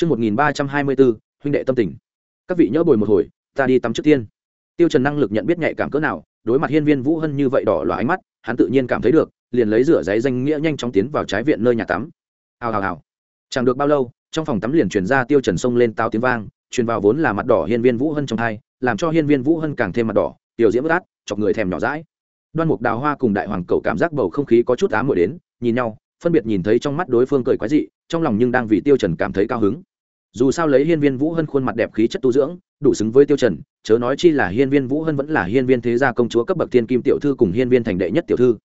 Chương 1324, huynh đệ tâm tình. Các vị nhớ bồi một hồi, ta đi tắm trước tiên. Tiêu Trần năng lực nhận biết nhạy cảm cỡ nào, đối mặt Hiên Viên Vũ Hân như vậy đỏ lòa ánh mắt, hắn tự nhiên cảm thấy được, liền lấy rửa giấy danh nghĩa nhanh chóng tiến vào trái viện nơi nhà tắm. Hào hào hào. Chẳng được bao lâu, trong phòng tắm liền truyền ra Tiêu Trần xông lên tao tiếng vang, truyền vào vốn là mặt đỏ Hiên Viên Vũ Hân trong hai, làm cho Hiên Viên Vũ Hân càng thêm mặt đỏ, tiểu diễm bất chọc người thèm nhỏ dãi. Đoan Mục Đào Hoa cùng Đại Hoàng Cẩu cảm giác bầu không khí có chút ám muội đến, nhìn nhau, phân biệt nhìn thấy trong mắt đối phương cười quái dị, trong lòng nhưng đang vì Tiêu Trần cảm thấy cao hứng. Dù sao lấy hiên viên vũ hân khuôn mặt đẹp khí chất tu dưỡng đủ xứng với tiêu trần chớ nói chi là hiên viên vũ hân vẫn là hiên viên thế gia công chúa cấp bậc thiên kim tiểu thư cùng hiên viên thành đệ nhất tiểu thư.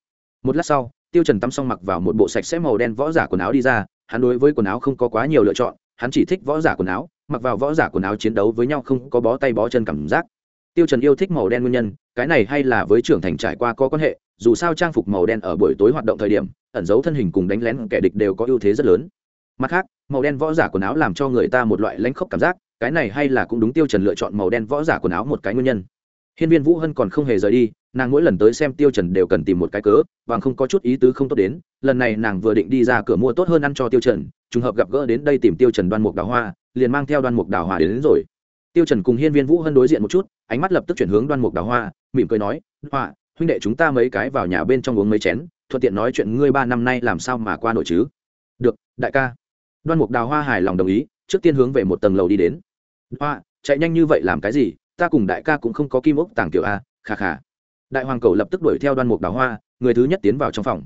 Một lát sau tiêu trần tắm xong mặc vào một bộ sạch sẽ màu đen võ giả quần áo đi ra hắn đối với quần áo không có quá nhiều lựa chọn hắn chỉ thích võ giả quần áo mặc vào võ giả quần áo chiến đấu với nhau không có bó tay bó chân cảm giác. Tiêu trần yêu thích màu đen nguyên nhân cái này hay là với trưởng thành trải qua có quan hệ dù sao trang phục màu đen ở buổi tối hoạt động thời điểm ẩn giấu thân hình cùng đánh lén kẻ địch đều có ưu thế rất lớn. Mặt khác màu đen võ giả quần áo làm cho người ta một loại lãnh khốc cảm giác cái này hay là cũng đúng tiêu trần lựa chọn màu đen võ giả quần áo một cái nguyên nhân. Hiên viên vũ hân còn không hề rời đi nàng mỗi lần tới xem tiêu trần đều cần tìm một cái cớ bằng không có chút ý tứ không tốt đến lần này nàng vừa định đi ra cửa mua tốt hơn ăn cho tiêu trần trùng hợp gặp gỡ đến đây tìm tiêu trần đoan mục đào hoa liền mang theo đoan mục đào hoa đến, đến rồi. Tiêu trần cùng hiên viên vũ hân đối diện một chút ánh mắt lập tức chuyển hướng đoan mục đào hoa mỉm cười nói hoa huynh đệ chúng ta mấy cái vào nhà bên trong uống mấy chén thuận tiện nói chuyện ngươi ba năm nay làm sao mà qua nổi chứ? Được, đại ca. Đoan mục đào hoa hài lòng đồng ý, trước tiên hướng về một tầng lầu đi đến. Hoa, chạy nhanh như vậy làm cái gì? Ta cùng đại ca cũng không có kim ốc tàng kiểu a khà khà đại hoàng cầu lập tức đuổi theo đoan mục đào hoa, người thứ nhất tiến vào trong phòng.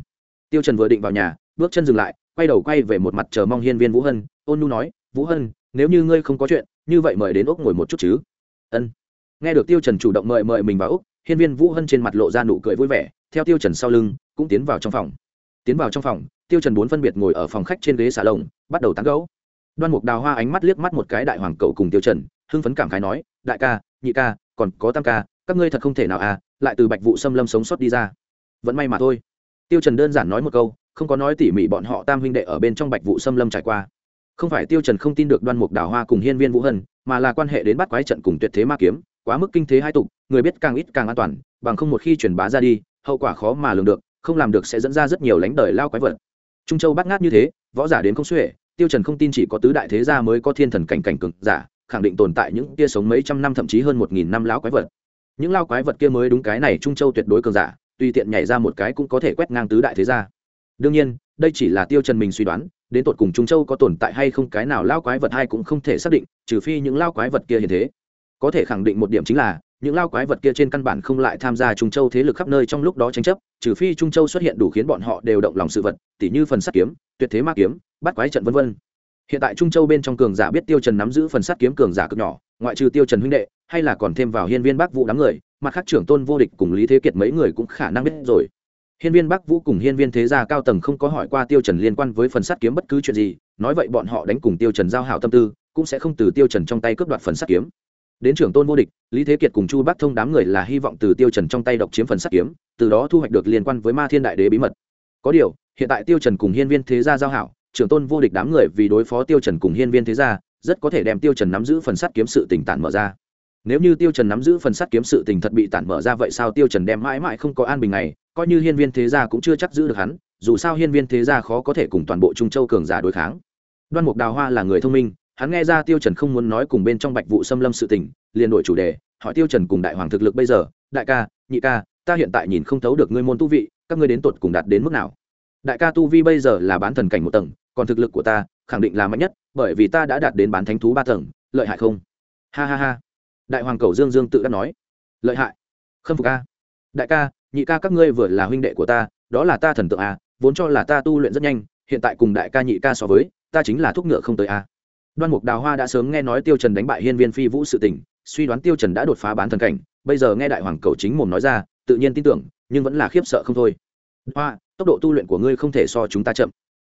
Tiêu trần vừa định vào nhà, bước chân dừng lại, quay đầu quay về một mặt chờ mong hiên viên vũ hân. Ôn nu nói, vũ hân, nếu như ngươi không có chuyện, như vậy mời đến ốc ngồi một chút chứ. Ân. Nghe được tiêu trần chủ động mời mời mình vào ốc, hiên viên vũ hân trên mặt lộ ra nụ cười vui vẻ, theo tiêu trần sau lưng cũng tiến vào trong phòng. Tiến vào trong phòng, tiêu trần bốn phân biệt ngồi ở phòng khách trên ghế xà lồng bắt đầu tán gẫu. Đoan mục đào hoa ánh mắt liếc mắt một cái đại hoàng cậu cùng tiêu trần, hưng phấn cảm khái nói, đại ca, nhị ca, còn có tam ca, các ngươi thật không thể nào à lại từ bạch vụ xâm lâm sống sót đi ra. Vẫn may mà thôi. Tiêu trần đơn giản nói một câu, không có nói tỉ mỉ bọn họ tam huynh đệ ở bên trong bạch vụ xâm lâm trải qua. Không phải tiêu trần không tin được đoan mục đào hoa cùng hiên viên vũ hân, mà là quan hệ đến bắt quái trận cùng tuyệt thế ma kiếm, quá mức kinh thế hai tục, người biết càng ít càng an toàn, bằng không một khi truyền bá ra đi, hậu quả khó mà lường được không làm được sẽ dẫn ra rất nhiều lãnh đời lao quái vật. Trung châu bắt ngát như thế, võ giả đến không xuể, tiêu trần không tin chỉ có tứ đại thế gia mới có thiên thần cảnh cảnh cường giả, khẳng định tồn tại những kia sống mấy trăm năm thậm chí hơn một nghìn năm lão quái vật. Những lao quái vật kia mới đúng cái này trung châu tuyệt đối cường giả, tùy tiện nhảy ra một cái cũng có thể quét ngang tứ đại thế gia. Đương nhiên, đây chỉ là tiêu trần mình suy đoán, đến tột cùng trung châu có tồn tại hay không cái nào lao quái vật hay cũng không thể xác định, trừ phi những lao quái vật kia hiện thế. Có thể khẳng định một điểm chính là những lao quái vật kia trên căn bản không lại tham gia trung châu thế lực khắp nơi trong lúc đó tranh chấp, trừ phi trung châu xuất hiện đủ khiến bọn họ đều động lòng sự vật, tỉ như phần sắt kiếm, tuyệt thế ma kiếm, bắt quái trận vân vân. Hiện tại trung châu bên trong cường giả biết tiêu trần nắm giữ phần sắt kiếm cường giả cực nhỏ, ngoại trừ tiêu trần huynh đệ, hay là còn thêm vào hiên viên bắc vũ đám người, mặt khác trưởng tôn vô địch cùng lý thế kiệt mấy người cũng khả năng biết rồi. Hiên viên bắc vũ cùng hiên viên thế gia cao tầng không có hỏi qua tiêu trần liên quan với phần sắt kiếm bất cứ chuyện gì, nói vậy bọn họ đánh cùng tiêu trần giao hảo tâm tư, cũng sẽ không từ tiêu trần trong tay cướp đoạt phần sắt kiếm đến trưởng tôn vô địch, lý thế kiệt cùng chu bắc thông đám người là hy vọng từ tiêu trần trong tay độc chiếm phần sắt kiếm, từ đó thu hoạch được liên quan với ma thiên đại đế bí mật. Có điều, hiện tại tiêu trần cùng hiên viên thế gia giao hảo, trưởng tôn vô địch đám người vì đối phó tiêu trần cùng hiên viên thế gia, rất có thể đem tiêu trần nắm giữ phần sắt kiếm sự tình tản mở ra. Nếu như tiêu trần nắm giữ phần sắt kiếm sự tình thật bị tản mở ra vậy sao tiêu trần đem mãi mãi không có an bình này, coi như hiên viên thế gia cũng chưa chắc giữ được hắn, dù sao hiên viên thế gia khó có thể cùng toàn bộ trung châu cường giả đối kháng. Đoan mục đào hoa là người thông minh hắn nghe ra tiêu trần không muốn nói cùng bên trong bạch vụ xâm lâm sự tình, liền đổi chủ đề, hỏi tiêu trần cùng đại hoàng thực lực bây giờ, đại ca, nhị ca, ta hiện tại nhìn không thấu được ngươi môn tu vị, các ngươi đến tột cùng đạt đến mức nào? Đại ca tu vi bây giờ là bán thần cảnh một tầng, còn thực lực của ta khẳng định là mạnh nhất, bởi vì ta đã đạt đến bán thánh thú ba tầng, lợi hại không? Ha ha ha. Đại hoàng cầu dương dương tự đã nói. Lợi hại. Khâm phục a. Đại ca, nhị ca các ngươi vừa là huynh đệ của ta, đó là ta thần tượng a, vốn cho là ta tu luyện rất nhanh, hiện tại cùng đại ca nhị ca so với, ta chính là thúc ngựa không tới a đoan mục đào hoa đã sớm nghe nói tiêu trần đánh bại hiên viên phi vũ sự tình, suy đoán tiêu trần đã đột phá bán thần cảnh, bây giờ nghe đại hoàng cầu chính mồm nói ra, tự nhiên tin tưởng, nhưng vẫn là khiếp sợ không thôi. Hoa, tốc độ tu luyện của ngươi không thể so chúng ta chậm.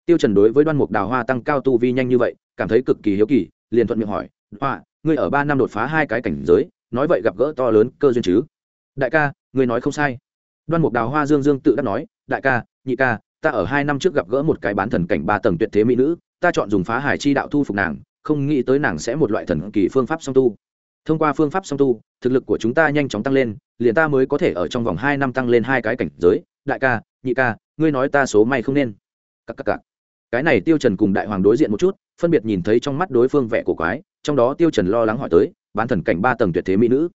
Tiêu trần đối với đoan mục đào hoa tăng cao tu vi nhanh như vậy, cảm thấy cực kỳ hiếu kỳ, liền thuận miệng hỏi, hoa, ngươi ở ba năm đột phá hai cái cảnh giới, nói vậy gặp gỡ to lớn cơ duyên chứ? Đại ca, ngươi nói không sai. Đoan mục đào hoa dương dương tự đắc nói, đại ca, nhị ca, ta ở hai năm trước gặp gỡ một cái bán thần cảnh ba tầng tuyệt thế mỹ nữ, ta chọn dùng phá hải chi đạo thu phục nàng không nghĩ tới nàng sẽ một loại thần kỳ phương pháp song tu. Thông qua phương pháp song tu, thực lực của chúng ta nhanh chóng tăng lên, liền ta mới có thể ở trong vòng hai năm tăng lên hai cái cảnh giới. Đại ca, nhị ca, ngươi nói ta số may không nên. Cắc cắc cắc. cái này tiêu trần cùng đại hoàng đối diện một chút, phân biệt nhìn thấy trong mắt đối phương vẻ của quái, trong đó tiêu trần lo lắng hỏi tới, bán thần cảnh ba tầng tuyệt thế mỹ nữ.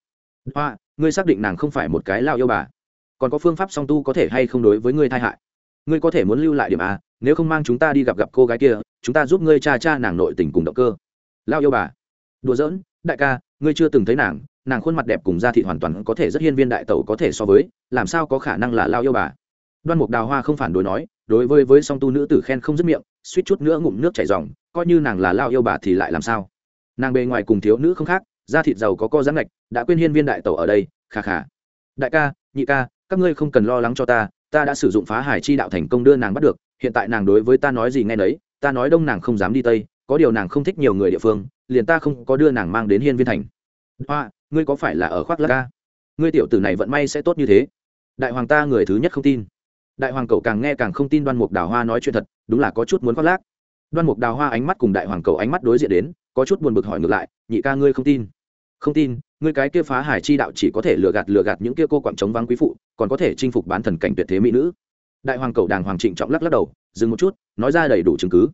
Hoa, ngươi xác định nàng không phải một cái lao yêu bà. Còn có phương pháp song tu có thể hay không đối với ngươi thai hại? Ngươi có thể muốn lưu lại điểm a, nếu không mang chúng ta đi gặp gặp cô gái kia, chúng ta giúp ngươi cha cha nàng nội tình cùng động cơ. Lao yêu bà. Đùa giỡn, đại ca, ngươi chưa từng thấy nàng nàng khuôn mặt đẹp cùng da thịt hoàn toàn có thể rất hiên viên đại tẩu có thể so với, làm sao có khả năng là lao yêu bà? Đoan mục đào hoa không phản đối nói, đối với với song tu nữ tử khen không dứt miệng, suýt chút nữa ngụm nước chảy ròng coi như nàng là lao yêu bà thì lại làm sao? Nàng bề ngoài cùng thiếu nữ không khác, da thịt giàu có co giãn ngạch, đã quên hiên viên đại tẩu ở đây khà khà đại ca, nhị ca, các ngươi không cần lo lắng cho ta ta đã sử dụng phá hải chi đạo thành công đưa nàng bắt được, hiện tại nàng đối với ta nói gì nghe nấy, ta nói đông nàng không dám đi tây, có điều nàng không thích nhiều người địa phương, liền ta không có đưa nàng mang đến hiên viên thành. Hoa, ngươi có phải là ở khoác lắc ca? Ngươi tiểu tử này vận may sẽ tốt như thế. Đại hoàng ta người thứ nhất không tin. Đại hoàng cậu càng nghe càng không tin đoan mục đào hoa nói chuyện thật, đúng là có chút muốn khoác lác. Đoan mục đào hoa ánh mắt cùng đại hoàng cậu ánh mắt đối diện đến, có chút buồn bực hỏi ngược lại, nhị ca ngươi không tin? Không tin, ngươi cái kia phá hải chi đạo chỉ có thể lừa gạt lừa gạt những kia cô quặng chống vắng quý phụ, còn có thể chinh phục bán thần cảnh tuyệt thế mỹ nữ. Đại hoàng cầu đàng hoàng trịnh trọng lắc lắc đầu, dừng một chút, nói ra đầy đủ chứng cứ.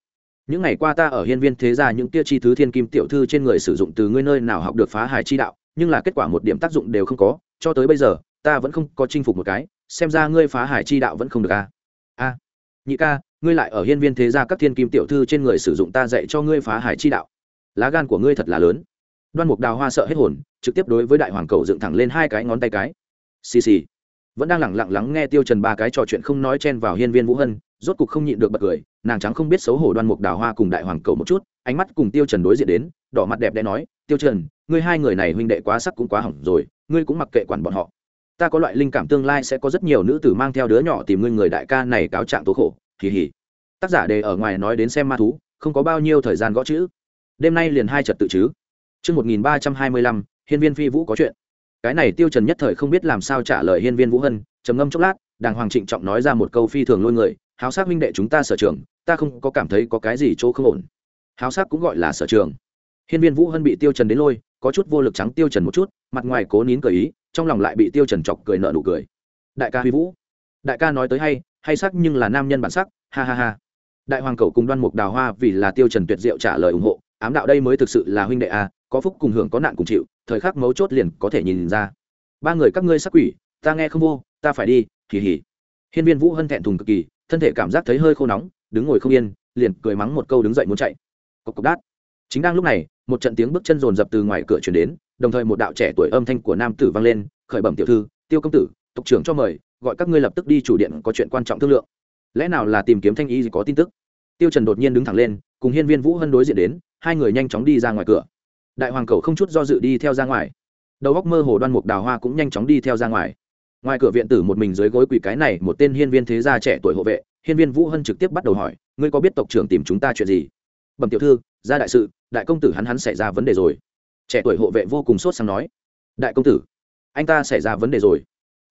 Những ngày qua ta ở hiên viên thế gia những kia chi thứ thiên kim tiểu thư trên người sử dụng từ ngươi nơi nào học được phá hải chi đạo, nhưng là kết quả một điểm tác dụng đều không có, cho tới bây giờ, ta vẫn không có chinh phục một cái, xem ra ngươi phá hải chi đạo vẫn không được a a, nhị ca, ngươi lại ở hiên viên thế gia các thiên kim tiểu thư trên người sử dụng ta dạy cho ngươi phá hải chi đạo. Lá gan của ngươi thật là lớn đoan mục đào hoa sợ hết hồn trực tiếp đối với đại hoàng cầu dựng thẳng lên hai cái ngón tay cái xì xì vẫn đang lẳng lặng lắng nghe tiêu trần ba cái trò chuyện không nói chen vào hiên viên vũ hân rốt cục không nhịn được bật cười nàng trắng không biết xấu hổ đoan mục đào hoa cùng đại hoàng cầu một chút ánh mắt cùng tiêu trần đối diện đến đỏ mặt đẹp đẽ nói tiêu trần ngươi hai người này huynh đệ quá sắc cũng quá hỏng rồi ngươi cũng mặc kệ quản bọn họ ta có loại linh cảm tương lai sẽ có rất nhiều nữ tử mang theo đứa nhỏ tìm ngươi người đại ca này cáo trạng tố khổ kỳ hỉ tác giả đề ở ngoài nói đến xem ma thú không có bao nhiêu thời gian gõ chữ đêm nay liền hai trật tự chứ Trước 1325, hiên viên phi vũ có chuyện. Cái này tiêu trần nhất thời không biết làm sao trả lời hiên viên vũ hân, trầm ngâm chốc lát, đàng hoàng trịnh trọng nói ra một câu phi thường lôi người, háo sắc minh đệ chúng ta sở trường, ta không có cảm thấy có cái gì chỗ không ổn. Háo sắc cũng gọi là sở trường. Hiên viên vũ hân bị tiêu trần đến lôi, có chút vô lực trắng tiêu trần một chút, mặt ngoài cố nín cười ý, trong lòng lại bị tiêu trần chọc cười nở nụ cười. Đại ca Huy Vũ, đại ca nói tới hay, hay sắc nhưng là nam nhân bản sắc, ha ha ha. Đại hoàng cầu cùng đoan mục đào hoa vì là tiêu trần tuyệt diệu trả lời ủng hộ, ám đạo đây mới thực sự là huynh đệ a, có phúc cùng hưởng có nạn cùng chịu, thời khắc mấu chốt liền có thể nhìn ra. Ba người các ngươi sắc quỷ, ta nghe không vô, ta phải đi kỳ hỉ hiên viên vũ hân thẹn thùng cực kỳ, thân thể cảm giác thấy hơi khô nóng, đứng ngồi không yên, liền cười mắng một câu đứng dậy muốn chạy. Cộc cộc đát. Chính đang lúc này, một trận tiếng bước chân rồn rập từ ngoài cửa chuyển đến, đồng thời một đạo trẻ tuổi âm thanh của nam tử vang lên, khởi bẩm tiểu thư, tiêu công tử, tộc trưởng cho mời, gọi các ngươi lập tức đi chủ điện có chuyện quan trọng thương lượng. Lẽ nào là tìm kiếm thanh y có tin tức? Tiêu trần đột nhiên đứng thẳng lên, cùng hiên viên vũ hân đối diện đến, hai người nhanh chóng đi ra ngoài cửa đại hoàng cầu không chút do dự đi theo ra ngoài. Đầu góc mơ hồ đoan mục đào hoa cũng nhanh chóng đi theo ra ngoài. Ngoài cửa viện tử một mình dưới gối quỷ cái này, một tên hiên viên thế gia trẻ tuổi hộ vệ, hiên viên vũ hân trực tiếp bắt đầu hỏi, ngươi có biết tộc trưởng tìm chúng ta chuyện gì? Bẩm tiểu thư, gia đại sự, đại công tử hắn hắn xảy ra vấn đề rồi. Trẻ tuổi hộ vệ vô cùng sốt sáng nói, đại công tử, anh ta xảy ra vấn đề rồi.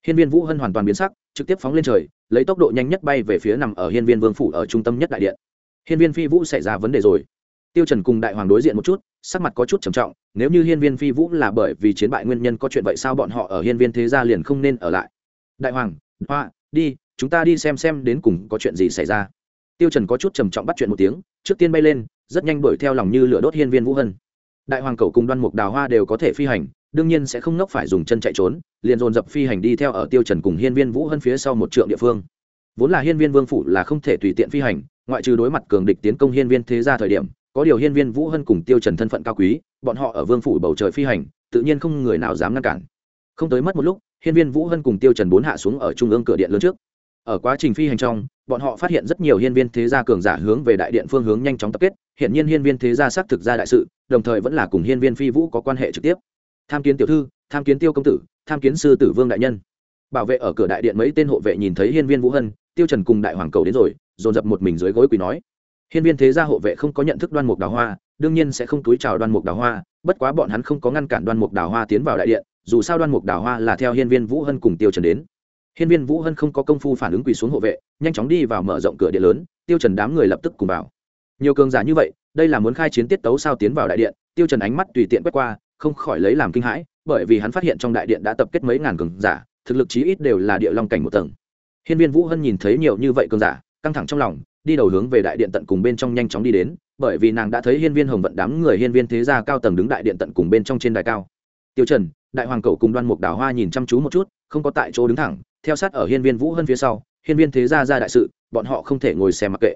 Hiên viên vũ hân hoàn toàn biến sắc, trực tiếp phóng lên trời, lấy tốc độ nhanh nhất bay về phía nằm ở hiên viên vương phủ ở trung tâm nhất đại điện. Hiên viên phi vũ xảy ra vấn đề rồi. Tiêu trần cùng đại hoàng đối diện một chút sắc mặt có chút trầm trọng, nếu như hiên viên phi vũ là bởi vì chiến bại nguyên nhân có chuyện vậy sao bọn họ ở hiên viên thế gia liền không nên ở lại? Đại hoàng, hoa, đi, chúng ta đi xem xem đến cùng có chuyện gì xảy ra. Tiêu trần có chút trầm trọng bắt chuyện một tiếng, trước tiên bay lên, rất nhanh đuổi theo lòng như lửa đốt hiên viên vũ hân. Đại hoàng cầu cùng đoan mục đào hoa đều có thể phi hành, đương nhiên sẽ không nốc phải dùng chân chạy trốn, liền dồn dập phi hành đi theo ở tiêu trần cùng hiên viên vũ hân phía sau một trượng địa phương. Vốn là hiên viên vương phủ là không thể tùy tiện phi hành, ngoại trừ đối mặt cường địch tiến công hiên viên thế gia thời điểm có điều hiên viên vũ hân cùng tiêu trần thân phận cao quý, bọn họ ở vương phủ bầu trời phi hành, tự nhiên không người nào dám ngăn cản. Không tới mất một lúc, hiên viên vũ hân cùng tiêu trần bốn hạ xuống ở trung ương cửa điện lớn trước. Ở quá trình phi hành trong, bọn họ phát hiện rất nhiều hiên viên thế gia cường giả hướng về đại điện phương hướng nhanh chóng tập kết hiện nhiên hiên viên thế gia xác thực ra đại sự, đồng thời vẫn là cùng hiên viên phi vũ có quan hệ trực tiếp. Tham kiến tiểu thư, tham kiến tiêu công tử, tham kiến sư tử vương đại nhân. Bảo vệ ở cửa đại điện mấy tên hộ vệ nhìn thấy hiên viên vũ hân, tiêu trần cùng đại hoàng cầu đến rồi, dồn dập một mình dưới gối quỳ nói. Hiên viên thế gia hộ vệ không có nhận thức Đoan Mục Đào Hoa, đương nhiên sẽ không túi chào Đoan Mục Đào Hoa, bất quá bọn hắn không có ngăn cản Đoan Mục Đào Hoa tiến vào đại điện, dù sao Đoan Mục Đào Hoa là theo Hiên viên Vũ Hân cùng Tiêu Trần đến. Hiên viên Vũ Hân không có công phu phản ứng quỳ xuống hộ vệ, nhanh chóng đi vào mở rộng cửa điện lớn, Tiêu Trần đám người lập tức cùng vào. Nhiều cường giả như vậy, đây là muốn khai chiến tiết tấu sao tiến vào đại điện, Tiêu Trần ánh mắt tùy tiện quét qua, không khỏi lấy làm kinh hãi, bởi vì hắn phát hiện trong đại điện đã tập kết mấy ngàn cường giả, thực lực chí ít đều là địa long cảnh một tầng. Hiên viên Vũ Hân nhìn thấy nhiều như vậy cường giả, căng thẳng trong lòng, đi đầu hướng về đại điện tận cùng bên trong nhanh chóng đi đến bởi vì nàng đã thấy hiên viên hồng vận đám người hiên viên thế gia cao tầng đứng đại điện tận cùng bên trong trên đài cao tiêu trần đại hoàng cầu cùng đoan mục đào hoa nhìn chăm chú một chút không có tại chỗ đứng thẳng theo sát ở hiên viên vũ hân phía sau hiên viên thế gia ra đại sự bọn họ không thể ngồi xem mặc kệ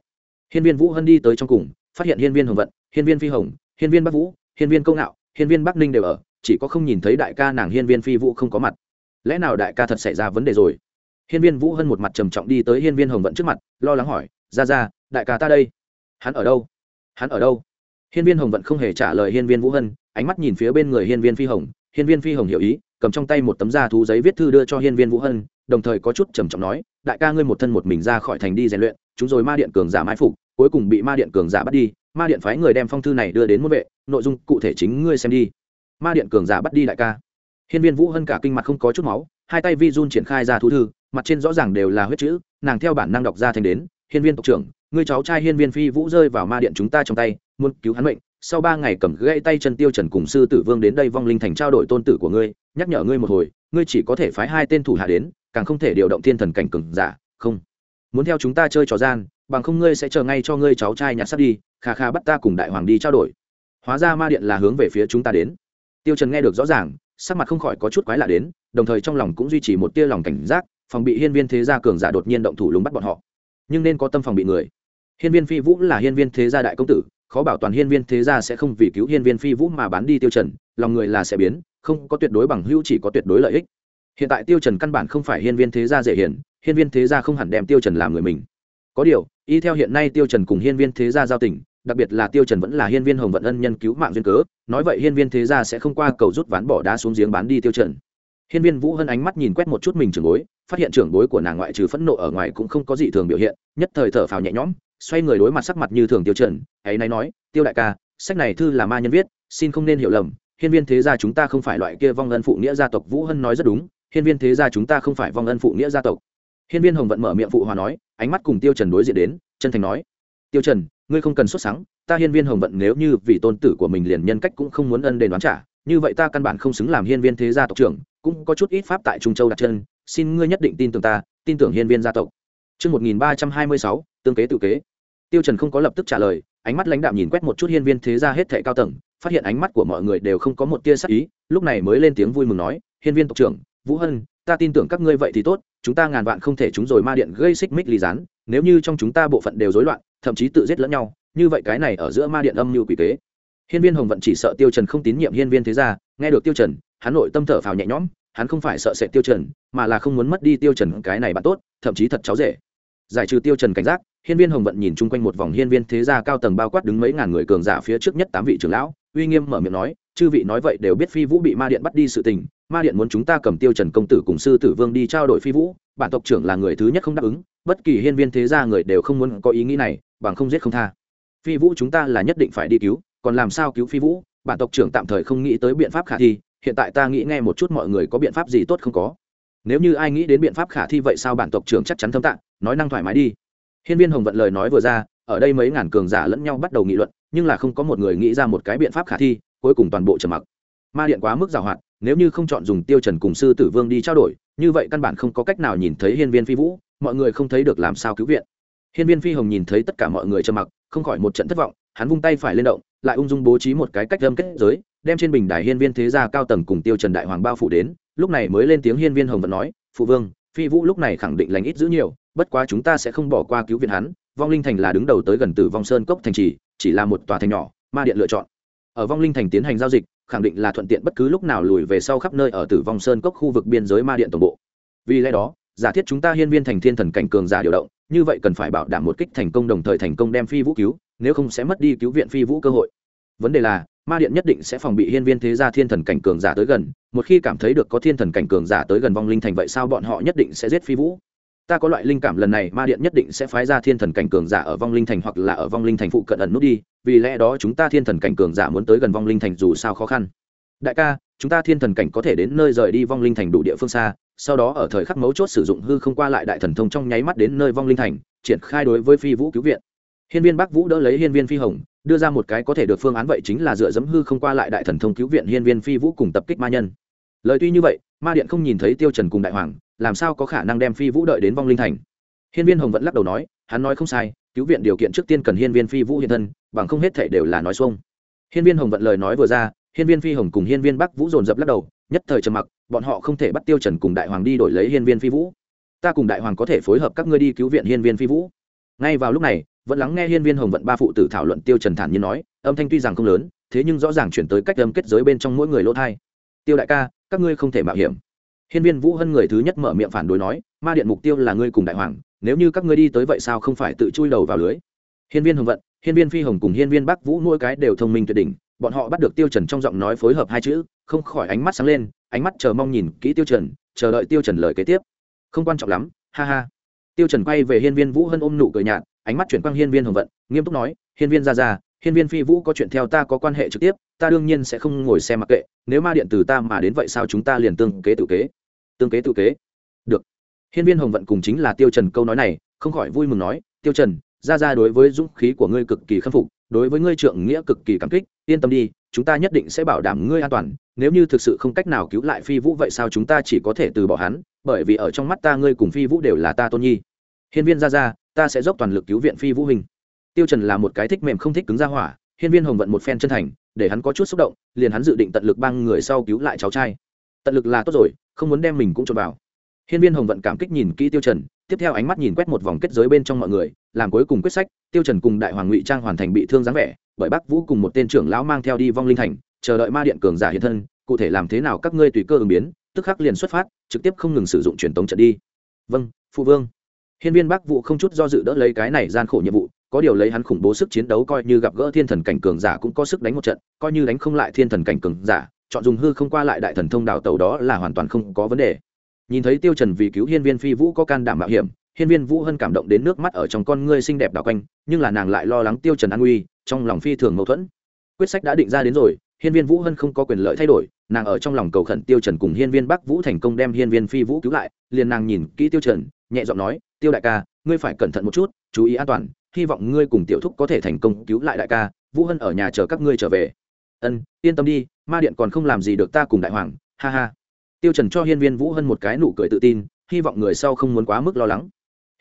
hiên viên vũ hân đi tới trong cùng phát hiện hiên viên hồng vận hiên viên phi hồng hiên viên bắc vũ hiên viên công ngạo hiên viên bắc ninh đều ở chỉ có không nhìn thấy đại ca nàng hiên viên phi vũ không có mặt lẽ nào đại ca thật xảy ra vấn đề rồi hiên viên vũ hân một mặt trầm trọng đi tới hiên viên hồng vận trước mặt lo lắng hỏi ra ra, đại ca ta đây. Hắn ở đâu? Hắn ở đâu? Hiên viên hồng vận không hề trả lời hiên viên vũ hân, ánh mắt nhìn phía bên người hiên viên phi hồng. Hiên viên phi hồng hiểu ý, cầm trong tay một tấm da thú giấy viết thư đưa cho hiên viên vũ hân, đồng thời có chút trầm trọng nói, đại ca ngươi một thân một mình ra khỏi thành đi rèn luyện, chúng rồi ma điện cường giả mãi phục, cuối cùng bị ma điện cường giả bắt đi, ma điện phái người đem phong thư này đưa đến môn vệ, nội dung cụ thể chính ngươi xem đi. Ma điện cường giả bắt đi đại ca? Hiên viên vũ hân cả kinh mặt không có chút máu, hai tay vi run triển khai ra thú thư, mặt trên rõ ràng đều là huyết chữ, nàng theo bản năng đọc ra thành đến hiên viên tộc trưởng, ngươi cháu trai hiên viên phi vũ rơi vào ma điện chúng ta trong tay, muốn cứu hắn mệnh. Sau ba ngày cầm gãy tay chân tiêu trần cùng sư tử vương đến đây vong linh thành trao đổi tôn tử của ngươi, nhắc nhở ngươi một hồi, ngươi chỉ có thể phái hai tên thủ hạ đến, càng không thể điều động thiên thần cảnh cường giả. Dạ, không. Muốn theo chúng ta chơi trò gian, bằng không ngươi sẽ chờ ngay cho ngươi cháu trai nhặt sắt đi, kha kha bắt ta cùng đại hoàng đi trao đổi. Hóa ra ma điện là hướng về phía chúng ta đến. Tiêu trần nghe được rõ ràng, sắc mặt không khỏi có chút quái lạ đến, đồng thời trong lòng cũng duy trì một tia lòng cảnh giác, phòng bị hiên viên thế gia cường giả đột nhiên động thủ lúng bắt bọn họ nhưng nên có tâm phòng bị người. Hiên viên phi vũ là hiên viên thế gia đại công tử, khó bảo toàn hiên viên thế gia sẽ không vì cứu hiên viên phi vũ mà bán đi tiêu trần, lòng người là sẽ biến, không có tuyệt đối bằng hữu chỉ có tuyệt đối lợi ích. Hiện tại tiêu trần căn bản không phải hiên viên thế gia dễ hiển, hiên viên thế gia không hẳn đem tiêu trần làm người mình. Có điều, y theo hiện nay tiêu trần cùng hiên viên thế gia giao tình, đặc biệt là tiêu trần vẫn là hiên viên hồng vận ân nhân cứu mạng duyên cớ, nói vậy hiên viên thế gia sẽ không qua cầu rút ván bỏ đá xuống giếng bán đi tiêu trần hiên viên vũ hân ánh mắt nhìn quét một chút mình trưởng bối, phát hiện trưởng bối của nàng ngoại trừ phẫn nộ ở ngoài cũng không có gì thường biểu hiện, nhất thời thở phào nhẹ nhõm, xoay người đối mặt sắc mặt như thường tiêu trần, ấy nay nói, tiêu đại ca, sách này thư là ma nhân viết, xin không nên hiểu lầm, hiên viên thế gia chúng ta không phải loại kia vong ân phụ nghĩa gia tộc. Vũ hân nói rất đúng, hiên viên thế gia chúng ta không phải vong ân phụ nghĩa gia tộc. Hiên viên hồng vận mở miệng phụ hòa nói, ánh mắt cùng tiêu trần đối diện đến, chân thành nói, tiêu trần, ngươi không cần xuất sáng ta hiên viên hồng vận nếu như vì tôn tử của mình liền nhân cách cũng không muốn ân đền đoán trả như vậy ta căn bản không xứng làm hiên viên thế gia tộc trưởng cũng có chút ít pháp tại trung châu đặt chân xin ngươi nhất định tin tưởng ta tin tưởng hiên viên gia tộc Trước 1326, tương kế tự kế. Tiêu Trần không có lập tức trả lời, ánh mắt lãnh đạm nhìn quét một chút hiên viên thế gia hết thảy cao tầng, phát hiện ánh mắt của mọi người đều không có một tia sắc ý, lúc này mới lên tiếng vui mừng nói, hiên viên tộc trưởng, Vũ Hân, ta tin tưởng các ngươi vậy thì tốt, chúng ta ngàn vạn không thể chúng rồi ma điện gây xích mích ly gián, nếu như trong chúng ta bộ phận đều rối loạn, thậm chí tự giết lẫn nhau, như vậy cái này ở giữa ma điện âm như quỷ kế. Hiên viên Hồng vận chỉ sợ Tiêu Trần không tín nhiệm hiên viên thế gia, nghe được Tiêu Trần, hắn nội tâm thở phào nhẹ nhõm, hắn không phải sợ sệt Tiêu Trần, mà là không muốn mất đi Tiêu Trần cái này bạn tốt, thậm chí thật cháu rể. Giải trừ tiêu trần cảnh giác hiên viên hồng vận nhìn chung quanh một vòng hiên viên thế gia cao tầng bao quát đứng mấy ngàn người cường giả phía trước nhất tám vị trưởng lão uy nghiêm mở miệng nói chư vị nói vậy đều biết phi vũ bị ma điện bắt đi sự tình ma điện muốn chúng ta cầm tiêu trần công tử cùng sư tử vương đi trao đổi phi vũ bản tộc trưởng là người thứ nhất không đáp ứng bất kỳ hiên viên thế gia người đều không muốn có ý nghĩ này bằng không giết không tha. Phi vũ chúng ta là nhất định phải đi cứu còn làm sao cứu phi vũ? Bản tộc trưởng tạm thời không nghĩ tới biện pháp khả thi, hiện tại ta nghĩ nghe một chút mọi người có biện pháp gì tốt không có. Nếu như ai nghĩ đến biện pháp khả thi vậy sao bản tộc trưởng chắc chắn thâm tạng, nói năng thoải mái đi. Hiên viên hồng vận lời nói vừa ra, ở đây mấy ngàn cường giả lẫn nhau bắt đầu nghị luận, nhưng là không có một người nghĩ ra một cái biện pháp khả thi, cuối cùng toàn bộ trầm mặc. Ma điện quá mức giàu hoạt, nếu như không chọn dùng tiêu trần cùng sư tử vương đi trao đổi, như vậy căn bản không có cách nào nhìn thấy hiên viên phi vũ, mọi người không thấy được làm sao cứu viện. Hiên viên phi hồng nhìn thấy tất cả mọi người trầm mặc, không khỏi một trận thất vọng, hắn vung tay phải lên động lại ung dung bố trí một cái cách âm kết giới, đem trên bình đài hiên viên thế gia cao tầng cùng tiêu trần đại hoàng bao phủ đến, lúc này mới lên tiếng hiên viên hồng vận nói, phụ vương, phi vũ lúc này khẳng định lành ít giữ nhiều, bất quá chúng ta sẽ không bỏ qua cứu viện hắn, vong linh thành là đứng đầu tới gần tử vong sơn cốc thành trì, chỉ là một tòa thành nhỏ, ma điện lựa chọn. Ở vong linh thành tiến hành giao dịch, khẳng định là thuận tiện bất cứ lúc nào lùi về sau khắp nơi ở tử vong sơn cốc khu vực biên giới ma điện tổng bộ. Vì lẽ đó, giả thiết chúng ta hiên viên thành thiên thần cảnh cường giả điều động, như vậy cần phải bảo đảm một kích thành công đồng thời thành công đem phi vũ cứu nếu không sẽ mất đi cứu viện phi vũ cơ hội. Vấn đề là, ma điện nhất định sẽ phòng bị hiên viên thế gia thiên thần cảnh cường giả tới gần, một khi cảm thấy được có thiên thần cảnh cường giả tới gần vong linh thành vậy sao bọn họ nhất định sẽ giết phi vũ? Ta có loại linh cảm lần này, ma điện nhất định sẽ phái ra thiên thần cảnh cường giả ở vong linh thành hoặc là ở vong linh thành phụ cận ẩn nút đi, vì lẽ đó chúng ta thiên thần cảnh cường giả muốn tới gần vong linh thành dù sao khó khăn. Đại ca, chúng ta thiên thần cảnh có thể đến nơi rời đi vong linh thành đủ địa phương xa, sau đó ở thời khắc mấu chốt sử dụng hư không qua lại đại thần thông trong nháy mắt đến nơi vong linh thành, triển khai đối với phi vũ cứu viện hiên viên bắc vũ đỡ lấy hiên viên phi hồng đưa ra một cái có thể được phương án vậy chính là dựa dẫm hư không qua lại đại thần thông cứu viện hiên viên phi vũ cùng tập kích ma nhân lời tuy như vậy ma điện không nhìn thấy tiêu trần cùng đại hoàng làm sao có khả năng đem phi vũ đợi đến vong linh thành hiên viên hồng vẫn lắc đầu nói hắn nói không sai cứu viện điều kiện trước tiên cần hiên viên phi vũ hiện thân bằng không hết thảy đều là nói xuông hiên viên hồng vận lời nói vừa ra hiên viên phi hồng cùng hiên viên bắc vũ dồn dập lắc đầu nhất thời trầm mặc bọn họ không thể bắt tiêu trần cùng đại hoàng đi đổi lấy hiên viên phi vũ ta cùng đại hoàng có thể phối hợp các ngươi đi cứu viện hiên viên phi vũ ngay vào lúc này vẫn lắng nghe hiên viên hồng vận ba phụ tử thảo luận tiêu trần thản nhiên nói, âm thanh tuy rằng không lớn, thế nhưng rõ ràng chuyển tới cách âm kết giới bên trong mỗi người lỗ thai. Tiêu đại ca, các ngươi không thể mạo hiểm. Hiên viên vũ hân người thứ nhất mở miệng phản đối nói, ma điện mục tiêu là ngươi cùng đại hoàng, nếu như các ngươi đi tới vậy sao không phải tự chui đầu vào lưới? Hiên viên hồng vận, hiên viên phi hồng cùng hiên viên bắc vũ mỗi cái đều thông minh tuyệt đỉnh, bọn họ bắt được tiêu trần trong giọng nói phối hợp hai chữ, không khỏi ánh mắt sáng lên, ánh mắt chờ mong nhìn kỹ tiêu trần, chờ đợi tiêu trần lời kế tiếp. Không quan trọng lắm, ha ha. Tiêu trần quay về hiên viên vũ hân ôm nụ cười nhạt ánh mắt chuyển quang hiên viên hồng vận nghiêm túc nói hiên viên Ra Ra, hiên viên phi vũ có chuyện theo ta có quan hệ trực tiếp ta đương nhiên sẽ không ngồi xem mặc kệ nếu ma điện từ ta mà đến vậy sao chúng ta liền tương kế tự kế? Tương kế tự kế? Được. Hiên viên hồng vận cùng chính là tiêu trần câu nói này không khỏi vui mừng nói tiêu trần Ra Ra đối với dũng khí của ngươi cực kỳ khâm phục đối với ngươi trượng nghĩa cực kỳ cảm kích yên tâm đi chúng ta nhất định sẽ bảo đảm ngươi an toàn nếu như thực sự không cách nào cứu lại phi vũ vậy sao chúng ta chỉ có thể từ bỏ hắn bởi vì ở trong mắt ta ngươi cùng phi vũ đều là ta tôn nhi. Hiên viên Ra Ra ta sẽ dốc toàn lực cứu viện phi vũ hình tiêu trần là một cái thích mềm không thích cứng ra hỏa, hiên viên hồng vận một phen chân thành, để hắn có chút xúc động, liền hắn dự định tận lực băng người sau cứu lại cháu trai. Tận lực là tốt rồi, không muốn đem mình cũng trộn vào. Hiên viên hồng vận cảm kích nhìn kỹ tiêu trần, tiếp theo ánh mắt nhìn quét một vòng kết giới bên trong mọi người, làm cuối cùng quyết sách, tiêu trần cùng đại hoàng ngụy trang hoàn thành bị thương dáng vẻ, bởi bắc vũ cùng một tên trưởng lão mang theo đi vong linh thành, chờ đợi ma điện cường giả hiện thân, cụ thể làm thế nào các ngươi tùy cơ ứng biến, tức khắc liền xuất phát, trực tiếp không ngừng sử dụng truyền tống trận đi. Vâng phụ vương hiên viên bắc vũ không chút do dự đỡ lấy cái này gian khổ nhiệm vụ, có điều lấy hắn khủng bố sức chiến đấu coi như gặp gỡ thiên thần cảnh cường giả cũng có sức đánh một trận, coi như đánh không lại thiên thần cảnh cường giả, chọn dùng hư không qua lại đại thần thông đảo tàu đó là hoàn toàn không có vấn đề. Nhìn thấy tiêu trần vì cứu hiên viên phi vũ có can đảm mạo hiểm, hiên viên vũ hân cảm động đến nước mắt ở trong con ngươi xinh đẹp đảo quanh, nhưng là nàng lại lo lắng tiêu trần an nguy, trong lòng phi thường mâu thuẫn. Quyết sách đã định ra đến rồi, hiên viên vũ hân không có quyền lợi thay đổi, nàng ở trong lòng cầu khẩn tiêu trần cùng hiên viên bắc vũ thành công đem hiên viên phi vũ cứu lại, liền nàng nhìn kỹ tiêu trần, nhẹ giọng nói tiêu đại ca, ngươi phải cẩn thận một chút, chú ý an toàn, hy vọng ngươi cùng tiểu thúc có thể thành công cứu lại đại ca, vũ hân ở nhà chờ các ngươi trở về. Ân, yên tâm đi, ma điện còn không làm gì được ta cùng đại hoàng, ha ha. Tiêu trần cho hiên viên vũ hân một cái nụ cười tự tin, hy vọng người sau không muốn quá mức lo lắng.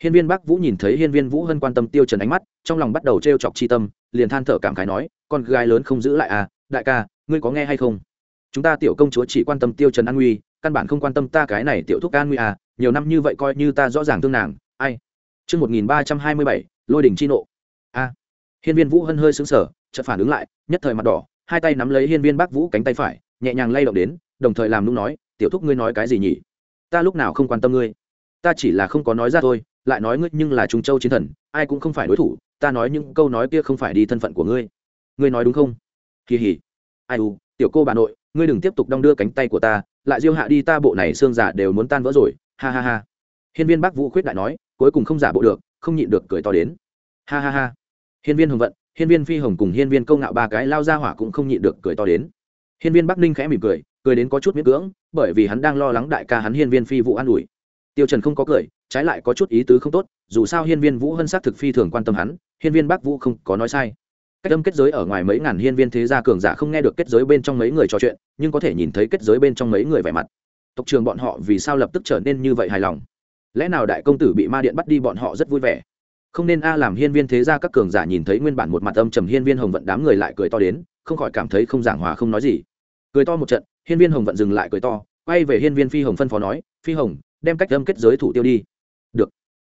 Hiên viên bắc vũ nhìn thấy hiên viên vũ hân quan tâm tiêu trần ánh mắt, trong lòng bắt đầu treo chọc chi tâm, liền than thở cảm khái nói, con gái lớn không giữ lại à đại ca, ngươi có nghe hay không? Chúng ta tiểu công chúa chỉ quan tâm tiêu trần an nguy, căn bản không quan tâm ta cái này tiểu thúc an nguy à nhiều năm như vậy coi như ta rõ ràng thương nàng ai Trươn một nghìn ba trăm hai mươi bảy lôi đỉnh chi nộ. A. Hiên viên Vũ Hân hơi xứng sở chợt phản ứng lại, nhất thời mặt đỏ, hai tay nắm lấy Hiên viên Bác Vũ cánh tay phải, nhẹ nhàng lay động đến, đồng thời làm nũng nói, "Tiểu thúc ngươi nói cái gì nhỉ? Ta lúc nào không quan tâm ngươi? Ta chỉ là không có nói ra thôi, lại nói ngươi nhưng là Trung Châu chiến thần, ai cũng không phải đối thủ, ta nói những câu nói kia không phải đi thân phận của ngươi. Ngươi nói đúng không?" Kỳ hỉ. Ai u, tiểu cô bà nội, ngươi đừng tiếp tục đong đưa cánh tay của ta, lại diêu hạ đi ta bộ này xương giả đều muốn tan vỡ rồi, ha ha ha. Hiên viên Bác Vũ khuyết đại nói, cuối cùng không giả bộ được, không nhịn được cười to đến. Ha ha ha. Hiên viên hồng vận hiên viên phi hồng cùng hiên viên Câu ngạo ba cái lao ra hỏa cũng không nhịn được cười to đến. Hiên viên bắc ninh khẽ mỉm cười cười đến có chút miễn cưỡng bởi vì hắn đang lo lắng đại ca hắn hiên viên phi vũ an ủi. Tiêu trần không có cười trái lại có chút ý tứ không tốt dù sao hiên viên vũ hân sắc thực phi thường quan tâm hắn hiên viên bắc vũ không có nói sai. Cách âm kết giới ở ngoài mấy ngàn hiên viên thế gia cường giả không nghe được kết giới bên trong mấy người trò chuyện nhưng có thể nhìn thấy kết giới bên trong mấy người vẻ mặt. Tộc trường bọn họ vì sao lập tức trở nên như vậy hài lòng? Lẽ nào đại công tử bị ma điện bắt đi bọn họ rất vui vẻ? Không nên a làm hiên viên thế gia các cường giả nhìn thấy nguyên bản một mặt âm trầm hiên viên hồng vận đám người lại cười to đến, không khỏi cảm thấy không giảng hòa không nói gì. Cười to một trận, hiên viên hồng vận dừng lại cười to, quay về hiên viên phi hồng phân phó nói, phi hồng, đem cách âm kết giới thủ tiêu đi. Được.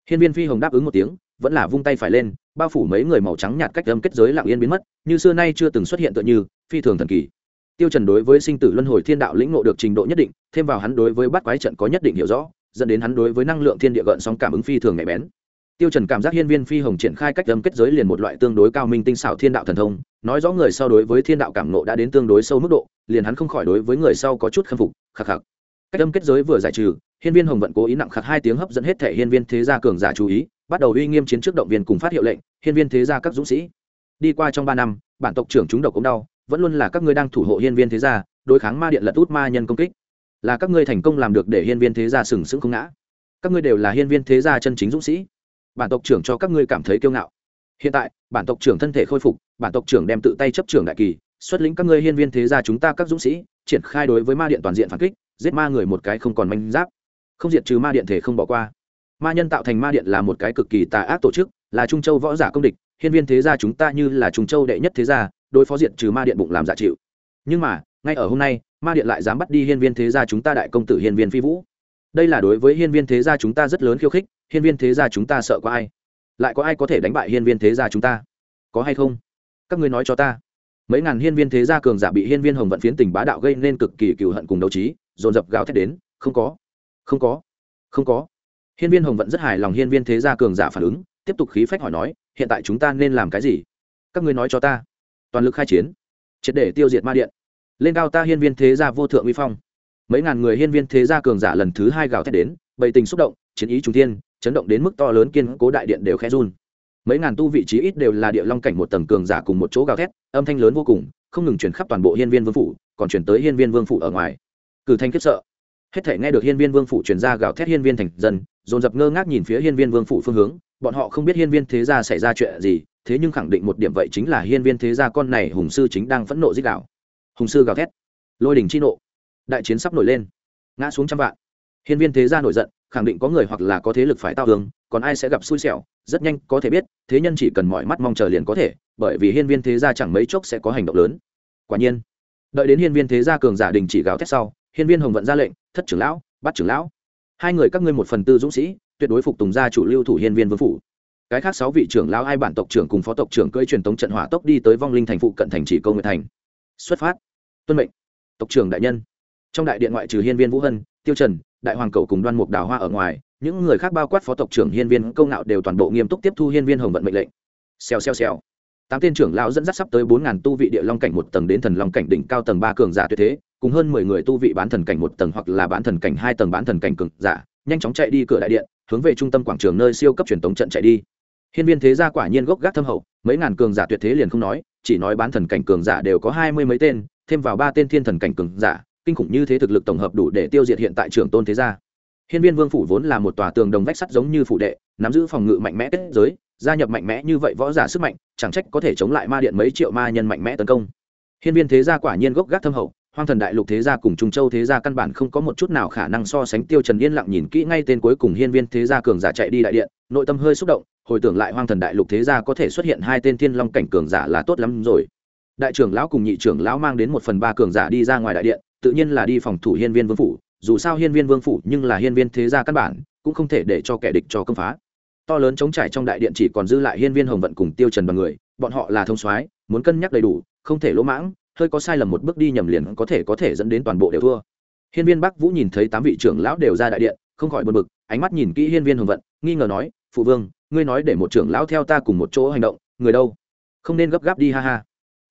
Hiên viên phi hồng đáp ứng một tiếng, vẫn là vung tay phải lên, bao phủ mấy người màu trắng nhạt cách âm kết giới lặng yên biến mất, như xưa nay chưa từng xuất hiện tựa như, phi thường thần kỳ. Tiêu trần đối với sinh tử luân hồi thiên đạo lĩnh ngộ được trình độ nhất định, thêm vào hắn đối với bát quái trận có nhất định hiểu rõ dẫn đến hắn đối với năng lượng thiên địa gợn sóng cảm ứng phi thường nhạy bén. Tiêu trần cảm giác hiên viên phi hồng triển khai cách âm kết giới liền một loại tương đối cao minh tinh xảo thiên đạo thần thông, nói rõ người sau đối với thiên đạo cảm nộ đã đến tương đối sâu mức độ, liền hắn không khỏi đối với người sau có chút khâm phục, khắc khắc. Cách âm kết giới vừa giải trừ, hiên viên hồng vận cố ý nặng khắc hai tiếng hấp dẫn hết thể hiên viên thế gia cường giả chú ý, bắt đầu uy nghiêm chiến trước động viên cùng phát hiệu lệnh, hiên viên thế gia các dũng sĩ, đi qua trong ba năm, bản tộc trưởng chúng độc cũng đau, vẫn luôn là các ngươi đang thủ hộ hiên viên thế gia, đối kháng ma điện lật út ma nhân công kích là các ngươi thành công làm được để hiên viên thế gia sừng sững không ngã. Các ngươi đều là hiên viên thế gia chân chính dũng sĩ. Bản tộc trưởng cho các ngươi cảm thấy kiêu ngạo. Hiện tại, bản tộc trưởng thân thể khôi phục, bản tộc trưởng đem tự tay chấp trưởng đại kỳ, xuất lĩnh các ngươi hiên viên thế gia chúng ta các dũng sĩ, triển khai đối với ma điện toàn diện phản kích, giết ma người một cái không còn manh giáp. Không diệt trừ ma điện thể không bỏ qua. Ma nhân tạo thành ma điện là một cái cực kỳ tà ác tổ chức, là trung châu võ giả công địch, hiên viên thế gia chúng ta như là trung châu đệ nhất thế gia, đối phó diệt trừ ma điện bụng làm giả chịu. Nhưng mà, ngay ở hôm nay ma điện lại dám bắt đi hiên viên thế gia chúng ta đại công tử hiên viên phi vũ. Đây là đối với hiên viên thế gia chúng ta rất lớn khiêu khích, hiên viên thế gia chúng ta sợ có ai? Lại có ai có thể đánh bại hiên viên thế gia chúng ta? Có hay không? Các ngươi nói cho ta. Mấy ngàn hiên viên thế gia cường giả bị hiên viên hồng vận phiến tình bá đạo gây nên cực kỳ cựu hận cùng đấu trí, dồn dập gào thét đến, không có không có không có. Hiên viên hồng vận rất hài lòng hiên viên thế gia cường giả phản ứng, tiếp tục khí phách hỏi nói, hiện tại chúng ta nên làm cái gì? Các ngươi nói cho ta. Toàn lực khai chiến, triệt để tiêu diệt ma điện lên cao ta hiên viên thế gia vô thượng uy phong. Mấy ngàn người hiên viên thế gia cường giả lần thứ hai gào thét đến, bày tình xúc động, chiến ý trung thiên, chấn động đến mức to lớn kiên cố đại điện đều khẽ run. Mấy ngàn tu vị trí ít đều là địa long cảnh một tầng cường giả cùng một chỗ gào thét, âm thanh lớn vô cùng, không ngừng chuyển khắp toàn bộ hiên viên vương phủ, còn chuyển tới hiên viên vương phủ ở ngoài. Cử thanh khiếp sợ. Hết thể nghe được hiên viên vương phủ chuyển ra gào thét hiên viên thành dân, dồn dập ngơ ngác nhìn phía hiên viên vương phủ phương hướng, bọn họ không biết hiên viên thế gia xảy ra chuyện gì, thế nhưng khẳng định một điểm vậy chính là hiên viên thế gia con này hùng sư chính đang phẫn nộ dích đạo hùng sư gào thét, lôi đình chi nộ, đại chiến sắp nổi lên, ngã xuống trăm vạn. Hiên viên thế gia nổi giận, khẳng định có người hoặc là có thế lực phải tao hướng còn ai sẽ gặp xui xẻo, rất nhanh có thể biết, thế nhân chỉ cần mọi mắt mong chờ liền có thể, bởi vì hiên viên thế gia chẳng mấy chốc sẽ có hành động lớn. Quả nhiên, đợi đến hiên viên thế gia cường giả đình chỉ gào thét sau, hiên viên hồng vận ra lệnh, thất trưởng lão, bắt trưởng lão. Hai người các ngươi một phần tư dũng sĩ, tuyệt đối phục tùng gia chủ lưu thủ hiên viên vương phủ. Cái khác sáu vị trưởng lão hai bản tộc trưởng cùng phó tộc trưởng cưỡi truyền tống trận hỏa tốc đi tới vong linh thành phụ cận thành chỉ công nguyện thành xuất phát. Tuân mệnh. Tộc trưởng đại nhân. Trong đại điện ngoại trừ hiên viên vũ hân, tiêu trần, đại hoàng cầu cùng đoan mục đào hoa ở ngoài, những người khác bao quát phó tộc trưởng hiên viên công ngạo đều toàn bộ nghiêm túc tiếp thu hiên viên hồng vận mệnh lệnh. Xèo xèo xèo. Tám tên trưởng lão dẫn dắt sắp tới bốn ngàn tu vị địa long cảnh một tầng đến thần long cảnh đỉnh cao tầng ba cường giả tuyệt thế, cùng hơn mười người tu vị bán thần cảnh một tầng hoặc là bán thần cảnh hai tầng bán thần cảnh cường giả, nhanh chóng chạy đi cửa đại điện, hướng về trung tâm quảng trường nơi siêu cấp truyền tống trận chạy đi. Hiên viên thế gia quả nhiên gốc gác thâm hậu, mấy ngàn cường giả tuyệt thế liền không nói chỉ nói bán thần cảnh cường giả đều có hai mươi mấy tên, thêm vào ba tên thiên thần cảnh cường giả, kinh khủng như thế thực lực tổng hợp đủ để tiêu diệt hiện tại trưởng tôn thế gia. Hiên viên vương phủ vốn là một tòa tường đồng vách sắt giống như phủ đệ, nắm giữ phòng ngự mạnh mẽ kết giới, gia nhập mạnh mẽ như vậy võ giả sức mạnh, chẳng trách có thể chống lại ma điện mấy triệu ma nhân mạnh mẽ tấn công. Hiên viên thế gia quả nhiên gốc gác thâm hậu hoang thần đại lục thế gia cùng trung châu thế gia căn bản không có một chút nào khả năng so sánh tiêu trần yên lặng nhìn kỹ ngay tên cuối cùng hiên viên thế gia cường giả chạy đi đại điện nội tâm hơi xúc động hồi tưởng lại hoang thần đại lục thế gia có thể xuất hiện hai tên thiên long cảnh cường giả là tốt lắm rồi đại trưởng lão cùng nhị trưởng lão mang đến một phần ba cường giả đi ra ngoài đại điện tự nhiên là đi phòng thủ hiên viên vương phủ dù sao hiên viên vương phủ nhưng là hiên viên thế gia căn bản cũng không thể để cho kẻ địch cho công phá to lớn chống trải trong đại điện chỉ còn dư lại hiên viên hồng vận cùng tiêu trần bằng người bọn họ là thông soái muốn cân nhắc đầy đủ không thể lỗ mãng hơi có sai lầm một bước đi nhầm liền có thể có thể dẫn đến toàn bộ đều thua. Hiên viên bắc vũ nhìn thấy tám vị trưởng lão đều ra đại điện, không khỏi buồn bực, ánh mắt nhìn kỹ hiên viên hồng vận, nghi ngờ nói, phụ vương, ngươi nói để một trưởng lão theo ta cùng một chỗ hành động, người đâu? Không nên gấp gáp đi, ha ha.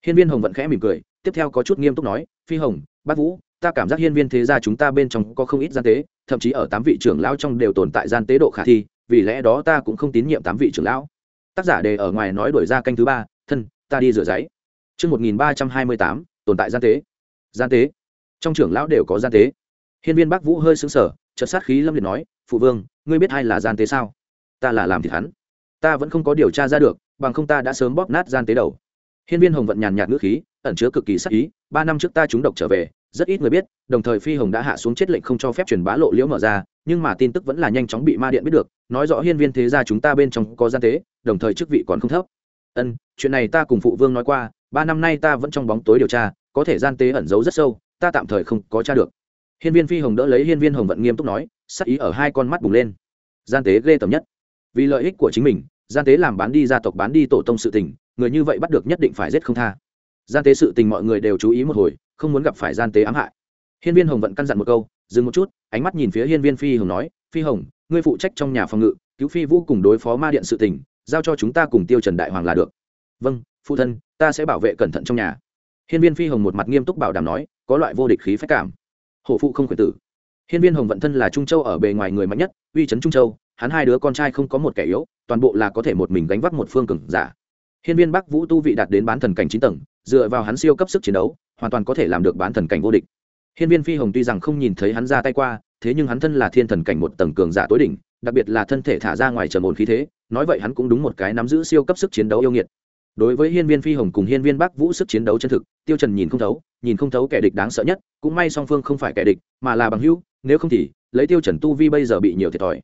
Hiên viên hồng vận khẽ mỉm cười, tiếp theo có chút nghiêm túc nói, phi hồng bác vũ, ta cảm giác hiên viên thế gia chúng ta bên trong có không ít gian tế, thậm chí ở tám vị trưởng lão trong đều tồn tại gian tế độ khả thi, vì lẽ đó ta cũng không tín nhiệm tám vị trưởng lão. Tác giả đề ở ngoài nói đổi ra canh thứ ba, thân, ta đi rửa giấy. Chương 1328, tồn tại gian tế. Gian tế? Trong trưởng lão đều có gian tế. Hiên Viên Bắc Vũ hơi sững sờ, chợt sát khí lâm liệt nói, "Phụ vương, ngươi biết ai là gian tế sao? Ta là làm thịt hắn. Ta vẫn không có điều tra ra được, bằng không ta đã sớm bóp nát gian tế đầu." Hiên Viên Hồng vận nhàn nhạt ngữ khí, ẩn chứa cực kỳ sát ý, ba năm trước ta trúng độc trở về, rất ít người biết, đồng thời Phi Hồng đã hạ xuống chết lệnh không cho phép truyền bá lộ liễu mở ra, nhưng mà tin tức vẫn là nhanh chóng bị ma điện biết được, nói rõ Hiên Viên thế gia chúng ta bên trong có gian tế, đồng thời chức vị còn không thấp. Ân, chuyện này ta cùng phụ vương nói qua, ba năm nay ta vẫn trong bóng tối điều tra, có thể gian tế ẩn giấu rất sâu, ta tạm thời không có tra được. Hiên viên phi hồng đỡ lấy hiên viên hồng vận nghiêm túc nói, sắc ý ở hai con mắt bùng lên. Gian tế ghê tởm nhất. Vì lợi ích của chính mình, gian tế làm bán đi gia tộc, bán đi tổ tông sự tình, người như vậy bắt được nhất định phải giết không tha. Gian tế sự tình mọi người đều chú ý một hồi, không muốn gặp phải gian tế ám hại. Hiên viên hồng vận căn dặn một câu, dừng một chút, ánh mắt nhìn phía hiên viên phi hồng nói, phi hồng, ngươi phụ trách trong nhà phòng ngự, cứu phi vũ cùng đối phó ma điện sự tình, giao cho chúng ta cùng tiêu trần đại hoàng là được. Vâng phụ thân ta sẽ bảo vệ cẩn thận trong nhà. Hiên viên phi hồng một mặt nghiêm túc bảo đảm nói, có loại vô địch khí phách cảm. Hổ phụ không khuyển tử. Hiên viên hồng vận thân là trung châu ở bề ngoài người mạnh nhất, uy chấn trung châu, hắn hai đứa con trai không có một kẻ yếu, toàn bộ là có thể một mình gánh vác một phương cường giả. Hiên viên bắc vũ tu vị đạt đến bán thần cảnh chín tầng, dựa vào hắn siêu cấp sức chiến đấu, hoàn toàn có thể làm được bán thần cảnh vô địch. Hiên viên phi hồng tuy rằng không nhìn thấy hắn ra tay qua, thế nhưng hắn thân là thiên thần cảnh một tầng cường giả tối đỉnh, đặc biệt là thân thể thả ra ngoài trầm ổn khí thế, nói vậy hắn cũng đúng một cái nắm giữ siêu cấp sức chiến đấu yêu nghiệt đối với hiên viên phi hồng cùng hiên viên bắc vũ sức chiến đấu chân thực, tiêu trần nhìn không thấu, nhìn không thấu kẻ địch đáng sợ nhất, cũng may song phương không phải kẻ địch, mà là bằng hữu, nếu không thì, lấy tiêu trần tu vi bây giờ bị nhiều thiệt thòi.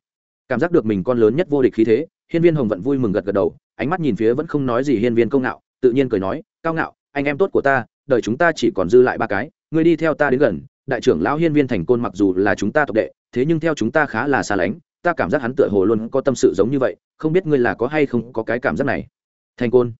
Cảm giác được mình con lớn nhất vô địch khí thế, hiên viên hồng vận vui mừng gật gật đầu, ánh mắt nhìn phía vẫn không nói gì hiên viên công ngạo tự nhiên cười nói, cao ngạo anh em tốt của ta, đời chúng ta chỉ còn dư lại ba cái, ngươi đi theo ta đến gần, đại trưởng lão hiên viên thành côn mặc dù là chúng ta tộc đệ, thế nhưng theo chúng ta khá là xa lánh, ta cảm giác hắn tựa hồ luôn có tâm sự giống như vậy, không biết ngươi là có hay không có cái cảm giác này. Thành côn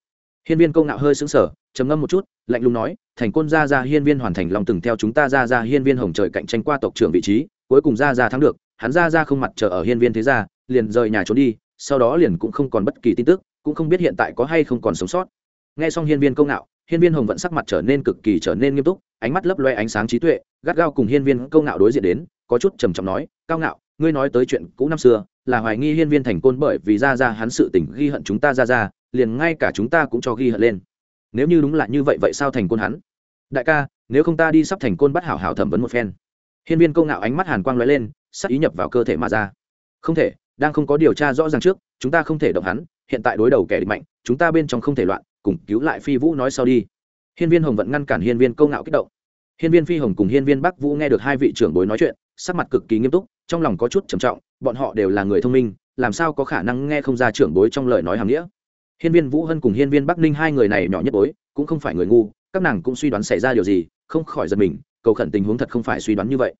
hiên viên công ngạo hơi sững sờ, trầm ngâm một chút lạnh lùng nói thành côn ra ra hiên viên hoàn thành lòng từng theo chúng ta ra ra hiên viên hồng trời cạnh tranh qua tộc trưởng vị trí cuối cùng ra ra thắng được hắn ra ra không mặt chờ ở hiên viên thế gia liền rời nhà trốn đi sau đó liền cũng không còn bất kỳ tin tức cũng không biết hiện tại có hay không còn sống sót. Nghe xong hiên viên công ngạo hiên viên hồng vận sắc mặt trở nên cực kỳ trở nên nghiêm túc ánh mắt lấp loe ánh sáng trí tuệ gắt gao cùng hiên viên công ngạo đối diện đến có chút trầm trọng nói cao ngạo ngươi nói tới chuyện cũ năm xưa là hoài nghi hiên viên thành côn bởi vì ra ra hắn sự tình ghi hận chúng ta ra ra liền ngay cả chúng ta cũng cho ghi hận lên. Nếu như đúng là như vậy vậy sao thành côn hắn? Đại ca, nếu không ta đi sắp thành côn bắt hảo hảo thẩm vấn một phen. Hiên viên công ngạo ánh mắt hàn quang lóe lên, sắc ý nhập vào cơ thể mà ra. Không thể, đang không có điều tra rõ ràng trước, chúng ta không thể động hắn, hiện tại đối đầu kẻ địch mạnh, chúng ta bên trong không thể loạn, cùng cứu lại phi vũ nói sau đi. Hiên viên hồng vẫn ngăn cản hiên viên công ngạo kích động. Hiên viên phi hồng cùng hiên viên bắc vũ nghe được hai vị trưởng bối nói chuyện, sắc mặt cực kỳ nghiêm túc, trong lòng có chút trầm trọng, bọn họ đều là người thông minh, làm sao có khả năng nghe không ra trưởng bối trong lời nói hàm nghĩa? Hiên viên vũ hân cùng hiên viên bắc ninh hai người này nhỏ nhất bối, cũng không phải người ngu, các nàng cũng suy đoán xảy ra điều gì, không khỏi giật mình, cầu khẩn tình huống thật không phải suy đoán như vậy.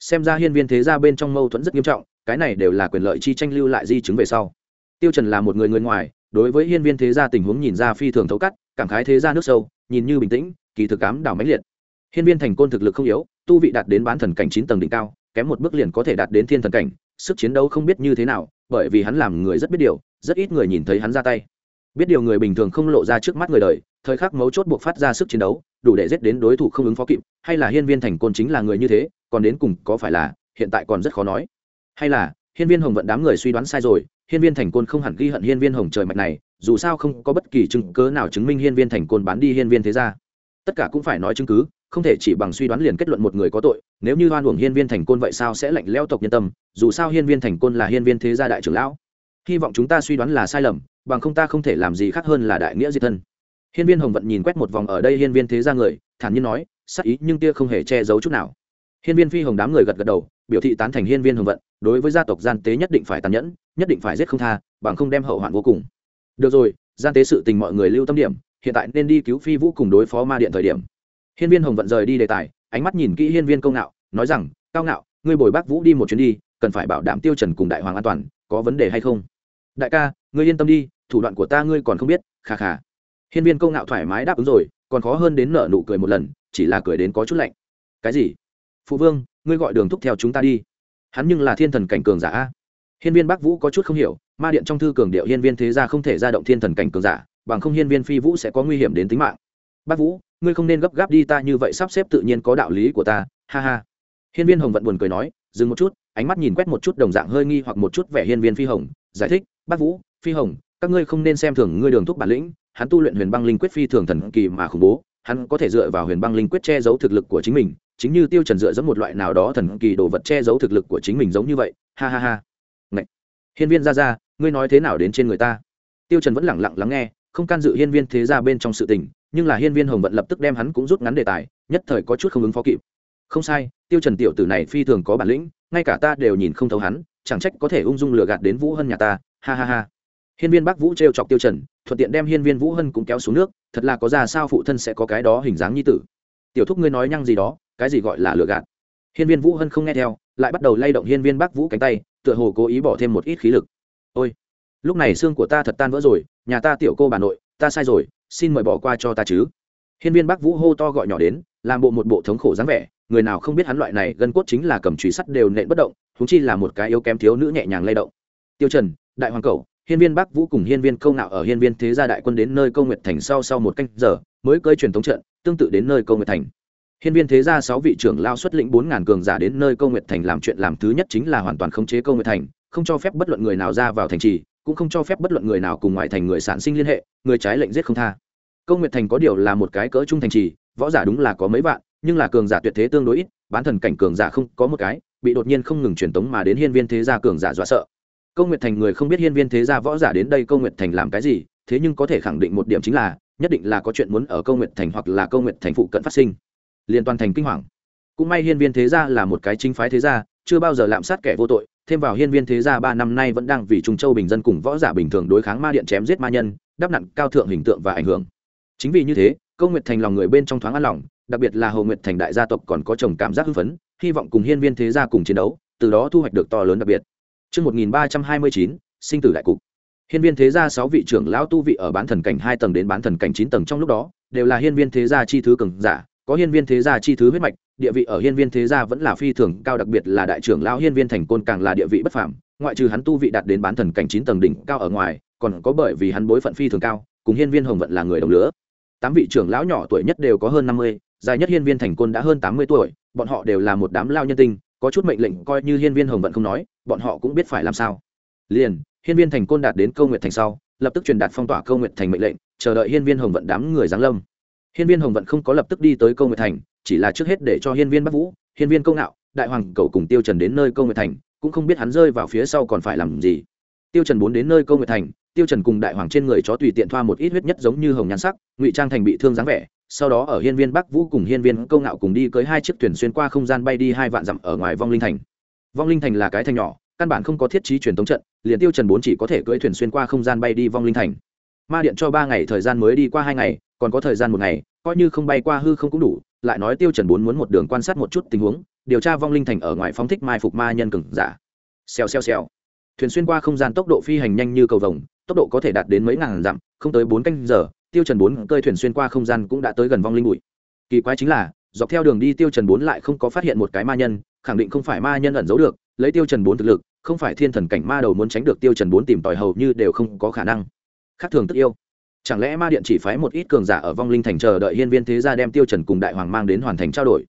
Xem ra hiên viên thế gia bên trong mâu thuẫn rất nghiêm trọng, cái này đều là quyền lợi chi tranh lưu lại di chứng về sau. Tiêu trần là một người người ngoài, đối với hiên viên thế gia tình huống nhìn ra phi thường thấu cắt cảm khái thế gia nước sâu, nhìn như bình tĩnh, kỳ thực cám đảo mãnh liệt. Hiên viên thành côn thực lực không yếu, tu vị đạt đến bán thần cảnh chín tầng đỉnh cao, kém một bước liền có thể đạt đến thiên thần cảnh, sức chiến đấu không biết như thế nào, bởi vì hắn làm người rất biết điều, rất ít người nhìn thấy hắn ra tay biết điều người bình thường không lộ ra trước mắt người đời, thời khắc mấu chốt buộc phát ra sức chiến đấu, đủ để giết đến đối thủ không ứng phó kịp, hay là hiên viên thành côn chính là người như thế, còn đến cùng có phải là, hiện tại còn rất khó nói. Hay là, hiên viên hồng vận đám người suy đoán sai rồi, hiên viên thành côn không hẳn ghi hận hiên viên hồng trời mạch này, dù sao không có bất kỳ chứng cớ nào chứng minh hiên viên thành côn bán đi hiên viên thế gia. Tất cả cũng phải nói chứng cứ, không thể chỉ bằng suy đoán liền kết luận một người có tội, nếu như oan uổng hiên viên thành côn vậy sao sẽ lạnh leo tộc nhân tâm, dù sao hiên viên thành côn là hiên viên thế gia đại trưởng lão hy vọng chúng ta suy đoán là sai lầm, bằng không ta không thể làm gì khác hơn là đại nghĩa diệt thân. Hiên viên hồng vận nhìn quét một vòng ở đây hiên viên thế gia người, thản nhiên nói, sắc ý nhưng tia không hề che giấu chút nào. Hiên viên phi hồng đám người gật gật đầu, biểu thị tán thành hiên viên hồng vận, đối với gia tộc gian tế nhất định phải tàn nhẫn, nhất định phải giết không tha, bằng không đem hậu hoạn vô cùng. Được rồi, gian tế sự tình mọi người lưu tâm điểm, hiện tại nên đi cứu phi vũ cùng đối phó ma điện thời điểm. Hiên viên hồng vận rời đi đề tài, ánh mắt nhìn kỹ hiên viên công ngạo, nói rằng, cao ngạo, ngươi bồi bác vũ đi một chuyến đi, cần phải bảo đảm tiêu trần cùng đại hoàng an toàn, có vấn đề hay không? Đại ca, ngươi yên tâm đi, thủ đoạn của ta ngươi còn không biết khà khà hiên viên công ngạo thoải mái đáp ứng rồi, còn khó hơn đến nở nụ cười một lần, chỉ là cười đến có chút lạnh. Cái gì? Phụ vương, ngươi gọi đường thúc theo chúng ta đi. Hắn nhưng là thiên thần cảnh cường giả hiên viên bắc vũ có chút không hiểu, ma điện trong thư cường điệu hiên viên thế gia không thể ra động thiên thần cảnh cường giả, bằng không hiên viên phi vũ sẽ có nguy hiểm đến tính mạng. Bác vũ, ngươi không nên gấp gáp đi ta như vậy sắp xếp tự nhiên có đạo lý của ta, ha ha. Hiên viên hồng vận buồn cười nói, dừng một chút, ánh mắt nhìn quét một chút đồng dạng hơi nghi hoặc một chút vẻ hiên viên phi hồng, giải thích bác vũ, phi hồng, các ngươi không nên xem thường ngươi đường thúc bản lĩnh, hắn tu luyện huyền băng linh quyết phi thường thần kỳ mà khủng bố, hắn có thể dựa vào huyền băng linh quyết che giấu thực lực của chính mình, chính như tiêu trần dựa dẫm một loại nào đó thần kỳ đồ vật che giấu thực lực của chính mình giống như vậy. Ha ha ha. Ngậy. hiên viên ra ra, ngươi nói thế nào đến trên người ta? Tiêu trần vẫn lặng lặng lắng nghe, không can dự hiên viên thế gia bên trong sự tình, nhưng là hiên viên hồng vận lập tức đem hắn cũng rút ngắn đề tài, nhất thời có chút không ứng phó kịp. Không sai, tiêu trần tiểu tử này phi thường có bản lĩnh, ngay cả ta đều nhìn không thấu hắn, chẳng trách có thể ung dung lừa gạt đến vũ hân nhà ta ha ha ha. Hiên viên bắc vũ trêu chọc tiêu trần, thuận tiện đem hiên viên vũ hân cũng kéo xuống nước, thật là có ra sao phụ thân sẽ có cái đó hình dáng như tử. Tiểu thúc ngươi nói nhăng gì đó, cái gì gọi là lừa gạt. Hiên viên vũ hân không nghe theo, lại bắt đầu lay động hiên viên bắc vũ cánh tay, tựa hồ cố ý bỏ thêm một ít khí lực. Ôi, lúc này xương của ta thật tan vỡ rồi, nhà ta tiểu cô bà nội, ta sai rồi, xin mời bỏ qua cho ta chứ. Hiên viên bắc vũ hô to gọi nhỏ đến, làm bộ một bộ thống khổ dáng vẻ, người nào không biết hắn loại này gân cốt chính là cầm trùy sắt đều nện bất động thúng chi là một cái yếu kém thiếu nữ nhẹ nhàng lay động. Tiêu trần đại hoàng cầu hiên viên bắc vũ cùng hiên viên câu nạo ở hiên viên thế gia đại quân đến nơi câu nguyệt thành sau sau một canh giờ, mới cơi truyền thống trận, tương tự đến nơi câu nguyệt thành. Hiên viên thế gia sáu vị trưởng lao xuất lĩnh bốn ngàn cường giả đến nơi câu nguyệt thành làm chuyện làm thứ nhất chính là hoàn toàn khống chế câu nguyệt thành, không cho phép bất luận người nào ra vào thành trì, cũng không cho phép bất luận người nào cùng ngoại thành người sản sinh liên hệ, người trái lệnh giết không tha. Câu nguyệt thành có điều là một cái cỡ trung thành trì, võ giả đúng là có mấy vạn, nhưng là cường giả tuyệt thế tương đối ít, bán thần cảnh cường giả không có một cái, bị đột nhiên không ngừng truyền tống mà đến hiên viên thế gia cường giả dọa sợ câu nguyệt thành người không biết hiên viên thế gia võ giả đến đây câu nguyệt thành làm cái gì, thế nhưng có thể khẳng định một điểm chính là, nhất định là có chuyện muốn ở câu nguyệt thành hoặc là câu nguyệt thành phụ cận phát sinh. Liên toàn thành kinh hoàng. Cũng may hiên viên thế gia là một cái chính phái thế gia, chưa bao giờ lạm sát kẻ vô tội, thêm vào hiên viên thế gia ba năm nay vẫn đang vì trung châu bình dân cùng võ giả bình thường đối kháng ma điện chém giết ma nhân, đắp nặng cao thượng hình tượng và ảnh hưởng. Chính vì như thế, câu nguyệt thành lòng người bên trong thoáng an lòng, đặc biệt là hồ nguyệt thành đại gia tộc còn có chồng cảm giác hưng phấn, hy vọng cùng hiên viên thế gia cùng chiến đấu, từ đó thu hoạch được to lớn đặc biệt. Trước 1329, sinh tử đại cục. Hiên viên thế gia sáu vị trưởng lão tu vị ở bán thần cảnh hai tầng đến bán thần cảnh chín tầng trong lúc đó, đều là hiên viên thế gia chi thứ cường giả, có hiên viên thế gia chi thứ huyết mạch, địa vị ở hiên viên thế gia vẫn là phi thường cao đặc biệt là đại trưởng lão hiên viên thành côn càng là địa vị bất phàm, ngoại trừ hắn tu vị đạt đến bán thần cảnh chín tầng đỉnh cao ở ngoài, còn có bởi vì hắn bối phận phi thường cao, cùng hiên viên hồng vận là người đồng lứa. Tám vị trưởng lão nhỏ tuổi nhất đều có hơn năm mươi, dài nhất hiên viên thành côn đã hơn tám mươi tuổi, bọn họ đều là một đám lao nhân tinh, có chút mệnh lệnh coi như hiên viên hồng vận không nói, bọn họ cũng biết phải làm sao. Liền, hiên viên thành côn đạt đến câu nguyện thành sau, lập tức truyền đạt phong tỏa câu nguyện thành mệnh lệnh, chờ đợi hiên viên hồng vận đám người giáng lâm. Hiên viên hồng vận không có lập tức đi tới câu nguyện thành, chỉ là trước hết để cho hiên viên bắc vũ, hiên viên câu ngạo, đại hoàng cầu cùng tiêu trần đến nơi câu nguyện thành, cũng không biết hắn rơi vào phía sau còn phải làm gì. Tiêu Trần bốn đến nơi câu nguyện thành, Tiêu Trần cùng đại hoàng trên người chó tùy tiện thoa một ít huyết nhất giống như hồng nhan sắc, ngụy trang thành bị thương dáng vẻ, sau đó ở hiên viên bắc vũ cùng hiên viên câu ngạo cùng đi cưới hai chiếc thuyền xuyên qua không gian bay đi hai vạn dặm ở ngoài vong linh thành. Vong linh thành là cái thành nhỏ, căn bản không có thiết trí truyền tống trận, liền tiêu trần bốn chỉ có thể cưỡi thuyền xuyên qua không gian bay đi vong linh thành. Ma điện cho ba ngày thời gian mới đi qua hai ngày, còn có thời gian một ngày, coi như không bay qua hư không cũng đủ, lại nói tiêu trần bốn muốn một đường quan sát một chút tình huống, điều tra vong linh thành ở ngoài phóng thích mai phục ma nhân cường giả. Xèo xèo xèo. Thuyền xuyên qua không gian tốc độ phi hành nhanh như cầu vồng, tốc độ có thể đạt đến mấy ngàn dặm, không tới bốn canh giờ tiêu trần bốn cơi thuyền xuyên qua không gian cũng đã tới gần vong linh bụi. Kỳ quái chính là, dọc theo đường đi tiêu trần bốn lại không có phát hiện một cái ma nhân, khẳng định không phải ma nhân ẩn giấu được, lấy tiêu trần bốn thực lực, không phải thiên thần cảnh ma đầu muốn tránh được tiêu trần bốn tìm tòi hầu như đều không có khả năng. Khác thường tức yêu. Chẳng lẽ ma điện chỉ phái một ít cường giả ở vong linh thành chờ đợi hiên viên thế gia đem tiêu trần cùng đại hoàng mang đến hoàn thành trao đổi?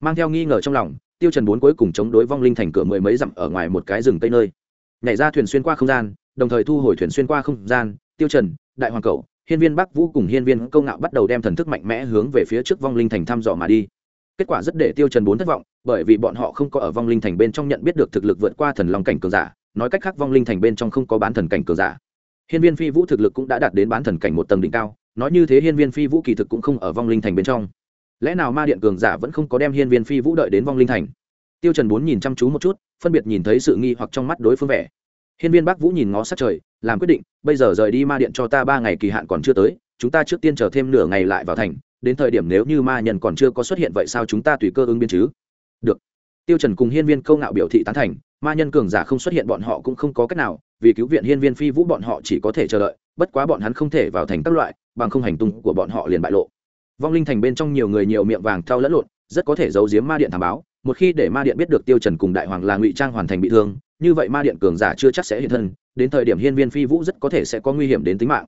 Mang theo nghi ngờ trong lòng, tiêu trần bốn cuối cùng chống đối vong linh thành cửa mười mấy dặm ở ngoài một cái rừng tây nơi. Nhảy ra thuyền xuyên qua không gian, đồng thời thu hồi thuyền xuyên qua không gian, tiêu trần, đại hoàng cậu hiên viên bắc vũ cùng hiên viên công ngạo bắt đầu đem thần thức mạnh mẽ hướng về phía trước vong linh thành thăm dò mà đi. Kết quả rất để tiêu trần bốn thất vọng, bởi vì bọn họ không có ở vong linh thành bên trong nhận biết được thực lực vượt qua thần long cảnh cường giả, nói cách khác vong linh thành bên trong không có bán thần cảnh cường giả. Hiên viên phi vũ thực lực cũng đã đạt đến bán thần cảnh một tầng đỉnh cao, nói như thế hiên viên phi vũ kỳ thực cũng không ở vong linh thành bên trong. Lẽ nào ma điện cường giả vẫn không có đem hiên viên phi vũ đợi đến vong linh thành? Tiêu trần bốn nhìn chăm chú một chút, phân biệt nhìn thấy sự nghi hoặc trong mắt đối phương vẻ. Hiên viên bắc vũ nhìn ngó sát trời làm quyết định, bây giờ rời đi ma điện cho ta ba ngày kỳ hạn còn chưa tới, chúng ta trước tiên chờ thêm nửa ngày lại vào thành, đến thời điểm nếu như ma nhân còn chưa có xuất hiện vậy sao chúng ta tùy cơ ứng biến chứ? Được. Tiêu trần cùng hiên viên câu ngạo biểu thị tán thành, ma nhân cường giả không xuất hiện bọn họ cũng không có cách nào, vì cứu viện hiên viên phi vũ bọn họ chỉ có thể chờ đợi, bất quá bọn hắn không thể vào thành các loại, bằng không hành tung của bọn họ liền bại lộ. Vong linh thành bên trong nhiều người nhiều miệng vàng thao lẫn lộn, rất có thể giấu giếm ma điện thám báo, một khi để ma điện biết được tiêu trần cùng đại hoàng là ngụy trang hoàn thành bị thương như vậy ma điện cường giả chưa chắc sẽ hiện thân, đến thời điểm hiên viên phi vũ rất có thể sẽ có nguy hiểm đến tính mạng.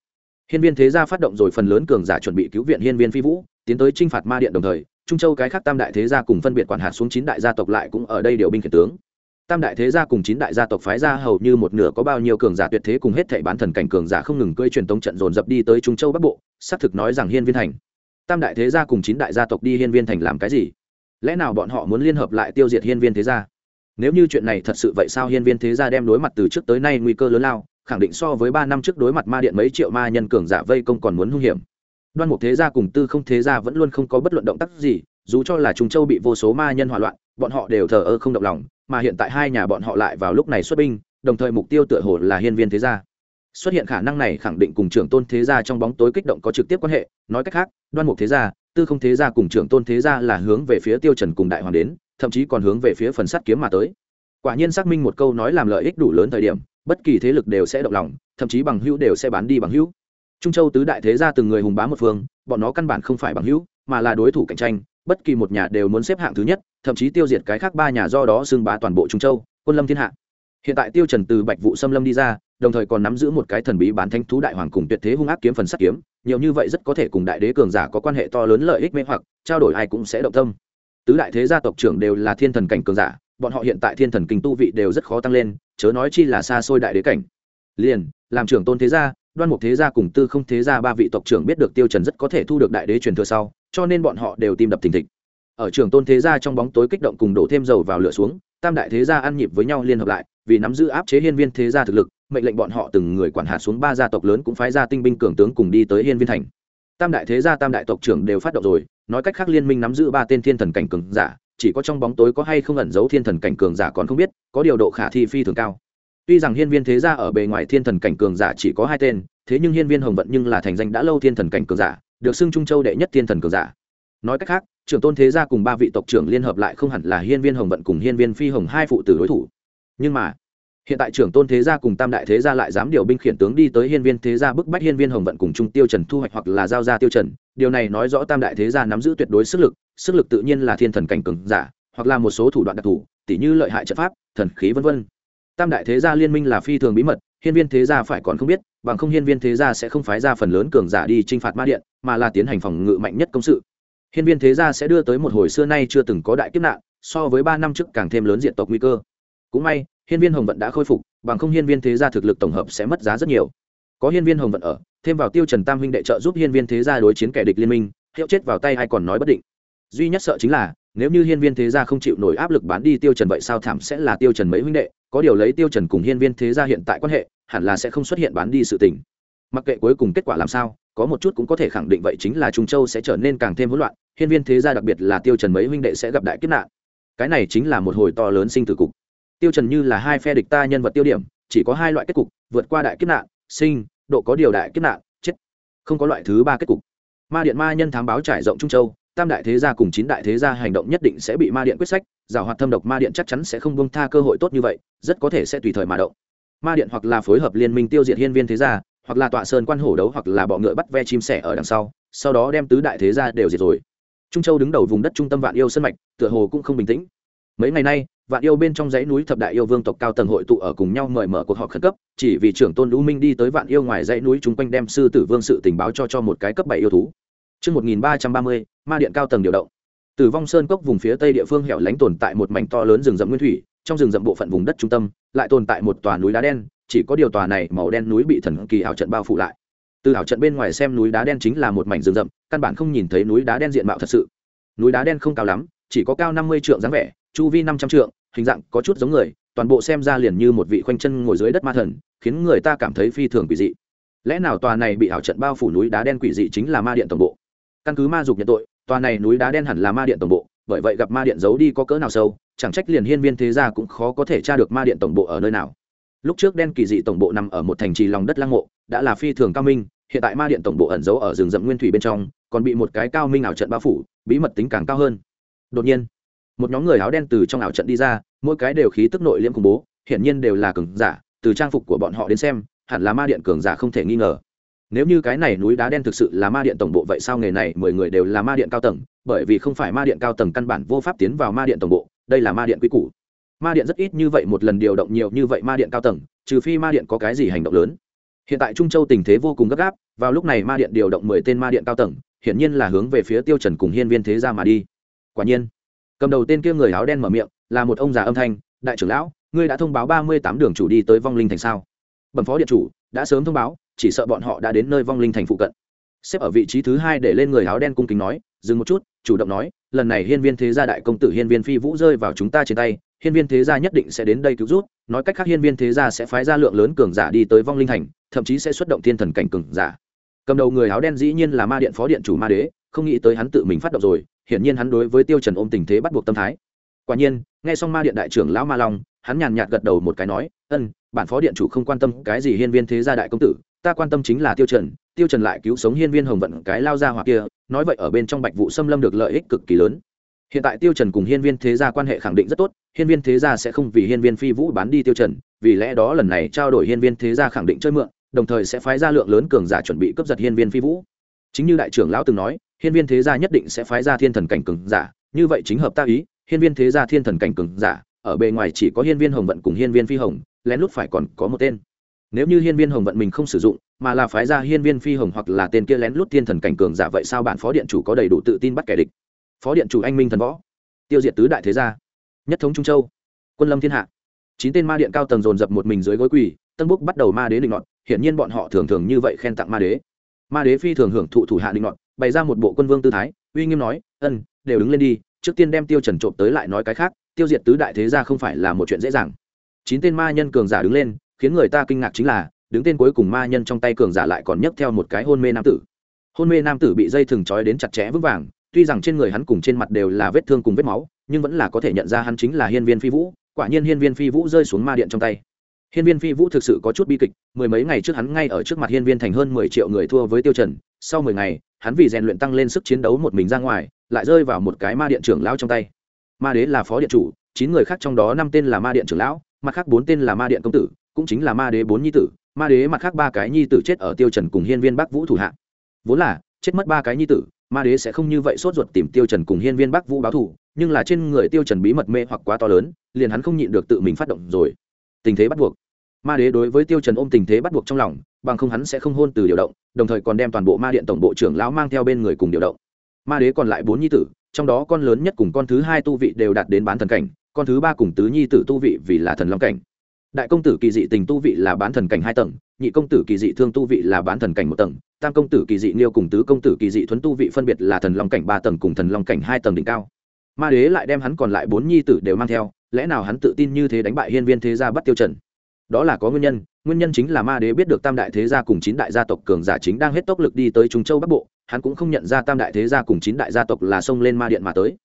Hiên viên thế gia phát động rồi phần lớn cường giả chuẩn bị cứu viện hiên viên phi vũ, tiến tới trinh phạt ma điện đồng thời, trung châu cái khác tam đại thế gia cùng phân biệt quản hạt xuống chín đại gia tộc lại cũng ở đây điều binh khiển tướng. Tam đại thế gia cùng chín đại gia tộc phái ra hầu như một nửa có bao nhiêu cường giả tuyệt thế cùng hết thảy bán thần cảnh cường giả không ngừng cưỡi truyền tống trận dồn dập đi tới trung châu bắc bộ, xác thực nói rằng hiên viên thành. Tam đại thế gia cùng chín đại gia tộc đi hiên viên thành làm cái gì? Lẽ nào bọn họ muốn liên hợp lại tiêu diệt hiên viên thế gia? Nếu như chuyện này thật sự vậy sao hiên viên thế gia đem đối mặt từ trước tới nay nguy cơ lớn lao, khẳng định so với ba năm trước đối mặt ma điện mấy triệu ma nhân cường giả vây công còn muốn hung hiểm. Đoan mục thế gia cùng tư không thế gia vẫn luôn không có bất luận động tác gì, dù cho là trung châu bị vô số ma nhân hỏa loạn, bọn họ đều thờ ơ không động lòng, mà hiện tại hai nhà bọn họ lại vào lúc này xuất binh, đồng thời mục tiêu tựa hồ là hiên viên thế gia. Xuất hiện khả năng này khẳng định cùng trưởng tôn thế gia trong bóng tối kích động có trực tiếp quan hệ, nói cách khác, đoan mục thế gia, tư không thế gia cùng trưởng tôn thế gia là hướng về phía tiêu trần cùng đại hoàng đến thậm chí còn hướng về phía phần sắt kiếm mà tới. Quả nhiên xác minh một câu nói làm lợi ích đủ lớn thời điểm, bất kỳ thế lực đều sẽ động lòng, thậm chí bằng hữu đều sẽ bán đi bằng hữu. Trung châu tứ đại thế gia từng người hùng bá một phương, bọn nó căn bản không phải bằng hữu, mà là đối thủ cạnh tranh, bất kỳ một nhà đều muốn xếp hạng thứ nhất, thậm chí tiêu diệt cái khác ba nhà do đó xưng bá toàn bộ trung châu, quân lâm thiên hạ. Hiện tại tiêu trần từ bạch vụ xâm lâm đi ra, đồng thời còn nắm giữ một cái thần bí bán thánh thú đại hoàng cùng tuyệt thế hung ác kiếm phần sắt kiếm, nhiều như vậy rất có thể cùng đại đế cường giả có quan hệ to lớn lợi ích mê hoặc, trao đổi ai cũng sẽ động tâm tứ đại thế gia tộc trưởng đều là thiên thần cảnh cường giả, bọn họ hiện tại thiên thần kinh tu vị đều rất khó tăng lên, chớ nói chi là xa xôi đại đế cảnh. Liền, làm trưởng tôn thế gia, đoan mục thế gia cùng tư không thế gia ba vị tộc trưởng biết được tiêu trần rất có thể thu được đại đế truyền thừa sau, cho nên bọn họ đều tìm đập thình thịch. Ở trưởng tôn thế gia trong bóng tối kích động cùng đổ thêm dầu vào lửa xuống, tam đại thế gia ăn nhịp với nhau liên hợp lại, vì nắm giữ áp chế hiên viên thế gia thực lực, mệnh lệnh bọn họ từng người quản hạt xuống ba gia tộc lớn cũng phái ra tinh binh cường tướng cùng đi tới hiên viên thành. Tam đại thế gia, tam đại tộc trưởng đều phát động rồi nói cách khác liên minh nắm giữ ba tên thiên thần cảnh cường giả, chỉ có trong bóng tối có hay không ẩn giấu thiên thần cảnh cường giả còn không biết, có điều độ khả thi phi thường cao. Tuy rằng hiên viên thế gia ở bề ngoài thiên thần cảnh cường giả chỉ có hai tên, thế nhưng hiên viên hồng vận nhưng là thành danh đã lâu thiên thần cảnh cường giả, được xưng trung châu đệ nhất thiên thần cường giả. Nói cách khác, trưởng tôn thế gia cùng ba vị tộc trưởng liên hợp lại không hẳn là hiên viên hồng vận cùng hiên viên phi hồng hai phụ tử đối thủ. Nhưng mà hiện tại trưởng tôn thế gia cùng tam đại thế gia lại dám điều binh khiển tướng đi tới hiên viên thế gia bức bách hiên viên hồng vận cùng trung tiêu trần thu hoạch hoặc là giao ra tiêu trần. Điều này nói rõ tam đại thế gia nắm giữ tuyệt đối sức lực sức lực tự nhiên là thiên thần cảnh cường giả, hoặc là một số thủ đoạn đặc thù, tỉ như lợi hại trận pháp, thần khí vân vân. Tam đại thế gia liên minh là phi thường bí mật, hiên viên thế gia phải còn không biết, bằng không hiên viên thế gia sẽ không phái ra phần lớn cường giả đi chinh phạt ma điện, mà là tiến hành phòng ngự mạnh nhất công sự. Hiên viên thế gia sẽ đưa tới một hồi xưa nay chưa từng có đại kiếp nạn, so với ba năm trước càng thêm lớn diện tộc nguy cơ. Cũng may hiên viên hồng vận đã khôi phục, bằng không hiên viên thế gia thực lực tổng hợp sẽ mất giá rất nhiều. Có hiên viên hồng vận ở, thêm vào tiêu trần tam huynh đệ trợ giúp hiên viên thế gia đối chiến kẻ địch liên minh, hiệu chết vào tay hay còn nói bất định. Duy nhất sợ chính là, nếu như hiên viên thế gia không chịu nổi áp lực bán đi tiêu trần vậy sao thảm sẽ là tiêu trần mấy huynh đệ, có điều lấy tiêu trần cùng hiên viên thế gia hiện tại quan hệ, hẳn là sẽ không xuất hiện bán đi sự tình. Mặc kệ cuối cùng kết quả làm sao, có một chút cũng có thể khẳng định vậy chính là trung châu sẽ trở nên càng thêm hỗn loạn, hiên viên thế gia đặc biệt là tiêu trần mấy huynh đệ sẽ gặp đại kiếp nạn. Cái này chính là một hồi to lớn sinh tử cục tiêu trần như là hai phe địch ta nhân vật tiêu điểm, chỉ có hai loại kết cục, vượt qua đại kiếp nạn, sinh, độ có điều đại kiếp nạn, chết. Không có loại thứ ba kết cục. Ma điện ma nhân thám báo trải rộng trung châu, tam đại thế gia cùng chín đại thế gia hành động nhất định sẽ bị ma điện quyết sách giảo hoạt thâm độc ma điện chắc chắn sẽ không buông tha cơ hội tốt như vậy, rất có thể sẽ tùy thời mà động. Ma điện hoặc là phối hợp liên minh tiêu diệt hiên viên thế gia, hoặc là tọa sơn quan hổ đấu hoặc là bọ ngựa bắt ve chim sẻ ở đằng sau sau đó đem tứ đại thế gia đều diệt rồi. Trung châu đứng đầu vùng đất trung tâm vạn yêu sân mạch, tựa hồ cũng không bình tĩnh. Mấy ngày nay vạn yêu bên trong dãy núi thập đại yêu vương tộc cao tầng hội tụ ở cùng nhau mời mở cuộc họp khẩn cấp chỉ vì trưởng tôn lũ minh đi tới vạn yêu ngoài dãy núi chung quanh đem sư tử vương sự tình báo cho cho một cái cấp bảy yêu thú Trước 1330, ma điện cao tầng điều động. Tử vong sơn cốc vùng phía tây địa phương hẻo lánh tồn tại một mảnh to lớn rừng rậm nguyên thủy, trong rừng rậm bộ phận vùng đất trung tâm, lại tồn tại một tòa núi đá đen, chỉ có điều tòa này màu đen núi bị thần kỳ ảo trận bao phủ lại. Từ ảo trận bên ngoài xem núi đá đen chính là một mảnh rừng rậm, căn bản không nhìn thấy núi đá đen diện mạo thật sự. Núi đá đen không cao lắm, chỉ có cao năm mươi trượng dáng vẻ, chu vi năm trăm trượng, hình dạng có chút giống người, toàn bộ xem ra liền như một vị khoanh chân ngồi dưới đất ma thần, khiến người ta cảm thấy phi thường quỷ dị. Lẽ nào tòa này bị ảo trận bao phủ núi đá đen quỷ dị chính là ma điện tổng bộ? căn cứ ma dục nhận tội tòa này núi đá đen hẳn là ma điện tổng bộ bởi vậy gặp ma điện giấu đi có cỡ nào sâu chẳng trách liền hiên viên thế gia cũng khó có thể tra được ma điện tổng bộ ở nơi nào lúc trước đen kỳ dị tổng bộ nằm ở một thành trì lòng đất lăng mộ đã là phi thường cao minh hiện tại ma điện tổng bộ ẩn giấu ở rừng rậm nguyên thủy bên trong còn bị một cái cao minh ảo trận bao phủ bí mật tính càng cao hơn đột nhiên một nhóm người áo đen từ trong ảo trận đi ra mỗi cái đều khí tức nội liễm khủng bố hiển nhiên đều là cường giả từ trang phục của bọn họ đến xem hẳn là ma điện cường giả không thể nghi ngờ nếu như cái này núi đá đen thực sự là ma điện tổng bộ vậy sao nghề này mười người đều là ma điện cao tầng bởi vì không phải ma điện cao tầng căn bản vô pháp tiến vào ma điện tổng bộ đây là ma điện quy củ ma điện rất ít như vậy một lần điều động nhiều như vậy ma điện cao tầng trừ phi ma điện có cái gì hành động lớn hiện tại trung châu tình thế vô cùng gấp gáp vào lúc này ma điện điều động mười tên ma điện cao tầng hiển nhiên là hướng về phía tiêu trần cùng hiên viên thế gia mà đi quả nhiên cầm đầu tên kia người áo đen mở miệng, là một ông già âm thanh, đại trưởng lão, ngươi đã thông báo ba mươi tám đường chủ đi tới vong linh thành sao? Bẩm phó điện chủ, đã sớm thông báo, chỉ sợ bọn họ đã đến nơi vong linh thành phụ cận. Xếp ở vị trí thứ hai để lên người áo đen cung kính nói, dừng một chút, chủ động nói, lần này hiên viên thế gia đại công tử hiên viên phi vũ rơi vào chúng ta trên tay, hiên viên thế gia nhất định sẽ đến đây cứu rút nói cách khác hiên viên thế gia sẽ phái ra lượng lớn cường giả đi tới vong linh thành, thậm chí sẽ xuất động thiên thần cảnh cường giả. Cầm đầu người áo đen dĩ nhiên là ma điện phó điện chủ ma đế, không nghĩ tới hắn tự mình phát động rồi hiển nhiên hắn đối với tiêu trần ôm tình thế bắt buộc tâm thái. Quả nhiên, nghe xong ma điện đại trưởng lão ma long, hắn nhàn nhạt gật đầu một cái nói, ân, bản phó điện chủ không quan tâm cái gì hiên viên thế gia đại công tử, ta quan tâm chính là tiêu trần tiêu trần lại cứu sống hiên viên hồng vận cái lao ra hoặc kia, nói vậy ở bên trong bạch vụ xâm lâm được lợi ích cực kỳ lớn. Hiện tại tiêu trần cùng hiên viên thế gia quan hệ khẳng định rất tốt, hiên viên thế gia sẽ không vì hiên viên phi vũ bán đi tiêu trần, vì lẽ đó lần này trao đổi hiên viên thế gia khẳng định chơi mượn, đồng thời sẽ phái ra lượng lớn cường giả chuẩn bị cướp giật hiên viên phi vũ. Chính như đại trưởng lão từng nói hiên viên thế gia nhất định sẽ phái ra thiên thần cảnh cường giả, như vậy chính hợp ta ý, hiên viên thế gia thiên thần cảnh cường giả, ở bề ngoài chỉ có hiên viên hồng vận cùng hiên viên phi hồng, lén lút phải còn có một tên. Nếu như hiên viên hồng vận mình không sử dụng, mà là phái ra hiên viên phi hồng hoặc là tên kia lén lút thiên thần cảnh cường giả vậy sao bản phó điện chủ có đầy đủ tự tin bắt kẻ địch? Phó điện chủ anh minh thần võ. Tiêu diệt tứ đại thế gia. Nhất thống trung châu. Quân lâm thiên hạ. Chín tên ma điện cao tầng dồn dập một mình dưới gối quỳ, tân bốc bắt đầu ma đế định nọt, hiển nhiên bọn họ thường thường như vậy khen tặng ma đế. Ma đế phi thường hưởng thụ thủ hạ định nọt bày ra một bộ quân vương tư thái, uy nghiêm nói, ân, đều đứng lên đi, trước tiên đem tiêu trần trộm tới lại nói cái khác, tiêu diệt tứ đại thế gia không phải là một chuyện dễ dàng. Chín tên ma nhân cường giả đứng lên, khiến người ta kinh ngạc chính là, đứng tên cuối cùng ma nhân trong tay cường giả lại còn nhấc theo một cái hôn mê nam tử. Hôn mê nam tử bị dây thừng trói đến chặt chẽ vững vàng, tuy rằng trên người hắn cùng trên mặt đều là vết thương cùng vết máu, nhưng vẫn là có thể nhận ra hắn chính là hiên viên phi vũ, quả nhiên hiên viên phi vũ rơi xuống ma điện trong tay. Hiên viên phi vũ thực sự có chút bi kịch, mười mấy ngày trước hắn ngay ở trước mặt hiên viên thành hơn mười triệu người thua với tiêu trần, sau mười ngày hắn vì rèn luyện tăng lên sức chiến đấu một mình ra ngoài, lại rơi vào một cái ma điện trưởng lão trong tay. Ma đế là phó điện chủ, chín người khác trong đó năm tên là ma điện trưởng lão, mặt khác bốn tên là ma điện công tử, cũng chính là ma đế bốn nhi tử. Ma đế mặt khác ba cái nhi tử chết ở tiêu trần cùng hiên viên bắc vũ thủ hạ. Vốn là, chết mất ba cái nhi tử, ma đế sẽ không như vậy sốt ruột tìm tiêu trần cùng hiên viên bắc vũ báo thù, nhưng là trên người tiêu trần bí mật mê hoặc quá to lớn, liền hắn không nhịn được tự mình phát động rồi. Tình thế bắt buộc. Ma đế đối với tiêu trần ôm tình thế bắt buộc trong lòng bằng không hắn sẽ không hôn từ điều động, đồng thời còn đem toàn bộ ma điện tổng bộ trưởng lão mang theo bên người cùng điều động. Ma đế còn lại bốn nhi tử, trong đó con lớn nhất cùng con thứ hai tu vị đều đạt đến bán thần cảnh, con thứ ba cùng tứ nhi tử tu vị vì là thần long cảnh. Đại công tử kỳ dị tình tu vị là bán thần cảnh hai tầng, nhị công tử kỳ dị thương tu vị là bán thần cảnh một tầng, tam công tử kỳ dị niêu cùng tứ công tử kỳ dị thuấn tu vị phân biệt là thần long cảnh ba tầng cùng thần long cảnh hai tầng đỉnh cao. Ma đế lại đem hắn còn lại bốn nhi tử đều mang theo, lẽ nào hắn tự tin như thế đánh bại hiên viên thế gia bắt tiêu trần? Đó là có nguyên nhân nguyên nhân chính là ma đế biết được tam đại thế gia cùng chín đại gia tộc cường giả chính đang hết tốc lực đi tới trung châu bắc bộ, hắn cũng không nhận ra tam đại thế gia cùng chín đại gia tộc là xông lên ma điện mà tới.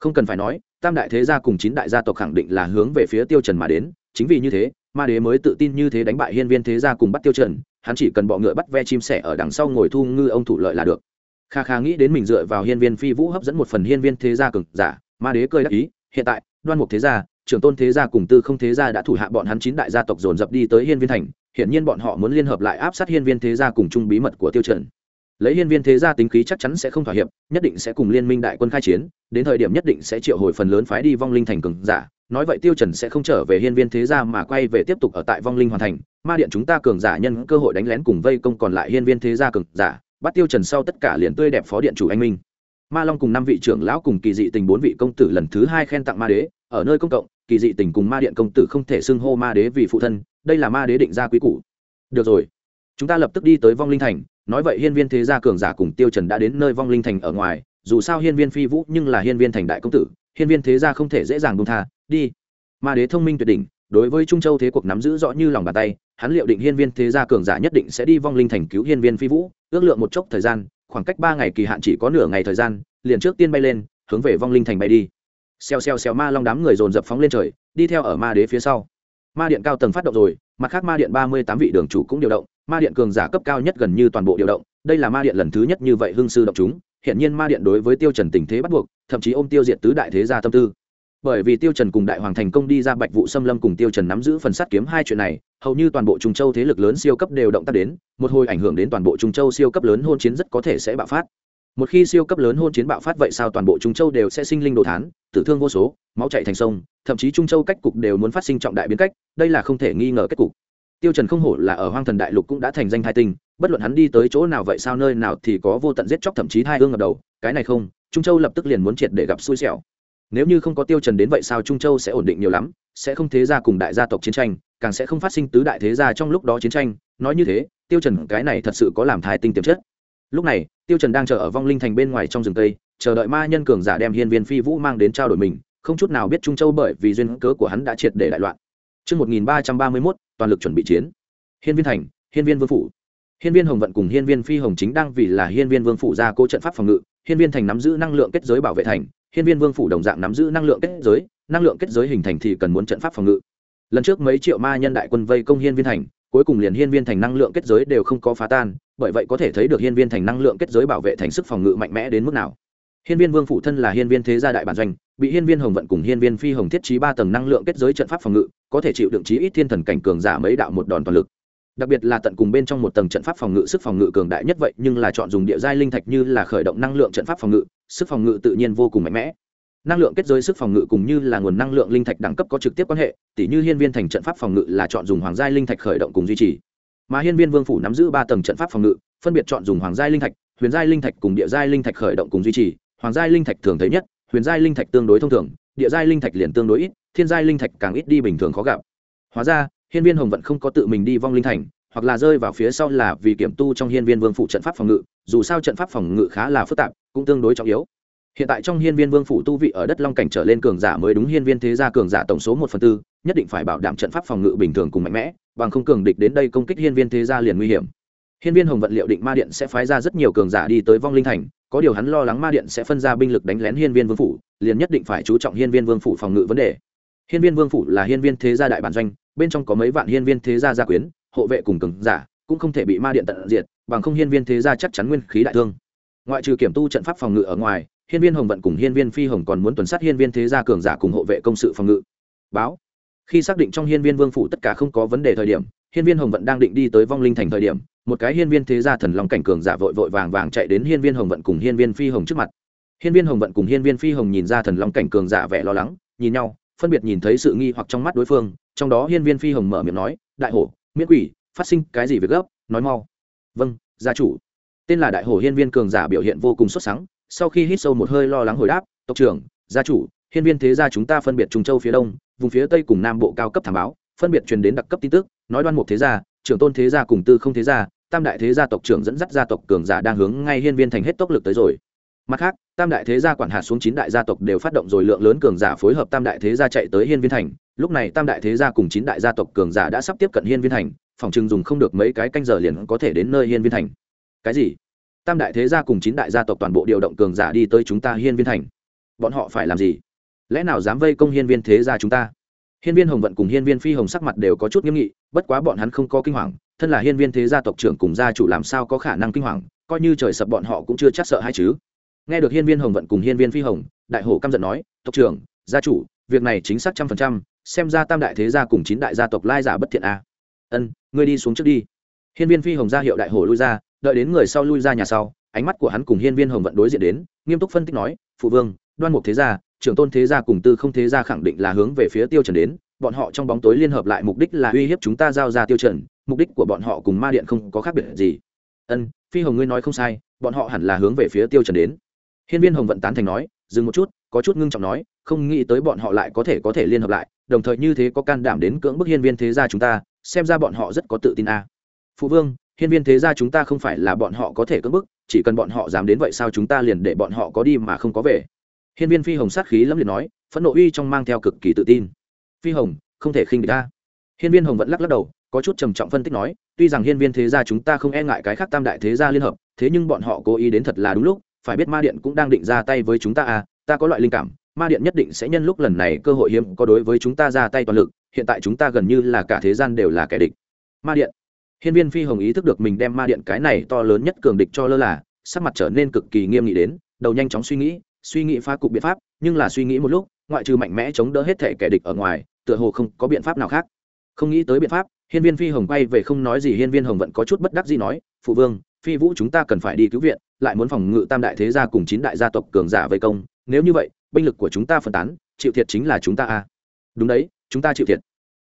Không cần phải nói, tam đại thế gia cùng chín đại gia tộc khẳng định là hướng về phía tiêu trần mà đến, chính vì như thế, ma đế mới tự tin như thế đánh bại hiên viên thế gia cùng bắt tiêu trần, hắn chỉ cần bọ ngựa bắt ve chim sẻ ở đằng sau ngồi thu ngư ông thủ lợi là được. Kha kha nghĩ đến mình dựa vào hiên viên phi vũ hấp dẫn một phần hiên viên thế gia cường giả, ma đế cười đắc ý, hiện tại, đoan mục thế gia trưởng tôn thế gia cùng tư không thế gia đã thủ hạ bọn hắn chín đại gia tộc dồn dập đi tới hiên viên thành hiện nhiên bọn họ muốn liên hợp lại áp sát hiên viên thế gia cùng chung bí mật của tiêu trần. Lấy hiên viên thế gia tính khí chắc chắn sẽ không thỏa hiệp, nhất định sẽ cùng liên minh đại quân khai chiến, đến thời điểm nhất định sẽ triệu hồi phần lớn phái đi vong linh thành cường giả. Nói vậy tiêu trần sẽ không trở về hiên viên thế gia mà quay về tiếp tục ở tại vong linh hoàn thành. Ma điện chúng ta cường giả nhân cơ hội đánh lén cùng vây công còn lại hiên viên thế gia cường giả, bắt tiêu trần sau tất cả liền tươi đẹp phó điện chủ anh minh. Ma long cùng năm vị trưởng lão cùng kỳ dị tình bốn vị công tử lần thứ hai khen tặng ma đế, ở nơi công cộng kỳ dị tình cùng ma điện công tử không thể xưng hô ma đế vì phụ thân, đây là ma đế định ra quý củ. Được rồi, chúng ta lập tức đi tới vong linh thành, nói vậy hiên viên thế gia cường giả cùng tiêu trần đã đến nơi vong linh thành ở ngoài, dù sao hiên viên phi vũ nhưng là hiên viên thành đại công tử, hiên viên thế gia không thể dễ dàng buông tha, đi. Ma đế thông minh tuyệt đỉnh, đối với trung châu thế cuộc nắm giữ rõ như lòng bàn tay, hắn liệu định hiên viên thế gia cường giả nhất định sẽ đi vong linh thành cứu hiên viên phi vũ, ước lượng một chốc thời gian, khoảng cách ba ngày kỳ hạn chỉ có nửa ngày thời gian, liền trước tiên bay lên, hướng về vong linh thành bay đi xèo xèo xèo ma long đám người dồn dập phóng lên trời, đi theo ở ma đế phía sau. Ma điện cao tầng phát động rồi, mặt khác ma điện ba mươi tám vị đường chủ cũng điều động, ma điện cường giả cấp cao nhất gần như toàn bộ điều động. Đây là ma điện lần thứ nhất như vậy hưng sư động chúng hiện nhiên ma điện đối với tiêu trần tình thế bắt buộc, thậm chí ôm tiêu diệt tứ đại thế gia tâm tư. Bởi vì tiêu trần cùng đại hoàng thành công đi ra bạch vụ xâm lâm cùng tiêu trần nắm giữ phần sắt kiếm hai chuyện này, hầu như toàn bộ trung châu thế lực lớn siêu cấp đều động tác đến, một hồi ảnh hưởng đến toàn bộ trung châu siêu cấp lớn hôn chiến rất có thể sẽ bạo phát một khi siêu cấp lớn hôn chiến bạo phát vậy sao toàn bộ trung châu đều sẽ sinh linh đồ thán, tử thương vô số, máu chảy thành sông, thậm chí trung châu cách cục đều muốn phát sinh trọng đại biến cách, đây là không thể nghi ngờ kết cục. Tiêu trần không hổ là ở hoang thần đại lục cũng đã thành danh thai tinh, bất luận hắn đi tới chỗ nào vậy sao nơi nào thì có vô tận giết chóc thậm chí hai hương ngập đầu, cái này không, trung châu lập tức liền muốn triệt để gặp xui xẻo. Nếu như không có tiêu trần đến vậy sao trung châu sẽ ổn định nhiều lắm, sẽ không thế gia cùng đại gia tộc chiến tranh, càng sẽ không phát sinh tứ đại thế gia trong lúc đó chiến tranh, nói như thế, tiêu trần cái này thật sự có làm thai tinh tiềm chất lúc này tiêu trần đang chờ ở vong linh thành bên ngoài trong rừng tây chờ đợi ma nhân cường giả đem hiên viên phi vũ mang đến trao đổi mình không chút nào biết trung châu bởi vì duyên cớ của hắn đã triệt để đại loạn Trước 1331, toàn lực chuẩn bị chiến. Hiên viên thành, hiên viên vương phủ. Hiên viên Hồng vận cùng Hiên viên Phi Hồng chính đang vì là Hiên viên Vương phủ ra cố trận pháp phòng ngự, Hiên viên thành nắm giữ năng lượng kết giới bảo vệ thành, Hiên viên Vương phủ đồng dạng nắm giữ năng lượng kết giới, năng lượng kết giới hình thành thì cần muốn trận pháp phòng ngự. Lần trước mấy triệu ma nhân đại quân vây công Hiên viên thành, cuối cùng liền Hiên viên thành năng lượng kết giới đều không có phá tan, bởi vậy có thể thấy được Hiên viên thành năng lượng kết giới bảo vệ thành sức phòng ngự mạnh mẽ đến mức nào. Hiên viên Vương phủ thân là Hiên viên thế gia đại bản doanh, bị Hiên viên Hồng vận cùng Hiên viên Phi Hồng thiết trí ba tầng năng lượng kết giới trận pháp phòng ngự, có thể chịu đựng chí ít thiên thần cảnh cường giả mấy đạo một đòn toàn lực đặc biệt là tận cùng bên trong một tầng trận pháp phòng ngự sức phòng ngự cường đại nhất vậy nhưng là chọn dùng địa giai linh thạch như là khởi động năng lượng trận pháp phòng ngự sức phòng ngự tự nhiên vô cùng mạnh mẽ năng lượng kết giới sức phòng ngự cùng như là nguồn năng lượng linh thạch đẳng cấp có trực tiếp quan hệ tỷ như hiên viên thành trận pháp phòng ngự là chọn dùng hoàng giai linh thạch khởi động cùng duy trì. Mà hiên viên vương phủ nắm giữ ba tầng trận pháp phòng ngự, phân biệt chọn dùng hoàng giai linh thạch, huyền giai linh thạch cùng địa giai linh thạch khởi động cùng duy trì. Hoàng giai linh thạch thường thấy nhất, huyền giai linh thạch tương đối thông thường, địa giai linh thạch liền tương đối ít, thiên giai linh thạch càng ít đi bình thường khó gặp. Hóa ra, hiên viên hồng vận không có tự mình đi vong linh thành, hoặc là rơi vào phía sau là vì kiểm tu trong hiên viên vương phủ trận pháp phòng ngự, dù sao trận pháp phòng ngự khá là phức tạp, cũng tương đối trọng yếu hiện tại trong hiên viên vương phủ tu vị ở đất long cảnh trở lên cường giả mới đúng hiên viên thế gia cường giả tổng số một phần tư, nhất định phải bảo đảm trận pháp phòng ngự bình thường cùng mạnh mẽ, bằng không cường địch đến đây công kích hiên viên thế gia liền nguy hiểm. Hiên viên hồng vận liệu định ma điện sẽ phái ra rất nhiều cường giả đi tới vong linh thành, có điều hắn lo lắng ma điện sẽ phân ra binh lực đánh lén hiên viên vương phủ, liền nhất định phải chú trọng hiên viên vương phủ phòng ngự vấn đề. Hiên viên vương phủ là hiên viên thế gia đại bản doanh, bên trong có mấy vạn hiên viên thế gia gia quyến, hộ vệ cùng cường giả, cũng không thể bị ma điện tận diệt, bằng không hiên viên thế gia chắc chắn nguyên khí đại thương. Ngoại trừ kiểm tu trận pháp phòng ngự ở ngoài hiên viên hồng vận cùng hiên viên phi hồng còn muốn tuần sát hiên viên thế gia cường giả cùng hộ vệ công sự phòng ngự báo khi xác định trong hiên viên vương phủ tất cả không có vấn đề thời điểm hiên viên hồng vận đang định đi tới vong linh thành thời điểm một cái hiên viên thế gia thần long cảnh cường giả vội vội vàng vàng chạy đến hiên viên hồng vận cùng hiên viên phi hồng trước mặt hiên viên hồng vận cùng hiên viên phi hồng nhìn ra thần long cảnh cường giả vẻ lo lắng nhìn nhau phân biệt nhìn thấy sự nghi hoặc trong mắt đối phương trong đó hiên viên phi hồng mở miệng nói đại hổ miễn quỷ phát sinh cái gì việc gấp nói mau vâng gia chủ tên là đại hổ hiên viên cường giả biểu hiện vô cùng xuất sắc sau khi hít sâu một hơi lo lắng hồi đáp, tộc trưởng, gia chủ, hiên viên thế gia chúng ta phân biệt trung châu phía đông, vùng phía tây cùng nam bộ cao cấp thảm báo, phân biệt truyền đến đặc cấp tin tức, nói đoan mục thế gia, trưởng tôn thế gia cùng tư không thế gia, tam đại thế gia tộc trưởng dẫn dắt gia tộc cường giả đang hướng ngay hiên viên thành hết tốc lực tới rồi. Mặt khác, tam đại thế gia quản hạt xuống chín đại gia tộc đều phát động rồi lượng lớn cường giả phối hợp tam đại thế gia chạy tới hiên viên thành. Lúc này tam đại thế gia cùng chín đại gia tộc cường giả đã sắp tiếp cận hiên viên thành, phòng chừng dùng không được mấy cái canh giờ liền có thể đến nơi hiên viên thành. Cái gì? Tam đại thế gia cùng chín đại gia tộc toàn bộ điều động cường giả đi tới chúng ta hiên viên thành. Bọn họ phải làm gì? Lẽ nào dám vây công hiên viên thế gia chúng ta? Hiên viên hồng vận cùng hiên viên phi hồng sắc mặt đều có chút nghiêm nghị, bất quá bọn hắn không có kinh hoàng, thân là hiên viên thế gia tộc trưởng cùng gia chủ làm sao có khả năng kinh hoàng, coi như trời sập bọn họ cũng chưa chắc sợ hay chứ. Nghe được hiên viên hồng vận cùng hiên viên phi hồng, đại hổ căm giận nói, tộc trưởng, gia chủ, việc này chính xác trăm phần trăm, xem ra tam đại thế gia cùng chín đại gia tộc lai giả bất thiện a ân, ngươi đi xuống trước đi. Hiên viên phi hồng ra hiệu đại hổ lui ra đợi đến người sau lui ra nhà sau, ánh mắt của hắn cùng hiên viên hồng vận đối diện đến, nghiêm túc phân tích nói, phụ vương, đoan mục thế gia, trưởng tôn thế gia cùng tư không thế gia khẳng định là hướng về phía tiêu trần đến, bọn họ trong bóng tối liên hợp lại mục đích là uy hiếp chúng ta giao ra tiêu trần, mục đích của bọn họ cùng ma điện không có khác biệt gì ân, phi hồng ngươi nói không sai, bọn họ hẳn là hướng về phía tiêu trần đến hiên viên hồng vận tán thành nói, dừng một chút, có chút ngưng trọng nói, không nghĩ tới bọn họ lại có thể có thể liên hợp lại, đồng thời như thế có can đảm đến cưỡng bức hiên viên thế gia chúng ta, xem ra bọn họ rất có tự tin a à. phụ vương hiên viên thế gia chúng ta không phải là bọn họ có thể cưỡng bức, chỉ cần bọn họ dám đến vậy sao chúng ta liền để bọn họ có đi mà không có về. Hiên viên phi hồng sát khí lâm liền nói, phẫn nộ uy trong mang theo cực kỳ tự tin. Phi hồng, không thể khinh địch ta. Hiên viên hồng vẫn lắc lắc đầu, có chút trầm trọng phân tích nói, tuy rằng hiên viên thế gia chúng ta không e ngại cái khác tam đại thế gia liên hợp, thế nhưng bọn họ cố ý đến thật là đúng lúc, phải biết ma điện cũng đang định ra tay với chúng ta à ta có loại linh cảm, ma điện nhất định sẽ nhân lúc lần này cơ hội hiếm, có đối với chúng ta ra tay toàn lực, hiện tại chúng ta gần như là cả thế gian đều là kẻ địch. Ma điện hiên viên phi hồng ý thức được mình đem ma điện cái này to lớn nhất cường địch cho lơ là, sắc mặt trở nên cực kỳ nghiêm nghị đến, đầu nhanh chóng suy nghĩ suy nghĩ phá cục biện pháp, nhưng là suy nghĩ một lúc, ngoại trừ mạnh mẽ chống đỡ hết thể kẻ địch ở ngoài, tựa hồ không có biện pháp nào khác. Không nghĩ tới biện pháp, hiên viên phi hồng quay về không nói gì, hiên viên hồng vẫn có chút bất đắc dĩ nói, phụ vương, phi vũ chúng ta cần phải đi cứu viện, lại muốn phòng ngự tam đại thế gia cùng chín đại gia tộc cường giả vây công, nếu như vậy, binh lực của chúng ta phân tán, chịu thiệt chính là chúng ta à đúng đấy, chúng ta chịu thiệt.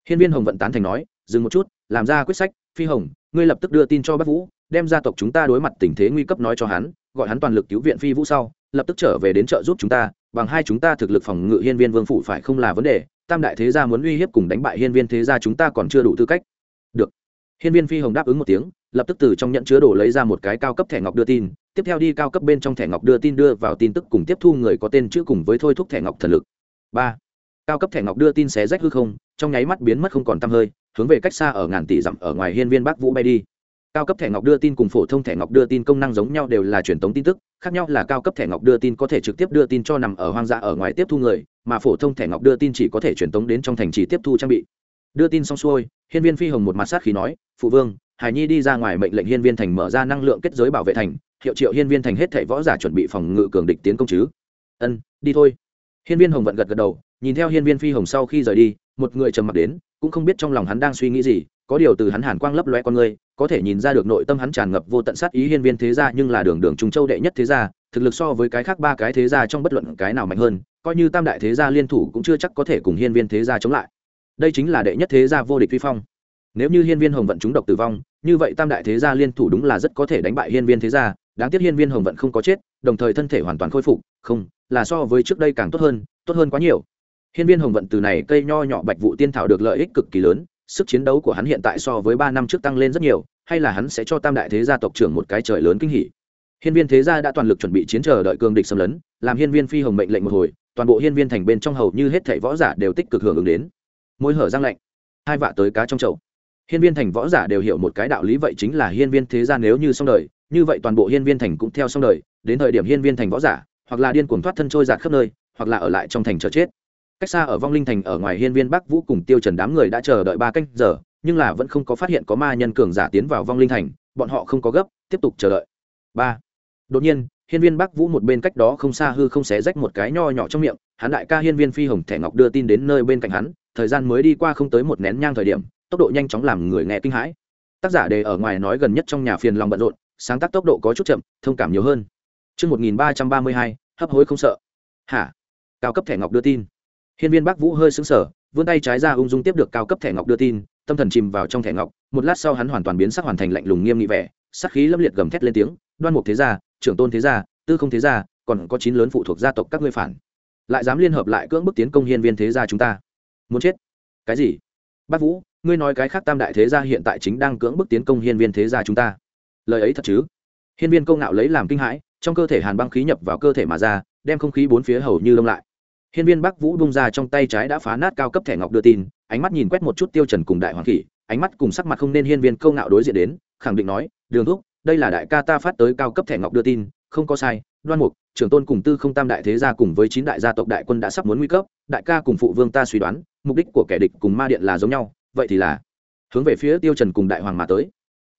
Hiên viên hồng vận tán thành nói, dừng một chút, làm ra quyết sách phi hồng, ngươi lập tức đưa tin cho bắc vũ, đem gia tộc chúng ta đối mặt tình thế nguy cấp nói cho hắn, gọi hắn toàn lực cứu viện phi vũ sau, lập tức trở về đến trợ giúp chúng ta, bằng hai chúng ta thực lực phòng ngự hiên viên vương phủ phải không là vấn đề, tam đại thế gia muốn uy hiếp cùng đánh bại hiên viên thế gia chúng ta còn chưa đủ tư cách. Được. Hiên viên phi hồng đáp ứng một tiếng, lập tức từ trong nhận chứa đồ lấy ra một cái cao cấp thẻ ngọc đưa tin, tiếp theo đi cao cấp bên trong thẻ ngọc đưa tin đưa vào tin tức cùng tiếp thu người có tên chữ cùng với thôi thúc thẻ ngọc thần lực. Ba cao cấp thẻ ngọc đưa tin xé rách hư không, trong nháy mắt biến mất không còn t hơi, hướng về cách xa ở ngàn tỷ dặm ở ngoài hiên viên bắc vũ bay đi. Cao cấp thẻ ngọc đưa tin cùng phổ thông thẻ ngọc đưa tin công năng giống nhau đều là truyền tống tin tức, khác nhau là cao cấp thẻ ngọc đưa tin có thể trực tiếp đưa tin cho nằm ở hoang dã ở ngoài tiếp thu người, mà phổ thông thẻ ngọc đưa tin chỉ có thể truyền tống đến trong thành trì tiếp thu trang bị. Đưa tin xong xuôi, hiên viên phi hồng một mặt sát khí nói, phụ vương, hải nhi đi ra ngoài mệnh lệnh hiên viên thành mở ra năng lượng kết giới bảo vệ thành, hiệu triệu hiên viên thành hết thảy võ giả chuẩn bị phòng ngự cường địch tiến công chứ. Ân, đi thôi. Hiên viên hồng vận gật gật đầu nhìn theo hiên viên phi hồng sau khi rời đi, một người trầm mặc đến, cũng không biết trong lòng hắn đang suy nghĩ gì, có điều từ hắn hàn quang lấp loe con người, có thể nhìn ra được nội tâm hắn tràn ngập vô tận sát ý hiên viên thế gia nhưng là đường đường trung châu đệ nhất thế gia, thực lực so với cái khác ba cái thế gia trong bất luận cái nào mạnh hơn, coi như tam đại thế gia liên thủ cũng chưa chắc có thể cùng hiên viên thế gia chống lại. Đây chính là đệ nhất thế gia vô địch vi phong. Nếu như hiên viên hồng vận chúng độc tử vong, như vậy tam đại thế gia liên thủ đúng là rất có thể đánh bại hiên viên thế gia, đáng tiếc hiên viên hồng vận không có chết, đồng thời thân thể hoàn toàn khôi phục, không, là so với trước đây càng tốt hơn tốt hơn quá nhiều hiên viên hồng vận từ này cây nho nhỏ bạch vụ tiên thảo được lợi ích cực kỳ lớn, sức chiến đấu của hắn hiện tại so với ba năm trước tăng lên rất nhiều, hay là hắn sẽ cho tam đại thế gia tộc trưởng một cái trời lớn kinh hỉ. Hiên viên thế gia đã toàn lực chuẩn bị chiến chờ đợi cương địch xâm lấn, làm hiên viên phi hồng mệnh lệnh một hồi, toàn bộ hiên viên thành bên trong hầu như hết thảy võ giả đều tích cực hưởng ứng đến. Môi hở răng lạnh, hai vạ tới cá trong chậu. Hiên viên thành võ giả đều hiểu một cái đạo lý vậy chính là hiên viên thế gia nếu như xong đời, như vậy toàn bộ hiên viên thành cũng theo xong đời, đến thời điểm hiên viên thành võ giả, hoặc là điên cuồng thoát thân trôi giạt khắp nơi, hoặc là ở lại trong thành chờ chết cách xa ở vong linh thành ở ngoài hiên viên bắc vũ cùng tiêu trần đám người đã chờ đợi ba canh giờ nhưng là vẫn không có phát hiện có ma nhân cường giả tiến vào vong linh thành bọn họ không có gấp tiếp tục chờ đợi ba đột nhiên hiên viên bắc vũ một bên cách đó không xa hư không xé rách một cái nho nhỏ trong miệng hắn đại ca hiên viên phi hồng thẻ ngọc đưa tin đến nơi bên cạnh hắn thời gian mới đi qua không tới một nén nhang thời điểm tốc độ nhanh chóng làm người nghe kinh hãi tác giả đề ở ngoài nói gần nhất trong nhà phiền lòng bận rộn sáng tác tốc độ có chút chậm thông cảm nhiều hơn Trước 1332, hấp hối không sợ. Hả? Cao cấp thẻ ngọc đưa tin. Hiên viên Bắc Vũ hơi sững sờ, vươn tay trái ra ung dung tiếp được cao cấp thẻ ngọc đưa tin, tâm thần chìm vào trong thẻ ngọc, một lát sau hắn hoàn toàn biến sắc hoàn thành lạnh lùng nghiêm nghị vẻ, sát khí lâm liệt gầm thét lên tiếng, đoan mục thế gia, trưởng tôn thế gia, tư không thế gia, còn có chín lớn phụ thuộc gia tộc các ngươi phản, lại dám liên hợp lại cưỡng bức tiến công hiên viên thế gia chúng ta. Muốn chết? Cái gì? Bác Vũ, ngươi nói cái khác tam đại thế gia hiện tại chính đang cưỡng bức tiến công hiên viên thế gia chúng ta lời ấy thật chứ hiên viên công nạo lấy làm kinh hãi trong cơ thể hàn băng khí nhập vào cơ thể mà ra đem không khí bốn phía hầu như lông lại hiên viên bắc vũ bung ra trong tay trái đã phá nát cao cấp thẻ ngọc đưa tin, ánh mắt nhìn quét một chút tiêu trần cùng đại hoàng khỉ, ánh mắt cùng sắc mặt không nên hiên viên công ngạo đối diện đến, khẳng định nói, đường thúc, đây là đại ca ta phát tới cao cấp thẻ ngọc đưa tin, không có sai, đoan mục, trưởng tôn cùng tư không tam đại thế gia cùng với chín đại gia tộc đại quân đã sắp muốn nguy cấp, đại ca cùng phụ vương ta suy đoán, mục đích của kẻ địch cùng ma điện là giống nhau, vậy thì là hướng về phía tiêu trần cùng đại hoàng mà tới,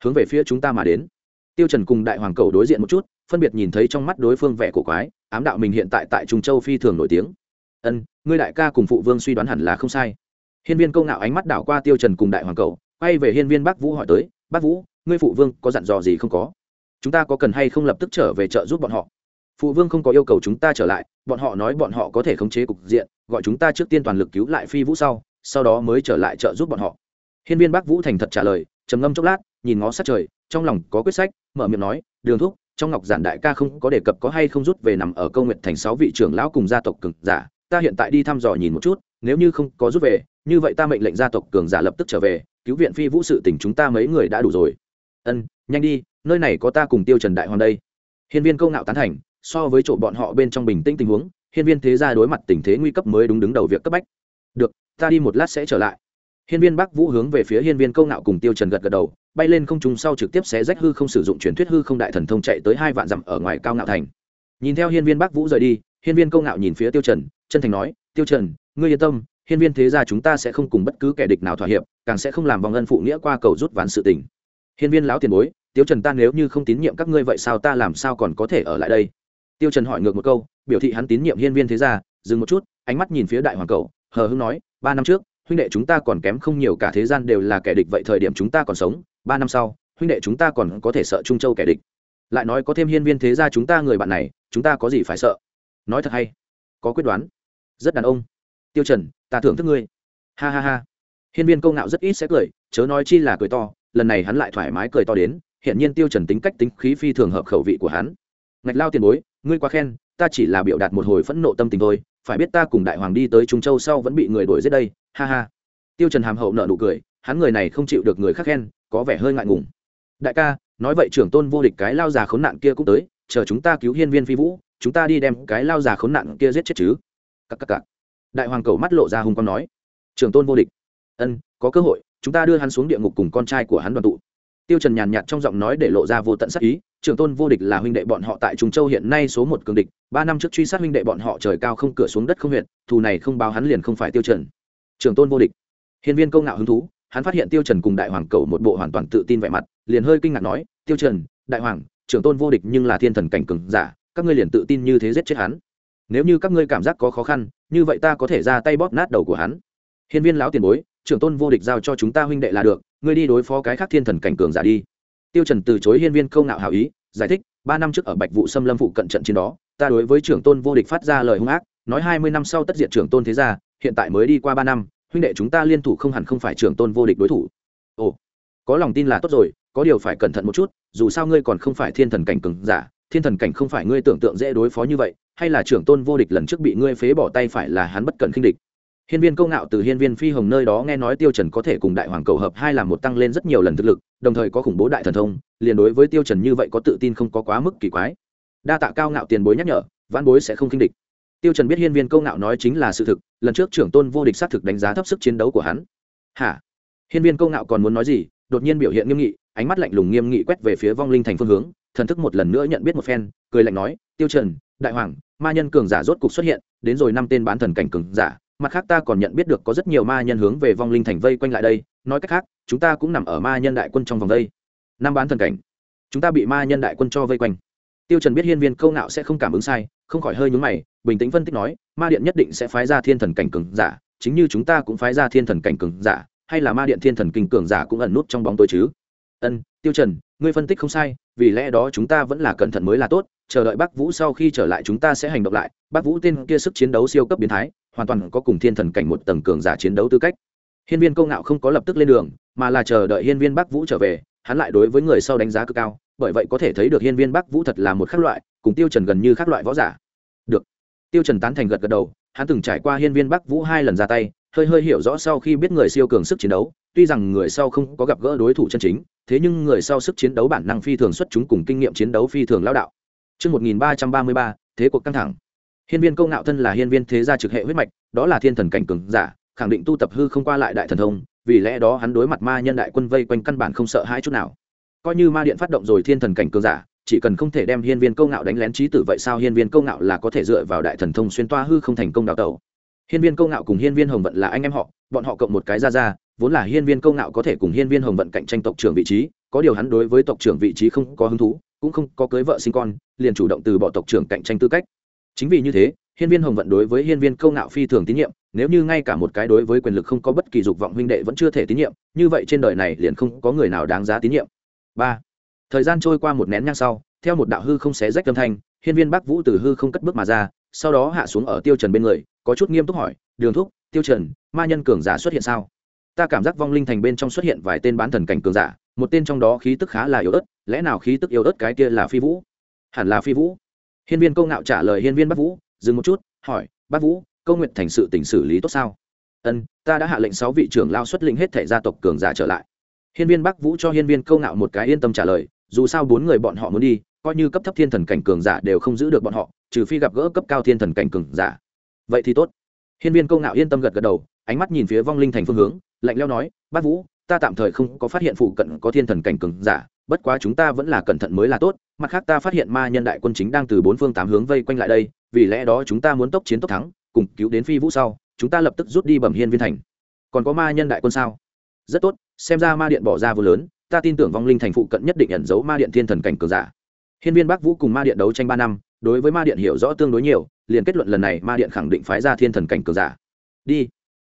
hướng về phía chúng ta mà đến. Tiêu trần cùng đại hoàng cầu đối diện một chút, phân biệt nhìn thấy trong mắt đối phương vẻ cổ quái, ám đạo mình hiện tại tại trung châu phi thường nổi tiếng ân, ngươi đại ca cùng phụ vương suy đoán hẳn là không sai. Hiên viên câu ngạo ánh mắt đảo qua tiêu trần cùng đại hoàng cầu quay về hiên viên bắc vũ hỏi tới bắc vũ, ngươi phụ vương có dặn dò gì không có? Chúng ta có cần hay không lập tức trở về trợ giúp bọn họ? Phụ vương không có yêu cầu chúng ta trở lại, bọn họ nói bọn họ có thể khống chế cục diện, gọi chúng ta trước tiên toàn lực cứu lại phi vũ sau sau đó mới trở lại trợ giúp bọn họ. Hiên viên bắc vũ thành thật trả lời, trầm ngâm chốc lát, nhìn ngó sát trời, trong lòng có quyết sách, mở miệng nói, đường thúc, trong ngọc giản đại ca không có đề cập có hay không rút về nằm ở câu nguyện thành sáu vị trưởng lão cùng gia tộc cường giả ta hiện tại đi thăm dò nhìn một chút, nếu như không có rút về, như vậy ta mệnh lệnh gia tộc cường giả lập tức trở về, cứu viện phi vũ sự tình chúng ta mấy người đã đủ rồi. Ân, nhanh đi, nơi này có ta cùng tiêu trần đại hoàng đây. Hiên viên câu ngạo tán thành, so với chỗ bọn họ bên trong bình tĩnh tình huống, hiên viên thế gia đối mặt tình thế nguy cấp mới đúng đứng đầu việc cấp bách. Được, ta đi một lát sẽ trở lại. Hiên viên bắc vũ hướng về phía hiên viên câu ngạo cùng tiêu trần gật gật đầu, bay lên không trung sau trực tiếp xé rách hư không sử dụng truyền thuyết hư không đại thần thông chạy tới hai vạn dặm ở ngoài cao ngạo thành. Nhìn theo hiên viên bắc vũ rời đi hiên viên câu ngạo nhìn phía tiêu trần, chân thành nói, tiêu trần, ngươi yên tâm, hiên viên thế gia chúng ta sẽ không cùng bất cứ kẻ địch nào thỏa hiệp, càng sẽ không làm vòng ân phụ nghĩa qua cầu rút ván sự tình. Hiên viên lão tiền bối, tiêu trần ta nếu như không tín nhiệm các ngươi vậy sao ta làm sao còn có thể ở lại đây? Tiêu trần hỏi ngược một câu, biểu thị hắn tín nhiệm hiên viên thế gia, dừng một chút, ánh mắt nhìn phía đại hoàng cầu, hờ hững nói, ba năm trước, huynh đệ chúng ta còn kém không nhiều cả thế gian đều là kẻ địch vậy thời điểm chúng ta còn sống, ba năm sau, huynh đệ chúng ta còn có thể sợ trung châu kẻ địch. Lại nói có thêm hiên viên thế gia chúng ta người bạn này, chúng ta có gì phải sợ? Nói thật hay? Có quyết đoán? Rất đàn ông. Tiêu trần, ta thưởng thức ngươi. Ha ha ha. Hiên viên công ngạo rất ít sẽ cười, chớ nói chi là cười to, lần này hắn lại thoải mái cười to đến hiện nhiên tiêu trần tính cách tính khí phi thường hợp khẩu vị của hắn. Ngạch lao tiền bối, ngươi quá khen, ta chỉ là biểu đạt một hồi phẫn nộ tâm tình thôi, phải biết ta cùng đại hoàng đi tới trung châu sau vẫn bị người đuổi giết đây, ha ha. Tiêu trần hàm hậu nở nụ cười, hắn người này không chịu được người khác khen, có vẻ hơi ngại ngùng. Đại ca, nói vậy trưởng tôn vô địch cái lao già khốn nạn kia cũng tới, chờ chúng ta cứu hiên viên phi vũ chúng ta đi đem cái lao già khốn nạn kia giết chết chứ? Cắc cắc cắc đại hoàng cầu mắt lộ ra hung quang nói. Trưởng tôn vô địch. Ân, có cơ hội, chúng ta đưa hắn xuống địa ngục cùng con trai của hắn đoàn tụ. Tiêu trần nhàn nhạt trong giọng nói để lộ ra vô tận sắc ý, trưởng tôn vô địch là huynh đệ bọn họ tại trung châu hiện nay số một cường địch, ba năm trước truy sát huynh đệ bọn họ trời cao không cửa xuống đất không huyện thù này không báo hắn liền không phải tiêu trần. Trường tôn vô địch. Hiên viên công ngạo hứng thú, hắn phát hiện tiêu trần cùng đại hoàng cầu một bộ hoàn toàn tự tin vẻ mặt, liền hơi kinh ngạc nói, tiêu trần, đại hoàng, trưởng tôn vô địch nhưng là thiên thần cảnh cường giả các ngươi liền tự tin như thế giết chết hắn. Nếu như các ngươi cảm giác có khó khăn, như vậy ta có thể ra tay bóp nát đầu của hắn. Hiên viên lão tiền bối, trưởng tôn vô địch giao cho chúng ta huynh đệ là được, ngươi đi đối phó cái khác thiên thần cảnh cường giả đi. Tiêu trần từ chối hiên viên câu nạo hảo ý, giải thích, ba năm trước ở bạch vụ xâm lâm phụ cận trận chiến đó, ta đối với trưởng tôn vô địch phát ra lời hung ác, nói hai mươi năm sau tất diện trưởng tôn thế gia, hiện tại mới đi qua ba năm, huynh đệ chúng ta liên thủ không hẳn không phải trưởng tôn vô địch đối thủ. Ồ, có lòng tin là tốt rồi, có điều phải cẩn thận một chút, dù sao ngươi còn không phải thiên thần cảnh cường giả thiên thần cảnh không phải ngươi tưởng tượng dễ đối phó như vậy hay là trưởng tôn vô địch lần trước bị ngươi phế bỏ tay phải là hắn bất cần khinh địch Hiên viên công ngạo từ hiên viên phi hồng nơi đó nghe nói Tiêu Trần có thể cùng đại hoàng cầu hợp hai làm một tăng lên rất nhiều lần thực lực, đồng thời có khủng bố đại thần thông, liền đối với Tiêu Trần như vậy có tự tin không có quá mức kỳ quái. Đa tạ cao ngạo tiền bối nhắc nhở, vãn bối sẽ không kinh địch. Tiêu Trần biết hiên viên công ngạo nói chính là sự thực, lần trước trưởng tôn vô địch sát thực đánh giá thấp sức chiến đấu của hắn. Hả? Hiên viên công ngạo còn muốn nói gì, đột nhiên biểu hiện nghiêm nghị, ánh mắt lạnh lùng nghiêm nghị quét về phía vong linh thành phương hướng, thần thức một lần nữa nhận biết một phen, cười lạnh nói, "Tiêu Trần, đại hoàng, ma nhân cường giả rốt cục xuất hiện, đến rồi năm tên bán thần cảnh cường giả mặt khác ta còn nhận biết được có rất nhiều ma nhân hướng về vong linh thành vây quanh lại đây nói cách khác chúng ta cũng nằm ở ma nhân đại quân trong vòng đây, năm bán thần cảnh chúng ta bị ma nhân đại quân cho vây quanh. Tiêu trần biết hiên viên câu nạo sẽ không cảm ứng sai không khỏi hơi nhướng mày bình tĩnh phân tích nói ma điện nhất định sẽ phái ra thiên thần cảnh cường giả chính như chúng ta cũng phái ra thiên thần cảnh cường giả hay là ma điện thiên thần kinh cường giả cũng ẩn nút trong bóng tối chứ? Ân tiêu trần ngươi phân tích không sai vì lẽ đó chúng ta vẫn là cẩn thận mới là tốt, chờ đợi bắc vũ sau khi trở lại chúng ta sẽ hành động lại. Bắc vũ tên kia sức chiến đấu siêu cấp biến thái, hoàn toàn có cùng thiên thần cảnh một tầng cường giả chiến đấu tư cách. Hiên viên công ngạo không có lập tức lên đường, mà là chờ đợi hiên viên bắc vũ trở về, hắn lại đối với người sau đánh giá cực cao, bởi vậy có thể thấy được hiên viên bắc vũ thật là một khác loại, cùng tiêu trần gần như khác loại võ giả. Được. Tiêu trần tán thành gật gật đầu, hắn từng trải qua hiên viên bắc vũ hai lần ra tay, hơi hơi hiểu rõ sau khi biết người siêu cường sức chiến đấu tuy rằng người sau không có gặp gỡ đối thủ chân chính thế nhưng người sau sức chiến đấu bản năng phi thường xuất chúng cùng kinh nghiệm chiến đấu phi thường lao đạo Trước 1333, thế cuộc căng thẳng. Hiên viên công nạo thân là hiên viên thế gia trực hệ huyết mạch, đó là thiên thần cảnh cường giả, khẳng định tu tập hư không qua lại đại thần thông, vì lẽ đó hắn đối mặt ma nhân đại quân vây quanh căn bản không sợ hãi chút nào. Coi như ma điện phát động rồi thiên thần cảnh cường giả, chỉ cần không thể đem hiên viên công nạo đánh lén trí tử vậy sao hiên viên công nạo là có thể dựa vào đại thần thông xuyên toa hư không thành công đào tẩu. Hiên viên công nạo cùng hiên viên hồng vận là anh em họ, bọn họ cộng một cái ra ra, vốn là hiên viên Câu nạo có thể cùng hiên viên hồng vận cạnh tranh tộc trưởng vị trí, có điều hắn đối với tộc trưởng vị trí không có hứng thú, cũng không có cưới vợ sinh con, liền chủ động từ bỏ tộc trưởng cạnh tranh tư cách. Chính vì như thế, hiên viên hồng vận đối với hiên viên câu ngạo phi thường tín nhiệm nếu như ngay cả một cái đối với quyền lực không có bất kỳ dục vọng huynh đệ vẫn chưa thể tín nhiệm như vậy trên đời này liền không có người nào đáng giá tín nhiệm ba thời gian trôi qua một nén nhang sau theo một đạo hư không xé rách âm thanh hiên viên bắc vũ từ hư không cất bước mà ra sau đó hạ xuống ở tiêu trần bên người có chút nghiêm túc hỏi đường thúc tiêu trần ma nhân cường giả xuất hiện sao ta cảm giác vong linh thành bên trong xuất hiện vài tên bán thần cảnh cường giả, một tên trong đó khí tức khá là yếu ớt, lẽ nào khí tức yếu ớt cái kia là phi vũ? Hẳn là phi vũ. Hiên viên câu ngạo trả lời hiên viên bắc vũ, dừng một chút, hỏi bác vũ, câu nguyện thành sự tỉnh xử lý tốt sao? Ân ta đã hạ lệnh sáu vị trưởng lao xuất lĩnh hết thể gia tộc cường giả trở lại. Hiên viên bắc vũ cho hiên viên câu ngạo một cái yên tâm trả lời, dù sao bốn người bọn họ muốn đi, coi như cấp thấp thiên thần cảnh cường giả đều không giữ được bọn họ, trừ phi gặp gỡ cấp cao thiên thần cảnh cường giả. Vậy thì tốt. Hiên viên câu ngạo yên tâm gật gật đầu, ánh mắt nhìn phía vong linh thành phương hướng lạnh leo nói, bác vũ, ta tạm thời không có phát hiện phụ cận có thiên thần cảnh cường giả, bất quá chúng ta vẫn là cẩn thận mới là tốt. Mặt khác ta phát hiện ma nhân đại quân chính đang từ bốn phương tám hướng vây quanh lại đây, vì lẽ đó chúng ta muốn tốc chiến tốc thắng, cùng cứu đến phi vũ sau, chúng ta lập tức rút đi bẩm hiên viên thành. Còn có ma nhân đại quân sao? Rất tốt, xem ra ma điện bỏ ra vô lớn, ta tin tưởng vong linh thành phụ cận nhất định ẩn giấu ma điện thiên thần cảnh cường giả. Hiên viên bắc vũ cùng ma điện đấu tranh ba năm, đối với ma điện hiểu rõ tương đối nhiều, liền kết luận lần này ma điện khẳng định phái ra thiên thần cảnh cường giả. Đi.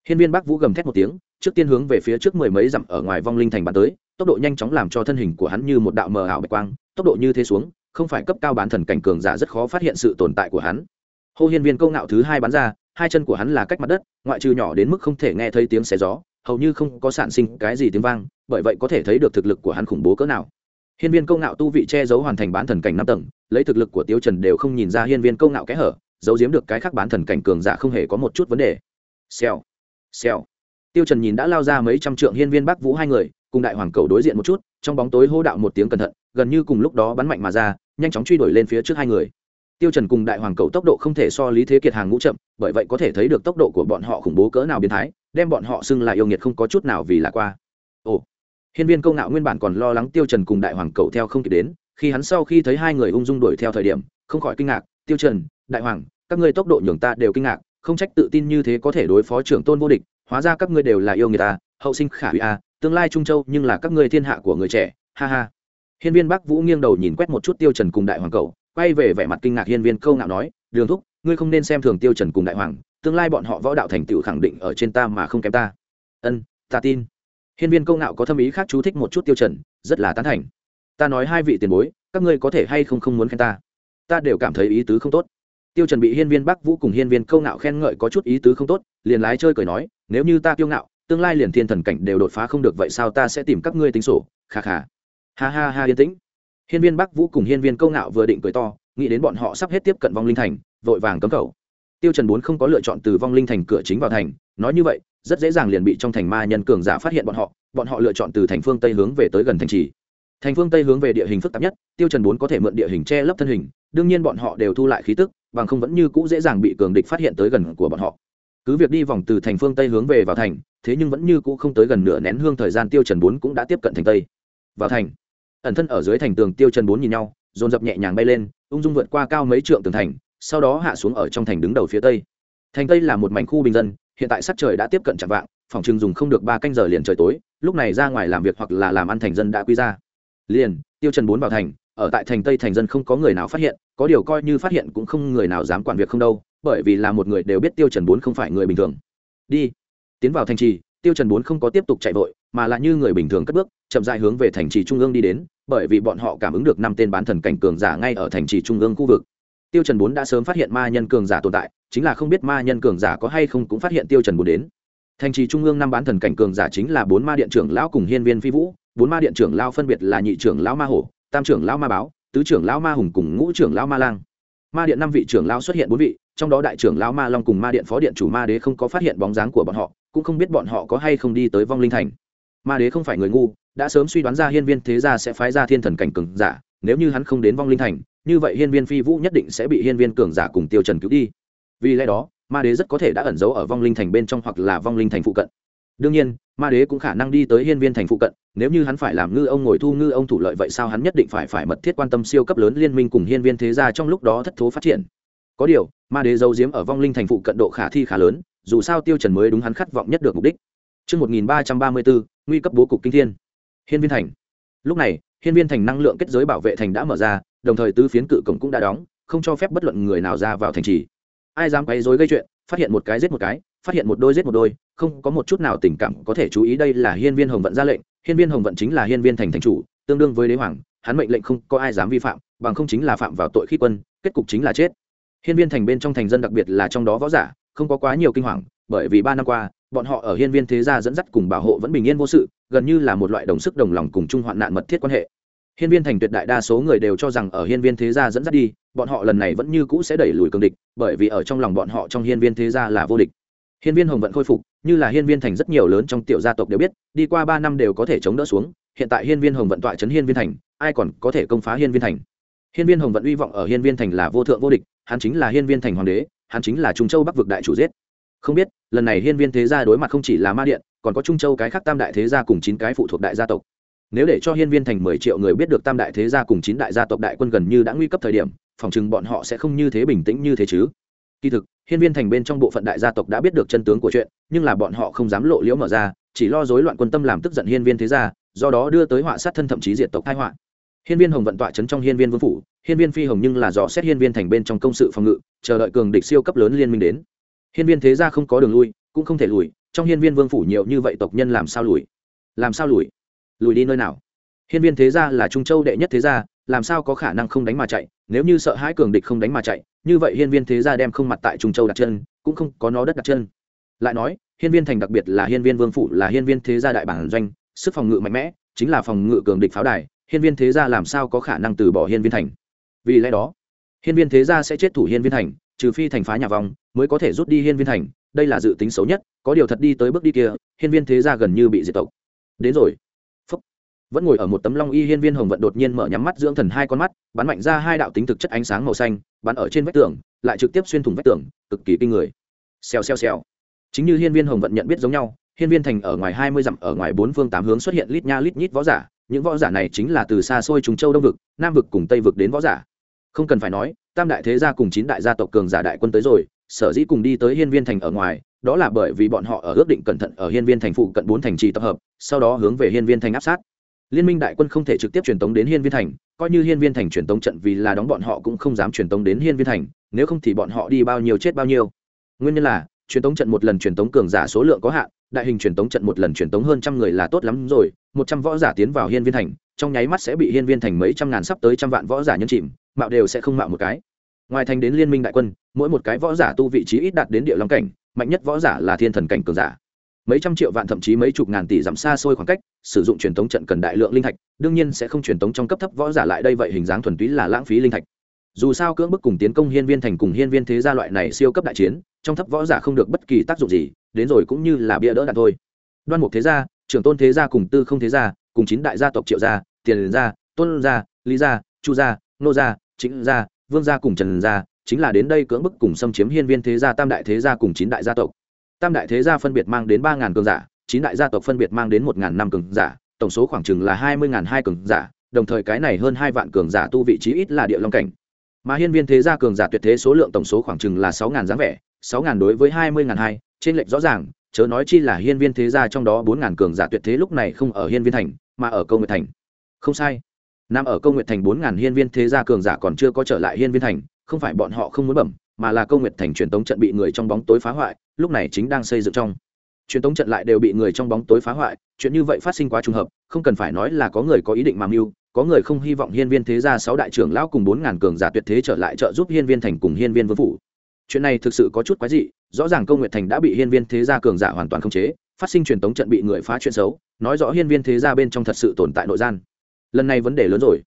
Hiên viên bắc vũ gầm thét một tiếng trước tiên hướng về phía trước mười mấy dặm ở ngoài vong linh thành bắn tới, tốc độ nhanh chóng làm cho thân hình của hắn như một đạo mờ ảo bạch quang, tốc độ như thế xuống, không phải cấp cao bán thần cảnh cường giả rất khó phát hiện sự tồn tại của hắn. Hô hiên viên câu ngạo thứ hai bắn ra, hai chân của hắn là cách mặt đất, ngoại trừ nhỏ đến mức không thể nghe thấy tiếng xé gió, hầu như không có sản sinh cái gì tiếng vang, bởi vậy có thể thấy được thực lực của hắn khủng bố cỡ nào. Hiên viên câu ngạo tu vị che giấu hoàn thành bán thần cảnh năm tầng, lấy thực lực của tiêu trần đều không nhìn ra hiên viên câu ngạo kẽ hở, giấu giếm được cái khác bán thần cảnh cường giả không hề có một chút vấn đề. Xèo xèo tiêu trần nhìn đã lao ra mấy trăm trượng hiên viên bắc vũ hai người, cùng đại hoàng cầu đối diện một chút, trong bóng tối hô đạo một tiếng cẩn thận, gần như cùng lúc đó bắn mạnh mà ra, nhanh chóng truy đuổi lên phía trước hai người. Tiêu trần cùng đại hoàng cầu tốc độ không thể so lý thế kiệt hàng ngũ chậm, bởi vậy có thể thấy được tốc độ của bọn họ khủng bố cỡ nào biến thái, đem bọn họ xưng là yêu nghiệt không có chút nào vì là qua. Ồ, hiên viên công ngạo nguyên bản còn lo lắng tiêu trần cùng đại hoàng cầu theo không kịp đến, khi hắn sau khi thấy hai người ung dung đuổi theo thời điểm, không khỏi kinh ngạc, tiêu trần, đại hoàng, các ngươi tốc độ nhường ta đều kinh ngạc, không trách tự tin như thế có thể đối phó trưởng tôn vô địch hóa ra các ngươi đều là yêu người ta, hậu sinh khả hủy a, tương lai trung châu nhưng là các ngươi thiên hạ của người trẻ, ha ha. Hiên viên bắc vũ nghiêng đầu nhìn quét một chút tiêu trần cùng đại hoàng cầu quay về vẻ mặt kinh ngạc hiên viên câu ngạo nói, đường thúc, ngươi không nên xem thường tiêu trần cùng đại hoàng, tương lai bọn họ võ đạo thành tựu khẳng định ở trên ta mà không kém ta. Ân, ta tin. Hiên viên câu ngạo có thâm ý khác chú thích một chút tiêu trần, rất là tán thành. Ta nói hai vị tiền bối, các ngươi có thể hay không không muốn khen ta? Ta đều cảm thấy ý tứ không tốt. Tiêu trần bị hiên viên bắc vũ cùng hiên viên câu ngạo khen ngợi có chút ý tứ không tốt, liền lái chơi cười nói nếu như ta tiêu ngạo, tương lai liền thiên thần cảnh đều đột phá không được, vậy sao ta sẽ tìm các ngươi tính sổ? Kha kha. Ha ha ha, yên tĩnh. Hiên viên bắc vũ cùng hiên viên câu ngạo vừa định cười to, nghĩ đến bọn họ sắp hết tiếp cận vong linh thành, vội vàng cấm cầu. Tiêu trần bốn không có lựa chọn từ vong linh thành cửa chính vào thành, nói như vậy, rất dễ dàng liền bị trong thành ma nhân cường giả phát hiện bọn họ bọn họ lựa chọn từ thành phương tây hướng về tới gần thành trì. Thành phương tây hướng về địa hình phức tạp nhất, tiêu trần bốn có thể mượn địa hình che lấp thân hình, đương nhiên bọn họ đều thu lại khí tức, bằng không vẫn như cũ dễ dàng bị cường địch phát hiện tới gần của bọn họ cứ việc đi vòng từ thành phương tây hướng về vào thành, thế nhưng vẫn như cũ không tới gần nửa nén hương thời gian tiêu trần bốn cũng đã tiếp cận thành tây. Vào thành, ẩn thân ở dưới thành tường tiêu trần bốn nhìn nhau, dồn dập nhẹ nhàng bay lên, ung dung vượt qua cao mấy trượng tường thành, sau đó hạ xuống ở trong thành đứng đầu phía tây. Thành tây là một mảnh khu bình dân, hiện tại sắc trời đã tiếp cận chạm vạng, phòng chừng dùng không được ba canh giờ liền trời tối, lúc này ra ngoài làm việc hoặc là làm ăn thành dân đã quy ra. Liền, tiêu trần bốn vào thành, ở tại thành tây thành dân không có người nào phát hiện, có điều coi như phát hiện cũng không người nào dám quản việc không đâu bởi vì là một người đều biết tiêu trần bốn không phải người bình thường. Đi, tiến vào thành trì, tiêu trần bốn không có tiếp tục chạy vội, mà là như người bình thường cất bước, chậm rãi hướng về thành trì trung ương đi đến, bởi vì bọn họ cảm ứng được năm tên bán thần cảnh cường giả ngay ở thành trì trung ương khu vực. Tiêu trần bốn đã sớm phát hiện ma nhân cường giả tồn tại, chính là không biết ma nhân cường giả có hay không cũng phát hiện tiêu trần bốn đến. Thành trì trung ương năm bán thần cảnh cường giả chính là bốn ma điện trưởng lão cùng hiên viên phi vũ, bốn ma điện trưởng lão phân biệt là nhị trưởng lão ma hổ, tam trưởng lão ma báo, tứ trưởng lão ma hùng cùng ngũ trưởng lão ma lang. Ma điện năm vị trưởng lão xuất hiện bốn vị trong đó đại trưởng lão ma long cùng ma điện phó điện chủ ma đế không có phát hiện bóng dáng của bọn họ, cũng không biết bọn họ có hay không đi tới vong linh thành. Ma đế không phải người ngu, đã sớm suy đoán ra hiên viên thế gia sẽ phái ra thiên thần cảnh cường giả, nếu như hắn không đến vong linh thành, như vậy hiên viên phi vũ nhất định sẽ bị hiên viên cường giả cùng tiêu trần cứu đi. Vì lẽ đó, ma đế rất có thể đã ẩn giấu ở vong linh thành bên trong hoặc là vong linh thành phụ cận. Đương nhiên, ma đế cũng khả năng đi tới hiên viên thành phụ cận, nếu như hắn phải làm ngư ông ngồi thu ngư ông thủ lợi vậy sao hắn nhất định phải phải mật thiết quan tâm siêu cấp lớn liên minh cùng hiên viên thế gia trong lúc đó thất thố phát triển có điều ma đế giấu giếm ở vong linh thành phụ cận độ khả thi khá lớn dù sao tiêu trần mới đúng hắn khát vọng nhất được mục đích Trước 1334, nguy cấp bố cục kinh thiên. Hiên viên thành. Lúc này, hiên viên thành năng lượng kết giới bảo vệ thành đã mở ra, đồng thời tứ phiến cự cổng cũng đã đóng, không cho phép bất luận người nào ra vào thành trì. Ai dám quấy rối gây chuyện, phát hiện một cái giết một cái, phát hiện một đôi giết một đôi, không có một chút nào tình cảm có thể chú ý đây là hiên viên hồng vận ra lệnh, hiên viên hồng vận chính là hiên viên thành thành chủ, tương đương với đế hoàng, hắn mệnh lệnh không có ai dám vi phạm, bằng không chính là phạm vào tội khi quân, kết cục chính là chết. Hiên viên thành bên trong thành dân đặc biệt là trong đó võ giả, không có quá nhiều kinh hoàng, bởi vì ba năm qua, bọn họ ở hiên viên thế gia dẫn dắt cùng bảo hộ vẫn bình yên vô sự, gần như là một loại đồng sức đồng lòng cùng chung hoạn nạn mật thiết quan hệ. Hiên viên thành tuyệt đại đa số người đều cho rằng ở hiên viên thế gia dẫn dắt đi, bọn họ lần này vẫn như cũ sẽ đẩy lùi cường địch, bởi vì ở trong lòng bọn họ trong hiên viên thế gia là vô địch. Hiên viên Hồng vận khôi phục, như là hiên viên thành rất nhiều lớn trong tiểu gia tộc đều biết, đi qua ba năm đều có thể chống đỡ xuống, hiện tại hiên viên Hồng vận tọa trấn hiên viên thành, ai còn có thể công phá hiên viên thành. Hiên viên Hồng vận uy vọng ở hiên viên thành là vô thượng vô địch, hắn chính là hiên viên thành hoàng đế, hắn chính là trung châu bắc vực đại chủ giết. Không biết lần này hiên viên thế gia đối mặt không chỉ là ma điện còn có trung châu cái khác tam đại thế gia cùng chín cái phụ thuộc đại gia tộc. Nếu để cho hiên viên thành mười triệu người biết được tam đại thế gia cùng chín đại gia tộc đại quân gần như đã nguy cấp thời điểm phòng chừng bọn họ sẽ không như thế bình tĩnh như thế chứ. Kỳ thực hiên viên thành bên trong bộ phận đại gia tộc đã biết được chân tướng của chuyện nhưng là bọn họ không dám lộ liễu mở ra chỉ lo dối loạn quân tâm làm tức giận hiên viên thế gia do đó đưa tới họa sát thân thậm chí diệt tộc thái họa hiên viên hồng vận tọa trấn trong hiên viên vương phủ hiên viên phi hồng nhưng là dò xét hiên viên thành bên trong công sự phòng ngự chờ đợi cường địch siêu cấp lớn liên minh đến hiên viên thế gia không có đường lui cũng không thể lùi trong hiên viên vương phủ nhiều như vậy tộc nhân làm sao lùi làm sao lùi lùi đi nơi nào hiên viên thế gia là trung châu đệ nhất thế gia làm sao có khả năng không đánh mà chạy nếu như sợ hãi cường địch không đánh mà chạy như vậy hiên viên thế gia đem không mặt tại trung châu đặt chân cũng không có nó đất đặt chân lại nói hiên viên thành đặc biệt là hiên viên vương phủ là hiên viên thế gia đại bản doanh sức phòng ngự mạnh mẽ chính là phòng ngự cường địch pháo đài hiên viên thế gia làm sao có khả năng từ bỏ hiên viên thành? Vì lẽ đó, hiên viên thế gia sẽ chết thủ hiên viên thành, trừ phi thành phá nhà vòng mới có thể rút đi hiên viên thành, đây là dự tính xấu nhất, có điều thật đi tới bước đi kia, hiên viên thế gia gần như bị diệt tộc. Đến rồi. Phúc. vẫn ngồi ở một tấm long y hiên viên hồng vận đột nhiên mở nhắm mắt dưỡng thần hai con mắt, bắn mạnh ra hai đạo tính thực chất ánh sáng màu xanh, bắn ở trên vách tường, lại trực tiếp xuyên thủng vách tường, cực kỳ kinh người. Xèo xèo xèo. Chính như hiên viên hồng vận nhận biết giống nhau, hiên viên thành ở ngoài hai mươi dặm, ở ngoài bốn phương tám hướng xuất hiện lít nha lít nhít võ giả những võ giả này chính là từ xa xôi trùng châu đông vực, nam vực cùng tây vực đến võ giả. Không cần phải nói, tam đại thế gia cùng chín đại gia tộc cường giả đại quân tới rồi, sở dĩ cùng đi tới hiên viên thành ở ngoài, đó là bởi vì bọn họ ở ước định cẩn thận ở hiên viên thành phụ cận bốn thành trì tập hợp, sau đó hướng về hiên viên thành áp sát. Liên minh đại quân không thể trực tiếp truyền tống đến hiên viên thành, coi như hiên viên thành truyền tống trận vì là đóng bọn họ cũng không dám truyền tống đến hiên viên thành, nếu không thì bọn họ đi bao nhiêu chết bao nhiêu. Nguyên nhân là, truyền tống trận một lần truyền tống cường giả số lượng có hạn đại hình truyền tống trận một lần truyền tống hơn trăm người là tốt lắm rồi, một trăm võ giả tiến vào hiên viên thành, trong nháy mắt sẽ bị hiên viên thành mấy trăm ngàn sắp tới trăm vạn võ giả nhân chìm, mạo đều sẽ không mạo một cái. Ngoài thành đến liên minh đại quân, mỗi một cái võ giả tu vị trí ít đạt đến địa long cảnh, mạnh nhất võ giả là thiên thần cảnh cường giả. Mấy trăm triệu vạn thậm chí mấy chục ngàn tỷ giảm xa xôi khoảng cách, sử dụng truyền thống trận cần đại lượng linh thạch, đương nhiên sẽ không truyền thống trong cấp thấp võ giả lại đây vậy hình dáng thuần túy là lãng phí linh thạch. Dù sao cưỡng bức cùng tiến công hiên viên thành cùng hiên viên thế gia loại này siêu cấp đại chiến, trong thấp võ giả không được bất kỳ tác dụng gì đến rồi cũng như là bia đỡ đạn thôi. Đoan mục thế gia, trưởng tôn thế gia cùng tư không thế gia, cùng chín đại gia tộc triệu gia, tiền gia, tôn gia, lý gia, chu gia, nô gia chính gia, vương gia cùng trần gia, chính là đến đây cưỡng bức cùng xâm chiếm hiên viên thế gia, tam đại thế gia cùng chín đại gia tộc. Tam đại thế gia phân biệt mang đến ba ngàn cường giả, chín đại gia tộc phân biệt mang đến một ngàn năm cường giả, tổng số khoảng chừng là hai mươi ngàn hai cường giả, đồng thời cái này hơn hai vạn cường giả tu vị trí ít là địa long cảnh. Mà hiên viên thế gia cường giả tuyệt thế số lượng tổng số khoảng chừng là sáu ngàn dáng vẻ, sáu ngàn đối với hai mươi ngàn hai trên lệch rõ ràng, chớ nói chi là hiên viên thế gia trong đó bốn ngàn cường giả tuyệt thế lúc này không ở hiên viên thành, mà ở câu nguyệt thành. Không sai. Nằm ở câu nguyệt thành bốn ngàn hiên viên thế gia cường giả còn chưa có trở lại hiên viên thành, không phải bọn họ không muốn bẩm, mà là câu nguyệt thành truyền tống trận bị người trong bóng tối phá hoại, lúc này chính đang xây dựng trong. Truyền tống trận lại đều bị người trong bóng tối phá hoại, chuyện như vậy phát sinh quá trùng hợp, không cần phải nói là có người có ý định mà mưu, có người không hy vọng hiên viên thế gia sáu đại trưởng lão cùng bốn ngàn cường giả tuyệt thế trở lại trợ giúp hiên viên thành cùng hiên viên vương phủ chuyện này thực sự có chút quái dị, rõ ràng công nguyện thành đã bị hiên viên thế gia cường giả hoàn toàn khống chế, phát sinh truyền tống trận bị người phá chuyện xấu, nói rõ hiên viên thế gia bên trong thật sự tồn tại nội gian. Lần này vấn đề lớn rồi.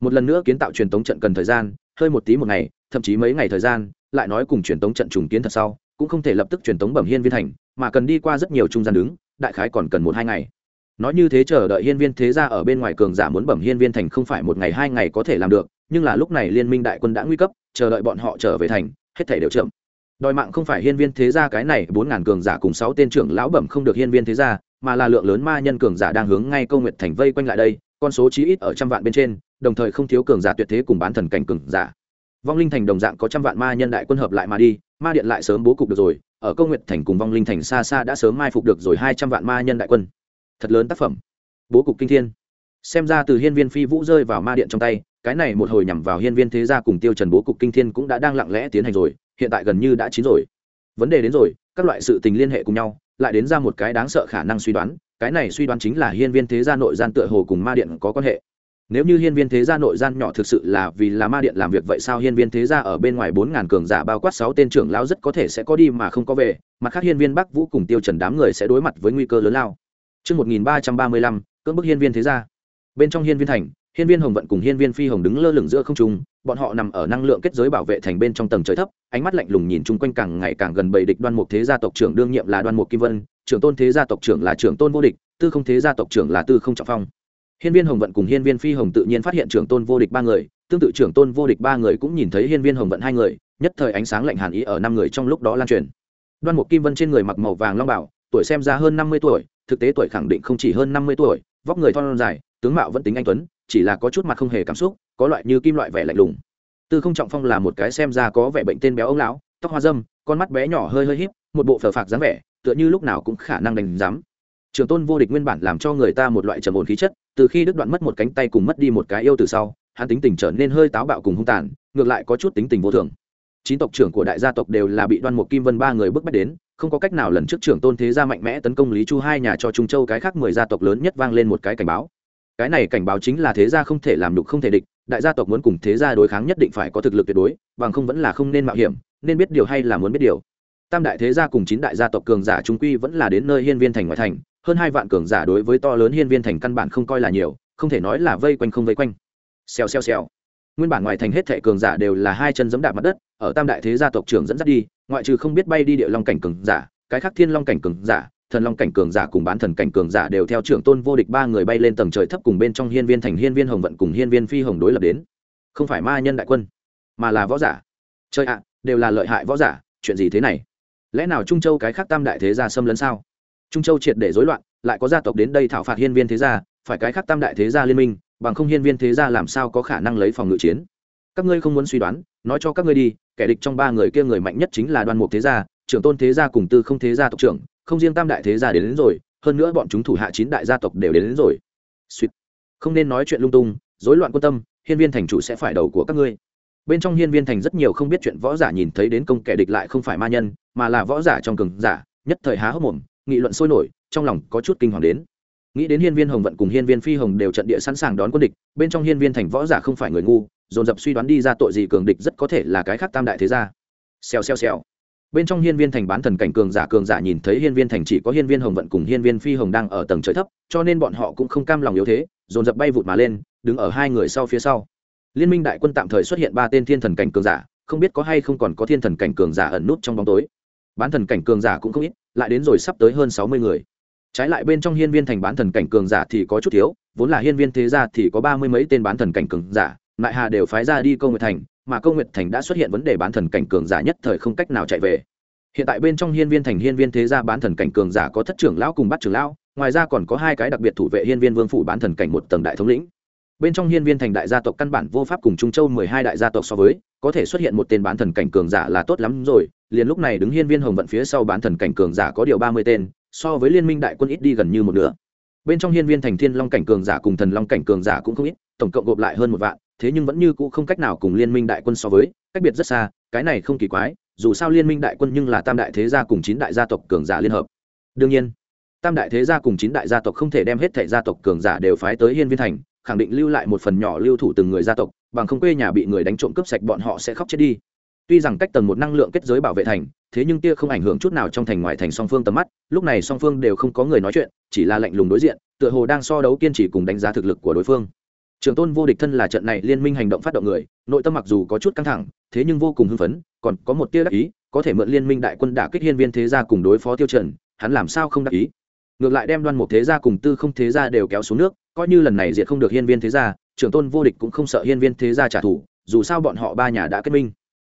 Một lần nữa kiến tạo truyền tống trận cần thời gian, hơi một tí một ngày, thậm chí mấy ngày thời gian, lại nói cùng truyền tống trận trùng kiến thật sau, cũng không thể lập tức truyền tống bẩm hiên viên thành, mà cần đi qua rất nhiều trung gian đứng, đại khái còn cần một hai ngày. Nói như thế chờ đợi hiên viên thế gia ở bên ngoài cường giả muốn bẩm hiên viên thành không phải một ngày hai ngày có thể làm được, nhưng là lúc này liên minh đại quân đã nguy cấp, chờ đợi bọn họ trở về thành hết thể đều chậm. Đòi mạng không phải hiên viên thế gia cái này, bốn ngàn cường giả cùng sáu tên trưởng lão bẩm không được hiên viên thế gia, mà là lượng lớn ma nhân cường giả đang hướng ngay câu nguyệt thành vây quanh lại đây, con số chí ít ở trăm vạn bên trên, đồng thời không thiếu cường giả tuyệt thế cùng bán thần cảnh cường giả. Vong linh thành đồng dạng có trăm vạn ma nhân đại quân hợp lại mà đi, ma điện lại sớm bố cục được rồi, ở câu nguyệt thành cùng vong linh thành xa xa đã sớm mai phục được rồi hai trăm vạn ma nhân đại quân. Thật lớn tác phẩm. Bố cục kinh thiên. Xem ra từ hiên viên phi vũ rơi vào ma điện trong tay cái này một hồi nhằm vào hiên viên thế gia cùng tiêu trần bố cục kinh thiên cũng đã đang lặng lẽ tiến hành rồi hiện tại gần như đã chín rồi. Vấn đề đến rồi các loại sự tình liên hệ cùng nhau lại đến ra một cái đáng sợ khả năng suy đoán cái này suy đoán chính là hiên viên thế gia nội gian tựa hồ cùng ma điện có quan hệ. Nếu như hiên viên thế gia nội gian nhỏ thực sự là vì là ma điện làm việc vậy sao hiên viên thế gia ở bên ngoài bốn ngàn cường giả bao quát sáu tên trưởng lão rất có thể sẽ có đi mà không có về mặt khác hiên viên bắc vũ cùng tiêu trần đám người sẽ đối mặt với nguy cơ lớn lao. Trước 1335, cưỡng bức hiên viên thế gia. Bên trong hiên viên thành, hiên viên hồng vận cùng hiên viên phi hồng đứng lơ lửng giữa không trung, bọn họ nằm ở năng lượng kết giới bảo vệ thành bên trong tầng trời thấp, ánh mắt lạnh lùng nhìn chung quanh càng ngày càng gần bầy địch đoan mục thế gia tộc trưởng đương nhiệm là đoan mục kim vân, trưởng tôn thế gia tộc trưởng là trưởng tôn vô địch, tư không thế gia tộc trưởng là tư không trọng phong. Hiên viên hồng vận cùng hiên viên phi hồng tự nhiên phát hiện trưởng tôn vô địch ba người, tương tự trưởng tôn vô địch ba người cũng nhìn thấy hiên viên hồng vận hai người, nhất thời ánh sáng lạnh hàn ý ở năm người trong lúc đó lan truyền. Đoan mục kim vân trên người mặc màu vàng long bảo, tuổi xem ra hơn năm mươi tuổi, thực tế tuổi khẳng định không chỉ hơn năm mươi tuổi, vóc người thon dài, tướng mạo vẫn tính anh tuấn chỉ là có chút mặt không hề cảm xúc, có loại như kim loại vẻ lạnh lùng. Tư không trọng phong là một cái xem ra có vẻ bệnh tên béo ông lão, tóc hoa dâm, con mắt bé nhỏ hơi hơi híp, một bộ phờ phạc dáng vẻ, tựa như lúc nào cũng khả năng đánh dám. trường tôn vô địch nguyên bản làm cho người ta một loại trầm ổn khí chất, từ khi đứt đoạn mất một cánh tay cùng mất đi một cái yêu từ sau, hắn tính tình trở nên hơi táo bạo cùng hung tàn, ngược lại có chút tính tình vô thường. Chín tộc trưởng của đại gia tộc đều là bị đoan mục kim vân ba người bức bách đến, không có cách nào lần trước trưởng tôn thế gia mạnh mẽ tấn công lý chu hai nhà cho trung châu cái khác mười gia tộc lớn nhất vang lên một cái cảnh báo cái này cảnh báo chính là thế gia không thể làm đục không thể địch, đại gia tộc muốn cùng thế gia đối kháng nhất định phải có thực lực tuyệt đối, bằng không vẫn là không nên mạo hiểm, nên biết điều hay là muốn biết điều. Tam đại thế gia cùng chín đại gia tộc cường giả trung quy vẫn là đến nơi hiên viên thành ngoại thành, hơn hai vạn cường giả đối với to lớn hiên viên thành căn bản không coi là nhiều, không thể nói là vây quanh không vây quanh. Xèo xèo xèo. Nguyên bản ngoài thành hết thệ cường giả đều là hai chân giẫm đạp mặt đất, ở tam đại thế gia tộc trưởng dẫn dắt đi, ngoại trừ không biết bay đi địa long cảnh cường giả, cái khác thiên long cảnh cường giả thần long cảnh cường giả cùng bán thần cảnh cường giả đều theo trưởng tôn vô địch ba người bay lên tầng trời thấp cùng bên trong hiên viên thành hiên viên hồng vận cùng hiên viên phi hồng đối lập đến. Không phải ma nhân đại quân, mà là võ giả. Chơi ạ, đều là lợi hại võ giả, chuyện gì thế này? Lẽ nào trung châu cái khác tam đại thế gia xâm lấn sao? Trung châu triệt để rối loạn, lại có gia tộc đến đây thảo phạt hiên viên thế gia, phải cái khác tam đại thế gia liên minh, bằng không hiên viên thế gia làm sao có khả năng lấy phòng ngự chiến? Các ngươi không muốn suy đoán, nói cho các ngươi đi, kẻ địch trong ba người kia người mạnh nhất chính là đoan mục thế gia, trưởng tôn thế gia cùng tư không thế gia tộc trưởng không riêng tam đại thế gia đến, đến rồi hơn nữa bọn chúng thủ hạ chín đại gia tộc đều đến, đến rồi. Suýt không nên nói chuyện lung tung rối loạn quan tâm hiên viên thành chủ sẽ phải đầu của các ngươi. Bên trong hiên viên thành rất nhiều không biết chuyện võ giả nhìn thấy đến công kẻ địch lại không phải ma nhân mà là võ giả trong cường giả nhất thời há hốc mồm nghị luận sôi nổi trong lòng có chút kinh hoàng đến. Nghĩ đến hiên viên hồng vận cùng hiên viên phi hồng đều trận địa sẵn sàng đón quân địch bên trong hiên viên thành võ giả không phải người ngu dồn dập suy đoán đi ra tội gì cường địch rất có thể là cái khác tam đại thế gia. Xèo xèo xèo bên trong hiên viên thành bán thần cảnh cường giả cường giả nhìn thấy hiên viên thành chỉ có hiên viên hồng vận cùng hiên viên phi hồng đang ở tầng trời thấp, cho nên bọn họ cũng không cam lòng yếu thế, dồn dập bay vụt mà lên, đứng ở hai người sau phía sau. Liên minh đại quân tạm thời xuất hiện ba tên thiên thần cảnh cường giả, không biết có hay không còn có thiên thần cảnh cường giả ẩn nút trong bóng tối. Bán thần cảnh cường giả cũng không ít, lại đến rồi sắp tới hơn sáu mươi người. Trái lại bên trong hiên viên thành bán thần cảnh cường giả thì có chút thiếu, vốn là hiên viên thế gia thì có ba mươi mấy tên bán thần cảnh cường giả lại hà đều phái ra đi câu nghệ thành mà câu nguyệt thành đã xuất hiện vấn đề bán thần cảnh cường giả nhất thời không cách nào chạy về. Hiện tại bên trong hiên viên thành hiên viên thế gia bán thần cảnh cường giả có thất trưởng lão cùng bắt trưởng lão, ngoài ra còn có hai cái đặc biệt thủ vệ hiên viên vương phủ bán thần cảnh một tầng đại thống lĩnh. Bên trong hiên viên thành đại gia tộc căn bản vô pháp cùng trung châu mười hai đại gia tộc so với, có thể xuất hiện một tên bán thần cảnh cường giả là tốt lắm rồi, liền lúc này đứng hiên viên hồng vận phía sau bán thần cảnh cường giả có điều ba mươi tên, so với liên minh đại quân ít đi gần như một nửa. Bên trong hiên viên thành thiên long cảnh cường giả cùng thần long cảnh cường giả cũng không ít, tổng cộng gộp lại hơn một vạn thế nhưng vẫn như cũ không cách nào cùng liên minh đại quân so với, cách biệt rất xa, cái này không kỳ quái, dù sao liên minh đại quân nhưng là tam đại thế gia cùng chín đại gia tộc cường giả liên hợp. Đương nhiên, tam đại thế gia cùng chín đại gia tộc không thể đem hết thẻ gia tộc cường giả đều phái tới hiên viên thành, khẳng định lưu lại một phần nhỏ lưu thủ từng người gia tộc, bằng không quê nhà bị người đánh trộm cướp sạch bọn họ sẽ khóc chết đi. Tuy rằng cách tầng một năng lượng kết giới bảo vệ thành, thế nhưng tia không ảnh hưởng chút nào trong thành ngoài thành song phương tầm mắt, lúc này song phương đều không có người nói chuyện, chỉ là lạnh lùng đối diện, tựa hồ đang so đấu kiên trì cùng đánh giá thực lực của đối phương trường tôn vô địch thân là trận này liên minh hành động phát động người, nội tâm mặc dù có chút căng thẳng, thế nhưng vô cùng hưng phấn, còn có một tia đắc ý, có thể mượn liên minh đại quân đả kích hiên viên thế gia cùng đối phó tiêu trần, hắn làm sao không đắc ý? Ngược lại đem đoan một thế gia cùng tư không thế gia đều kéo xuống nước, coi như lần này diệt không được hiên viên thế gia trưởng tôn vô địch cũng không sợ hiên viên thế gia trả thù, dù sao bọn họ ba nhà đã kết minh.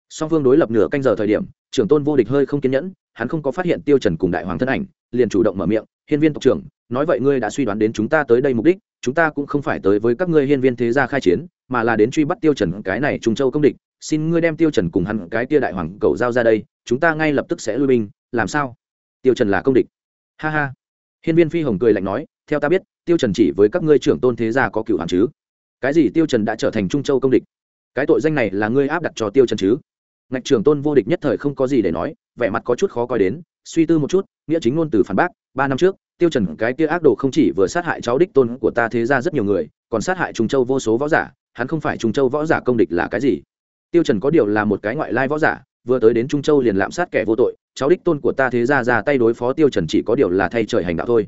Song phương đối lập nửa canh giờ thời điểm trưởng tôn vô địch hơi không kiên nhẫn hắn không có phát hiện tiêu trần cùng đại hoàng thân ảnh, liền chủ động mở miệng, hiên viên tộc trưởng, nói vậy ngươi đã suy đoán đến chúng ta tới đây mục đích, chúng ta cũng không phải tới với các ngươi hiên viên thế gia khai chiến, mà là đến truy bắt tiêu trần cái này trung châu công địch. Xin ngươi đem tiêu trần cùng hắn cái tia đại hoàng cầu giao ra đây, chúng ta ngay lập tức sẽ lui binh, làm sao? Tiêu trần là công địch. Ha ha. Hiên viên phi hồng cười lạnh nói, theo ta biết, tiêu trần chỉ với các ngươi trưởng tôn thế gia có cửu hoàng chứ. Cái gì tiêu trần đã trở thành trung châu công địch? Cái tội danh này là ngươi áp đặt cho tiêu trần chứ? Ngạch trưởng tôn vô địch nhất thời không có gì để nói vẻ mặt có chút khó coi đến, suy tư một chút, nghĩa chính ngôn từ phản bác, ba năm trước, tiêu trần cái kia ác đồ không chỉ vừa sát hại cháu đích tôn của ta thế gia rất nhiều người, còn sát hại trung châu vô số võ giả, hắn không phải trung châu võ giả công địch là cái gì? Tiêu trần có điều là một cái ngoại lai võ giả, vừa tới đến trung châu liền lạm sát kẻ vô tội, cháu đích tôn của ta thế gia ra tay đối phó tiêu trần chỉ có điều là thay trời hành đạo thôi.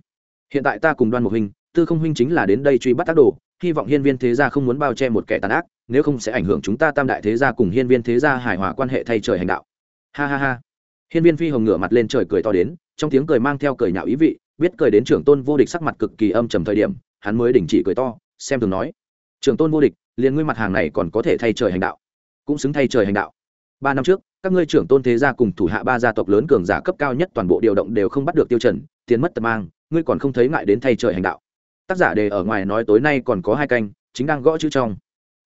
Hiện tại ta cùng đoan một huynh tư không huynh chính là đến đây truy bắt tác đồ, hy vọng hiên viên thế gia không muốn bao che một kẻ tàn ác, nếu không sẽ ảnh hưởng chúng ta tam đại thế gia cùng hiên viên thế gia hài hòa quan hệ thay trời hành đạo. Ha ha ha hiên viên phi hồng ngửa mặt lên trời cười to đến trong tiếng cười mang theo cười nhạo ý vị biết cười đến trưởng tôn vô địch sắc mặt cực kỳ âm trầm thời điểm hắn mới đình chỉ cười to xem thường nói. Trưởng tôn vô địch liền ngươi mặt hàng này còn có thể thay trời hành đạo. Cũng xứng thay trời hành đạo. Ba năm trước các ngươi trưởng tôn thế gia cùng thủ hạ ba gia tộc lớn cường giả cấp cao nhất toàn bộ điều động đều không bắt được tiêu chuẩn, tiền mất tật mang ngươi còn không thấy ngại đến thay trời hành đạo. Tác giả đề ở ngoài nói tối nay còn có hai canh chính đang gõ chữ trong.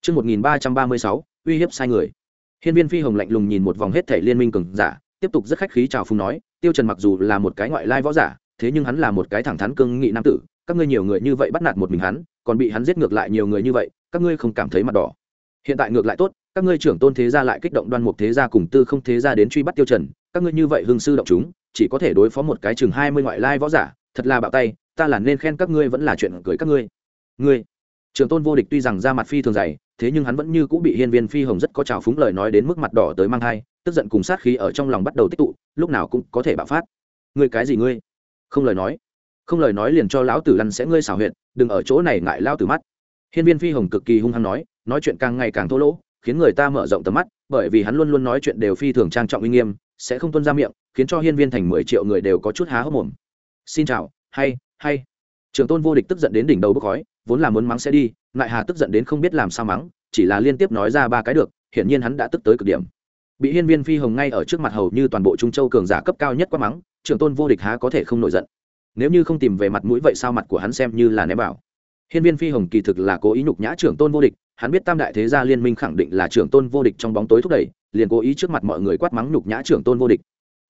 Chương một nghìn ba trăm ba mươi sáu uy hiếp sai người. Hiên viên phi hồng lạnh lùng nhìn một vòng hết thể liên minh cường giả tiếp tục rất khách khí chào phúng nói, tiêu trần mặc dù là một cái ngoại lai võ giả, thế nhưng hắn là một cái thẳng thắn cương nghị nam tử, các ngươi nhiều người như vậy bắt nạt một mình hắn, còn bị hắn giết ngược lại nhiều người như vậy, các ngươi không cảm thấy mặt đỏ. Hiện tại ngược lại tốt, các ngươi trưởng tôn thế gia lại kích động đoan mục thế gia cùng tư không thế gia đến truy bắt tiêu trần, các ngươi như vậy hương sư động chúng, chỉ có thể đối phó một cái chừng hai mươi ngoại lai võ giả, thật là bạo tay, ta là nên khen các ngươi vẫn là chuyện cưới các ngươi. Ngươi? Trưởng tôn vô địch tuy rằng ra mặt phi thường dày, thế nhưng hắn vẫn như cũng bị hiên viên phi hồng rất có trào phúng lời nói đến mức mặt đỏ tới mang thai tức giận cùng sát khí ở trong lòng bắt đầu tích tụ, lúc nào cũng có thể bạo phát. Ngươi cái gì ngươi? Không lời nói. Không lời nói liền cho lão tử lăn sẽ ngươi xảo huyệt, đừng ở chỗ này ngại lao tử mắt. Hiên viên phi hồng cực kỳ hung hăng nói nói chuyện càng ngày càng thô lỗ, khiến người ta mở rộng tầm mắt, bởi vì hắn luôn luôn nói chuyện đều phi thường trang trọng uy nghiêm, sẽ không tuân ra miệng, khiến cho hiên viên thành mười triệu người đều có chút há hốc mồm. Xin chào, hay hay. Trường tôn vô địch tức giận đến đỉnh đầu bốc khói, vốn là muốn mắng sẽ đi, ngại hà tức giận đến không biết làm sao mắng, chỉ là liên tiếp nói ra ba cái được, hiển nhiên hắn đã tức tới cực điểm bị hiên viên phi hồng ngay ở trước mặt hầu như toàn bộ trung châu cường giả cấp cao nhất quá mắng trường tôn vô địch há có thể không nổi giận. Nếu như không tìm về mặt mũi vậy sao mặt của hắn xem như là ném bảo hiên viên phi hồng kỳ thực là cố ý nhục nhã trưởng tôn vô địch, hắn biết tam đại thế gia liên minh khẳng định là trưởng tôn vô địch trong bóng tối thúc đẩy, liền cố ý trước mặt mọi người quát mắng nhục nhã trưởng tôn vô địch.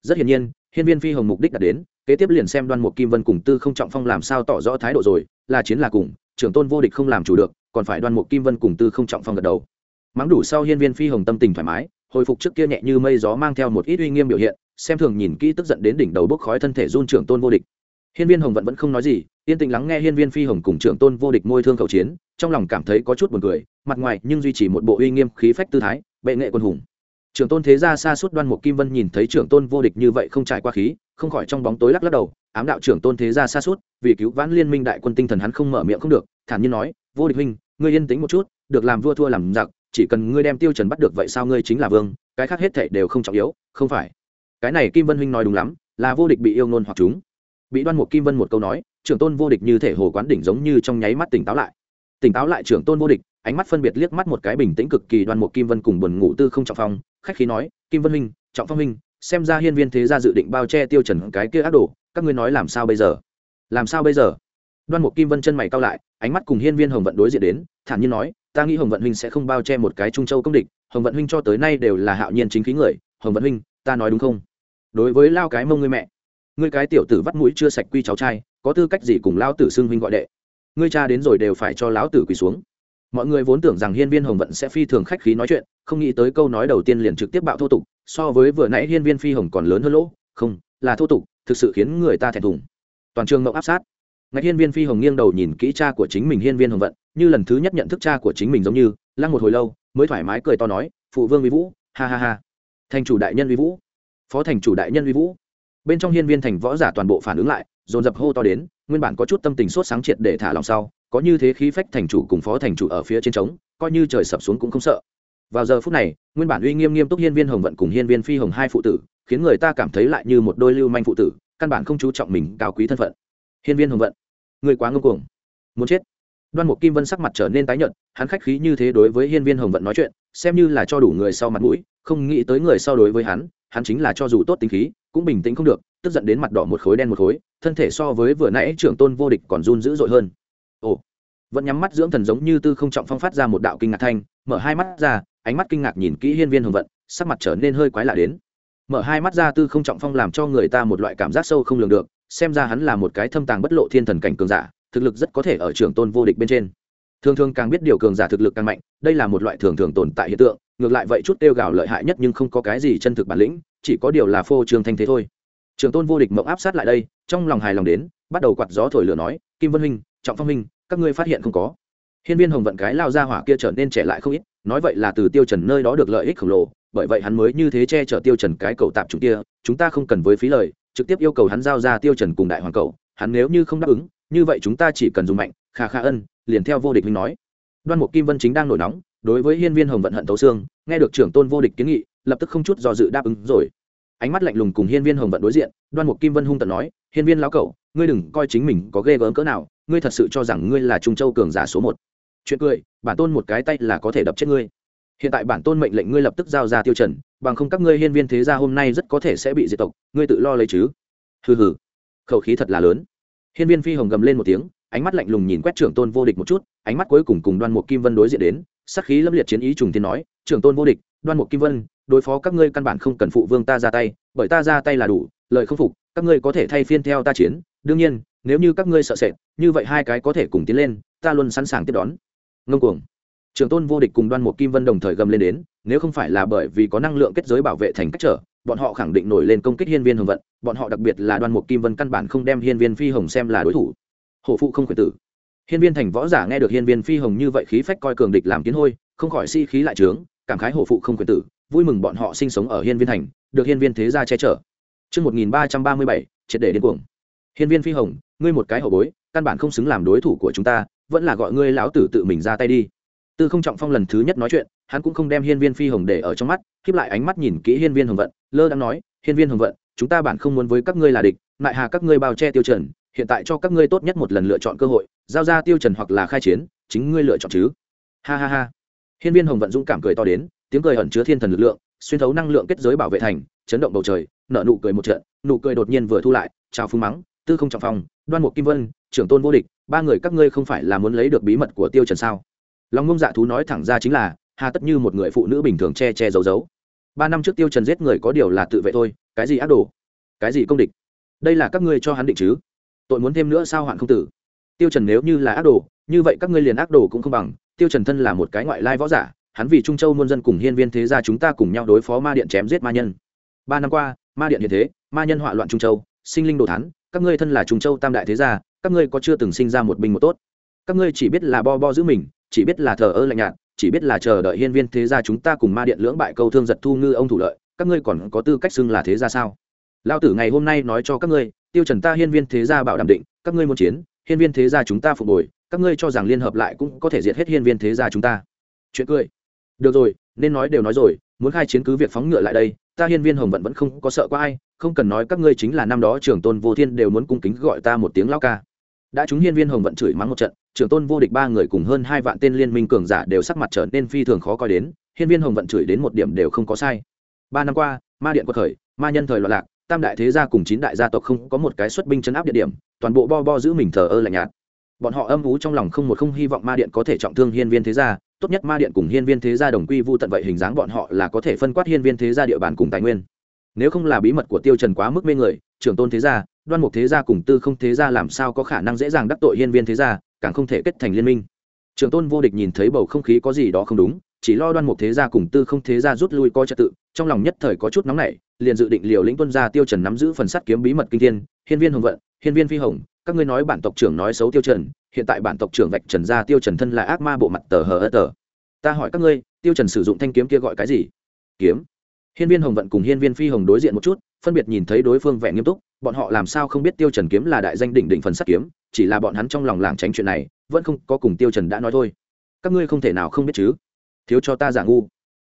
Rất hiển nhiên, hiên viên phi hồng mục đích đã đến, kế tiếp liền xem đoan mục kim vân cùng tư không trọng phong làm sao tỏ rõ thái độ rồi, là chiến là cùng, trưởng tôn vô địch không làm chủ được, còn phải đoan mục kim vân cùng tư không trọng phong gật đầu. Mắng đủ sau hiên viên phi hồng tâm tình thoải mái hồi phục trước kia nhẹ như mây gió mang theo một ít uy nghiêm biểu hiện, xem thường nhìn kỹ tức giận đến đỉnh đầu bốc khói thân thể run trưởng tôn vô địch. Hiên viên hồng vẫn vẫn không nói gì, yên tĩnh lắng nghe hiên viên phi hồng cùng trưởng tôn vô địch môi thương khẩu chiến, trong lòng cảm thấy có chút buồn cười, mặt ngoài nhưng duy trì một bộ uy nghiêm khí phách tư thái, bệ nghệ quân hùng. Trưởng tôn thế gia xa suốt đoan mục kim vân nhìn thấy trưởng tôn vô địch như vậy không trải qua khí, không khỏi trong bóng tối lắc lắc đầu, ám đạo trưởng tôn thế gia xa suốt, vì cứu vãn liên minh đại quân tinh thần hắn không mở miệng không được, thản nhiên nói, vô địch huynh, ngươi yên tĩnh một chút, được làm vua thua làm giặc chỉ cần ngươi đem tiêu trần bắt được vậy sao ngươi chính là vương, cái khác hết thảy đều không trọng yếu, không phải. Cái này kim vân huynh nói đúng lắm, là vô địch bị yêu ngôn hoặc chúng. Bị đoan mục kim vân một câu nói, trưởng tôn vô địch như thể hồ quán đỉnh giống như trong nháy mắt tỉnh táo lại. Tỉnh táo lại trưởng tôn vô địch, ánh mắt phân biệt liếc mắt một cái bình tĩnh cực kỳ đoan mục kim vân cùng buồn ngủ tư không trọng phong, khách khí nói, kim vân huynh, trọng phong huynh, xem ra hiên viên thế gia dự định bao che tiêu trần cái kia ác đồ, các ngươi nói làm sao bây giờ? Làm sao bây giờ? Đoan mục kim vân chân mày cau lại, ánh mắt cùng hiên viên hồng vận đối diện đến, thản nhiên nói ta nghĩ hồng vận huynh sẽ không bao che một cái trung châu công địch, hồng vận huynh cho tới nay đều là hạo nhiên chính khí người, hồng vận huynh, ta nói đúng không? Đối với lao cái mông ngươi mẹ, ngươi cái tiểu tử vắt mũi chưa sạch quy cháu trai, có tư cách gì cùng lao tử xưng huynh gọi đệ? Ngươi cha đến rồi đều phải cho lão tử quỳ xuống. Mọi người vốn tưởng rằng hiên viên hồng vận sẽ phi thường khách khí nói chuyện, không nghĩ tới câu nói đầu tiên liền trực tiếp bạo thô tục, so với vừa nãy hiên viên phi hồng còn lớn hơn lỗ. Không, là thô tục, thực sự khiến người ta thẹn thùng. Toàn trường ngậu áp sát. Ngạch hiên viên phi hồng nghiêng đầu nhìn kỹ cha của chính mình hiên viên hồng vận như lần thứ nhất nhận thức cha của chính mình giống như, lăng một hồi lâu, mới thoải mái cười to nói, phụ vương vi vũ, ha ha ha. Thành chủ đại nhân vi vũ. Phó thành chủ đại nhân vi vũ. Bên trong hiên viên thành võ giả toàn bộ phản ứng lại, dồn dập hô to đến, nguyên bản có chút tâm tình sốt sáng triệt để thả lòng sau, có như thế khí phách thành chủ cùng phó thành chủ ở phía trên trống, coi như trời sập xuống cũng không sợ. Vào giờ phút này, nguyên bản uy nghiêm nghiêm túc hiên viên hồng vận cùng hiên viên phi hồng hai phụ tử, khiến người ta cảm thấy lại như một đôi lưu manh phụ tử, căn bản không chú trọng mình cao quý thân phận. Hiên viên hồng vận, người quá ngông cuồng, muốn chết đoan mục kim vân sắc mặt trở nên tái nhợt, hắn khách khí như thế đối với hiên viên hồng vận nói chuyện, xem như là cho đủ người sau mặt mũi, không nghĩ tới người sau đối với hắn hắn chính là cho dù tốt tính khí, cũng bình tĩnh không được, tức giận đến mặt đỏ một khối đen một khối, thân thể so với vừa nãy trưởng tôn vô địch còn run dữ dội hơn. Ồ, vẫn nhắm mắt dưỡng thần giống như tư không trọng phong phát ra một đạo kinh ngạc thanh, mở hai mắt ra, ánh mắt kinh ngạc nhìn kỹ hiên viên hồng vận, sắc mặt trở nên hơi quái lạ đến. Mở hai mắt ra tư không trọng phong làm cho người ta một loại cảm giác sâu không lường được, xem ra hắn là một cái thâm tàng bất lộ thiên thần cảnh cường giả thực lực rất có thể ở trường tôn vô địch bên trên. Thường thường càng biết điều cường giả thực lực càng mạnh, đây là một loại thường thường tồn tại hiện tượng, ngược lại vậy chút tiêu gào lợi hại nhất nhưng không có cái gì chân thực bản lĩnh, chỉ có điều là phô trương thanh thế thôi. Trường tôn vô địch mộng áp sát lại đây, trong lòng hài lòng đến, bắt đầu quạt gió thổi lửa nói, kim vân huynh, trọng phong huynh, các ngươi phát hiện không có. Hiên viên hồng vận cái lao ra hỏa kia trở nên trẻ lại không ít, nói vậy là từ tiêu trần nơi đó được lợi ích khổng lồ, bởi vậy hắn mới như thế che chở tiêu trần cái cầu tạm chúng kia, chúng ta không cần với phí lời, trực tiếp yêu cầu hắn giao ra tiêu trần cùng đại hoàng cầu, hắn nếu như không đáp ứng như vậy chúng ta chỉ cần dùng mạnh, kha kha ân, liền theo vô địch huynh nói. Đoan mục kim vân chính đang nổi nóng, đối với hiên viên hồng vận hận tấu xương, nghe được trưởng tôn vô địch kiến nghị, lập tức không chút do dự đáp ứng rồi. Ánh mắt lạnh lùng cùng hiên viên hồng vận đối diện, đoan mục kim vân hung tận nói, hiên viên lão cẩu, ngươi đừng coi chính mình có ghê gớm cỡ nào, ngươi thật sự cho rằng ngươi là trung châu cường giả số một. Chuyện cười, bản tôn một cái tay là có thể đập chết ngươi. Hiện tại bản tôn mệnh lệnh ngươi lập tức giao ra tiêu trần, bằng không các ngươi hiên viên thế gia hôm nay rất có thể sẽ bị diệt tộc, ngươi tự lo lấy chứ? Hừ hừ. Khẩu khí thật là lớn hiên viên phi hồng gầm lên một tiếng, ánh mắt lạnh lùng nhìn quét trưởng tôn vô địch một chút, ánh mắt cuối cùng cùng đoan mục kim vân đối diện đến, sắc khí lâm liệt chiến ý trùng tiên nói, trưởng tôn vô địch, đoan mục kim vân, đối phó các ngươi căn bản không cần phụ vương ta ra tay, bởi ta ra tay là đủ, lời không phục, các ngươi có thể thay phiên theo ta chiến, đương nhiên, nếu như các ngươi sợ sệt, như vậy hai cái có thể cùng tiến lên, ta luôn sẵn sàng tiếp đón. Ngông cuồng. Trưởng tôn vô địch cùng đoan Mục kim vân đồng thời gầm lên đến nếu không phải là bởi vì có năng lượng kết giới bảo vệ thành cách trở bọn họ khẳng định nổi lên công kích hiên viên hồng vận bọn họ đặc biệt là đoan mục kim vân căn bản không đem hiên viên phi hồng xem là đối thủ. Hổ phụ không khuyển tử. Hiên viên thành võ giả nghe được hiên viên phi hồng như vậy khí phách coi cường địch làm kiến hôi không khỏi si khí lại trướng cảm khái hổ phụ không khuyển tử vui mừng bọn họ sinh sống ở hiên viên thành được hiên viên thế gia che chở. Trước 1337, triệt để điên cuồng. Hiên viên phi hồng, ngươi một cái hậu bối, căn bản không xứng làm đối thủ của chúng ta, vẫn là gọi ngươi lão tử tự mình ra tay đi. Tư không trọng phong lần thứ nhất nói chuyện hắn cũng không đem hiên viên phi hồng để ở trong mắt khiếp lại ánh mắt nhìn kỹ hiên viên hồng vận lơ đang nói hiên viên hồng vận chúng ta bản không muốn với các ngươi là địch lại hà các ngươi bao che tiêu trần hiện tại cho các ngươi tốt nhất một lần lựa chọn cơ hội giao ra tiêu trần hoặc là khai chiến chính ngươi lựa chọn chứ. Ha ha ha. Hiên viên hồng vận dũng cảm cười to đến tiếng cười ẩn chứa thiên thần lực lượng xuyên thấu năng lượng kết giới bảo vệ thành chấn động bầu trời nở nụ cười một trận nụ cười đột nhiên vừa thu lại chào phung mắng tư không trọng phòng, đoan mục kim vân trưởng tôn vô địch ba người các ngươi không phải là muốn lấy được bí mật của tiêu trần sao? Lòng ngông dạ thú nói thẳng ra chính là hà tất như một người phụ nữ bình thường che che giấu giấu. Ba năm trước tiêu trần giết người có điều là tự vệ thôi, cái gì ác đồ? Cái gì công địch? Đây là các ngươi cho hắn định chứ? Tội muốn thêm nữa sao hoạn không tử? Tiêu trần nếu như là ác đồ, như vậy các ngươi liền ác đồ cũng không bằng. Tiêu trần thân là một cái ngoại lai võ giả, hắn vì trung châu muôn dân cùng hiên viên thế gia chúng ta cùng nhau đối phó ma điện chém giết ma nhân. Ba năm qua, ma điện hiện thế, ma nhân họa loạn trung châu, sinh linh đồ thán, các ngươi thân là trung châu tam đại thế gia, các ngươi có chưa từng sinh ra một binh một tốt. Các ngươi chỉ biết là bo bo giữ mình, chỉ biết là thờ ơ lạnh nhạt chỉ biết là chờ đợi hiên viên thế gia chúng ta cùng ma điện lưỡng bại câu thương giật thu ngư ông thủ lợi, các ngươi còn có tư cách xưng là thế gia sao? Lao tử ngày hôm nay nói cho các ngươi, tiêu trần ta hiên viên thế gia bảo đảm định, các ngươi muốn chiến, hiên viên thế gia chúng ta phục hồi, các ngươi cho rằng liên hợp lại cũng có thể diệt hết hiên viên thế gia chúng ta. Chuyện cười. Được rồi, nên nói đều nói rồi, muốn khai chiến cứ việc phóng ngựa lại đây, ta hiên viên hồng vận vẫn không có sợ qua ai, không cần nói các ngươi chính là năm đó trưởng tôn vô thiên đều muốn cung kính gọi ta một tiếng lao ca. Đã chúng hiên viên hồng vận chửi mắng một trận trưởng tôn vô địch ba người cùng hơn hai vạn tên liên minh cường giả đều sắc mặt trở nên phi thường khó coi đến, hiên viên hồng vận chửi đến một điểm đều không có sai. Ba năm qua, ma điện quật khởi, ma nhân thời loạn lạc, tam đại thế gia cùng chín đại gia tộc không có một cái xuất binh chấn áp địa điểm, toàn bộ bo bo giữ mình thờ ơ lạnh nhạt. Bọn họ âm ú trong lòng không một không hy vọng ma điện có thể trọng thương hiên viên thế gia, tốt nhất ma điện cùng hiên viên thế gia đồng quy vu tận vậy hình dáng bọn họ là có thể phân quát hiên viên thế gia địa bàn cùng tài nguyên. Nếu không là bí mật của tiêu trần quá mức mê người, trưởng tôn thế gia, đoan mục thế gia cùng tư không thế gia làm sao có khả năng dễ dàng đắc tội hiên viên thế gia càng không thể kết thành liên minh. Trưởng tôn vô địch nhìn thấy bầu không khí có gì đó không đúng, chỉ lo đoan mục thế gia cùng tư không thế gia rút lui coi trật tự, trong lòng nhất thời có chút nóng nảy, liền dự định liều lĩnh tuân gia tiêu trần nắm giữ phần sắt kiếm bí mật kinh thiên, hiên viên hồng vận, hiên viên phi hồng, các ngươi nói bản tộc trưởng nói xấu tiêu trần, hiện tại bản tộc trưởng vạch trần gia tiêu trần thân là ác ma bộ mặt tờ hờ ơ tờ. Ta hỏi các ngươi, tiêu trần sử dụng thanh kiếm kia gọi cái gì? Kiếm. Hiên viên hồng vận cùng hiên viên phi hồng đối diện một chút, phân biệt nhìn thấy đối phương vẻ nghiêm túc, bọn họ làm sao không biết tiêu trần kiếm là đại danh đỉnh đỉnh phần sắt kiếm? Chỉ là bọn hắn trong lòng lảng tránh chuyện này, vẫn không có cùng tiêu trần đã nói thôi. Các ngươi không thể nào không biết chứ? Thiếu cho ta giả ngu.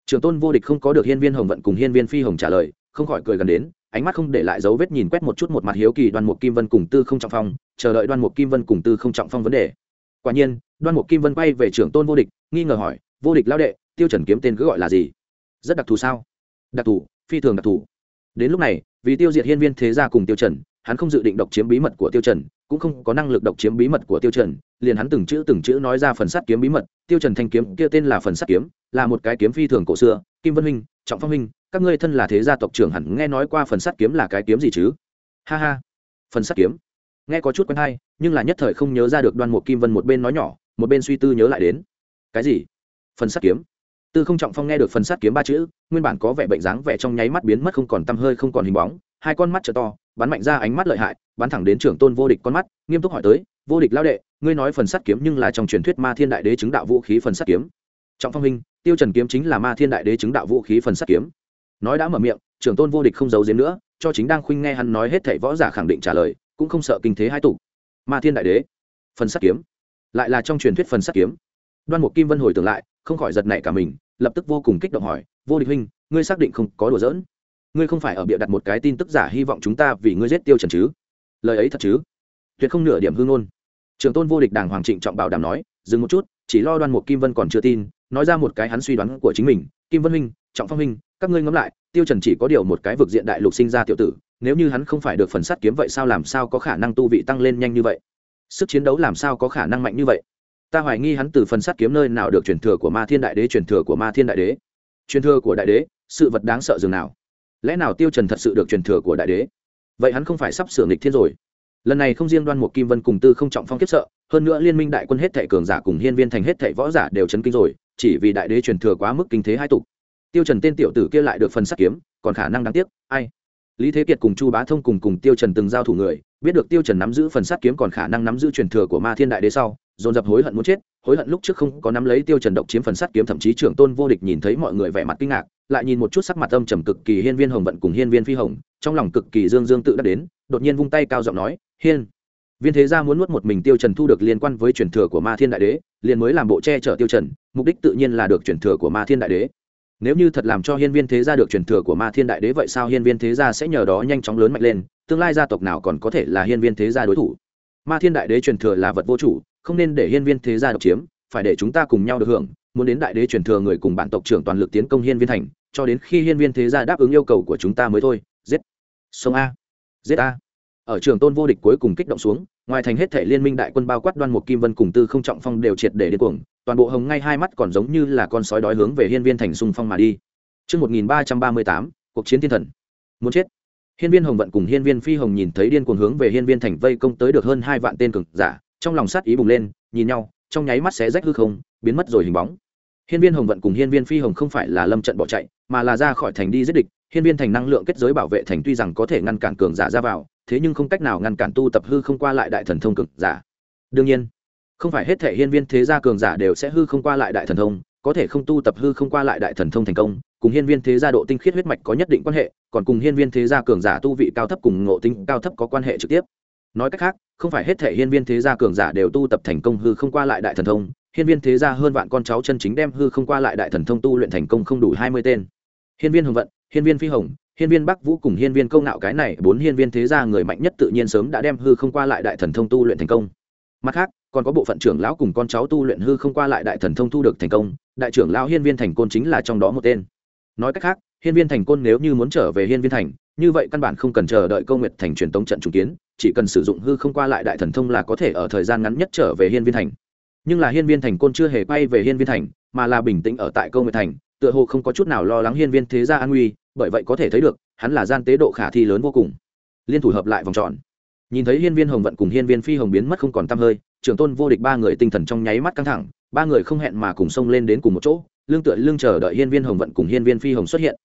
Trường tôn vô địch không có được hiên viên hồng vận cùng hiên viên phi hồng trả lời, không khỏi cười gần đến, ánh mắt không để lại dấu vết nhìn quét một chút một mặt hiếu kỳ đoan mục kim vân cùng tư không trọng phong, chờ đợi đoan mục kim vân cùng tư không trọng phong vấn đề. Quả nhiên, đoan mục kim vân quay về trưởng tôn vô địch, nghi ngờ hỏi, vô địch lao đệ, tiêu trần kiếm tên cứ gọi là gì? Rất đặc thù sao? Đặc thù, phi thường đặc thù. Đến lúc này, vì tiêu diệt hiên viên thế gia cùng tiêu trần, hắn không dự định độc chiếm bí mật của tiêu trần cũng không có năng lực độc chiếm bí mật của tiêu trần, liền hắn từng chữ từng chữ nói ra phần sắt kiếm bí mật, tiêu trần thanh kiếm kia tên là phần sắt kiếm, là một cái kiếm phi thường cổ xưa, kim vân minh trọng phong minh các ngươi thân là thế gia tộc trưởng hẳn nghe nói qua phần sắt kiếm là cái kiếm gì chứ? Ha ha, phần sắt kiếm. Nghe có chút quen hay, nhưng là nhất thời không nhớ ra được đoan mục kim vân một bên nói nhỏ, một bên suy tư nhớ lại đến. Cái gì? Phần sắt kiếm? Tư không trọng phong nghe được phần sắt kiếm ba chữ, nguyên bản có vẻ bệnh dáng vẻ trong nháy mắt biến mất không còn tăm hơi không còn hình bóng, hai con mắt trở to bắn mạnh ra ánh mắt lợi hại, bắn thẳng đến trưởng tôn vô địch con mắt, nghiêm túc hỏi tới, vô địch lao đệ, ngươi nói phần sắt kiếm nhưng là trong truyền thuyết ma thiên đại đế chứng đạo vũ khí phần sắt kiếm? Trọng phong minh, tiêu trần kiếm chính là ma thiên đại đế chứng đạo vũ khí phần sắt kiếm. Nói đã mở miệng, trưởng tôn vô địch không giấu giếm nữa, cho chính đang khuynh nghe hắn nói hết thảy võ giả khẳng định trả lời, cũng không sợ kinh thế hai tụ. Ma thiên đại đế, phần sắt kiếm. Lại là trong truyền thuyết phần sắt kiếm. Đoan mục kim vân hồi tưởng lại, không khỏi giật nảy cả mình, lập tức vô cùng kích động hỏi, vô địch huynh, ngươi xác định không có đùa giỡn? Ngươi không phải ở bịa đặt một cái tin tức giả hy vọng chúng ta vì ngươi giết tiêu trần chứ? Lời ấy thật chứ? Tuyệt không nửa điểm hương ngôn. Trường tôn vô địch đàng hoàng trịnh trọng bảo đảm nói, dừng một chút, chỉ lo đoan một kim vân còn chưa tin, nói ra một cái hắn suy đoán của chính mình, kim vân huynh, trọng phong huynh, các ngươi ngẫm lại, tiêu trần chỉ có điều một cái vực diện đại lục sinh ra tiểu tử, nếu như hắn không phải được phần sắt kiếm vậy sao làm sao có khả năng tu vị tăng lên nhanh như vậy? Sức chiến đấu làm sao có khả năng mạnh như vậy? Ta hoài nghi hắn từ phần sắt kiếm nơi nào được truyền thừa của ma thiên đại đế, truyền thừa của ma thiên đại đế. Truyền thừa của đại đế, sự vật đáng sợ dường nào? Lẽ nào tiêu trần thật sự được truyền thừa của đại đế? Vậy hắn không phải sắp sửa nghịch thiên rồi. Lần này không riêng đoan một kim vân cùng tư không trọng phong kiếp sợ, hơn nữa liên minh đại quân hết thệ cường giả cùng hiên viên thành hết thệ võ giả đều chấn kinh rồi, chỉ vì đại đế truyền thừa quá mức kinh thế hai tục. Tiêu trần tên tiểu tử kia lại được phần sắt kiếm, còn khả năng đáng tiếc, ai? Lý thế kiệt cùng chu bá thông cùng cùng tiêu trần từng giao thủ người, biết được tiêu trần nắm giữ phần sắt kiếm còn khả năng nắm giữ truyền thừa của ma thiên đại đế sau, dồn dập hối hận muốn chết hối hận lúc trước không có nắm lấy tiêu trần độc chiếm phần sắt kiếm, thậm chí trưởng tôn vô địch nhìn thấy mọi người vẻ mặt kinh ngạc, lại nhìn một chút sắc mặt âm trầm cực kỳ hiên viên hồng vận cùng hiên viên phi hồng, trong lòng cực kỳ dương dương tự đắc đến, đột nhiên vung tay cao giọng nói, hiên, viên thế gia muốn nuốt một mình tiêu trần thu được liên quan với truyền thừa của ma thiên đại đế, liền mới làm bộ che chở tiêu trần, mục đích tự nhiên là được truyền thừa của ma thiên đại đế. Nếu như thật làm cho hiên viên thế gia được truyền thừa của ma thiên đại đế vậy sao hiên viên thế gia sẽ nhờ đó nhanh chóng lớn mạnh lên, tương lai gia tộc nào còn có thể là hiên viên thế gia đối thủ? Ma thiên đại đế truyền thừa là vật vô chủ không nên để hiên viên thế gia độc chiếm phải để chúng ta cùng nhau được hưởng muốn đến đại đế truyền thừa người cùng bản tộc trưởng toàn lực tiến công hiên viên thành cho đến khi hiên viên thế gia đáp ứng yêu cầu của chúng ta mới thôi. Giết. Sông a. Giết a. Ở trường tôn vô địch cuối cùng kích động xuống ngoài thành hết thể liên minh đại quân bao quát đoan một kim vân cùng tư không trọng phong đều triệt để điên cuồng toàn bộ hồng ngay hai mắt còn giống như là con sói đói hướng về hiên viên thành xung phong mà đi. Trước 1338, cuộc chiến thiên thần. Muốn chết. Hiên viên hồng vận cùng hiên viên phi hồng nhìn thấy điên cuồng hướng về hiên viên thành vây công tới được hơn hai vạn tên cường giả trong lòng sát ý bùng lên, nhìn nhau, trong nháy mắt sẽ rách hư không, biến mất rồi hình bóng. Hiên viên hồng vận cùng hiên viên phi hồng không phải là lâm trận bỏ chạy, mà là ra khỏi thành đi giết địch. Hiên viên thành năng lượng kết giới bảo vệ thành tuy rằng có thể ngăn cản cường giả ra vào, thế nhưng không cách nào ngăn cản tu tập hư không qua lại đại thần thông cường giả. Đương nhiên, không phải hết thể hiên viên thế gia cường giả đều sẽ hư không qua lại đại thần thông, có thể không tu tập hư không qua lại đại thần thông thành công, cùng hiên viên thế gia độ tinh khiết huyết mạch có nhất định quan hệ, còn cùng hiên viên thế gia cường giả tu vị cao thấp cùng ngộ tinh cao thấp có quan hệ trực tiếp nói cách khác, không phải hết thể hiên viên thế gia cường giả đều tu tập thành công hư không qua lại đại thần thông, hiên viên thế gia hơn vạn con cháu chân chính đem hư không qua lại đại thần thông tu luyện thành công không đủ hai mươi tên. Hiên viên hồng vận, hiên viên phi hồng, hiên viên bắc vũ cùng hiên viên câu nạo cái này bốn hiên viên thế gia người mạnh nhất tự nhiên sớm đã đem hư không qua lại đại thần thông tu luyện thành công. Mặt khác, còn có bộ phận trưởng lão cùng con cháu tu luyện hư không qua lại đại thần thông thu được thành công, đại trưởng lão hiên viên thành côn chính là trong đó một tên. Nói cách khác, hiên viên thành côn nếu như muốn trở về hiên viên thành, như vậy căn bản không cần chờ đợi câu nguyệt thành truyền tống trận trùng kiến chỉ cần sử dụng hư không qua lại đại thần thông là có thể ở thời gian ngắn nhất trở về hiên viên thành. Nhưng là hiên viên thành côn chưa hề quay về hiên viên thành, mà là bình tĩnh ở tại câu nguyệt thành, tựa hồ không có chút nào lo lắng hiên viên thế gia an nguy bởi vậy có thể thấy được, hắn là gian tế độ khả thi lớn vô cùng. Liên thủ hợp lại vòng tròn. Nhìn thấy hiên viên hồng vận cùng hiên viên phi hồng biến mất không còn t hơi, trưởng tôn vô địch ba người tinh thần trong nháy mắt căng thẳng, ba người không hẹn mà cùng xông lên đến cùng một chỗ, lương tựa lương chờ đợi hiên viên hồng vận cùng hiên viên phi hồng xuất hiện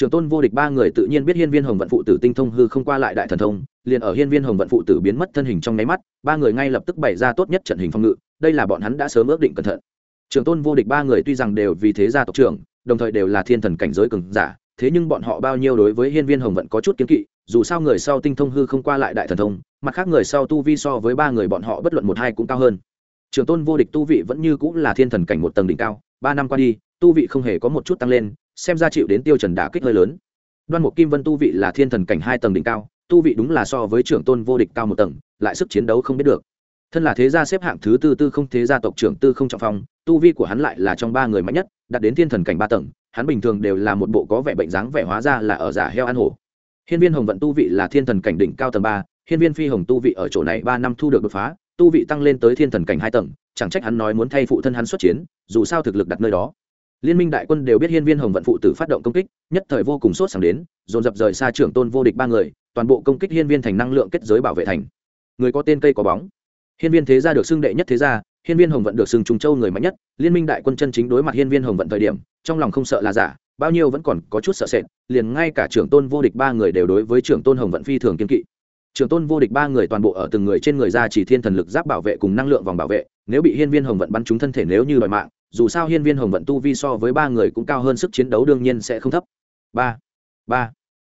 trưởng tôn vô địch ba người tự nhiên biết hiên viên hồng vận phụ tử tinh thông hư không qua lại đại thần thông, liền ở hiên viên hồng vận phụ tử biến mất thân hình trong nháy mắt, ba người ngay lập tức bày ra tốt nhất trận hình phòng ngự, đây là bọn hắn đã sớm ước định cẩn thận. Trưởng tôn vô địch ba người tuy rằng đều vì thế gia tộc trưởng, đồng thời đều là thiên thần cảnh giới cường giả, thế nhưng bọn họ bao nhiêu đối với hiên viên hồng vận có chút kiến kỵ, dù sao người sau tinh thông hư không qua lại đại thần thông, mặt khác người sau tu vi so với ba người bọn họ bất luận một hai cũng cao hơn. Trường tôn vô địch tu vị vẫn như cũng là thiên thần cảnh một tầng đỉnh cao, ba năm qua đi, tu vị không hề có một chút tăng lên xem ra chịu đến tiêu trần đả kích hơi lớn. Đoan mục kim vân tu vị là thiên thần cảnh hai tầng đỉnh cao, tu vị đúng là so với trưởng tôn vô địch cao một tầng, lại sức chiến đấu không biết được. Thân là thế gia xếp hạng thứ tư tư không thế gia tộc trưởng tư không trọng phong, tu vi của hắn lại là trong ba người mạnh nhất, đạt đến thiên thần cảnh ba tầng, hắn bình thường đều là một bộ có vẻ bệnh dáng vẻ hóa ra là ở giả heo ăn hổ. Hiên viên hồng vận tu vị là thiên thần cảnh đỉnh cao tầng ba, hiên viên phi hồng tu vị ở chỗ này ba năm thu được đột phá, tu vị tăng lên tới thiên thần cảnh hai tầng, chẳng trách hắn nói muốn thay phụ thân hắn xuất chiến, dù sao thực lực đặt nơi đó liên minh đại quân đều biết hiên viên hồng vận phụ tử phát động công kích, nhất thời vô cùng sốt sáng đến, dồn dập rời xa trưởng tôn vô địch ba người, toàn bộ công kích hiên viên thành năng lượng kết giới bảo vệ thành. Người có tên cây có bóng. Hiên viên thế gia được xưng đệ nhất thế gia, hiên viên hồng vận được xưng trung châu người mạnh nhất, liên minh đại quân chân chính đối mặt hiên viên hồng vận thời điểm, trong lòng không sợ là giả, bao nhiêu vẫn còn có chút sợ sệt, liền ngay cả trưởng tôn vô địch ba người đều đối với trưởng tôn hồng vận phi thường kiên kỵ. Trưởng tôn vô địch ba người toàn bộ ở từng người trên người ra chỉ thiên thần lực giáp bảo vệ cùng năng lượng vòng bảo vệ, nếu bị hiên viên hồng vận bắn trúng thân thể nếu như đòi mạng dù sao hiên viên hồng vận tu vi so với ba người cũng cao hơn sức chiến đấu đương nhiên sẽ không thấp. Ba ba.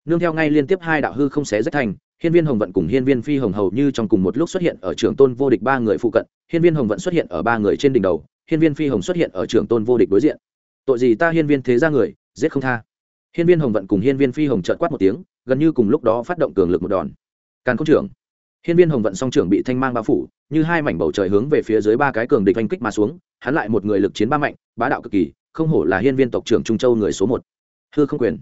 Nương theo ngay liên tiếp hai đạo hư không xé rách thành, hiên viên hồng vận cùng hiên viên phi hồng hầu như trong cùng một lúc xuất hiện ở trường tôn vô địch ba người phụ cận, hiên viên hồng vận xuất hiện ở ba người trên đỉnh đầu, hiên viên phi hồng xuất hiện ở trường tôn vô địch đối diện. Tội gì ta hiên viên thế ra người, giết không tha. Hiên viên hồng vận cùng hiên viên phi hồng trợt quát một tiếng, gần như cùng lúc đó phát động cường lực một đòn. Càn công trưởng hiên viên hồng vận song trưởng bị thanh mang bao phủ, như hai mảnh bầu trời hướng về phía dưới ba cái cường địch anh kích mà xuống, hắn lại một người lực chiến ba mạnh, bá đạo cực kỳ, không hổ là hiên viên tộc trưởng trung châu người số một. Hư không quyền.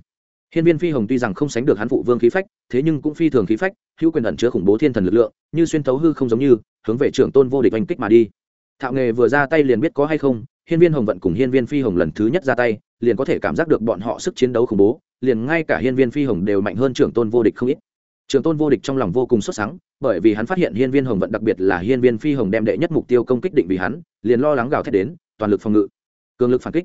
Hiên viên phi hồng tuy rằng không sánh được hắn phụ vương khí phách, thế nhưng cũng phi thường khí phách, hữu quyền ẩn chứa khủng bố thiên thần lực lượng, như xuyên thấu hư không giống như, hướng về trưởng tôn vô địch anh kích mà đi. Thạo nghề vừa ra tay liền biết có hay không, hiên viên hồng vận cùng hiên viên phi hồng lần thứ nhất ra tay, liền có thể cảm giác được bọn họ sức chiến đấu khủng bố, liền ngay cả hiên viên phi hồng đều mạnh hơn trưởng tôn vô địch không ít trưởng tôn vô địch trong lòng vô cùng xuất sáng bởi vì hắn phát hiện hiên viên hồng vận đặc biệt là hiên viên phi hồng đem đệ nhất mục tiêu công kích định vì hắn, liền lo lắng gào thét đến, toàn lực phòng ngự. Cường lực phản kích.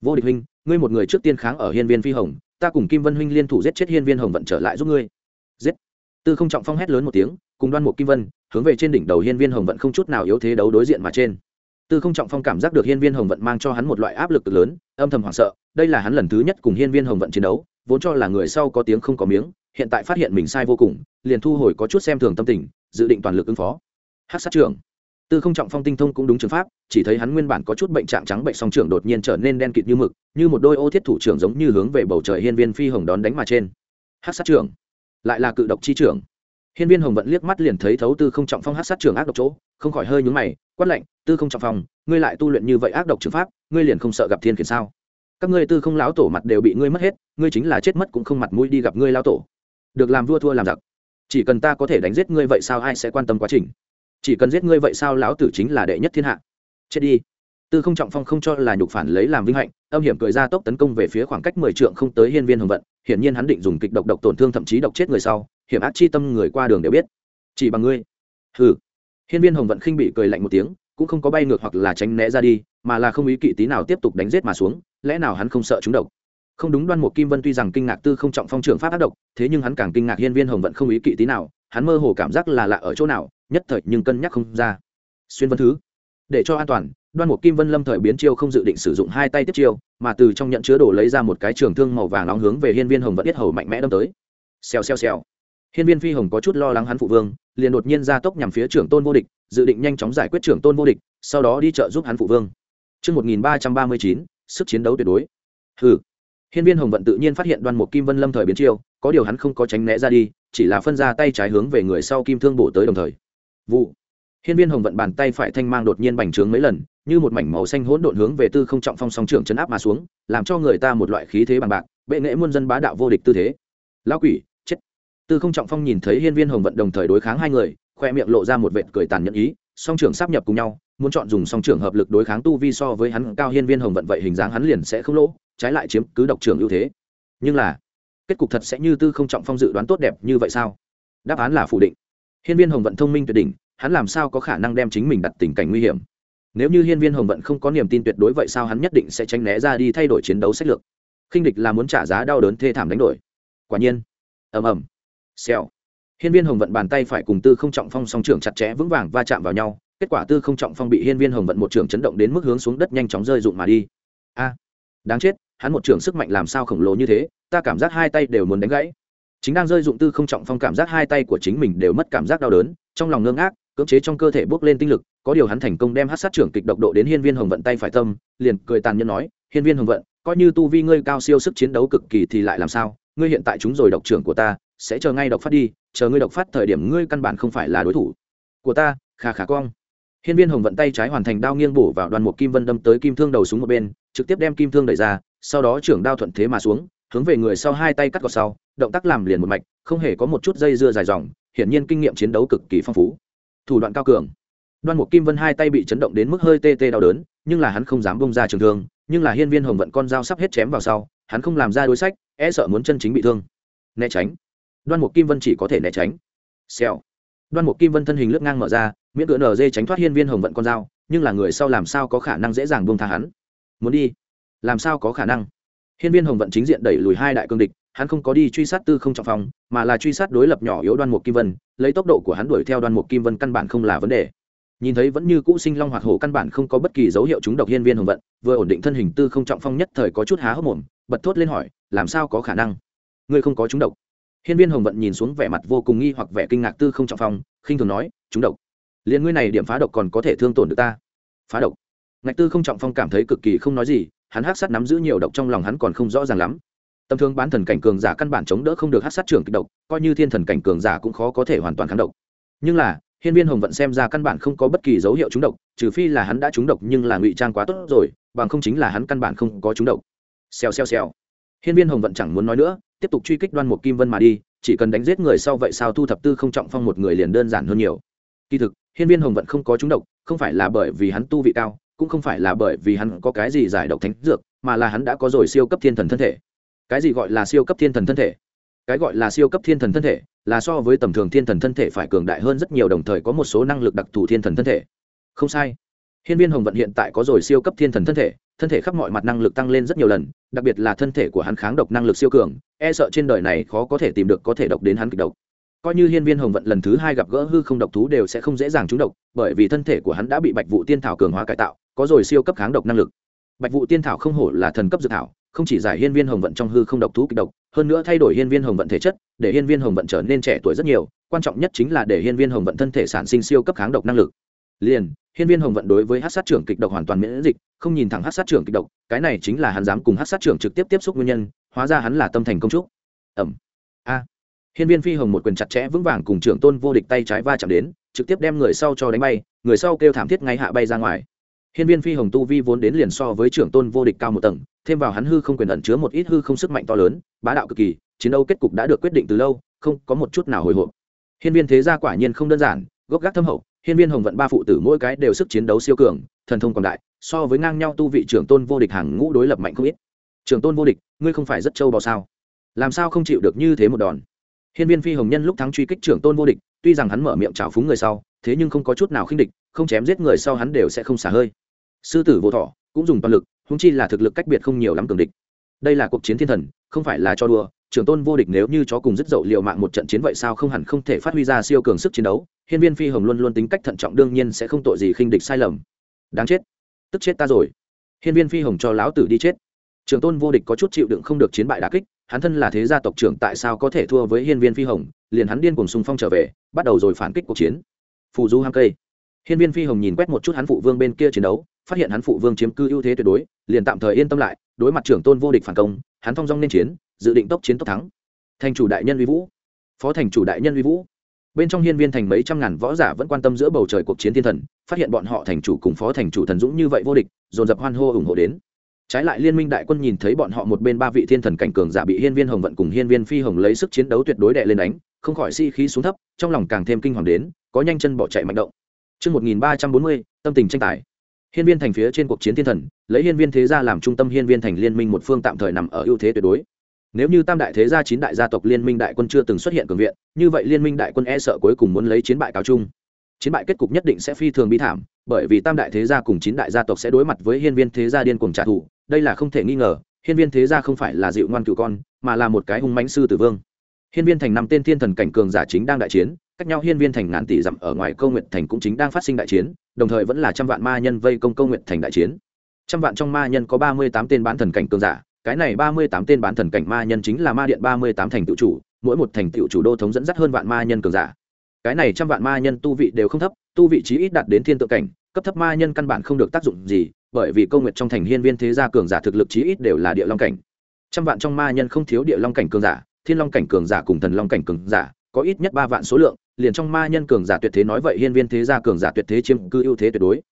Vô địch huynh, ngươi một người trước tiên kháng ở hiên viên phi hồng, ta cùng kim vân huynh liên thủ giết chết hiên viên hồng vận trở lại giúp ngươi. Giết. Tư không trọng phong hét lớn một tiếng, cùng đoan mục kim vân, hướng về trên đỉnh đầu hiên viên hồng vận không chút nào yếu thế đấu đối diện mà trên. Tư không trọng phong cảm giác được hiên viên hồng vận mang cho hắn một loại áp lực lớn, âm thầm hoảng sợ, đây là hắn lần thứ nhất cùng hiên viên hồng vận chiến đấu, vốn cho là người sau có tiếng không có miếng hiện tại phát hiện mình sai vô cùng, liền thu hồi có chút xem thường tâm tình, dự định toàn lực ứng phó. Hát sát trưởng. Tư không trọng phong tinh thông cũng đúng trường pháp, chỉ thấy hắn nguyên bản có chút bệnh trạng trắng bệnh song trưởng đột nhiên trở nên đen kịt như mực, như một đôi ô thiết thủ trưởng giống như hướng về bầu trời hiên viên phi hồng đón đánh mà trên. Hát sát trưởng. Lại là cự độc chi trưởng. Hiên viên hồng vẫn liếc mắt liền thấy thấu tư không trọng phong hát sát trưởng ác độc chỗ, không khỏi hơi nhúng mày, quát lạnh, tư không trọng phong, ngươi lại tu luyện như vậy ác độc trường pháp, ngươi liền không sợ gặp thiên khiển sao? Các ngươi tư không lão tổ mặt đều bị ngươi mất hết, ngươi chính là chết mất cũng không mặt mũi đi gặp ngươi lao tổ được làm vua thua làm giặc. Chỉ cần ta có thể đánh giết ngươi vậy sao ai sẽ quan tâm quá trình? Chỉ cần giết ngươi vậy sao lão tử chính là đệ nhất thiên hạ? Chết đi. Tư không trọng phong không cho là nhục phản lấy làm vinh hạnh, âm hiểm cười ra tốc tấn công về phía khoảng cách mười trượng không tới hiên viên hồng vận, hiển nhiên hắn định dùng kịch độc độc tổn thương thậm chí độc chết người sau, hiểm ác chi tâm người qua đường đều biết. Chỉ bằng ngươi. Hừ. Hiên viên hồng vận khinh bị cười lạnh một tiếng, cũng không có bay ngược hoặc là tránh né ra đi, mà là không ý kỵ tí nào tiếp tục đánh giết mà xuống, lẽ nào hắn không sợ chúng độc? Không đúng đoan Mục kim vân tuy rằng kinh ngạc tư không trọng phong trường pháp ác độc thế nhưng hắn càng kinh ngạc hiên viên hồng vận không ý kỵ tí nào hắn mơ hồ cảm giác là lạ ở chỗ nào nhất thời nhưng cân nhắc không ra. Xuyên vân thứ. Để cho an toàn đoan Mục kim vân lâm thời biến chiêu không dự định sử dụng hai tay tiếp chiêu mà từ trong nhận chứa đồ lấy ra một cái trường thương màu vàng nóng hướng về hiên viên hồng vận biết hầu mạnh mẽ đâm tới. Xèo xèo xèo. Hiên viên phi hồng có chút lo lắng hắn phụ vương liền đột nhiên ra tốc nhằm phía trưởng tôn vô địch dự định nhanh chóng giải quyết trưởng tôn vô địch sau đó đi trợ giúp hắn phụ vương. Trước 1339, sức chiến đấu tuyệt đối. Hừ. Hiên viên hồng vận tự nhiên phát hiện đoan Mục kim vân lâm thời biến chiêu, có điều hắn không có tránh né ra đi, chỉ là phân ra tay trái hướng về người sau kim thương bổ tới đồng thời. Vụ. Hiên viên hồng vận bàn tay phải thanh mang đột nhiên bành trướng mấy lần, như một mảnh màu xanh hỗn độn hướng về tư không trọng phong song trưởng chấn áp mà xuống, làm cho người ta một loại khí thế bằng bạc, bệ nghệ muôn dân bá đạo vô địch tư thế. Lão quỷ, chết. Tư không trọng phong nhìn thấy hiên viên hồng vận đồng thời đối kháng hai người, khoe miệng lộ ra một vệt cười tàn nhẫn ý, song trưởng sắp nhập cùng nhau, muốn chọn dùng song trưởng hợp lực đối kháng tu vi so với hắn cao hiên viên hồng vận vậy hình dáng hắn liền sẽ không lỗ trái lại chiếm cứ độc trưởng ưu thế. Nhưng là, kết cục thật sẽ như tư không trọng phong dự đoán tốt đẹp như vậy sao? Đáp án là phủ định. Hiên viên hồng vận thông minh tuyệt đỉnh, hắn làm sao có khả năng đem chính mình đặt tình cảnh nguy hiểm? Nếu như hiên viên hồng vận không có niềm tin tuyệt đối vậy sao hắn nhất định sẽ tránh né ra đi thay đổi chiến đấu sách lược? Khinh địch là muốn trả giá đau đớn thê thảm đánh đổi. Quả nhiên. Ầm ầm. Xèo. Hiên viên hồng vận bàn tay phải cùng tư không trọng phong song trưởng chặt chẽ vững vàng va chạm vào nhau, kết quả tư không trọng phong bị hiên viên hồng vận một trưởng chấn động đến mức hướng xuống đất nhanh chóng rơi rụng mà đi. A. Đáng chết hắn một trưởng sức mạnh làm sao khổng lồ như thế, ta cảm giác hai tay đều muốn đánh gãy. Chính đang rơi dụng tư không trọng phong cảm giác hai tay của chính mình đều mất cảm giác đau đớn, trong lòng ngưng ác cưỡng chế trong cơ thể bước lên tinh lực, có điều hắn thành công đem hát sát trưởng kịch độc độ đến hiên viên hồng vận tay phải tâm, liền cười tàn nhẫn nói, hiên viên hồng vận, coi như tu vi ngươi cao siêu sức chiến đấu cực kỳ thì lại làm sao? Ngươi hiện tại chúng rồi độc trưởng của ta, sẽ chờ ngay độc phát đi, chờ ngươi độc phát thời điểm ngươi căn bản không phải là đối thủ của ta. Khà khà cong. Hiên viên hồng vận tay trái hoàn thành đao nghiêng bổ vào đoàn một kim vân đâm tới kim thương đầu súng một bên, trực tiếp đem kim thương đẩy ra sau đó trưởng đao thuận thế mà xuống, hướng về người sau hai tay cắt gọt sau, động tác làm liền một mạch, không hề có một chút dây dưa dài dòng, hiển nhiên kinh nghiệm chiến đấu cực kỳ phong phú. Thủ đoạn cao cường. Đoan mục kim vân hai tay bị chấn động đến mức hơi tê tê đau đớn, nhưng là hắn không dám bông ra trường thương, nhưng là hiên viên hồng vận con dao sắp hết chém vào sau, hắn không làm ra đối sách e sợ muốn chân chính bị thương. Né tránh. Đoan mục kim vân chỉ có thể né tránh. Xèo. Đoan mục kim vân thân hình lướt ngang mở ra, miễn cỡ nở dê tránh thoát hiên viên hồng vận con dao, nhưng là người sau làm sao có khả năng dễ dàng buông tha hắn? Muốn đi làm sao có khả năng? Hiên viên hồng vận chính diện đẩy lùi hai đại cương địch, hắn không có đi truy sát tư không trọng phòng mà là truy sát đối lập nhỏ yếu đoan mục kim vân, lấy tốc độ của hắn đuổi theo đoan mục kim vân căn bản không là vấn đề. Nhìn thấy vẫn như cũ sinh long hoạt hổ căn bản không có bất kỳ dấu hiệu chúng độc hiên viên hồng vận, vừa ổn định thân hình tư không trọng phong nhất thời có chút há hốc mồm, bật thốt lên hỏi, làm sao có khả năng? Ngươi không có chúng độc? Hiên viên hồng vận nhìn xuống vẻ mặt vô cùng nghi hoặc vẻ kinh ngạc tư không trọng phong, khinh thường nói chúng độc? Liền ngươi này điểm phá độc còn có thể thương tổn được ta? Phá độc? Ngạch tư không trọng phong cảm thấy cực kỳ không nói gì hắn hắc sát nắm giữ nhiều độc trong lòng hắn còn không rõ ràng lắm. Tầm thường bán thần cảnh cường giả căn bản chống đỡ không được hắc sát trưởng kịch độc, coi như thiên thần cảnh cường giả cũng khó có thể hoàn toàn kháng độc. Nhưng là, hiên viên hồng vận xem ra căn bản không có bất kỳ dấu hiệu trúng độc, trừ phi là hắn đã trúng độc nhưng là ngụy trang quá tốt rồi, bằng không chính là hắn căn bản không có trúng độc. Xèo xèo xèo. Hiên viên hồng vận chẳng muốn nói nữa, tiếp tục truy kích đoan một kim vân mà đi, chỉ cần đánh giết người sau vậy sao thu thập tư không trọng phong một người liền đơn giản hơn nhiều. Kỳ thực, hiên viên hồng vận không có trúng độc, không phải là bởi vì hắn tu vị cao cũng không phải là bởi vì hắn có cái gì giải độc thánh dược, mà là hắn đã có rồi siêu cấp thiên thần thân thể. Cái gì gọi là siêu cấp thiên thần thân thể? Cái gọi là siêu cấp thiên thần thân thể là so với tầm thường thiên thần thân thể phải cường đại hơn rất nhiều, đồng thời có một số năng lực đặc thù thiên thần thân thể. Không sai. Hiên viên hồng vận hiện tại có rồi siêu cấp thiên thần thân thể thân thể khắp mọi mặt năng lực tăng lên rất nhiều lần, đặc biệt là thân thể của hắn kháng độc năng lực siêu cường e sợ trên đời này khó có thể tìm được có thể độc đến hắn kịch độc. Coi như hiên viên hồng vận lần thứ hai gặp gỡ hư không độc thú đều sẽ không dễ dàng trúng độc, bởi vì thân thể của hắn đã bị bạch vụ tiên thảo cường hóa cải tạo có rồi siêu cấp kháng độc năng lực. Bạch vụ tiên thảo không hổ là thần cấp dự thảo, không chỉ giải hiên viên hồng vận trong hư không độc thú kịch độc, hơn nữa thay đổi hiên viên hồng vận thể chất, để hiên viên hồng vận trở nên trẻ tuổi rất nhiều, quan trọng nhất chính là để hiên viên hồng vận thân thể sản sinh siêu cấp kháng độc năng lực. Liền, hiên viên hồng vận đối với hát sát trưởng kịch độc hoàn toàn miễn dịch, không nhìn thẳng hát sát trưởng kịch độc, cái này chính là hắn dám cùng hát sát trưởng trực tiếp tiếp xúc nguyên nhân, hóa ra hắn là tâm thành công trúc. Ẩm. A. Hiên viên phi hồng một quyền chặt chẽ vững vàng cùng trưởng tôn vô địch tay trái va chạm đến, trực tiếp đem người sau cho đánh bay, người sau kêu thảm thiết ngay hạ bay ra ngoài hiên viên phi hồng tu vi vốn đến liền so với trưởng tôn vô địch cao một tầng, thêm vào hắn hư không quyền ẩn chứa một ít hư không sức mạnh to lớn, bá đạo cực kỳ, chiến đấu kết cục đã được quyết định từ lâu, không có một chút nào hồi hộp. Hiên viên thế gia quả nhiên không đơn giản, gốc gác thâm hậu, hiên viên hồng vận ba phụ tử mỗi cái đều sức chiến đấu siêu cường, thần thông quảng đại, so với ngang nhau tu vị trưởng tôn vô địch hàng ngũ đối lập mạnh không ít. Trưởng tôn vô địch, ngươi không phải rất trâu bò sao? Làm sao không chịu được như thế một đòn? Hiên viên phi hồng nhân lúc thắng truy kích trưởng tôn vô địch, tuy rằng hắn mở miệng chảo phúng người sau, thế nhưng không có chút nào khinh địch, không chém giết người sau hắn đều sẽ không xả hơi sư tử vô thọ, cũng dùng toàn lực húng chi là thực lực cách biệt không nhiều lắm cường địch. Đây là cuộc chiến thiên thần, không phải là cho đùa, trưởng tôn vô địch nếu như chó cùng dứt dậu liều mạng một trận chiến vậy sao không hẳn không thể phát huy ra siêu cường sức chiến đấu, hiên viên phi hồng luôn luôn tính cách thận trọng đương nhiên sẽ không tội gì khinh địch sai lầm. Đáng chết, tức chết ta rồi. Hiên viên phi hồng cho lão tử đi chết. Trưởng tôn vô địch có chút chịu đựng không được chiến bại đà kích, hắn thân là thế gia tộc trưởng tại sao có thể thua với hiên viên phi hồng, liền hắn điên cùng xung phong trở về, bắt đầu rồi phản kích cuộc chiến. Phù du ham cây. Hiên viên phi hồng nhìn quét một chút hắn phụ vương bên kia chiến đấu phát hiện hắn phụ vương chiếm cư ưu thế tuyệt đối liền tạm thời yên tâm lại đối mặt trưởng tôn vô địch phản công hắn thong dong nên chiến dự định tốc chiến tốc thắng. Thành chủ đại nhân uy vũ. Phó thành chủ đại nhân uy vũ. Bên trong hiên viên thành mấy trăm ngàn võ giả vẫn quan tâm giữa bầu trời cuộc chiến thiên thần phát hiện bọn họ thành chủ cùng phó thành chủ thần dũng như vậy vô địch dồn dập hoan hô ủng hộ đến. Trái lại liên minh đại quân nhìn thấy bọn họ một bên ba vị thiên thần cảnh cường giả bị hiên viên hồng vận cùng hiên viên phi hồng lấy sức chiến đấu tuyệt đối đệ lên đánh không khỏi si khí xuống thấp trong lòng càng thêm kinh hoàng đến có nhanh chân bỏ chạy mạnh động. Trước 1340, tâm tình tranh tài. Hiên viên thành phía trên cuộc chiến thiên thần, lấy hiên viên thế gia làm trung tâm hiên viên thành liên minh một phương tạm thời nằm ở ưu thế tuyệt đối. Nếu như tam đại thế gia chín đại gia tộc liên minh đại quân chưa từng xuất hiện cường viện, như vậy liên minh đại quân e sợ cuối cùng muốn lấy chiến bại cáo chung. Chiến bại kết cục nhất định sẽ phi thường bi thảm, bởi vì tam đại thế gia cùng chín đại gia tộc sẽ đối mặt với hiên viên thế gia điên cuồng trả thù, đây là không thể nghi ngờ, hiên viên thế gia không phải là dịu ngoan cửu con, mà là một cái hung mãnh sư tử vương. Hiên viên thành năm tên thiên thần cảnh cường giả chính đang đại chiến, cách nhau hiên viên thành ngàn tỷ dặm ở ngoài câu nguyện thành cũng chính đang phát sinh đại chiến, đồng thời vẫn là trăm vạn ma nhân vây công câu nguyện thành đại chiến. Trăm vạn trong ma nhân có ba mươi tám tên bán thần cảnh cường giả, cái này ba mươi tám tên bán thần cảnh ma nhân chính là ma điện ba mươi tám thành tự chủ, mỗi một thành tựu chủ đô thống dẫn dắt hơn vạn ma nhân cường giả. Cái này trăm vạn ma nhân tu vị đều không thấp, tu vị trí ít đạt đến thiên tượng cảnh, cấp thấp ma nhân căn bản không được tác dụng gì, bởi vì câu nguyện trong thành hiên viên thế gia cường giả thực lực chí ít đều là địa long cảnh. Trăm vạn trong ma nhân không thiếu địa long cảnh cường giả, thiên long cảnh cường giả cùng thần long cảnh cường giả, có ít nhất ba vạn số lượng, liền trong ma nhân cường giả tuyệt thế nói vậy hiên viên thế gia cường giả tuyệt thế chiếm cư ưu thế tuyệt đối.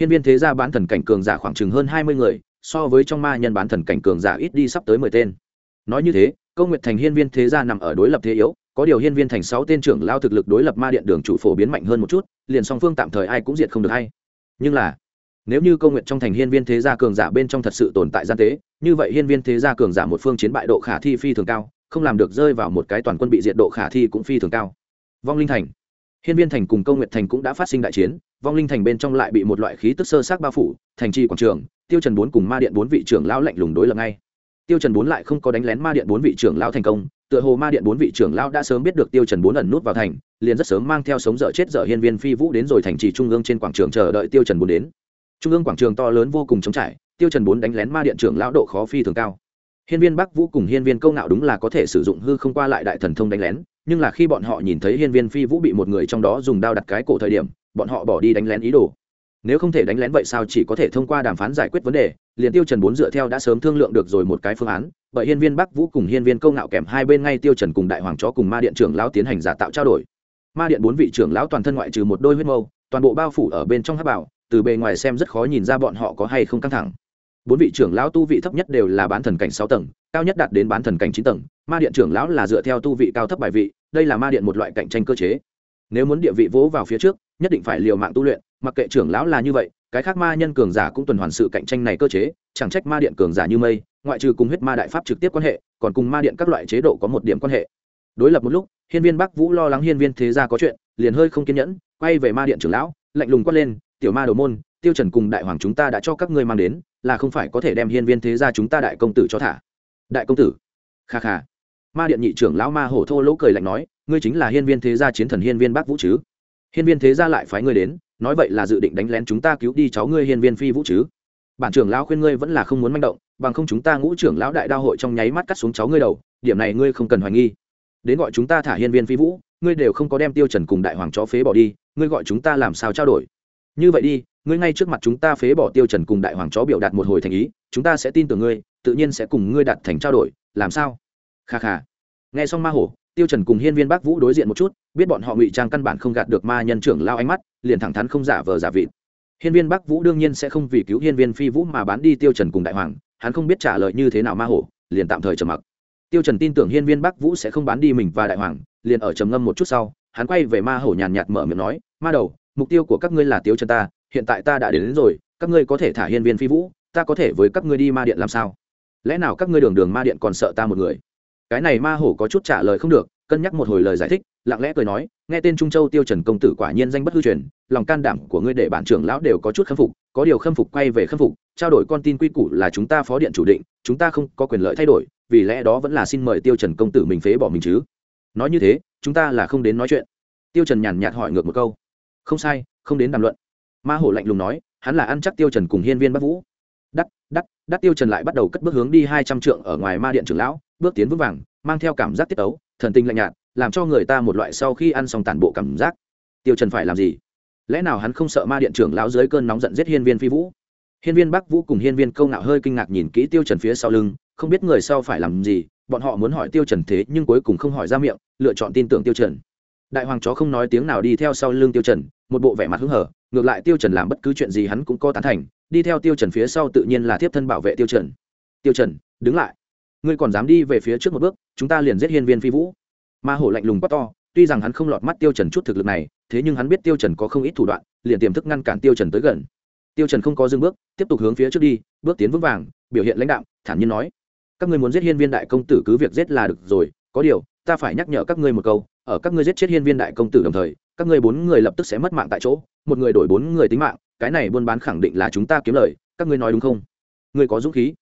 Hiên viên thế gia bán thần cảnh cường giả khoảng chừng hơn hai mươi người, so với trong ma nhân bán thần cảnh cường giả ít đi sắp tới mười tên. Nói như thế câu nguyệt thành hiên viên thế gia nằm ở đối lập thế yếu có điều hiên viên thành sáu tên trưởng lao thực lực đối lập ma điện đường chủ phổ biến mạnh hơn một chút liền song phương tạm thời ai cũng diệt không được hay. Nhưng là nếu như câu nguyện trong thành hiên viên thế gia cường giả bên trong thật sự tồn tại gian tế như vậy hiên viên thế gia cường giả một phương chiến bại độ khả thi phi thường cao không làm được rơi vào một cái toàn quân bị diệt độ khả thi cũng phi thường cao vong linh thành. Hiên viên thành cùng câu nguyện thành cũng đã phát sinh đại chiến, vong linh thành bên trong lại bị một loại khí tức sơ sát bao phủ, thành trì quảng trường, tiêu trần bốn cùng ma điện bốn vị trưởng lão lạnh lùng đối lập ngay. Tiêu trần bốn lại không có đánh lén ma điện bốn vị trưởng lão thành công, tựa hồ ma điện bốn vị trưởng lão đã sớm biết được tiêu trần bốn ẩn nút vào thành, liền rất sớm mang theo sống dở chết dở hiên viên phi vũ đến rồi thành trì trung ương trên quảng trường chờ đợi tiêu trần bốn đến. Trung ương quảng trường to lớn vô cùng trống trải, tiêu trần bốn đánh lén ma điện trưởng lão độ khó phi thường cao. Hiên viên bắc vũ cùng hiên viên câu nạo đúng là có thể sử dụng hư không qua lại đại thần thông đánh lén nhưng là khi bọn họ nhìn thấy hiên viên phi vũ bị một người trong đó dùng đao đặt cái cổ thời điểm, bọn họ bỏ đi đánh lén ý đồ. Nếu không thể đánh lén vậy sao chỉ có thể thông qua đàm phán giải quyết vấn đề, liền tiêu trần bốn dựa theo đã sớm thương lượng được rồi một cái phương án, bởi hiên viên bắc vũ cùng hiên viên câu ngạo kèm hai bên ngay tiêu trần cùng đại hoàng chó cùng ma điện trưởng lão tiến hành giả tạo trao đổi. Ma điện bốn vị trưởng lão toàn thân ngoại trừ một đôi huyết mâu, toàn bộ bao phủ ở bên trong hắc bảo, từ bề ngoài xem rất khó nhìn ra bọn họ có hay không căng thẳng bốn vị trưởng lão tu vị thấp nhất đều là bán thần cảnh sáu tầng, cao nhất đạt đến bán thần cảnh chín tầng. Ma điện trưởng lão là dựa theo tu vị cao thấp bài vị, đây là ma điện một loại cạnh tranh cơ chế. Nếu muốn địa vị vỗ vào phía trước, nhất định phải liều mạng tu luyện, mặc kệ trưởng lão là như vậy, cái khác ma nhân cường giả cũng tuần hoàn sự cạnh tranh này cơ chế, chẳng trách ma điện cường giả như mây, ngoại trừ cùng huyết ma đại pháp trực tiếp quan hệ, còn cùng ma điện các loại chế độ có một điểm quan hệ. Đối lập một lúc, hiên viên bắc vũ lo lắng hiên viên thế gia có chuyện, liền hơi không kiên nhẫn, quay về ma điện trưởng lão, lạnh lùng quát lên, tiểu ma đầu môn, tiêu trần cùng đại hoàng chúng ta đã cho các ngươi mang đến là không phải có thể đem hiên viên thế gia chúng ta đại công tử cho thả. Đại công tử? Kha kha. Ma điện nhị trưởng lão ma hổ thô lỗ cười lạnh nói, ngươi chính là hiên viên thế gia chiến thần hiên viên bác vũ chứ? Hiên viên thế gia lại phái ngươi đến, nói vậy là dự định đánh lén chúng ta cứu đi cháu ngươi hiên viên phi vũ chứ? Bản trưởng lão khuyên ngươi vẫn là không muốn manh động, bằng không chúng ta ngũ trưởng lão đại đao hội trong nháy mắt cắt xuống cháu ngươi đầu, điểm này ngươi không cần hoài nghi. Đến gọi chúng ta thả hiên viên phi vũ, ngươi đều không có đem tiêu trần cùng đại hoàng chó phế bỏ đi, ngươi gọi chúng ta làm sao trao đổi? Như vậy đi ngươi ngay trước mặt chúng ta phế bỏ tiêu trần cùng đại hoàng chó biểu đạt một hồi thành ý, chúng ta sẽ tin tưởng ngươi, tự nhiên sẽ cùng ngươi đạt thành trao đổi, làm sao? Kha kha. Nghe xong ma hổ, tiêu trần cùng hiên viên bắc vũ đối diện một chút, biết bọn họ ngụy trang căn bản không gạt được ma nhân trưởng lao ánh mắt, liền thẳng thắn không giả vờ giả vịt. Hiên viên bắc vũ đương nhiên sẽ không vì cứu hiên viên phi vũ mà bán đi tiêu trần cùng đại hoàng, hắn không biết trả lời như thế nào ma hổ, liền tạm thời trầm mặc. Tiêu trần tin tưởng hiên viên bắc vũ sẽ không bán đi mình và đại hoàng, liền ở trầm ngâm một chút sau, hắn quay về ma hổ nhàn nhạt mở miệng nói, ma đầu, mục tiêu của các ngươi là tiêu trần ta hiện tại ta đã đến, đến rồi các ngươi có thể thả hiên viên phi vũ ta có thể với các ngươi đi ma điện làm sao? Lẽ nào các ngươi đường đường ma điện còn sợ ta một người? Cái này ma hổ có chút trả lời không được cân nhắc một hồi lời giải thích lặng lẽ cười nói nghe tên trung châu tiêu trần công tử quả nhiên danh bất hư truyền lòng can đảm của ngươi để bản trưởng lão đều có chút khâm phục có điều khâm phục quay về khâm phục trao đổi con tin quy củ là chúng ta phó điện chủ định chúng ta không có quyền lợi thay đổi vì lẽ đó vẫn là xin mời tiêu trần công tử mình phế bỏ mình chứ. Nói như thế chúng ta là không đến nói chuyện. Tiêu trần nhàn nhạt hỏi ngược một câu. Không sai không đến đàm luận ma hổ lạnh lùng nói, hắn là ăn chắc tiêu trần cùng hiên viên bắc vũ. Đắt đắt đắt tiêu trần lại bắt đầu cất bước hướng đi hai trăm trượng ở ngoài ma điện trưởng lão, bước tiến vững vàng, mang theo cảm giác tiết ấu, thần tinh lạnh nhạt, làm cho người ta một loại sau khi ăn xong tàn bộ cảm giác. Tiêu trần phải làm gì? Lẽ nào hắn không sợ ma điện trưởng lão dưới cơn nóng giận giết hiên viên phi vũ? Hiên viên bắc vũ cùng hiên viên câu ngạo hơi kinh ngạc nhìn kỹ tiêu trần phía sau lưng, không biết người sau phải làm gì, bọn họ muốn hỏi tiêu trần thế nhưng cuối cùng không hỏi ra miệng, lựa chọn tin tưởng tiêu trần. Đại hoàng chó không nói tiếng nào đi theo sau lưng tiêu trần, một bộ vẻ mặt hứng hở ngược lại tiêu trần làm bất cứ chuyện gì hắn cũng có tán thành, đi theo tiêu trần phía sau tự nhiên là thiếp thân bảo vệ tiêu trần. Tiêu trần, đứng lại. Ngươi còn dám đi về phía trước một bước, chúng ta liền giết hiên viên phi vũ. Ma hổ lạnh lùng quát to, tuy rằng hắn không lọt mắt tiêu trần chút thực lực này, thế nhưng hắn biết tiêu trần có không ít thủ đoạn, liền tiềm thức ngăn cản tiêu trần tới gần. Tiêu trần không có dừng bước, tiếp tục hướng phía trước đi, bước tiến vững vàng, biểu hiện lãnh đạo thản nhiên nói. Các ngươi muốn giết hiên viên đại công tử cứ việc giết là được rồi, có điều, ta phải nhắc nhở các ngươi một câu, ở các ngươi giết chết hiên viên đại công tử đồng thời các ngươi bốn người lập tức sẽ mất mạng tại chỗ một người đổi bốn người tính mạng cái này buôn bán khẳng định là chúng ta kiếm lời các ngươi nói đúng không? Ngươi có dũng khí.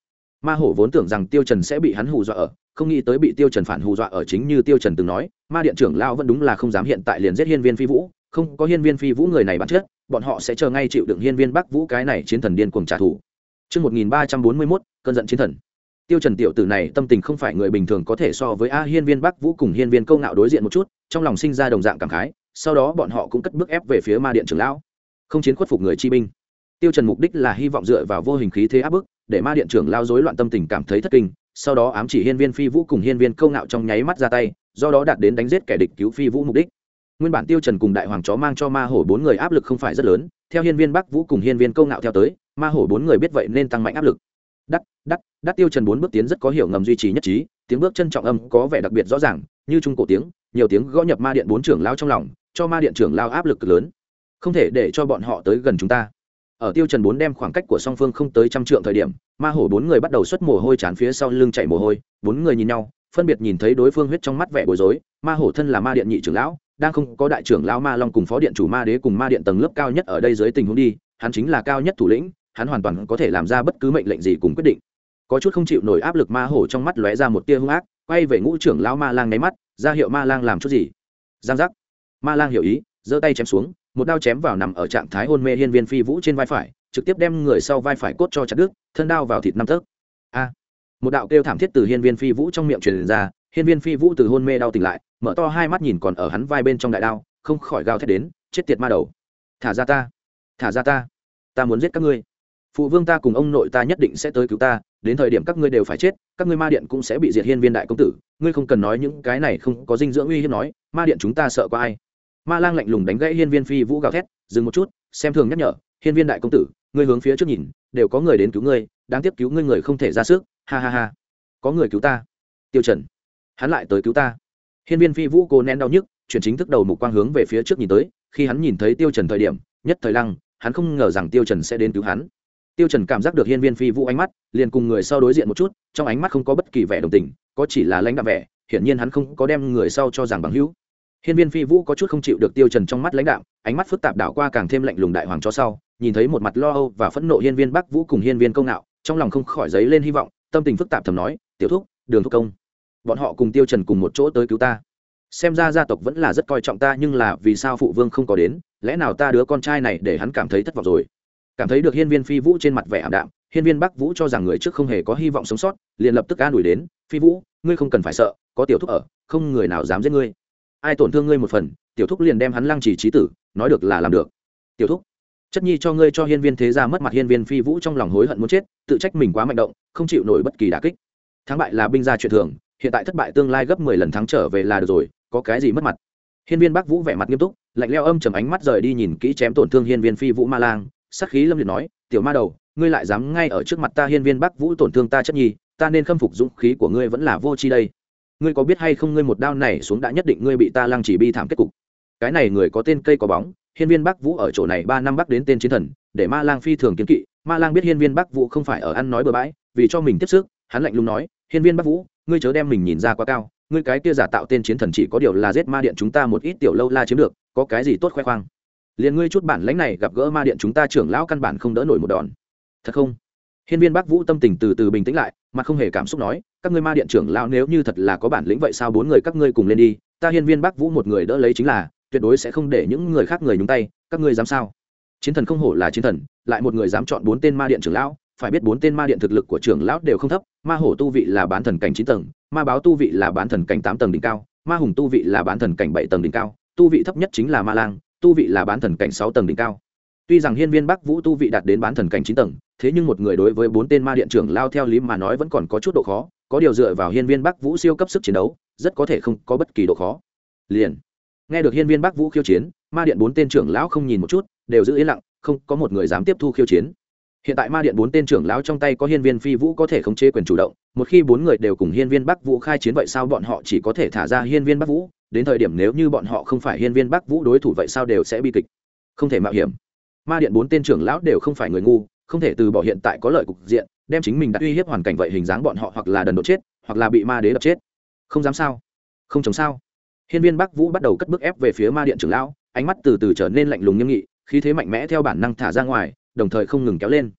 Ma hổ vốn tưởng rằng tiêu trần sẽ bị hắn hù dọa ở không nghĩ tới bị tiêu trần phản hù dọa ở chính như tiêu trần từng nói ma điện trưởng lao vẫn đúng là không dám hiện tại liền giết hiên viên phi vũ không có hiên viên phi vũ người này bản chất bọn họ sẽ chờ ngay chịu đựng hiên viên bắc vũ cái này chiến thần điên cuồng trả thù. Trước 1341, cơn giận chiến thần. Tiêu Trần tiểu tử này tâm tình không phải người bình thường có thể so với A Hiên Viên Bắc Vũ cùng Hiên Viên Câu Ngạo đối diện một chút, trong lòng sinh ra đồng dạng cảm khái, sau đó bọn họ cũng cất bước ép về phía Ma Điện trưởng lão. Không chiến khuất phục người chi binh. Tiêu Trần mục đích là hy vọng dựa vào vô hình khí thế áp bức, để Ma Điện trưởng lão rối loạn tâm tình cảm thấy thất kinh, sau đó ám chỉ Hiên Viên Phi Vũ cùng Hiên Viên Câu Ngạo trong nháy mắt ra tay, do đó đạt đến đánh giết kẻ địch cứu Phi Vũ mục đích. Nguyên bản Tiêu Trần cùng Đại Hoàng chó mang cho Ma Hổ bốn người áp lực không phải rất lớn, theo Hiên Viên Bắc Vũ cùng Hiên Viên Câu Ngạo theo tới, Ma Hổ bốn người biết vậy nên tăng mạnh áp lực đắt đắt đắt tiêu trần bốn bước tiến rất có hiểu ngầm duy trì nhất trí tiếng bước chân trọng âm có vẻ đặc biệt rõ ràng như trung cổ tiếng nhiều tiếng gõ nhập ma điện bốn trưởng lao trong lòng cho ma điện trưởng lao áp lực lớn. Không thể để cho bọn họ tới gần chúng ta. Ở tiêu trần bốn đem khoảng cách của song phương không tới trăm trượng thời điểm, ma hổ bốn người bắt đầu xuất mồ hôi chán phía sau lưng chảy mồ hôi, bốn người nhìn nhau, phân biệt nhìn thấy đối phương huyết trong mắt vẻ bối rối, ma hổ thân là ma điện nhị trưởng lão, đang không có đại trưởng lão ma long cùng phó điện chủ ma đế cùng ma điện tầng lớp cao nhất ở đây dưới tình huống đi, hắn chính là cao nhất thủ lĩnh, hắn hoàn toàn có thể làm ra bất cứ mệnh lệnh gì cùng quyết định. Có chút không chịu nổi áp lực ma hổ trong mắt lóe ra một tia hung ác, quay về ngũ trưởng lão ma lang nháy mắt, ra hiệu ma lang làm chút gì? Giang giác ma lang hiểu ý, giơ tay chém xuống, một đao chém vào nằm ở trạng thái hôn mê hiên viên phi vũ trên vai phải, trực tiếp đem người sau vai phải cốt cho chặt đứt, thân đao vào thịt năm tấc. A! Một đạo kêu thảm thiết từ hiên viên phi vũ trong miệng truyền ra, hiên viên phi vũ từ hôn mê đau tỉnh lại, mở to hai mắt nhìn còn ở hắn vai bên trong đại đao, không khỏi gào thét đến, chết tiệt ma đầu. Thả ra ta! Thả ra ta! Ta muốn giết các ngươi. Phụ vương ta cùng ông nội ta nhất định sẽ tới cứu ta, đến thời điểm các ngươi đều phải chết, các ngươi ma điện cũng sẽ bị diệt hiên viên đại công tử. Ngươi không cần nói những cái này không có dinh dưỡng uy hiếp nói, ma điện chúng ta sợ có ai ma lang lạnh lùng đánh gãy hiên viên phi vũ gào thét, dừng một chút, xem thường nhắc nhở, hiên viên đại công tử, ngươi hướng phía trước nhìn, đều có người đến cứu ngươi, đáng tiếc cứu ngươi người không thể ra sức, ha ha ha. Có người cứu ta. Tiêu trần, hắn lại tới cứu ta. Hiên viên phi vũ cô nén đau nhức, chuyển chính thức đầu mục quang hướng về phía trước nhìn tới, khi hắn nhìn thấy tiêu trần thời điểm, nhất thời lăng, hắn không ngờ rằng tiêu trần sẽ đến cứu hắn. Tiêu trần cảm giác được hiên viên phi vũ ánh mắt, liền cùng người sau đối diện một chút, trong ánh mắt không có bất kỳ vẻ đồng tình, có chỉ là lãnh đạm vẻ, hiển nhiên hắn không có đem người sau cho rằng bằng hữu hiên viên phi vũ có chút không chịu được tiêu trần trong mắt lãnh đạm ánh mắt phức tạp đảo qua càng thêm lạnh lùng đại hoàng cho sau, nhìn thấy một mặt lo âu và phẫn nộ hiên viên bắc vũ cùng hiên viên công nạo, trong lòng không khỏi dấy lên hy vọng, tâm tình phức tạp thầm nói, tiểu thúc, đường thúc công, bọn họ cùng tiêu trần cùng một chỗ tới cứu ta. Xem ra gia tộc vẫn là rất coi trọng ta, nhưng là vì sao phụ vương không có đến, lẽ nào ta đứa con trai này để hắn cảm thấy thất vọng rồi? Cảm thấy được hiên viên phi vũ trên mặt vẻ ảm đạm, hiên viên bắc vũ cho rằng người trước không hề có hy vọng sống sót, liền lập tức an ủi đến, phi vũ, ngươi không cần phải sợ, có tiểu thúc ở, không người nào dám giết ngươi ai tổn thương ngươi một phần, tiểu thúc liền đem hắn lăng trì trí tử, nói được là làm được. Tiểu thúc, chất nhi cho ngươi cho hiên viên thế gia mất mặt hiên viên phi vũ trong lòng hối hận muốn chết, tự trách mình quá mạnh động, không chịu nổi bất kỳ đà kích. Thắng bại là binh gia chuyện thường, hiện tại thất bại tương lai gấp mười lần thắng trở về là được rồi, có cái gì mất mặt? Hiên viên bắc vũ vẻ mặt nghiêm túc, lạnh leo âm chầm ánh mắt rời đi nhìn kỹ chém tổn thương hiên viên phi vũ ma lang, sắc khí lâm liệt nói, tiểu ma đầu, ngươi lại dám ngay ở trước mặt ta hiên viên bắc vũ tổn thương ta chất nhi, ta nên khâm phục dũng khí của ngươi vẫn là vô tri đây ngươi có biết hay không ngươi một đao này xuống đã nhất định ngươi bị ta lăng chỉ bi thảm kết cục. Cái này người có tên cây có bóng, hiên viên bắc vũ ở chỗ này ba năm bắc đến tên chiến thần, để ma lang phi thường kiến kỵ. Ma lang biết hiên viên bắc vũ không phải ở ăn nói bừa bãi, vì cho mình tiếp sức, hắn lạnh lùng nói, hiên viên bắc vũ, ngươi chớ đem mình nhìn ra quá cao, ngươi cái kia giả tạo tên chiến thần chỉ có điều là giết ma điện chúng ta một ít tiểu lâu la chiếm được, có cái gì tốt khoe khoang? Liền ngươi chút bản lãnh này gặp gỡ ma điện chúng ta trưởng lão căn bản không đỡ nổi một đòn. Thật không? Hiên viên bắc vũ tâm tình từ từ bình tĩnh lại mà không hề cảm xúc nói các ngươi ma điện trưởng lão nếu như thật là có bản lĩnh vậy sao bốn người các ngươi cùng lên đi, ta hiên viên bắc vũ một người đỡ lấy chính là, tuyệt đối sẽ không để những người khác người nhúng tay, các ngươi dám sao? Chiến thần không hổ là chiến thần, lại một người dám chọn bốn tên ma điện trưởng lão, phải biết bốn tên ma điện thực lực của trưởng lão đều không thấp, ma hổ tu vị là bán thần cảnh chín tầng, ma báo tu vị là bán thần cảnh tám tầng đỉnh cao, ma hùng tu vị là bán thần cảnh bảy tầng đỉnh cao, tu vị thấp nhất chính là ma lang, tu vị là bán thần cảnh sáu tầng đỉnh cao. Tuy rằng hiên viên bắc vũ tu vị đạt đến bán thần cảnh chín tầng, thế nhưng một người đối với bốn tên ma điện trưởng lao theo lý mà nói vẫn còn có chút độ khó có điều dựa vào hiên viên bắc vũ siêu cấp sức chiến đấu, rất có thể không có bất kỳ độ khó. Liền, nghe được hiên viên bắc vũ khiêu chiến, ma điện bốn tên trưởng lão không nhìn một chút, đều giữ yên lặng, không có một người dám tiếp thu khiêu chiến. Hiện tại ma điện bốn tên trưởng lão trong tay có hiên viên phi vũ có thể khống chế quyền chủ động, một khi bốn người đều cùng hiên viên bắc vũ khai chiến vậy sao bọn họ chỉ có thể thả ra hiên viên bắc vũ? Đến thời điểm nếu như bọn họ không phải hiên viên bắc vũ đối thủ vậy sao đều sẽ bi kịch. Không thể mạo hiểm. Ma điện bốn tên trưởng lão đều không phải người ngu, không thể từ bỏ hiện tại có lợi cục diện đem chính mình đặt uy hiếp hoàn cảnh vậy hình dáng bọn họ hoặc là đần đột chết, hoặc là bị ma đế đập chết. Không dám sao? Không chống sao? Hiên viên bắc vũ bắt đầu cất bước ép về phía ma điện trưởng lão, ánh mắt từ từ trở nên lạnh lùng nghiêm nghị, khí thế mạnh mẽ theo bản năng thả ra ngoài, đồng thời không ngừng kéo lên.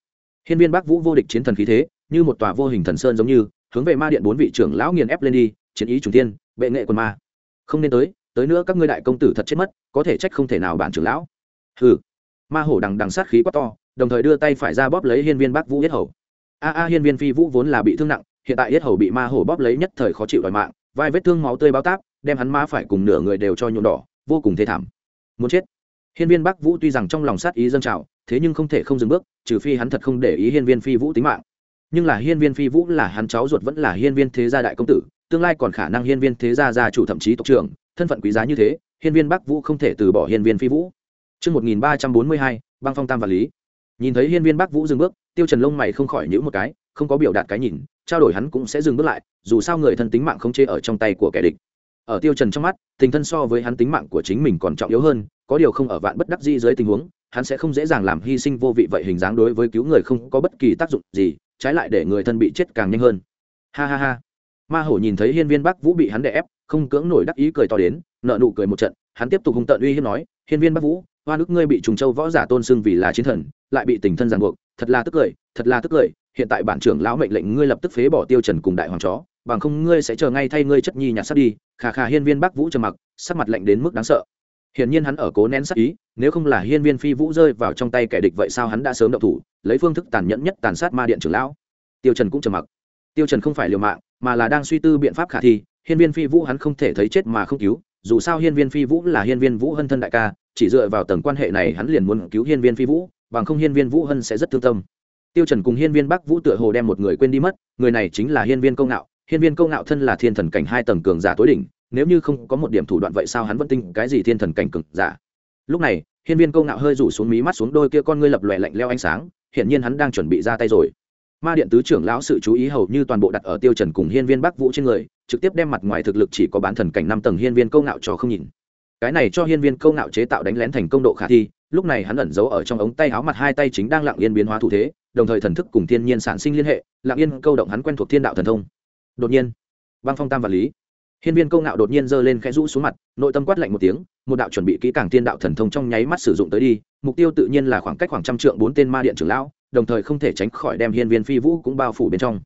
Hiên viên bắc vũ vô địch chiến thần khí thế, như một tòa vô hình thần sơn giống như, hướng về ma điện bốn vị trưởng lão nghiền ép lên đi, chiến ý trùng tiên bệ nghệ quân ma. Không nên tới tới nữa các ngươi đại công tử thật chết mất, có thể trách không thể nào bản trưởng lão. Hừ. Ma hổ đằng đằng sát khí quá to, đồng thời đưa tay phải ra bóp lấy hiên viên bắc vũ yết hầu a a hiên viên phi vũ vốn là bị thương nặng hiện tại yết hầu bị ma hổ bóp lấy nhất thời khó chịu đòi mạng vai vết thương máu tươi bao táp đem hắn ma phải cùng nửa người đều cho nhuộm đỏ vô cùng thê thảm. Muốn chết. Hiên viên bắc vũ tuy rằng trong lòng sát ý dâng trào thế nhưng không thể không dừng bước trừ phi hắn thật không để ý hiên viên phi vũ tính mạng. Nhưng là hiên viên phi vũ là hắn cháu ruột vẫn là hiên viên thế gia đại công tử tương lai còn khả năng hiên viên thế gia gia chủ thậm chí tộc trưởng thân phận quý giá như thế hiên viên bắc vũ không thể từ bỏ hiên viên phi vũ. Trước 1342, băng phong tam và lý. Nhìn thấy hiên viên bắc vũ dừng bước, tiêu trần lông mày không khỏi nhíu một cái, không có biểu đạt cái nhìn, trao đổi hắn cũng sẽ dừng bước lại, dù sao người thân tính mạng không chế ở trong tay của kẻ địch. Ở tiêu trần trong mắt, tình thân so với hắn tính mạng của chính mình còn trọng yếu hơn, có điều không ở vạn bất đắc dĩ dưới tình huống, hắn sẽ không dễ dàng làm hy sinh vô vị vậy hình dáng đối với cứu người không có bất kỳ tác dụng gì, trái lại để người thân bị chết càng nhanh hơn. Ha ha ha. Ma hổ nhìn thấy hiên viên Bắc Vũ bị hắn đè ép, không cưỡng nổi đắc ý cười to đến, nợ nụ cười một trận, hắn tiếp tục hung tợn uy hiếp nói, hiên viên Bắc Vũ, hoa nước ngươi bị trùng châu võ giả tôn xưng vì là chiến thần, lại bị tình thân ràng buộc, thật là tức cười, thật là tức cười, hiện tại bản trưởng lão mệnh lệnh ngươi lập tức phế bỏ tiêu trần cùng đại hoàng chó, bằng không ngươi sẽ chờ ngay thay ngươi chất nhi nhặt sắt đi khà khà hiên viên bắc vũ trầm mặc, sắc mặt lạnh đến mức đáng sợ. Hiển nhiên hắn ở cố nén sát ý, nếu không là hiên viên phi vũ rơi vào trong tay kẻ địch vậy sao hắn đã sớm động thủ, lấy phương thức tàn nhẫn nhất tàn sát ma điện trưởng lão. Tiêu trần cũng trầm mặc. Tiêu trần không phải liều mạng, mà là đang suy tư biện pháp khả thi, hiên viên phi vũ hắn không thể thấy chết mà không cứu, dù sao hiên viên phi vũ là hiên viên vũ hân thân đại ca chỉ dựa vào tầng quan hệ này hắn liền muốn cứu hiên viên phi vũ, bằng không hiên viên vũ hân sẽ rất thương tâm. Tiêu trần cùng hiên viên bắc vũ tựa hồ đem một người quên đi mất, người này chính là hiên viên công ngạo. Hiên viên công ngạo thân là thiên thần cảnh hai tầng cường giả tối đỉnh, nếu như không có một điểm thủ đoạn vậy sao hắn vẫn tin cái gì thiên thần cảnh cường giả? Lúc này, hiên viên công ngạo hơi rủ xuống mí mắt xuống đôi kia con ngươi lập lòe lạnh leo ánh sáng hiện nhiên hắn đang chuẩn bị ra tay rồi. Ma điện tứ trưởng lão sự chú ý hầu như toàn bộ đặt ở tiêu trần cùng hiên viên bắc vũ trên người, trực tiếp đem mặt ngoài thực lực chỉ có bán thần cảnh năm tầng hiên viên công ngạo cho không nhìn cái này cho hiên viên câu ngạo chế tạo đánh lén thành công độ khả thi, lúc này hắn ẩn giấu ở trong ống tay áo mặt hai tay chính đang lặng yên biến hóa thủ thế, đồng thời thần thức cùng thiên nhiên sản sinh liên hệ, lặng yên câu động hắn quen thuộc thiên đạo thần thông. Đột nhiên, băng phong tam vật lý. Hiên viên câu ngạo đột nhiên giơ lên khẽ rũ xuống mặt, nội tâm quát lạnh một tiếng, một đạo chuẩn bị kỹ càng thiên đạo thần thông trong nháy mắt sử dụng tới đi, mục tiêu tự nhiên là khoảng cách khoảng trăm trượng bốn tên ma điện trưởng lão, đồng thời không thể tránh khỏi đem hiên viên phi vũ cũng bao phủ bên trong.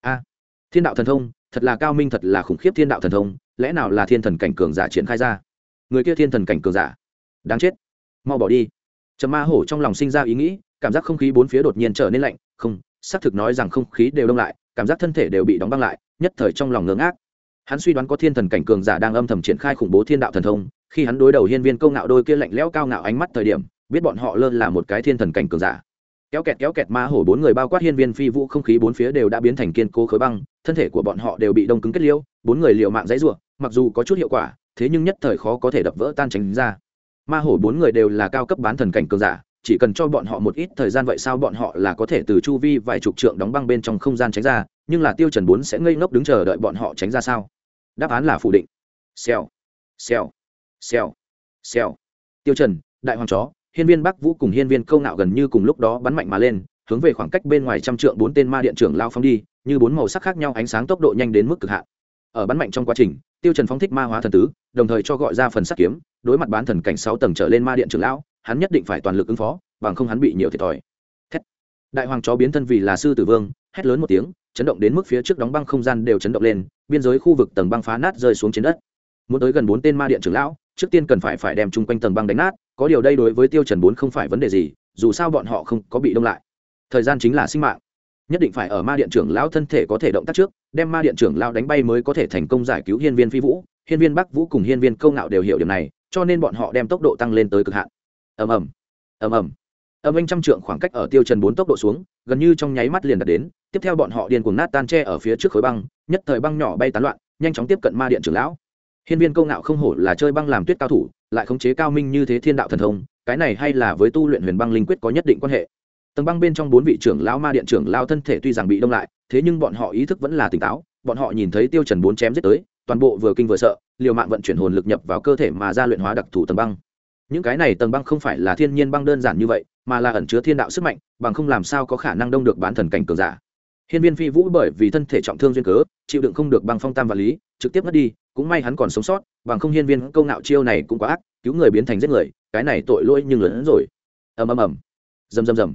A, thiên đạo thần thông, thật là cao minh thật là khủng khiếp thiên đạo thần thông, lẽ nào là thiên thần cảnh cường giả triển khai ra? Người kia thiên thần cảnh cường giả. Đáng chết. Mau bỏ đi. Trầm ma hổ trong lòng sinh ra ý nghĩ, cảm giác không khí bốn phía đột nhiên trở nên lạnh, không, xác thực nói rằng không khí đều đông lại, cảm giác thân thể đều bị đóng băng lại, nhất thời trong lòng ngớ ngác. Hắn suy đoán có thiên thần cảnh cường giả đang âm thầm triển khai khủng bố thiên đạo thần thông, khi hắn đối đầu hiên viên câu ngạo đôi kia lạnh lẽo cao ngạo ánh mắt thời điểm, biết bọn họ lơ là một cái thiên thần cảnh cường giả. Kéo kẹt kéo kẹt ma hổ bốn người bao quát hiên viên phi vũ không khí bốn phía đều đã biến thành kiên cố khối băng, thân thể của bọn họ đều bị đông cứng kết liêu bốn người liều mạng dãy ruộng mặc dù có chút hiệu quả thế nhưng nhất thời khó có thể đập vỡ tan tránh ra. Ma hổ bốn người đều là cao cấp bán thần cảnh cường giả, chỉ cần cho bọn họ một ít thời gian vậy sao bọn họ là có thể từ chu vi vài chục trượng đóng băng bên trong không gian tránh ra, nhưng là tiêu trần bốn sẽ ngây ngốc đứng chờ đợi bọn họ tránh ra sao? Đáp án là phủ định. Xèo. Xèo. Xèo. Xèo. Tiêu trần, đại hoàng chó, hiên viên bắc vũ cùng hiên viên câu nạo gần như cùng lúc đó bắn mạnh mà lên, hướng về khoảng cách bên ngoài trăm trượng bốn tên ma điện trưởng lao phóng đi, như bốn màu sắc khác nhau ánh sáng tốc độ nhanh đến mức cực hạn. Ở bắn mạnh trong quá trình, tiêu trần phóng thích ma hóa thần tứ đồng thời cho gọi ra phần sắt kiếm, đối mặt bán thần cảnh sáu tầng trở lên ma điện trưởng lão, hắn nhất định phải toàn lực ứng phó, bằng không hắn bị nhiều thiệt thòi. Thét. đại hoàng chó biến thân vì là sư tử vương, hét lớn một tiếng, chấn động đến mức phía trước đóng băng không gian đều chấn động lên, biên giới khu vực tầng băng phá nát rơi xuống trên đất. Muốn tới gần bốn tên ma điện trưởng lão, trước tiên cần phải phải đem chung quanh tầng băng đánh nát, có điều đây đối với tiêu trần bốn không phải vấn đề gì, dù sao bọn họ không có bị đông lại. Thời gian chính là sinh mạng. Nhất định phải ở ma điện trưởng lão thân thể có thể động tác trước, đem ma điện trưởng lão đánh bay mới có thể thành công giải cứu hiên viên phi vũ hiên viên bắc vũ cùng hiên viên câu ngạo đều hiểu điểm này, cho nên bọn họ đem tốc độ tăng lên tới cực hạn. Ầm ầm ầm ầm. Âm anh trăm trượng khoảng cách ở tiêu trần bốn tốc độ xuống, gần như trong nháy mắt liền đạt đến, tiếp theo bọn họ điên cuồng nát tan tre ở phía trước khối băng, nhất thời băng nhỏ bay tán loạn, nhanh chóng tiếp cận ma điện trưởng lão. Hiên viên câu ngạo không hổ là chơi băng làm tuyết cao thủ, lại khống chế cao minh như thế thiên đạo thần thông, cái này hay là với tu luyện huyền băng linh quyết có nhất định quan hệ. Tầng băng bên trong bốn vị trưởng lão ma điện trưởng lao thân thể tuy rằng bị đông lại, thế nhưng bọn họ ý thức vẫn là tỉnh táo, bọn họ nhìn thấy tiêu trần bốn chém giết tới toàn bộ vừa kinh vừa sợ, liều mạng vận chuyển hồn lực nhập vào cơ thể mà ra luyện hóa đặc thù tầng băng. Những cái này tầng băng không phải là thiên nhiên băng đơn giản như vậy, mà là ẩn chứa thiên đạo sức mạnh, bằng không làm sao có khả năng đông được bán thần cảnh cường giả. Hiên viên phi vũ bởi vì thân thể trọng thương duyên cớ, chịu đựng không được băng phong tam và lý, trực tiếp mất đi, cũng may hắn còn sống sót, bằng không hiên viên câu ngạo chiêu này cũng quá ác, cứu người biến thành giết người, cái này tội lỗi nhưng lớn hơn rồi. Ầm ầm ầm. Rầm rầm rầm.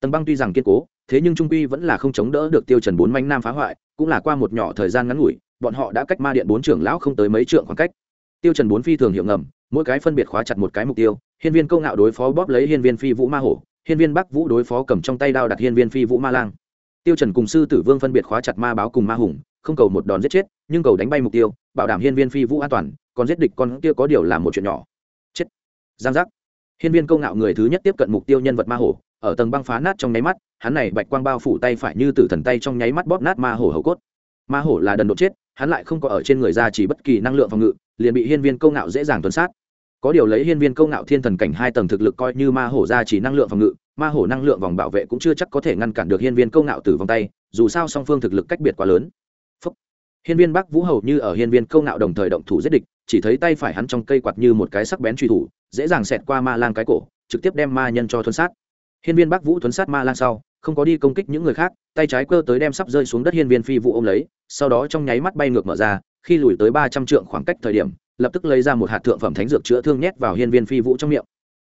Tầng băng tuy rằng kiên cố, thế nhưng trung quy vẫn là không chống đỡ được tiêu trần bốn manh nam phá hoại, cũng là qua một nhỏ thời gian ngắn ngủi bọn họ đã cách ma điện bốn trưởng lão không tới mấy trượng khoảng cách. Tiêu trần bốn phi thường hiệu ngầm, mỗi cái phân biệt khóa chặt một cái mục tiêu, hiên viên câu ngạo đối phó bóp lấy hiên viên phi vũ ma hổ, hiên viên bắc vũ đối phó cầm trong tay đao đặt hiên viên phi vũ ma lang. Tiêu trần cùng sư tử vương phân biệt khóa chặt ma báo cùng ma hùng, không cầu một đòn giết chết, nhưng cầu đánh bay mục tiêu, bảo đảm hiên viên phi vũ an toàn, còn giết địch con kia có điều là một chuyện nhỏ. Chết. Giang giác. Hiên viên câu ngạo người thứ nhất tiếp cận mục tiêu nhân vật ma hổ, ở tầng băng phá nát trong nháy mắt, hắn này bạch quang bao phủ tay phải như tử thần tay trong nháy mắt bóp nát ma hổ hầu cốt. Ma hổ là đần độ chết hắn lại không có ở trên người ra chỉ bất kỳ năng lượng phòng ngự, liền bị hiên viên câu ngạo dễ dàng tuần sát. Có điều lấy hiên viên câu ngạo thiên thần cảnh hai tầng thực lực coi như ma hổ ra chỉ năng lượng phòng ngự, ma hổ năng lượng vòng bảo vệ cũng chưa chắc có thể ngăn cản được hiên viên câu ngạo từ vòng tay, dù sao song phương thực lực cách biệt quá lớn. Phúc. hiên viên bắc vũ hầu như ở hiên viên câu ngạo đồng thời động thủ giết địch, chỉ thấy tay phải hắn trong cây quạt như một cái sắc bén truy thủ, dễ dàng xẹt qua ma lang cái cổ, trực tiếp đem ma nhân cho thuấn sát. Hiên viên bắc vũ thuấn sát ma lang sau không có đi công kích những người khác tay trái cơ tới đem sắp rơi xuống đất hiên viên phi vũ ôm lấy sau đó trong nháy mắt bay ngược mở ra khi lùi tới ba trăm trượng khoảng cách thời điểm lập tức lấy ra một hạt thượng phẩm thánh dược chữa thương nhét vào hiên viên phi vũ trong miệng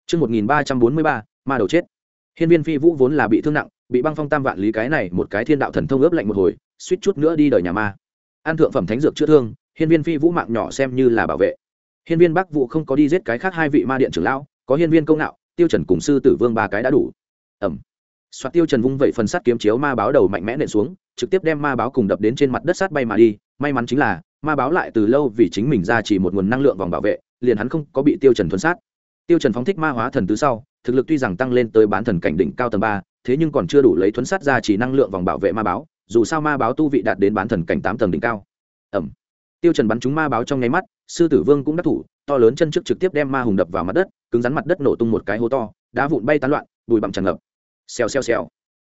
Trước 1343, ma đầu chết. Hiên viên phi vũ vốn là bị thương nặng, bị băng phong tam vạn lý cái này một cái thiên đạo thần thông ướp lạnh một hồi, suýt chút nữa đi đời nhà ma. An thượng phẩm thánh dược chữa thương, hiên viên phi vũ mạng nhỏ xem như là bảo vệ. Hiên viên Bắc Vũ không có đi giết cái khác hai vị ma điện trưởng lão, có hiên viên công nạo, tiêu trần cùng sư tử vương ba cái đã đủ. Ẩm. Soạt tiêu trần vung vậy phần sắt kiếm chiếu ma báo đầu mạnh mẽ nện xuống, trực tiếp đem ma báo cùng đập đến trên mặt đất sát bay mà đi, may mắn chính là ma báo lại từ lâu vì chính mình ra chỉ một nguồn năng lượng vòng bảo vệ liền hắn không có bị tiêu trần thuần sát. Tiêu trần phóng thích ma hóa thần tứ sau thực lực tuy rằng tăng lên tới bán thần cảnh đỉnh cao tầng ba thế nhưng còn chưa đủ lấy thuần sát ra chỉ năng lượng vòng bảo vệ ma báo dù sao ma báo tu vị đạt đến bán thần cảnh tám tầng đỉnh cao. Ẩm. Tiêu trần bắn trúng ma báo trong nháy mắt sư tử vương cũng đắc thủ to lớn chân trước trực tiếp đem ma hùng đập vào mặt đất cứng rắn mặt đất nổ tung một cái hố to đá vụn bay tán loạn bụi bặm tràn ngập xèo xèo xèo.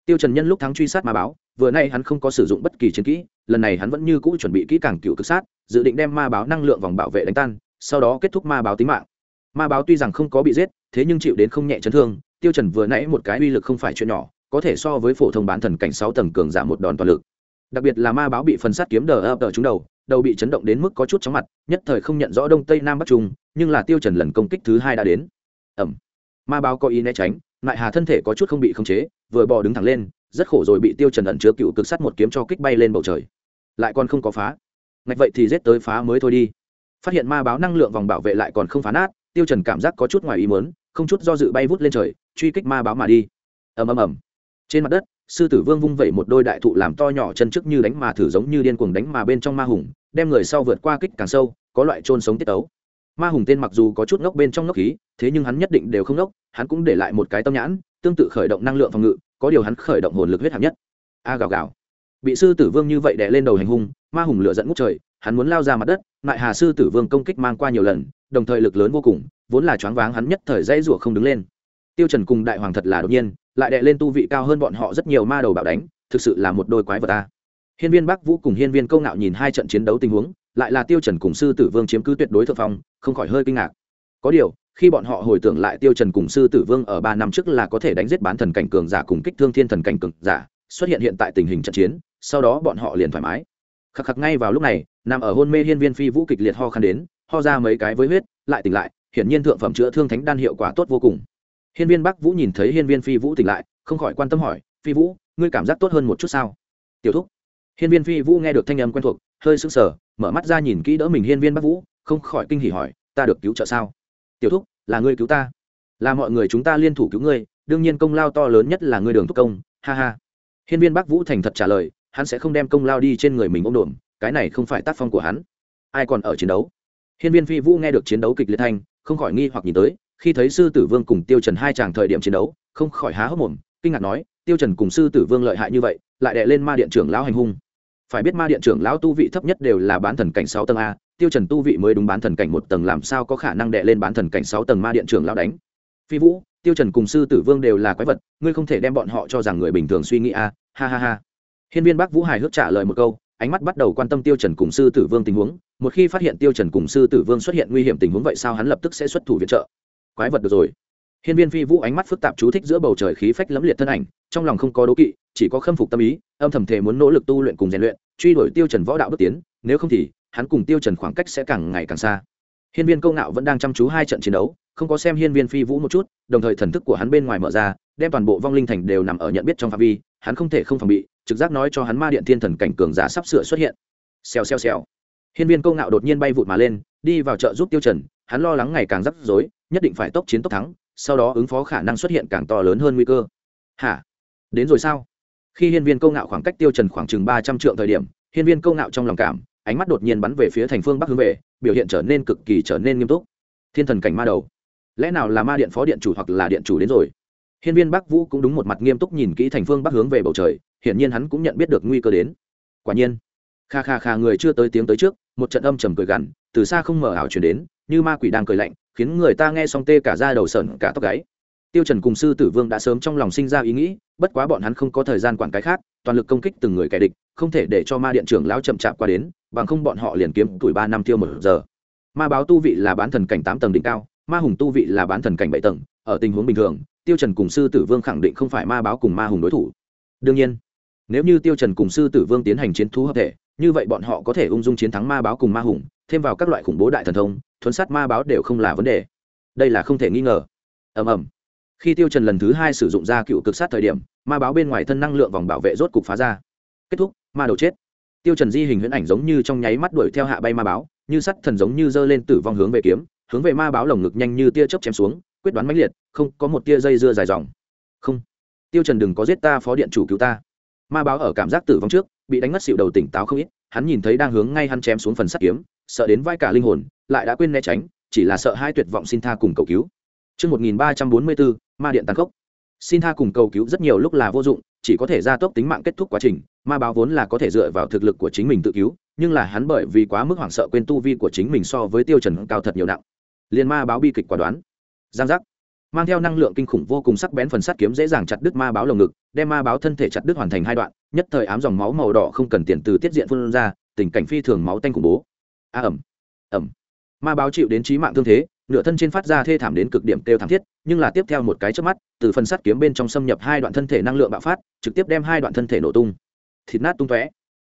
Tiêu trần nhân lúc thắng truy sát ma báo, vừa nay hắn không có sử dụng bất kỳ chiến kỹ, lần này hắn vẫn như cũ chuẩn bị kỹ càng cựu cực sát, dự định đem ma báo năng lượng vòng bảo vệ đánh tan, sau đó kết thúc ma báo tính mạng. Ma báo tuy rằng không có bị giết, thế nhưng chịu đến không nhẹ chấn thương, tiêu trần vừa nãy một cái uy lực không phải chuyện nhỏ, có thể so với phổ thông bán thần cảnh sáu tầng cường giảm một đòn toàn lực. Đặc biệt là ma báo bị phần sát kiếm đờ ập đờ trúng đầu đầu bị chấn động đến mức có chút chóng mặt, nhất thời không nhận rõ đông tây nam bắc trung, nhưng là tiêu trần lần công kích thứ hai đã đến. Ẩm ma báo có ý né tránh lại hà thân thể có chút không bị khống chế, vừa bò đứng thẳng lên, rất khổ rồi bị tiêu trần ẩn chứa cựu cực sắt một kiếm cho kích bay lên bầu trời. Lại còn không có phá. Ngạch vậy thì giết tới phá mới thôi đi. Phát hiện ma báo năng lượng vòng bảo vệ lại còn không phá nát, tiêu trần cảm giác có chút ngoài ý muốn, không chút do dự bay vút lên trời, truy kích ma báo mà đi. Ầm ầm ầm. Trên mặt đất, sư tử vương vung vẩy một đôi đại thụ làm to nhỏ chân trước như đánh mà thử giống như điên cuồng đánh mà bên trong ma hùng, đem người sau vượt qua kích càng sâu, có loại trôn sống tiết tấu ma hùng tên mặc dù có chút ngốc bên trong ngốc khí, thế nhưng hắn nhất định đều không ngốc, hắn cũng để lại một cái tâm nhãn, tương tự khởi động năng lượng phòng ngự, có điều hắn khởi động hồn lực huyết hạng nhất. A gào gào. Bị sư tử vương như vậy đè lên đầu hành hung, ma hùng lửa dẫn ngút trời, hắn muốn lao ra mặt đất lại hà sư tử vương công kích mang qua nhiều lần, đồng thời lực lớn vô cùng, vốn là choáng váng hắn nhất thời dây rủa không đứng lên. Tiêu trần cùng đại hoàng thật là đột nhiên, lại đè lên tu vị cao hơn bọn họ rất nhiều ma đầu bạo đánh, thực sự là một đôi quái vật ta. Hiên viên bắc vũ cùng hiên viên câu ngạo nhìn hai trận chiến đấu tình huống lại là tiêu trần cùng sư tử vương chiếm cứ tuyệt đối thượng phong, không khỏi hơi kinh ngạc. Có điều, khi bọn họ hồi tưởng lại tiêu trần cùng sư tử vương ở ba năm trước là có thể đánh giết bán thần cảnh cường giả cùng kích thương thiên thần cảnh cường giả, xuất hiện hiện tại tình hình trận chiến, sau đó bọn họ liền thoải mái. Khắc khắc ngay vào lúc này, nằm ở hôn mê hiên viên phi vũ kịch liệt ho khan đến, ho ra mấy cái với huyết, lại tỉnh lại, hiển nhiên thượng phẩm chữa thương thánh đan hiệu quả tốt vô cùng. Hiên viên bắc vũ nhìn thấy hiên viên phi vũ tỉnh lại, không khỏi quan tâm hỏi, phi vũ, ngươi cảm giác tốt hơn một chút sao? Tiểu thúc. Hiên viên phi vũ nghe được thanh âm quen thuộc hơi sững sờ, mở mắt ra nhìn kỹ đỡ mình hiên viên bắc vũ, không khỏi kinh hỉ hỏi, ta được cứu trợ sao? Tiểu thúc, là ngươi cứu ta. Là mọi người chúng ta liên thủ cứu ngươi, đương nhiên công lao to lớn nhất là ngươi đường thúc công, ha ha. Hiên viên bắc vũ thành thật trả lời, hắn sẽ không đem công lao đi trên người mình ôm đồn cái này không phải tác phong của hắn. Ai còn ở chiến đấu? Hiên viên phi vũ nghe được chiến đấu kịch liệt thanh, không khỏi nghi hoặc nhìn tới, khi thấy sư tử vương cùng tiêu trần hai chàng thời điểm chiến đấu, không khỏi há hốc mồm, kinh ngạc nói, tiêu trần cùng sư tử vương lợi hại như vậy, lại đè lên ma điện trưởng lão hành hung phải biết ma điện trưởng lão tu vị thấp nhất đều là bán thần cảnh sáu tầng a, tiêu trần tu vị mới đúng bán thần cảnh một tầng, làm sao có khả năng đè lên bán thần cảnh sáu tầng ma điện trưởng lão đánh? Phi vũ, tiêu trần cùng sư tử vương đều là quái vật, ngươi không thể đem bọn họ cho rằng người bình thường suy nghĩ a, ha ha ha. Hiên viên bắc vũ hài hước trả lời một câu, ánh mắt bắt đầu quan tâm tiêu trần cùng sư tử vương tình huống. Một khi phát hiện tiêu trần cùng sư tử vương xuất hiện nguy hiểm tình huống vậy sao hắn lập tức sẽ xuất thủ viện trợ? Quái vật được rồi. Hiên viên phi vũ ánh mắt phức tạp chú thích giữa bầu trời khí phách lẫm liệt thân ảnh, trong lòng không có đố kỵ, chỉ có khâm phục tâm ý, âm thầm thể muốn nỗ lực tu luyện cùng rèn luyện truy đuổi tiêu trần võ đạo bước tiến, nếu không thì, hắn cùng tiêu trần khoảng cách sẽ càng ngày càng xa. Hiên viên câu ngạo vẫn đang chăm chú hai trận chiến đấu, không có xem hiên viên phi vũ một chút, đồng thời thần thức của hắn bên ngoài mở ra, đem toàn bộ vong linh thành đều nằm ở nhận biết trong phạm vi, hắn không thể không phòng bị, trực giác nói cho hắn ma điện thiên thần cảnh cường giả sắp sửa xuất hiện. Xèo xèo xèo. Hiên viên câu ngạo đột nhiên bay vụt mà lên, đi vào chợ giúp tiêu trần, hắn lo lắng ngày càng rắc rối, nhất định phải tốc chiến tốc thắng, sau đó ứng phó khả năng xuất hiện càng to lớn hơn nguy cơ. Hả? Đến rồi sao? Khi hiên viên câu ngạo khoảng cách tiêu trần khoảng chừng ba trăm trượng thời điểm, hiên viên câu ngạo trong lòng cảm, ánh mắt đột nhiên bắn về phía thành phương bắc hướng về, biểu hiện trở nên cực kỳ trở nên nghiêm túc. Thiên thần cảnh ma đầu. Lẽ nào là ma điện phó điện chủ hoặc là điện chủ đến rồi? Hiên viên bắc vũ cũng đúng một mặt nghiêm túc nhìn kỹ thành phương bắc hướng về bầu trời, hiển nhiên hắn cũng nhận biết được nguy cơ đến. Quả nhiên, kha kha kha người chưa tới tiếng tới trước, một trận âm trầm cười gằn, từ xa không mở ảo chuyển đến, như ma quỷ đang cười lạnh, khiến người ta nghe xong tê cả da đầu sờn cả tóc gáy tiêu trần cùng sư tử vương đã sớm trong lòng sinh ra ý nghĩ, bất quá bọn hắn không có thời gian quản cái khác, toàn lực công kích từng người kẻ địch, không thể để cho ma điện trưởng lão chậm chạp qua đến, bằng không bọn họ liền kiếm tuổi ba năm tiêu một giờ. Ma báo tu vị là bán thần cảnh tám tầng đỉnh cao, ma hùng tu vị là bán thần cảnh bảy tầng, ở tình huống bình thường, tiêu trần cùng sư tử vương khẳng định không phải ma báo cùng ma hùng đối thủ. Đương nhiên, nếu như tiêu trần cùng sư tử vương tiến hành chiến thú hợp thể, như vậy bọn họ có thể ung dung chiến thắng ma báo cùng ma hùng, thêm vào các loại khủng bố đại thần thông thuấn sát ma báo đều không là vấn đề. Đây là không thể nghi ngờ. Ầm ầm khi tiêu trần lần thứ hai sử dụng ra cựu cực sát thời điểm, ma báo bên ngoài thân năng lượng vòng bảo vệ rốt cục phá ra. Kết thúc, ma đầu chết. Tiêu trần di hình huyễn ảnh giống như trong nháy mắt đuổi theo hạ bay ma báo, như sắt thần giống như dơ lên tử vong hướng về kiếm, hướng về ma báo lồng ngực nhanh như tia chớp chém xuống, quyết đoán mãnh liệt, không có một tia dây dưa dài dòng. Không. Tiêu trần đừng có giết ta, phó điện chủ cứu ta. Ma báo ở cảm giác tử vong trước, bị đánh mất xỉu đầu tỉnh táo không ít, hắn nhìn thấy đang hướng ngay hắn chém xuống phần sắt kiếm, sợ đến vai cả linh hồn, lại đã quên né tránh, chỉ là sợ hai tuyệt vọng xin tha cùng cầu cứu. Trước 1344, ma điện tàn khốc. Xin tha cùng cầu cứu rất nhiều lúc là vô dụng, chỉ có thể gia tốc tính mạng kết thúc quá trình. Ma báo vốn là có thể dựa vào thực lực của chính mình tự cứu, nhưng là hắn bởi vì quá mức hoảng sợ quên tu vi của chính mình so với tiêu chuẩn cao thật nhiều nặng. Liên ma báo bi kịch quả đoán. Giang giác. Mang theo năng lượng kinh khủng vô cùng sắc bén phần sắt kiếm dễ dàng chặt đứt ma báo lồng ngực, đem ma báo thân thể chặt đứt hoàn thành hai đoạn, nhất thời ám dòng máu màu đỏ không cần tiền từ tiết diện phun ra, tình cảnh phi thường máu tanh khủng bố. A ẩm. Ẩm. Ma báo chịu đến chí mạng thương thế, nửa thân trên phát ra thê thảm đến cực điểm kêu thảm thiết, nhưng là tiếp theo một cái trước mắt, từ phần sắt kiếm bên trong xâm nhập hai đoạn thân thể năng lượng bạo phát, trực tiếp đem hai đoạn thân thể nổ tung. Thịt nát tung tóe.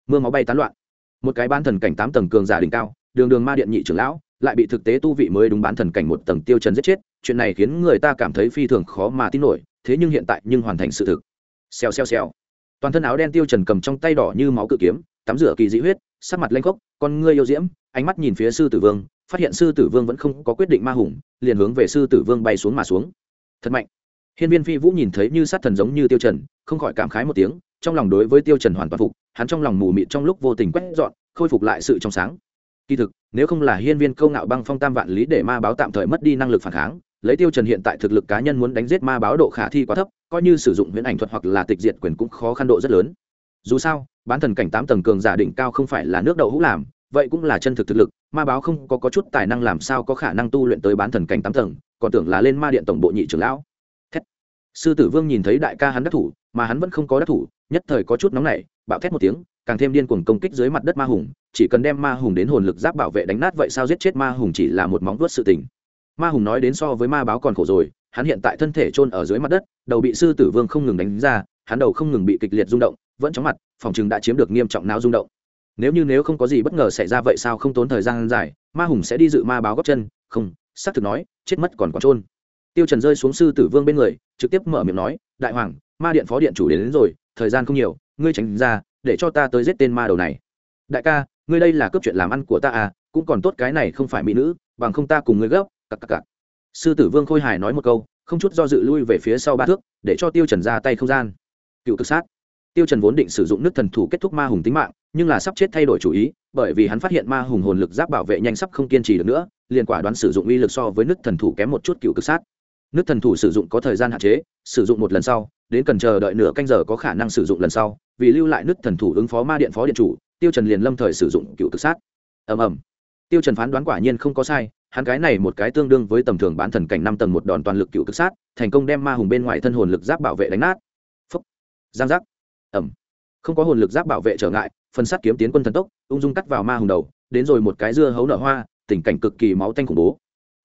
Mưa máu bay tán loạn. Một cái bán thần cảnh tám tầng cường giả đỉnh cao, đường đường ma điện nhị trưởng lão, lại bị thực tế tu vị mới đúng bán thần cảnh một tầng tiêu trần giết chết, chuyện này khiến người ta cảm thấy phi thường khó mà tin nổi, thế nhưng hiện tại nhưng hoàn thành sự thực. Xèo xèo xèo. Toàn thân áo đen tiêu trần cầm trong tay đỏ như máu cự kiếm, tắm rửa kỳ dị huyết, sắc mặt lanh khốc, con ngươi yêu diễm, ánh mắt nhìn phía sư tử vương phát hiện sư tử vương vẫn không có quyết định ma hùng, liền hướng về sư tử vương bay xuống mà xuống. Thật mạnh. Hiên viên phi vũ nhìn thấy như sát thần giống như tiêu trần, không khỏi cảm khái một tiếng, trong lòng đối với tiêu trần hoàn toàn phục, hắn trong lòng mù mịt trong lúc vô tình quét dọn, khôi phục lại sự trong sáng. Kỳ thực, nếu không là hiên viên câu ngạo băng phong tam vạn lý để ma báo tạm thời mất đi năng lực phản kháng, lấy tiêu trần hiện tại thực lực cá nhân muốn đánh giết ma báo độ khả thi quá thấp, coi như sử dụng huyễn ảnh thuật hoặc là tịch diệt quyền cũng khó khăn độ rất lớn. Dù sao, bán thần cảnh tám tầng cường giả đỉnh cao không phải là nước đậu hũ làm vậy cũng là chân thực thực lực ma báo không có, có chút tài năng làm sao có khả năng tu luyện tới bán thần cảnh tám tầng còn tưởng là lên ma điện tổng bộ nhị trưởng lão. Thét. Sư tử vương nhìn thấy đại ca hắn đắc thủ mà hắn vẫn không có đắc thủ nhất thời có chút nóng nảy bạo thét một tiếng càng thêm điên cuồng công kích dưới mặt đất ma hùng chỉ cần đem ma hùng đến hồn lực giáp bảo vệ đánh nát vậy sao giết chết ma hùng chỉ là một móng vuốt sự tình. Ma hùng nói đến so với ma báo còn khổ rồi hắn hiện tại thân thể chôn ở dưới mặt đất đầu bị sư tử vương không ngừng đánh ra hắn đầu không ngừng bị kịch liệt rung động vẫn chóng mặt phòng chừng đã chiếm được nghiêm trọng não rung động nếu như nếu không có gì bất ngờ xảy ra vậy sao không tốn thời gian dài ma hùng sẽ đi dự ma báo góc chân. Không xác thực nói chết mất còn còn trôn tiêu trần rơi xuống sư tử vương bên người trực tiếp mở miệng nói đại hoàng ma điện phó điện chủ đến, đến rồi thời gian không nhiều ngươi tránh ra để cho ta tới giết tên ma đầu này. Đại ca ngươi đây là cướp chuyện làm ăn của ta à cũng còn tốt cái này không phải mỹ nữ bằng không ta cùng ngươi gấp cặc cặc cặc. Sư tử vương khôi hài nói một câu không chút do dự lui về phía sau ba thước để cho tiêu trần ra tay không gian. Cựu cực sát tiêu trần vốn định sử dụng nước thần thủ kết thúc ma hùng tính mạng, nhưng là sắp chết thay đổi chủ ý, bởi vì hắn phát hiện ma hùng hồn lực giáp bảo vệ nhanh sắp không kiên trì được nữa, liền quả đoán sử dụng uy lực so với nước thần thủ kém một chút cựu cực sát. Nước thần thủ sử dụng có thời gian hạn chế, sử dụng một lần sau, đến cần chờ đợi nửa canh giờ có khả năng sử dụng lần sau, vì lưu lại nước thần thủ ứng phó ma điện phó điện chủ, tiêu trần liền lâm thời sử dụng cựu cực sát. Ầm ầm. Tiêu trần phán đoán quả nhiên không có sai, hắn cái này một cái tương đương với tầm thường bán thần cảnh năm tầng một đòn toàn lực cựu cực sát, thành công đem ma hùng bên ngoài thân hồn lực giáp bảo vệ đánh nát. Phúc. Giang giác ẩm. Không có hồn lực giáp bảo vệ trở ngại phần sắt kiếm tiến quân thần tốc, ung dung cắt vào ma hùng đầu, đến rồi một cái dưa hấu nở hoa, tình cảnh cực kỳ máu tanh khủng bố.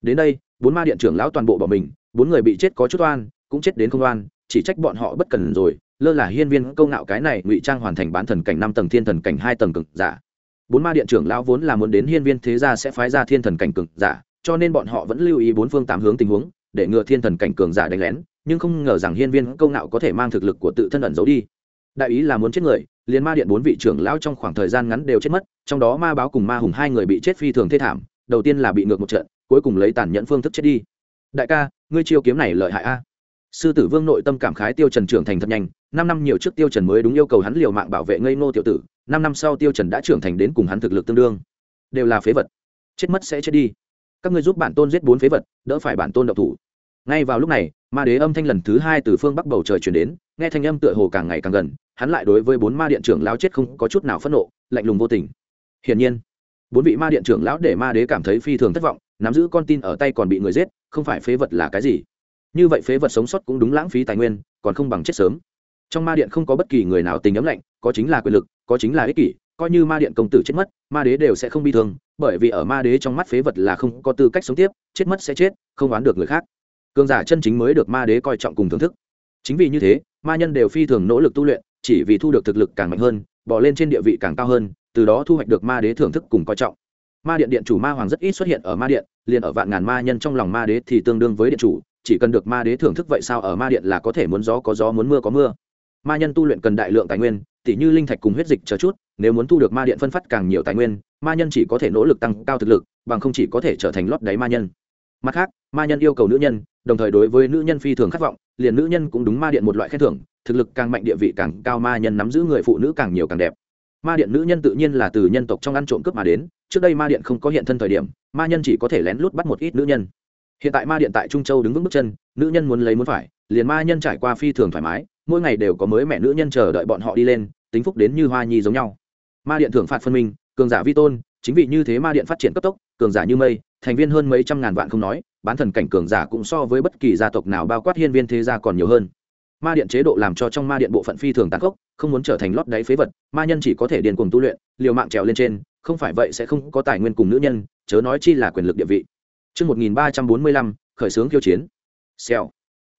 Đến đây, bốn ma điện trưởng lão toàn bộ bỏ mình, bốn người bị chết có chút oan, cũng chết đến không oan, chỉ trách bọn họ bất cần rồi, lơ là hiên viên câu ngạo cái này ngụy trang hoàn thành bán thần cảnh năm tầng, thiên thần cảnh hai tầng cực giả. Bốn ma điện trưởng lão vốn là muốn đến hiên viên thế gia sẽ phái ra thiên thần cảnh cực giả, cho nên bọn họ vẫn lưu ý bốn phương tám hướng tình huống, để ngừa thiên thần cảnh cường giả đánh lén, nhưng không ngờ rằng hiên viên câu ngạo có thể mang thực lực của tự thân ẩn giấu đi đại ý là muốn chết người, liền ma điện bốn vị trưởng lão trong khoảng thời gian ngắn đều chết mất, trong đó ma báo cùng ma hùng hai người bị chết phi thường thê thảm, đầu tiên là bị ngược một trận, cuối cùng lấy tàn nhẫn phương thức chết đi. Đại ca, ngươi chiêu kiếm này lợi hại a. Sư tử vương nội tâm cảm khái tiêu trần trưởng thành thật nhanh, năm năm nhiều trước tiêu trần mới đúng yêu cầu hắn liều mạng bảo vệ ngây ngô tiểu tử, năm năm sau tiêu trần đã trưởng thành đến cùng hắn thực lực tương đương. Đều là phế vật. Chết mất sẽ chết đi. Các ngươi giúp bản tôn giết bốn phế vật, đỡ phải bản tôn độc thủ. Ngay vào lúc này, ma đế âm thanh lần thứ hai từ phương bắc bầu trời truyền đến, nghe thanh âm tựa hồ càng ngày càng gần hắn lại đối với bốn ma điện trưởng lão chết không có chút nào phẫn nộ, lạnh lùng vô tình. Hiển nhiên, bốn vị ma điện trưởng lão để ma đế cảm thấy phi thường thất vọng, nắm giữ con tin ở tay còn bị người giết, không phải phế vật là cái gì. Như vậy phế vật sống sót cũng đúng lãng phí tài nguyên, còn không bằng chết sớm. Trong ma điện không có bất kỳ người nào tình ấm lạnh, có chính là quyền lực, có chính là ích kỷ, coi như ma điện công tử chết mất, ma đế đều sẽ không bi thương, bởi vì ở ma đế trong mắt phế vật là không có tư cách sống tiếp, chết mất sẽ chết, không oán được người khác. Cường giả chân chính mới được ma đế coi trọng cùng thưởng thức. Chính vì như thế, ma nhân đều phi thường nỗ lực tu luyện chỉ vì thu được thực lực càng mạnh hơn bỏ lên trên địa vị càng cao hơn, từ đó thu hoạch được ma đế thưởng thức cùng coi trọng. Ma điện điện chủ ma hoàng rất ít xuất hiện ở ma điện, liền ở vạn ngàn ma nhân trong lòng ma đế thì tương đương với điện chủ, chỉ cần được ma đế thưởng thức vậy sao ở ma điện là có thể muốn gió có gió muốn mưa có mưa. Ma nhân tu luyện cần đại lượng tài nguyên tỷ như linh thạch cùng huyết dịch chờ chút, nếu muốn thu được ma điện phân phát càng nhiều tài nguyên, ma nhân chỉ có thể nỗ lực tăng cao thực lực, bằng không chỉ có thể trở thành lót đáy ma nhân. Mặt khác, ma nhân yêu cầu nữ nhân, đồng thời đối với nữ nhân phi thường khát vọng liền nữ nhân cũng đúng ma điện một loại khen thưởng, thực lực càng mạnh địa vị càng cao, ma nhân nắm giữ người phụ nữ càng nhiều càng đẹp. Ma điện nữ nhân tự nhiên là từ nhân tộc trong ăn trộm cướp mà đến, trước đây ma điện không có hiện thân thời điểm, ma nhân chỉ có thể lén lút bắt một ít nữ nhân. Hiện tại ma điện tại trung châu đứng vững bước chân, nữ nhân muốn lấy muốn phải, liền ma nhân trải qua phi thường thoải mái, mỗi ngày đều có mới mẹ nữ nhân chờ đợi bọn họ đi lên, tính phúc đến như hoa nhi giống nhau. Ma điện thưởng phạt phân minh, cường giả vi tôn, chính vì như thế ma điện phát triển cấp tốc, cường giả như mây thành viên hơn mấy trăm ngàn vạn không nói bán thần cảnh cường giả cũng so với bất kỳ gia tộc nào bao quát hiên viên thế gia còn nhiều hơn ma điện chế độ làm cho trong ma điện bộ phận phi thường tàn khốc không muốn trở thành lót đáy phế vật ma nhân chỉ có thể điền cùng tu luyện liều mạng trèo lên trên không phải vậy sẽ không có tài nguyên cùng nữ nhân chớ nói chi là quyền lực địa vị Trước 1345, khởi xướng khiêu chiến. Xèo,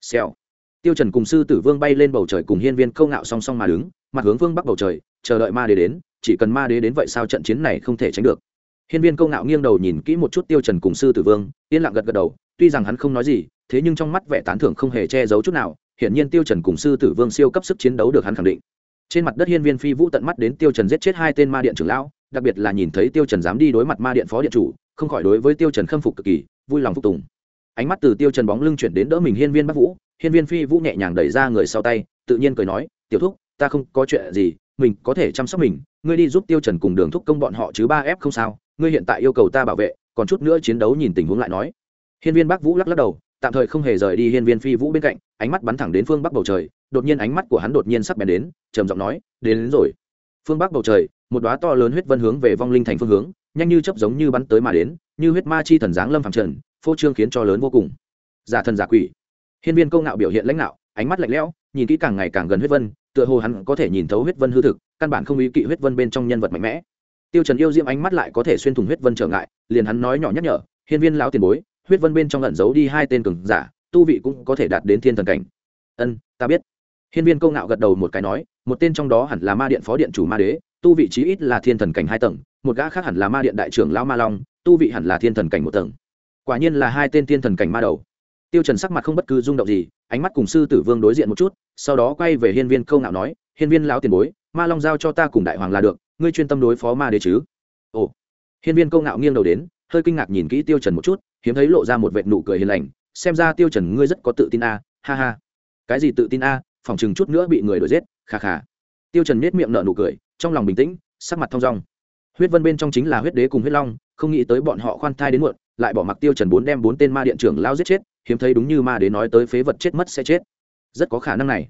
xèo. Tiêu Trần cùng sư tử vương bay lên bầu trời cùng hiên viên câu ngạo song song mà đứng, mặt hướng vương bắc bầu trời, chờ đợi ma đế đến, chỉ cần ma đế đến vậy sao trận chiến này không thể tránh được. Hiên viên câu ngạo nghiêng đầu nhìn kỹ một chút Tiêu Trần cùng sư tử vương, yên lặng gật gật đầu, tuy rằng hắn không nói gì, thế nhưng trong mắt vẻ tán thưởng không hề che giấu chút nào, hiển nhiên Tiêu Trần cùng sư tử vương siêu cấp sức chiến đấu được hắn khẳng định. Trên mặt đất hiên viên phi vũ tận mắt đến Tiêu Trần giết chết hai tên ma điện trưởng lão, đặc biệt là nhìn thấy Tiêu Trần dám đi đối mặt ma điện phó điện chủ, không khỏi đối với Tiêu Trần khâm phục cực kỳ, vui lòng phục tùng ánh mắt từ tiêu trần bóng lưng chuyển đến đỡ mình hiên viên bắc vũ hiên viên phi vũ nhẹ nhàng đẩy ra người sau tay tự nhiên cười nói tiểu thúc ta không có chuyện gì mình có thể chăm sóc mình ngươi đi giúp tiêu trần cùng đường thúc công bọn họ chứ ba ép không sao ngươi hiện tại yêu cầu ta bảo vệ còn chút nữa chiến đấu nhìn tình huống lại nói. Hiên viên bắc vũ lắc lắc đầu tạm thời không hề rời đi hiên viên phi vũ bên cạnh ánh mắt bắn thẳng đến phương bắc bầu trời đột nhiên ánh mắt của hắn đột nhiên sắc bén đến trầm giọng nói đến, đến rồi. Phương bắc bầu trời một đóa to lớn huyết vân hướng về vong linh thành phương hướng nhanh như chớp giống như bắn tới mà đến như huyết ma chi thần giáng lâm phàm trần phô trương khiến cho lớn vô cùng. Giả thần giả quỷ. Hiên viên câu ngạo biểu hiện lãnh đạo ánh mắt lạnh lẽo nhìn kỹ càng ngày càng gần huyết vân tựa hồ hắn có thể nhìn thấu huyết vân hư thực căn bản không ý kỵ huyết vân bên trong nhân vật mạnh mẽ tiêu trần yêu diễm ánh mắt lại có thể xuyên thủng huyết vân trở ngại, liền hắn nói nhỏ nhắc nhở, hiên viên lão tiền bối, huyết vân bên trong ẩn giấu đi hai tên cường giả, tu vị cũng có thể đạt đến thiên thần cảnh. Ân, ta biết. Hiên viên câu ngạo gật đầu một cái nói, một tên trong đó hẳn là ma điện phó điện chủ ma đế, tu vị chí ít là thiên thần cảnh hai tầng, một gã khác hẳn là ma điện đại trưởng lão ma long, tu vị hẳn là thiên thần cảnh một tầng. Quả nhiên là hai tên thiên thần cảnh ma đầu. Tiêu trần sắc mặt không bất cứ rung động gì, ánh mắt cùng sư tử vương đối diện một chút, sau đó quay về hiên viên câu ngạo nói, hiên viên lão tiền bối, ma long giao cho ta cùng đại hoàng là được ngươi chuyên tâm đối phó ma đế chứ? Ồ. Hiên viên câu ngạo nghiêng đầu đến, hơi kinh ngạc nhìn kỹ tiêu trần một chút, hiếm thấy lộ ra một vệt nụ cười hiền lành, xem ra tiêu trần ngươi rất có tự tin a, ha ha. Cái gì tự tin a? Phòng chừng chút nữa bị người đuổi giết, kha kha. Tiêu trần nét miệng nở nụ cười, trong lòng bình tĩnh, sắc mặt thông dong. Huyết vân bên trong chính là huyết đế cùng huyết long, không nghĩ tới bọn họ khoan thai đến muộn, lại bỏ mặc tiêu trần bốn đem bốn tên ma điện trưởng lao giết chết, hiếm thấy đúng như ma đế nói tới phế vật chết mất sẽ chết. Rất có khả năng này.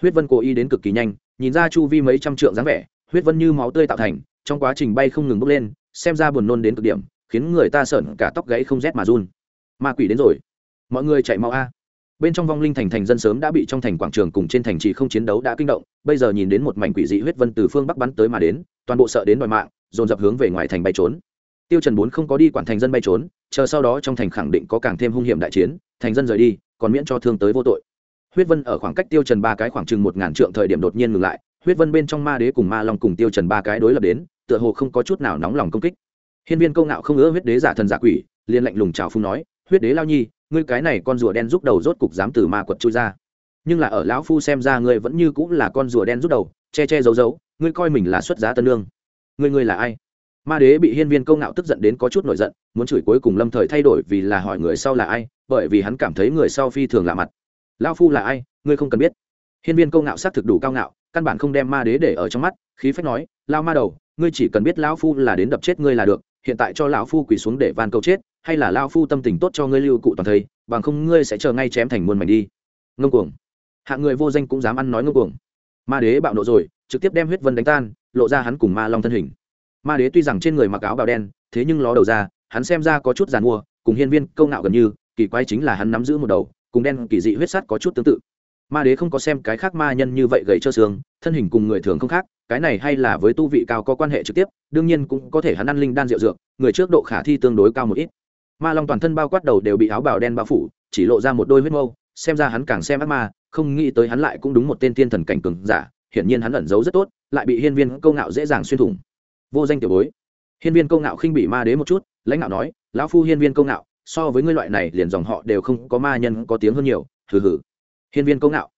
Huyết vân cố ý đến cực kỳ nhanh, nhìn ra chu vi mấy trăm trượng dáng vẻ huyết vân như máu tươi tạo thành, trong quá trình bay không ngừng bốc lên, xem ra buồn nôn đến cực điểm, khiến người ta sởn cả tóc gãy không rét mà run. Ma quỷ đến rồi. Mọi người chạy mau a. Bên trong vong linh thành thành dân sớm đã bị trong thành quảng trường cùng trên thành trì không chiến đấu đã kinh động, bây giờ nhìn đến một mảnh quỷ dị huyết vân từ phương bắc bắn tới mà đến, toàn bộ sợ đến đòi mạng, dồn dập hướng về ngoài thành bay trốn. Tiêu trần bốn không có đi quản thành dân bay trốn, chờ sau đó trong thành khẳng định có càng thêm hung hiểm đại chiến, thành dân rời đi, còn miễn cho thương tới vô tội. Huyết vân ở khoảng cách tiêu trần ba cái khoảng chừng một ngàn trượng thời điểm đột nhiên ngừng lại huyết vân bên trong ma đế cùng ma long cùng tiêu trần ba cái đối lập đến, tựa hồ không có chút nào nóng lòng công kích. Hiên viên câu ngạo không ngỡ huyết đế giả thần giả quỷ, liền lạnh lùng chào phung nói, huyết đế lao nhi, ngươi cái này con rùa đen rút đầu rốt cục dám từ ma quật chui ra. Nhưng là ở lão phu xem ra ngươi vẫn như cũng là con rùa đen rút đầu, che che giấu giấu, ngươi coi mình là xuất giá tân lương. Ngươi ngươi là ai? Ma đế bị hiên viên câu ngạo tức giận đến có chút nổi giận, muốn chửi cuối cùng lâm thời thay đổi vì là hỏi người sau là ai, bởi vì hắn cảm thấy người sau phi thường lạ mặt. Lão phu là ai? Ngươi không cần biết. Hiên viên câu ngạo xác thực đủ cao ngạo căn bản không đem ma đế để ở trong mắt, khí phách nói lao ma đầu, ngươi chỉ cần biết lão phu là đến đập chết ngươi là được, hiện tại cho lão phu quỳ xuống để van cầu chết, hay là lao phu tâm tình tốt cho ngươi lưu cụ toàn thây bằng không ngươi sẽ chờ ngay chém thành muôn mảnh đi. Ngông cuồng. Hạng người vô danh cũng dám ăn nói ngông cuồng. Ma đế bạo nộ rồi, trực tiếp đem huyết vân đánh tan, lộ ra hắn cùng ma long thân hình. Ma đế tuy rằng trên người mặc áo bào đen, thế nhưng ló đầu ra, hắn xem ra có chút giàn mua, cùng hiên viên câu ngạo gần như, kỳ quái chính là hắn nắm giữ một đầu, cùng đen kỳ dị huyết sắt có chút tương tự ma đế không có xem cái khác ma nhân như vậy gầy trơ xương, thân hình cùng người thường không khác, cái này hay là với tu vị cao có quan hệ trực tiếp, đương nhiên cũng có thể hắn ăn linh đan rượu dược, người trước độ khả thi tương đối cao một ít. Ma long toàn thân bao quát đầu đều bị áo bào đen bao phủ, chỉ lộ ra một đôi huyết mâu, xem ra hắn càng xem ác ma, không nghĩ tới hắn lại cũng đúng một tên thiên thần cảnh cường giả, hiển nhiên hắn ẩn giấu rất tốt, lại bị hiên viên câu ngạo dễ dàng xuyên thủng. Vô danh tiểu bối. Hiên viên câu ngạo khinh bị ma đế một chút, lãnh ngạo nói, lão phu hiên viên câu ngạo, so với ngươi loại này liền dòng họ đều không có ma nhân có tiếng hơn nhiều, hừ hừ hiên viên câu nạo,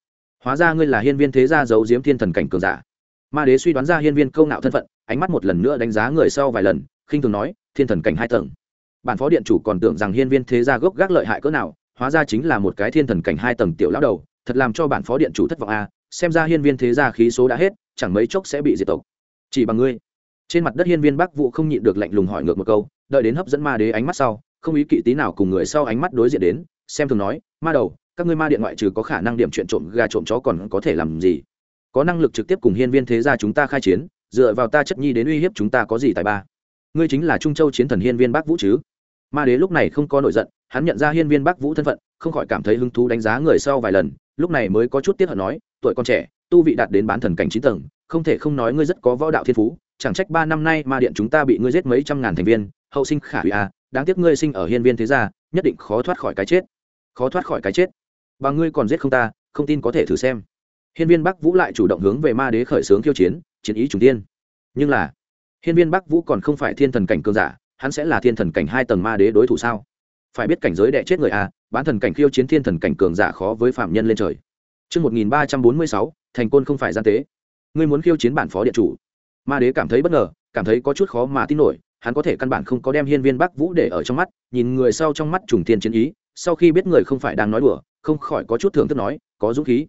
hóa ra ngươi là hiên viên thế gia giấu diếm thiên thần cảnh cường giả. Ma đế suy đoán ra hiên viên câu nạo thân phận ánh mắt một lần nữa đánh giá người sau vài lần khinh thường nói thiên thần cảnh hai tầng. Bản phó điện chủ còn tưởng rằng hiên viên thế gia gốc gác lợi hại cỡ nào hóa ra chính là một cái thiên thần cảnh hai tầng tiểu lão đầu thật làm cho bản phó điện chủ thất vọng a xem ra hiên viên thế gia khí số đã hết chẳng mấy chốc sẽ bị diệt tộc. Chỉ bằng ngươi. Trên mặt đất hiên viên bắc vụ không nhịn được lạnh lùng hỏi ngược một câu đợi đến hấp dẫn ma đế ánh mắt sau không ý kỵ tí nào cùng người sau ánh mắt đối diện đến xem thường nói ma đầu các ngươi ma điện ngoại trừ có khả năng điểm chuyện trộm gà trộm chó còn có thể làm gì? Có năng lực trực tiếp cùng hiên viên thế gia chúng ta khai chiến, dựa vào ta chất nhi đến uy hiếp chúng ta có gì tài ba? Ngươi chính là trung châu chiến thần hiên viên bắc vũ chứ? Ma đế lúc này không có nổi giận, hắn nhận ra hiên viên bắc vũ thân phận, không khỏi cảm thấy hứng thú đánh giá người sau vài lần, lúc này mới có chút tiếc hận nói, tuổi con trẻ, tu vị đạt đến bán thần cảnh chín tầng, không thể không nói ngươi rất có võ đạo thiên phú, chẳng trách ba năm nay ma điện chúng ta bị ngươi giết mấy trăm ngàn thành viên, hậu sinh khả hủy à đáng tiếc ngươi sinh ở hiên viên thế gia, nhất định khó thoát khỏi cái chết, khó thoát khỏi cái chết và ngươi còn giết không ta không tin có thể thử xem hiên viên bắc vũ lại chủ động hướng về ma đế khởi xướng khiêu chiến chiến ý trùng tiên nhưng là hiên viên bắc vũ còn không phải thiên thần cảnh cường giả hắn sẽ là thiên thần cảnh hai tầng ma đế đối thủ sao phải biết cảnh giới đệ chết người à bán thần cảnh khiêu chiến thiên thần cảnh cường giả khó với phạm nhân lên trời Trước 1346, thành côn không phải gian tế. Ngươi muốn khiêu chiến bản phó điện chủ. Ma đế cảm thấy bất ngờ, cảm thấy có chút khó mà tin nổi, hắn có thể căn bản không có đem hiên viên bắc vũ để ở trong mắt, nhìn người sau trong mắt trùng thiên chiến ý, sau khi biết người không phải đang nói đùa, không khỏi có chút thưởng thức nói, có dũng khí.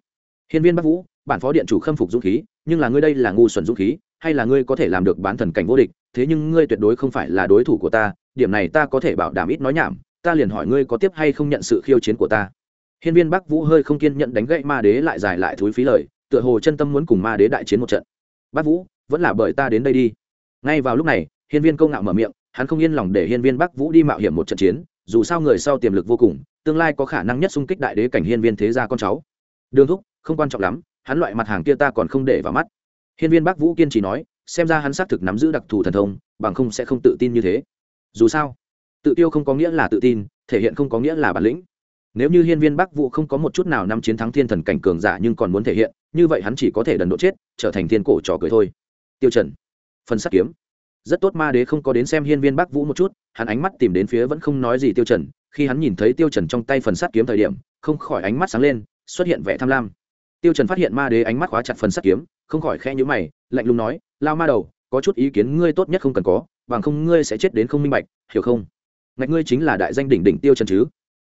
Hiên viên bắc vũ, bản phó điện chủ khâm phục dũng khí, nhưng là ngươi đây là ngu xuẩn dũng khí, hay là ngươi có thể làm được bán thần cảnh vô địch, thế nhưng ngươi tuyệt đối không phải là đối thủ của ta, điểm này ta có thể bảo đảm ít nói nhảm, ta liền hỏi ngươi có tiếp hay không nhận sự khiêu chiến của ta. Hiên viên bắc vũ hơi không kiên nhận đánh gậy ma đế lại dài lại thúi phí lời tựa hồ chân tâm muốn cùng ma đế đại chiến một trận. Bắc vũ vẫn là bởi ta đến đây đi. Ngay vào lúc này hiên viên công ngạo mở miệng hắn không yên lòng để hiên viên bắc vũ đi mạo hiểm một trận chiến dù sao người sau tiềm lực vô cùng tương lai có khả năng nhất xung kích đại đế cảnh hiên viên thế gia con cháu. Đường thúc, không quan trọng lắm, hắn loại mặt hàng kia ta còn không để vào mắt. Hiên viên bắc vũ kiên trì nói, xem ra hắn xác thực nắm giữ đặc thù thần thông, bằng không sẽ không tự tin như thế. Dù sao, tự tiêu không có nghĩa là tự tin, thể hiện không có nghĩa là bản lĩnh. Nếu như hiên viên bắc vũ không có một chút nào nắm chiến thắng thiên thần cảnh cường giả nhưng còn muốn thể hiện, như vậy hắn chỉ có thể đần độ chết, trở thành thiên cổ trò cười thôi. Tiêu trần, phần sắt kiếm. Rất tốt ma đế không có đến xem hiên viên bắc vũ một chút, hắn ánh mắt tìm đến phía vẫn không nói gì tiêu trần khi hắn nhìn thấy tiêu trần trong tay phần sắt kiếm thời điểm, không khỏi ánh mắt sáng lên, xuất hiện vẻ tham lam. Tiêu trần phát hiện ma đế ánh mắt khóa chặt phần sắt kiếm, không khỏi khẽ nhíu mày, lạnh lùng nói, lao ma đầu, có chút ý kiến ngươi tốt nhất không cần có, bằng không ngươi sẽ chết đến không minh bạch, hiểu không? Ngạch ngươi chính là đại danh đỉnh đỉnh tiêu trần chứ?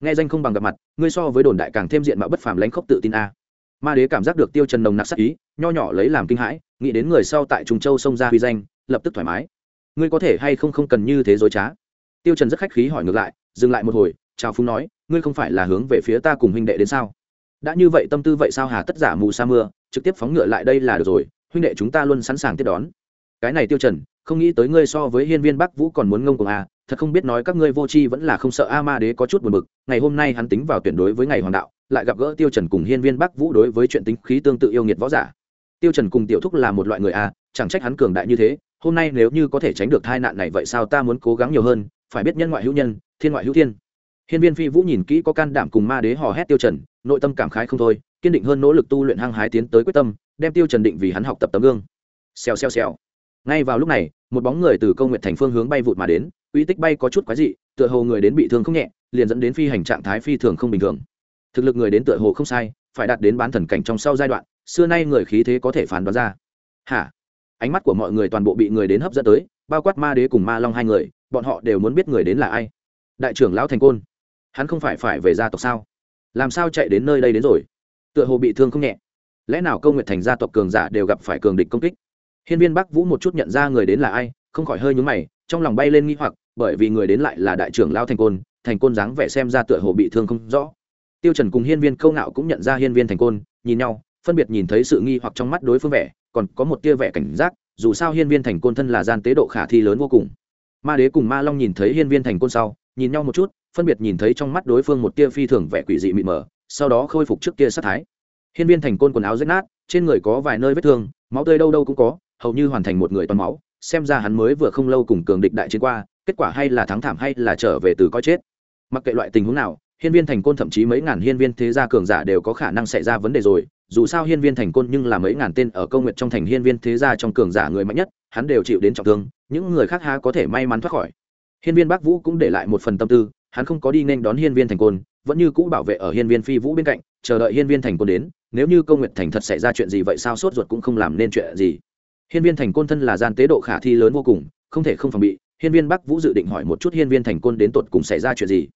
Nghe danh không bằng gặp mặt, ngươi so với đồn đại càng thêm diện mạo bất phàm lãnh khốc tự tin a. Ma đế cảm giác được tiêu trần nồng nặc sắc ý, nho nhỏ lấy làm kinh hãi, nghĩ đến người sau tại trùng châu sông ra huy danh, lập tức thoải mái. Ngươi có thể hay không không cần như thế dối trá? Tiêu trần rất khách khí hỏi ngược lại, dừng lại một hồi, chào phúng nói, ngươi không phải là hướng về phía ta cùng huynh đệ đến sao? Đã như vậy tâm tư vậy sao hà tất giả mù sa mưa, trực tiếp phóng ngựa lại đây là được rồi, huynh đệ chúng ta luôn sẵn sàng tiếp đón. Cái này tiêu trần, không nghĩ tới ngươi so với hiên viên bắc vũ còn muốn ngông cuồng à thật không biết nói các ngươi vô tri vẫn là không sợ a ma đế có chút buồn bực, ngày hôm nay hắn tính vào tuyển đối với ngày hoàng đạo, lại gặp gỡ tiêu trần cùng hiên viên bắc vũ đối với chuyện tính khí tương tự yêu nghiệt võ giả. Tiêu trần cùng tiểu thúc là một loại người a chẳng trách hắn cường đại như thế, hôm nay nếu như có thể tránh được tai nạn này vậy sao ta muốn cố gắng nhiều hơn phải biết nhân ngoại hữu nhân, thiên ngoại hữu thiên. Hiên viên phi vũ nhìn kỹ có can đảm cùng ma đế hò hét tiêu trần, nội tâm cảm khái không thôi, kiên định hơn nỗ lực tu luyện hăng hái tiến tới quyết tâm, đem tiêu trần định vì hắn học tập tấm gương. Xèo xèo xèo. Ngay vào lúc này, một bóng người từ câu nguyện thành phương hướng bay vụt mà đến, uy tích bay có chút quái dị, tựa hồ người đến bị thương không nhẹ, liền dẫn đến phi hành trạng thái phi thường không bình thường. Thực lực người đến tựa hồ không sai, phải đạt đến bán thần cảnh trong sau giai đoạn, xưa nay người khí thế có thể phán đoán ra. Hả? Ánh mắt của mọi người toàn bộ bị người đến hấp dẫn tới, bao quát ma đế cùng ma long hai người bọn họ đều muốn biết người đến là ai. Đại trưởng lão thành côn, hắn không phải phải về gia tộc sao? Làm sao chạy đến nơi đây đến rồi? Tựa hồ bị thương không nhẹ. Lẽ nào Câu Nguyệt thành gia tộc cường giả đều gặp phải cường địch công kích? Hiên viên bắc vũ một chút nhận ra người đến là ai, không khỏi hơi nhúng mày, trong lòng bay lên nghi hoặc, bởi vì người đến lại là đại trưởng lão thành côn thành côn dáng vẻ xem ra tựa hồ bị thương không rõ. Tiêu trần cùng hiên viên câu ngạo cũng nhận ra hiên viên thành côn, nhìn nhau, phân biệt nhìn thấy sự nghi hoặc trong mắt đối phương vẻ, còn có một tia vẻ cảnh giác, dù sao hiên viên thành côn thân là gian tế độ khả thi lớn vô cùng ma đế cùng ma long nhìn thấy hiên viên thành côn sau, nhìn nhau một chút, phân biệt nhìn thấy trong mắt đối phương một tia phi thường vẻ quỷ dị mịt mờ, sau đó khôi phục trước kia sát thái. Hiên viên thành côn quần áo rách nát, trên người có vài nơi vết thương, máu tươi đâu đâu cũng có, hầu như hoàn thành một người toàn máu, xem ra hắn mới vừa không lâu cùng cường địch đại chiến qua, kết quả hay là thắng thảm hay là trở về từ coi chết. Mặc kệ loại tình huống nào, hiên viên thành côn thậm chí mấy ngàn hiên viên thế gia cường giả đều có khả năng xảy ra vấn đề rồi dù sao hiên viên thành côn nhưng là mấy ngàn tên ở Câu nguyện trong thành hiên viên thế gia trong cường giả người mạnh nhất, hắn đều chịu đến trọng thương, những người khác ha có thể may mắn thoát khỏi. Hiên viên bắc vũ cũng để lại một phần tâm tư, hắn không có đi nên đón hiên viên thành côn, vẫn như cũ bảo vệ ở hiên viên phi vũ bên cạnh, chờ đợi hiên viên thành côn đến, nếu như Câu nguyện thành thật xảy ra chuyện gì vậy sao sốt ruột cũng không làm nên chuyện gì. Hiên viên thành côn thân là gian tế độ khả thi lớn vô cùng, không thể không phòng bị, hiên viên bắc vũ dự định hỏi một chút hiên viên thành côn đến tột cùng xảy ra chuyện gì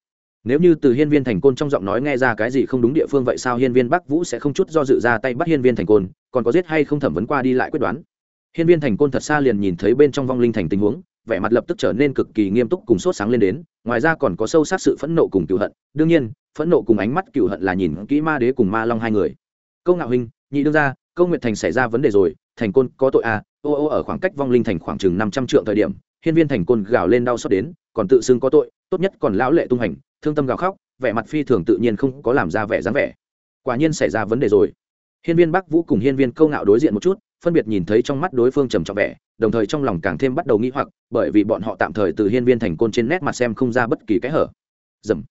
nếu như từ hiên viên thành côn trong giọng nói nghe ra cái gì không đúng địa phương vậy sao hiên viên bắc vũ sẽ không chút do dự ra tay bắt hiên viên thành côn, còn có giết hay không thẩm vấn qua đi lại quyết đoán. Hiên viên thành côn thật xa liền nhìn thấy bên trong vong linh thành tình huống, vẻ mặt lập tức trở nên cực kỳ nghiêm túc cùng sốt sáng lên đến, ngoài ra còn có sâu sắc sự phẫn nộ cùng cựu hận. Đương nhiên, phẫn nộ cùng ánh mắt cựu hận là nhìn kỹ ma đế cùng ma long hai người. Câu ngạo hình, nhị đương ra câu nguyệt thành xảy ra vấn đề rồi, thành côn có tội à? Ô ô, ở khoảng cách vong linh thành khoảng chừng năm trăm triệu thời điểm, hiên viên thành côn gào lên đau xót đến, còn tự xưng có tội, tốt nhất còn lão lệ tung hành thương tâm gào khóc, vẻ mặt phi thường tự nhiên không có làm ra vẻ dáng vẻ. Quả nhiên xảy ra vấn đề rồi. Hiên viên bắc vũ cùng hiên viên câu ngạo đối diện một chút, phân biệt nhìn thấy trong mắt đối phương trầm trọng vẻ, đồng thời trong lòng càng thêm bắt đầu nghĩ hoặc, bởi vì bọn họ tạm thời từ hiên viên thành côn trên nét mặt xem không ra bất kỳ cái hở. Dầm.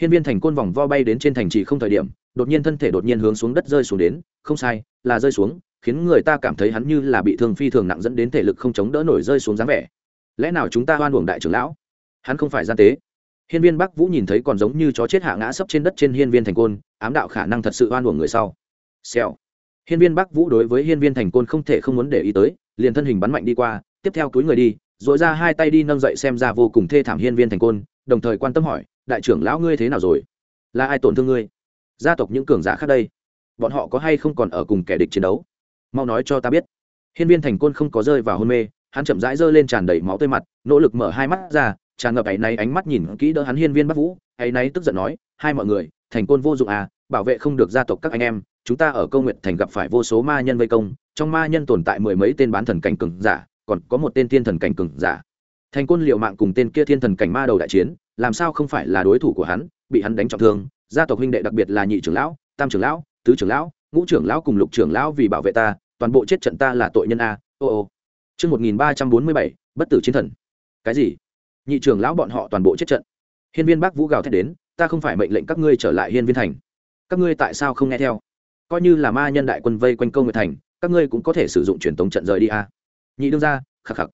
Hiên viên thành côn vòng vo bay đến trên thành trì không thời điểm, đột nhiên thân thể đột nhiên hướng xuống đất rơi xuống đến, không sai, là rơi xuống, khiến người ta cảm thấy hắn như là bị thương phi thường nặng dẫn đến thể lực không chống đỡ nổi rơi xuống dáng vẻ. Lẽ nào chúng ta hoan uổng đại trưởng lão? Hắn không phải gian tế hiên viên bắc vũ nhìn thấy còn giống như chó chết hạ ngã sấp trên đất trên hiên viên thành côn, ám đạo khả năng thật sự oan uổng người sau. Xèo. Hiên viên bắc vũ đối với hiên viên thành côn không thể không muốn để ý tới, liền thân hình bắn mạnh đi qua, tiếp theo túi người đi dội ra hai tay đi nâng dậy xem ra vô cùng thê thảm hiên viên thành côn, đồng thời quan tâm hỏi, đại trưởng lão ngươi thế nào rồi? Là ai tổn thương ngươi? Gia tộc những cường giả khác đây, bọn họ có hay không còn ở cùng kẻ địch chiến đấu? Mau nói cho ta biết. Hiên viên thành côn không có rơi vào hôn mê, hắn chậm rãi giơ lên tràn đầy máu tươi mặt, nỗ lực mở hai mắt ra tràn ngập áy náy ánh mắt nhìn kỹ đỡ hắn hiên viên bắc vũ, áy náy tức giận nói, hai mọi người, thành côn vô dụng à bảo vệ không được gia tộc các anh em, chúng ta ở câu nguyện thành gặp phải vô số ma nhân vây công, trong ma nhân tồn tại mười mấy tên bán thần cảnh cường giả, còn có một tên thiên thần cảnh cường giả. Thành côn liệu mạng cùng tên kia thiên thần cảnh ma đầu đại chiến, làm sao không phải là đối thủ của hắn, bị hắn đánh trọng thương, gia tộc huynh đệ đặc biệt là nhị trưởng lão, tam trưởng lão, tứ trưởng lão, ngũ trưởng lão cùng lục trưởng lão vì bảo vệ ta, toàn bộ chết trận ta là tội nhân a, ô ô. Chương một nghìn ba trăm bốn mươi bảy, bất tử chiến thần. Cái gì? Nhị trưởng lão bọn họ toàn bộ chết trận. Hiên viên bác vũ gào thét đến, ta không phải mệnh lệnh các ngươi trở lại hiên viên thành. Các ngươi tại sao không nghe theo? Coi như là ma nhân đại quân vây quanh câu nguyệt thành, các ngươi cũng có thể sử dụng truyền tống trận rời đi a nhị đương ra khắc khắc.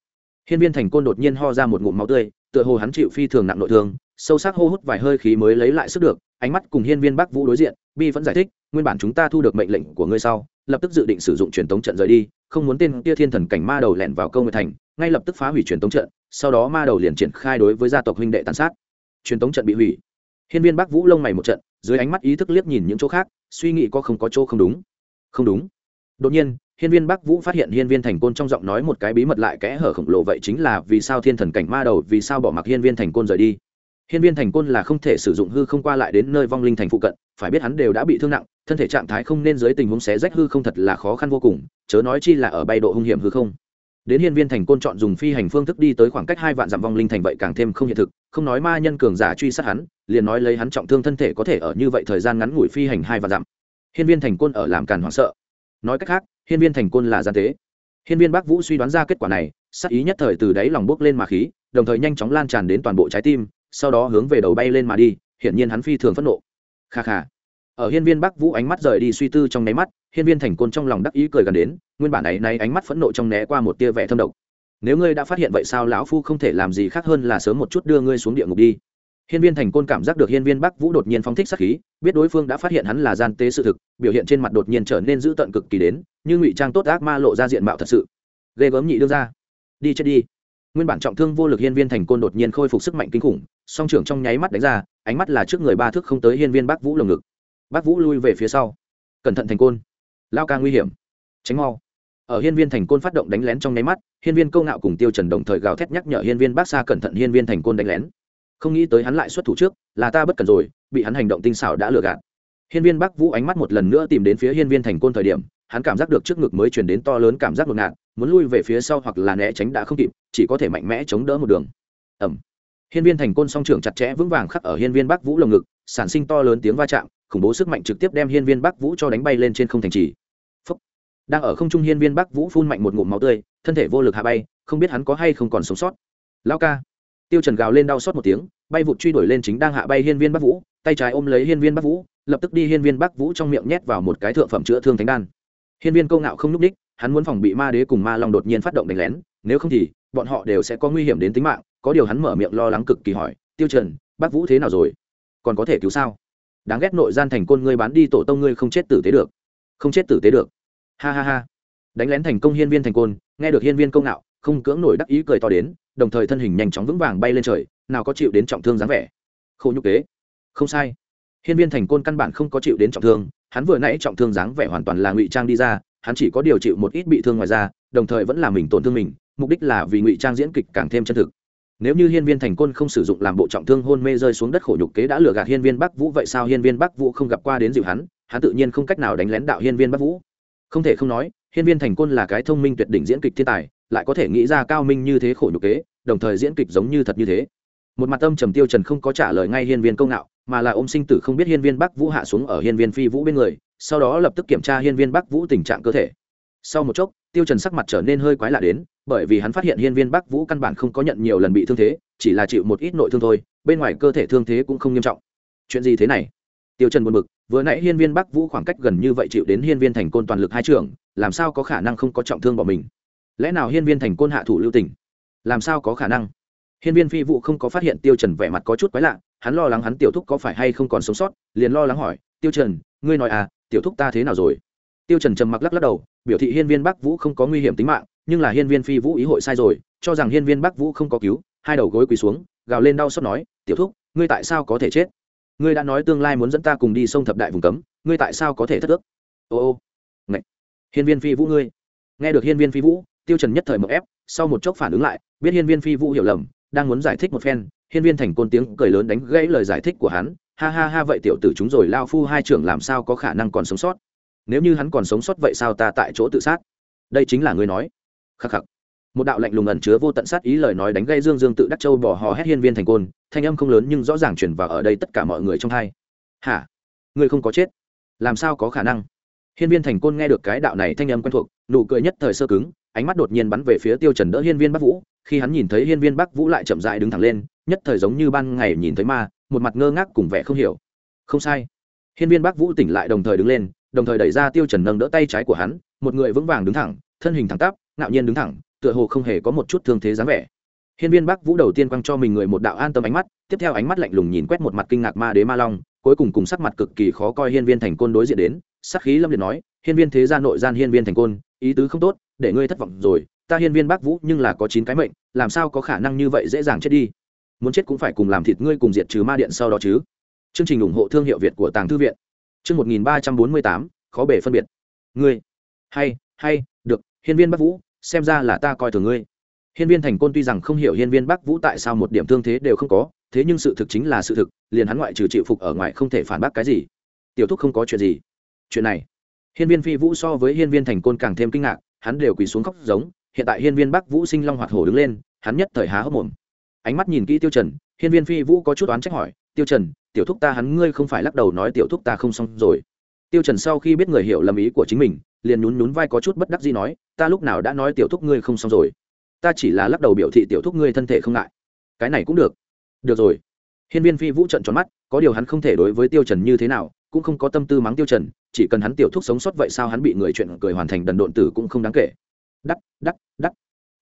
Hiên viên thành côn đột nhiên ho ra một ngụm máu tươi, tựa hồ hắn chịu phi thường nặng nội thương, sâu sắc hô hút vài hơi khí mới lấy lại sức được, ánh mắt cùng hiên viên bắc vũ đối diện, bi vẫn giải thích, nguyên bản chúng ta thu được mệnh lệnh của ngươi sau, lập tức dự định sử dụng truyền tống trận rời đi, không muốn tên tia thiên thần cảnh ma đầu lẻn vào câu nguyệt thành, ngay lập tức phá hủy truyền tống trận sau đó ma đầu liền triển khai đối với gia tộc huynh đệ tàn sát. Truyền tống trận bị hủy. Hiên viên bắc vũ lông mày một trận, dưới ánh mắt ý thức liếc nhìn những chỗ khác, suy nghĩ có không có chỗ không đúng. Không đúng. Đột nhiên, hiên viên bắc vũ phát hiện hiên viên thành côn trong giọng nói một cái bí mật lại kẽ hở khổng lồ vậy chính là vì sao thiên thần cảnh ma đầu, vì sao bỏ mặc hiên viên thành côn rời đi? Hiên viên thành côn là không thể sử dụng hư không qua lại đến nơi vong linh thành phụ cận, phải biết hắn đều đã bị thương nặng, thân thể trạng thái không nên dưới tình huống xé rách hư không thật là khó khăn vô cùng, chớ nói chi là ở bay độ hung hiểm hư không đến hiên viên thành côn chọn dùng phi hành phương thức đi tới khoảng cách hai vạn dặm vong linh thành vậy càng thêm không hiện thực, không nói ma nhân cường giả truy sát hắn, liền nói lấy hắn trọng thương thân thể có thể ở như vậy thời gian ngắn ngủi phi hành hai vạn dặm. Hiên viên thành côn ở làm càn hoảng sợ. Nói cách khác, hiên viên thành côn là gian tế. Hiên viên bắc vũ suy đoán ra kết quả này sắc ý nhất thời từ đáy lòng bước lên mà khí, đồng thời nhanh chóng lan tràn đến toàn bộ trái tim, sau đó hướng về đầu bay lên mà đi, hiển nhiên hắn phi thường phẫn nộ. Kha kha ở hiên viên bắc vũ ánh mắt rời đi suy tư trong nháy mắt, hiên viên thành côn trong lòng đắc ý cười gần đến, nguyên bản này nay ánh mắt phẫn nộ trong né qua một tia vẻ thâm độc. Nếu ngươi đã phát hiện vậy sao lão phu không thể làm gì khác hơn là sớm một chút đưa ngươi xuống địa ngục đi. Hiên viên thành côn cảm giác được hiên viên bắc vũ đột nhiên phóng thích sát khí, biết đối phương đã phát hiện hắn là gian tế sự thực, biểu hiện trên mặt đột nhiên trở nên dữ tợn cực kỳ đến, như ngụy trang tốt ác ma lộ ra diện mạo thật sự. Ghê gớm nhị đương ra đi chết đi. Nguyên bản trọng thương vô lực hiên viên thành côn đột nhiên khôi phục sức mạnh kinh khủng, song trưởng trong nháy mắt đánh ra, ánh mắt là trước người ba thước không tới hiên viên bắc vũ lồng ngực bác vũ lui về phía sau. Cẩn thận thành côn. Lao ca nguy hiểm. Tránh mau. Ở hiên viên thành côn phát động đánh lén trong nháy mắt, hiên viên câu ngạo cùng tiêu trần đồng thời gào thét nhắc nhở hiên viên bác xa cẩn thận hiên viên thành côn đánh lén. Không nghĩ tới hắn lại xuất thủ trước, là ta bất cần rồi, bị hắn hành động tinh xảo đã lừa gạt. Hiên viên bác vũ ánh mắt một lần nữa tìm đến phía hiên viên thành côn thời điểm, hắn cảm giác được trước ngực mới truyền đến to lớn cảm giác ngột ngạt, muốn lui về phía sau hoặc là né tránh đã không kịp, chỉ có thể mạnh mẽ chống đỡ một đường. Ẩm hiên viên thành côn song trưởng chặt chẽ vững vàng khắc ở hiên viên bác vũ lồng ngực, sản sinh to lớn tiếng va chạm khủng bố sức mạnh trực tiếp đem hiên viên bắc vũ cho đánh bay lên trên không thành trì. Phúc. đang ở không trung hiên viên bắc vũ phun mạnh một ngụm máu tươi, thân thể vô lực hạ bay, không biết hắn có hay không còn sống sót. Lao ca. Tiêu trần gào lên đau xót một tiếng, bay vụt truy đuổi lên chính đang hạ bay hiên viên bắc vũ, tay trái ôm lấy hiên viên bắc vũ, lập tức đi hiên viên bắc vũ trong miệng nhét vào một cái thượng phẩm chữa thương thánh đan. Hiên viên câu ngạo không núp đích, hắn muốn phòng bị ma đế cùng ma long đột nhiên phát động đánh lén, nếu không thì, bọn họ đều sẽ có nguy hiểm đến tính mạng, có điều hắn mở miệng lo lắng cực kỳ hỏi, tiêu trần, bắc vũ thế nào rồi? Còn có thể cứu sao? Đáng ghét nội gian thành côn ngươi bán đi tổ tông ngươi không chết tử tế được. Không chết tử tế được. Ha ha ha. Đánh lén thành công hiên viên thành côn, nghe được hiên viên công nạo không cưỡng nổi đắc ý cười to đến, đồng thời thân hình nhanh chóng vững vàng bay lên trời, nào có chịu đến trọng thương dáng vẻ. Khổ nhục kế. Không sai. Hiên viên thành côn căn bản không có chịu đến trọng thương, hắn vừa nãy trọng thương dáng vẻ hoàn toàn là ngụy trang đi ra, hắn chỉ có điều chịu một ít bị thương ngoài ra đồng thời vẫn là mình tổn thương mình, mục đích là vì ngụy trang diễn kịch càng thêm chân thực nếu như hiên viên thành côn không sử dụng làm bộ trọng thương hôn mê rơi xuống đất khổ nhục kế đã lừa gạt hiên viên bắc vũ, vậy sao hiên viên bắc vũ không gặp qua đến dịu hắn? Hắn tự nhiên không cách nào đánh lén đạo hiên viên bắc vũ. Không thể không nói, hiên viên thành côn là cái thông minh tuyệt đỉnh diễn kịch thiên tài, lại có thể nghĩ ra cao minh như thế khổ nhục kế, đồng thời diễn kịch giống như thật như thế. Một mặt âm trầm tiêu trần không có trả lời ngay hiên viên công nạo, mà là ôm sinh tử không biết hiên viên bắc vũ hạ xuống ở hiên viên phi vũ bên người, sau đó lập tức kiểm tra hiên viên bắc vũ tình trạng cơ thể. Sau một chốc, tiêu trần sắc mặt trở nên hơi quái lạ đến bởi vì hắn phát hiện hiên viên bắc vũ căn bản không có nhận nhiều lần bị thương thế, chỉ là chịu một ít nội thương thôi, bên ngoài cơ thể thương thế cũng không nghiêm trọng. Chuyện gì thế này? Tiêu trần buồn bực, vừa nãy hiên viên bắc vũ khoảng cách gần như vậy chịu đến hiên viên thành côn toàn lực hai trưởng, làm sao có khả năng không có trọng thương bỏ mình? Lẽ nào hiên viên thành côn hạ thủ lưu tình? Làm sao có khả năng? Hiên viên phi vụ không có phát hiện tiêu trần vẻ mặt có chút quái lạ, hắn lo lắng hắn tiểu thúc có phải hay không còn sống sót, liền lo lắng hỏi, tiêu trần, ngươi nói à tiểu thúc ta thế nào rồi? Tiêu trần trầm mặc lắc lắc đầu, biểu thị hiên viên bắc vũ không có nguy hiểm tính mạng nhưng là hiên viên phi vũ ý hội sai rồi, cho rằng hiên viên bắc vũ không có cứu, hai đầu gối quỳ xuống, gào lên đau xót nói, tiểu thúc, ngươi tại sao có thể chết? Ngươi đã nói tương lai muốn dẫn ta cùng đi sông thập đại vùng cấm, ngươi tại sao có thể thất ước? Ô ô, ngạch, hiên viên phi vũ ngươi. Nghe được hiên viên phi vũ, tiêu trần nhất thời một ép, sau một chốc phản ứng lại, biết hiên viên phi vũ hiểu lầm, đang muốn giải thích một phen, hiên viên thành côn tiếng cười lớn đánh gãy lời giải thích của hắn, ha ha ha, vậy tiểu tử chúng rồi, lao phu hai trưởng làm sao có khả năng còn sống sót? Nếu như hắn còn sống sót vậy sao ta tại chỗ tự sát? Đây chính là ngươi nói khắc khắc. Một đạo lạnh lùng ẩn chứa vô tận sát ý lời nói đánh gây dương dương tự đắc châu bỏ hò hét hiên viên thành côn, thanh âm không lớn nhưng rõ ràng chuyển vào ở đây tất cả mọi người trong hai. Hả? Ngươi không có chết? Làm sao có khả năng? Hiên viên thành côn nghe được cái đạo này thanh âm quen thuộc, nụ cười nhất thời sơ cứng, ánh mắt đột nhiên bắn về phía tiêu trần đỡ hiên viên bắc vũ. Khi hắn nhìn thấy hiên viên bắc vũ lại chậm rãi đứng thẳng lên, nhất thời giống như ban ngày nhìn thấy ma, một mặt ngơ ngác cùng vẻ không hiểu. Không sai. Hiên viên bắc vũ tỉnh lại đồng thời đứng lên, đồng thời đẩy ra tiêu trần nâng đỡ tay trái của hắn, một người vững vàng đứng thẳng, thân hình thẳng tắp ngạo nhiên đứng thẳng, tựa hồ không hề có một chút thương thế dáng vẻ. Hiên viên bắc vũ đầu tiên quăng cho mình người một đạo an tâm ánh mắt, tiếp theo ánh mắt lạnh lùng nhìn quét một mặt kinh ngạc ma đế ma long, cuối cùng cùng sắc mặt cực kỳ khó coi hiên viên thành côn đối diện đến, sắc khí lâm liệt nói, hiên viên thế gia nội gian hiên viên thành côn, ý tứ không tốt, để ngươi thất vọng rồi, ta hiên viên bắc vũ nhưng là có chín cái mệnh, làm sao có khả năng như vậy dễ dàng chết đi? Muốn chết cũng phải cùng làm thịt ngươi cùng diệt trừ ma điện sau đó chứ. Chương trình ủng hộ thương hiệu việt của tàng thư viện. Chương một nghìn ba trăm bốn mươi tám, khó bể phân biệt. Ngươi, hay hay hiên viên bắc vũ, xem ra là ta coi thường ngươi. Hiên viên thành côn tuy rằng không hiểu hiên viên bắc vũ tại sao một điểm thương thế đều không có, thế nhưng sự thực chính là sự thực, liền hắn ngoại trừ chịu phục ở ngoài không thể phản bác cái gì. Tiểu thúc không có chuyện gì. Chuyện này, hiên viên phi vũ so với hiên viên thành côn càng thêm kinh ngạc, hắn đều quỳ xuống khóc giống, hiện tại hiên viên bắc vũ sinh long hoạt hổ đứng lên, hắn nhất thời há hốc mồm. Ánh mắt nhìn kỹ tiêu trần, hiên viên phi vũ có chút oán trách hỏi, tiêu trần, tiểu thúc ta hắn ngươi không phải lắc đầu nói tiểu thúc ta không xong rồi. Tiêu trần sau khi biết người hiểu lầm ý của chính mình liền nhún nhún vai có chút bất đắc dĩ nói, ta lúc nào đã nói tiểu thúc ngươi không xong rồi? Ta chỉ là lắc đầu biểu thị tiểu thúc ngươi thân thể không ngại. Cái này cũng được. Được rồi. Hiên viên phi vũ trận tròn mắt, có điều hắn không thể đối với tiêu trần như thế nào, cũng không có tâm tư mắng tiêu trần, chỉ cần hắn tiểu thúc sống sót vậy sao hắn bị người chuyện cười hoàn thành đần độn tử cũng không đáng kể. Đắc đắc đắc.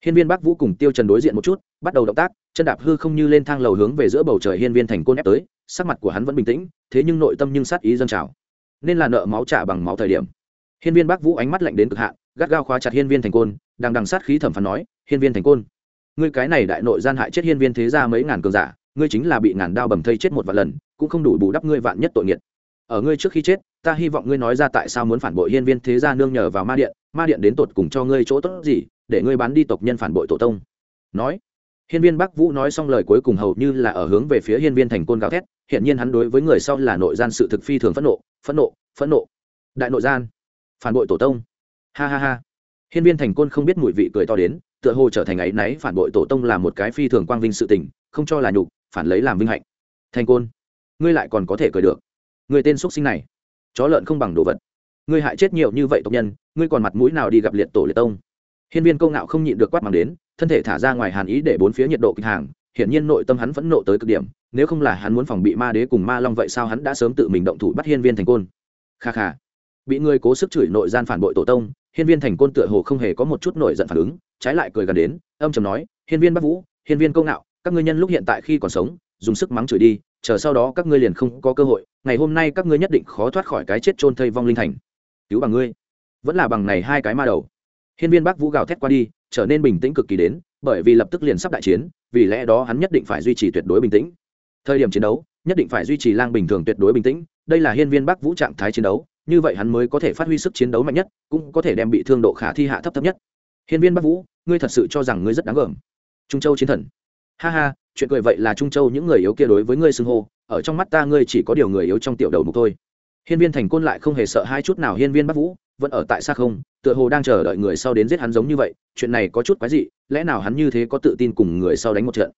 Hiên viên bắc vũ cùng tiêu trần đối diện một chút, bắt đầu động tác, chân đạp hư không như lên thang lầu hướng về giữa bầu trời hiên viên thành côn ép tới, sắc mặt của hắn vẫn bình tĩnh, thế nhưng nội tâm nhưng sát ý dâng trào. Nên là nợ máu trả bằng máu thời điểm hiên viên bắc vũ ánh mắt lạnh đến cực hạn, gắt gao khóa chặt hiên viên thành côn đang đằng sát khí thẩm phán nói, hiên viên thành côn, ngươi cái này đại nội gian hại chết hiên viên thế gia mấy ngàn cường giả, ngươi chính là bị ngàn đao bầm thây chết một vạn lần, cũng không đủ bù đắp ngươi vạn nhất tội nghiệt. Ở ngươi trước khi chết, ta hy vọng ngươi nói ra tại sao muốn phản bội hiên viên thế gia nương nhờ vào ma điện ma điện đến tột cùng cho ngươi chỗ tốt gì, để ngươi bán đi tộc nhân phản bội tổ tông. Nói, hiên viên bắc vũ nói xong lời cuối cùng hầu như là ở hướng về phía hiên viên thành côn gào thét hiện nhiên hắn đối với người sau là nội gian sự thực phi thường phẫn nộ phẫn nộ phẫn nộ. Đại nội gian phản bội tổ tông. Ha ha ha. Hiên viên thành côn không biết mùi vị cười to đến, tựa hồ trở thành ấy náy phản bội tổ tông là một cái phi thường quang vinh sự tình, không cho là nhục, phản lấy làm vinh hạnh. Thành côn, ngươi lại còn có thể cười được. Người tên xuất sinh này, chó lợn không bằng đồ vật. Ngươi hại chết nhiều như vậy tộc nhân, ngươi còn mặt mũi nào đi gặp liệt tổ liệt tông? Hiên viên câu ngạo không nhịn được quát mắng đến, thân thể thả ra ngoài hàn ý để bốn phía nhiệt độ kịch hàng, hiển nhiên nội tâm hắn vẫn nộ tới cực điểm, nếu không là hắn muốn phòng bị ma đế cùng ma long vậy sao hắn đã sớm tự mình động thủ bắt hiên viên thành côn? Kha kha bị người cố sức chửi nội gian phản bội tổ tông, hiên viên thành côn tựa hồ không hề có một chút nổi giận phản ứng, trái lại cười gần đến, âm trầm nói, hiên viên bắc vũ, hiên viên công ngạo các ngươi nhân lúc hiện tại khi còn sống, dùng sức mắng chửi đi, chờ sau đó các ngươi liền không có cơ hội, ngày hôm nay các ngươi nhất định khó thoát khỏi cái chết chôn thây vong linh thành. Cứu bằng ngươi. Vẫn là bằng này hai cái ma đầu. Hiên viên bắc vũ gào thét qua đi, trở nên bình tĩnh cực kỳ đến, bởi vì lập tức liền sắp đại chiến, vì lẽ đó hắn nhất định phải duy trì tuyệt đối bình tĩnh. Thời điểm chiến đấu, nhất định phải duy trì lang bình thường tuyệt đối bình tĩnh, đây là hiên viên bắc vũ trạng thái chiến đấu như vậy hắn mới có thể phát huy sức chiến đấu mạnh nhất, cũng có thể đem bị thương độ khả thi hạ thấp thấp nhất. Hiên viên bắc vũ, ngươi thật sự cho rằng ngươi rất đáng gờm. Trung châu chiến thần. Ha ha, chuyện cười vậy là trung châu những người yếu kia đối với ngươi xưng hô, ở trong mắt ta ngươi chỉ có điều người yếu trong tiểu đầu mục thôi. Hiên viên thành côn lại không hề sợ hai chút nào, hiên viên bắc vũ, vẫn ở tại xa không, tựa hồ đang chờ đợi người sau đến giết hắn giống như vậy, chuyện này có chút quái dị, lẽ nào hắn như thế có tự tin cùng người sau đánh một trận?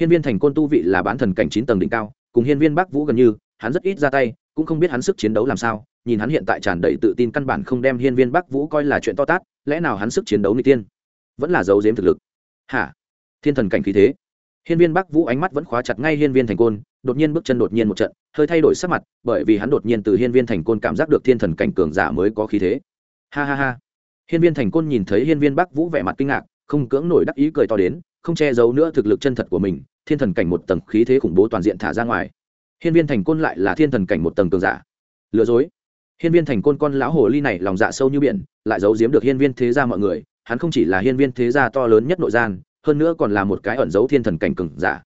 Hiên viên thành côn tu vị là bán thần cảnh chín tầng đỉnh cao, cùng hiên viên bắc vũ gần như, hắn rất ít ra tay cũng không biết hắn sức chiến đấu làm sao, nhìn hắn hiện tại tràn đầy tự tin căn bản không đem hiên viên bắc vũ coi là chuyện to tát, lẽ nào hắn sức chiến đấu n tiên? Vẫn là giấu giếm thực lực. Hả? Thiên thần cảnh khí thế. Hiên viên bắc vũ ánh mắt vẫn khóa chặt ngay hiên viên thành côn, đột nhiên bước chân đột nhiên một trận, hơi thay đổi sắc mặt, bởi vì hắn đột nhiên từ hiên viên thành côn cảm giác được thiên thần cảnh cường giả mới có khí thế. Ha ha ha. Hiên viên thành côn nhìn thấy hiên viên bắc vũ vẻ mặt kinh ngạc, không cưỡng nổi đắc ý cười to đến, không che giấu nữa thực lực chân thật của mình, thiên thần cảnh một tầng khí thế khủng bố toàn diện thả ra ngoài hiên viên thành côn lại là thiên thần cảnh một tầng cường giả. Lừa dối. Hiên viên thành côn con lão hồ ly này lòng dạ sâu như biển, lại giấu giếm được hiên viên thế gia mọi người, hắn không chỉ là hiên viên thế gia to lớn nhất nội gian, hơn nữa còn là một cái ẩn giấu thiên thần cảnh cường giả.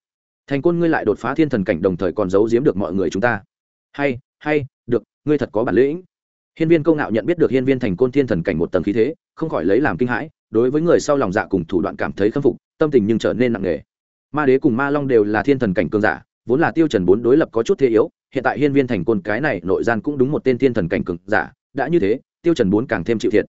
Thành côn ngươi lại đột phá thiên thần cảnh đồng thời còn giấu giếm được mọi người chúng ta. Hay hay, được, ngươi thật có bản lĩnh. Hiên viên công nạo nhận biết được hiên viên thành côn thiên thần cảnh một tầng khí thế, không khỏi lấy làm kinh hãi, đối với người sau lòng dạ cùng thủ đoạn cảm thấy khâm phục, tâm tình nhưng trở nên nặng nề. Ma đế cùng ma long đều là thiên thần cảnh cường giả vốn là tiêu trần bốn đối lập có chút thế yếu, hiện tại hiên viên thành côn cái này nội gian cũng đúng một tên thiên thần cảnh cường giả, đã như thế, tiêu trần bốn càng thêm chịu thiệt.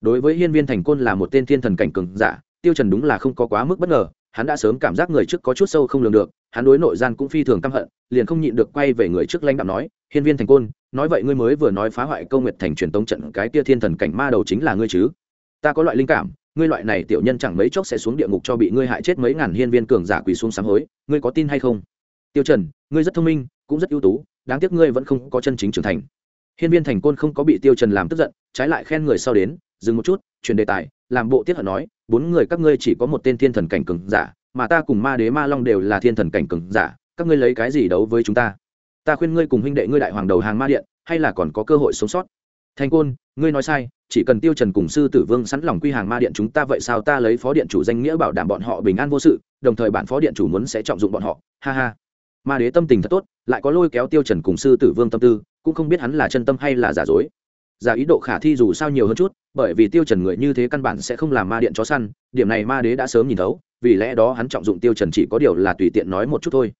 Đối với hiên viên thành côn là một tên thiên thần cảnh cường giả, tiêu trần đúng là không có quá mức bất ngờ, hắn đã sớm cảm giác người trước có chút sâu không lường được, hắn đối nội gian cũng phi thường căm hận, liền không nhịn được quay về người trước lãnh đạo nói, hiên viên thành côn, nói vậy ngươi mới vừa nói phá hoại câu nguyệt thành truyền tống trận cái tia thiên thần cảnh ma đầu chính là ngươi chứ? Ta có loại linh cảm, ngươi loại này tiểu nhân chẳng mấy chốc sẽ xuống địa ngục cho bị ngươi hại chết mấy ngàn hiên viên cường giả quỳ xuống sám hối, ngươi có tin hay không? Tiêu trần, ngươi rất thông minh, cũng rất ưu tú, đáng tiếc ngươi vẫn không có chân chính trưởng thành. Hiên viên thành côn không có bị tiêu trần làm tức giận, trái lại khen người sau đến, dừng một chút chuyển đề tài, làm bộ tiết hận nói, bốn người các ngươi chỉ có một tên thiên thần cảnh cường giả, mà ta cùng ma đế ma long đều là thiên thần cảnh cường giả, các ngươi lấy cái gì đấu với chúng ta? Ta khuyên ngươi cùng huynh đệ ngươi đại hoàng đầu hàng ma điện, hay là còn có cơ hội sống sót? Thành côn, ngươi nói sai, chỉ cần tiêu trần cùng sư tử vương sẵn lòng quy hàng ma điện chúng ta vậy sao ta lấy phó điện chủ danh nghĩa bảo đảm bọn họ bình an vô sự, đồng thời bản phó điện chủ muốn sẽ trọng dụng bọn họ. Ha ha ma đế tâm tình thật tốt, lại có lôi kéo tiêu trần cùng sư tử vương tâm tư, cũng không biết hắn là chân tâm hay là giả dối. Giả ý độ khả thi dù sao nhiều hơn chút, bởi vì tiêu trần người như thế căn bản sẽ không làm ma điện chó săn, điểm này ma đế đã sớm nhìn thấu, vì lẽ đó hắn trọng dụng tiêu trần chỉ có điều là tùy tiện nói một chút thôi.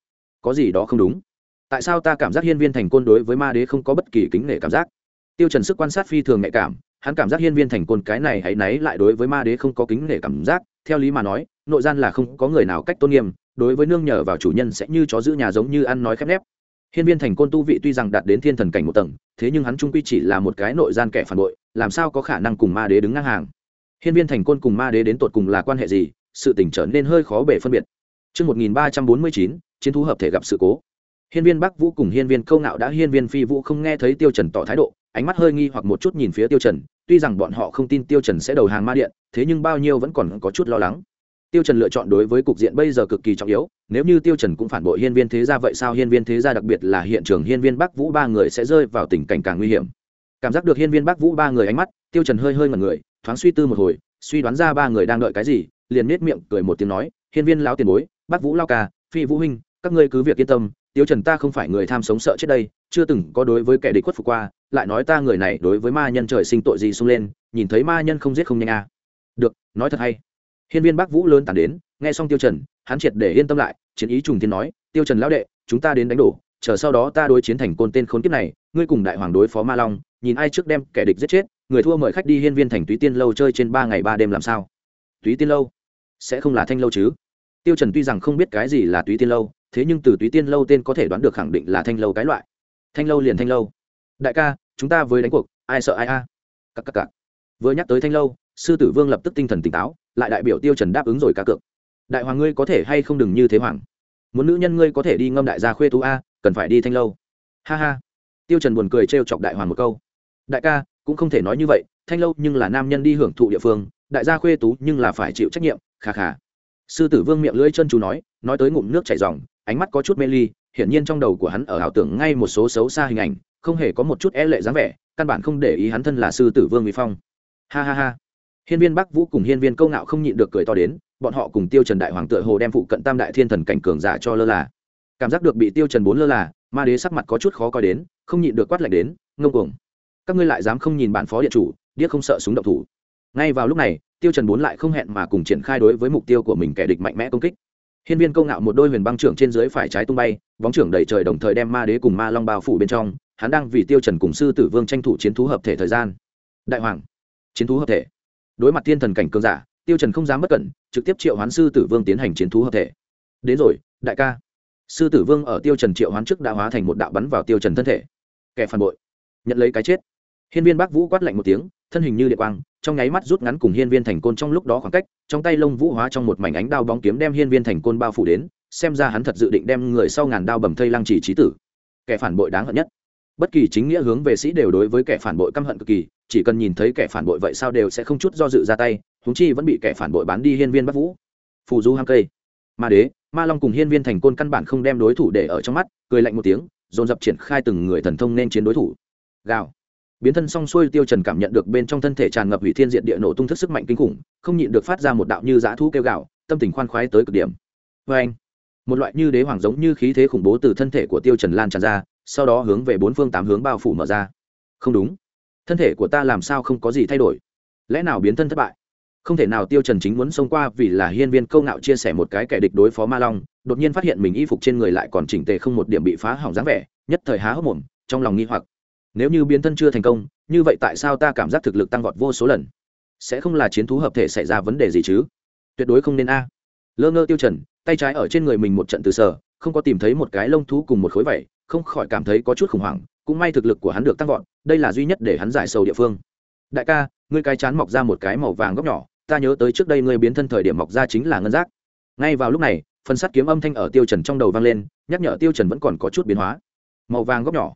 Có gì đó không đúng? Tại sao ta cảm giác hiên viên thành côn đối với ma đế không có bất kỳ kính nể cảm giác? Tiêu trần sức quan sát phi thường nhạy cảm, hắn cảm giác hiên viên thành côn cái này hãy náy lại đối với ma đế không có kính nể cảm giác, theo lý mà nói, nội gian là không có người nào cách tôn nghiêm đối với nương nhờ vào chủ nhân sẽ như chó giữ nhà giống như ăn nói khép nép hiên viên thành côn tu vị tuy rằng đạt đến thiên thần cảnh một tầng thế nhưng hắn trung quy chỉ là một cái nội gian kẻ phản bội làm sao có khả năng cùng ma đế đứng ngang hàng hiên viên thành côn cùng ma đế đến tột cùng là quan hệ gì sự tỉnh trở nên hơi khó bể phân biệt Trước 1349, chiến thú hợp thể gặp sự cố. Hiên viên Bắc Vũ cùng hiên viên Câu Ngạo đã hiên viên Phi Vũ không nghe thấy Tiêu Trần tỏ thái độ, ánh mắt hơi nghi hoặc một chút nhìn phía Tiêu Trần, tuy rằng bọn họ không tin Tiêu Trần sẽ đầu hàng ma điện, thế nhưng bao nhiêu vẫn còn có chút lo lắng. Tiêu Trần lựa chọn đối với cục diện bây giờ cực kỳ trọng yếu, nếu như Tiêu Trần cũng phản bội hiên viên thế gia vậy sao hiên viên thế gia đặc biệt là hiện trường hiên viên Bắc Vũ ba người sẽ rơi vào tình cảnh càng nguy hiểm. Cảm giác được hiên viên Bắc Vũ ba người ánh mắt, Tiêu Trần hơi hơi ngẩn người, thoáng suy tư một hồi, suy đoán ra ba người đang đợi cái gì, liền nhếch miệng cười một tiếng nói, hiên viên lão tiền bối, Bắc Vũ lão ca, Phi Vũ huynh, các ngươi cứ việc yên tâm, Tiêu Trần ta không phải người tham sống sợ chết đây, chưa từng có đối với kẻ địch khuất phục qua, lại nói ta người này đối với ma nhân trời sinh tội gì xung lên, nhìn thấy ma nhân không giết không nhanh à. Được, nói thật hay. Hiên viên Bắc Vũ lớn tản đến, nghe xong Tiêu Trần, hắn triệt để yên tâm lại, chiến ý trùng thiên nói, Tiêu Trần lão đệ, chúng ta đến đánh đổ, chờ sau đó ta đối chiến thành côn tên khốn kiếp này, ngươi cùng đại hoàng đối phó ma long, nhìn ai trước đem kẻ địch giết chết, người thua mời khách đi hiên viên thành túy tiên lâu chơi trên ba ngày ba đêm làm sao? Túy tiên lâu? Sẽ không là thanh lâu chứ? Tiêu Trần tuy rằng không biết cái gì là túy tiên lâu, thế nhưng từ túy tiên lâu tên có thể đoán được khẳng định là thanh lâu cái loại. Thanh lâu liền thanh lâu. Đại ca, chúng ta với đánh cuộc, ai sợ ai a? À? Các các các. Vừa nhắc tới thanh lâu, sư tử vương lập tức tinh thần tỉnh táo, lại đại biểu Tiêu Trần đáp ứng rồi cá cược. Đại hoàng ngươi có thể hay không đừng như thế hoàng. Muốn nữ nhân ngươi có thể đi ngâm đại gia khuê tú a, cần phải đi thanh lâu. Ha ha. Tiêu Trần buồn cười trêu chọc đại hoàng một câu. Đại ca, cũng không thể nói như vậy, thanh lâu nhưng là nam nhân đi hưởng thụ địa phương, đại gia khuê tú nhưng là phải chịu trách nhiệm, khà khà sư tử vương miệng lưỡi chân chú nói nói tới ngụm nước chảy ròng ánh mắt có chút mê ly hiển nhiên trong đầu của hắn ở ảo tưởng ngay một số xấu xa hình ảnh không hề có một chút e lệ dáng vẻ căn bản không để ý hắn thân là sư tử vương mỹ phong ha ha ha hiên viên bắc vũ cùng hiên viên câu ngạo không nhịn được cười to đến, bọn họ cùng tiêu trần đại hoàng tựa hồ đem phụ cận tam đại thiên thần cảnh cường giả cho lơ là. Cảm giác được bị tiêu trần bốn lơ là, ma đế sắc mặt có chút khó coi đến, không nhịn được quát lạnh đến, ngông cuồng. Các ngươi lại dám không nhìn bản phó điện chủ, điếc không sợ súng động thủ. Ngay vào lúc này, tiêu trần bốn lại không hẹn mà cùng triển khai đối với mục tiêu của mình kẻ địch mạnh mẽ công kích. Hiên viên Câu ngạo một đôi huyền băng trưởng trên dưới phải trái tung bay, bóng trưởng đầy trời đồng thời đem ma đế cùng ma long bao phủ bên trong, hắn đang vì tiêu trần cùng sư tử vương tranh thủ chiến thú hợp thể thời gian. Đại hoàng, chiến thú hợp thể đối mặt thiên thần cảnh cường giả, tiêu trần không dám bất cẩn, trực tiếp triệu hoán sư tử vương tiến hành chiến thú hợp thể. Đến rồi, đại ca. Sư tử vương ở tiêu trần triệu hoán trước đã hóa thành một đạo bắn vào tiêu trần thân thể. Kẻ phản bội. Nhận lấy cái chết. Hiên viên bắc vũ quát lạnh một tiếng, thân hình như điện quang, trong nháy mắt rút ngắn cùng hiên viên thành côn trong lúc đó khoảng cách, trong tay lông vũ hóa trong một mảnh ánh đao bóng kiếm đem hiên viên thành côn bao phủ đến, xem ra hắn thật dự định đem người sau ngàn đao bầm thây lăng chỉ trí tử. Kẻ phản bội đáng hận nhất bất kỳ chính nghĩa hướng về sĩ đều đối với kẻ phản bội căm hận cực kỳ, chỉ cần nhìn thấy kẻ phản bội vậy sao đều sẽ không chút do dự ra tay húng chi vẫn bị kẻ phản bội bán đi hiên viên bắc vũ. Phù du hăng cây. Ma đế. Ma long cùng hiên viên thành côn căn bản không đem đối thủ để ở trong mắt, cười lạnh một tiếng, dồn dập triển khai từng người thần thông nên chiến đối thủ. Gào. Biến thân xong xuôi tiêu trần cảm nhận được bên trong thân thể tràn ngập hủy thiên diện địa nổ tung thức sức mạnh kinh khủng, không nhịn được phát ra một đạo như dã thú kêu gào, tâm tình khoan khoái tới cực điểm. Với anh một loại như đế hoàng giống như khí thế khủng bố từ thân thể của tiêu trần lan tràn ra sau đó hướng về bốn phương tám hướng bao phủ mở ra. Không đúng. Thân thể của ta làm sao không có gì thay đổi? Lẽ nào biến thân thất bại? Không thể nào tiêu trần chính muốn xông qua vì là hiên viên câu ngạo chia sẻ một cái kẻ địch đối phó ma long, đột nhiên phát hiện mình y phục trên người lại còn chỉnh tề không một điểm bị phá hỏng dáng vẻ, nhất thời há hốc mồm, trong lòng nghi hoặc. Nếu như biến thân chưa thành công, như vậy tại sao ta cảm giác thực lực tăng vọt vô số lần? Sẽ không là chiến thú hợp thể xảy ra vấn đề gì chứ? Tuyệt đối không nên a. Lơ ngơ tiêu trần, tay trái ở trên người mình một trận từ sở không có tìm thấy một cái lông thú cùng một khối vảy không khỏi cảm thấy có chút khủng hoảng, cũng may thực lực của hắn được tăng vọt, đây là duy nhất để hắn giải sầu địa phương. Đại ca, ngươi cái chán mọc ra một cái màu vàng góc nhỏ, ta nhớ tới trước đây ngươi biến thân thời điểm mọc ra chính là ngân giác. Ngay vào lúc này, phần sắt kiếm âm thanh ở tiêu trần trong đầu vang lên, nhắc nhở tiêu trần vẫn còn có chút biến hóa. Màu vàng góc nhỏ.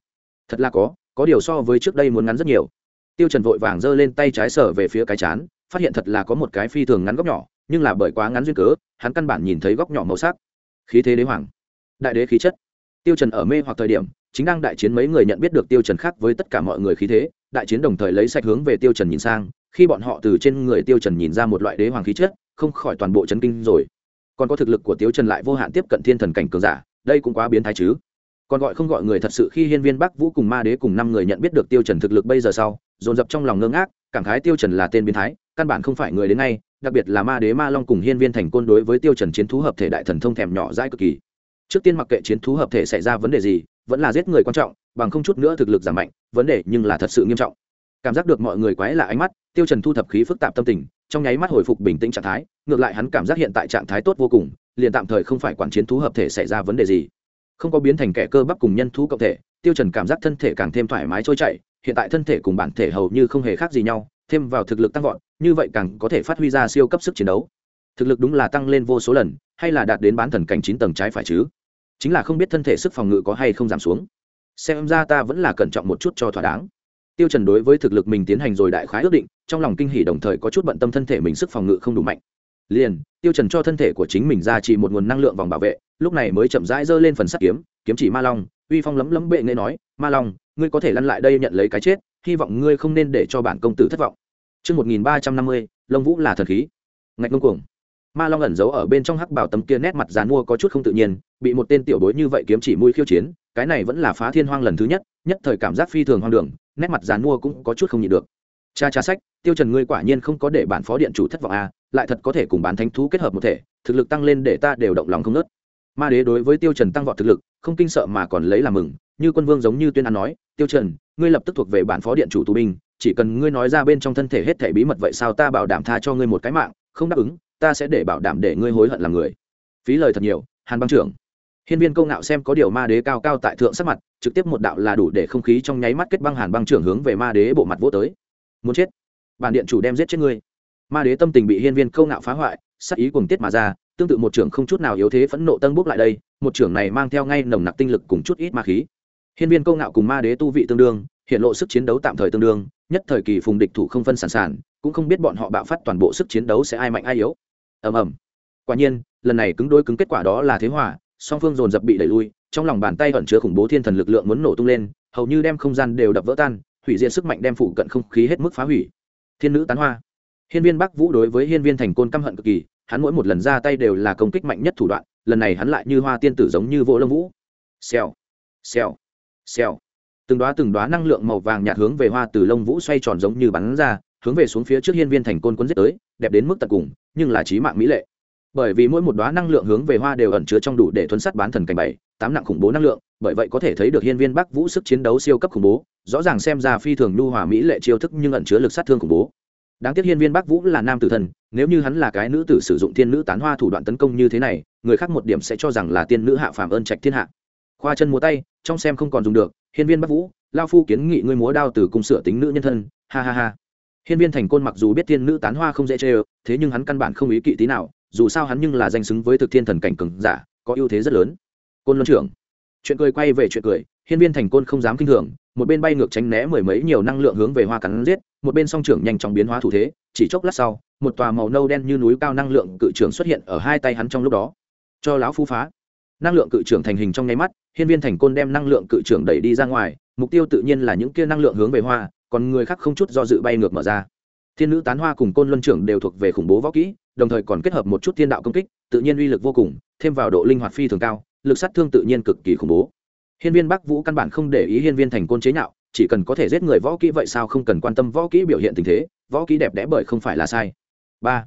Thật là có có điều so với trước đây muốn ngắn rất nhiều. Tiêu trần vội vàng giơ lên tay trái sở về phía cái chán, phát hiện thật là có một cái phi thường ngắn góc nhỏ, nhưng là bởi quá ngắn duyên cớ, hắn căn bản nhìn thấy góc nhỏ màu sắc. Khí thế đế hoàng. Đại đế khí chất tiêu trần ở mê hoặc thời điểm, chính đang đại chiến mấy người nhận biết được tiêu trần khác với tất cả mọi người khí thế, đại chiến đồng thời lấy sạch hướng về tiêu trần nhìn sang, khi bọn họ từ trên người tiêu trần nhìn ra một loại đế hoàng khí chất, không khỏi toàn bộ chấn kinh rồi. Còn có thực lực của tiêu trần lại vô hạn tiếp cận thiên thần cảnh cường giả, đây cũng quá biến thái chứ. Còn gọi không gọi người thật sự khi hiên viên bắc vũ cùng ma đế cùng năm người nhận biết được tiêu trần thực lực bây giờ sau, dồn dập trong lòng ngơ ngác, cảm khái tiêu trần là tên biến thái, căn bản không phải người đến ngay, đặc biệt là ma đế ma long cùng hiên viên thành côn đối với tiêu trần chiến thú hợp thể đại thần thông thèm nhỏ dãi cực kỳ trước tiên mặc kệ chiến thú hợp thể xảy ra vấn đề gì, vẫn là giết người quan trọng, bằng không chút nữa thực lực giảm mạnh, vấn đề nhưng là thật sự nghiêm trọng. Cảm giác được mọi người quái lạ ánh mắt, tiêu trần thu thập khí phức tạp tâm tình, trong nháy mắt hồi phục bình tĩnh trạng thái, ngược lại hắn cảm giác hiện tại trạng thái tốt vô cùng, liền tạm thời không phải quản chiến thú hợp thể xảy ra vấn đề gì. Không có biến thành kẻ cơ bắp cùng nhân thú cộng thể, tiêu trần cảm giác thân thể càng thêm thoải mái trôi chảy, hiện tại thân thể cùng bản thể hầu như không hề khác gì nhau, thêm vào thực lực tăng vọt, như vậy càng có thể phát huy ra siêu cấp sức chiến đấu. Thực lực đúng là tăng lên vô số lần, hay là đạt đến bán thần cảnh chín tầng trái phải chứ? Chính là không biết thân thể sức phòng ngự có hay không giảm xuống xem ra ta vẫn là cẩn trọng một chút cho thỏa đáng tiêu trần đối với thực lực mình tiến hành rồi đại khái ước định trong lòng kinh hỉ đồng thời có chút bận tâm thân thể mình sức phòng ngự không đủ mạnh liền tiêu trần cho thân thể của chính mình ra chỉ một nguồn năng lượng vòng bảo vệ lúc này mới chậm rãi giơ lên phần sắt kiếm kiếm chỉ ma long uy phong lấm lấm bệ nghe nói ma long ngươi có thể lăn lại đây nhận lấy cái chết hy vọng ngươi không nên để cho bản công tử thất vọng chương 1350, Long Vũ là thần khí. Ngạch ngông cuồng. Ma Long ẩn giấu ở bên trong hắc bảo tấm kia nét mặt dàn mua có chút không tự nhiên, bị một tên tiểu bối như vậy kiếm chỉ mũi khiêu chiến, cái này vẫn là phá thiên hoang lần thứ nhất, nhất thời cảm giác phi thường hoang đường, nét mặt dàn mua cũng có chút không nhịn được. Cha cha sách, Tiêu Trần ngươi quả nhiên không có để bản phó điện chủ thất vọng à, lại thật có thể cùng bán thánh thú kết hợp một thể, thực lực tăng lên để ta đều động lòng không nớt. Ma đế đối với Tiêu Trần tăng vọt thực lực, không kinh sợ mà còn lấy làm mừng, như quân vương giống như tuyên án nói, Tiêu Trần, ngươi lập tức thuộc về bản phó điện chủ tù binh, chỉ cần ngươi nói ra bên trong thân thể hết thảy bí mật vậy sao ta bảo đảm tha cho ngươi một cái mạng, không đáp ứng, ta sẽ để bảo đảm để ngươi hối hận làm người. Phí lời thật nhiều, Hàn băng trưởng. Hiên Viên Câu ngạo xem có điều ma đế cao cao tại thượng sắc mặt, trực tiếp một đạo là đủ để không khí trong nháy mắt kết băng Hàn băng trưởng hướng về ma đế bộ mặt vỗ tới. Muốn chết, bản điện chủ đem giết chết ngươi. Ma đế tâm tình bị Hiên Viên Câu ngạo phá hoại, sắc ý cuồng tiết mà ra, tương tự một trưởng không chút nào yếu thế phẫn nộ tân bốc lại đây, một trưởng này mang theo ngay nồng nặc tinh lực cùng chút ít ma khí. Hiên Viên Câu ngạo cùng ma đế tu vị tương đương, hiện lộ sức chiến đấu tạm thời tương đương, nhất thời kỳ phùng địch thủ không phân sản sản, cũng không biết bọn họ bạo phát toàn bộ sức chiến đấu sẽ ai mạnh ai yếu. Ầm ầm. Quả nhiên, lần này cứng đối cứng kết quả đó là thế hòa, song phương dồn dập bị đẩy lui, trong lòng bàn tay ẩn chứa khủng bố thiên thần lực lượng muốn nổ tung lên, hầu như đem không gian đều đập vỡ tan, hủy diệt sức mạnh đem phụ cận không khí hết mức phá hủy. Thiên nữ tán hoa. Hiên Viên Bắc Vũ đối với Hiên Viên Thành Côn căm hận cực kỳ, hắn mỗi một lần ra tay đều là công kích mạnh nhất thủ đoạn, lần này hắn lại như hoa tiên tử giống như vỗ lông vũ. Xèo, xèo, xèo từng đoá từng đoá năng lượng màu vàng nhạt hướng về hoa từ lông vũ xoay tròn giống như bắn ra hướng về xuống phía trước hiên viên thành côn quân giết tới, đẹp đến mức tận cùng, nhưng là trí mạng mỹ lệ. Bởi vì mỗi một đoá năng lượng hướng về hoa đều ẩn chứa trong đủ để thuấn sắt bán thần cảnh bảy, tám nặng khủng bố năng lượng, bởi vậy có thể thấy được hiên viên bắc vũ sức chiến đấu siêu cấp khủng bố, rõ ràng xem ra phi thường nhu hòa mỹ lệ chiêu thức nhưng ẩn chứa lực sát thương khủng bố. Đáng tiếc hiên viên bắc vũ là nam tử thần, nếu như hắn là cái nữ tử sử dụng thiên nữ tán hoa thủ đoạn tấn công như thế này, người khác một điểm sẽ cho rằng là tiên nữ hạ phàm ơn trạch thiên hạ. Khoa chân múa tay, trong xem không còn dùng được, hiên viên bắc vũ, lao phu kiến nghị ngươi múa đao từ cung sửa tính nữ nhân thân, ha ha ha hiên viên thành côn mặc dù biết thiên nữ tán hoa không dễ chơi, thế nhưng hắn căn bản không ý kỵ tí nào dù sao hắn nhưng là danh xứng với thực thiên thần cảnh cường giả có ưu thế rất lớn. Côn luân trưởng. Chuyện cười quay về chuyện cười hiên viên thành côn không dám kinh thường một bên bay ngược tránh né mười mấy nhiều năng lượng hướng về hoa cắn giết một bên song trưởng nhanh chóng biến hóa thủ thế chỉ chốc lát sau một tòa màu nâu đen như núi cao năng lượng cự trưởng xuất hiện ở hai tay hắn trong lúc đó. Cho lão phu phá. Năng lượng cự trưởng thành hình trong nháy mắt hiên viên thành côn đem năng lượng cự trưởng đẩy đi ra ngoài mục tiêu tự nhiên là những kia năng lượng hướng về hoa còn người khác không chút do dự bay ngược mở ra. Thiên nữ tán hoa cùng côn luân trưởng đều thuộc về khủng bố võ kỹ, đồng thời còn kết hợp một chút thiên đạo công kích, tự nhiên uy lực vô cùng, thêm vào độ linh hoạt phi thường cao, lực sát thương tự nhiên cực kỳ khủng bố. Hiên viên bắc vũ căn bản không để ý hiên viên thành côn chế nhạo, chỉ cần có thể giết người võ kỹ vậy sao không cần quan tâm võ kỹ biểu hiện tình thế, võ kỹ đẹp đẽ bởi không phải là sai. Ba.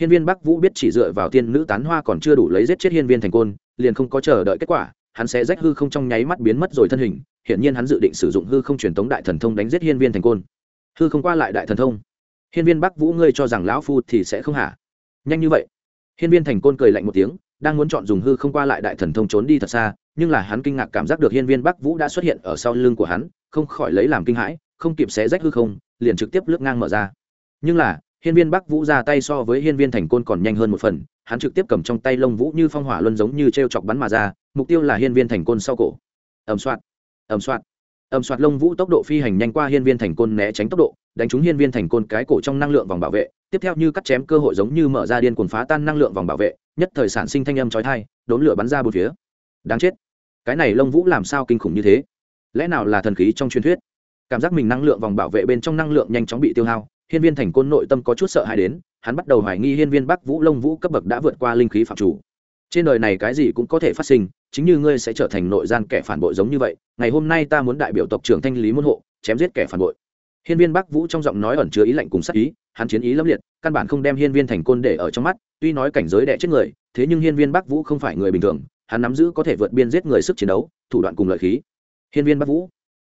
Hiên viên bắc vũ biết chỉ dựa vào thiên nữ tán hoa còn chưa đủ lấy giết chết hiên viên thành côn, liền không có chờ đợi kết quả hắn sẽ rách hư không trong nháy mắt biến mất rồi thân hình, hiển nhiên hắn dự định sử dụng hư không truyền tống đại thần thông đánh giết hiên viên thành côn. Hư không qua lại đại thần thông. Hiên viên bắc vũ ngươi cho rằng lão phu thì sẽ không hả? Nhanh như vậy. Hiên viên thành côn cười lạnh một tiếng, đang muốn chọn dùng hư không qua lại đại thần thông trốn đi thật xa, nhưng là hắn kinh ngạc cảm giác được hiên viên bắc vũ đã xuất hiện ở sau lưng của hắn, không khỏi lấy làm kinh hãi, không kịp xé rách hư không, liền trực tiếp lướt ngang mở ra. Nhưng là, hiên viên bắc vũ ra tay so với hiên viên thành côn còn nhanh hơn một phần, hắn trực tiếp cầm trong tay lông vũ như phong hỏa luân giống như t r e o chọc bắn mà ra mục tiêu là hiên viên thành côn sau cổ. Ẩm soạt ẩm soạt ẩm soạt lông vũ tốc độ phi hành nhanh qua hiên viên thành côn né tránh tốc độ, đánh trúng hiên viên thành côn cái cổ trong năng lượng vòng bảo vệ. Tiếp theo như cắt chém cơ hội giống như mở ra điên cuồng phá tan năng lượng vòng bảo vệ, nhất thời sản sinh thanh âm trói thai đốn lửa bắn ra bốn phía. Đáng chết. Cái này lông vũ làm sao kinh khủng như thế? Lẽ nào là thần khí trong truyền thuyết? Cảm giác mình năng lượng vòng bảo vệ bên trong năng lượng nhanh chóng bị tiêu hao, hiên viên thành côn nội tâm có chút sợ hãi đến, hắn bắt đầu hoài nghi hiên viên bắc vũ lông vũ cấp bậc đã vượt qua linh khí phạm chủ. Trên đời này cái gì cũng có thể phát sinh chính như ngươi sẽ trở thành nội gian kẻ phản bội giống như vậy, ngày hôm nay ta muốn đại biểu tộc trưởng thanh lý môn hộ, chém giết kẻ phản bội. Hiên viên bắc vũ trong giọng nói ẩn chứa ý lạnh cùng sắc ý, hắn chiến ý lâm liệt, căn bản không đem hiên viên thành côn để ở trong mắt, tuy nói cảnh giới đẻ chết người, thế nhưng hiên viên bắc vũ không phải người bình thường, hắn nắm giữ có thể vượt biên giết người sức chiến đấu, thủ đoạn cùng lợi khí. Hiên viên bắc vũ,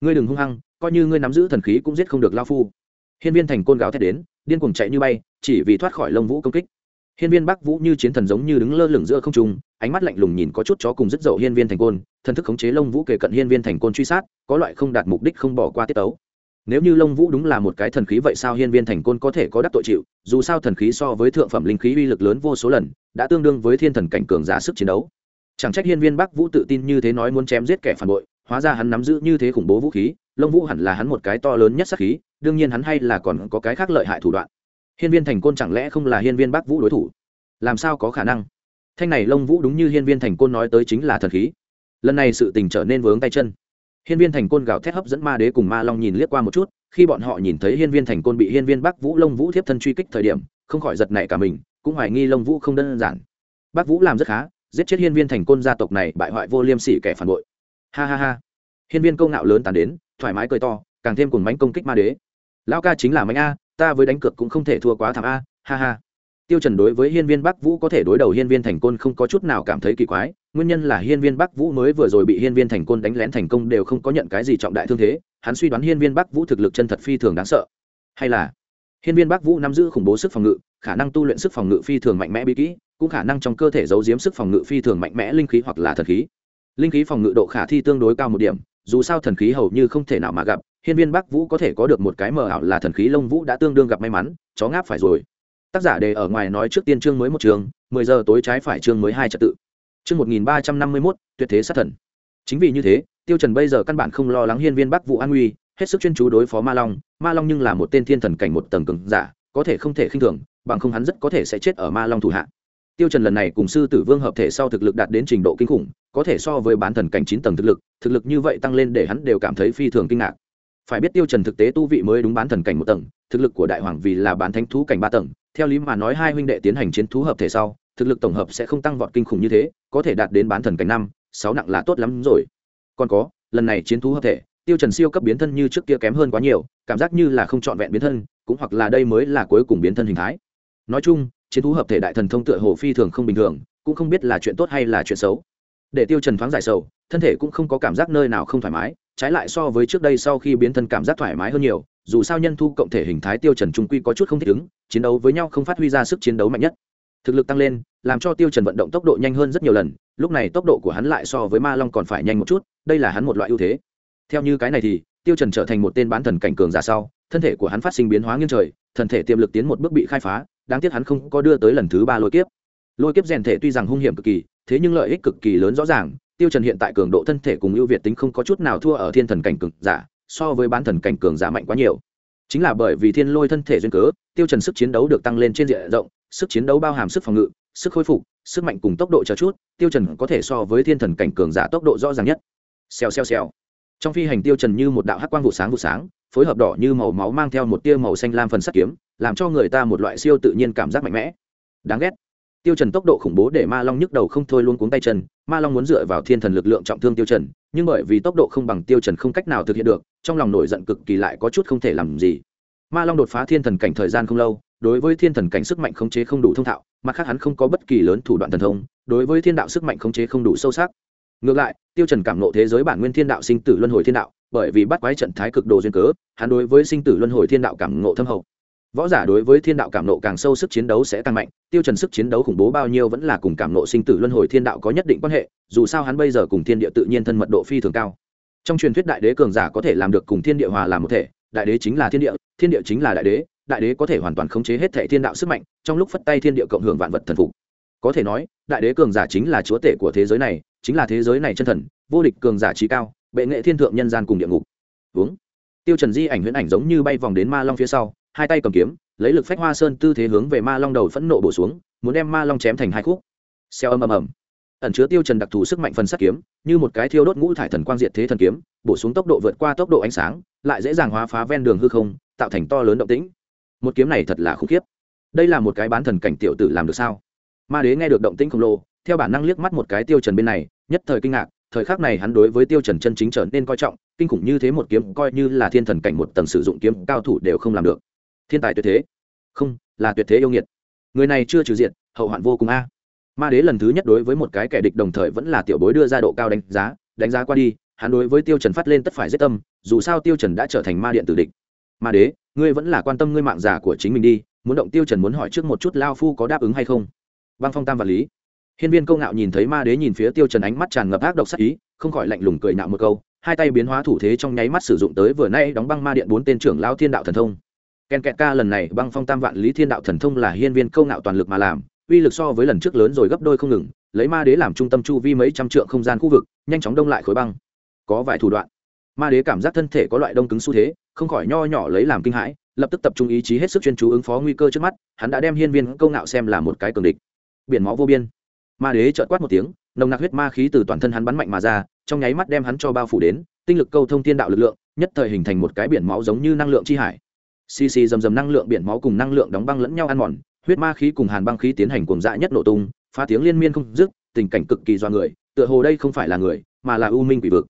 ngươi đừng hung hăng, coi như ngươi nắm giữ thần khí cũng giết không được lao phu. Hiên viên thành côn gáo thét đến, điên cuồng chạy như bay, chỉ vì thoát khỏi lông vũ công kích hiên viên bắc vũ như chiến thần giống như đứng lơ lửng giữa không trung, ánh mắt lạnh lùng nhìn có chút chó cùng rất dậu hiên viên thành côn thần thức khống chế Long vũ kề cận hiên viên thành côn truy sát, có loại không đạt mục đích không bỏ qua tiết tấu. Nếu như Long vũ đúng là một cái thần khí vậy sao hiên viên thành côn có thể có đắc tội chịu, dù sao thần khí so với thượng phẩm linh khí uy lực lớn vô số lần, đã tương đương với thiên thần cảnh cường giá sức chiến đấu. Chẳng trách hiên viên bắc vũ tự tin như thế nói muốn chém giết kẻ phản bội, hóa ra hắn nắm giữ như thế khủng bố vũ khí Long vũ hẳn là hắn một cái to lớn nhất sát khí, đương nhiên hắn hay là còn có cái khác lợi hại thủ đoạn hiên viên thành côn chẳng lẽ không là hiên viên bắc vũ đối thủ? Làm sao có khả năng? Thanh này lông vũ đúng như hiên viên thành côn nói tới chính là thần khí. Lần này sự tình trở nên vướng tay chân. Hiên viên thành côn gào thét hấp dẫn ma đế cùng ma long nhìn liếc qua một chút, khi bọn họ nhìn thấy hiên viên thành côn bị hiên viên bắc vũ lông vũ thiếp thân truy kích thời điểm, không khỏi giật nảy cả mình, cũng hoài nghi lông vũ không đơn giản. Bắc vũ làm rất khá, giết chết hiên viên thành côn gia tộc này bại hoại vô liêm sỉ kẻ phản bội. Ha ha ha. Hiên viên câu ngạo lớn tàn đến, thoải mái cười to, càng thêm cùng mánh công kích ma đế. Lão ca chính là mánh a ta với đánh cược cũng không thể thua quá thảm a, ha ha. Tiêu trần đối với hiên viên bắc vũ có thể đối đầu hiên viên thành côn không có chút nào cảm thấy kỳ quái, nguyên nhân là hiên viên bắc vũ mới vừa rồi bị hiên viên thành côn đánh lén thành công đều không có nhận cái gì trọng đại thương thế, hắn suy đoán hiên viên bắc vũ thực lực chân thật phi thường đáng sợ. Hay là, hiên viên bắc vũ nắm giữ khủng bố sức phòng ngự, khả năng tu luyện sức phòng ngự phi thường mạnh mẽ bí kỹ, cũng khả năng trong cơ thể giấu giếm sức phòng ngự phi thường mạnh mẽ linh khí hoặc là thần khí. Linh khí phòng ngự độ khả thi tương đối cao một điểm, dù sao thần khí hầu như không thể nào mà gặp hiên viên bắc vũ có thể có được một cái mờ ảo là thần khí lông vũ đã tương đương gặp may mắn, chó ngáp phải rồi. Tác giả đề ở ngoài nói trước tiên chương mới một trường, mười giờ tối trái phải chương mới hai trật tự. Chương một nghìn ba trăm năm mươi mốt, tuyệt thế sát thần. Chính vì như thế, tiêu trần bây giờ căn bản không lo lắng hiên viên bắc vũ an nguy, hết sức chuyên chú đối phó ma long. Ma long nhưng là một tên thiên thần cảnh một tầng cường giả, có thể không thể khinh thường, bằng không hắn rất có thể sẽ chết ở ma long thủ hạ. Tiêu trần lần này cùng sư tử vương hợp thể sau thực lực đạt đến trình độ kinh khủng, có thể so với bán thần cảnh chín tầng thực lực thực lực như vậy tăng lên để hắn đều cảm thấy phi thường kinh ngạc phải biết tiêu trần thực tế tu vị mới đúng bán thần cảnh một tầng, thực lực của đại hoàng vì là bán thánh thú cảnh ba tầng, theo lý mà nói hai huynh đệ tiến hành chiến thú hợp thể sau, thực lực tổng hợp sẽ không tăng vọt kinh khủng như thế, có thể đạt đến bán thần cảnh năm, sáu nặng là tốt lắm rồi. Còn có, lần này chiến thú hợp thể, tiêu trần siêu cấp biến thân như trước kia kém hơn quá nhiều, cảm giác như là không chọn vẹn biến thân, cũng hoặc là đây mới là cuối cùng biến thân hình thái. Nói chung, chiến thú hợp thể đại thần thông tựa hồ phi thường không bình thường, cũng không biết là chuyện tốt hay là chuyện xấu. Để tiêu trần thoáng giải sầu, thân thể cũng không có cảm giác nơi nào không thoải mái trái lại so với trước đây sau khi biến thân cảm giác thoải mái hơn nhiều, dù sao nhân thu cộng thể hình thái tiêu trần trung quy có chút không thích ứng, chiến đấu với nhau không phát huy ra sức chiến đấu mạnh nhất. Thực lực tăng lên, làm cho tiêu trần vận động tốc độ nhanh hơn rất nhiều lần, lúc này tốc độ của hắn lại so với ma long còn phải nhanh một chút, đây là hắn một loại ưu thế. Theo như cái này thì, tiêu trần trở thành một tên bán thần cảnh cường giả sau, thân thể của hắn phát sinh biến hóa nghiêng trời, thần thể tiềm lực tiến một bước bị khai phá, đáng tiếc hắn không có đưa tới lần thứ ba lôi kiếp. Lôi kiếp rèn thể tuy rằng hung hiểm cực kỳ, thế nhưng lợi ích cực kỳ lớn rõ ràng tiêu trần hiện tại cường độ thân thể cùng ưu việt tính không có chút nào thua ở thiên thần cảnh cường giả, so với bán thần cảnh cường giả mạnh quá nhiều. Chính là bởi vì thiên lôi thân thể duyên cớ, tiêu trần sức chiến đấu được tăng lên trên diện rộng, sức chiến đấu bao hàm sức phòng ngự, sức khôi phục, sức mạnh cùng tốc độ chờ chút, tiêu trần có thể so với thiên thần cảnh cường giả tốc độ rõ ràng nhất. Xèo xèo xèo. Trong phi hành tiêu trần như một đạo hắc quang vụ sáng vụ sáng, phối hợp đỏ như màu máu mang theo một tia màu xanh lam phần sắt kiếm, làm cho người ta một loại siêu tự nhiên cảm giác mạnh mẽ. Đáng ghét tiêu trần tốc độ khủng bố để ma long nhức đầu không thôi luôn cuống tay chân. Ma long muốn dựa vào thiên thần lực lượng trọng thương tiêu trần, nhưng bởi vì tốc độ không bằng tiêu trần không cách nào thực hiện được, trong lòng nổi giận cực kỳ lại có chút không thể làm gì. Ma long đột phá thiên thần cảnh thời gian không lâu, đối với thiên thần cảnh sức mạnh khống chế không đủ thông thạo, mặt khác hắn không có bất kỳ lớn thủ đoạn thần thông, đối với thiên đạo sức mạnh khống chế không đủ sâu sắc. Ngược lại, tiêu trần cảm ngộ thế giới bản nguyên thiên đạo sinh tử luân hồi thiên đạo, bởi vì bắt quái trận thái cực đồ duyên cớ, hắn đối với sinh tử luân hồi thiên đạo cảm ngộ thâm hậu võ giả đối với thiên đạo cảm nộ càng sâu sức chiến đấu sẽ tăng mạnh, tiêu trần sức chiến đấu khủng bố bao nhiêu vẫn là cùng cảm nộ sinh tử luân hồi thiên đạo có nhất định quan hệ, dù sao hắn bây giờ cùng thiên địa tự nhiên thân mật độ phi thường cao. Trong truyền thuyết đại đế cường giả có thể làm được cùng thiên địa hòa làm một thể, đại đế chính là thiên địa thiên địa chính là đại đế đại đế có thể hoàn toàn khống chế hết thể thiên đạo sức mạnh, trong lúc phất tay thiên địa cộng hưởng vạn vật thần phục. Có thể nói, đại đế cường giả chính là chúa tể của thế giới này, chính là thế giới này chân thần, vô địch cường giả trí cao, bệ nghệ thiên thượng nhân gian cùng địa ngục. Uống. Tiêu trần di ảnh huyễn ảnh giống như bay vòng đến ma long phía sau hai tay cầm kiếm, lấy lực phách hoa sơn tư thế hướng về ma long đầu phẫn nộ bổ xuống, muốn đem ma long chém thành hai khúc. Xeo âm ầm ầm. Ẩn chứa tiêu trần đặc thù sức mạnh phần sắt kiếm, như một cái thiêu đốt ngũ thải thần quang diệt thế thần kiếm, bổ xuống tốc độ vượt qua tốc độ ánh sáng, lại dễ dàng hóa phá ven đường hư không, tạo thành to lớn động tĩnh. Một kiếm này thật là khủng khiếp. Đây là một cái bán thần cảnh tiểu tử làm được sao? Ma đế nghe được động tĩnh khổng lồ, theo bản năng liếc mắt một cái tiêu trần bên này, nhất thời kinh ngạc, thời khắc này hắn đối với tiêu trần chân chính trở nên coi trọng, kinh khủng như thế một kiếm coi như là thiên thần cảnh một tầng sử dụng kiếm cao thủ đều không làm được thiên tài tuyệt thế. Không, là tuyệt thế yêu nghiệt. Người này chưa trừ diện, hậu hoạn vô cùng a. Ma đế lần thứ nhất đối với một cái kẻ địch đồng thời vẫn là tiểu bối đưa ra độ cao đánh giá đánh giá qua đi, hắn đối với tiêu trần phát lên tất phải giết tâm dù sao tiêu trần đã trở thành ma điện tử địch. Ma đế, ngươi vẫn là quan tâm ngươi mạng giả của chính mình đi, muốn động tiêu trần muốn hỏi trước một chút lao phu có đáp ứng hay không? Băng phong tam và lý. Hiên viên câu ngạo nhìn thấy ma đế nhìn phía tiêu trần ánh mắt tràn ngập ác độc sắc ý, không khỏi lạnh lùng cười nạo một câu, hai tay biến hóa thủ thế trong nháy mắt sử dụng tới vừa nay đóng băng ma điện bốn tên trưởng lao thiên đạo thần thông ken kẹt ca lần này băng phong tam vạn lý thiên đạo thần thông là hiên viên câu ngạo toàn lực mà làm, uy lực so với lần trước lớn rồi gấp đôi không ngừng, lấy ma đế làm trung tâm chu vi mấy trăm trượng không gian khu vực, nhanh chóng đông lại khối băng. Có vài thủ đoạn. Ma đế cảm giác thân thể có loại đông cứng xu thế, không khỏi nho nhỏ lấy làm kinh hãi, lập tức tập trung ý chí hết sức chuyên chú ứng phó nguy cơ trước mắt, hắn đã đem hiên viên câu ngạo xem là một cái cường địch. Biển máu vô biên. Ma đế trợt quát một tiếng, nồng nặc huyết ma khí từ toàn thân hắn bắn mạnh mà ra, trong nháy mắt đem hắn cho bao phủ đến, tinh lực câu thông thiên đạo lực lượng, nhất thời hình thành một cái biển máu giống như năng lượng chi hải xì xì dầm dầm năng lượng biển máu cùng năng lượng đóng băng lẫn nhau ăn mòn, huyết ma khí cùng hàn băng khí tiến hành cuồng dã nhất nổ tung, phá tiếng liên miên không dứt, tình cảnh cực kỳ do người, tựa hồ đây không phải là người, mà là u minh quỷ vực.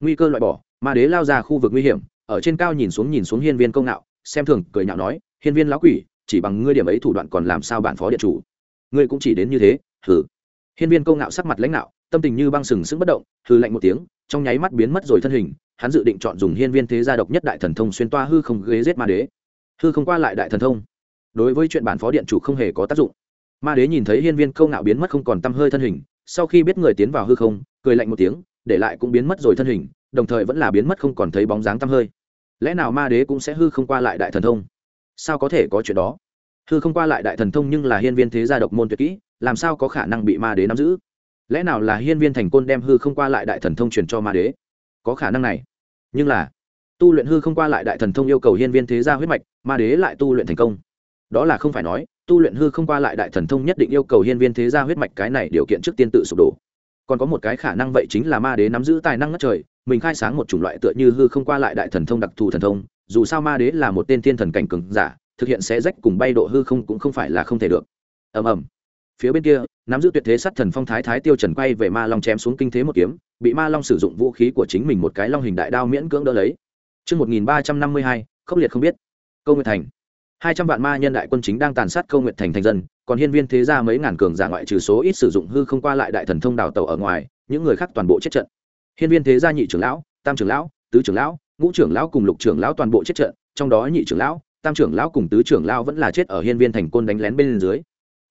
Nguy cơ loại bỏ, ma đế lao ra khu vực nguy hiểm, ở trên cao nhìn xuống nhìn xuống hiên viên công nạo, xem thường, cười nhạo nói, hiên viên lão quỷ, chỉ bằng ngươi điểm ấy thủ đoạn còn làm sao bản phó điện chủ? Ngươi cũng chỉ đến như thế thử hiên viên công nạo sắc mặt lãnh nạo, tâm tình như băng sừng sững bất động hư lạnh một tiếng, trong nháy mắt biến mất rồi thân hình, hắn dự định chọn dùng hiên viên thế gia độc nhất đại thần thông xuyên toa hư không ghế giết ma đế hư không qua lại đại thần thông. Đối với chuyện bản phó điện chủ không hề có tác dụng. Ma đế nhìn thấy hiên viên câu ngạo biến mất không còn t hơi thân hình, sau khi biết người tiến vào hư không, cười lạnh một tiếng, để lại cũng biến mất rồi thân hình, đồng thời vẫn là biến mất không còn thấy bóng dáng t hơi. Lẽ nào ma đế cũng sẽ hư không qua lại đại thần thông? Sao có thể có chuyện đó? Hư không qua lại đại thần thông nhưng là hiên viên thế gia độc môn tuyệt kỹ, làm sao có khả năng bị ma đế nắm giữ? Lẽ nào là hiên viên thành côn đem hư không qua lại đại thần thông truyền cho ma đế? Có khả năng này. Nhưng là tu luyện hư không qua lại đại thần thông yêu cầu hiên viên thế gia huyết mạch, ma đế lại tu luyện thành công. Đó là không phải nói, tu luyện hư không qua lại đại thần thông nhất định yêu cầu hiên viên thế gia huyết mạch cái này điều kiện trước tiên tự sụp đổ. Còn có một cái khả năng vậy chính là ma đế nắm giữ tài năng ngất trời, mình khai sáng một chủng loại tựa như hư không qua lại đại thần thông đặc thù thần thông, dù sao ma đế là một tên thiên thần cảnh cường giả, thực hiện sẽ rách cùng bay độ hư không cũng không phải là không thể được. Ầm ầm. Phía bên kia, nắm giữ tuyệt thế sắt thần phong thái thái tiêu trần quay về ma long chém xuống kinh thế một kiếm, bị ma long sử dụng vũ khí của chính mình một cái long hình đại đao miễn cưỡng đỡ lấy. Trước 1352, khốc liệt không biết. Câu Nguyệt Thành. 200 vạn ma nhân đại quân chính đang tàn sát Câu Nguyệt Thành thành dân, còn hiên viên thế gia mấy ngàn cường giả ngoại trừ số ít sử dụng hư không qua lại đại thần thông đào tàu ở ngoài, những người khác toàn bộ chết trận. Hiên viên thế gia nhị trưởng lão, tam trưởng lão, tứ trưởng lão, ngũ trưởng lão cùng lục trưởng lão toàn bộ chết trận, trong đó nhị trưởng lão, tam trưởng lão cùng tứ trưởng lão vẫn là chết ở hiên viên thành côn đánh lén bên dưới.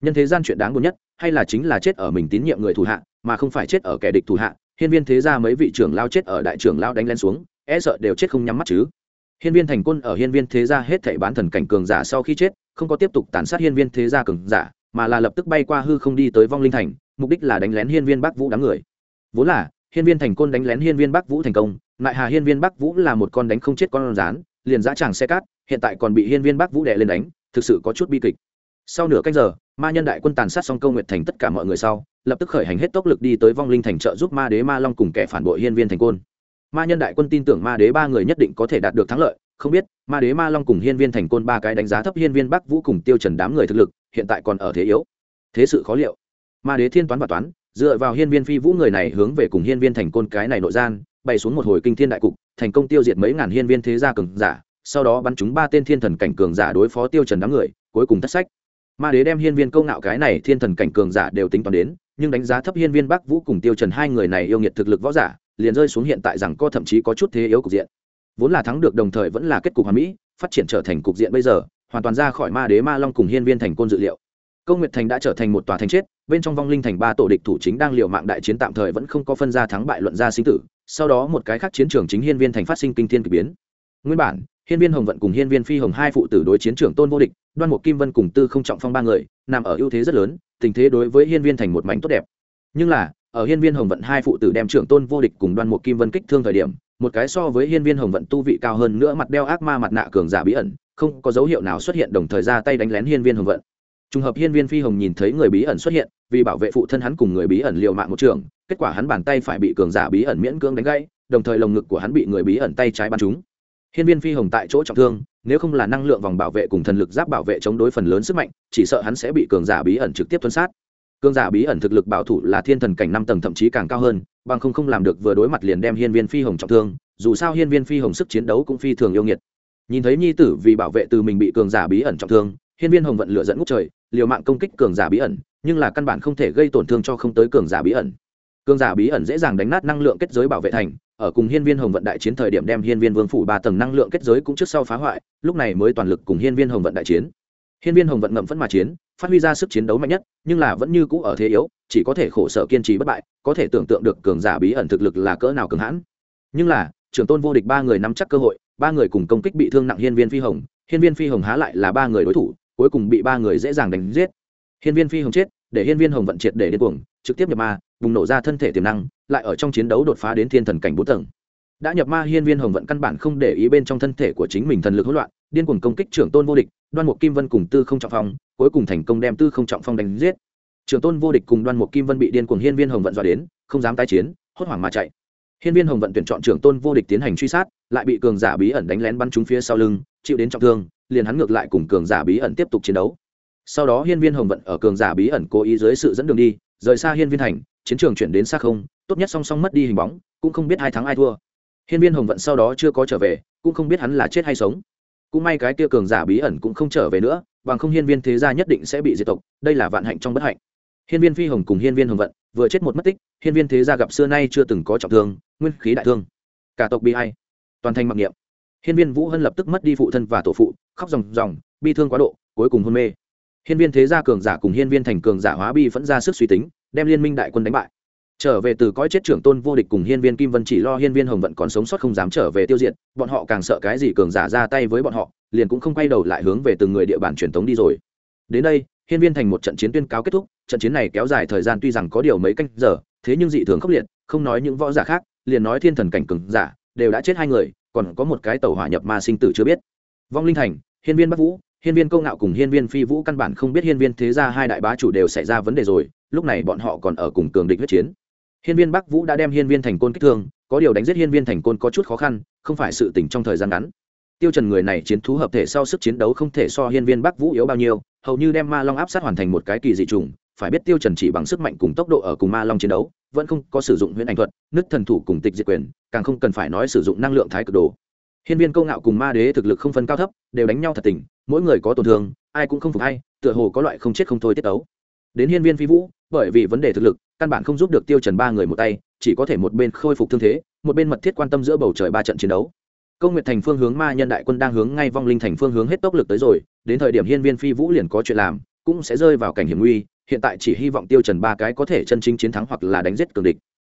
Nhân thế gian chuyện đáng buồn nhất, hay là chính là chết ở mình tín nhiệm người thủ hạ, mà không phải chết ở kẻ địch thủ hạ. Hiên viên thế gia mấy vị trưởng lão chết ở đại trưởng lão đánh lén xuống, e sợ đều chết không nhắm mắt chứ. Hiên viên thành quân ở hiên viên thế gia hết thảy bán thần cảnh cường giả sau khi chết, không có tiếp tục tàn sát hiên viên thế gia cường giả, mà là lập tức bay qua hư không đi tới vong linh thành, mục đích là đánh lén hiên viên bắc vũ đám người. Vốn là, hiên viên thành quân đánh lén hiên viên bắc vũ thành công lại hà hiên viên bắc vũ là một con đánh không chết con rán, liền dã tràng xe cát, hiện tại còn bị hiên viên bắc vũ đè lên đánh, thực sự có chút bi kịch. Sau nửa canh giờ, ma nhân đại quân tàn sát xong câu nguyệt thành tất cả mọi người sau, lập tức khởi hành hết tốc lực đi tới vong linh thành trợ giúp ma đế ma long cùng kẻ phản bội hiên viên thành côn ma nhân đại quân tin tưởng ma đế ba người nhất định có thể đạt được thắng lợi, không biết, ma đế ma long cùng hiên viên thành côn ba cái đánh giá thấp hiên viên bắc vũ cùng tiêu trần đám người thực lực, hiện tại còn ở thế yếu. Thế sự khó liệu. Ma đế thiên toán và toán, dựa vào hiên viên phi vũ người này hướng về cùng hiên viên thành côn cái này nội gian, bày xuống một hồi kinh thiên đại cục, thành công tiêu diệt mấy ngàn hiên viên thế gia cường giả, sau đó bắn chúng ba tên thiên thần cảnh cường giả đối phó tiêu trần đám người, cuối cùng thất sách. Ma đế đem hiên viên câu ngạo cái này thiên thần cảnh cường giả đều tính toán đến, nhưng đánh giá thấp hiên viên bắc vũ cùng tiêu trần hai người này yêu nghiệt thực lực võ giả liền rơi xuống hiện tại rằng co thậm chí có chút thế yếu cục diện. Vốn là thắng được đồng thời vẫn là kết cục hoàn mỹ, phát triển trở thành cục diện bây giờ, hoàn toàn ra khỏi ma đế ma long cùng hiên viên thành côn dự liệu. Công nguyệt thành đã trở thành một tòa thành chết, bên trong vong linh thành ba tổ địch thủ chính đang liều mạng đại chiến tạm thời vẫn không có phân ra thắng bại luận ra sinh tử, sau đó một cái khác chiến trường chính hiên viên thành phát sinh kinh thiên kỳ biến. Nguyên bản, hiên viên hồng vận cùng hiên viên phi hồng hai phụ tử đối chiến trưởng tôn vô địch, đoan mục kim vân cùng tư không trọng phong ba người, nằm ở ưu thế rất lớn, tình thế đối với hiên viên thành một mảnh tốt đẹp. Nhưng là ở hiên viên hồng vận hai phụ tử đem trưởng tôn vô địch cùng đoan một kim vân kích thương thời điểm, một cái so với hiên viên hồng vận tu vị cao hơn nữa mặt đeo ác ma mặt nạ cường giả bí ẩn, không có dấu hiệu nào xuất hiện đồng thời ra tay đánh lén hiên viên hồng vận. Trùng hợp hiên viên phi hồng nhìn thấy người bí ẩn xuất hiện, vì bảo vệ phụ thân hắn cùng người bí ẩn liều mạng một trường, kết quả hắn bàn tay phải bị cường giả bí ẩn miễn cưỡng đánh gãy, đồng thời lồng ngực của hắn bị người bí ẩn tay trái bắn trúng. Hiên viên phi hồng tại chỗ trọng thương, nếu không là năng lượng vòng bảo vệ cùng thần lực giáp bảo vệ chống đối phần lớn sức mạnh, chỉ sợ hắn sẽ bị cường giả bí ẩn trực tiếp tuân sát cường giả bí ẩn thực lực bảo thủ là thiên thần cảnh năm tầng thậm chí càng cao hơn, bằng không không làm được vừa đối mặt liền đem hiên viên phi hồng trọng thương, dù sao hiên viên phi hồng sức chiến đấu cũng phi thường yêu nghiệt. Nhìn thấy nhi tử vì bảo vệ từ mình bị cường giả bí ẩn trọng thương, hiên viên hồng vận lửa dẫn ngút trời, liều mạng công kích cường giả bí ẩn, nhưng là căn bản không thể gây tổn thương cho không tới cường giả bí ẩn. Cường giả bí ẩn dễ dàng đánh nát năng lượng kết giới bảo vệ thành, ở cùng hiên viên hồng vận đại chiến thời điểm đem hiên viên vương phủ ba tầng năng lượng kết giới cũng trước sau phá hoại, lúc này mới toàn lực cùng hiên viên hồng vận đại chiến. Hiên viên hồng vận ngậm vẫn mà chiến phát huy ra sức chiến đấu mạnh nhất, nhưng là vẫn như cũ ở thế yếu, chỉ có thể khổ sở kiên trì bất bại, có thể tưởng tượng được cường giả bí ẩn thực lực là cỡ nào cường hãn. Nhưng là, trưởng tôn vô địch ba người nắm chắc cơ hội, ba người cùng công kích bị thương nặng hiên viên phi hồng, hiên viên phi hồng há lại là ba người đối thủ, cuối cùng bị ba người dễ dàng đánh giết. Hiên viên phi hồng chết, để hiên viên hồng vận triệt để điên cuồng, trực tiếp nhập ma, bùng nổ ra thân thể tiềm năng, lại ở trong chiến đấu đột phá đến thiên thần cảnh bốn tầng. Đã nhập ma, hiên viên hồng vận căn bản không để ý bên trong thân thể của chính mình thần lực hỗn loạn, điên cuồng công kích trưởng tôn vô địch, đoan mục kim vân cùng tư không trọng phong cuối cùng thành công đem tư không trọng phong đánh giết. Trường tôn vô địch cùng đoan mục kim vân bị điên cuồng hiên viên hồng vận dọa đến, không dám tái chiến, hốt hoảng mà chạy. Hiên viên hồng vận tuyển chọn trường tôn vô địch tiến hành truy sát, lại bị cường giả bí ẩn đánh lén bắn trúng phía sau lưng, chịu đến trọng thương, liền hắn ngược lại cùng cường giả bí ẩn tiếp tục chiến đấu. Sau đó hiên viên hồng vận ở cường giả bí ẩn cố ý dưới sự dẫn đường đi, rời xa hiên viên thành chiến trường chuyển đến xa không, tốt nhất song song mất đi hình bóng, cũng không biết hai thắng ai thua. Hiên viên hồng vận sau đó chưa có trở về, cũng không biết hắn là chết hay sống. Cũng may cái kia cường giả bí ẩn cũng không trở về nữa bằng không hiên viên thế gia nhất định sẽ bị diệt tộc, đây là vạn hạnh trong bất hạnh. Hiên viên phi hồng cùng hiên viên hồng vận, vừa chết một mất tích, hiên viên thế gia gặp xưa nay chưa từng có trọng thương, nguyên khí đại thương. Cả tộc bị ai? toàn thành mặc niệm. Hiên viên vũ hân lập tức mất đi phụ thân và tổ phụ, khóc ròng ròng, bi thương quá độ, cuối cùng hôn mê. Hiên viên thế gia cường giả cùng hiên viên thành cường giả hóa bi vẫn ra sức suy tính, đem liên minh đại quân đánh bại. Trở về từ cõi chết trưởng tôn vô địch cùng hiên viên kim vân chỉ lo hiên viên hồng vận còn sống sót không dám trở về tiêu diệt, bọn họ càng sợ cái gì cường giả ra tay với bọn họ liền cũng không quay đầu lại hướng về từng người địa bàn truyền thống đi rồi. Đến đây, hiên viên thành một trận chiến tuyên cáo kết thúc, trận chiến này kéo dài thời gian tuy rằng có điều mấy canh giờ, thế nhưng dị thường khốc liệt, không nói những võ giả khác, liền nói thiên thần cảnh cường giả, đều đã chết hai người, còn có một cái tàu hỏa nhập ma sinh tử chưa biết. Vong linh thành, hiên viên bắc vũ, hiên viên câu ngạo cùng hiên viên phi vũ căn bản không biết hiên viên thế gia hai đại bá chủ đều xảy ra vấn đề rồi, lúc này bọn họ còn ở cùng cường địch huyết chiến. Hiên viên bắc vũ đã đem hiên viên thành côn kích thương, có điều đánh giết hiên viên thành côn có chút khó khăn, không phải sự tỉnh trong thời gian ngắn tiêu trần người này chiến thú hợp thể sau sức chiến đấu không thể so hiên viên bắc vũ yếu bao nhiêu, hầu như đem ma long áp sát hoàn thành một cái kỳ dị trùng, phải biết tiêu trần chỉ bằng sức mạnh cùng tốc độ ở cùng ma long chiến đấu, vẫn không có sử dụng huyễn ảnh thuật, nứt thần thủ cùng tịch diệt quyền, càng không cần phải nói sử dụng năng lượng thái cực đồ hiên viên câu ngạo cùng ma đế thực lực không phân cao thấp, đều đánh nhau thật tình, mỗi người có tổn thương, ai cũng không phục hay, tựa hồ có loại không chết không thôi tiết đấu. đến hiên viên phi vũ, bởi vì vấn đề thực lực, căn bản không giúp được tiêu trần ba người một tay, chỉ có thể một bên khôi phục thương thế, một bên mật thiết quan tâm giữa bầu trời ba trận chiến đấu công nguyệt thành phương hướng ma nhân đại quân đang hướng ngay vong linh thành phương hướng hết tốc lực tới rồi đến thời điểm hiên viên phi vũ liền có chuyện làm cũng sẽ rơi vào cảnh hiểm nguy hiện tại chỉ hy vọng tiêu trần ba cái có thể chân chính chiến thắng hoặc là đánh giết cường địch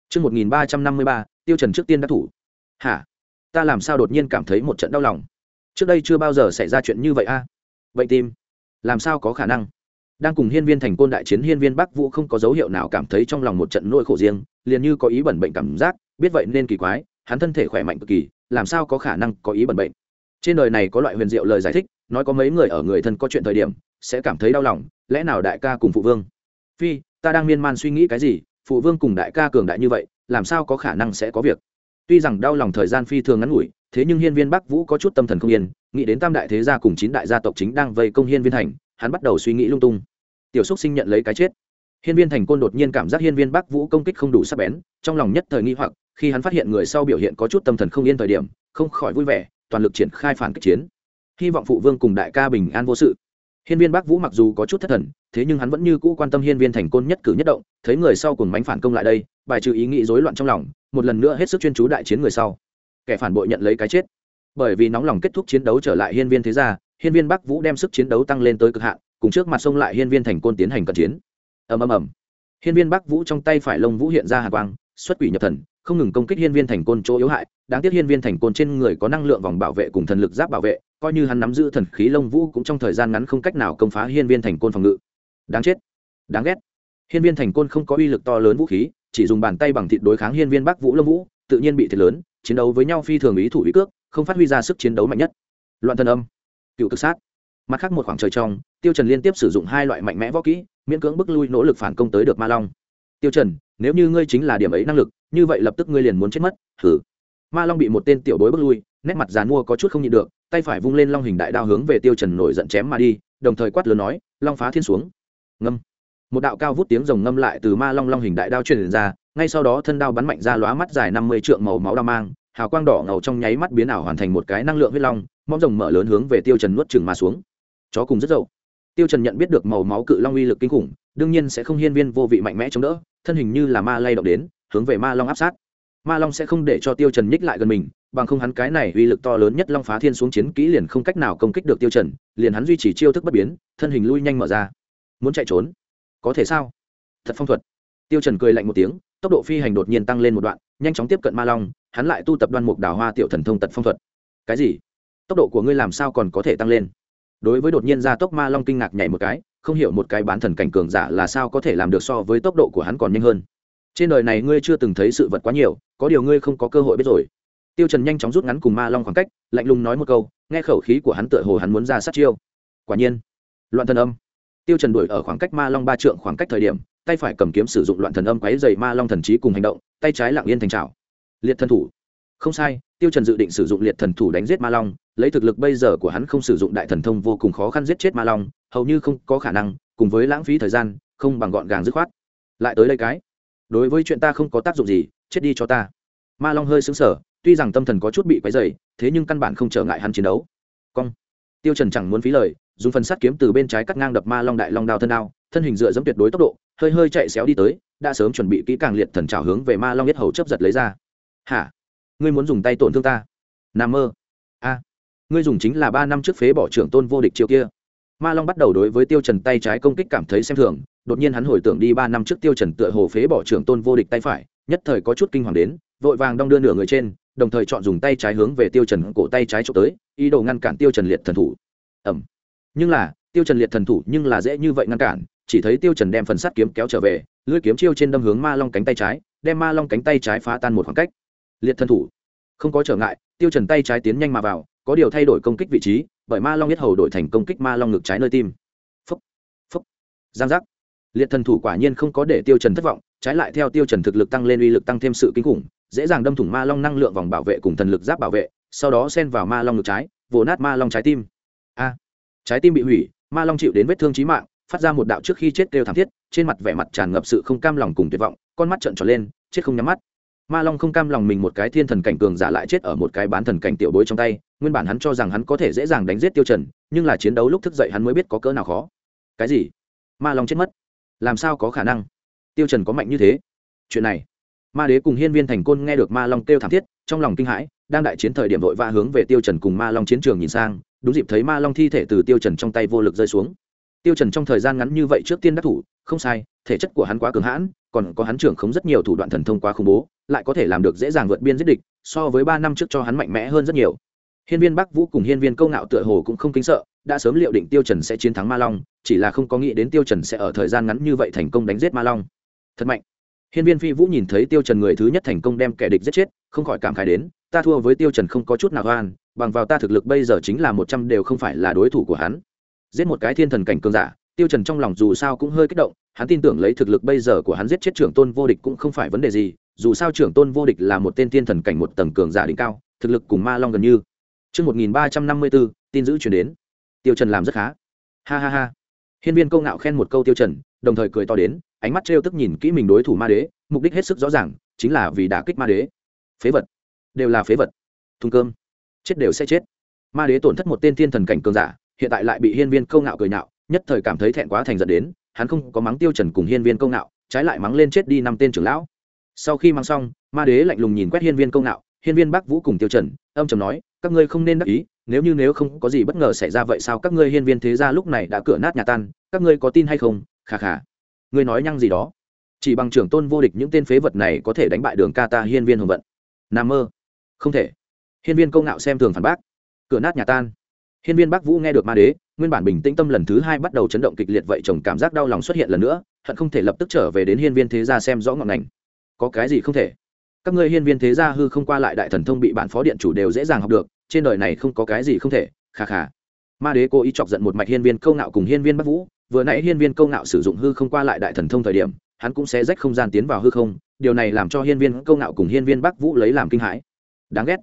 Trước 1353, tiêu trần trước tiên đã thủ. Hả? Ta làm sao đột nhiên cảm thấy một trận đau lòng? Trước đây chưa bao giờ xảy ra chuyện như vậy a. À? Bệnh tim? Làm sao có khả năng? Đang cùng hiên viên thành côn đại chiến hiên viên Bắc Vũ không có dấu hiệu nào cảm thấy trong lòng một trận nỗi khổ riêng, liền như có ý bẩn bệnh cảm giác, biết vậy nên kỳ quái, hắn thân thể khỏe mạnh cực kỳ, làm sao có khả năng có ý bẩn bệnh? Trên đời này có loại huyền diệu lời giải thích, nói có mấy người ở người thân có chuyện thời điểm, sẽ cảm thấy đau lòng lẽ nào đại ca cùng phụ vương? Phi ta đang miên man suy nghĩ cái gì phụ vương cùng đại ca cường đại như vậy làm sao có khả năng sẽ có việc? Tuy rằng đau lòng thời gian phi thường ngắn ngủi thế nhưng hiên viên bắc vũ có chút tâm thần không yên nghĩ đến tam đại thế gia cùng chín đại gia tộc chính đang vây công hiên viên thành hắn bắt đầu suy nghĩ lung tung. Tiểu xúc sinh nhận lấy cái chết hiên viên thành côn đột nhiên cảm giác hiên viên bắc vũ công kích không đủ sắc bén, trong lòng nhất thời nghi hoặc, khi hắn phát hiện người sau biểu hiện có chút tâm thần không yên thời điểm, không khỏi vui vẻ, toàn lực triển khai phản kích chiến. Hy vọng phụ vương cùng đại ca bình an vô sự. Hiên viên bắc vũ mặc dù có chút thất thần, thế nhưng hắn vẫn như cũ quan tâm hiên viên thành côn nhất cử nhất động, thấy người sau cùng mánh phản công lại đây, bài trừ ý nghĩ rối loạn trong lòng, một lần nữa hết sức chuyên chú đại chiến người sau. Kẻ phản bội nhận lấy cái chết. Bởi vì nóng lòng kết thúc chiến đấu trở lại hiên viên thế gia, hiên viên bắc vũ đem sức chiến đấu tăng lên tới cực hạn, cùng trước mặt sông lại hiên viên thành côn tiến hành cận chiến ầm ầm ầm. Hiên viên bắc vũ trong tay phải lông vũ hiện ra hàn quang, xuất quỷ nhập thần, không ngừng công kích hiên viên thành côn chỗ yếu hại. Đáng tiếc hiên viên thành côn trên người có năng lượng vòng bảo vệ cùng thần lực giáp bảo vệ, coi như hắn nắm giữ thần khí lông vũ cũng trong thời gian ngắn không cách nào công phá hiên viên thành côn phòng ngự. Đáng chết. Đáng ghét. Hiên viên thành côn không có uy lực to lớn vũ khí, chỉ dùng bàn tay bằng thịt đối kháng hiên viên bắc vũ lông vũ, tự nhiên bị thiệt lớn, chiến đấu với nhau phi thường ý thủ ý cước, không phát huy ra sức chiến đấu mạnh nhất. Loạn thần âm. Cựu cực sát. Mặt khác một khoảng trời trong, tiêu trần liên tiếp sử dụng hai loại mạnh mẽ võ kỹ miễn cưỡng bức lui nỗ lực phản công tới được ma long. Tiêu trần, nếu như ngươi chính là điểm ấy năng lực, như vậy lập tức ngươi liền muốn chết mất thử ma long bị một tên tiểu bối bước lui, nét mặt dàn mua có chút không nhịn được, tay phải vung lên long hình đại đao hướng về tiêu trần nổi giận chém mà đi, đồng thời quát lớn nói, long phá thiên xuống. Ngâm. Một đạo cao vút tiếng rồng ngâm lại từ ma long long hình đại đao truyền ra, ngay sau đó thân đao bắn mạnh ra lóa mắt dài năm mươi trượng màu máu đao mang, hào quang đỏ ngầu trong nháy mắt biến ảo hoàn thành một cái năng lượng huyết long mong rồng mở lớn hướng về tiêu trần nuốt chừng mà xuống. Chó cùng rất dậu tiêu trần nhận biết được màu máu cự long uy lực kinh khủng, đương nhiên sẽ không hiên viên vô vị mạnh mẽ chống đỡ, thân hình như là ma lay động đến, hướng về ma long áp sát. Ma long sẽ không để cho tiêu trần nhích lại gần mình, bằng không hắn cái này uy lực to lớn nhất long phá thiên xuống chiến kỹ liền không cách nào công kích được tiêu trần, liền hắn duy trì chiêu thức bất biến, thân hình lui nhanh mở ra. Muốn chạy trốn? Có thể sao? Thật phong thuật. Tiêu trần cười lạnh một tiếng, tốc độ phi hành đột nhiên tăng lên một đoạn, nhanh chóng tiếp cận ma long, hắn lại tu tập đoan mục đào hoa tiểu thần thông tật phong thuật. Cái gì? Tốc độ của ngươi làm sao còn có thể tăng lên? Đối với đột nhiên ra tốc ma long kinh ngạc nhảy một cái, không hiểu một cái bán thần cảnh cường giả là sao có thể làm được so với tốc độ của hắn còn nhanh hơn. Trên đời này ngươi chưa từng thấy sự vật quá nhiều, có điều ngươi không có cơ hội biết rồi. Tiêu trần nhanh chóng rút ngắn cùng ma long khoảng cách, lạnh lùng nói một câu, nghe khẩu khí của hắn tựa hồ hắn muốn ra sát chiêu. Quả nhiên, loạn thần âm. Tiêu trần đuổi ở khoảng cách ma long ba trượng khoảng cách thời điểm, tay phải cầm kiếm sử dụng loạn thần âm quấy dày ma long thần trí cùng hành động, tay trái lặng yên thành trào. Liệt thần thủ không sai, tiêu trần dự định sử dụng liệt thần thủ đánh giết ma long, lấy thực lực bây giờ của hắn không sử dụng đại thần thông vô cùng khó khăn giết chết ma long, hầu như không có khả năng, cùng với lãng phí thời gian, không bằng gọn gàng dứt khoát. Lại tới đây cái. Đối với chuyện ta không có tác dụng gì, chết đi cho ta. Ma long hơi sững sờ, tuy rằng tâm thần có chút bị quấy rầy, thế nhưng căn bản không trở ngại hắn chiến đấu. Cong. Tiêu trần chẳng muốn phí lời, dùng phần sắt kiếm từ bên trái cắt ngang đập ma long đại long đao thân đao, thân hình dựa dẫm tuyệt đối tốc độ, hơi hơi chạy xéo đi tới, đã sớm chuẩn bị kỹ càng liệt thần trào hướng về ma long nhất hầu chấp giật lấy ra. Hả? Ngươi muốn dùng tay tổn thương ta. Nam mơ. A. Ngươi dùng chính là ba năm trước phế bỏ trưởng tôn vô địch chiều kia. Ma long bắt đầu đối với tiêu trần tay trái công kích cảm thấy xem thường, đột nhiên hắn hồi tưởng đi ba năm trước tiêu trần tựa hồ phế bỏ trưởng tôn vô địch tay phải, nhất thời có chút kinh hoàng đến, vội vàng đong đưa nửa người trên, đồng thời chọn dùng tay trái hướng về tiêu trần cổ tay trái chụp tới, ý đồ ngăn cản tiêu trần liệt thần thủ. Ầm. Nhưng là, tiêu trần liệt thần thủ nhưng là dễ như vậy ngăn cản, chỉ thấy tiêu trần đem phần sắt kiếm kéo trở về, lưỡi kiếm chiêu trên đâm hướng ma long cánh tay trái, đem ma long cánh tay trái phá tan một khoảng cách liệt thân thủ. Không có trở ngại, tiêu trần tay trái tiến nhanh mà vào, có điều thay đổi công kích vị trí, bởi ma long biết hầu đổi thành công kích ma long ngực trái nơi tim. Phúc phúc, giang giác. Liệt thần thủ quả nhiên không có để tiêu trần thất vọng, trái lại theo tiêu trần thực lực tăng lên uy lực tăng thêm sự kinh khủng, dễ dàng đâm thủng ma long năng lượng vòng bảo vệ cùng thần lực giáp bảo vệ, sau đó xen vào ma long ngực trái, vồ nát ma long trái tim. A, trái tim bị hủy, ma long chịu đến vết thương chí mạng, phát ra một đạo trước khi chết kêu thảm thiết, trên mặt vẻ mặt tràn ngập sự không cam lòng cùng tuyệt vọng, con mắt trợn tròn lên, chết không nhắm mắt ma long không cam lòng mình một cái thiên thần cảnh cường giả lại chết ở một cái bán thần cảnh tiểu bối trong tay, nguyên bản hắn cho rằng hắn có thể dễ dàng đánh giết tiêu trần, nhưng là chiến đấu lúc thức dậy hắn mới biết có cỡ nào khó. Cái gì? Ma long chết mất? Làm sao có khả năng? Tiêu trần có mạnh như thế? Chuyện này. Ma đế cùng hiên viên thành côn nghe được ma long kêu thảm thiết, trong lòng kinh hãi, đang đại chiến thời điểm vội vã hướng về tiêu trần cùng ma long chiến trường nhìn sang, đúng dịp thấy ma long thi thể từ tiêu trần trong tay vô lực rơi xuống tiêu trần trong thời gian ngắn như vậy trước tiên đắc thủ, không sai, thể chất của hắn quá cường hãn, còn có hắn trưởng không rất nhiều thủ đoạn thần thông quá khủng bố, lại có thể làm được dễ dàng vượt biên giết địch, so với ba năm trước cho hắn mạnh mẽ hơn rất nhiều. Hiên viên bắc vũ cùng hiên viên câu ngạo tựa hồ cũng không kính sợ, đã sớm liệu định tiêu trần sẽ chiến thắng ma long, chỉ là không có nghĩ đến tiêu trần sẽ ở thời gian ngắn như vậy thành công đánh giết ma long. Thật mạnh. Hiên viên phi vũ nhìn thấy tiêu trần người thứ nhất thành công đem kẻ địch giết chết, không khỏi cảm khái đến, ta thua với tiêu trần không có chút nào oan, bằng vào ta thực lực bây giờ chính là một trăm đều không phải là đối thủ của hắn giết một cái thiên thần cảnh cường giả tiêu trần trong lòng dù sao cũng hơi kích động hắn tin tưởng lấy thực lực bây giờ của hắn giết chết trưởng tôn vô địch cũng không phải vấn đề gì dù sao trưởng tôn vô địch là một tên thiên thần cảnh một tầng cường giả đỉnh cao thực lực cùng ma long gần như Chương 1354, tin giữ truyền đến. Tiêu Trần làm rất khá. Ha ha ha. Hiên Viên Câu ngạo khen một câu Tiêu Trần, đồng thời cười to đến, ánh mắt trêu tức nhìn kỹ mình đối thủ ma đế, mục đích hết sức rõ ràng, chính là vì đả kích ma đế. Phế vật, đều là phế vật. Thùng cơm, chết đều sẽ chết. Ma đế tổn thất một tên thiên thần cảnh cường giả, hiện tại lại bị Hiên Viên Câu ngạo cười nhạo, nhất thời cảm thấy thẹn quá thành giận đến, hắn không có mắng Tiêu Trần cùng Hiên Viên Câu ngạo, trái lại mắng lên chết đi năm tên trưởng lão. Sau khi mắng xong, ma đế lạnh lùng nhìn quét Hiên Viên Câu ngạo, Hiên Viên Bắc Vũ cùng Tiêu Trần, âm trầm nói, các ngươi không nên đắc ý nếu như nếu không có gì bất ngờ xảy ra vậy sao các ngươi hiên viên thế gia lúc này đã cửa nát nhà tan các ngươi có tin hay không? Khà khà ngươi nói nhăng gì đó. Chỉ bằng trưởng tôn vô địch những tên phế vật này có thể đánh bại đường ca ta hiên viên hồng vận. Nam mơ. Không thể. Hiên viên công ngạo xem thường phản bác. Cửa nát nhà tan hiên viên bắc vũ nghe được ma đế, nguyên bản bình tĩnh tâm lần thứ hai bắt đầu chấn động kịch liệt vậy chồng cảm giác đau lòng xuất hiện lần nữa, hận không thể lập tức trở về đến hiên viên thế gia xem rõ ngọn ngành. Có cái gì không thể? Các ngươi hiên viên thế gia hư không qua lại đại thần thông bị bản phó điện chủ đều dễ dàng học được, trên đời này không có cái gì không thể khà khà ma đế cố ý chọc giận một mạch hiên viên câu ngạo cùng hiên viên bắc vũ, vừa nãy hiên viên câu ngạo sử dụng hư không qua lại đại thần thông thời điểm, hắn cũng sẽ rách không gian tiến vào hư không, điều này làm cho hiên viên câu ngạo cùng hiên viên bắc vũ lấy làm kinh hãi. Đáng ghét.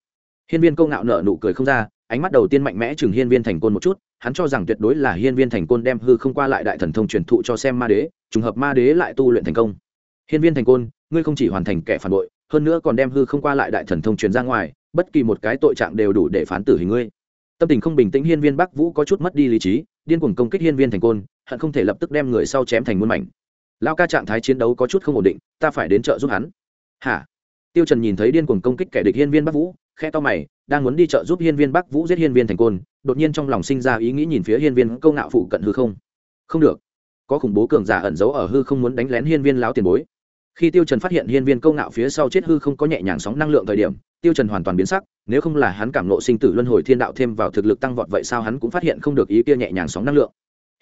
Hiên viên câu ngạo nở nụ cười không ra ánh mắt đầu tiên mạnh mẽ chừng hiên viên thành côn một chút, hắn cho rằng tuyệt đối là hiên viên thành côn đem hư không qua lại đại thần thông truyền thụ cho xem ma đế, trùng hợp ma đế lại tu luyện thành công. Hiên viên thành côn, ngươi không chỉ hoàn thành kẻ phản bội, hơn nữa còn đem hư không qua lại đại thần thông truyền ra ngoài, bất kỳ một cái tội trạng đều đủ để phán tử hình ngươi. Tâm tình không bình tĩnh hiên viên bắc vũ có chút mất đi lý trí, điên cuồng công kích hiên viên thành côn, hận không thể lập tức đem người sau chém thành muôn mảnh. Lao ca trạng thái chiến đấu có chút không ổn định, ta phải đến trợ giúp hắn. Hả? Tiêu trần nhìn thấy điên cuồng công kích kẻ địch hiên viên bắc vũ khe to mày đang muốn đi chợ giúp hiên viên bắc vũ giết hiên viên thành côn, đột nhiên trong lòng sinh ra ý nghĩ nhìn phía hiên viên câu ngạo phụ cận hư không. Không được. Có khủng bố cường giả ẩn giấu ở hư không muốn đánh lén hiên viên lão tiền bối. Khi tiêu trần phát hiện hiên viên câu ngạo phía sau chết hư không có nhẹ nhàng sóng năng lượng thời điểm, tiêu trần hoàn toàn biến sắc, nếu không là hắn cảm nộ sinh tử luân hồi thiên đạo thêm vào thực lực tăng vọt vậy sao hắn cũng phát hiện không được ý kia nhẹ nhàng sóng năng lượng.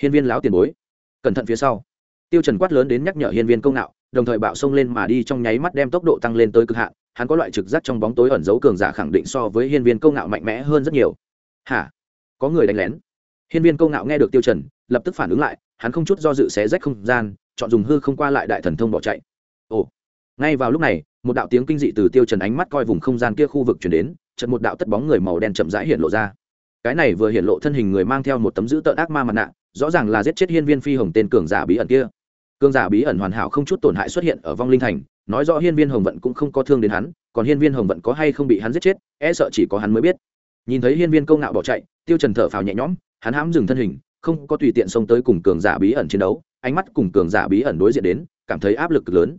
Hiên viên lão tiền bối. Cẩn thận phía sau. Tiêu trần quát lớn đến nhắc nhở hiên viên câu ngạo, đồng thời bạo xông lên mà đi trong nháy mắt đem tốc độ tăng lên tới cực hạn hắn có loại trực giác trong bóng tối ẩn giấu cường giả khẳng định so với hiên viên câu ngạo mạnh mẽ hơn rất nhiều. Hả? Có người đánh lén. Hiên viên câu ngạo nghe được tiêu trần, lập tức phản ứng lại, hắn không chút do dự xé rách không gian, chọn dùng hư không qua lại đại thần thông bỏ chạy. Ồ. Ngay vào lúc này, một đạo tiếng kinh dị từ tiêu trần ánh mắt coi vùng không gian kia khu vực truyền đến, chợt một đạo tất bóng người màu đen chậm rãi hiện lộ ra. Cái này vừa hiện lộ thân hình người mang theo một tấm giữ tợn ác ma mặt nạ, rõ ràng là giết chết hiên viên phi hồng tên cường giả bí ẩn kia cường giả bí ẩn hoàn hảo không chút tổn hại xuất hiện ở vong linh thành, nói rõ hiên viên hồng vận cũng không có thương đến hắn, còn hiên viên hồng vận có hay không bị hắn giết chết e sợ chỉ có hắn mới biết. Nhìn thấy hiên viên câu ngạo bỏ chạy, tiêu trần thở phào nhẹ nhõm, hắn hãm dừng thân hình, không có tùy tiện xông tới cùng cường giả bí ẩn chiến đấu, ánh mắt cùng cường giả bí ẩn đối diện đến, cảm thấy áp lực cực lớn.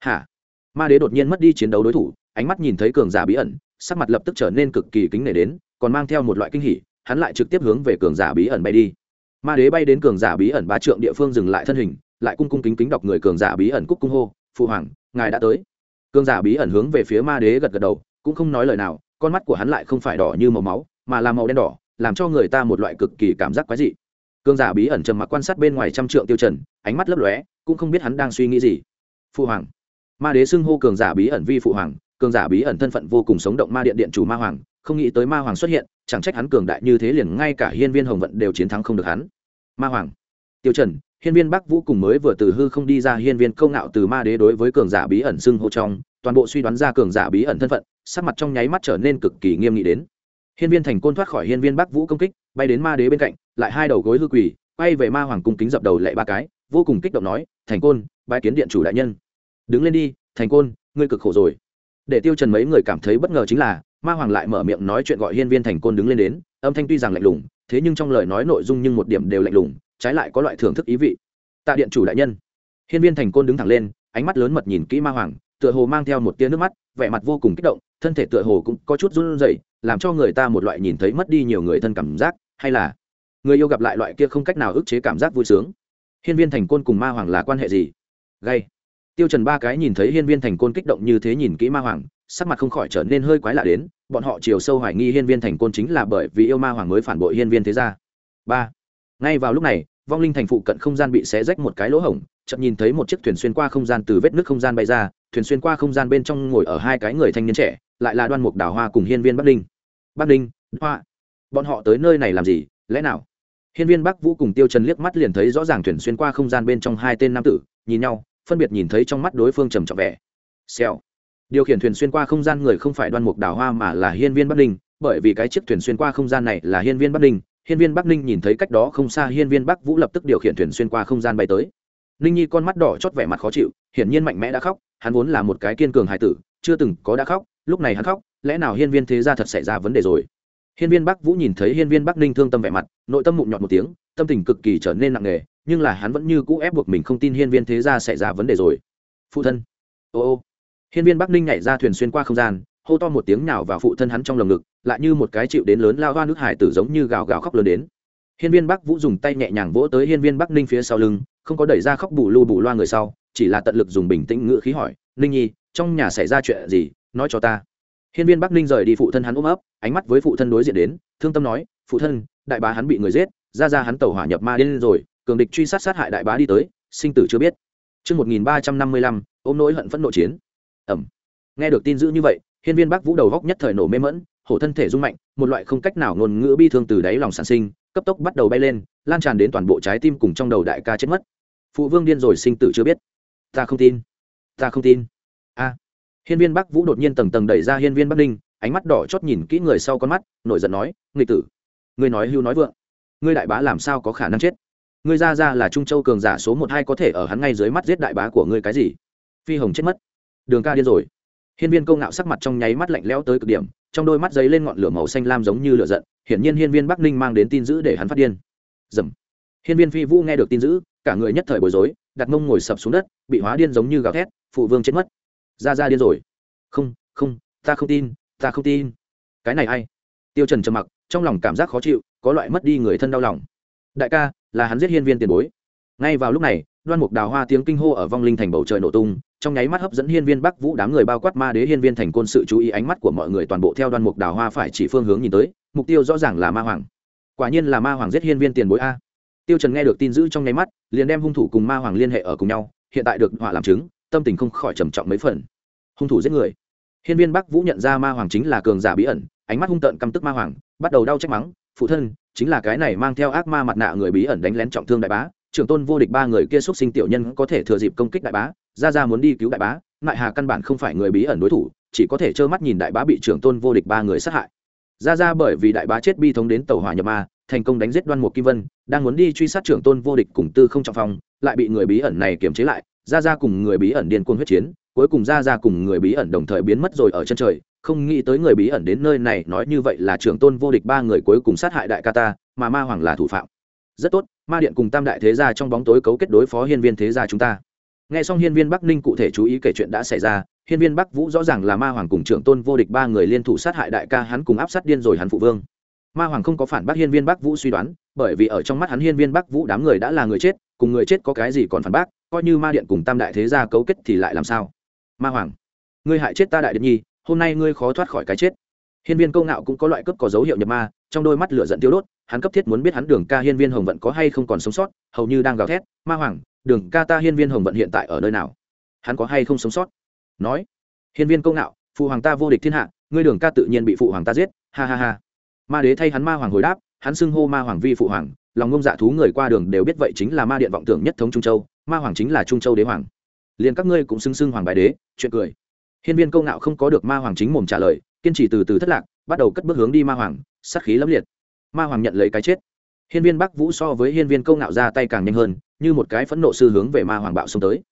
Hả? Ma đế đột nhiên mất đi chiến đấu đối thủ, ánh mắt nhìn thấy cường giả bí ẩn, sắc mặt lập tức trở nên cực kỳ kính nể đến, còn mang theo một loại kinh hỉ, hắn lại trực tiếp hướng về cường giả bí ẩn bay đi. Ma đế bay đến cường giả bí ẩn ba trượng địa phương dừng lại thân hình lại cung cung kính kính đọc người cường giả bí ẩn cúc cung hô, phụ hoàng, ngài đã tới. Cường giả bí ẩn hướng về phía ma đế gật gật đầu, cũng không nói lời nào, con mắt của hắn lại không phải đỏ như màu máu, mà là màu đen đỏ, làm cho người ta một loại cực kỳ cảm giác quái dị. Cường giả bí ẩn trầm mặc quan sát bên ngoài trăm trượng tiêu trần, ánh mắt lấp lóe, cũng không biết hắn đang suy nghĩ gì. Phụ hoàng. Ma đế xưng hô cường giả bí ẩn vi phụ hoàng, cường giả bí ẩn thân phận vô cùng sống động ma điện điện chủ ma hoàng, không nghĩ tới ma hoàng xuất hiện, chẳng trách hắn cường đại như thế liền ngay cả hiên viên hồng vận đều chiến thắng không được hắn. Ma hoàng. Tiêu trần hiên viên bắc vũ cùng mới vừa từ hư không đi ra hiên viên câu ngạo từ ma đế đối với cường giả bí ẩn xưng hô trong, toàn bộ suy đoán ra cường giả bí ẩn thân phận, sắc mặt trong nháy mắt trở nên cực kỳ nghiêm nghị đến. Hiên viên thành côn thoát khỏi hiên viên bắc vũ công kích, bay đến ma đế bên cạnh, lại hai đầu gối hư quỳ bay về ma hoàng cung kính dập đầu lệ ba cái, vô cùng kích động nói, thành côn, bái kiến điện chủ đại nhân. Đứng lên đi, thành côn, ngươi cực khổ rồi. Để tiêu trần mấy người cảm thấy bất ngờ chính là, ma hoàng lại mở miệng nói chuyện gọi hiên viên thành côn đứng lên đến, âm thanh tuy rằng lạnh lùng, thế nhưng trong lời nói nội dung nhưng một điểm đều lạnh lùng trái lại có loại thưởng thức ý vị. Tạ điện chủ đại nhân. Hiên viên thành côn đứng thẳng lên, ánh mắt lớn mật nhìn kỹ ma hoàng, tựa hồ mang theo một tia nước mắt, vẻ mặt vô cùng kích động, thân thể tựa hồ cũng có chút run rẩy, làm cho người ta một loại nhìn thấy mất đi nhiều người thân cảm giác, hay là người yêu gặp lại loại kia không cách nào ức chế cảm giác vui sướng. Hiên viên thành côn cùng ma hoàng là quan hệ gì? Gay. Tiêu trần ba cái nhìn thấy hiên viên thành côn kích động như thế nhìn kỹ ma hoàng, sắc mặt không khỏi trở nên hơi quái lạ đến, bọn họ chiều sâu hoài nghi hiên viên thành côn chính là bởi vì yêu ma hoàng mới phản bội hiên viên thế gia. Ba ngay vào lúc này, vong linh thành phụ cận không gian bị xé rách một cái lỗ hổng chậm nhìn thấy một chiếc thuyền xuyên qua không gian từ vết nước không gian bay ra, thuyền xuyên qua không gian bên trong ngồi ở hai cái người thanh niên trẻ, lại là đoan mục đào hoa cùng hiên viên bắc ninh. Bắc ninh, hoa. Bọn họ tới nơi này làm gì, lẽ nào? Hiên viên bắc vũ cùng tiêu trần liếc mắt liền thấy rõ ràng thuyền xuyên qua không gian bên trong hai tên nam tử, nhìn nhau, phân biệt nhìn thấy trong mắt đối phương trầm trọng vẻ. Xèo. Điều khiển thuyền xuyên qua không gian người không phải đoan mục đào hoa mà là hiên viên bắc ninh, bởi vì cái chiếc thuyền xuyên qua không gian này là hiên viên bắc ninh hiên viên bắc ninh nhìn thấy cách đó không xa, hiên viên bắc vũ lập tức điều khiển thuyền xuyên qua không gian bay tới. Ninh nhi con mắt đỏ chót vẻ mặt khó chịu, hiển nhiên mạnh mẽ đã khóc, hắn vốn là một cái kiên cường hài tử, chưa từng có đã khóc, lúc này hắn khóc, lẽ nào hiên viên thế gia thật xảy ra vấn đề rồi? Hiên viên bắc vũ nhìn thấy hiên viên bắc ninh thương tâm vẻ mặt, nội tâm mụn nhọt một tiếng, tâm tình cực kỳ trở nên nặng nề, nhưng là hắn vẫn như cũ ép buộc mình không tin hiên viên thế gia xảy ra vấn đề rồi. Phụ thân, ô ô. Hiên viên bắc ninh nhảy ra thuyền xuyên qua không gian hô to một tiếng nào vào phụ thân hắn trong lồng ngực lại như một cái chịu đến lớn lao hoa nước hải tử giống như gào gào khóc lớn đến hiên viên bắc vũ dùng tay nhẹ nhàng vỗ tới hiên viên bắc ninh phía sau lưng không có đẩy ra khóc bù lu bù loa người sau chỉ là tận lực dùng bình tĩnh ngữ khí hỏi ninh nhi trong nhà xảy ra chuyện gì nói cho ta hiên viên bắc ninh rời đi phụ thân hắn ôm ấp ánh mắt với phụ thân đối diện đến thương tâm nói phụ thân đại bá hắn bị người giết ra ra hắn tẩu hỏa nhập ma điên rồi cường địch truy sát sát hại đại bá đi tới sinh tử chưa biết Trước 1355, ôm nỗi hận phẫn nộ chiến. Ẩm. Nghe được tin dữ như vậy, hiên viên bắc vũ đầu góc nhất thời nổ mê mẫn hổ thân thể rung mạnh, một loại không cách nào ngôn ngữ bi thương từ đáy lòng sản sinh, cấp tốc bắt đầu bay lên, lan tràn đến toàn bộ trái tim cùng trong đầu đại ca chết mất. Phụ vương điên rồi sinh tử chưa biết. Ta không tin. Ta không tin. A. Hiên viên bắc vũ đột nhiên tầng tầng đẩy ra hiên viên bắc ninh, ánh mắt đỏ chót nhìn kỹ người sau con mắt, nổi giận nói, nghịch tử, ngươi nói hưu nói vượng. Ngươi đại bá làm sao có khả năng chết? Ngươi ra ra là trung châu cường giả số một hai có thể ở hắn ngay dưới mắt giết đại bá của ngươi cái gì? Phi hồng chết mất. Đường ca điên rồi hiên viên câu ngạo sắc mặt trong nháy mắt lạnh lẽo tới cực điểm, trong đôi mắt giấy lên ngọn lửa màu xanh lam giống như lửa giận, hiển nhiên hiên viên bắc ninh mang đến tin dữ để hắn phát điên. Dầm. Hiên viên phi vũ nghe được tin dữ, cả người nhất thời bối rối, đặt mông ngồi sập xuống đất, bị hóa điên giống như gào thét, phụ vương chết mất. Ra ra điên rồi. Không không, ta không tin, ta không tin. Cái này ai? Tiêu trần trầm mặc, trong lòng cảm giác khó chịu, có loại mất đi người thân đau lòng. Đại ca, là hắn giết hiên viên tiền bối. Ngay vào lúc này đoan mục đào hoa tiếng kinh hô ở vong linh thành bầu trời nổ tung, trong nháy mắt hấp dẫn hiên viên bắc vũ đám người bao quát ma đế hiên viên thành côn sự chú ý ánh mắt của mọi người toàn bộ theo đoan mục đào hoa phải chỉ phương hướng nhìn tới, mục tiêu rõ ràng là ma hoàng. Quả nhiên là ma hoàng giết hiên viên tiền bối a. Tiêu trần nghe được tin dữ trong nháy mắt, liền đem hung thủ cùng ma hoàng liên hệ ở cùng nhau, hiện tại được họa làm chứng, tâm tình không khỏi trầm trọng mấy phần. Hung thủ giết người. Hiên viên bắc vũ nhận ra ma hoàng chính là cường giả bí ẩn, ánh mắt hung tợn căm tức ma hoàng, bắt đầu đau trách mắng, phụ thân, chính là cái này mang theo ác ma mặt nạ người bí ẩn đánh lén trọng thương đại bá trưởng tôn vô địch ba người kia xuất sinh tiểu nhân có thể thừa dịp công kích đại bá, ra ra muốn đi cứu đại bá nại hà căn bản không phải người bí ẩn đối thủ, chỉ có thể trơ mắt nhìn đại bá bị trưởng tôn vô địch ba người sát hại. Ra ra bởi vì đại bá chết bi thống đến tàu hỏa nhập ma, thành công đánh giết đoan mục kim vân, đang muốn đi truy sát trưởng tôn vô địch cùng tư không trọng phong, lại bị người bí ẩn này kiềm chế lại, ra ra cùng người bí ẩn điên cuồng huyết chiến, cuối cùng ra ra cùng người bí ẩn đồng thời biến mất rồi ở chân trời, không nghĩ tới người bí ẩn đến nơi này nói như vậy là trưởng tôn vô địch ba người cuối cùng sát hại đại ca ta, mà ma hoàng là thủ phạm. Rất tốt ma điện cùng tam đại thế gia trong bóng tối cấu kết đối phó hiên viên thế gia chúng ta. Nghe xong hiên viên bắc ninh cụ thể chú ý kể chuyện đã xảy ra, hiên viên bắc vũ rõ ràng là ma hoàng cùng trưởng tôn vô địch ba người liên thủ sát hại đại ca hắn cùng áp sát điên rồi hắn phụ vương. Ma hoàng không có phản bác hiên viên bắc vũ suy đoán, bởi vì ở trong mắt hắn hiên viên bắc vũ đám người đã là người chết, cùng người chết có cái gì còn phản bác, coi như ma điện cùng tam đại thế gia cấu kết thì lại làm sao? Ma hoàng, ngươi hại chết ta đại điện nhi, hôm nay ngươi khó thoát khỏi cái chết hiên viên câu ngạo cũng có loại cấp có dấu hiệu nhập ma, trong đôi mắt lửa giận tiêu đốt, hắn cấp thiết muốn biết hắn đường ca hiên viên hồng vận có hay không còn sống sót, hầu như đang gào thét, ma hoàng, đường ca ta hiên viên hồng vận hiện tại ở nơi nào? Hắn có hay không sống sót? Nói, hiên viên câu ngạo, phụ hoàng ta vô địch thiên hạ, ngươi đường ca tự nhiên bị phụ hoàng ta giết, ha ha ha. Ma đế thay hắn ma hoàng hồi đáp, hắn xưng hô ma hoàng vi phụ hoàng, lòng ngông dạ thú người qua đường đều biết vậy chính là ma điện vọng tưởng nhất thống trung châu, ma hoàng chính là trung châu đế hoàng. Liền các ngươi cũng xưng xưng hoàng bài đế, chuyện cười. Hiên viên câu ngạo không có được ma hoàng chính mồm trả lời kiên trì từ từ thất lạc, bắt đầu cất bước hướng đi ma hoàng, sát khí lẫm liệt. Ma hoàng nhận lấy cái chết. Hiên viên bắc vũ so với hiên viên câu ngạo ra tay càng nhanh hơn, như một cái phẫn nộ sư hướng về ma hoàng bạo xông tới.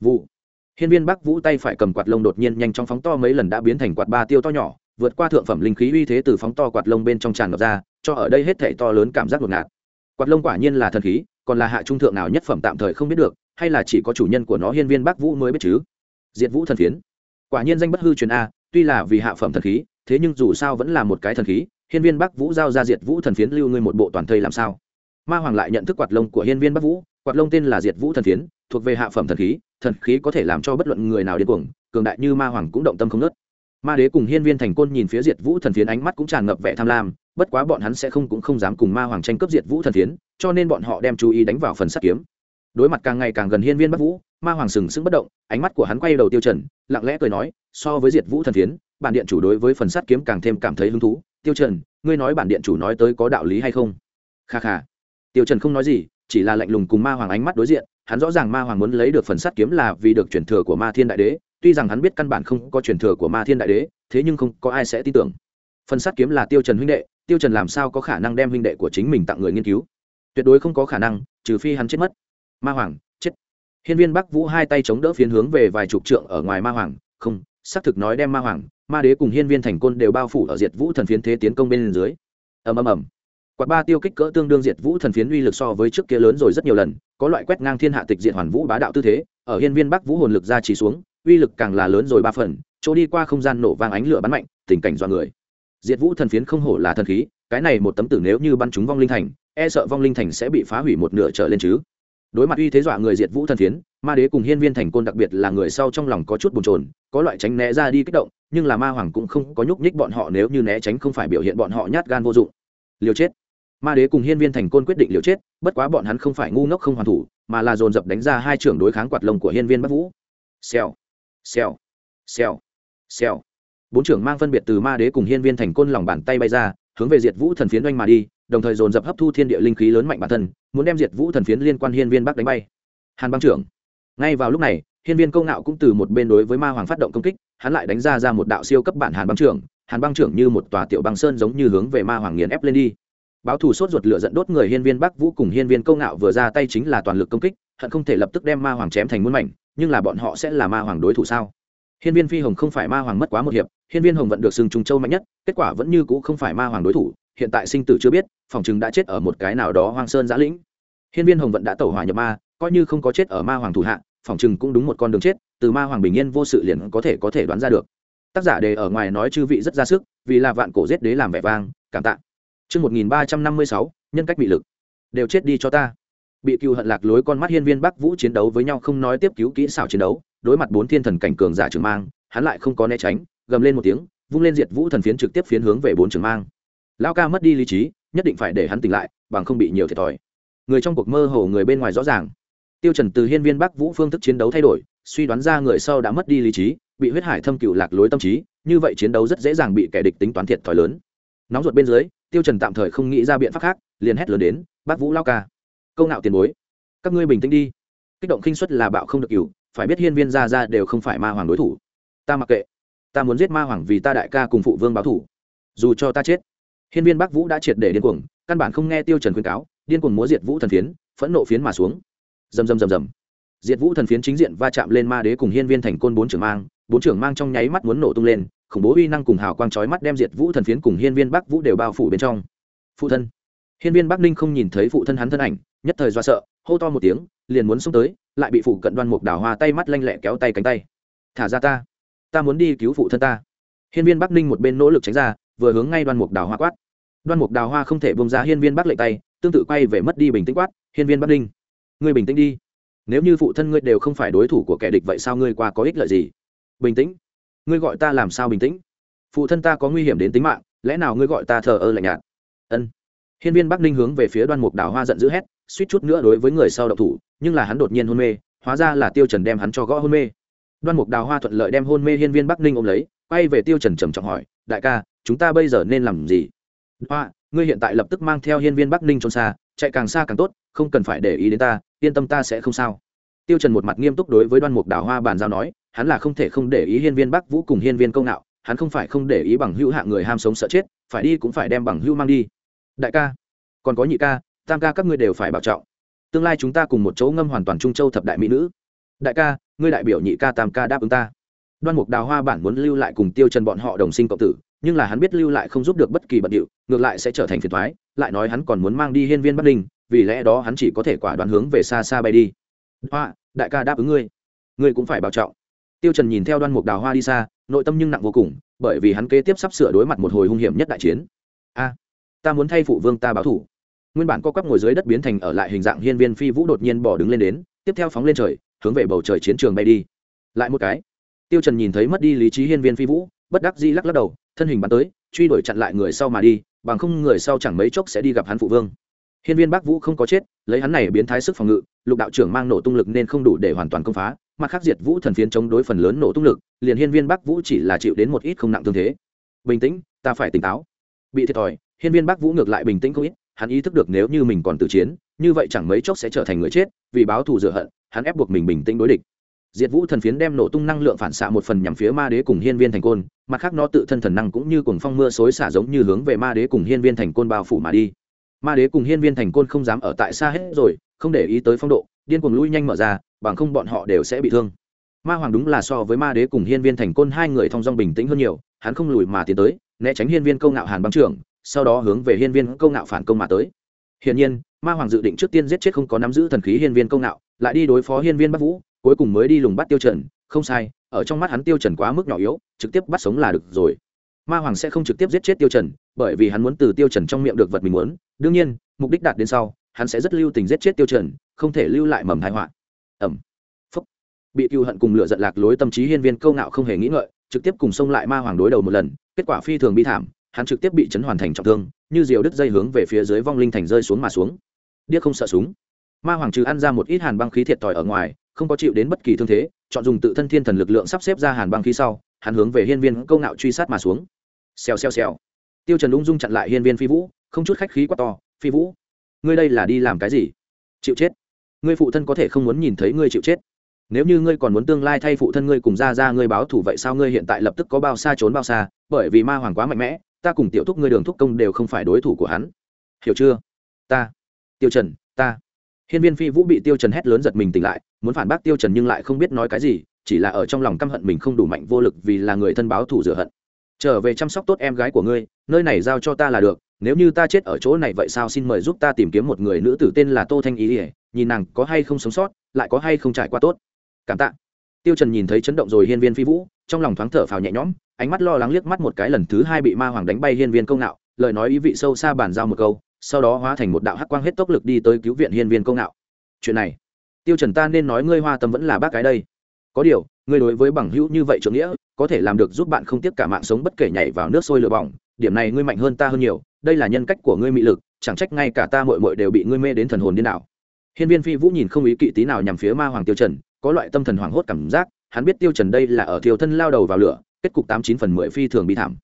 Vụ. Hiên viên bắc vũ tay phải cầm quạt lông đột nhiên nhanh chóng phóng to mấy lần đã biến thành quạt ba tiêu to nhỏ, vượt qua thượng phẩm linh khí uy thế từ phóng to quạt lông bên trong tràn ngập ra, cho ở đây hết thể to lớn cảm giác ngột ngạt. Quạt lông quả nhiên là thần khí, còn là hạ trung thượng nào nhất phẩm tạm thời không biết được, hay là chỉ có chủ nhân của nó hiên viên bắc vũ mới biết chứ? Diệt vũ thần phiến. Quả nhiên danh bất hư truyền a tuy là vì hạ phẩm thần khí, thế nhưng dù sao vẫn là một cái thần khí, hiên viên bắc vũ giao ra diệt vũ thần phiến lưu ngươi một bộ toàn thây làm sao? Ma hoàng lại nhận thức quạt lông của hiên viên bắc vũ, quạt lông tên là diệt vũ thần phiến, thuộc về hạ phẩm thần khí thần khí có thể làm cho bất luận người nào điên cuồng, cường đại như ma hoàng cũng động tâm không nớt ma đế cùng hiên viên thành côn nhìn phía diệt vũ thần phiến ánh mắt cũng tràn ngập vẻ tham lam, bất quá bọn hắn sẽ không cũng không dám cùng ma hoàng tranh cướp diệt vũ thần phiến, cho nên bọn họ đem chú ý đánh vào phần sắt kiếm. Đối mặt càng ngày càng gần hiên viên bắc vũ, ma hoàng sừng sững bất động ánh mắt của hắn quay đầu tiêu trần, lặng lẽ cười nói, so với diệt vũ thần phiến, bản điện chủ đối với phần sắt kiếm càng thêm cảm thấy hứng thú. Tiêu trần, ngươi nói bản điện chủ nói tới có đạo lý hay không? Kha kha. Tiêu trần không nói gì, chỉ là lạnh lùng cùng ma hoàng ánh mắt đối diện, hắn rõ ràng ma hoàng muốn lấy được phần sắt kiếm là vì được truyền thừa của ma thiên đại đế, tuy rằng hắn biết căn bản không có truyền thừa của ma thiên đại đế, thế nhưng không có ai sẽ tin tưởng. Phần sắt kiếm là tiêu trần huynh đệ, tiêu trần làm sao có khả năng đem huynh đệ của chính mình tặng người nghiên cứu? Tuyệt đối không có khả năng, trừ phi hắn chết mất. Ma hoàng hiên viên bắc vũ hai tay chống đỡ phiến hướng về vài chục trượng ở ngoài ma hoàng, không, xác thực nói đem ma hoàng, ma đế cùng hiên viên thành côn đều bao phủ ở diệt vũ thần phiến thế tiến công bên dưới. Ầm ầm ầm. Quạt ba tiêu kích cỡ tương đương diệt vũ thần phiến uy lực so với trước kia lớn rồi rất nhiều lần, có loại quét ngang thiên hạ tịch diệt hoàn vũ bá đạo tư thế, ở hiên viên bắc vũ hồn lực ra chỉ xuống, uy lực càng là lớn rồi ba phần, chỗ đi qua không gian nổ vang ánh lửa bắn mạnh, tình cảnh dọa người. Diệt vũ thần phiến không hổ là thần khí, cái này một tấm tử nếu như bắn chúng vong linh thành e sợ vong linh thành sẽ bị phá hủy một nửa trở lên chứ đối mặt uy thế dọa người diệt vũ thần phiến, ma đế cùng hiên viên thành côn đặc biệt là người sau trong lòng có chút bồn chồn, có loại tránh né ra đi kích động, nhưng là ma hoàng cũng không có nhúc nhích bọn họ nếu như né tránh không phải biểu hiện bọn họ nhát gan vô dụng. Liều chết. Ma đế cùng hiên viên thành côn quyết định liều chết, bất quá bọn hắn không phải ngu ngốc không hoàn thủ, mà là dồn dập đánh ra hai trưởng đối kháng quạt lông của hiên viên bắc vũ. Xèo. Xèo. Xèo. Xèo. Bốn trưởng mang phân biệt từ ma đế cùng hiên viên thành côn lòng bàn tay bay ra hướng về diệt vũ thần phiến oanh mà đi, đồng thời dồn dập hấp thu thiên địa linh khí lớn mạnh bản thân, muốn đem diệt vũ thần phiến liên quan hiên viên bắc đánh bay. Hàn băng trưởng, ngay vào lúc này, hiên viên công ngạo cũng từ một bên đối với ma hoàng phát động công kích, hắn lại đánh ra ra một đạo siêu cấp bản hàn băng trưởng, hàn băng trưởng như một tòa tiểu băng sơn giống như hướng về ma hoàng nghiền ép lên đi. Báo thù sốt ruột lửa dẫn đốt người hiên viên bắc vũ cùng hiên viên công ngạo vừa ra tay chính là toàn lực công kích, hận không thể lập tức đem ma hoàng chém thành muôn mảnh, nhưng là bọn họ sẽ là ma hoàng đối thủ sao? Hiên viên phi hồng không phải ma hoàng mất quá một hiệp, hiên viên hồng vẫn được xưng trung châu mạnh nhất, kết quả vẫn như cũ không phải ma hoàng đối thủ, hiện tại sinh tử chưa biết, phòng trường đã chết ở một cái nào đó hoang sơn giã lĩnh. Hiên viên hồng vận đã tẩu hỏa nhập ma, coi như không có chết ở ma hoàng thủ hạ, phòng trường cũng đúng một con đường chết, từ ma hoàng bình yên vô sự liền có thể có thể đoán ra được. Tác giả đề ở ngoài nói chư vị rất ra sức, vì là vạn cổ giết đế làm vẻ vang, cảm tạ. Chương một nghìn ba trăm năm mươi sáu, nhân cách bị lực. Đều chết đi cho ta. Bị cừu hận lạc lối con mắt hiên viên bắc vũ chiến đấu với nhau không nói tiếp cứu kỹ xảo chiến đấu đối mặt bốn thiên thần cảnh cường giả trường mang, hắn lại không có né tránh, gầm lên một tiếng, vung lên diệt vũ thần phiến trực tiếp phiến hướng về bốn trường mang. Lao ca mất đi lý trí, nhất định phải để hắn tỉnh lại, bằng không bị nhiều thiệt thòi. Người trong cuộc mơ hồ người bên ngoài rõ ràng. Tiêu trần từ hiên viên bắc vũ phương thức chiến đấu thay đổi, suy đoán ra người sau đã mất đi lý trí, bị huyết hải thâm cựu lạc lối tâm trí, như vậy chiến đấu rất dễ dàng bị kẻ địch tính toán thiệt thòi lớn. Nóng ruột bên dưới, tiêu trần tạm thời không nghĩ ra biện pháp khác, liền hét lớn đến, Bắc vũ lao ca, câu nạo tiền bối, các ngươi bình tĩnh đi. Kích động khinh suất là bạo không được cửu phải biết hiên viên gia gia đều không phải ma hoàng đối thủ. Ta mặc kệ. Ta muốn giết ma hoàng vì ta đại ca cùng phụ vương báo thủ. Dù cho ta chết. Hiên viên bắc vũ đã triệt để điên cuồng, căn bản không nghe tiêu trần khuyên cáo, điên cuồng múa diệt vũ thần phiến, phẫn nộ phiến mà xuống. Rầm rầm rầm rầm. Diệt vũ thần phiến chính diện va chạm lên ma đế cùng hiên viên thành côn bốn trưởng mang, bốn trưởng mang trong nháy mắt muốn nổ tung lên, khủng bố uy năng cùng hào quang chói mắt đem diệt vũ thần phiến cùng hiên viên bắc vũ đều bao phủ bên trong. Phụ thân. Hiên viên bắc ninh không nhìn thấy phụ thân hắn thân ảnh, nhất thời do sợ, hô to một tiếng, liền muốn xông tới lại bị phụ cận đoan mục đào hoa tay mắt lanh lẹ kéo tay cánh tay. Thả ra ta. Ta muốn đi cứu phụ thân ta. Hiên viên bắc ninh một bên nỗ lực tránh ra, vừa hướng ngay đoan mục đào hoa quát. Đoan mục đào hoa không thể bông ra hiên viên bắc lệ tay, tương tự quay về mất đi bình tĩnh quát, hiên viên bắc ninh, ngươi bình tĩnh đi. Nếu như phụ thân ngươi đều không phải đối thủ của kẻ địch vậy sao ngươi qua có ích lợi gì? Bình tĩnh. Ngươi gọi ta làm sao bình tĩnh? Phụ thân ta có nguy hiểm đến tính mạng, lẽ nào ngươi gọi ta thờ ơ lạnh nhạt? Ân. Hiên viên bắc ninh hướng về phía đoan mục đào hoa giận dữ hét suýt chút nữa đối với người sau độc thủ, nhưng là hắn đột nhiên hôn mê, hóa ra là tiêu trần đem hắn cho gõ hôn mê. Đoan mục đào hoa thuận lợi đem hôn mê hiên viên bắc ninh ôm lấy, quay về tiêu trần trầm trọng hỏi, đại ca, chúng ta bây giờ nên làm gì? Hoa, ngươi hiện tại lập tức mang theo hiên viên bắc ninh trốn xa, chạy càng xa càng tốt, không cần phải để ý đến ta, yên tâm ta sẽ không sao. Tiêu trần một mặt nghiêm túc đối với đoan mục đào hoa bàn giao nói, hắn là không thể không để ý hiên viên bắc vũ cùng hiên viên công nạo, hắn không phải không để ý bằng hữu hạng người ham sống sợ chết, phải đi cũng phải đem bằng hữu mang đi. Đại ca, còn có nhị ca tam ca các ngươi đều phải bảo trọng. Tương lai chúng ta cùng một chỗ ngâm hoàn toàn trung châu thập đại mỹ nữ. Đại ca, ngươi đại biểu nhị ca tam ca đáp ứng ta. Đoan mục đào hoa bản muốn lưu lại cùng tiêu trần bọn họ đồng sinh cộng tử, nhưng là hắn biết lưu lại không giúp được bất kỳ bận điệu, ngược lại sẽ trở thành phiền toái, lại nói hắn còn muốn mang đi hiên viên bắc ninh, vì lẽ đó hắn chỉ có thể quả đoán hướng về xa xa bay đi. Hoa, đại ca đáp ứng ngươi. Ngươi cũng phải bảo trọng. Tiêu trần nhìn theo đoan mục đào hoa đi xa, nội tâm nhưng nặng vô cùng, bởi vì hắn kế tiếp sắp sửa đối mặt một hồi hung hiểm nhất đại chiến. A, ta muốn thay phụ vương ta báo thủ nguyên bản co quắp ngồi dưới đất biến thành ở lại hình dạng hiên viên phi vũ đột nhiên bỏ đứng lên đến, tiếp theo phóng lên trời, hướng về bầu trời chiến trường bay đi. Lại một cái, tiêu trần nhìn thấy mất đi lý trí hiên viên phi vũ, bất đắc dĩ lắc lắc đầu, thân hình bắn tới, truy đuổi chặn lại người sau mà đi, bằng không người sau chẳng mấy chốc sẽ đi gặp hắn phụ vương. Hiên viên bắc vũ không có chết, lấy hắn này biến thái sức phòng ngự, lục đạo trưởng mang nổ tung lực nên không đủ để hoàn toàn công phá mặt khác diệt vũ thần phiến chống đối phần lớn nổ tung lực, liền hiên viên bắc vũ chỉ là chịu đến một ít không nặng thương thế. Bình tĩnh, ta phải tỉnh táo. Bị thiệt thòi, hiên viên bắc vũ ngược lại bình tĩnh không ít hắn ý thức được nếu như mình còn tự chiến, như vậy chẳng mấy chốc sẽ trở thành người chết, vì báo thù rửa hận, hắn ép buộc mình bình tĩnh đối địch. Diệt vũ thần phiến đem nổ tung năng lượng phản xạ một phần nhằm phía ma đế cùng hiên viên thành côn, mặt khác nó tự thân thần năng cũng như cuồng phong mưa xối xả giống như hướng về ma đế cùng hiên viên thành côn bao phủ mà đi. Ma đế cùng hiên viên thành côn không dám ở tại xa hết rồi, không để ý tới phong độ, điên cuồng lui nhanh mở ra, bằng không bọn họ đều sẽ bị thương. Ma hoàng đúng là so với ma đế cùng hiên viên thành côn hai người thong dong bình tĩnh hơn nhiều, hắn không lùi mà tiến tới, né tránh hiên viên câu ngạo hàn băng trưởng sau đó hướng về hiên viên câu ngạo phản công mà tới. Hiển nhiên, ma hoàng dự định trước tiên giết chết không có nắm giữ thần khí hiên viên câu ngạo, lại đi đối phó hiên viên bắc vũ, cuối cùng mới đi lùng bắt tiêu trần. Không sai, ở trong mắt hắn tiêu trần quá mức nhỏ yếu, trực tiếp bắt sống là được rồi. Ma hoàng sẽ không trực tiếp giết chết tiêu trần, bởi vì hắn muốn từ tiêu trần trong miệng được vật mình muốn. Đương nhiên, mục đích đạt đến sau, hắn sẽ rất lưu tình giết chết tiêu trần, không thể lưu lại mầm tai họa. Ẩm phúc. Bị tiêu hận cùng lửa giận lạc lối tâm trí hiên viên câu ngạo không hề nghĩ ngợi, trực tiếp cùng xông lại ma hoàng đối đầu một lần, kết quả phi thường bi thảm hắn trực tiếp bị chấn hoàn thành trọng thương, như diều đứt dây hướng về phía dưới vong linh thành rơi xuống mà xuống. Điếc không sợ súng. Ma hoàng trừ ăn ra một ít hàn băng khí thiệt thòi ở ngoài, không có chịu đến bất kỳ thương thế, chọn dùng tự thân thiên thần lực lượng sắp xếp ra hàn băng khí sau, hắn hướng về hiên viên câu nạo truy sát mà xuống. Xèo xèo xèo. Tiêu trần ung dung chặn lại hiên viên phi vũ, không chút khách khí quá to, phi vũ, ngươi đây là đi làm cái gì? Chịu chết. Ngươi phụ thân có thể không muốn nhìn thấy ngươi chịu chết. Nếu như ngươi còn muốn tương lai thay phụ thân ngươi cùng ra ra ngươi báo thủ vậy sao ngươi hiện tại lập tức có bao xa trốn bao xa, bởi vì ma hoàng quá mạnh mẽ ta cùng tiểu thúc ngươi đường thúc công đều không phải đối thủ của hắn. Hiểu chưa? Ta. Tiêu trần, ta. Hiên viên phi vũ bị tiêu trần hét lớn giật mình tỉnh lại, muốn phản bác tiêu trần nhưng lại không biết nói cái gì, chỉ là ở trong lòng căm hận mình không đủ mạnh vô lực vì là người thân báo thù rửa hận. Trở về chăm sóc tốt em gái của ngươi, nơi này giao cho ta là được, nếu như ta chết ở chỗ này vậy sao xin mời giúp ta tìm kiếm một người nữ tử tên là tô thanh ý ỉa nhìn nàng có hay không sống sót, lại có hay không trải qua tốt. Cảm tạ. Tiêu trần nhìn thấy chấn động rồi hiên viên phi vũ, trong lòng thoáng thở phào nhẹ nhõm ánh mắt lo lắng liếc mắt một cái lần thứ hai bị ma hoàng đánh bay hiên viên công nạo, lời nói ý vị sâu xa bàn giao một câu, sau đó hóa thành một đạo hắc quang hết tốc lực đi tới cứu viện hiên viên công nạo. Chuyện này, tiêu trần ta nên nói ngươi hoa tâm vẫn là bác cái đây. Có điều, ngươi đối với bằng hữu như vậy trưởng nghĩa, có thể làm được giúp bạn không tiếc cả mạng sống bất kể nhảy vào nước sôi lửa bỏng, điểm này ngươi mạnh hơn ta hơn nhiều, đây là nhân cách của ngươi mị lực, chẳng trách ngay cả ta muội muội đều bị ngươi mê đến thần hồn điên đảo. Hiên viên phi vũ nhìn không ý kỵ tí nào nhằm phía ma hoàng tiêu trần, có loại tâm thần hoảng hốt cảm giác, hắn biết tiêu trần đây là ở Thiều thân lao đầu vào lửa kết cục tám chín phần mười phi thường bị thảm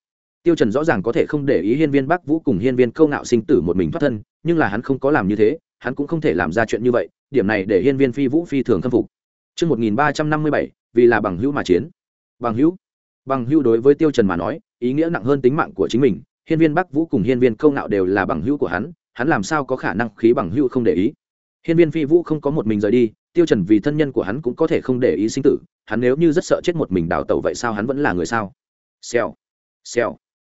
tiêu trần rõ ràng có thể không để ý hiên viên bắc vũ cùng hiên viên câu nạo sinh tử một mình thoát thân nhưng là hắn không có làm như thế hắn cũng không thể làm ra chuyện như vậy điểm này để hiên viên phi vũ phi thường khâm phục Trước 1357, vì là bằng hữu mà chiến. Bằng hữu. Bằng hữu đối với Tiêu Trần mà nói, ý nghĩa nặng hơn tính mạng của chính mình. Hiên viên Bắc Vũ cùng Hiên viên Câu Nạo đều là bằng hữu của hắn, hắn làm sao có khả năng khí bằng hữu không để ý. Hiên viên Phi Vũ không có một mình rời đi, Tiêu Trần vì thân nhân của hắn cũng có thể không để ý sinh tử, hắn nếu như rất sợ chết một mình đào tẩu vậy sao hắn vẫn là người sao? Xèo, xèo,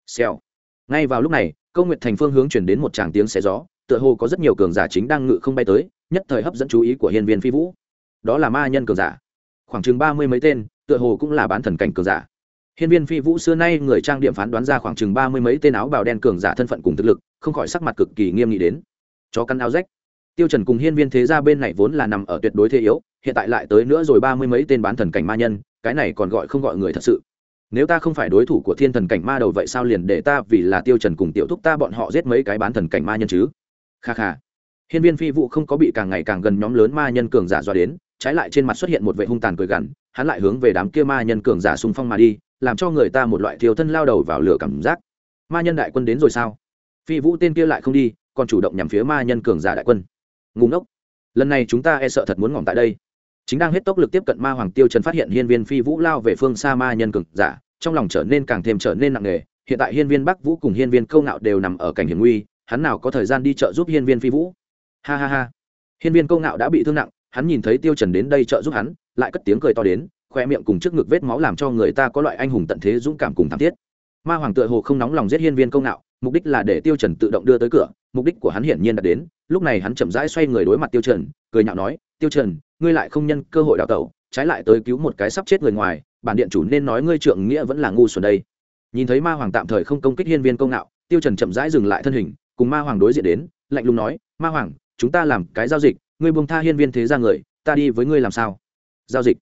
xèo. Ngay vào lúc này, Câu Nguyệt Thành phương hướng truyền đến một tràng tiếng xé gió, tựa hồ có rất nhiều cường giả chính đang ngự không bay tới, nhất thời hấp dẫn chú ý của Hiên viên Phi Vũ. Đó là ma nhân cường giả khoảng chừng ba mươi mấy tên tựa hồ cũng là bán thần cảnh cường giả hiên viên phi vũ xưa nay người trang điểm phán đoán ra khoảng chừng ba mươi mấy tên áo bào đen cường giả thân phận cùng thực lực không khỏi sắc mặt cực kỳ nghiêm nghị đến chó căn áo rách tiêu trần cùng hiên viên thế gia bên này vốn là nằm ở tuyệt đối thế yếu, hiện tại lại tới nữa rồi ba mươi mấy tên bán thần cảnh ma nhân, cái này còn gọi không gọi người thật sự. Nếu ta không phải đối thủ của thiên thần cảnh ma đầu vậy sao liền để ta vì là tiêu trần cùng tiểu thúc ta bọn họ giết mấy cái bán thần cảnh ma nhân chứ? Kha kha. Hiên viên phi vũ không có bị càng ngày càng gần nhóm lớn ma nhân cường giả do đến, trái lại trên mặt xuất hiện một vệ hung tàn cười gằn, hắn lại hướng về đám kia ma nhân cường giả xung phong mà đi, làm cho người ta một loại thiếu thân lao đầu vào lửa cảm giác. Ma nhân đại quân đến rồi sao? Phi vũ tên kia lại không đi, còn chủ động nhằm phía ma nhân cường giả đại quân ngủ ngốc. Lần này chúng ta e sợ thật muốn ngỏm tại đây. Chính đang hết tốc lực tiếp cận ma hoàng tiêu trần phát hiện hiên viên phi vũ lao về phương xa ma nhân cường giả, trong lòng trở nên càng thêm trở nên nặng nề. Hiện tại hiên viên bắc vũ cùng hiên viên câu ngạo đều nằm ở cảnh hiểm nguy, hắn nào có thời gian đi trợ giúp hiên viên phi vũ? Ha ha ha. Hiên viên câu ngạo đã bị thương nặng, hắn nhìn thấy tiêu trần đến đây trợ giúp hắn, lại cất tiếng cười to đến, khoe miệng cùng trước ngực vết máu làm cho người ta có loại anh hùng tận thế dũng cảm cùng thảm thiết. Ma hoàng tựa hồ không nóng lòng giết hiên viên công nạo mục đích là để tiêu trần tự động đưa tới cửa, mục đích của hắn hiển nhiên đã đến lúc này hắn chậm rãi xoay người đối mặt tiêu trần, cười nhạo nói, tiêu trần, ngươi lại không nhân cơ hội đào tẩu, trái lại tới cứu một cái sắp chết người ngoài, bản điện chủ nên nói ngươi trượng nghĩa vẫn là ngu xuẩn đây. Nhìn thấy ma hoàng tạm thời không công kích hiên viên công nạo, tiêu trần chậm rãi dừng lại thân hình, cùng ma hoàng đối diện đến, lạnh lùng nói, ma hoàng, chúng ta làm cái giao dịch, ngươi buông tha hiên viên thế gia người, ta đi với ngươi làm sao? Giao dịch.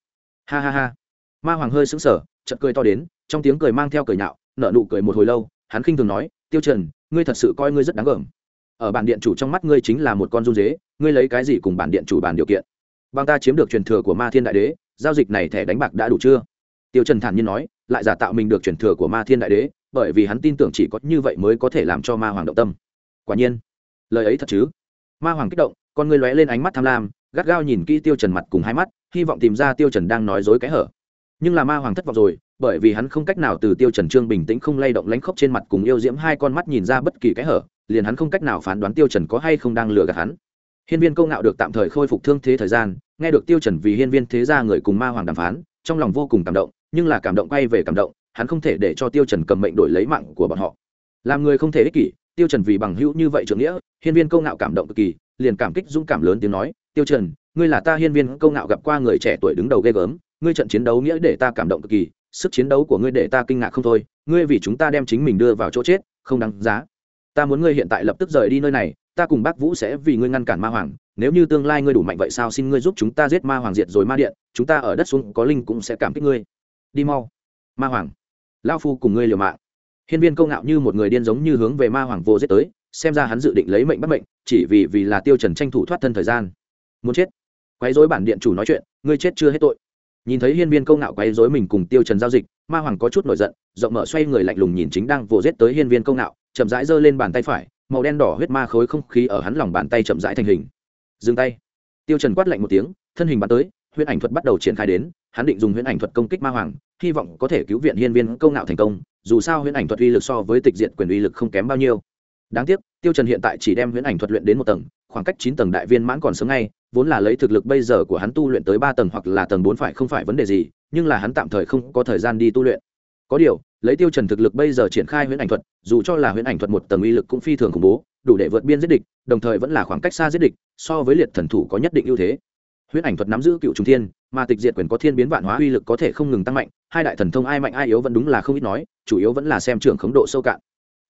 Ha ha ha. Ma hoàng hơi sững sờ, chợt cười to đến, trong tiếng cười mang theo cười nhạo, nở nụ cười một hồi lâu, hắn khinh thường nói, tiêu trần, ngươi thật sự coi ngươi rất đáng gờm ở bản điện chủ trong mắt ngươi chính là một con run dế, ngươi lấy cái gì cùng bản điện chủ bàn điều kiện? Bằng ta chiếm được truyền thừa của ma thiên đại đế, giao dịch này thẻ đánh bạc đã đủ chưa? Tiêu trần thản nhiên nói, lại giả tạo mình được truyền thừa của ma thiên đại đế, bởi vì hắn tin tưởng chỉ có như vậy mới có thể làm cho ma hoàng động tâm. Quả nhiên, lời ấy thật chứ? Ma hoàng kích động, con ngươi lóe lên ánh mắt tham lam, gắt gao nhìn kỹ tiêu trần mặt cùng hai mắt, hy vọng tìm ra tiêu trần đang nói dối cái hở. Nhưng là ma hoàng thất vọng rồi bởi vì hắn không cách nào từ tiêu trần trương bình tĩnh không lay động lánh khóc trên mặt cùng yêu diễm hai con mắt nhìn ra bất kỳ cái hở, liền hắn không cách nào phán đoán tiêu trần có hay không đang lừa gạt hắn. Hiên viên câu ngạo được tạm thời khôi phục thương thế thời gian, nghe được tiêu trần vì hiên viên thế gia người cùng ma hoàng đàm phán, trong lòng vô cùng cảm động, nhưng là cảm động quay về cảm động, hắn không thể để cho tiêu trần cầm mệnh đổi lấy mạng của bọn họ. Làm người không thể ích kỷ, tiêu trần vì bằng hữu như vậy trưởng nghĩa, hiên viên câu ngạo cảm động cực kỳ, liền cảm kích dũng cảm lớn tiếng nói, tiêu trần, ngươi là ta hiên viên câu ngạo gặp qua người trẻ tuổi đứng đầu ghê gớm, ngươi trận chiến đấu nghĩa để ta cảm động cực kỳ sức chiến đấu của ngươi để ta kinh ngạc không thôi, ngươi vì chúng ta đem chính mình đưa vào chỗ chết, không đáng giá. Ta muốn ngươi hiện tại lập tức rời đi nơi này, ta cùng bác vũ sẽ vì ngươi ngăn cản ma hoàng, nếu như tương lai ngươi đủ mạnh vậy sao xin ngươi giúp chúng ta giết ma hoàng diệt rồi ma điện, chúng ta ở đất xuống có linh cũng sẽ cảm kích ngươi. Đi mau. Ma hoàng. Lao phu cùng ngươi liều mạng. Hiên viên câu ngạo như một người điên giống như hướng về ma hoàng vô giết tới, xem ra hắn dự định lấy mệnh bắt mệnh, chỉ vì vì là tiêu trần tranh thủ thoát thân thời gian. Muốn chết. Quấy rối bản điện chủ nói chuyện, ngươi chết chưa hết tội nhìn thấy hiên viên câu ngạo quấy rối mình cùng tiêu trần giao dịch, ma hoàng có chút nổi giận, rộng mở xoay người lạnh lùng nhìn chính đang vồ giết tới hiên viên câu ngạo, chậm rãi giơ lên bàn tay phải, màu đen đỏ huyết ma khối không khí ở hắn lòng bàn tay chậm rãi thành hình. Dừng tay. Tiêu trần quát lạnh một tiếng, thân hình bắn tới, huyễn ảnh thuật bắt đầu triển khai đến, hắn định dùng huyễn ảnh thuật công kích ma hoàng, hy vọng có thể cứu viện hiên viên câu ngạo thành công, dù sao huyễn ảnh thuật uy lực so với tịch diện quyền uy lực không kém bao nhiêu. Đáng tiếc tiêu trần hiện tại chỉ đem huyễn ảnh thuật luyện đến một tầng, khoảng cách chín tầng đại viên mãn còn sớm ngay, vốn là lấy thực lực bây giờ của hắn tu luyện tới ba tầng hoặc là tầng bốn phải không phải vấn đề gì, nhưng là hắn tạm thời không có thời gian đi tu luyện. Có điều, lấy tiêu trần thực lực bây giờ triển khai huyễn ảnh thuật, dù cho là huyễn ảnh thuật một tầng uy lực cũng phi thường khủng bố, đủ để vượt biên giết địch, đồng thời vẫn là khoảng cách xa giết địch, so với liệt thần thủ có nhất định ưu thế. Huyễn ảnh thuật nắm giữ cựu trung thiên, mà tịch diệt quyền có thiên biến vạn hóa uy lực có thể không ngừng tăng mạnh, hai đại thần thông ai mạnh ai yếu vẫn đúng là không ít nói, chủ yếu vẫn là xem trưởng khống độ sâu cạn.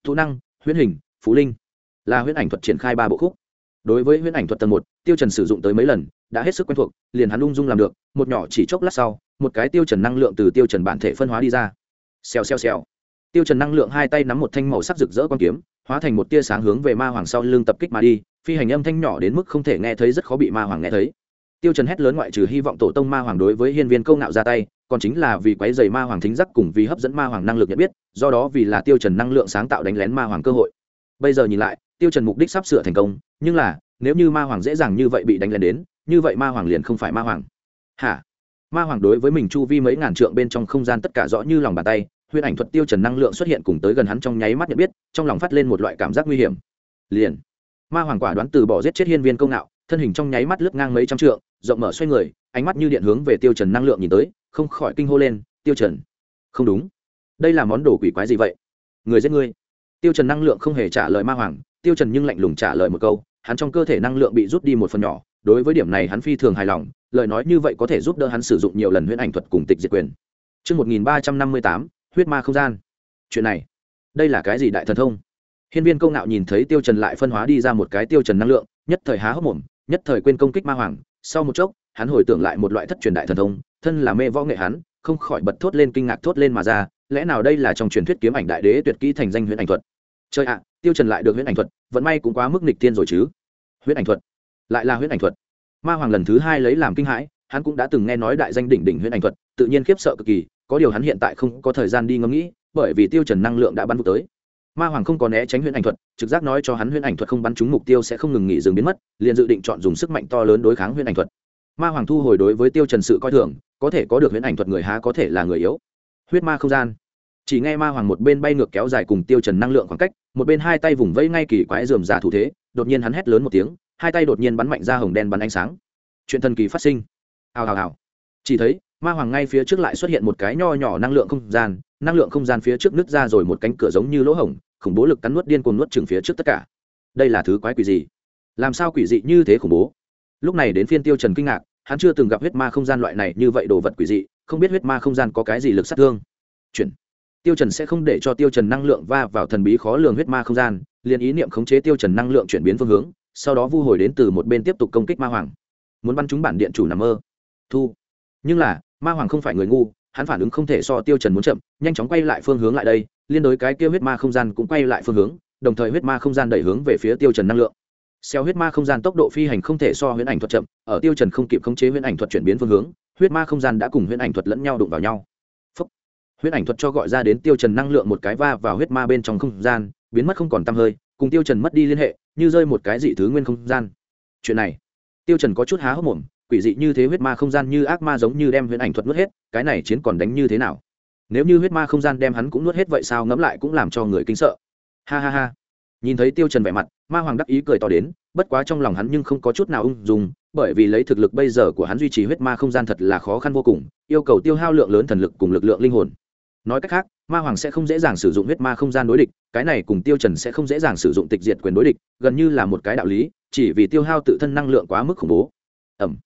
Thụ năng, huyễn hình phú linh là huyễn ảnh thuật triển khai ba bộ khúc. Đối với huyễn ảnh thuật tầng một, tiêu trần sử dụng tới mấy lần, đã hết sức quen thuộc, liền hắn ung dung làm được, một nhỏ chỉ chốc lát sau, một cái tiêu trần năng lượng từ tiêu trần bản thể phân hóa đi ra. Xèo xèo xèo. Tiêu trần năng lượng hai tay nắm một thanh màu sắc rực rỡ quan kiếm, hóa thành một tia sáng hướng về ma hoàng sau lưng tập kích mà đi, phi hành âm thanh nhỏ đến mức không thể nghe thấy, rất khó bị ma hoàng nghe thấy. Tiêu trần hét lớn ngoại trừ hy vọng tổ tông ma hoàng đối với hiên viên câu nạo ra tay, còn chính là vì quấy giày ma hoàng thính giác cùng vì hấp dẫn ma hoàng năng lực nhận biết, do đó vì là tiêu trần năng lượng sáng tạo đánh lén ma hoàng cơ hội. Bây giờ nhìn lại tiêu trần mục đích sắp sửa thành công, nhưng là, nếu như ma hoàng dễ dàng như vậy bị đánh lên đến, như vậy ma hoàng liền không phải ma hoàng. Hả? Ma hoàng đối với mình chu vi mấy ngàn trượng bên trong không gian tất cả rõ như lòng bàn tay huyễn ảnh thuật tiêu trần năng lượng xuất hiện cùng tới gần hắn trong nháy mắt nhận biết, trong lòng phát lên một loại cảm giác nguy hiểm. Liền, ma hoàng quả đoán từ bỏ giết chết hiên viên công nạo, thân hình trong nháy mắt lướt ngang mấy trăm trượng, rộng mở xoay người, ánh mắt như điện hướng về tiêu trần năng lượng nhìn tới, không khỏi kinh hô lên, tiêu trần, không đúng. Đây là món đồ quỷ quái gì vậy? Người giết ngươi. Tiêu trần năng lượng không hề trả lời ma hoàng tiêu trần nhưng lạnh lùng trả lời một câu hắn trong cơ thể năng lượng bị rút đi một phần nhỏ đối với điểm này hắn phi thường hài lòng lời nói như vậy có thể giúp đỡ hắn sử dụng nhiều lần huyễn ảnh thuật cùng tịch diệt quyền Trước 1358, huyết ma không gian. Chuyện này, đây là cái gì đại thần thông? Hiên viên công nạo nhìn thấy tiêu trần lại phân hóa đi ra một cái tiêu trần năng lượng, nhất thời há hốc mồm, nhất thời quên công kích ma hoàng. Sau một chốc, hắn hồi tưởng lại một loại thất truyền đại thần thông, thân là mê võ nghệ hắn, không khỏi bật thốt lên kinh ngạc thốt lên mà ra, lẽ nào đây là trong truyền thuyết kiếm ảnh đại đế tuyệt kỹ thành danh huyễn ảnh thuật? Trời ạ, tiêu trần lại được huyễn ảnh thuật, vận may cũng quá mức nghịch tiên rồi chứ. Huyễn ảnh thuật, lại là huyễn ảnh thuật. Ma hoàng lần thứ hai lấy làm kinh hãi hắn cũng đã từng nghe nói đại danh đỉnh đỉnh huyễn ảnh thuật tự nhiên khiếp sợ cực kỳ có điều hắn hiện tại không có thời gian đi ngẫm nghĩ bởi vì tiêu trần năng lượng đã bắn vụ tới. Ma hoàng không có né tránh huyễn ảnh thuật trực giác nói cho hắn huyễn ảnh thuật không bắn trúng mục tiêu sẽ không ngừng nghỉ dừng biến mất liền dự định chọn dùng sức mạnh to lớn đối kháng huyễn ảnh thuật. Ma hoàng thu hồi đối với tiêu trần sự coi thường có thể có được huyễn ảnh thuật người há có thể là người yếu. Huyết ma không gian chỉ nghe ma hoàng một bên bay ngược kéo dài cùng tiêu trần năng lượng khoảng cách, một bên hai tay vùng vẫy ngay kỳ quái dườm giả thủ thế, đột nhiên hắn hét lớn một tiếng, hai tay đột nhiên bắn mạnh ra hồng đen bắn ánh sáng. Chuyện thần kỳ phát sinh. Hào hào hào. Chỉ thấy, ma hoàng ngay phía trước lại xuất hiện một cái nho nhỏ năng lượng không gian, năng lượng không gian phía trước nứt ra rồi một cánh cửa giống như lỗ hổng, khủng bố lực cắn nuốt điên cuồng nuốt chừng phía trước tất cả. Đây là thứ quái quỷ gì? Làm sao quỷ dị như thế khủng bố? Lúc này đến phiên tiêu trần kinh ngạc, hắn chưa từng gặp huyết ma không gian loại này như vậy đồ vật quỷ dị, không biết huyết ma không gian có cái gì lực sát thương. Chuyển tiêu trần sẽ không để cho tiêu trần năng lượng va vào thần bí khó lường huyết ma không gian, liền ý niệm khống chế tiêu trần năng lượng chuyển biến phương hướng, sau đó vu hồi đến từ một bên tiếp tục công kích ma hoàng. Muốn bắn chúng bản điện chủ nằm mơ. Thu. Nhưng là, ma hoàng không phải người ngu, hắn phản ứng không thể so tiêu trần muốn chậm, nhanh chóng quay lại phương hướng lại đây, liên đối cái kia huyết ma không gian cũng quay lại phương hướng, đồng thời huyết ma không gian đẩy hướng về phía tiêu trần năng lượng. Xeo huyết ma không gian tốc độ phi hành không thể so huyễn ảnh thuật chậm, ở tiêu trần không kịp khống chế huyễn ảnh thuật chuyển biến phương hướng, huyết ma không gian đã cùng huyễn ảnh thuật lẫn nhau đụng vào nhau. Huyết ảnh thuật cho gọi ra đến tiêu trần năng lượng một cái va vào huyết ma bên trong không gian, biến mất không còn tăm hơi, cùng tiêu trần mất đi liên hệ, như rơi một cái dị thứ nguyên không gian. Chuyện này, tiêu trần có chút há hốc mồm, quỷ dị như thế huyết ma không gian như ác ma giống như đem huyễn ảnh thuật nuốt hết, cái này chiến còn đánh như thế nào? Nếu như huyết ma không gian đem hắn cũng nuốt hết vậy sao ngẫm lại cũng làm cho người kinh sợ. Ha ha ha. Nhìn thấy tiêu trần vẻ mặt, ma hoàng đắc ý cười to đến, bất quá trong lòng hắn nhưng không có chút nào ung dung, bởi vì lấy thực lực bây giờ của hắn duy trì huyết ma không gian thật là khó khăn vô cùng, yêu cầu tiêu hao lượng lớn thần lực cùng lực lượng linh hồn nói cách khác, ma hoàng sẽ không dễ dàng sử dụng huyết ma không gian đối địch, cái này cùng tiêu trần sẽ không dễ dàng sử dụng tịch diệt quyền đối địch, gần như là một cái đạo lý, chỉ vì tiêu hao tự thân năng lượng quá mức khủng bố. Ẩm.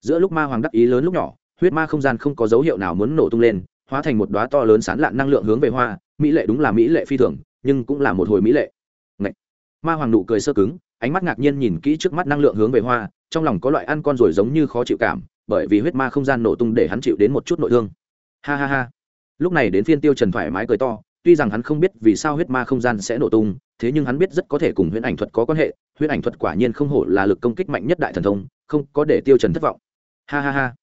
Giữa lúc ma hoàng đắc ý lớn lúc nhỏ, huyết ma không gian không có dấu hiệu nào muốn nổ tung lên, hóa thành một đóa to lớn sán lạn năng lượng hướng về hoa, mỹ lệ đúng là mỹ lệ phi thường, nhưng cũng là một hồi mỹ lệ. Ngậy. ma hoàng nụ cười sơ cứng, ánh mắt ngạc nhiên nhìn kỹ trước mắt năng lượng hướng về hoa, trong lòng có loại ăn con rồi giống như khó chịu cảm, bởi vì huyết ma không gian nổ tung để hắn chịu đến một chút nội thương. Ha ha ha lúc này đến phiên tiêu trần thoải mái cười to, tuy rằng hắn không biết vì sao huyết ma không gian sẽ nổ tung, thế nhưng hắn biết rất có thể cùng huyễn ảnh thuật có quan hệ, huyễn ảnh thuật quả nhiên không hổ là lực công kích mạnh nhất đại thần thông, không có để tiêu trần thất vọng. Ha ha ha.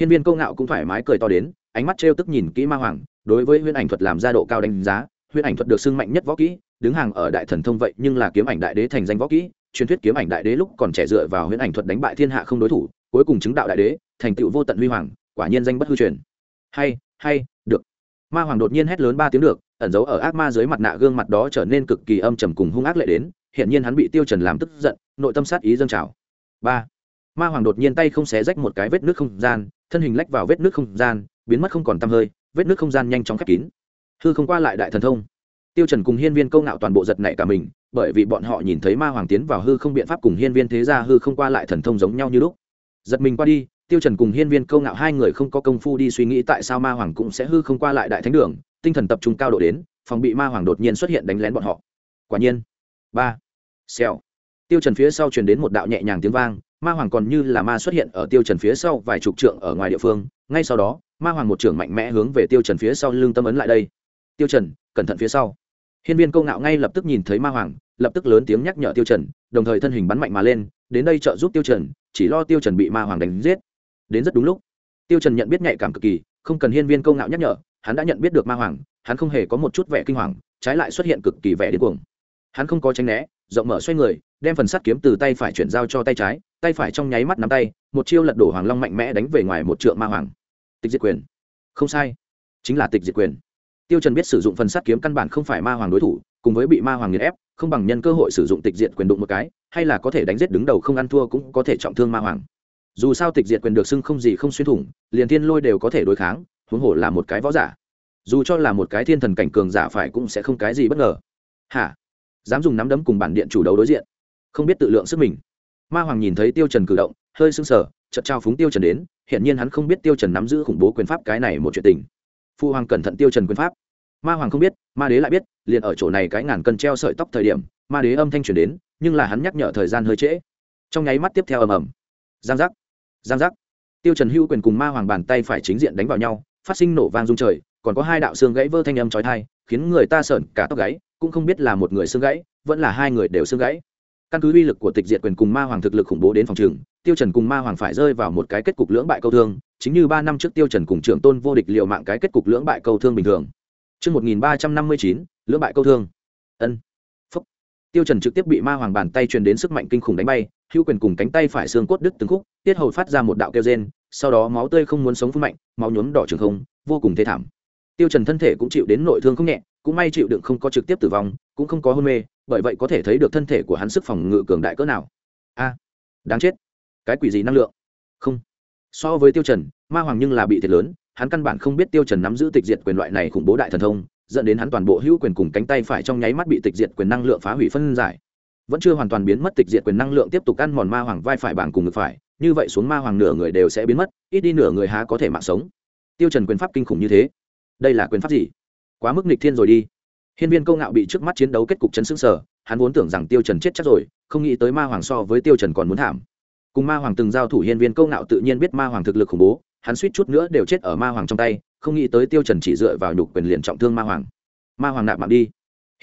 Hiên viên câu ngạo cũng thoải mái cười to đến, ánh mắt trêu tức nhìn kỹ ma hoàng, đối với huyễn ảnh thuật làm ra độ cao đánh giá, huyễn ảnh thuật được xưng mạnh nhất võ kỹ, đứng hàng ở đại thần thông vậy nhưng là kiếm ảnh đại đế thành danh võ kỹ, truyền thuyết kiếm ảnh đại đế lúc còn trẻ dựa vào huyễn ảnh thuật đánh bại thiên hạ không đối thủ, cuối cùng chứng đạo đại đế, thành tựu vô tận huy hoàng, quả nhiên danh bất hư truyền. Hay hay ma hoàng đột nhiên hét lớn ba tiếng được, ẩn giấu ở ác ma dưới mặt nạ gương mặt đó trở nên cực kỳ âm trầm cùng hung ác lệ đến hiện nhiên hắn bị tiêu trần làm tức giận, nội tâm sát ý dâng trào. Ba, ma hoàng đột nhiên tay không xé rách một cái vết nước không gian, thân hình lách vào vết nước không gian, biến mất không còn tăm hơi, vết nước không gian nhanh chóng khép kín. Hư không qua lại đại thần thông. Tiêu trần cùng hiên viên câu ngạo toàn bộ giật nảy cả mình, bởi vì bọn họ nhìn thấy ma hoàng tiến vào hư không biện pháp cùng hiên viên thế gia hư không qua lại thần thông giống nhau như lúc. Giật mình qua đi tiêu trần cùng hiên viên câu ngạo hai người không có công phu đi suy nghĩ tại sao ma hoàng cũng sẽ hư không qua lại đại thánh đường, tinh thần tập trung cao độ đến, phòng bị ma hoàng đột nhiên xuất hiện đánh lén bọn họ. Quả nhiên. Ba. Xèo. Tiêu trần phía sau truyền đến một đạo nhẹ nhàng tiếng vang, ma hoàng còn như là ma xuất hiện ở tiêu trần phía sau vài chục trượng ở ngoài địa phương, ngay sau đó, ma hoàng một trưởng mạnh mẽ hướng về tiêu trần phía sau lưng tâm ấn lại đây. Tiêu trần, cẩn thận phía sau. Hiên viên câu ngạo ngay lập tức nhìn thấy ma hoàng, lập tức lớn tiếng nhắc nhở tiêu trần, đồng thời thân hình bắn mạnh mà lên, đến đây trợ giúp tiêu trần, chỉ lo tiêu trần bị ma hoàng đánh giết đến rất đúng lúc. Tiêu trần nhận biết nhạy cảm cực kỳ, không cần hiên viên câu ngạo nhắc nhở, hắn đã nhận biết được ma hoàng, hắn không hề có một chút vẻ kinh hoàng, trái lại xuất hiện cực kỳ vẻ điên cuồng. Hắn không có tránh né, rộng mở xoay người, đem phần sắt kiếm từ tay phải chuyển giao cho tay trái, tay phải trong nháy mắt nắm tay, một chiêu lật đổ hoàng long mạnh mẽ đánh về ngoài một trượng ma hoàng. Tịch diệt quyền. Không sai. Chính là tịch diệt quyền. Tiêu trần biết sử dụng phần sắt kiếm căn bản không phải ma hoàng đối thủ, cùng với bị ma hoàng nghiền ép, không bằng nhân cơ hội sử dụng tịch diệt quyền đụng một cái, hay là có thể đánh giết đứng đầu không ăn thua cũng có thể trọng thương ma hoàng dù sao tịch diệt quyền được xưng không gì không xuyên thủng, liền thiên lôi đều có thể đối kháng, huống hồ là một cái võ giả. Dù cho là một cái thiên thần cảnh cường giả phải cũng sẽ không cái gì bất ngờ. Hả? Dám dùng nắm đấm cùng bản điện chủ đấu đối diện. Không biết tự lượng sức mình. Ma hoàng nhìn thấy tiêu trần cử động, hơi sưng sờ, chợt trao phúng tiêu trần đến hiện nhiên hắn không biết tiêu trần nắm giữ khủng bố quyền pháp cái này một chuyện tình. Phu hoàng cẩn thận tiêu trần quyền pháp. Ma hoàng không biết, ma đế lại biết, liền ở chỗ này cái ngàn cân treo sợi tóc thời điểm, ma đế âm thanh truyền đến, nhưng là hắn nhắc nhở thời gian hơi trễ. Trong nháy mắt tiếp theo ầm ầm giang giác giang giác tiêu trần hưu quyền cùng ma hoàng bàn tay phải chính diện đánh vào nhau phát sinh nổ vang rung trời còn có hai đạo xương gãy vỡ thanh âm chói tai khiến người ta sợn cả tóc gáy cũng không biết là một người xương gãy vẫn là hai người đều xương gãy căn cứ uy lực của tịch diệt quyền cùng ma hoàng thực lực khủng bố đến phòng trường tiêu trần cùng ma hoàng phải rơi vào một cái kết cục lưỡng bại câu thương chính như ba năm trước tiêu trần cùng trưởng tôn vô địch liều mạng cái kết cục lưỡng bại câu thương bình thường Trước 1359, lưỡng bại câu thương. Ân. Phúc. Tiêu Trần trực tiếp bị ma hoàng bàn tay truyền đến sức mạnh kinh khủng đánh bay, hữu quyền cùng cánh tay phải xương cốt đứt từng khúc, tiết hầu phát ra một đạo kêu rên, sau đó máu tươi không muốn sống phun mạnh, máu nhuốm đỏ trường không, vô cùng thê thảm. Tiêu Trần thân thể cũng chịu đến nội thương không nhẹ, cũng may chịu đựng không có trực tiếp tử vong, cũng không có hôn mê, bởi vậy có thể thấy được thân thể của hắn sức phòng ngự cường đại cỡ nào. A, đáng chết. Cái quỷ gì năng lượng? Không. So với Tiêu Trần, Ma Hoàng nhưng là bị thiệt lớn, hắn căn bản không biết tiêu trần nắm giữ tịch diệt quyền loại này khủng bố đại thần thông dẫn đến hắn toàn bộ hữu quyền cùng cánh tay phải trong nháy mắt bị tịch diệt quyền năng lượng phá hủy phân giải vẫn chưa hoàn toàn biến mất, tịch diệt quyền năng lượng tiếp tục ăn mòn ma hoàng vai phải bảng cùng ngực phải. Như vậy xuống ma hoàng nửa người đều sẽ biến mất, ít đi nửa người há có thể mạng sống. Tiêu trần quyền pháp kinh khủng như thế. Đây là quyền pháp gì? Quá mức nghịch thiên rồi đi. Hiên viên câu ngạo bị trước mắt chiến đấu kết cục chấn sững sờ, hắn vốn tưởng rằng tiêu trần chết chắc rồi, không nghĩ tới ma hoàng so với tiêu trần còn muốn thảm. Cùng ma hoàng từng giao thủ, hiên viên câu ngạo tự nhiên biết ma hoàng thực lực khủng bố, hắn suýt chút nữa đều chết ở ma hoàng trong tay, không nghĩ tới tiêu trần chỉ dựa vào nhục quyền liền trọng thương ma hoàng. Ma hoàng nạp mạng đi.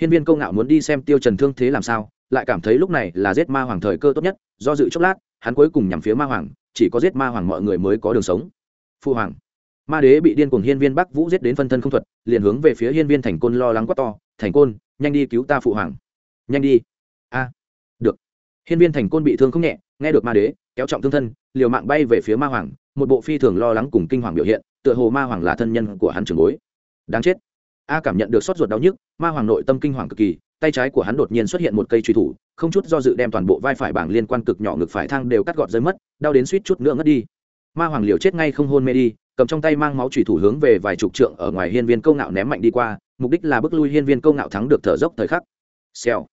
Hiên viên câu ngạo muốn đi xem tiêu trần thương thế làm sao lại cảm thấy lúc này là giết ma hoàng thời cơ tốt nhất, do dự chốc lát, hắn cuối cùng nhắm phía ma hoàng, chỉ có giết ma hoàng mọi người mới có đường sống. Phu hoàng, ma đế bị điên cuồng hiên viên bắc vũ giết đến phân thân không thuật, liền hướng về phía hiên viên thành côn lo lắng quá to, thành côn, nhanh đi cứu ta phụ hoàng. Nhanh đi. A, được. Hiên viên thành côn bị thương không nhẹ, nghe được ma đế kéo trọng thương thân, liều mạng bay về phía ma hoàng, một bộ phi thường lo lắng cùng kinh hoàng biểu hiện, tựa hồ ma hoàng là thân nhân của hắn trường bối. Đáng chết. A cảm nhận được sốt ruột đau nhức, ma hoàng nội tâm kinh hoàng cực kỳ tay trái của hắn đột nhiên xuất hiện một cây truy thủ, không chút do dự đem toàn bộ vai phải bảng liên quan cực nhỏ ngực phải thang đều cắt gọt rơi mất, đau đến suýt chút nữa ngất đi. Ma hoàng liều chết ngay không hôn mê đi, cầm trong tay mang máu truy thủ hướng về vài chục trượng ở ngoài hiên viên câu ngạo ném mạnh đi qua, mục đích là bức lui hiên viên câu ngạo thắng được thở dốc thời khắc. Xèo.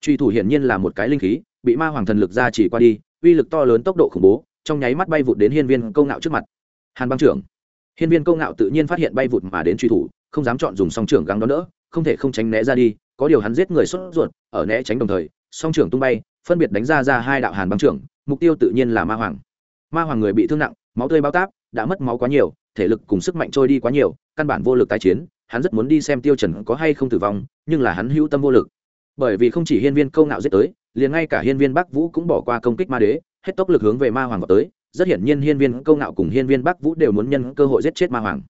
Truy thủ hiển nhiên là một cái linh khí, bị ma hoàng thần lực ra chỉ qua đi, uy lực to lớn tốc độ khủng bố, trong nháy mắt bay vụt đến hiên viên câu ngạo trước mặt. Hàn băng trưởng. Hiên viên câu ngạo tự nhiên phát hiện bay vụt mà đến truy thủ, không dám chọn dùng song trưởng gắng đó nữa không thể không tránh né ra đi, có điều hắn giết người sốt ruột, ở né tránh đồng thời, song trưởng tung bay, phân biệt đánh ra ra hai đạo hàn băng trưởng, mục tiêu tự nhiên là ma hoàng. Ma hoàng người bị thương nặng, máu tươi bao táp, đã mất máu quá nhiều, thể lực cùng sức mạnh trôi đi quá nhiều, căn bản vô lực tái chiến, hắn rất muốn đi xem tiêu trần có hay không tử vong, nhưng là hắn hữu tâm vô lực. Bởi vì không chỉ hiên viên câu ngạo giết tới, liền ngay cả hiên viên bắc vũ cũng bỏ qua công kích ma đế, hết tốc lực hướng về ma hoàng vào tới, rất hiển nhiên hiên viên câu ngạo cùng hiên viên bắc vũ đều muốn nhân cơ hội giết chết ma hoàng.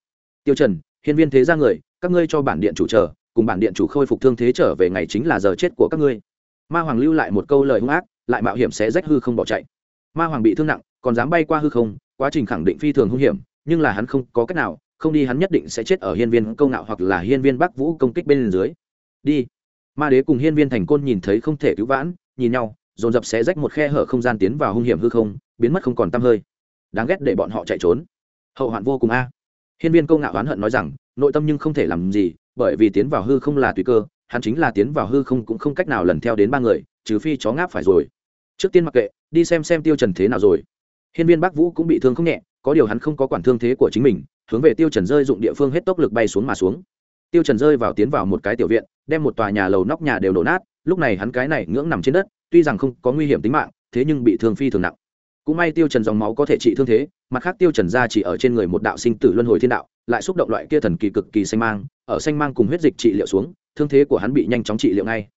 Tiêu trần, hiên viên thế gia người, các ngươi cho bản điện chủ chờ cùng bản điện chủ khôi phục thương thế trở về ngày chính là giờ chết của các ngươi. Ma hoàng lưu lại một câu lời hung ác, lại mạo hiểm sẽ rách hư không bỏ chạy. Ma hoàng bị thương nặng, còn dám bay qua hư không, quá trình khẳng định phi thường hung hiểm, nhưng là hắn không có cách nào, không đi hắn nhất định sẽ chết ở hiên viên câu ngạo hoặc là hiên viên bắc vũ công kích bên dưới. Đi. Ma đế cùng hiên viên thành côn nhìn thấy không thể cứu vãn, nhìn nhau, dồn dập sẽ rách một khe hở không gian tiến vào hung hiểm hư không, biến mất không còn tăm hơi. Đáng ghét để bọn họ chạy trốn. Hậu hoạn vô cùng a. Hiên viên câu ngạo oán hận nói rằng, nội tâm nhưng không thể làm gì bởi vì tiến vào hư không là tùy cơ, hắn chính là tiến vào hư không cũng không cách nào lần theo đến ba người, trừ phi chó ngáp phải rồi. Trước tiên mặc kệ, đi xem xem tiêu trần thế nào rồi. Hiên viên bắc vũ cũng bị thương không nhẹ, có điều hắn không có quản thương thế của chính mình, hướng về tiêu trần rơi dụng địa phương hết tốc lực bay xuống mà xuống. Tiêu trần rơi vào tiến vào một cái tiểu viện, đem một tòa nhà lầu nóc nhà đều đổ nát, lúc này hắn cái này ngưỡng nằm trên đất, tuy rằng không có nguy hiểm tính mạng, thế nhưng bị thương phi thường nặng. Cũng may tiêu trần dòng máu có thể trị thương thế, mặt khác tiêu trần ra chỉ ở trên người một đạo sinh tử luân hồi thiên đạo lại xúc động loại kia thần kỳ cực kỳ xanh mang, ở xanh mang cùng huyết dịch trị liệu xuống, thương thế của hắn bị nhanh chóng trị liệu ngay.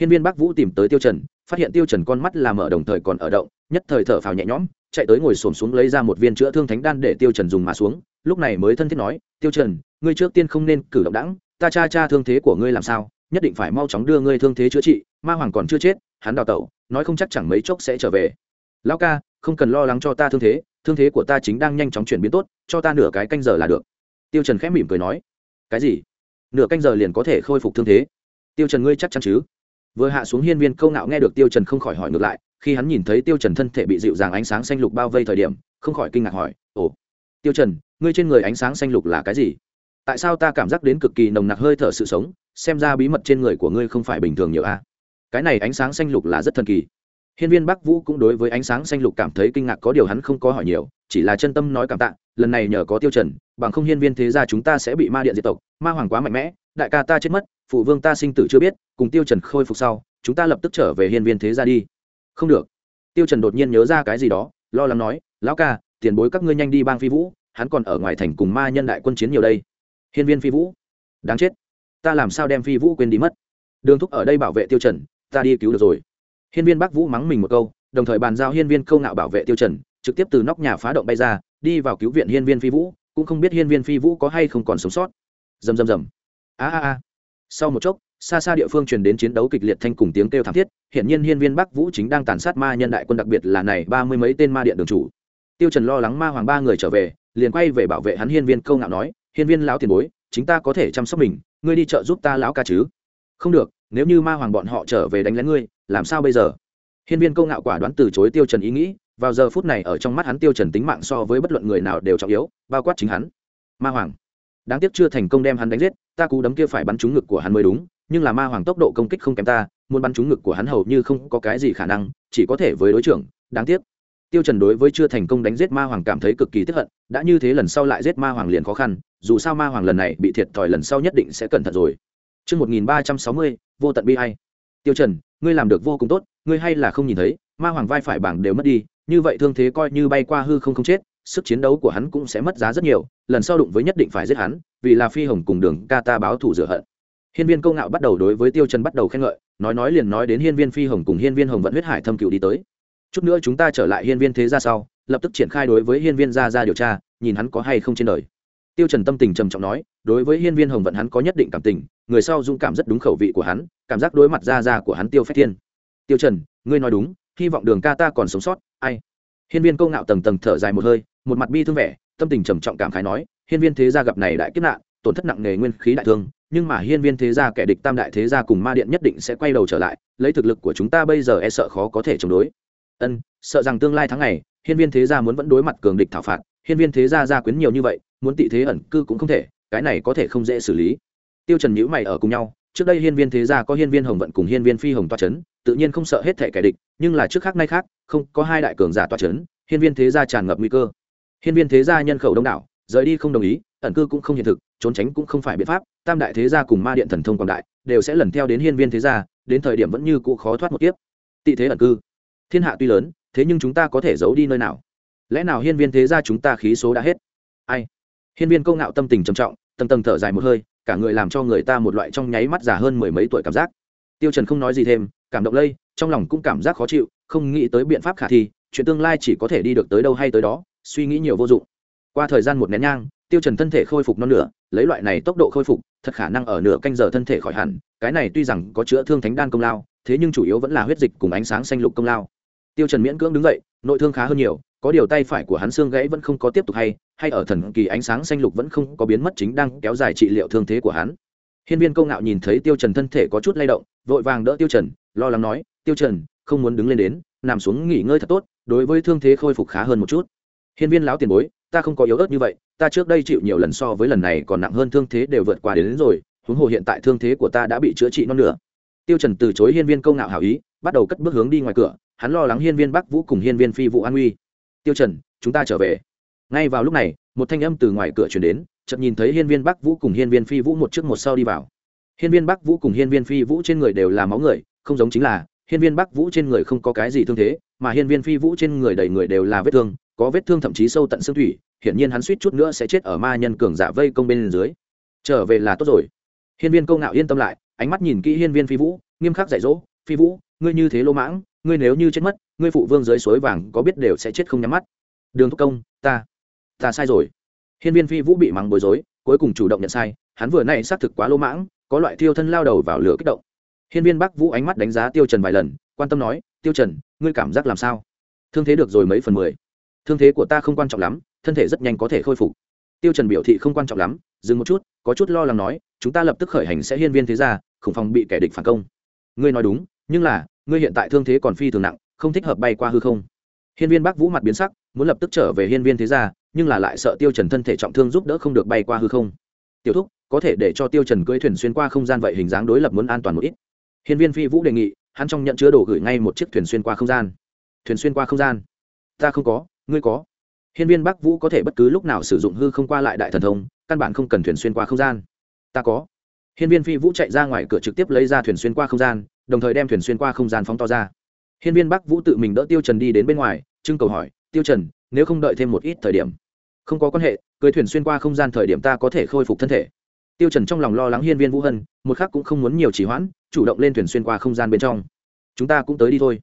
Hiên viên bắc vũ tìm tới tiêu trần, phát hiện tiêu trần con mắt làm mở đồng thời còn ở động, nhất thời thở phào nhẹ nhõm, chạy tới ngồi xổm xuống lấy ra một viên chữa thương thánh đan để tiêu trần dùng mà xuống, lúc này mới thân thiết nói, tiêu trần, ngươi trước tiên không nên cử động đãng, ta cha cha thương thế của ngươi làm sao, nhất định phải mau chóng đưa ngươi thương thế chữa trị, ma hoàng còn chưa chết, hắn đào tẩu, nói không chắc chẳng mấy chốc sẽ trở về. Lão ca, không cần lo lắng cho ta thương thế thương thế của ta chính đang nhanh chóng chuyển biến tốt, cho ta nửa cái canh giờ là được tiêu trần khẽ mỉm cười nói, cái gì? Nửa canh giờ liền có thể khôi phục thương thế. Tiêu trần ngươi chắc chắn chứ? Vừa hạ xuống hiên viên câu Ngạo nghe được tiêu trần không khỏi hỏi ngược lại, khi hắn nhìn thấy tiêu trần thân thể bị dịu dàng ánh sáng xanh lục bao vây thời điểm, không khỏi kinh ngạc hỏi, ồ, tiêu trần, ngươi trên người ánh sáng xanh lục là cái gì? Tại sao ta cảm giác đến cực kỳ nồng nặc hơi thở sự sống, xem ra bí mật trên người của ngươi không phải bình thường nhiều a cái này ánh sáng xanh lục là rất thần kỳ. Hiên viên bắc vũ cũng đối với ánh sáng xanh lục cảm thấy kinh ngạc có điều hắn không có hỏi nhiều, chỉ là chân tâm nói cảm tạ lần này nhờ có tiêu trần, bằng không hiên viên thế gia chúng ta sẽ bị ma điện diệt tộc, ma hoàng quá mạnh mẽ, đại ca ta chết mất, phụ vương ta sinh tử chưa biết, cùng tiêu trần khôi phục sau, chúng ta lập tức trở về hiên viên thế gia đi. Không được. Tiêu trần đột nhiên nhớ ra cái gì đó, lo lắng nói, lão ca, tiền bối các ngươi nhanh đi bang phi vũ, hắn còn ở ngoài thành cùng ma nhân đại quân chiến nhiều đây. Hiên viên phi vũ. Đáng chết. Ta làm sao đem phi vũ quên đi mất? Đường thúc ở đây bảo vệ tiêu trần, ta đi cứu được rồi. Hiên viên bắc vũ mắng mình một câu, đồng thời bàn giao hiên viên câu ngạo bảo vệ tiêu trần, trực tiếp từ nóc nhà phá động bay ra đi vào cứu viện hiên viên phi vũ, cũng không biết hiên viên phi vũ có hay không còn sống sót. Rầm rầm rầm. A a a. Sau một chốc, xa xa địa phương truyền đến chiến đấu kịch liệt thanh cùng tiếng kêu thảm thiết hiện nhiên hiên viên bắc vũ chính đang tàn sát ma nhân đại quân đặc biệt là này ba mươi mấy tên ma điện đường chủ. Tiêu trần lo lắng ma hoàng ba người trở về, liền quay về bảo vệ hắn hiên viên câu ngạo nói, hiên viên lão tiền bối, chính ta có thể chăm sóc mình, ngươi đi chợ giúp ta lão ca chứ? Không được, nếu như ma hoàng bọn họ trở về đánh lén ngươi, làm sao bây giờ? Hiên viên câu ngạo quả đoán từ chối tiêu trần ý nghĩ vào giờ phút này ở trong mắt hắn tiêu trần tính mạng so với bất luận người nào đều trọng yếu bao quát chính hắn. Ma hoàng. Đáng tiếc chưa thành công đem hắn đánh giết ta cú đấm kia phải bắn trúng ngực của hắn mới đúng nhưng là ma hoàng tốc độ công kích không kém ta muốn bắn trúng ngực của hắn hầu như không có cái gì khả năng chỉ có thể với đối trưởng đáng tiếc. Tiêu trần đối với chưa thành công đánh giết ma hoàng cảm thấy cực kỳ tức hận đã như thế lần sau lại giết ma hoàng liền khó khăn dù sao ma hoàng lần này bị thiệt thòi lần sau nhất định sẽ cẩn thận rồi. Trước 1360, vô tận bi ai. Tiêu Trần, ngươi làm được vô cùng tốt, ngươi hay là không nhìn thấy, ma hoàng vai phải bảng đều mất đi, như vậy thương thế coi như bay qua hư không không chết, sức chiến đấu của hắn cũng sẽ mất giá rất nhiều, lần sau đụng với nhất định phải giết hắn, vì là phi hồng cùng đường ca ta báo thù rửa hận. Hiên Viên Câu Ngạo bắt đầu đối với Tiêu Trần bắt đầu khen ngợi, nói nói liền nói đến Hiên Viên Phi Hồng cùng Hiên Viên Hồng vận huyết hải thâm cựu đi tới. Chút nữa chúng ta trở lại Hiên Viên thế gia sau, lập tức triển khai đối với Hiên Viên gia gia điều tra, nhìn hắn có hay không trên đời tiêu trần tâm tình trầm trọng nói đối với hiên viên hồng vận hắn có nhất định cảm tình người sau dũng cảm rất đúng khẩu vị của hắn cảm giác đối mặt ra ra của hắn tiêu phách thiên tiêu trần ngươi nói đúng hy vọng đường ca ta còn sống sót, ai? Hiên viên câu ngạo tầng tầng thở dài một hơi, một mặt bi thương vẻ, tâm tình trầm trọng cảm khái nói, hiên viên thế gia gặp này đại kiếp nạn, tổn thất nặng nề nguyên khí đại thương, nhưng mà hiên viên thế gia kẻ địch tam đại thế gia cùng ma điện nhất định sẽ quay đầu trở lại, lấy thực lực của chúng ta bây giờ e sợ khó có thể chống đối. Ân, sợ rằng tương lai tháng này hiên viên thế gia muốn vẫn đối mặt cường địch thảo phạt, hiên viên thế gia gia quyến nhiều như vậy, muốn tị thế ẩn cư cũng không thể, cái này có thể không dễ xử lý. Tiêu trần nhữ mày ở cùng nhau trước đây hiên viên thế gia có hiên viên hồng vận cùng hiên viên phi hồng toa chấn, tự nhiên không sợ hết thể kẻ địch, nhưng là trước khác nay khác, không, có hai đại cường giả toa chấn, hiên viên thế gia tràn ngập nguy cơ. Hiên viên thế gia nhân khẩu đông đảo, rời đi không đồng ý, ẩn cư cũng không hiện thực, trốn tránh cũng không phải biện pháp, tam đại thế gia cùng ma điện thần thông quảng đại, đều sẽ lần theo đến hiên viên thế gia, đến thời điểm vẫn như cũ khó thoát một kiếp. Tị thế ẩn cư. Thiên hạ tuy lớn, thế nhưng chúng ta có thể giấu đi nơi nào? Lẽ nào hiên viên thế gia chúng ta khí số đã hết? Ai? Hiên viên công ngạo tâm tình trầm trọng, tầng tầng thở dài một hơi cả người làm cho người ta một loại trong nháy mắt già hơn mười mấy tuổi cảm giác. Tiêu trần không nói gì thêm, cảm động lây, trong lòng cũng cảm giác khó chịu, không nghĩ tới biện pháp khả thi, chuyện tương lai chỉ có thể đi được tới đâu hay tới đó, suy nghĩ nhiều vô dụng. Qua thời gian một nén nhang, tiêu trần thân thể khôi phục non nửa, lấy loại này tốc độ khôi phục, thật khả năng ở nửa canh giờ thân thể khỏi hẳn, cái này tuy rằng có chữa thương thánh đan công lao, thế nhưng chủ yếu vẫn là huyết dịch cùng ánh sáng xanh lục công lao. Tiêu trần miễn cưỡng đứng dậy, nội thương khá hơn nhiều, có điều tay phải của hắn xương gãy vẫn không có tiếp tục hay hay ở thần kỳ ánh sáng xanh lục vẫn không có biến mất chính đang kéo dài trị liệu thương thế của hắn. Hiên viên Câu ngạo nhìn thấy tiêu trần thân thể có chút lay động vội vàng đỡ tiêu trần lo lắng nói tiêu trần không muốn đứng lên đến nằm xuống nghỉ ngơi thật tốt đối với thương thế khôi phục khá hơn một chút. Hiên viên lão tiền bối ta không có yếu ớt như vậy ta trước đây chịu nhiều lần so với lần này còn nặng hơn thương thế đều vượt qua đến, đến rồi huống hồ hiện tại thương thế của ta đã bị chữa trị non nửa. Tiêu trần từ chối hiên viên Câu ngạo hảo ý bắt đầu cất bước hướng đi ngoài cửa hắn lo lắng hiên viên bắc vũ cùng hiên viên phi vũ an uy tiêu trần chúng ta trở về ngay vào lúc này, một thanh âm từ ngoài cửa chuyển đến, chợt nhìn thấy hiên viên bắc vũ cùng hiên viên phi vũ một trước một sau đi vào. Hiên viên bắc vũ cùng hiên viên phi vũ trên người đều là máu người, không giống chính là, hiên viên bắc vũ trên người không có cái gì thương thế, mà hiên viên phi vũ trên người đầy người đều là vết thương, có vết thương thậm chí sâu tận xương thủy, hiển nhiên hắn suýt chút nữa sẽ chết ở ma nhân cường giả vây công bên dưới. Trở về là tốt rồi. Hiên viên câu ngạo yên tâm lại, ánh mắt nhìn kỹ hiên viên phi vũ, nghiêm khắc dạy dỗ, phi vũ, ngươi như thế lô mãng, ngươi nếu như chết mất, ngươi phụ vương dưới suối vàng có biết đều sẽ chết không nhắm mắt. Đường thúc công, ta ta sai rồi. Hiên viên phi vũ bị mắng bối rối, cuối cùng chủ động nhận sai, hắn vừa nay xác thực quá lỗ mãng, có loại tiêu thân lao đầu vào lửa kích động. Hiên viên bắc vũ ánh mắt đánh giá tiêu trần vài lần, quan tâm nói, tiêu trần, ngươi cảm giác làm sao? Thương thế được rồi mấy phần mười. Thương thế của ta không quan trọng lắm, thân thể rất nhanh có thể khôi phục. Tiêu trần biểu thị không quan trọng lắm, dừng một chút, có chút lo lắng nói, chúng ta lập tức khởi hành sẽ hiên viên thế gia, khủng phòng bị kẻ địch phản công. Ngươi nói đúng, nhưng là, ngươi hiện tại thương thế còn phi thường nặng, không thích hợp bay qua hư không. Hiên viên bắc vũ mặt biến sắc, muốn lập tức trở về hiên viên thế gia nhưng là lại sợ tiêu trần thân thể trọng thương giúp đỡ không được bay qua hư không. Tiểu thúc, có thể để cho tiêu trần cưỡi thuyền xuyên qua không gian vậy hình dáng đối lập muốn an toàn một ít. Hiên viên phi vũ đề nghị, hắn trong nhận chứa đồ gửi ngay một chiếc thuyền xuyên qua không gian. Thuyền xuyên qua không gian? Ta không có, ngươi có. Hiên viên bắc vũ có thể bất cứ lúc nào sử dụng hư không qua lại đại thần thông, căn bản không cần thuyền xuyên qua không gian. Ta có. Hiên viên phi vũ chạy ra ngoài cửa trực tiếp lấy ra thuyền xuyên qua không gian, đồng thời đem thuyền xuyên qua không gian phóng to ra. Hiên viên bắc vũ tự mình đỡ tiêu trần đi đến bên ngoài, trưng cầu hỏi, tiêu trần nếu không đợi thêm một ít thời điểm. Không có quan hệ, cưới thuyền xuyên qua không gian thời điểm ta có thể khôi phục thân thể. Tiêu trần trong lòng lo lắng hiên viên vũ hân, một khắc cũng không muốn nhiều trì hoãn, chủ động lên thuyền xuyên qua không gian bên trong. Chúng ta cũng tới đi thôi.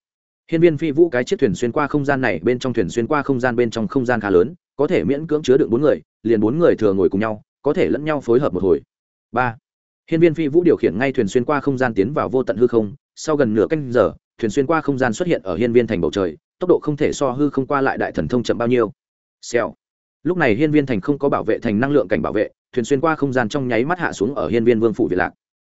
Hiên viên phi vũ cái chiếc thuyền xuyên qua không gian này bên trong thuyền xuyên qua không gian bên trong không gian khá lớn, có thể miễn cưỡng chứa được bốn người, liền bốn người thừa ngồi cùng nhau, có thể lẫn nhau phối hợp một hồi. Ba. Hiên viên phi vũ điều khiển ngay thuyền xuyên qua không gian tiến vào vô tận hư không, sau gần nửa canh giờ, thuyền xuyên qua không gian xuất hiện ở hiên viên thành bầu trời tốc độ không thể so hư không qua lại đại thần thông chậm bao nhiêu. Xèo. Lúc này hiên viên thành không có bảo vệ thành năng lượng cảnh bảo vệ, thuyền xuyên qua không gian trong nháy mắt hạ xuống ở hiên viên vương phủ việt lạc.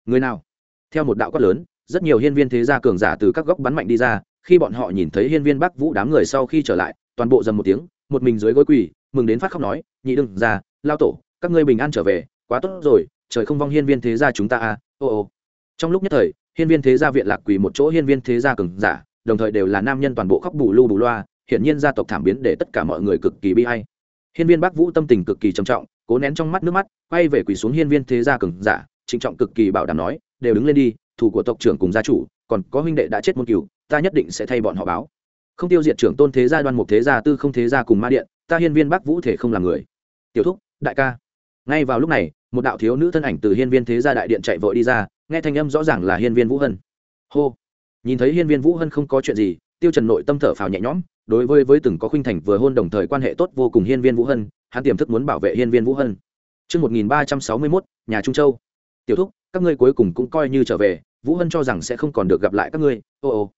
Người nào? Theo một đạo quát lớn, rất nhiều hiên viên thế gia cường giả từ các góc bắn mạnh đi ra, khi bọn họ nhìn thấy hiên viên bắc vũ đám người sau khi trở lại, toàn bộ dầm một tiếng, một mình dưới gối quỳ, mừng đến phát khóc nói, nhị đừng ra lao tổ, các ngươi bình an trở về, quá tốt rồi, trời không vong hiên viên thế gia chúng ta à ô ô. Trong lúc nhất thời, hiên viên thế gia viện lạc quỳ một chỗ hiên viên thế gia cường giả đồng thời đều là nam nhân toàn bộ khóc bù lu bù loa hiện nhiên gia tộc thảm biến để tất cả mọi người cực kỳ bi hay hiên viên bắc vũ tâm tình cực kỳ trầm trọng, cố nén trong mắt nước mắt, quay về quỳ xuống hiên viên thế gia cường giả, trịnh trọng cực kỳ bảo đảm nói, đều đứng lên đi, thủ của tộc trưởng cùng gia chủ, còn có huynh đệ đã chết môn cửu, ta nhất định sẽ thay bọn họ báo. Không tiêu diệt trưởng tôn thế gia đoan mục thế gia, tư không thế gia cùng ma điện, ta hiên viên bắc vũ thể không làm người. Tiểu thúc, đại ca. Ngay vào lúc này, một đạo thiếu nữ thân ảnh từ hiên viên thế gia đại điện chạy vội đi ra, nghe thanh âm rõ ràng là hiên viên vũ hân. Hô nhìn thấy hiên viên vũ hân không có chuyện gì tiêu trần nội tâm thở phào nhẹ nhõm đối với với từng có khuynh thành vừa hôn đồng thời quan hệ tốt vô cùng hiên viên vũ hân hắn tiềm thức muốn bảo vệ hiên viên vũ hân Trước 1361, nhà Trung Châu. Tiểu thúc, các ngươi cuối cùng cũng coi như trở về, Vũ Hân cho rằng sẽ không còn được gặp lại các ngươi. Ô ô.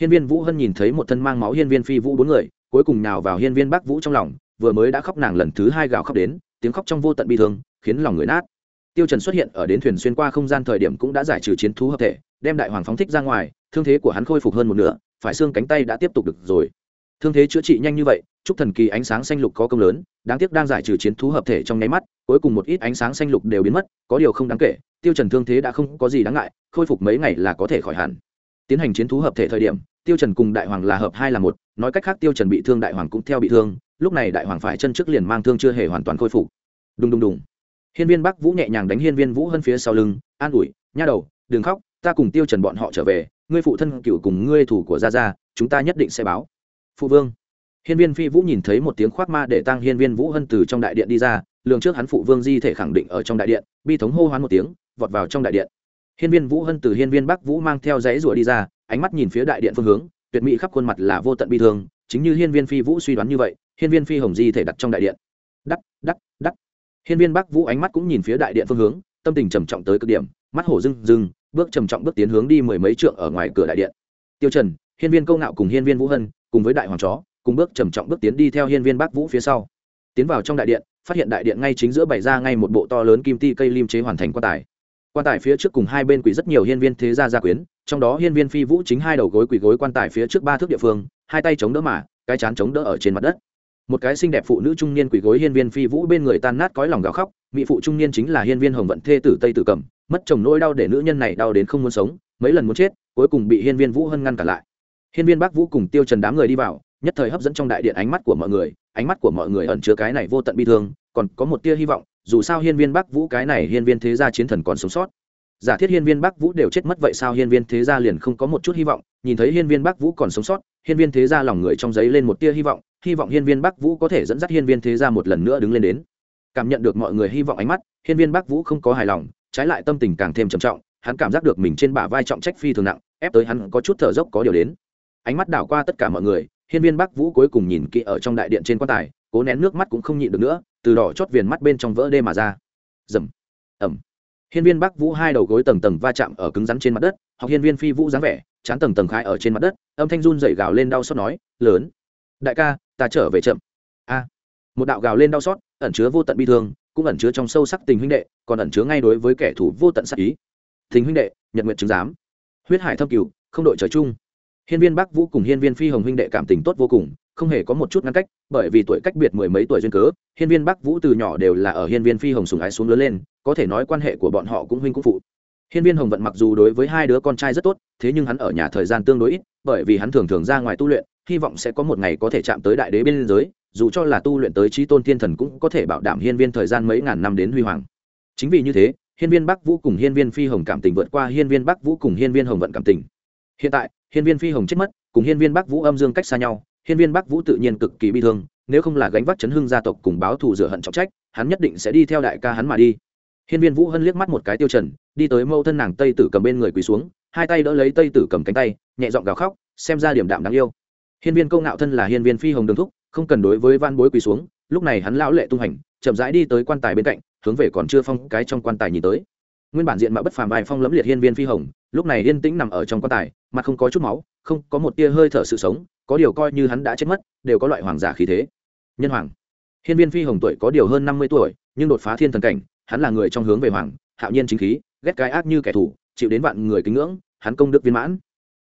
Hiên viên Vũ Hân nhìn thấy một thân mang máu hiên viên phi vũ bốn người, cuối cùng nào vào hiên viên Bắc Vũ trong lòng, vừa mới đã khóc nàng lần thứ hai gào khóc đến, tiếng khóc trong vô tận bi thương, khiến lòng người nát. Tiêu Trần xuất hiện ở đến thuyền xuyên qua không gian thời điểm cũng đã giải trừ chiến thú hợp thể, đem đại hoàng phóng thích ra ngoài, thương thế của hắn khôi phục hơn một nửa, phải xương cánh tay đã tiếp tục được rồi. Thương thế chữa trị nhanh như vậy chúc thần kỳ ánh sáng xanh lục có công lớn đáng tiếc đang giải trừ chiến thú hợp thể trong nháy mắt cuối cùng một ít ánh sáng xanh lục đều biến mất có điều không đáng kể tiêu trần thương thế đã không có gì đáng ngại khôi phục mấy ngày là có thể khỏi hẳn. Tiến hành chiến thú hợp thể thời điểm tiêu trần cùng đại hoàng là hợp hai là một nói cách khác tiêu trần bị thương đại hoàng cũng theo bị thương lúc này đại hoàng phải chân trước liền mang thương chưa hề hoàn toàn khôi phục. Đùng đùng đùng hiên viên bắc vũ nhẹ nhàng đánh hiên viên vũ hơn phía sau lưng, an ủi, nha đầu, đừng khóc, ta cùng tiêu trần bọn họ trở về, ngươi phụ thân cựu cùng ngươi thủ của gia gia, chúng ta nhất định sẽ báo. Phụ vương. Hiên viên phi vũ nhìn thấy một tiếng khoác ma để tăng hiên viên vũ hân từ trong đại điện đi ra, lường trước hắn phụ vương di thể khẳng định ở trong đại điện, bi thống hô hoán một tiếng, vọt vào trong đại điện. Hiên viên vũ hân từ hiên viên bắc vũ mang theo giấy rủa đi ra, ánh mắt nhìn phía đại điện phương hướng, tuyệt mỹ khắp khuôn mặt là vô tận bi thương, chính như hiên viên phi vũ suy đoán như vậy, hiên viên phi hồng di thể đặt trong đại điện. Đắc đắc đắc hiên viên bắc vũ ánh mắt cũng nhìn phía đại điện phương hướng, tâm tình trầm trọng tới cực điểm, mắt hổ rưng rưng, bước trầm trọng bước tiến hướng đi mười mấy trượng ở ngoài cửa đại điện. Tiêu trần, hiên viên câu ngạo cùng hiên viên vũ hân, cùng với đại hoàng chó, cùng bước trầm trọng bước tiến đi theo hiên viên bắc vũ phía sau. Tiến vào trong đại điện, phát hiện đại điện ngay chính giữa bày ra ngay một bộ to lớn kim ti cây lim chế hoàn thành quan tài. Quan tài phía trước cùng hai bên quỷ rất nhiều hiên viên thế gia gia quyến, trong đó hiên viên phi vũ chính hai đầu gối quỳ gối quan tài phía trước ba thước địa phương, hai tay chống đỡ mà, cái chán chống đỡ ở trên mặt đất một cái xinh đẹp phụ nữ trung niên quỳ gối hiên viên phi vũ bên người tan nát cõi lòng gào khóc, mỹ phụ trung niên chính là hiên viên hồng vận thê tử tây tử cầm mất chồng nỗi đau để nữ nhân này đau đến không muốn sống, mấy lần muốn chết, cuối cùng bị hiên viên vũ hân ngăn cản lại. Hiên viên bắc vũ cùng tiêu trần đám người đi vào, nhất thời hấp dẫn trong đại điện ánh mắt của mọi người, ánh mắt của mọi người ẩn chứa cái này vô tận bi thương, còn có một tia hy vọng, dù sao hiên viên bắc vũ cái này hiên viên thế gia chiến thần còn sống sót. Giả thiết hiên viên bắc vũ đều chết mất vậy sao hiên viên thế gia liền không có một chút hy vọng, nhìn thấy hiên viên bắc vũ còn sống sót, hiên viên thế gia lòng người trong giấy lên một tia hy vọng hy vọng hiên viên bắc vũ có thể dẫn dắt hiên viên thế gia một lần nữa đứng lên đến. Cảm nhận được mọi người hy vọng ánh mắt, hiên viên bắc vũ không có hài lòng, trái lại tâm tình càng thêm trầm trọng, hắn cảm giác được mình trên bả vai trọng trách phi thường nặng, ép tới hắn có chút thở dốc có điều đến. Ánh mắt đảo qua tất cả mọi người, hiên viên bắc vũ cuối cùng nhìn kỹ ở trong đại điện trên quan tài, cố nén nước mắt cũng không nhịn được nữa, từ đỏ chót viền mắt bên trong vỡ đê mà ra. Dầm ẩm hiên viên bắc vũ hai đầu gối tầng tầng va chạm ở cứng rắn trên mặt đất hoặc hiên viên phi vũ dáng vẻ, chán tầng tầng khai ở trên mặt đất, âm thanh run dậy gào lên đau xót nói, lớn, đại ca ta trở về chậm. A. Một đạo gào lên đau xót, ẩn chứa vô tận bi thương, cũng ẩn chứa trong sâu sắc tình huynh đệ, còn ẩn chứa ngay đối với kẻ thù vô tận sắc ý. Tình huynh đệ, nhật nguyện chứng giám. Huyết hải thâm cửu, không đội trời chung. Hiên viên bắc vũ cùng hiên viên phi hồng huynh đệ cảm tình tốt vô cùng, không hề có một chút ngăn cách, bởi vì tuổi cách biệt mười mấy tuổi duyên cớ, hiên viên bắc vũ từ nhỏ đều là ở hiên viên phi hồng sùng ái xuống lớn lên, có thể nói quan hệ của bọn họ cũng huynh cũng phụ. Hiên viên hồng vận mặc dù đối với hai đứa con trai rất tốt, thế nhưng hắn ở nhà thời gian tương đối ít, bởi vì hắn thường thường ra ngoài tu luyện hy vọng sẽ có một ngày có thể chạm tới đại đế bên giới, dù cho là tu luyện tới trí tôn thiên thần cũng có thể bảo đảm hiên viên thời gian mấy ngàn năm đến huy hoàng. Chính vì như thế, hiên viên bắc vũ cùng hiên viên phi hồng cảm tình vượt qua hiên viên bắc vũ cùng hiên viên hồng vận cảm tình. Hiện tại, hiên viên phi hồng chết mất, cùng hiên viên bắc vũ âm dương cách xa nhau, hiên viên bắc vũ tự nhiên cực kỳ bi thương, nếu không là gánh vác chấn hưng gia tộc cùng báo thù rửa hận trọng trách, hắn nhất định sẽ đi theo đại ca hắn mà đi. Hiên viên vũ hân liếc mắt một cái tiêu trần, đi tới mâu thân nàng tây tử cầm bên người quỳ xuống, hai tay đỡ lấy tây tử cầm cánh tay, nhẹ giọng gào khóc, xem ra điểm đạm đáng yêu hiên viên câu ngạo thân là hiên viên phi hồng đường thúc, không cần đối với van bối quỳ xuống, lúc này hắn lão lệ tung hành, chậm rãi đi tới quan tài bên cạnh, hướng về còn chưa phong cái trong quan tài nhìn tới. Nguyên bản diện mạo bất phàm bài phong lẫm liệt hiên viên phi hồng, lúc này yên tĩnh nằm ở trong quan tài, mặt không có chút máu, không có một tia hơi thở sự sống, có điều coi như hắn đã chết mất, đều có loại hoàng giả khí thế. Nhân hoàng. Hiên viên phi hồng tuổi có điều hơn năm mươi tuổi, nhưng đột phá thiên thần cảnh, hắn là người trong hướng về hoàng, hạo nhiên chính khí, ghét cái ác như kẻ thù, chịu đến vạn người kính ngưỡng, hắn công đức viên mãn.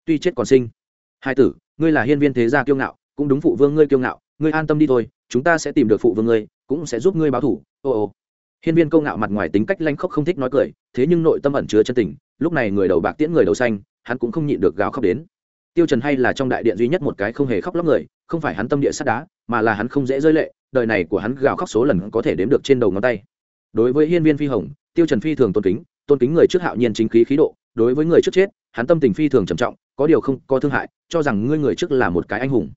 Tuy chết còn sinh. Hai tử ngươi là hiên viên thế gia kiêu ngạo, cũng đúng phụ vương ngươi kiêu ngạo, ngươi an tâm đi thôi, chúng ta sẽ tìm được phụ vương ngươi, cũng sẽ giúp ngươi báo thủ. Ô ô. Hiên viên câu ngạo mặt ngoài tính cách lanh khóc không thích nói cười, thế nhưng nội tâm ẩn chứa chân tình, lúc này người đầu bạc tiễn người đầu xanh, hắn cũng không nhịn được gào khóc đến. Tiêu trần hay là trong đại điện duy nhất một cái không hề khóc lóc người, không phải hắn tâm địa sắt đá, mà là hắn không dễ rơi lệ, đời này của hắn gào khóc số lần có thể đếm được trên đầu ngón tay. Đối với hiên viên phi hồng, tiêu trần phi thường tôn kính tôn kính người trước hạo nhiên chính khí khí độ, đối với người trước chết hắn tâm tình phi thường trầm trọng, có điều không có thương hại, cho rằng ngươi người trước là một cái anh hùng.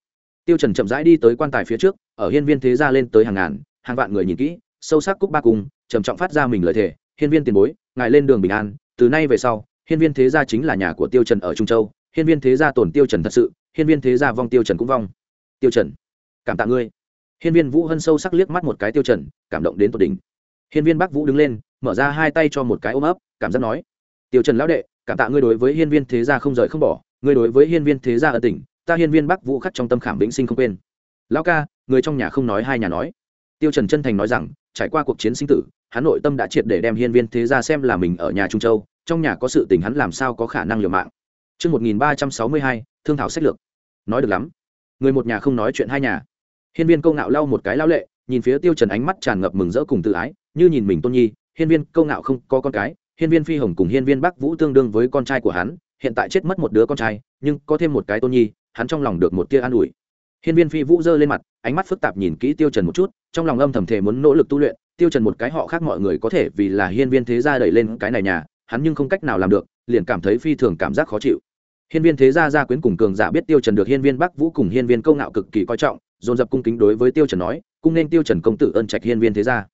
Tiêu trần chậm rãi đi tới quan tài phía trước, ở hiên viên thế gia lên tới hàng ngàn, hàng vạn người nhìn kỹ, sâu sắc cúc ba cùng, trầm trọng phát ra mình lời thề, hiên viên tiền bối, ngài lên đường bình an, từ nay về sau, hiên viên thế gia chính là nhà của tiêu trần ở trung châu, hiên viên thế gia tổn tiêu trần thật sự, hiên viên thế gia vong tiêu trần cũng vong. Tiêu trần, cảm tạ ngươi. Hiên viên vũ hân sâu sắc liếc mắt một cái tiêu trần, cảm động đến tột đỉnh. Hiên viên bắc vũ đứng lên, mở ra hai tay cho một cái ôm ấp, cảm giác nói, tiêu trần lão đệ cảm tạ ngươi đối với hiên viên thế gia không rời không bỏ ngươi đối với hiên viên thế gia ở tỉnh, ta hiên viên bắc vũ khắc trong tâm khảm vĩnh sinh không quên lão ca người trong nhà không nói hai nhà nói tiêu trần chân thành nói rằng trải qua cuộc chiến sinh tử hắn nội tâm đã triệt để đem hiên viên thế gia xem là mình ở nhà trung châu trong nhà có sự tình hắn làm sao có khả năng liều mạng Trước 1362, thương thảo sách lược. Nói được lắm. Người một nhà không nói chuyện hai nhà. Hiên viên câu ngạo lau một cái lao lệ, nhìn phía tiêu trần ánh mắt tràn ngập mừng rỡ cùng tự ái, như nhìn mình tôn nhi. Hiên viên câu ngạo không có con cái, hiên viên phi hồng cùng hiên viên bắc vũ tương đương với con trai của hắn, hiện tại chết mất một đứa con trai, nhưng có thêm một cái tôn nhi, hắn trong lòng được một tia an ủi. Hiên viên phi vũ giơ lên mặt, ánh mắt phức tạp nhìn kỹ tiêu trần một chút, trong lòng âm thầm thề muốn nỗ lực tu luyện. Tiêu trần một cái họ khác mọi người có thể vì là hiên viên thế gia đẩy lên cái này nhà, hắn nhưng không cách nào làm được, liền cảm thấy phi thường cảm giác khó chịu hiên viên thế gia gia quyến cùng cường giả biết tiêu trần được hiên viên bắc vũ cùng hiên viên câu ngạo cực kỳ coi trọng dồn dập cung kính đối với tiêu trần nói cung nên tiêu trần công tử ơn trạch hiên viên thế gia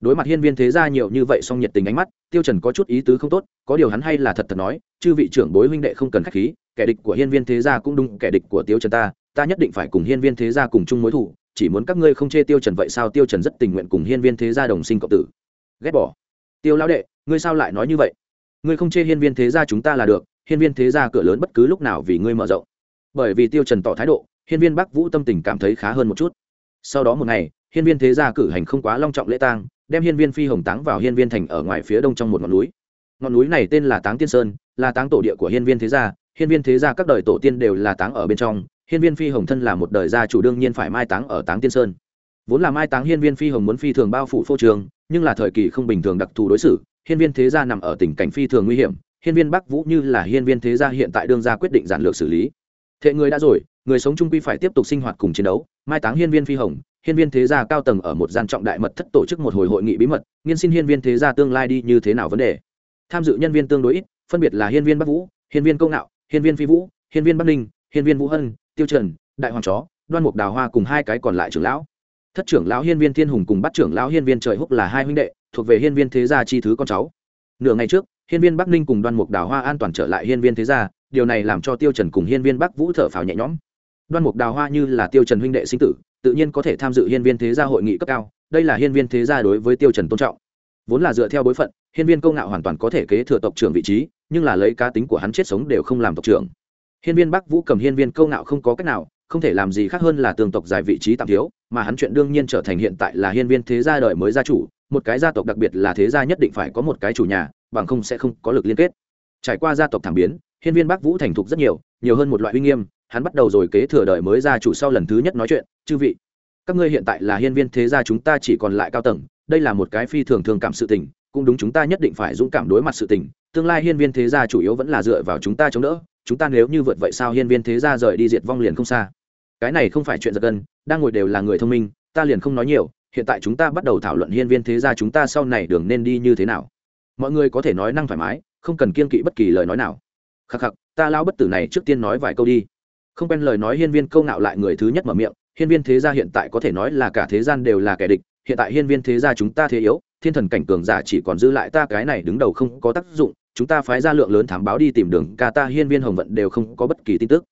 đối mặt hiên viên thế gia nhiều như vậy song nhiệt tình ánh mắt, tiêu trần có chút ý tứ không tốt, có điều hắn hay là thật thật nói, chư vị trưởng bối huynh đệ không cần khách khí, kẻ địch của hiên viên thế gia cũng đúng, kẻ địch của tiêu trần ta ta nhất định phải cùng hiên viên thế gia cùng chung mối thù, chỉ muốn các ngươi không chê tiêu trần vậy sao tiêu trần rất tình nguyện cùng hiên viên thế gia đồng sinh cộng tử. Ghét bỏ. Tiêu lão đệ, ngươi sao lại nói như vậy? Ngươi không chê hiên viên thế gia chúng ta là được, hiên viên thế gia cửa lớn bất cứ lúc nào vì ngươi mở rộng. Bởi vì tiêu trần tỏ thái độ, hiên viên bắc vũ tâm tình cảm thấy khá hơn một chút. Sau đó một ngày, hiên viên thế gia cử hành không quá long trọng lễ tang đem hiên viên phi hồng táng vào hiên viên thành ở ngoài phía đông trong một ngọn núi. Ngọn núi này tên là táng tiên sơn, là táng tổ địa của hiên viên thế gia. Hiên viên thế gia các đời tổ tiên đều là táng ở bên trong. Hiên viên phi hồng thân là một đời gia chủ đương nhiên phải mai táng ở táng tiên sơn. Vốn là mai táng hiên viên phi hồng muốn phi thường bao phủ phô trường, nhưng là thời kỳ không bình thường đặc thù đối xử, hiên viên thế gia nằm ở tình cảnh phi thường nguy hiểm. Hiên viên bắc vũ như là hiên viên thế gia hiện tại đương gia quyết định giản lược xử lý. Thệ người đã rồi người sống trung quy phải tiếp tục sinh hoạt cùng chiến đấu mai táng hiên viên phi hồng hiên viên thế gia cao tầng ở một gian trọng đại mật thất tổ chức một hồi hội nghị bí mật nghiên xin hiên viên thế gia tương lai đi như thế nào vấn đề tham dự nhân viên tương đối ít phân biệt là hiên viên bắc vũ hiên viên công nạo hiên viên phi vũ hiên viên bắc ninh hiên viên vũ hân tiêu trần đại hoàng chó đoan mục đào hoa cùng hai cái còn lại trưởng lão thất trưởng lão hiên viên thiên hùng cùng bắt trưởng lão hiên viên trời húc là hai huynh đệ thuộc về hiên viên thế gia chi thứ con cháu nửa ngày trước hiên viên bắc ninh cùng đoan mục đào hoa an toàn trở lại hiên viên thế gia điều này làm cho tiêu trần cùng hiên viên bắc vũ thở phào nhẹ nhõm đoan mục đào hoa như là tiêu trần huynh đệ sinh tử, tự nhiên có thể tham dự hiên viên thế gia hội nghị cấp cao, đây là hiên viên thế gia đối với tiêu trần tôn trọng. Vốn là dựa theo bối phận, hiên viên câu ngạo hoàn toàn có thể kế thừa tộc trưởng vị trí, nhưng là lấy cá tính của hắn chết sống đều không làm tộc trưởng. Hiên viên bắc vũ cầm hiên viên câu ngạo không có cách nào, không thể làm gì khác hơn là tương tộc giải vị trí tạm thiếu, mà hắn chuyện đương nhiên trở thành hiện tại là hiên viên thế gia đời mới gia chủ, một cái gia tộc đặc biệt là thế gia nhất định phải có một cái chủ nhà, bằng không sẽ không có lực liên kết. Trải qua gia tộc thảm biến, hiên viên bắc vũ thành thục rất nhiều nhiều hơn một loại uy nghiêm hắn bắt đầu rồi kế thừa đời mới gia chủ sau lần thứ nhất nói chuyện, chư vị, các ngươi hiện tại là hiên viên thế gia chúng ta chỉ còn lại cao tầng, đây là một cái phi thường thường cảm sự tình, cũng đúng chúng ta nhất định phải dũng cảm đối mặt sự tình, tương lai hiên viên thế gia chủ yếu vẫn là dựa vào chúng ta chống đỡ, chúng ta nếu như vượt vậy sao hiên viên thế gia rời đi diệt vong liền không xa. Cái này không phải chuyện giật gân, đang ngồi đều là người thông minh, ta liền không nói nhiều, hiện tại chúng ta bắt đầu thảo luận hiên viên thế gia chúng ta sau này đường nên đi như thế nào. Mọi người có thể nói năng thoải mái, không cần kiên kỵ bất kỳ lời nói nào. Khắc khắc, ta lao bất tử này trước tiên nói vài câu đi không quen lời nói hiên viên câu nạo lại người thứ nhất mở miệng, hiên viên thế gia hiện tại có thể nói là cả thế gian đều là kẻ địch, hiện tại hiên viên thế gia chúng ta thế yếu, thiên thần cảnh cường giả chỉ còn giữ lại ta cái này đứng đầu không có tác dụng, chúng ta phái ra lượng lớn thám báo đi tìm đường ca ta, hiên viên hồng vận đều không có bất kỳ tin tức.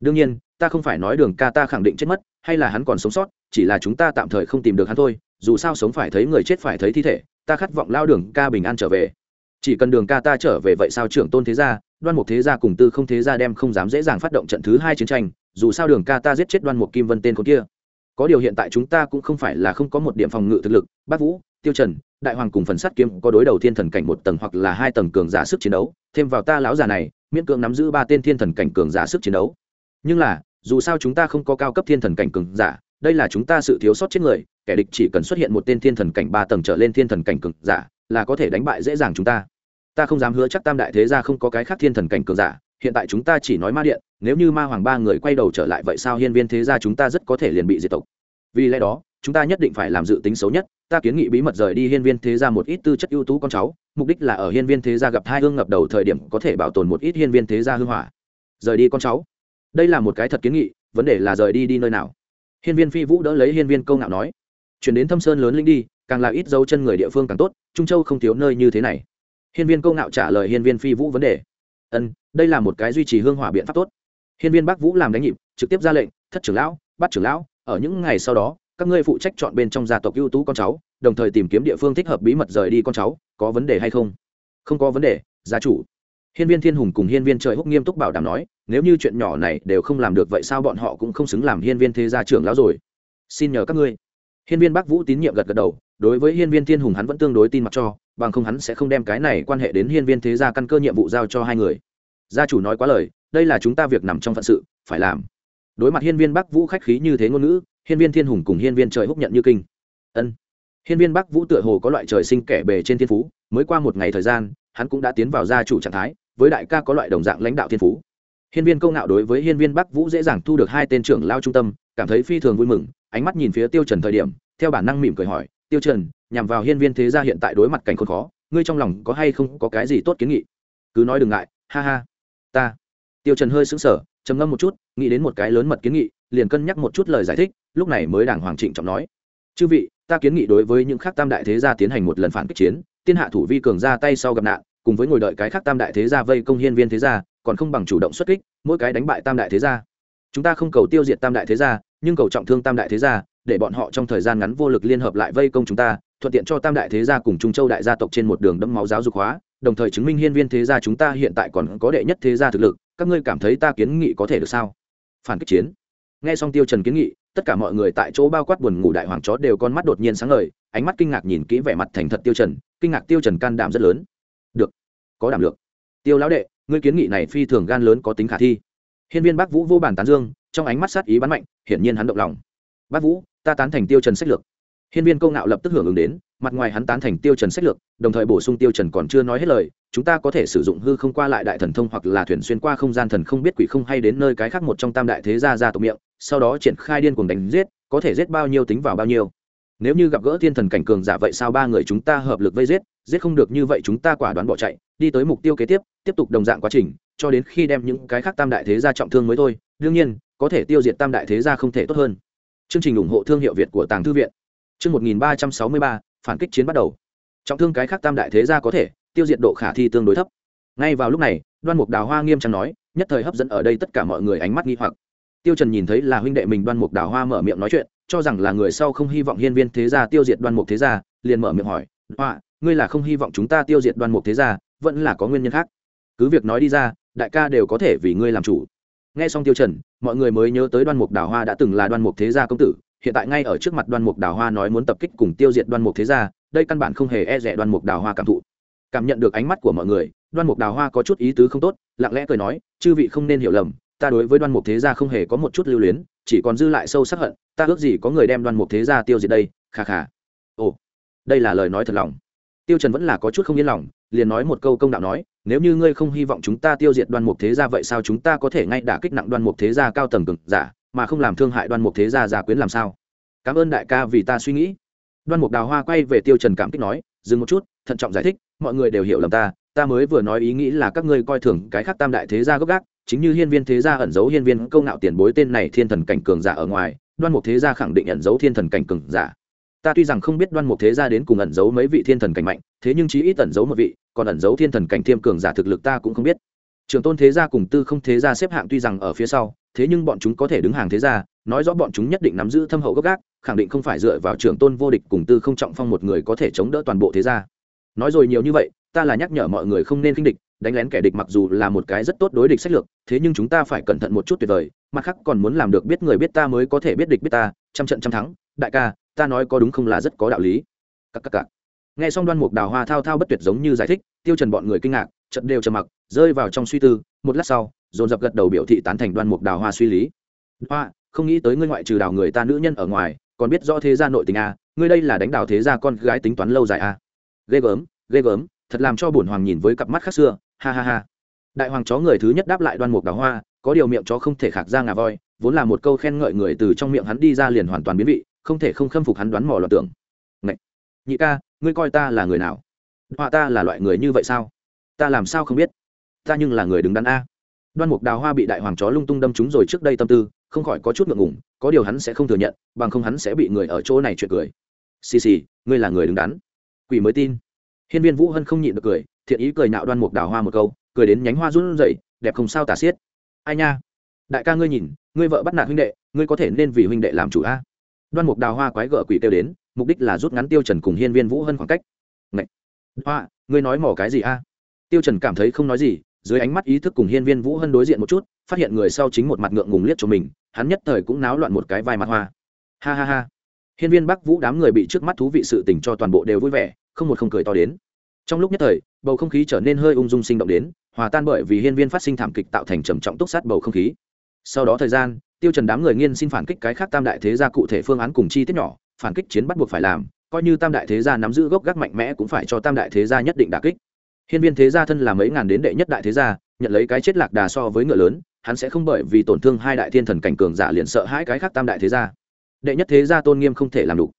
Đương nhiên, ta không phải nói đường ca ta khẳng định chết mất, hay là hắn còn sống sót, chỉ là chúng ta tạm thời không tìm được hắn thôi, dù sao sống phải thấy người chết phải thấy thi thể, ta khát vọng lao đường ca bình an trở về. Chỉ cần đường ca ta trở về vậy sao trưởng tôn thế gia đoan mục thế gia cùng tư không thế gia đem không dám dễ dàng phát động trận thứ hai chiến tranh, dù sao đường ca ta giết chết đoan mục kim vân tên con kia. Có điều hiện tại chúng ta cũng không phải là không có một điểm phòng ngự thực lực, bác vũ, tiêu trần, đại hoàng cùng phần sắt kiếm có đối đầu thiên thần cảnh một tầng hoặc là hai tầng cường giả sức chiến đấu, thêm vào ta lão già này, miễn cưỡng nắm giữ ba tên thiên thần cảnh cường giả sức chiến đấu. Nhưng là, dù sao chúng ta không có cao cấp thiên thần cảnh cường giả, đây là chúng ta sự thiếu sót chết người, kẻ địch chỉ cần xuất hiện một tên thiên thần cảnh ba tầng trở lên thiên thần cảnh cường giả, là có thể đánh bại dễ dàng chúng ta ta không dám hứa chắc tam đại thế gia không có cái khác thiên thần cảnh cường giả, hiện tại chúng ta chỉ nói ma điện, nếu như ma hoàng ba người quay đầu trở lại vậy sao hiên viên thế gia chúng ta rất có thể liền bị diệt tộc. Vì lẽ đó, chúng ta nhất định phải làm dự tính xấu nhất, ta kiến nghị bí mật rời đi hiên viên thế gia một ít tư chất ưu tú con cháu, mục đích là ở hiên viên thế gia gặp hai hương ngập đầu thời điểm có thể bảo tồn một ít hiên viên thế gia hư hỏa. Rời đi con cháu. Đây là một cái thật kiến nghị, vấn đề là rời đi đi nơi nào? Hiên viên phi vũ đỡ lấy hiên viên câu ngạo nói, chuyển đến thâm sơn lớn linh đi, càng là ít dấu chân người địa phương càng tốt, trung châu không thiếu nơi như thế này hiên viên câu ngạo trả lời hiên viên phi vũ vấn đề. Ân, đây là một cái duy trì hương hỏa biện pháp tốt. Hiên viên bắc vũ làm đánh nhịp, trực tiếp ra lệnh, thất trưởng lão, bắt trưởng lão, ở những ngày sau đó, các ngươi phụ trách chọn bên trong gia tộc ưu tú con cháu, đồng thời tìm kiếm địa phương thích hợp bí mật rời đi con cháu, có vấn đề hay không? Không có vấn đề, gia chủ. Hiên viên thiên hùng cùng hiên viên trời húc nghiêm túc bảo đảm nói, nếu như chuyện nhỏ này đều không làm được vậy sao bọn họ cũng không xứng làm hiên viên thế gia trưởng lão rồi? Xin nhờ các ngươi. Hiên viên bắc vũ tín nhiệm gật gật đầu đối với hiên viên thiên hùng hắn vẫn tương đối tin mặc cho, bằng không hắn sẽ không đem cái này quan hệ đến hiên viên thế gia căn cơ nhiệm vụ giao cho hai người. Gia chủ nói quá lời, đây là chúng ta việc nằm trong phận sự, phải làm. Đối mặt hiên viên bắc vũ khách khí như thế ngôn ngữ, hiên viên thiên hùng cùng hiên viên trời húc nhận như kinh. Ân. Hiên viên bắc vũ tựa hồ có loại trời sinh kẻ bề trên thiên phú, mới qua một ngày thời gian, hắn cũng đã tiến vào gia chủ trạng thái, với đại ca có loại đồng dạng lãnh đạo thiên phú. Hiên viên câu ngạo đối với hiên viên bắc vũ dễ dàng thu được hai tên trưởng lao trung tâm, cảm thấy phi thường vui mừng, ánh mắt nhìn phía tiêu trần thời điểm, theo bản năng mỉm cười hỏi tiêu trần, nhằm vào hiên viên thế gia hiện tại đối mặt cảnh khốn khó, ngươi trong lòng có hay không có cái gì tốt kiến nghị? Cứ nói đừng ngại, ha ha. Ta. Tiêu trần hơi sững sờ, trầm ngâm một chút, nghĩ đến một cái lớn mật kiến nghị, liền cân nhắc một chút lời giải thích, lúc này mới đàng hoàng trịnh trọng nói. Chư vị, ta kiến nghị đối với những khác tam đại thế gia tiến hành một lần phản kích chiến, tiên hạ thủ vi cường ra tay sau gặp nạn, cùng với ngồi đợi cái khác tam đại thế gia vây công hiên viên thế gia, còn không bằng chủ động xuất kích, mỗi cái đánh bại tam đại thế gia. Chúng ta không cầu tiêu diệt tam đại thế gia, nhưng cầu trọng thương tam đại thế gia để bọn họ trong thời gian ngắn vô lực liên hợp lại vây công chúng ta, thuận tiện cho tam đại thế gia cùng trung châu đại gia tộc trên một đường đẫm máu giáo dục hóa, đồng thời chứng minh hiên viên thế gia chúng ta hiện tại còn có đệ nhất thế gia thực lực, các ngươi cảm thấy ta kiến nghị có thể được sao? Phản kích chiến. Nghe xong tiêu trần kiến nghị, tất cả mọi người tại chỗ bao quát buồn ngủ đại hoàng chó đều con mắt đột nhiên sáng ngời, ánh mắt kinh ngạc nhìn kỹ vẻ mặt thành thật tiêu trần, kinh ngạc tiêu trần can đảm rất lớn. Được, có đảm lượng. Tiêu lão đệ, ngươi kiến nghị này phi thường gan lớn có tính khả thi. Hiên viên bắc vũ vô bản tán dương, trong ánh mắt sát ý bắn mạnh, hiển nhiên hắn động lòng. Bác vũ ta tán thành tiêu trần sách lược. Hiên viên câu ngạo lập tức hưởng ứng đến, mặt ngoài hắn tán thành tiêu trần sách lược, đồng thời bổ sung tiêu trần còn chưa nói hết lời, chúng ta có thể sử dụng hư không qua lại đại thần thông hoặc là thuyền xuyên qua không gian thần không biết quỷ không hay đến nơi cái khác một trong tam đại thế gia gia tộc miệng, sau đó triển khai điên cuồng đánh giết, có thể giết bao nhiêu tính vào bao nhiêu. Nếu như gặp gỡ thiên thần cảnh cường giả vậy sao ba người chúng ta hợp lực vây giết giết không được như vậy chúng ta quả đoán bỏ chạy, đi tới mục tiêu kế tiếp tiếp tục đồng dạng quá trình, cho đến khi đem những cái khác tam đại thế gia trọng thương mới thôi, đương nhiên, có thể tiêu diệt tam đại thế gia không thể tốt hơn chương trình ủng hộ thương hiệu việt của tàng thư viện. Chương một nghìn ba trăm sáu mươi ba, phản kích chiến bắt đầu. Trọng thương cái khác tam đại thế gia có thể, tiêu diệt độ khả thi tương đối thấp. Ngay vào lúc này, đoan mục đào hoa nghiêm trang nói, nhất thời hấp dẫn ở đây tất cả mọi người ánh mắt nghi hoặc. Tiêu trần nhìn thấy là huynh đệ mình đoan mục đào hoa mở miệng nói chuyện, cho rằng là người sau không hy vọng hiên viên thế gia tiêu diệt đoan mục thế gia, liền mở miệng hỏi, hoa, ngươi là không hy vọng chúng ta tiêu diệt đoan mục thế gia, vẫn là có nguyên nhân khác? Cứ việc nói đi ra, đại ca đều có thể vì ngươi làm chủ nghe xong tiêu trần, mọi người mới nhớ tới đoan mục đào hoa đã từng là đoan mục thế gia công tử, hiện tại ngay ở trước mặt đoan mục đào hoa nói muốn tập kích cùng tiêu diệt đoan mục thế gia, đây căn bản không hề e rẻ đoan mục đào hoa cảm thụ. Cảm nhận được ánh mắt của mọi người, đoan mục đào hoa có chút ý tứ không tốt, lặng lẽ cười nói, chư vị không nên hiểu lầm, ta đối với đoan mục thế gia không hề có một chút lưu luyến, chỉ còn dư lại sâu sắc hận, ta ước gì có người đem đoan mục thế gia tiêu diệt đây khà khà ồ, đây là lời nói thật lòng. Tiêu trần vẫn là có chút không yên lòng, liền nói một câu công đạo nói nếu như ngươi không hy vọng chúng ta tiêu diệt đoan mục thế gia vậy sao chúng ta có thể ngay đả kích nặng đoan mục thế gia cao tầng cực giả, mà không làm thương hại đoan mục thế gia gia quyến làm sao? Cảm ơn đại ca vì ta suy nghĩ. Đoan mục đào hoa quay về tiêu trần cảm kích nói, dừng một chút, thận trọng giải thích, mọi người đều hiểu lầm ta. Ta mới vừa nói ý nghĩ là các ngươi coi thường cái khác tam đại thế gia gốc gác, chính như hiên viên thế gia ẩn giấu hiên viên câu nạo tiền bối tên này thiên thần cảnh cường giả ở ngoài, đoan mục thế gia khẳng định ẩn giấu thiên thần cảnh cường giả. Ta tuy rằng không biết đoan mục thế gia đến cùng ẩn giấu mấy vị thiên thần cảnh mạnh, thế nhưng chí ít ẩn giấu một vị còn ẩn giấu thiên thần cảnh thiêm cường giả thực lực ta cũng không biết. Trường tôn thế gia cùng tư không thế gia xếp hạng tuy rằng ở phía sau, thế nhưng bọn chúng có thể đứng hàng thế gia, nói rõ bọn chúng nhất định nắm giữ thâm hậu gốc gác, khẳng định không phải dựa vào trường tôn vô địch cùng tư không trọng phong một người có thể chống đỡ toàn bộ thế gia. Nói rồi nhiều như vậy, ta là nhắc nhở mọi người không nên khinh địch, đánh lén kẻ địch mặc dù là một cái rất tốt đối địch sách lược, thế nhưng chúng ta phải cẩn thận một chút tuyệt vời, mặt khác còn muốn làm được biết người biết ta mới có thể biết địch biết ta, trăm trận trăm thắng, đại ca, ta nói có đúng không là rất có đạo lý. Các các các nghe xong đoan mục đào hoa thao thao bất tuyệt giống như giải thích, tiêu trần bọn người kinh ngạc trận đều trầm mặc, rơi vào trong suy tư, một lát sau, dồn dập gật đầu biểu thị tán thành đoan mục đào hoa suy lý. Hoa, không nghĩ tới ngươi ngoại trừ đào người ta nữ nhân ở ngoài, còn biết rõ thế gia nội tình à ngươi đây là đánh đào thế gia con gái tính toán lâu dài à. Ghê gớm ghê gớm, thật làm cho bổn hoàng nhìn với cặp mắt khác xưa, ha ha ha. Đại hoàng chó người thứ nhất đáp lại đoan mục đào hoa, có điều miệng chó không thể khạc ra ngà voi, vốn là một câu khen ngợi người từ trong miệng hắn đi ra liền hoàn toàn biến vị, không thể không khâm phục hắn đoán mò loạn tưởng nhị ca, ngươi coi ta là người nào? Họa ta là loại người như vậy sao? Ta làm sao không biết? Ta nhưng là người đứng đắn a. Đoan mục đào hoa bị đại hoàng chó lung tung đâm chúng rồi trước đây tâm tư, không khỏi có chút ngượng ngùng, có điều hắn sẽ không thừa nhận, bằng không hắn sẽ bị người ở chỗ này chuyện cười. Xì xì, ngươi là người đứng đắn. Quỷ mới tin. Hiên viên vũ hân không nhịn được cười, thiện ý cười nạo đoan mục đào hoa một câu, cười đến nhánh hoa run rẩy, đẹp không sao tả xiết. Ai nha? Đại ca ngươi nhìn, ngươi vợ bắt nạt huynh đệ, ngươi có thể nên vì huynh đệ làm chủ a. Đoan mục đào hoa quái gở quỷ kêu đến mục đích là rút ngắn tiêu trần cùng hiên viên vũ hân khoảng cách. Ngậy! hoa, ngươi nói mỏ cái gì a? Tiêu trần cảm thấy không nói gì, dưới ánh mắt ý thức cùng hiên viên vũ hân đối diện một chút, phát hiện người sau chính một mặt ngượng ngùng liếc cho mình, hắn nhất thời cũng náo loạn một cái vai mặt hoa. Ha ha ha! Hiên viên bắc vũ đám người bị trước mắt thú vị sự tình cho toàn bộ đều vui vẻ, không một không cười to đến. Trong lúc nhất thời, bầu không khí trở nên hơi ung dung sinh động đến, hòa tan bởi vì hiên viên phát sinh thảm kịch tạo thành trầm trọng túc sát bầu không khí. Sau đó thời gian, tiêu trần đám người nghiên xin phản kích cái khác tam đại thế gia cụ thể phương án cùng chi tiết nhỏ phản kích chiến bắt buộc phải làm, coi như tam đại thế gia nắm giữ gốc gác mạnh mẽ cũng phải cho tam đại thế gia nhất định đả kích. Hiên viên thế gia thân là mấy ngàn đến đệ nhất đại thế gia, nhận lấy cái chết lạc đà so với ngựa lớn, hắn sẽ không bởi vì tổn thương hai đại thiên thần cảnh cường giả liền sợ hãi cái khác tam đại thế gia. Đệ nhất thế gia tôn nghiêm không thể làm đủ.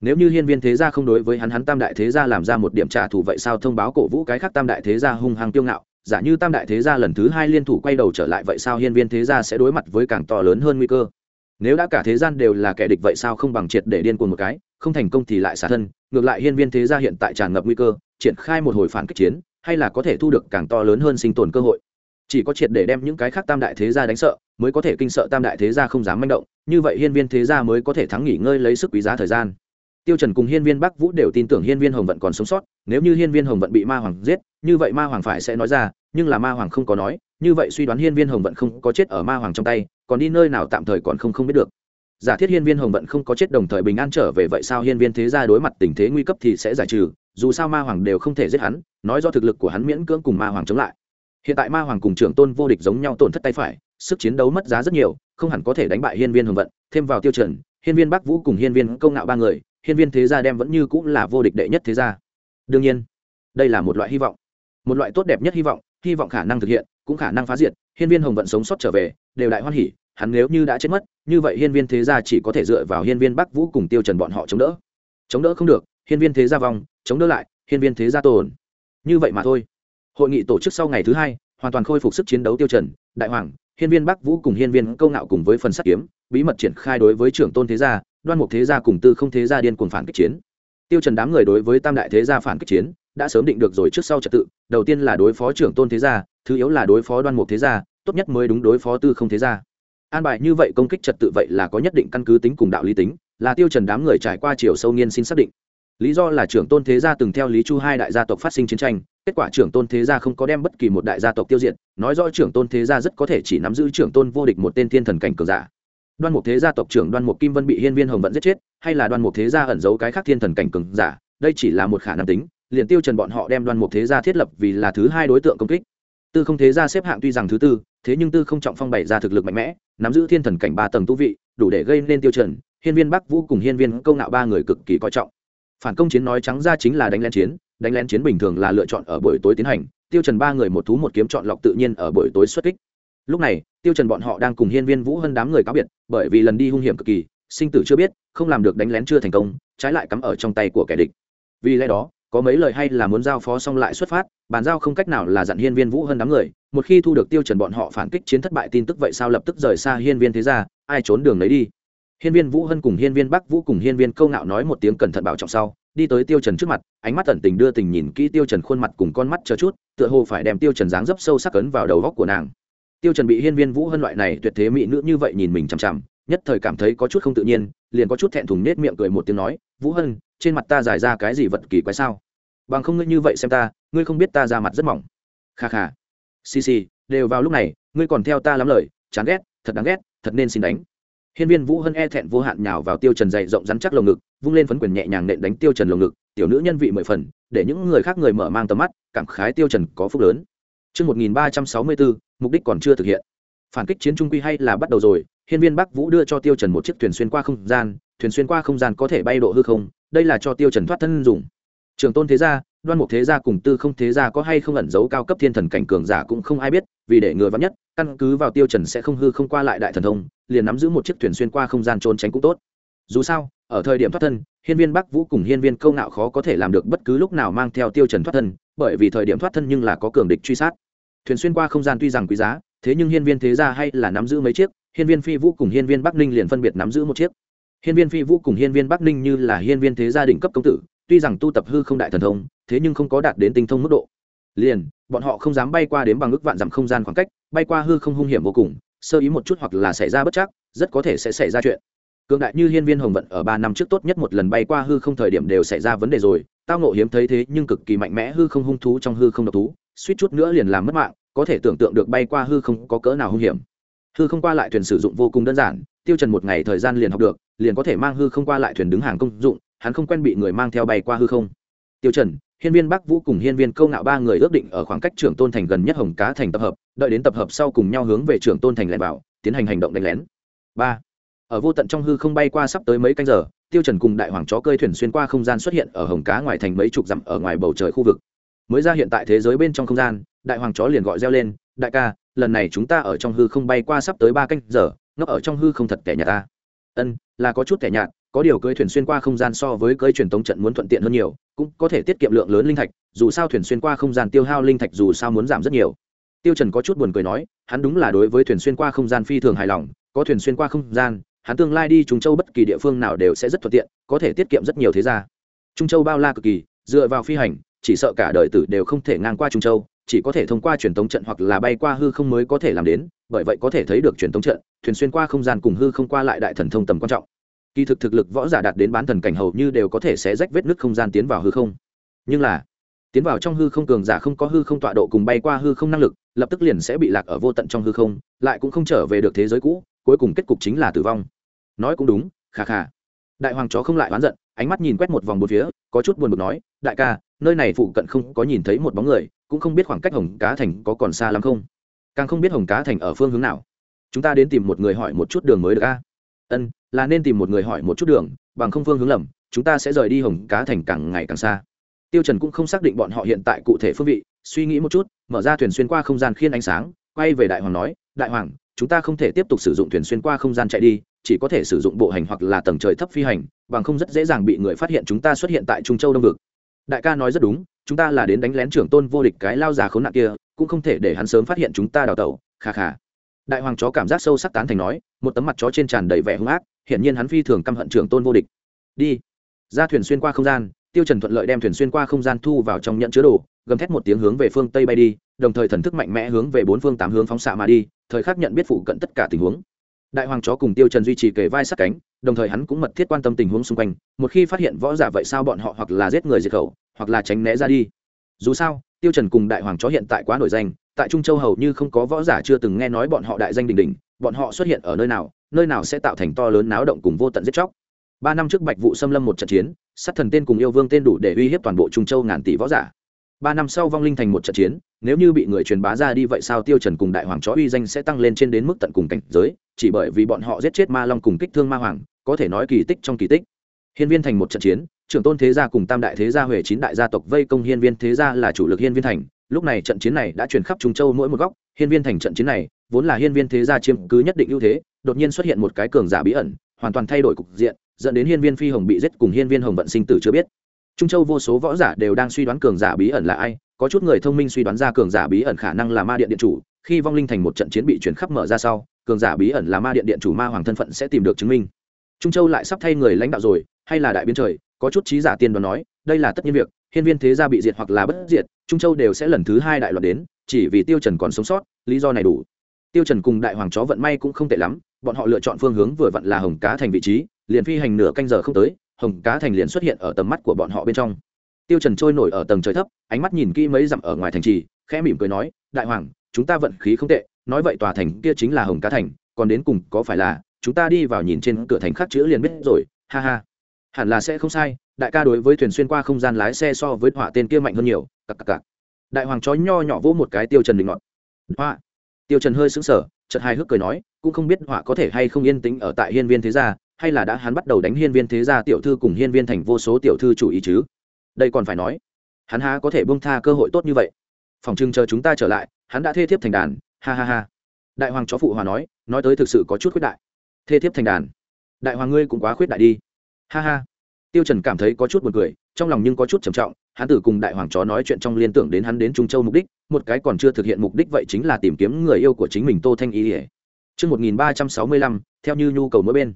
Nếu như hiên viên thế gia không đối với hắn hắn tam đại thế gia làm ra một điểm trả thù vậy sao thông báo cổ vũ cái khác tam đại thế gia hung hăng tiêu ngạo? Giả như tam đại thế gia lần thứ hai liên thủ quay đầu trở lại vậy sao hiên viên thế gia sẽ đối mặt với càng to lớn hơn nguy cơ? Nếu đã cả thế gian đều là kẻ địch vậy sao không bằng triệt để điên cuồng một cái, không thành công thì lại xả thân, ngược lại hiên viên thế gia hiện tại tràn ngập nguy cơ, triển khai một hồi phản kích chiến, hay là có thể thu được càng to lớn hơn sinh tồn cơ hội. Chỉ có triệt để đem những cái khác tam đại thế gia đánh sợ, mới có thể kinh sợ tam đại thế gia không dám manh động, như vậy hiên viên thế gia mới có thể thắng nghỉ ngơi lấy sức quý giá thời gian. Tiêu trần cùng hiên viên bắc vũ đều tin tưởng hiên viên hồng vận còn sống sót, nếu như hiên viên hồng vận bị ma hoàng giết, như vậy ma hoàng phải sẽ nói ra, nhưng là ma hoàng không có nói, như vậy suy đoán hiên viên hồng vận không có chết ở ma hoàng trong tay còn đi nơi nào tạm thời còn không không biết được. Giả thiết hiên viên hồng vận không có chết đồng thời bình an trở về vậy sao hiên viên thế gia đối mặt tình thế nguy cấp thì sẽ giải trừ, dù sao ma hoàng đều không thể giết hắn, nói do thực lực của hắn miễn cưỡng cùng ma hoàng chống lại. Hiện tại ma hoàng cùng trưởng tôn vô địch giống nhau tổn thất tay phải, sức chiến đấu mất giá rất nhiều, không hẳn có thể đánh bại hiên viên hồng vận, thêm vào tiêu chuẩn, hiên viên bắc vũ cùng hiên viên công ngạo ba người, hiên viên thế gia đem vẫn như cũng là vô địch đệ nhất thế gia. Đương nhiên, đây là một loại hy vọng, một loại tốt đẹp nhất hy vọng hy vọng khả năng thực hiện, cũng khả năng phá diệt, hiên viên hồng vận sống sót trở về, đều đại hoan hỉ hắn nếu như đã chết mất, như vậy hiên viên thế gia chỉ có thể dựa vào hiên viên bắc vũ cùng tiêu trần bọn họ chống đỡ. Chống đỡ không được, hiên viên thế gia vong, chống đỡ lại, hiên viên thế gia tồn. Như vậy mà thôi. Hội nghị tổ chức sau ngày thứ hai, hoàn toàn khôi phục sức chiến đấu tiêu trần, đại hoàng, hiên viên bắc vũ cùng hiên viên câu ngạo cùng với phần sắt kiếm, bí mật triển khai đối với trưởng tôn thế gia, đoan mục thế gia cùng tư không thế gia điên cuồng phản kích chiến. Tiêu trần đám người đối với tam đại thế gia phản kích chiến, đã sớm định được rồi trước sau trật tự, đầu tiên là đối phó trưởng tôn thế gia, thứ yếu là đối phó đoan mục thế gia, tốt nhất mới đúng đối phó tư không thế gia an bài như vậy công kích trật tự vậy là có nhất định căn cứ tính cùng đạo lý tính, là tiêu trần đám người trải qua chiều sâu nghiên xin xác định. Lý do là trưởng tôn thế gia từng theo lý chu hai đại gia tộc phát sinh chiến tranh, kết quả trưởng tôn thế gia không có đem bất kỳ một đại gia tộc tiêu diệt, nói rõ trưởng tôn thế gia rất có thể chỉ nắm giữ trưởng tôn vô địch một tên thiên thần cảnh cường giả. Đoan mục thế gia tộc trưởng đoan mục kim vân bị hiên viên hồng vận giết chết, hay là đoan mục thế gia ẩn giấu cái khác thiên thần cảnh cường giả, đây chỉ là một khả năng tính, liền tiêu trần bọn họ đem đoan mục thế gia thiết lập vì là thứ hai đối tượng công kích tư không thế ra xếp hạng tuy rằng thứ tư thế nhưng tư không trọng phong bày ra thực lực mạnh mẽ nắm giữ thiên thần cảnh ba tầng tu vị đủ để gây nên tiêu chuẩn, hiên viên bắc vũ cùng hiên viên câu nạo ba người cực kỳ coi trọng. Phản công chiến nói trắng ra chính là đánh lén chiến đánh lén chiến bình thường là lựa chọn ở buổi tối tiến hành tiêu trần ba người một thú một kiếm chọn lọc tự nhiên ở buổi tối xuất kích. Lúc này tiêu trần bọn họ đang cùng hiên viên vũ hơn đám người cáo biệt bởi vì lần đi hung hiểm cực kỳ sinh tử chưa biết không làm được đánh lén chưa thành công trái lại cắm ở trong tay của kẻ địch. Vì lẽ đó có mấy lời hay là muốn giao phó xong lại xuất phát, bàn giao không cách nào là dặn hiên viên vũ hơn đám người, một khi thu được tiêu trần bọn họ phản kích chiến thất bại tin tức vậy sao lập tức rời xa hiên viên thế gia, ai trốn đường lấy đi. Hiên viên vũ hân cùng hiên viên bắc vũ cùng hiên viên câu ngạo nói một tiếng cẩn thận bảo trọng sau, đi tới tiêu trần trước mặt, ánh mắt tận tình đưa tình nhìn kỹ tiêu trần khuôn mặt cùng con mắt chờ chút, tựa hồ phải đem tiêu trần dáng dấp sâu sắc cấn vào đầu góc của nàng. Tiêu trần bị hiên viên vũ hân loại này tuyệt thế mỹ nữ như vậy nhìn mình chằm chằm, nhất thời cảm thấy có chút không tự nhiên, liền có chút thẹn thùng nết miệng cười một tiếng nói, vũ hân trên mặt ta giải ra cái gì vật kỳ quái sao? Bằng không ngươi như vậy xem ta ngươi không biết ta ra mặt rất mỏng. Kha kha. Xì xì đều vào lúc này ngươi còn theo ta lắm lời chán ghét thật đáng ghét thật nên xin đánh. Hiên viên vũ hân e thẹn vô hạn nhào vào tiêu trần dày rộng rắn chắc lồng ngực vung lên phấn quyền nhẹ nhàng nện đánh tiêu trần lồng ngực tiểu nữ nhân vị mười phần để những người khác người mở mang tầm mắt cảm khái tiêu trần có phúc lớn. Trước 1364, mục đích còn chưa thực hiện. Phản kích chiến trung quy hay là bắt đầu rồi, hiên viên Bắc Vũ đưa cho Tiêu Trần một chiếc thuyền xuyên qua không gian, thuyền xuyên qua không gian có thể bay độ hư không, đây là cho Tiêu Trần thoát thân dùng. Trường tôn thế gia, đoan mục thế gia cùng tư không thế gia có hay không ẩn giấu cao cấp thiên thần cảnh cường giả cũng không ai biết, vì để người vắn nhất, căn cứ vào Tiêu Trần sẽ không hư không qua lại đại thần thông, liền nắm giữ một chiếc thuyền xuyên qua không gian trốn tránh cũng tốt. Dù sao, ở thời điểm thoát thân, hiên viên Bắc Vũ cùng hiên viên Câu Nạo khó có thể làm được bất cứ lúc nào mang theo Tiêu Trần thoát thân, bởi vì thời điểm thoát thân nhưng là có cường địch truy sát thuyền xuyên qua không gian tuy rằng quý giá thế nhưng hiên viên thế gia hay là nắm giữ mấy chiếc hiên viên phi vũ cùng hiên viên bắc ninh liền phân biệt nắm giữ một chiếc hiên viên phi vũ cùng hiên viên bắc ninh như là hiên viên thế gia đỉnh cấp công tử, tuy rằng tu tập hư không đại thần thông, thế nhưng không có đạt đến tinh thông mức độ. Liền, bọn họ không dám bay qua đến bằng ước vạn dặm không gian khoảng cách, bay qua hư không hung hiểm vô cùng, sơ ý một chút hoặc là xảy ra bất chắc, rất có thể sẽ xảy ra chuyện. Cường đại như hiên viên hồng vận ở ba năm trước tốt nhất một lần bay qua hư không thời điểm đều xảy ra vấn đề rồi, tao ngộ hiếm thấy thế nhưng cực kỳ mạnh mẽ hư không hung thú trong hư không độc thú, suýt chút nữa liền làm mất mạng, có thể tưởng tượng được bay qua hư không có cỡ nào hung hiểm. Hư không qua lại thuyền sử dụng vô cùng đơn giản, tiêu trần một ngày thời gian liền học được liền có thể mang hư không qua lại thuyền đứng hàng công dụng, hắn không quen bị người mang theo bay qua hư không. Tiêu trần, hiên viên bắc vũ cùng hiên viên câu ngạo ba người ước định ở khoảng cách trưởng tôn thành gần nhất hồng cá thành tập hợp, đợi đến tập hợp sau cùng nhau hướng về trưởng tôn thành lẻn vào, tiến hành hành động đánh lén. Ba, ở vô tận trong hư không bay qua sắp tới mấy canh giờ, tiêu trần cùng đại hoàng chó cơi thuyền xuyên qua không gian xuất hiện ở hồng cá ngoài thành mấy chục dặm ở ngoài bầu trời khu vực. Mới ra hiện tại thế giới bên trong không gian, đại hoàng chó liền gọi reo lên, đại ca, lần này chúng ta ở trong hư không bay qua sắp tới ba canh giờ, ngốc ở trong hư không thật kẻ nhà ta ân, là có chút thẻ nhạt, có điều cưới thuyền xuyên qua không gian so với cưới truyền thống trận muốn thuận tiện hơn nhiều, cũng có thể tiết kiệm lượng lớn linh thạch, dù sao thuyền xuyên qua không gian tiêu hao linh thạch dù sao muốn giảm rất nhiều. Tiêu trần có chút buồn cười nói, hắn đúng là đối với thuyền xuyên qua không gian phi thường hài lòng, có thuyền xuyên qua không gian, hắn tương lai đi trung châu bất kỳ địa phương nào đều sẽ rất thuận tiện, có thể tiết kiệm rất nhiều thế gia. Trung châu bao la cực kỳ, dựa vào phi hành, chỉ sợ cả đời tử đều không thể ngang qua trung châu chỉ có thể thông qua truyền tống trận hoặc là bay qua hư không mới có thể làm đến, bởi vậy có thể thấy được truyền tống trận, thuyền xuyên qua không gian cùng hư không qua lại đại thần thông tầm quan trọng. Kỳ thực thực lực võ giả đạt đến bán thần cảnh hầu như đều có thể sẽ rách vết nứt không gian tiến vào hư không. Nhưng là, tiến vào trong hư không cường giả không có hư không tọa độ cùng bay qua hư không năng lực, lập tức liền sẽ bị lạc ở vô tận trong hư không, lại cũng không trở về được thế giới cũ, cuối cùng kết cục chính là tử vong. Nói cũng đúng khà khà đại hoàng chó không lại oán giận, ánh mắt nhìn quét một vòng một phía, có chút buồn bực nói, đại ca, nơi này phụ cận không có nhìn thấy một bóng người cũng không biết khoảng cách hồng cá thành có còn xa lắm không. Càng không biết hồng cá thành ở phương hướng nào. Chúng ta đến tìm một người hỏi một chút đường mới được a? Ân, là nên tìm một người hỏi một chút đường, bằng không phương hướng lầm, chúng ta sẽ rời đi hồng cá thành càng ngày càng xa. Tiêu trần cũng không xác định bọn họ hiện tại cụ thể phương vị, suy nghĩ một chút, mở ra thuyền xuyên qua không gian khiên ánh sáng, quay về đại hoàng nói, đại hoàng, chúng ta không thể tiếp tục sử dụng thuyền xuyên qua không gian chạy đi, chỉ có thể sử dụng bộ hành hoặc là tầng trời thấp phi hành, bằng không rất dễ dàng bị người phát hiện chúng ta xuất hiện tại trung châu đông vực đại ca nói rất đúng, chúng ta là đến đánh lén trưởng tôn vô địch cái lao già khốn nạn kia, cũng không thể để hắn sớm phát hiện chúng ta đào tẩu khà khà đại hoàng chó cảm giác sâu sắc tán thành nói, một tấm mặt chó trên tràn đầy vẻ hung ác, hiển nhiên hắn phi thường căm hận trưởng tôn vô địch. Đi. Ra thuyền xuyên qua không gian, tiêu trần thuận lợi đem thuyền xuyên qua không gian thu vào trong nhận chứa đồ, gầm thét một tiếng hướng về phương tây bay đi, đồng thời thần thức mạnh mẽ hướng về bốn phương tám hướng phóng xạ mà đi, thời khắc nhận biết phụ cận tất cả tình huống đại hoàng chó cùng tiêu trần duy trì kề vai sát cánh, đồng thời hắn cũng mật thiết quan tâm tình huống xung quanh, một khi phát hiện võ giả vậy sao bọn họ hoặc là giết người diệt khẩu, hoặc là tránh né ra đi. Dù sao, tiêu trần cùng đại hoàng chó hiện tại quá nổi danh, tại trung châu hầu như không có võ giả chưa từng nghe nói bọn họ đại danh đình đình bọn họ xuất hiện ở nơi nào nơi nào sẽ tạo thành to lớn náo động cùng vô tận giết chóc. Ba năm trước bạch vụ xâm lâm một trận chiến, sát thần tên cùng yêu vương tên đủ để uy hiếp toàn bộ trung châu ngàn tỷ võ giả. Ba năm sau vong linh thành một trận chiến nếu như bị người truyền bá ra đi vậy sao tiêu trần cùng đại hoàng chó uy danh sẽ tăng lên trên đến mức tận cùng cảnh giới, chỉ bởi vì bọn họ giết chết ma long cùng kích thương ma hoàng, có thể nói kỳ tích trong kỳ tích. Hiên viên thành một trận chiến, trưởng tôn thế gia cùng tam đại thế gia huệ chín đại gia tộc vây công hiên viên thế gia là chủ lực hiên viên thành. Lúc này trận chiến này đã truyền khắp trung châu mỗi một góc. Hiên viên thành trận chiến này, vốn là hiên viên thế gia chiếm cứ nhất định ưu thế, đột nhiên xuất hiện một cái cường giả bí ẩn, hoàn toàn thay đổi cục diện, dẫn đến hiên viên phi hồng bị giết cùng hiên viên hồng vận sinh tử chưa biết. Trung châu vô số võ giả đều đang suy đoán cường giả bí ẩn là ai có chút người thông minh suy đoán ra cường giả bí ẩn khả năng là ma điện điện chủ, khi vong linh thành một trận chiến bị chuyển khắp mở ra sau, cường giả bí ẩn là ma điện điện chủ ma hoàng thân phận sẽ tìm được chứng minh. Trung châu lại sắp thay người lãnh đạo rồi, hay là đại biến trời, có chút trí giả tiên đoán nói, đây là tất nhiên việc, hiên viên thế gia bị diệt hoặc là bất diệt, trung châu đều sẽ lần thứ hai đại loạt đến, chỉ vì tiêu trần còn sống sót, lý do này đủ. Tiêu trần cùng đại hoàng chó vận may cũng không tệ lắm, bọn họ lựa chọn phương hướng vừa vặn là hồng cá thành vị trí, liền phi hành nửa canh giờ không tới, hồng cá thành liền xuất hiện ở tầm mắt của bọn họ bên trong tiêu trần trôi nổi ở tầng trời thấp, ánh mắt nhìn kỹ mấy dặm ở ngoài thành trì, khẽ mỉm cười nói, đại hoàng, chúng ta vận khí không tệ, nói vậy tòa thành kia chính là hồng cá thành, còn đến cùng có phải là, chúng ta đi vào nhìn trên cửa thành khắc chữ liền biết rồi, ha ha. Hẳn là sẽ không sai, đại ca đối với thuyền xuyên qua không gian lái xe so với họa tên kia mạnh hơn nhiều, cặc cặc cặc. Đại hoàng chó nho nhỏ vỗ một cái tiêu trần định ngọn họa? Tiêu trần hơi sững sờ, chợt hai hước cười nói, cũng không biết họa có thể hay không yên tĩnh ở tại hiên viên thế gia, hay là đã hắn bắt đầu đánh hiên viên thế gia tiểu thư cùng hiên viên thành vô số tiểu thư chủ ý chứ? Đây còn phải nói hắn há có thể buông tha cơ hội tốt như vậy. Phòng trưng chờ chúng ta trở lại hắn đã thê thiếp thành đàn ha ha ha. Đại hoàng chó phụ hòa nói nói tới thực sự có chút khuyết đại. Thê thiếp thành đàn. Đại hoàng ngươi cũng quá khuyết đại đi. Ha ha. Tiêu trần cảm thấy có chút buồn cười trong lòng nhưng có chút trầm trọng hắn tử cùng đại hoàng chó nói chuyện trong liên tưởng đến hắn đến trung châu mục đích một cái còn chưa thực hiện mục đích vậy chính là tìm kiếm người yêu của chính mình tô thanh ý ỉa Trước 1365, theo như nhu cầu mỗi bên.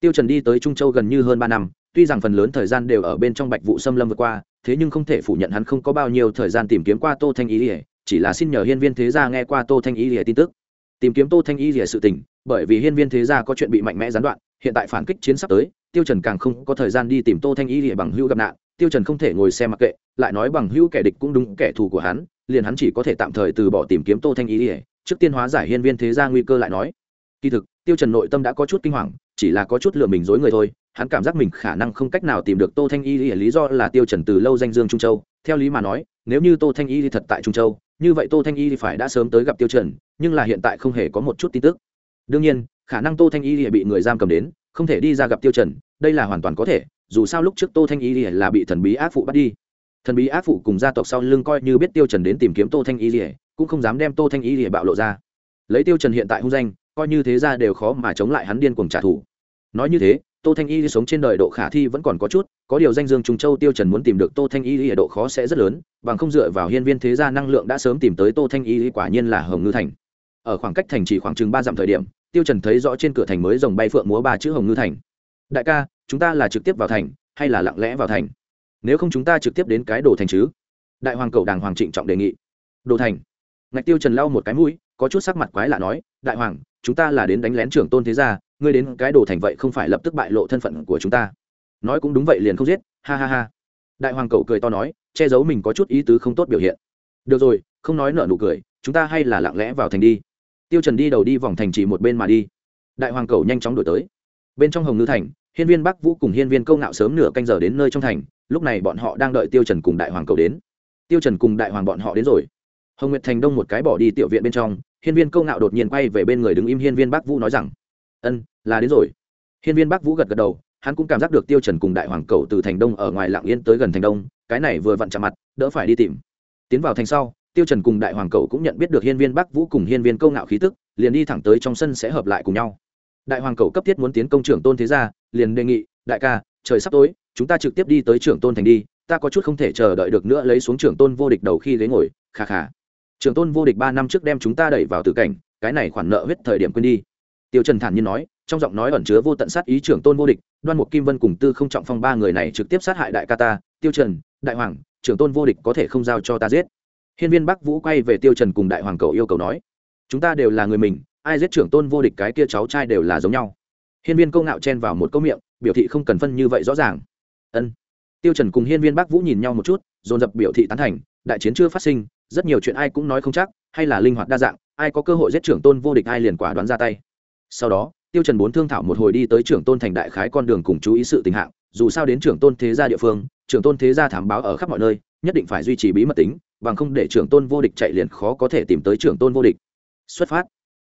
Tiêu Trần đi tới Trung Châu gần như hơn ba năm, tuy rằng phần lớn thời gian đều ở bên trong Bạch Vụ Xâm Lâm vượt qua, thế nhưng không thể phủ nhận hắn không có bao nhiêu thời gian tìm kiếm qua Tô Thanh ý ỉa chỉ là xin nhờ Hiên Viên Thế gia nghe qua Tô Thanh ý ỉa tin tức. Tìm kiếm Tô Thanh ý ỉa sự tình, bởi vì Hiên Viên Thế gia có chuyện bị mạnh mẽ gián đoạn, hiện tại phản kích chiến sắp tới, Tiêu Trần càng không có thời gian đi tìm Tô Thanh ý ỉa bằng hữu gặp nạn, Tiêu Trần không thể ngồi xem mặc kệ, lại nói bằng hữu kẻ địch cũng đúng kẻ thù của hắn, liền hắn chỉ có thể tạm thời từ bỏ tìm kiếm Tô Thanh ý ỉa trước tiên hóa giải Hiên Viên Thế gia nguy cơ lại nói. Kỳ thực, Tiêu Trần nội tâm đã có chút kinh hoàng, chỉ là có chút lừa mình dối người thôi hắn cảm giác mình khả năng không cách nào tìm được tô thanh y lý do là tiêu trần từ lâu danh dương trung châu. Theo lý mà nói, nếu như tô thanh y thì thật tại trung châu, như vậy tô thanh y thì phải đã sớm tới gặp tiêu trần, nhưng là hiện tại không hề có một chút tin tức. Đương nhiên, khả năng tô thanh y bị người giam cầm đến, không thể đi ra gặp tiêu trần, đây là hoàn toàn có thể, dù sao lúc trước tô thanh y là bị thần bí ác phụ bắt đi. Thần bí ác phụ cùng gia tộc sau lưng coi như biết tiêu trần đến tìm kiếm tô thanh y cũng không dám đem tô thanh y bạo lộ ra. Lấy tiêu trần hiện tại hung danh, coi như thế ra đều khó mà chống lại hắn điên cuồng trả thù. Nói như thế tô thanh y sống trên đời độ khả thi vẫn còn có chút, có điều danh dương trung châu tiêu trần muốn tìm được tô thanh y ở độ khó sẽ rất lớn, bằng không dựa vào hiên viên thế gia năng lượng đã sớm tìm tới tô thanh y quả nhiên là hồng ngư thành. Ở khoảng cách thành chỉ khoảng chừng ba dặm thời điểm, tiêu trần thấy rõ trên cửa thành mới rồng bay phượng múa ba chữ hồng ngư thành. Đại ca, chúng ta là trực tiếp vào thành, hay là lặng lẽ vào thành? Nếu không chúng ta trực tiếp đến cái đồ thành chứ? Đại hoàng cầu đàng hoàng trịnh trọng đề nghị. Đồ thành. Ngạch tiêu trần lau một cái mũi, có chút sắc mặt quái lạ nói, đại hoàng, chúng ta là đến đánh lén trưởng tôn thế gia ngươi đến cái đồ thành vậy không phải lập tức bại lộ thân phận của chúng ta. Nói cũng đúng vậy liền không giết, ha ha ha. Đại hoàng cậu cười to nói, che giấu mình có chút ý tứ không tốt biểu hiện. Được rồi, không nói nợ nụ cười, chúng ta hay là lặng lẽ vào thành đi. Tiêu trần đi đầu đi vòng thành chỉ một bên mà đi. Đại hoàng cậu nhanh chóng đổi tới. Bên trong hồng ngư thành, hiên viên bắc vũ cùng hiên viên câu ngạo sớm nửa canh giờ đến nơi trong thành, lúc này bọn họ đang đợi tiêu trần cùng đại hoàng cầu đến. Tiêu trần cùng đại hoàng bọn họ đến rồi. Hồng nguyệt thành đông một cái bỏ đi tiểu viện bên trong, hiên viên câu ngạo đột nhiên quay về bên người đứng im hiên viên bắc vũ nói rằng ân, là đến rồi. Hiên viên bắc vũ gật gật đầu, hắn cũng cảm giác được tiêu trần cùng đại hoàng cầu từ thành đông ở ngoài lạng yên tới gần thành đông, cái này vừa vặn chạm mặt, đỡ phải đi tìm. Tiến vào thành sau, tiêu trần cùng đại hoàng cầu cũng nhận biết được hiên viên bắc vũ cùng hiên viên câu ngạo khí tức, liền đi thẳng tới trong sân sẽ hợp lại cùng nhau. Đại hoàng cầu cấp thiết muốn tiến công trưởng tôn thế gia, liền đề nghị, đại ca, trời sắp tối, chúng ta trực tiếp đi tới trưởng tôn thành đi, ta có chút không thể chờ đợi được nữa lấy xuống trưởng tôn vô địch đầu khi ghế ngồi, kha kha. Trưởng tôn vô địch ba năm trước đem chúng ta đẩy vào tử cảnh, cái này khoản nợ huyết thời điểm quên đi tiêu trần thản nhiên nói, trong giọng nói ẩn chứa vô tận sát ý trưởng tôn vô địch, đoan mục kim vân cùng tư không trọng phong ba người này trực tiếp sát hại đại ca ta, tiêu trần, đại hoàng, trưởng tôn vô địch có thể không giao cho ta giết. Hiên viên bắc vũ quay về tiêu trần cùng đại hoàng cầu yêu cầu nói, chúng ta đều là người mình, ai giết trưởng tôn vô địch cái kia cháu trai đều là giống nhau. Hiên viên câu ngạo chen vào một câu miệng, biểu thị không cần phân như vậy rõ ràng. Ân. Tiêu trần cùng hiên viên bắc vũ nhìn nhau một chút, dồn dập biểu thị tán thành, đại chiến chưa phát sinh, rất nhiều chuyện ai cũng nói không chắc, hay là linh hoạt đa dạng, ai có cơ hội giết trưởng tôn vô địch ai liền quả đoán ra tay sau đó, tiêu trần bốn thương thảo một hồi đi tới trưởng tôn thành đại khái con đường cùng chú ý sự tình hạng, dù sao đến trưởng tôn thế gia địa phương, trưởng tôn thế gia thám báo ở khắp mọi nơi, nhất định phải duy trì bí mật tính, bằng không để trưởng tôn vô địch chạy liền khó có thể tìm tới trưởng tôn vô địch. Xuất phát.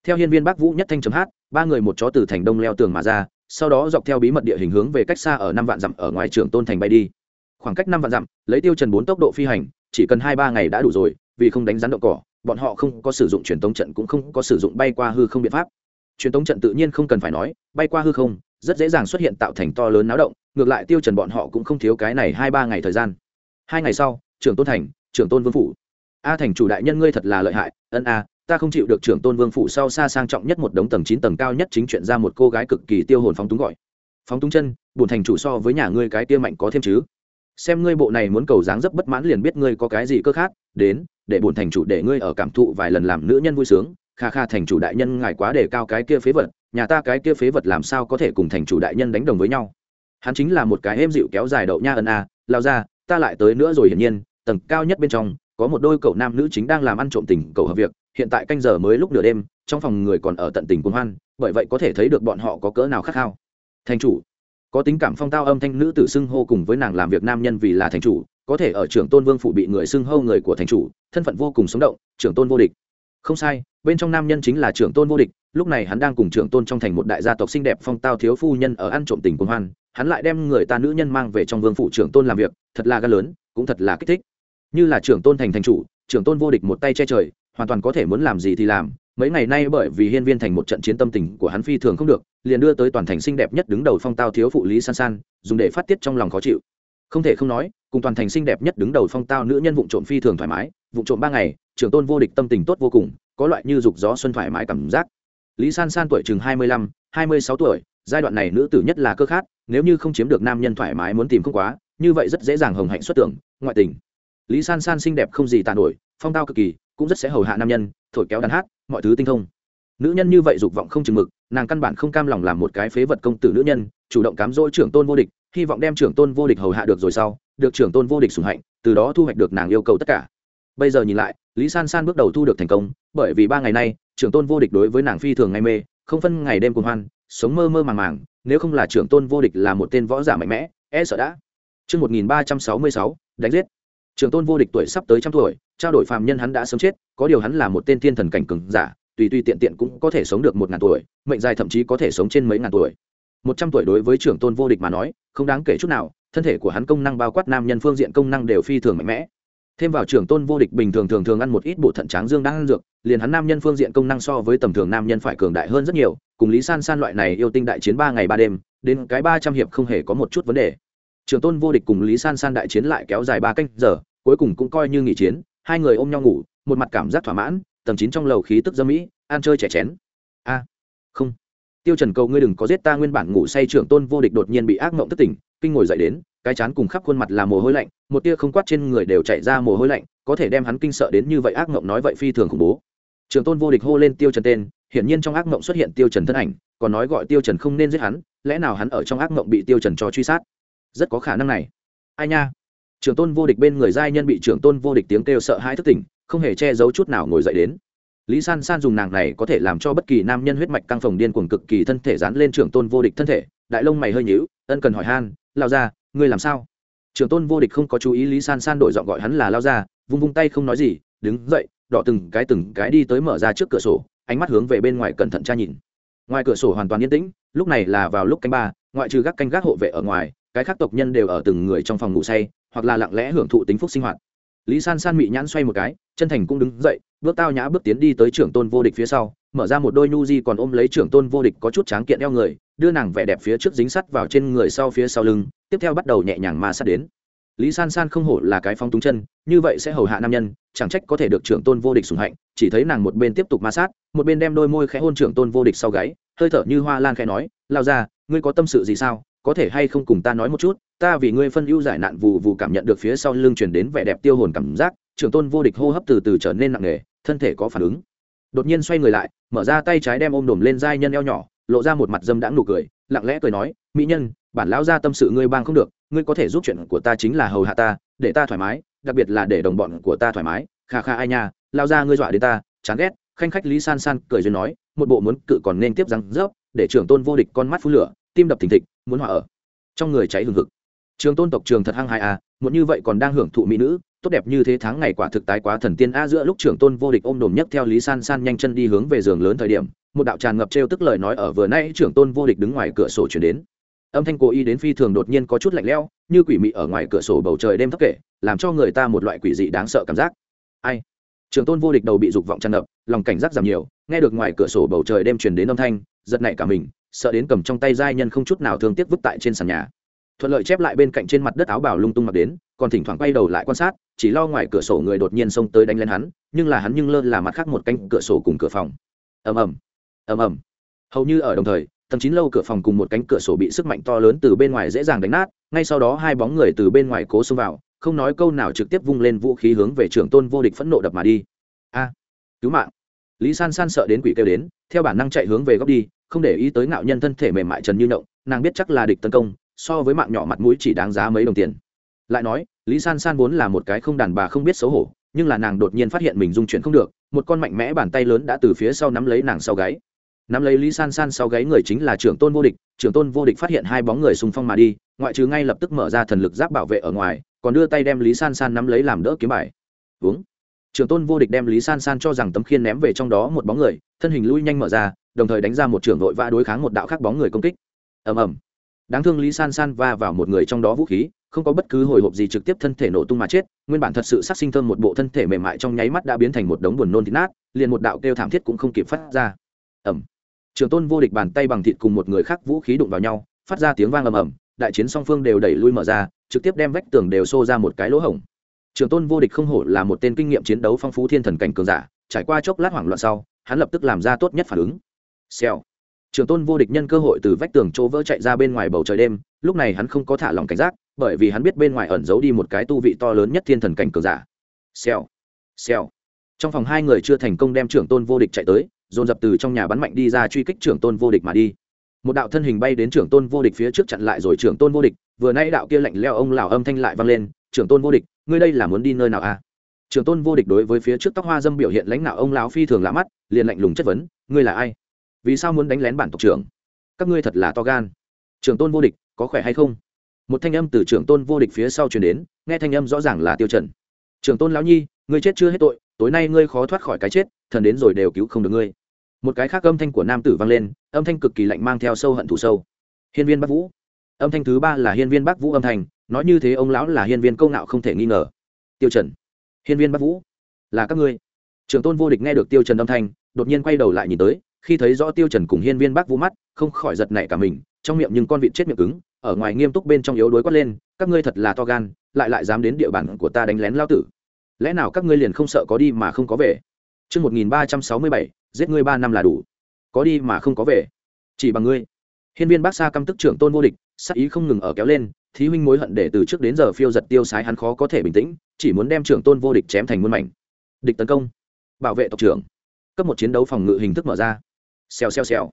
Theo hiên viên bắc vũ nhất thanh chấm hát, ba người một chó từ thành đông leo tường mà ra, sau đó dọc theo bí mật địa hình hướng về cách xa ở năm vạn dặm ở ngoài trưởng tôn thành bay đi. Khoảng cách năm vạn dặm, lấy tiêu trần bốn tốc độ phi hành, chỉ cần hai ba ngày đã đủ rồi, vì không đánh rắn động cỏ, bọn họ không có sử dụng truyền tống trận cũng không có sử dụng bay qua hư không biện pháp truyền tống trận tự nhiên không cần phải nói, bay qua hư không, rất dễ dàng xuất hiện tạo thành to lớn náo động, ngược lại tiêu trần bọn họ cũng không thiếu cái này hai ba ngày thời gian. Hai ngày sau, trưởng tôn thành, trưởng tôn vương phủ. A thành chủ đại nhân ngươi thật là lợi hại, ân a, ta không chịu được trưởng tôn vương phủ sau xa sang trọng nhất một đống tầng chín tầng cao nhất chính chuyện ra một cô gái cực kỳ tiêu hồn phóng túng gọi. Phóng túng chân bùn thành chủ so với nhà ngươi cái kia mạnh có thêm chứ. Xem ngươi bộ này muốn cầu dáng dấp bất mãn liền biết ngươi có cái gì cơ khác, đến, để bùn thành chủ để ngươi ở cảm thụ vài lần làm nữ nhân vui sướng kha kha thành chủ đại nhân ngài quá để cao cái kia phế vật, nhà ta cái kia phế vật làm sao có thể cùng thành chủ đại nhân đánh đồng với nhau? Hắn chính là một cái êm dịu kéo dài đậu nha ân a, lao ra, ta lại tới nữa rồi hiển nhiên, tầng cao nhất bên trong, có một đôi cậu nam nữ chính đang làm ăn trộm tình cầu hợp việc, hiện tại canh giờ mới lúc nửa đêm, trong phòng người còn ở tận tình cuồng hoan, bởi vậy có thể thấy được bọn họ có cỡ nào khát khao. Thành chủ, có tính cảm phong tao âm thanh nữ tử xưng hô cùng với nàng làm việc nam nhân vì là thành chủ, có thể ở trưởng tôn vương phủ bị người xưng hô người của thành chủ, thân phận vô cùng sống động, trưởng tôn vô địch không sai, bên trong nam nhân chính là trưởng tôn vô địch, lúc này hắn đang cùng trưởng tôn trong thành một đại gia tộc xinh đẹp phong tao thiếu phu nhân ở ăn trộm tình quân hoan, hắn lại đem người ta nữ nhân mang về trong vương phủ trưởng tôn làm việc, thật là gan lớn, cũng thật là kích thích. Như là trưởng tôn thành thành chủ, trưởng tôn vô địch một tay che trời, hoàn toàn có thể muốn làm gì thì làm, mấy ngày nay bởi vì hiên viên thành một trận chiến tâm tình của hắn phi thường không được, liền đưa tới toàn thành xinh đẹp nhất đứng đầu phong tao thiếu phụ lý san san, dùng để phát tiết trong lòng khó chịu. Không thể không nói, cùng toàn thành xinh đẹp nhất đứng đầu phong tao nữ nhân vụ trộm phi thường thoải mái vụ trộm ba ngày, trưởng tôn vô địch tâm tình tốt vô cùng, có loại như dục gió xuân thoải mái cảm giác. Lý san san tuổi chừng hai mươi lăm, hai mươi sáu tuổi, giai đoạn này nữ tử nhất là cơ khát, nếu như không chiếm được nam nhân thoải mái muốn tìm không quá, như vậy rất dễ dàng hồng hạnh xuất tưởng, ngoại tình. Lý san san xinh đẹp không gì tàn nổi, phong tao cực kỳ, cũng rất sẽ hầu hạ nam nhân, thổi kéo đàn hát, mọi thứ tinh thông. Nữ nhân như vậy dục vọng không chừng mực, nàng căn bản không cam lòng làm một cái phế vật công tử nữ nhân, chủ động cám dỗ trưởng tôn vô địch, hy vọng đem trưởng tôn vô địch hầu hạ được rồi sau, được trưởng tôn vô địch sủng hạnh, từ đó thu hoạch được nàng yêu cầu tất cả bây giờ nhìn lại lý san san bước đầu thu được thành công bởi vì ba ngày nay trưởng tôn vô địch đối với nàng phi thường ngay mê không phân ngày đêm cùng hoan sống mơ mơ màng màng nếu không là trưởng tôn vô địch là một tên võ giả mạnh mẽ e sợ đã Trước 1366, đánh giết. Trưởng tôn vô địch tuổi sắp tới trăm tuổi, trao đổi phàm nhân hắn đã sớm chết, có điều hắn là một tên thiên thần cảnh cường giả, tùy tùy tiện tiện cũng có thể sống được một ngàn tuổi, mệnh dài thậm chí có thể sống trên mấy ngàn tuổi. Một trăm tuổi đối với trưởng tôn vô địch mà nói, không đáng kể chút nào, thân thể của hắn công năng bao quát nam nhân phương diện công năng đều phi thường mạnh mẽ. Thêm vào trưởng tôn vô địch bình thường thường thường ăn một ít bộ thận tráng dương đang ăn dược, liền hắn nam nhân phương diện công năng so với tầm thường nam nhân phải cường đại hơn rất nhiều, cùng Lý San San loại này yêu tinh đại chiến ba ngày ba đêm, đến cái ba trăm hiệp không hề có một chút vấn đề. Trường tôn vô địch cùng lý san san đại chiến lại kéo dài ba canh giờ cuối cùng cũng coi như nghỉ chiến hai người ôm nhau ngủ một mặt cảm giác thỏa mãn tầng chín trong lầu khí tức dâm mỹ ăn chơi trẻ chén. A không. Tiêu trần cầu ngươi đừng có giết ta nguyên bản ngủ say trưởng tôn vô địch đột nhiên bị ác mộng thất tỉnh kinh ngồi dậy đến cái chán cùng khắp khuôn mặt là mồ hôi lạnh, một tia không quát trên người đều chạy ra mồ hôi lạnh, có thể đem hắn kinh sợ đến như vậy ác mộng nói vậy phi thường khủng bố. Trường tôn vô địch hô lên tiêu trần tên, hiển nhiên trong ác mộng xuất hiện tiêu trần thân ảnh, còn nói gọi tiêu trần không nên giết hắn, lẽ nào hắn ở trong ác mộng bị tiêu trần cho truy sát? Rất có khả năng này. Ai nha? Trường tôn vô địch bên người giai nhân bị trường tôn vô địch tiếng kêu sợ hãi thức tỉnh, không hề che giấu chút nào ngồi dậy đến. Lý san san dùng nàng này có thể làm cho bất kỳ nam nhân huyết mạch căng phồng điên cuồng cực kỳ thân thể dán lên trường tôn vô địch thân thể, đại lông mày hơi nhíu, ân cần hỏi han lao ra ngươi làm sao? Trưởng tôn vô địch không có chú ý lý san san đổi giọng gọi hắn là lao ra vung vung tay không nói gì, đứng dậy, đỏ từng cái từng cái đi tới mở ra trước cửa sổ, ánh mắt hướng về bên ngoài cẩn thận tra nhìn. Ngoài cửa sổ hoàn toàn yên tĩnh, lúc này là vào lúc canh ba, ngoại trừ gác canh gác hộ vệ ở ngoài, cái khác tộc nhân đều ở từng người trong phòng ngủ say, hoặc là lặng lẽ hưởng thụ tính phúc sinh hoạt. Lý san san mị nhãn xoay một cái, chân thành cũng đứng dậy, bước tao nhã bước tiến đi tới trưởng tôn vô địch phía sau, mở ra một đôi nu di còn ôm lấy trưởng tôn vô địch có chút tráng kiện eo người đưa nàng vẻ đẹp phía trước dính sắt vào trên người sau phía sau lưng, tiếp theo bắt đầu nhẹ nhàng ma sát đến. Lý san san không hổ là cái phong túng chân, như vậy sẽ hầu hạ nam nhân, chẳng trách có thể được trưởng tôn vô địch sùng hạnh, chỉ thấy nàng một bên tiếp tục ma sát, một bên đem đôi môi khẽ hôn trưởng tôn vô địch sau gáy, hơi thở như hoa lan khẽ nói, lao ra ngươi có tâm sự gì sao? Có thể hay không cùng ta nói một chút? Ta vì ngươi phân ưu giải nạn vù vù cảm nhận được phía sau lưng chuyển đến vẻ đẹp tiêu hồn cảm giác, trưởng tôn vô địch hô hấp từ từ trở nên nặng nề, thân thể có phản ứng. Đột nhiên xoay người lại, mở ra tay trái đem ôm đồm lên giai nhân eo nhỏ lộ ra một mặt dâm đãng nụ cười lặng lẽ cười nói mỹ nhân bản lão gia tâm sự ngươi bang không được ngươi có thể giúp chuyện của ta chính là hầu hạ ta để ta thoải mái đặc biệt là để đồng bọn của ta thoải mái. Kha kha ai nha lao ra ngươi dọa đến ta chán ghét. Khanh khách lý san san cười duyên nói một bộ muốn cự còn nên tiếp răng rớp để trưởng tôn vô địch con mắt phú lửa tim đập thình thịch muốn hỏa ở trong người cháy hừng hực. Trường tôn tộc trường thật hăng hai a à, muốn như vậy còn đang hưởng thụ mỹ nữ tốt đẹp như thế tháng ngày quả thực tái quá thần tiên a giữa lúc trưởng tôn vô địch ôm đồm nhất theo lý san san nhanh chân đi hướng về giường lớn thời điểm, một đạo tràn ngập trêu tức lời nói ở vừa nay trưởng tôn vô địch đứng ngoài cửa sổ chuyển đến. Âm thanh cố ý đến phi thường đột nhiên có chút lạnh lẽo, như quỷ mị ở ngoài cửa sổ bầu trời đêm thấp kể, làm cho người ta một loại quỷ dị đáng sợ cảm giác. Ai? Trưởng tôn vô địch đầu bị dục vọng tràn ngập, lòng cảnh giác giảm nhiều, nghe được ngoài cửa sổ bầu trời đêm truyền đến âm thanh, giật nảy cả mình, sợ đến cầm trong tay giai nhân không chút nào thương tiếc vứt tại trên sàn nhà thuận lợi chép lại bên cạnh trên mặt đất áo bào lung tung mặc đến, còn thỉnh thoảng quay đầu lại quan sát, chỉ lo ngoài cửa sổ người đột nhiên xông tới đánh lên hắn, nhưng là hắn nhưng lơ là mặt khác một cánh cửa sổ cùng cửa phòng. Ầm ầm ầm ầm. Hầu như ở đồng thời, tầng chín lâu cửa phòng cùng một cánh cửa sổ bị sức mạnh to lớn từ bên ngoài dễ dàng đánh nát, ngay sau đó hai bóng người từ bên ngoài cố xông vào, không nói câu nào trực tiếp vung lên vũ khí hướng về trưởng tôn vô địch phẫn nộ đập mà đi. A, cứu mạng. Lý san san sợ đến quỷ kêu đến, theo bản năng chạy hướng về góc đi, không để ý tới ngạo nhân thân thể mềm mại trần như động nàng biết chắc là địch tấn công so với mạng nhỏ mặt mũi chỉ đáng giá mấy đồng tiền. Lại nói, lý san san vốn là một cái không đàn bà không biết xấu hổ, nhưng là nàng đột nhiên phát hiện mình dung chuyển không được, một con mạnh mẽ bàn tay lớn đã từ phía sau nắm lấy nàng sau gáy. Nắm lấy lý san san sau gáy người chính là trưởng tôn vô địch, trưởng tôn vô địch phát hiện hai bóng người xung phong mà đi, ngoại trừ ngay lập tức mở ra thần lực giáp bảo vệ ở ngoài, còn đưa tay đem lý san san nắm lấy làm đỡ kiếm bài. Uống. Trưởng tôn vô địch đem lý san san cho rằng tấm khiên ném về trong đó một bóng người, thân hình lui nhanh mở ra, đồng thời đánh ra một trưởng vội vã đối kháng một đạo khác bóng người công kích. Ầm ầm đáng thương lý san san va vào một người trong đó vũ khí, không có bất cứ hồi hộp gì trực tiếp thân thể nổ tung mà chết, nguyên bản thật sự sắc sinh thơm một bộ thân thể mềm mại trong nháy mắt đã biến thành một đống buồn nôn thịt nát, liền một đạo kêu thảm thiết cũng không kịp phát ra. Ẩm trường tôn vô địch bàn tay bằng thịt cùng một người khác vũ khí đụng vào nhau, phát ra tiếng vang ầm ầm, đại chiến song phương đều đẩy lui mở ra, trực tiếp đem vách tường đều xô ra một cái lỗ hổng. Trường tôn vô địch không hổ là một tên kinh nghiệm chiến đấu phong phú thiên thần cảnh cường giả, trải qua chốc lát hoảng loạn sau, hắn lập tức làm ra tốt nhất phản ứng. Xèo trường tôn vô địch nhân cơ hội từ vách tường chỗ vỡ chạy ra bên ngoài bầu trời đêm, lúc này hắn không có thả lòng cảnh giác, bởi vì hắn biết bên ngoài ẩn giấu đi một cái tu vị to lớn nhất thiên thần cảnh cường giả. Xèo xèo. Trong phòng hai người chưa thành công đem trưởng tôn vô địch chạy tới, dồn dập từ trong nhà bắn mạnh đi ra truy kích trưởng tôn vô địch mà đi. Một đạo thân hình bay đến trưởng tôn vô địch phía trước chặn lại rồi trưởng tôn vô địch, vừa nay đạo kia lạnh leo ông lão âm thanh lại vang lên trưởng tôn vô địch, ngươi đây là muốn đi nơi nào à? Trưởng tôn vô địch đối với phía trước tóc hoa dâm biểu hiện lãnh đạo ông lão phi thường lạ mắt, liền lạnh lùng chất vấn, ngươi là ai? Vì sao muốn đánh lén bản tộc trưởng? Các ngươi thật là to gan. Trưởng tôn vô địch, có khỏe hay không? Một thanh âm từ trưởng tôn vô địch phía sau truyền đến, nghe thanh âm rõ ràng là tiêu trần. Trưởng tôn lão nhi, ngươi chết chưa hết tội, tối nay ngươi khó thoát khỏi cái chết, thần đến rồi đều cứu không được ngươi. Một cái khác âm thanh của nam tử vang lên, âm thanh cực kỳ lạnh mang theo sâu hận thù sâu. Hiên viên bắc vũ. Âm thanh thứ ba là hiên viên bắc vũ âm thanh, nói như thế ông lão là hiên viên câu ngạo không thể nghi ngờ. Tiêu trần. Hiên viên bắc vũ. Là các ngươi. Trưởng tôn vô địch nghe được tiêu trần âm thanh, đột nhiên quay đầu lại nhìn tới khi thấy rõ tiêu trần cùng hiên viên bác vũ mắt không khỏi giật nảy cả mình trong miệng nhưng con vịt chết miệng cứng ở ngoài nghiêm túc bên trong yếu đuối quát lên các ngươi thật là to gan lại lại dám đến địa bàn của ta đánh lén lao tử lẽ nào các ngươi liền không sợ có đi mà không có về Trước 1367, giết ngươi ba năm là đủ. Có đi mà không có về. Chỉ bằng ngươi. Hiên viên bác xa căm tức trưởng tôn vô địch, sắc ý không ngừng ở kéo lên, thí huynh mối hận để từ trước đến giờ phiêu giật tiêu sái hắn khó có thể bình tĩnh, chỉ muốn đem trưởng tôn vô địch chém thành muôn mảnh. Địch tấn công. Bảo vệ tộc trưởng. Cấp một chiến đấu phòng ngự hình thức mở ra. Xèo xèo xèo.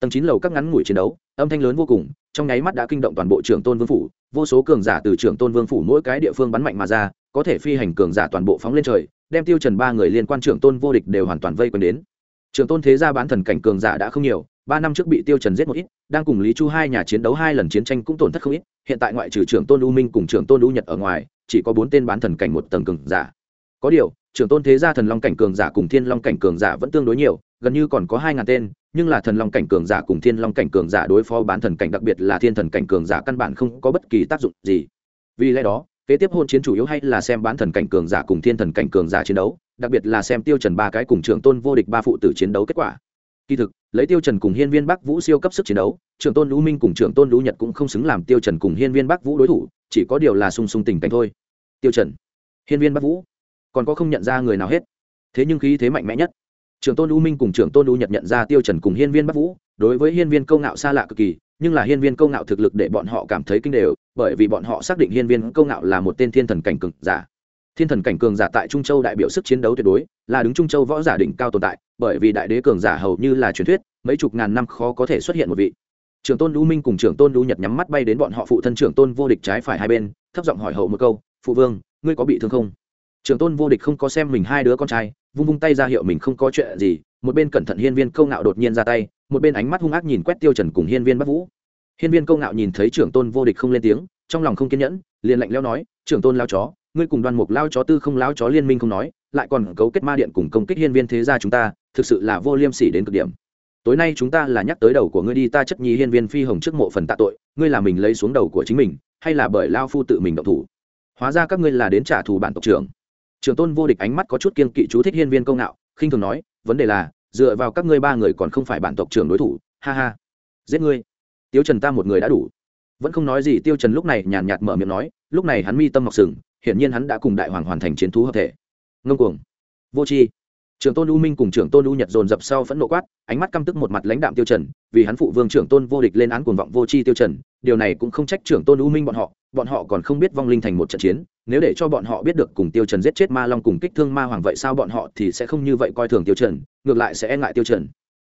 Tầng chín lầu các ngắn ngủi chiến đấu, âm thanh lớn vô cùng, trong nháy mắt đã kinh động toàn bộ trưởng tôn vương phủ, vô số cường giả từ trưởng tôn vương phủ mỗi cái địa phương bắn mạnh mà ra, có thể phi hành cường giả toàn bộ phóng lên trời đem tiêu trần ba người liên quan trưởng tôn vô địch đều hoàn toàn vây quanh đến trưởng tôn thế gia bán thần cảnh cường giả đã không nhiều ba năm trước bị tiêu trần giết một ít đang cùng lý chu hai nhà chiến đấu hai lần chiến tranh cũng tổn thất không ít hiện tại ngoại trừ trưởng tôn u minh cùng trưởng tôn u nhật ở ngoài chỉ có bốn tên bán thần cảnh một tầng cường giả có điều trưởng tôn thế gia thần long cảnh cường giả cùng thiên long cảnh cường giả vẫn tương đối nhiều gần như còn có hai ngàn tên, nhưng là thần long cảnh cường giả cùng thiên long cảnh cường giả đối phó bán thần cảnh, đặc biệt là thiên thần cảnh cường giả căn bản không có bất kỳ tác dụng gì. Vì lẽ đó, kế tiếp hôn chiến chủ yếu hay là xem bán thần cảnh cường giả cùng thiên thần cảnh cường giả chiến đấu, đặc biệt là xem tiêu trần ba cái cùng trưởng tôn vô địch ba phụ tử chiến đấu kết quả. Kỳ thực, lấy tiêu trần cùng hiên viên bắc vũ siêu cấp sức chiến đấu, trưởng tôn lũ minh cùng trưởng tôn lũ nhật cũng không xứng làm tiêu trần cùng hiên viên bắc vũ đối thủ, chỉ có điều là sung sung tình cảnh thôi. Tiêu trần, hiên viên bắc vũ, còn có không nhận ra người nào hết. Thế nhưng khí thế mạnh mẽ nhất trưởng tôn U minh cùng trưởng tôn U nhật nhận ra tiêu trần cùng hiên viên bắc vũ, đối với hiên viên câu ngạo xa lạ cực kỳ, nhưng là hiên viên câu ngạo thực lực để bọn họ cảm thấy kinh đều, bởi vì bọn họ xác định hiên viên câu ngạo là một tên thiên thần cảnh cường giả. Thiên thần cảnh cường giả tại trung châu đại biểu sức chiến đấu tuyệt đối, là đứng trung châu võ giả đỉnh cao tồn tại, bởi vì đại đế cường giả hầu như là truyền thuyết, mấy chục ngàn năm khó có thể xuất hiện một vị. Trưởng tôn U minh cùng trưởng tôn U nhật nhắm mắt bay đến bọn họ phụ thân trưởng tôn vô địch trái phải hai bên, thấp giọng hỏi hậu một câu, phụ vương, ngươi có bị thương không? Trưởng tôn vô địch không có xem mình hai đứa con trai vung vung tay ra hiệu mình không có chuyện gì, một bên cẩn thận hiên viên câu ngạo đột nhiên ra tay, một bên ánh mắt hung ác nhìn quét tiêu trần cùng hiên viên bắc vũ. Hiên viên câu ngạo nhìn thấy trưởng tôn vô địch không lên tiếng, trong lòng không kiên nhẫn, liền lạnh lẽo nói, trưởng tôn lao chó, ngươi cùng đoàn mục lao chó tư không lao chó liên minh không nói, lại còn cấu kết ma điện cùng công kích hiên viên thế gia chúng ta, thực sự là vô liêm sỉ đến cực điểm. Tối nay chúng ta là nhắc tới đầu của ngươi đi, ta chất nhi hiên viên phi hồng trước mộ phần tạ tội, ngươi là mình lấy xuống đầu của chính mình, hay là bởi lao phu tự mình động thủ? Hóa ra các ngươi là đến trả thù bản tộc trưởng trưởng tôn vô địch ánh mắt có chút kiên kỵ chú thích hiên viên công ngạo, khinh thường nói, vấn đề là, dựa vào các ngươi ba người còn không phải bản tộc trưởng đối thủ, ha ha, giết ngươi. Tiêu trần ta một người đã đủ. Vẫn không nói gì, tiêu trần lúc này nhàn nhạt mở miệng nói, lúc này hắn mi tâm ngọc sừng, hiển nhiên hắn đã cùng đại hoàng hoàn thành chiến thú hợp thể. Ngông cuồng. Vô tri. Trưởng tôn u minh cùng trưởng tôn u nhật dồn dập sau phẫn nộ quát, ánh mắt căm tức một mặt lãnh đạm tiêu trần, vì hắn phụ vương trưởng tôn vô địch lên án cuồng vọng vô tri tiêu trần điều này cũng không trách trưởng tôn u minh bọn họ bọn họ còn không biết vong linh thành một trận chiến, nếu để cho bọn họ biết được cùng tiêu trần giết chết ma long cùng kích thương ma hoàng vậy sao bọn họ thì sẽ không như vậy coi thường tiêu trần, ngược lại sẽ e ngại tiêu trần.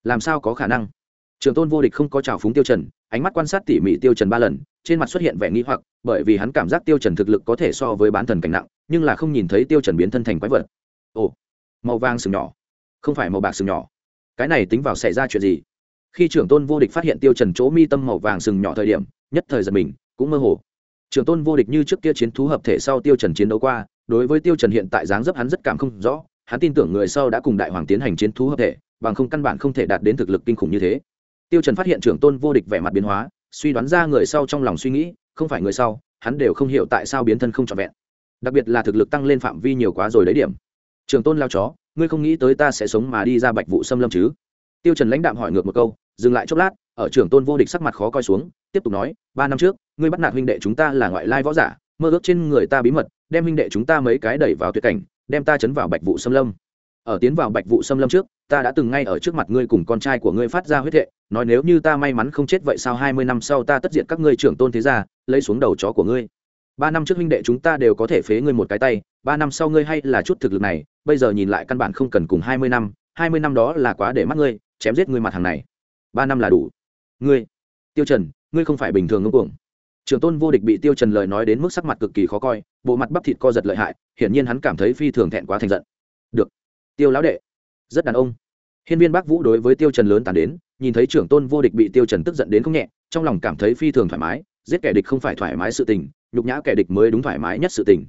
Làm sao có khả năng? Trưởng tôn vô địch không có trào phúng tiêu trần, ánh mắt quan sát tỉ mỉ tiêu trần ba lần, trên mặt xuất hiện vẻ nghi hoặc, bởi vì hắn cảm giác tiêu trần thực lực có thể so với bán thần cảnh nặng, nhưng là không nhìn thấy tiêu trần biến thân thành quái vật. Ồ, màu vàng sừng nhỏ. Không phải màu bạc sừng nhỏ. Cái này tính vào xảy ra chuyện gì? Khi trưởng tôn vô địch phát hiện tiêu trần chỗ mi tâm màu vàng sừng nhỏ thời điểm nhất thời giật mình, cũng mơ hồ. Trường tôn vô địch như trước kia chiến thú hợp thể sau tiêu trần chiến đấu qua, đối với tiêu trần hiện tại dáng dấp hắn rất cảm không rõ, hắn tin tưởng người sau đã cùng đại hoàng tiến hành chiến thú hợp thể, bằng không căn bản không thể đạt đến thực lực kinh khủng như thế. Tiêu trần phát hiện trưởng tôn vô địch vẻ mặt biến hóa, suy đoán ra người sau trong lòng suy nghĩ, không phải người sau, hắn đều không hiểu tại sao biến thân không trọn vẹn. Đặc biệt là thực lực tăng lên phạm vi nhiều quá rồi đấy điểm. Trường tôn lao chó, ngươi không nghĩ tới ta sẽ sống mà đi ra bạch vụ xâm lâm chứ? Tiêu trần lãnh đạm hỏi ngược một câu, dừng lại chốc lát ở trưởng tôn vô địch sắc mặt khó coi xuống, tiếp tục nói, ba năm trước, ngươi bắt nạt huynh đệ chúng ta là ngoại lai võ giả, mơ ước trên người ta bí mật, đem huynh đệ chúng ta mấy cái đẩy vào tuyệt cảnh, đem ta chấn vào bạch vụ xâm lâm. Ở tiến vào bạch vụ xâm lâm trước, ta đã từng ngay ở trước mặt ngươi cùng con trai của ngươi phát ra huyết thệ, nói nếu như ta may mắn không chết vậy sao hai mươi năm sau ta tất diện các ngươi trưởng tôn thế gia, lấy xuống đầu chó của ngươi. Ba năm trước huynh đệ chúng ta đều có thể phế ngươi một cái tay, ba năm sau ngươi hay là chút thực lực này, bây giờ nhìn lại căn bản không cần cùng hai mươi năm, hai mươi năm đó là quá để mắt ngươi, chém giết ngươi mặt hàng này. Ba năm là đủ ngươi, tiêu trần, ngươi không phải bình thường ngông cuồng. Trường tôn vô địch bị tiêu trần lời nói đến mức sắc mặt cực kỳ khó coi, bộ mặt bắp thịt co giật lợi hại, hiển nhiên hắn cảm thấy phi thường thẹn quá thành giận. Được. Tiêu lão đệ, rất đàn ông. Hiên viên Bắc vũ đối với tiêu trần lớn tàn đến, nhìn thấy trưởng tôn vô địch bị tiêu trần tức giận đến không nhẹ, trong lòng cảm thấy phi thường thoải mái, giết kẻ địch không phải thoải mái sự tình, nhục nhã kẻ địch mới đúng thoải mái nhất sự tình.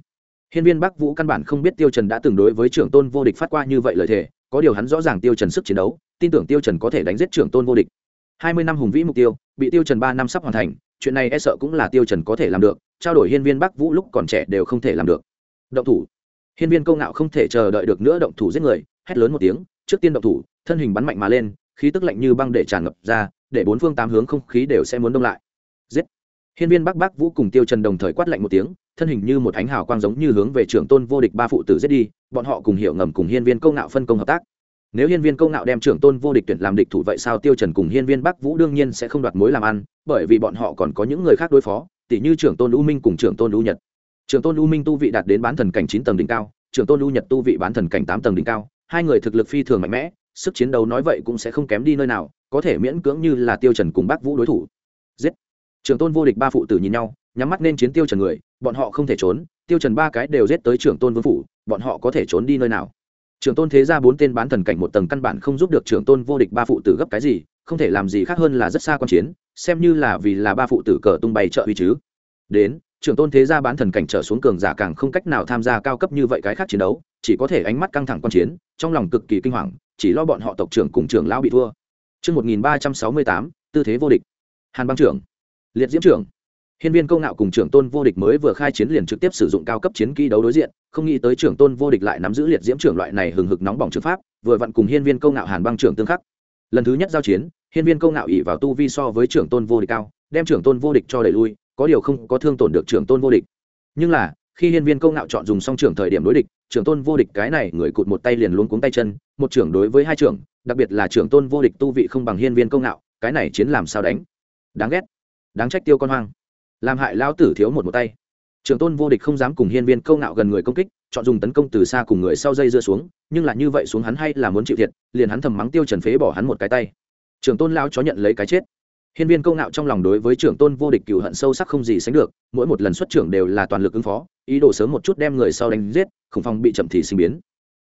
Hiên viên bắc vũ căn bản không biết tiêu trần đã từng đối với trưởng tôn vô địch phát qua như vậy lời thề, có điều hắn rõ ràng tiêu trần sức chiến đấu, tin tưởng tiêu trần có thể đánh giết trưởng tôn vô địch. Hai mươi năm hùng vĩ mục tiêu, bị tiêu trần ba năm sắp hoàn thành, chuyện này e sợ cũng là tiêu trần có thể làm được, trao đổi hiên viên bắc vũ lúc còn trẻ đều không thể làm được. Động thủ. Hiên viên câu ngạo không thể chờ đợi được nữa động thủ giết người, hét lớn một tiếng, trước tiên động thủ, thân hình bắn mạnh mà lên, khí tức lạnh như băng để tràn ngập ra, để bốn phương tám hướng không khí đều sẽ muốn đông lại. Giết. Hiên viên bắc bắc vũ cùng tiêu trần đồng thời quát lạnh một tiếng, thân hình như một ánh hào quang giống như hướng về trưởng tôn vô địch ba phụ tử giết đi, bọn họ cùng hiểu ngầm cùng hiên viên câu ngạo phân công hợp tác nếu hiên viên câu ngạo đem trưởng tôn vô địch tuyển làm địch thủ vậy sao tiêu trần cùng hiên viên bắc vũ đương nhiên sẽ không đoạt mối làm ăn, bởi vì bọn họ còn có những người khác đối phó tỷ như trưởng tôn u minh cùng trưởng tôn u nhật. Trưởng tôn u minh tu vị đạt đến bán thần cảnh chín tầng đỉnh cao, trưởng tôn u nhật tu vị bán thần cảnh tám tầng đỉnh cao, hai người thực lực phi thường mạnh mẽ, sức chiến đấu nói vậy cũng sẽ không kém đi nơi nào, có thể miễn cưỡng như là tiêu trần cùng Bắc vũ đối thủ. Giết! Trưởng tôn vô địch ba phụ tử nhìn nhau, nhắm mắt nên chiến tiêu trần người, bọn họ không thể trốn, tiêu trần ba cái đều giết tới trưởng tôn vương phủ, bọn họ có thể trốn đi nơi nào? Trưởng tôn thế gia bốn tên bán thần cảnh một tầng căn bản không giúp được trưởng tôn vô địch ba phụ tử gấp cái gì không thể làm gì khác hơn là rất xa quan chiến xem như là vì là ba phụ tử cờ tung bày trợ uy chứ đến trưởng tôn thế gia bán thần cảnh trở xuống cường giả càng không cách nào tham gia cao cấp như vậy cái khác chiến đấu chỉ có thể ánh mắt căng thẳng quan chiến trong lòng cực kỳ kinh hoàng chỉ lo bọn họ tộc trưởng cùng trưởng lão bị thua Trước 1368, tư thế vô địch. Hàn băng trưởng, liệt diễm trưởng. Hiên viên câu ngạo cùng trưởng tôn vô địch mới vừa khai chiến liền trực tiếp sử dụng cao cấp chiến kỹ đấu đối diện, không nghĩ tới trưởng tôn vô địch lại nắm giữ liệt diễm trưởng loại này hừng hực nóng bỏng trường pháp, vừa vặn cùng hiên viên câu ngạo hàn băng trưởng tương khắc. Lần thứ nhất giao chiến, hiên viên câu ngạo ỷ vào tu vi so với trưởng tôn vô địch cao, đem trưởng tôn vô địch cho đẩy lui, có điều không có thương tổn được trưởng tôn vô địch. Nhưng là, khi hiên viên câu ngạo chọn dùng xong trưởng thời điểm đối địch, trưởng tôn vô địch cái này người cụt một tay liền luống cuống tay chân, một trưởng đối với hai trưởng, đặc biệt là trưởng tôn vô địch tu vị không bằng hiên viên câu ngạo, cái này chiến làm sao đánh? Đáng ghét, đáng trách tiêu con hoang làm hại lão tử thiếu một một tay. Trường tôn vô địch không dám cùng hiên viên câu ngạo gần người công kích, chọn dùng tấn công từ xa cùng người sau dây dưa xuống, nhưng là như vậy xuống hắn hay là muốn chịu thiệt, liền hắn thầm mắng tiêu trần phế bỏ hắn một cái tay. Trường tôn lao chó nhận lấy cái chết. Hiên viên câu ngạo trong lòng đối với trưởng tôn vô địch cựu hận sâu sắc không gì sánh được, mỗi một lần xuất trưởng đều là toàn lực ứng phó, ý đồ sớm một chút đem người sau đánh giết khủng phong bị chậm thì sinh biến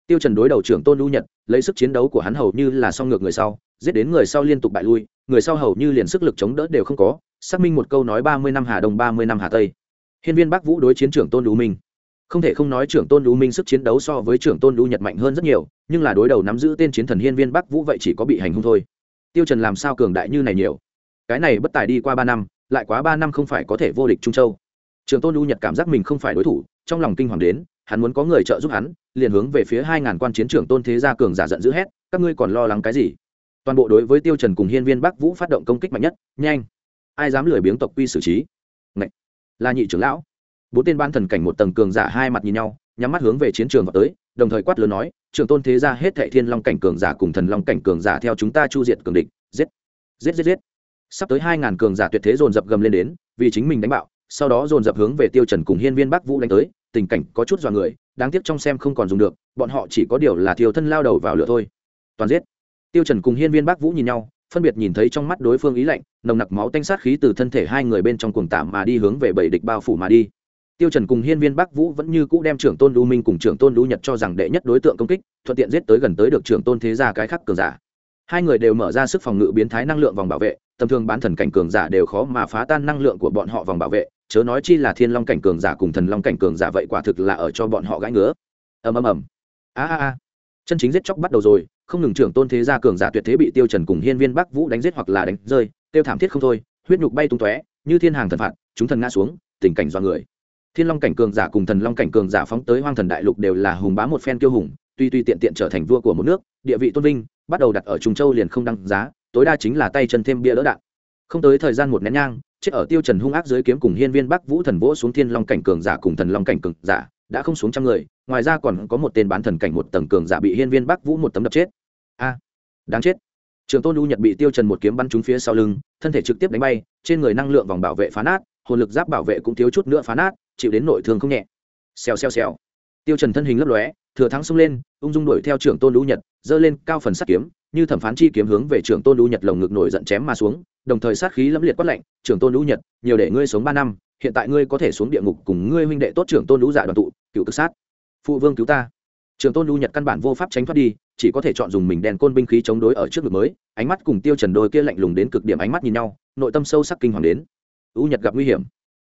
tiêu trần đối đầu trưởng tôn lưu nhật, lấy sức chiến đấu của hắn hầu như là song ngược người sau, giết đến người sau liên tục bại lui, người sau hầu như liền sức lực chống đỡ đều không có, xác minh một câu nói ba mươi năm hà đông, ba mươi năm hà tây. Hiên viên bắc vũ đối chiến trưởng tôn lưu minh. Không thể không nói trưởng tôn lưu minh sức chiến đấu so với trưởng tôn lưu nhật mạnh hơn rất nhiều, nhưng là đối đầu nắm giữ tên chiến thần hiên viên bắc vũ vậy chỉ có bị hành hung thôi. Tiêu trần làm sao cường đại như này nhiều? Cái này bất tài đi qua ba năm, lại quá ba năm không phải có thể vô địch trung châu. Trưởng tôn lưu nhật cảm giác mình không phải đối thủ, trong lòng kinh hoàng đến hắn muốn có người trợ giúp hắn, liền hướng về phía hai ngàn quan chiến trưởng tôn thế gia cường giả giận dữ hét, các ngươi còn lo lắng cái gì? Toàn bộ đối với tiêu trần cùng hiên viên bắc vũ phát động công kích mạnh nhất, nhanh. Ai dám lười biếng tộc quy xử trí? Ngậy! là nhị trưởng lão. Bốn tên ban thần cảnh một tầng cường giả hai mặt nhìn nhau, nhắm mắt hướng về chiến trường vào tới, đồng thời quát lớn nói, trưởng tôn thế gia hết thệ thiên long cảnh cường giả cùng thần long cảnh cường giả theo chúng ta chu diệt cường địch, giết giết giết giết. Sắp tới hai ngàn cường giả tuyệt thế dồn dập gầm lên đến, vì chính mình đánh bạo, sau đó dồn dập hướng về tiêu trần cùng hiên viên bắc vũ đánh tới tình cảnh có chút dọa người, đáng tiếc trong xem không còn dùng được, bọn họ chỉ có điều là thiêu thân lao đầu vào lửa thôi. Toàn giết. Tiêu trần cùng hiên viên bắc vũ nhìn nhau, phân biệt nhìn thấy trong mắt đối phương ý lạnh, nồng nặc máu tanh sát khí từ thân thể hai người bên trong cuồng tạm mà đi hướng về bảy địch bao phủ mà đi. Tiêu trần cùng hiên viên bắc vũ vẫn như cũ đem trưởng tôn lưu minh cùng trưởng tôn lưu nhật cho rằng đệ nhất đối tượng công kích, thuận tiện giết tới gần tới được trưởng tôn thế gia cái khắc cường giả. Hai người đều mở ra sức phòng ngự biến thái năng lượng vòng bảo vệ, tầm thường bán thần cảnh cường giả đều khó mà phá tan năng lượng của bọn họ vòng bảo vệ chớ nói chi là thiên long cảnh cường giả cùng thần long cảnh cường giả vậy quả thực là ở cho bọn họ gãi ngứa. Ầm ầm ầm. A a a. Chân chính giết chóc bắt đầu rồi, không ngừng trưởng tôn thế gia cường giả tuyệt thế bị tiêu trần cùng hiên viên bắc vũ đánh giết hoặc là đánh rơi, tiêu thảm thiết không thôi, huyết nhục bay tung tóe, như thiên hàng thần phạt, chúng thần ngã xuống, tình cảnh do người. Thiên long cảnh cường giả cùng thần long cảnh cường giả phóng tới hoang thần đại lục đều là hùng bá một phen kiêu hùng, tuy tuy tiện tiện trở thành vua của một nước, địa vị tôn vinh, bắt đầu đặt ở trung châu liền không đăng giá, tối đa chính là tay chân thêm bia đỡ đạn. Không tới thời gian một nén nhang chết ở tiêu trần hung ác dưới kiếm cùng hiên viên bắc vũ thần vỗ xuống thiên long cảnh cường giả cùng thần long cảnh cường giả, đã không xuống trăm người, ngoài ra còn có một tên bán thần cảnh một tầng cường giả bị hiên viên bắc vũ một tấm đập chết. A, đáng chết. Trường tôn u nhật bị tiêu trần một kiếm bắn trúng phía sau lưng, thân thể trực tiếp đánh bay, trên người năng lượng vòng bảo vệ phá nát, hồn lực giáp bảo vệ cũng thiếu chút nữa phá nát, chịu đến nội thương không nhẹ. Xèo xèo xèo. Tiêu trần thân hình lấp lóe, thừa thắng xông lên, ung dung đuổi theo trưởng tôn u nhật dơ lên cao phần sắt kiếm, như thẩm phán chi kiếm hướng về trưởng tôn u nhật lồng ngực nổi giận chém mà xuống đồng thời sát khí lẫm liệt quát lạnh, trưởng tôn lũ nhật, nhiều để ngươi sống ba năm, hiện tại ngươi có thể xuống địa ngục cùng ngươi huynh đệ tốt trưởng tôn lũ dạ đoàn tụ, cựu tử sát. Phụ vương cứu ta. Trưởng tôn lũ nhật căn bản vô pháp tránh thoát đi, chỉ có thể chọn dùng mình đèn côn binh khí chống đối ở trước ngực mới, ánh mắt cùng tiêu trần đôi kia lạnh lùng đến cực điểm ánh mắt nhìn nhau, nội tâm sâu sắc kinh hoàng đến. Lũ nhật gặp nguy hiểm.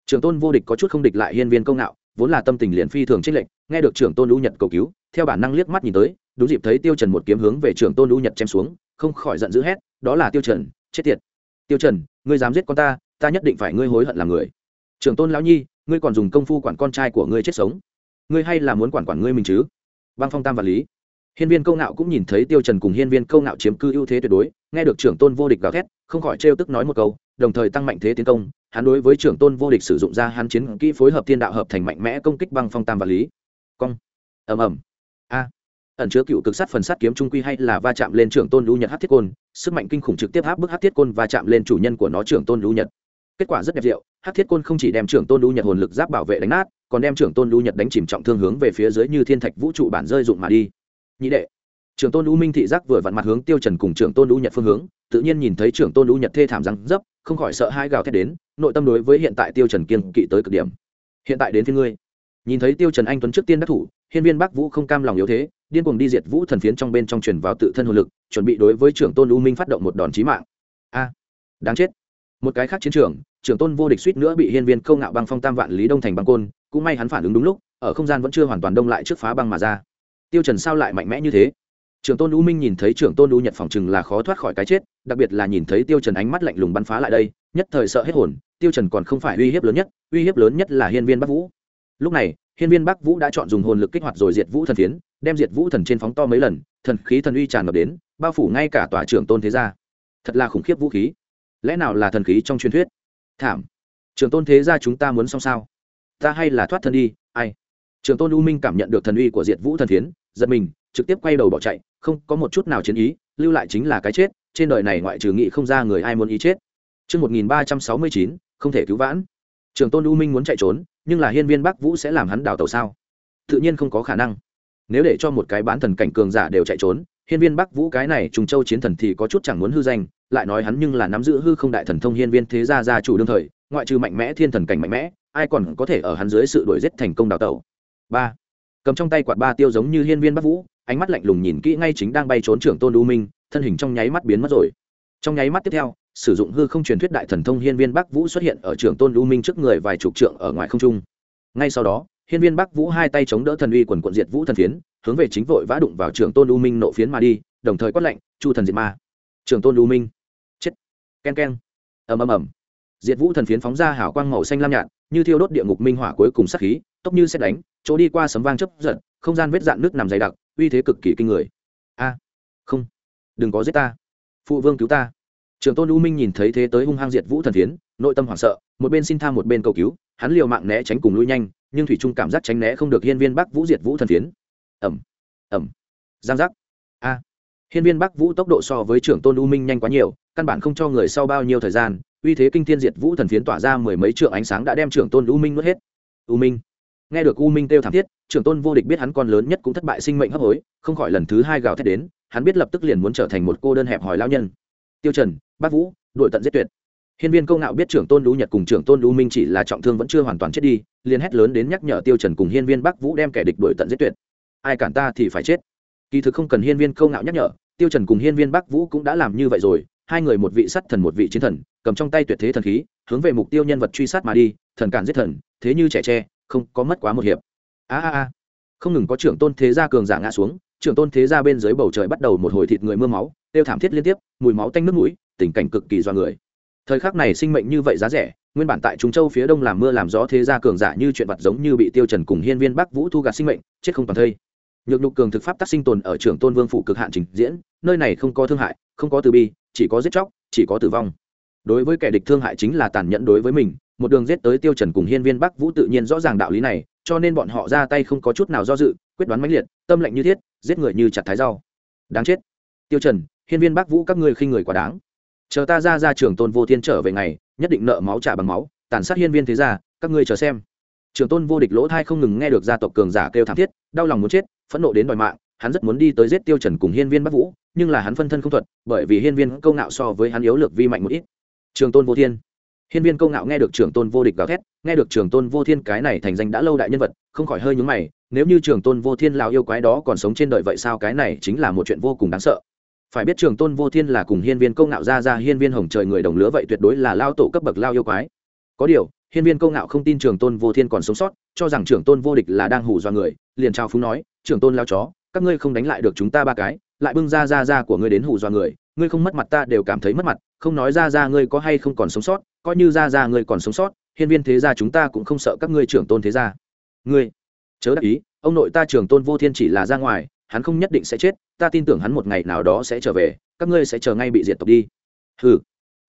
Trưởng tôn vô địch có chút không địch lại hiên viên công ngạo vốn là tâm tình liền phi thường trích lệnh nghe được trưởng tôn lũ nhật cầu cứu, theo bản năng liếc mắt nhìn tới, đúng dịp thấy tiêu trần một kiếm hướng về trưởng tôn lũ nhật chém xuống, không khỏi giận dữ hét, đó là tiêu trần, chết tiệt tiêu trần, ngươi dám giết con ta ta nhất định phải ngươi hối hận làm người. Trưởng tôn lão nhi, ngươi còn dùng công phu quản con trai của ngươi chết sống. Ngươi hay là muốn quản quản ngươi mình chứ? Băng phong tam và lý. Hiên viên câu ngạo cũng nhìn thấy tiêu trần cùng hiên viên câu ngạo chiếm cư ưu thế tuyệt đối, nghe được trưởng tôn vô địch gào thét, không khỏi trêu tức nói một câu, đồng thời tăng mạnh thế tiến công, hắn đối với trưởng tôn vô địch sử dụng ra hắn chiến kỹ phối hợp thiên đạo hợp thành mạnh mẽ công kích băng phong tam và lý. Cong. Ầm ầm. A ẩn chứa cựu cực sát phần sát kiếm trung quy hay là va chạm lên trưởng tôn lưu nhật hát thiết côn, sức mạnh kinh khủng trực tiếp áp bức hát thiết côn va chạm lên chủ nhân của nó trưởng tôn lưu nhật. Kết quả rất đẹp diệu, hát thiết côn không chỉ đem trưởng tôn lưu nhật hồn lực giáp bảo vệ đánh nát, còn đem trưởng tôn lưu nhật đánh chìm trọng thương hướng về phía dưới như thiên thạch vũ trụ bản rơi dụng mà đi. Nhị đệ, trưởng tôn lưu minh thị giác vừa vặn mặt hướng tiêu trần cùng trưởng tôn lưu nhật phương hướng, tự nhiên nhìn thấy trưởng tôn lưu nhật thê thảm răng dấp, không khỏi sợ hai gào thét đến, nội tâm đối với hiện tại tiêu trần kiên kỵ tới cực điểm. Hiện tại đến phía ngươi. Nhìn thấy tiêu trần anh tuấn trước tiên đắc thủ, hiên viên bắc vũ không cam lòng yếu thế điên cuồng đi diệt vũ thần phiến trong bên trong truyền vào tự thân hồn lực, chuẩn bị đối với trưởng tôn u minh phát động một đòn chí mạng. A, đáng chết. Một cái khác chiến trường, trưởng tôn vô địch suýt nữa bị hiên viên câu ngạo băng phong tam vạn lý đông thành băng côn, cũng may hắn phản ứng đúng lúc, ở không gian vẫn chưa hoàn toàn đông lại trước phá băng mà ra. Tiêu trần sao lại mạnh mẽ như thế? Trưởng tôn u minh nhìn thấy trưởng tôn u nhật phòng chừng là khó thoát khỏi cái chết, đặc biệt là nhìn thấy tiêu trần ánh mắt lạnh lùng bắn phá lại đây, nhất thời sợ hết hồn, tiêu trần còn không phải uy hiếp lớn nhất, uy hiếp lớn nhất là hiên viên bắc vũ. Lúc này, hiên viên bắc vũ đã chọn dùng hồn lực kích hoạt rồi diệt vũ thần phiến đem diệt vũ thần trên phóng to mấy lần thần khí thần uy tràn ngập đến bao phủ ngay cả tòa trưởng tôn thế gia. Thật là khủng khiếp vũ khí. Lẽ nào là thần khí trong truyền thuyết? Thảm. Trưởng tôn thế gia chúng ta muốn xong sao? Ta hay là thoát thân đi ai? Trưởng tôn u minh cảm nhận được thần uy của diệt vũ thần phiến giật mình trực tiếp quay đầu bỏ chạy không có một chút nào chiến ý lưu lại chính là cái chết trên đời này ngoại trừ nghị không ra người ai muốn ý chết. Trước 1369, không thể cứu vãn. Trường tôn U Minh muốn chạy trốn, nhưng là hiên viên Bắc Vũ sẽ làm hắn đào tàu sao? Tự nhiên không có khả năng. Nếu để cho một cái bán thần cảnh cường giả đều chạy trốn, hiên viên Bắc Vũ cái này trùng châu chiến thần thì có chút chẳng muốn hư danh, lại nói hắn nhưng là nắm giữ hư không đại thần thông hiên viên thế gia gia chủ đương thời, ngoại trừ mạnh mẽ thiên thần cảnh mạnh mẽ, ai còn có thể ở hắn dưới sự đuổi giết thành công đào tẩu. Ba, Cầm trong tay quạt ba tiêu giống như hiên viên Bắc Vũ, ánh mắt lạnh lùng nhìn kỹ ngay chính đang bay trốn trưởng tôn u minh thân hình trong nháy mắt biến mất rồi trong nháy mắt tiếp theo sử dụng hư không truyền thuyết đại thần thông hiên viên bắc vũ xuất hiện ở trưởng tôn u minh trước người vài chục trượng ở ngoài không trung ngay sau đó hiên viên bắc vũ hai tay chống đỡ thần uy quần quận diệt vũ thần phiến, hướng về chính vội vã đụng vào trưởng tôn u minh nộ phiến mà đi, đồng thời quát lệnh chu thần diệt ma! Trưởng tôn u minh, chết! Ken ken ầm ầm ầm. Diệt vũ thần phiến phóng ra hảo quang màu xanh lam nhạt, như thiêu đốt địa ngục minh hỏa cuối cùng sắc khí, tốc như xét đánh, chỗ đi qua sấm vang chấp giật, không gian vết dạn nước nằm dày đặc, uy thế cực kỳ kinh người. A! Không! Đừng có giết ta! Phụ vương cứu ta! Trường tôn u minh nhìn thấy thế tới hung hăng diệt vũ thần phiến, nội tâm hoảng sợ, một bên xin tha một bên cầu cứu hắn liều mạng né tránh cùng lui nhanh, nhưng thủy trung cảm giác tránh né không được hiên viên bắc vũ diệt vũ thần phiến. Ẩm ẩm giang giác. A, hiên viên bắc vũ tốc độ so với trưởng tôn u minh nhanh quá nhiều, căn bản không cho người sau bao nhiêu thời gian, uy thế kinh thiên diệt vũ thần phiến tỏa ra mười mấy trượng ánh sáng đã đem trưởng tôn u minh nuốt hết. U minh, nghe được u minh kêu thảm thiết, trưởng tôn vô địch biết hắn con lớn nhất cũng thất bại sinh mệnh hấp hối, không khỏi lần thứ hai gào thét đến, hắn biết lập tức liền muốn trở thành một cô đơn hẹp hòi lao nhân. Tiêu trần bác vũ đội tận giết tuyệt hiên viên câu ngạo biết trưởng tôn lũ nhật cùng trưởng tôn lũ minh chỉ là trọng thương vẫn chưa hoàn toàn chết đi, liền hét lớn đến nhắc nhở tiêu trần cùng hiên viên bắc vũ đem kẻ địch đuổi tận giết tuyệt. Ai cản ta thì phải chết. Kỳ thực không cần hiên viên câu ngạo nhắc nhở, tiêu trần cùng hiên viên bắc vũ cũng đã làm như vậy rồi. Hai người một vị sắt thần một vị chiến thần, cầm trong tay tuyệt thế thần khí, hướng về mục tiêu nhân vật truy sát mà đi, thần cản giết thần, thế như trẻ tre, không có mất quá một hiệp. A a a. Không ngừng có trưởng tôn thế gia cường giả ngã xuống, trưởng tôn thế gia bên dưới bầu trời bắt đầu một hồi thịt người mưa máu, tiêu thảm thiết liên tiếp, mùi máu tanh nước mũi, tình cảnh cực kỳ do người thời khắc này sinh mệnh như vậy giá rẻ, nguyên bản tại trung châu phía đông làm mưa làm gió thế gia cường giả như chuyện vật giống như bị tiêu trần cùng hiên viên bắc vũ thu gạt sinh mệnh, chết không toàn thây. Nhược nhục cường thực pháp tác sinh tồn ở trưởng tôn vương phủ cực hạn trình diễn, nơi này không có thương hại, không có từ bi, chỉ có giết chóc, chỉ có tử vong. Đối với kẻ địch thương hại chính là tàn nhẫn đối với mình, một đường giết tới tiêu trần cùng hiên viên bắc vũ tự nhiên rõ ràng đạo lý này, cho nên bọn họ ra tay không có chút nào do dự, quyết đoán mãnh liệt, tâm lệnh như thiết, giết người như chặt thái rau. Đáng chết. Tiêu trần, hiên viên bắc vũ các ngươi khinh người quá đáng chờ ta ra ra trường tôn vô thiên trở về ngày, nhất định nợ máu trả bằng máu, tàn sát hiên viên thế gia, các ngươi chờ xem. Trường tôn vô địch lỗ thai không ngừng nghe được gia tộc cường giả kêu thảm thiết, đau lòng muốn chết, phẫn nộ đến đòi mạng, hắn rất muốn đi tới giết tiêu trần cùng hiên viên bắc vũ, nhưng là hắn phân thân không thuận bởi vì hiên viên câu ngạo so với hắn yếu lược vi mạnh một ít. Trường tôn vô thiên. Hiên viên câu ngạo nghe được trường tôn vô địch gào thét, nghe được trường tôn vô thiên cái này thành danh đã lâu đại nhân vật, không khỏi hơi nhướng mày, nếu như trường tôn vô thiên lào yêu quái đó còn sống trên đời vậy sao cái này chính là một chuyện vô cùng đáng sợ phải biết trường tôn vô thiên là cùng hiên viên câu ngạo ra ra hiên viên hồng trời người đồng lứa vậy tuyệt đối là lao tổ cấp bậc lao yêu quái. Có điều, hiên viên câu ngạo không tin trường tôn vô thiên còn sống sót, cho rằng trường tôn vô địch là đang hù do người, liền trao phúng nói, trường tôn lao chó, các ngươi không đánh lại được chúng ta ba cái, lại bưng ra ra ra của ngươi đến hù do người, ngươi không mất mặt ta đều cảm thấy mất mặt, không nói ra ra ngươi có hay không còn sống sót, coi như ra ra ngươi còn sống sót, hiên viên thế gia chúng ta cũng không sợ các ngươi trưởng tôn thế gia. Ngươi, chớ đắc ý, ông nội ta trưởng tôn vô thiên chỉ là ra ngoài hắn không nhất định sẽ chết, ta tin tưởng hắn một ngày nào đó sẽ trở về, các ngươi sẽ chờ ngay bị diệt tộc đi. Hừ.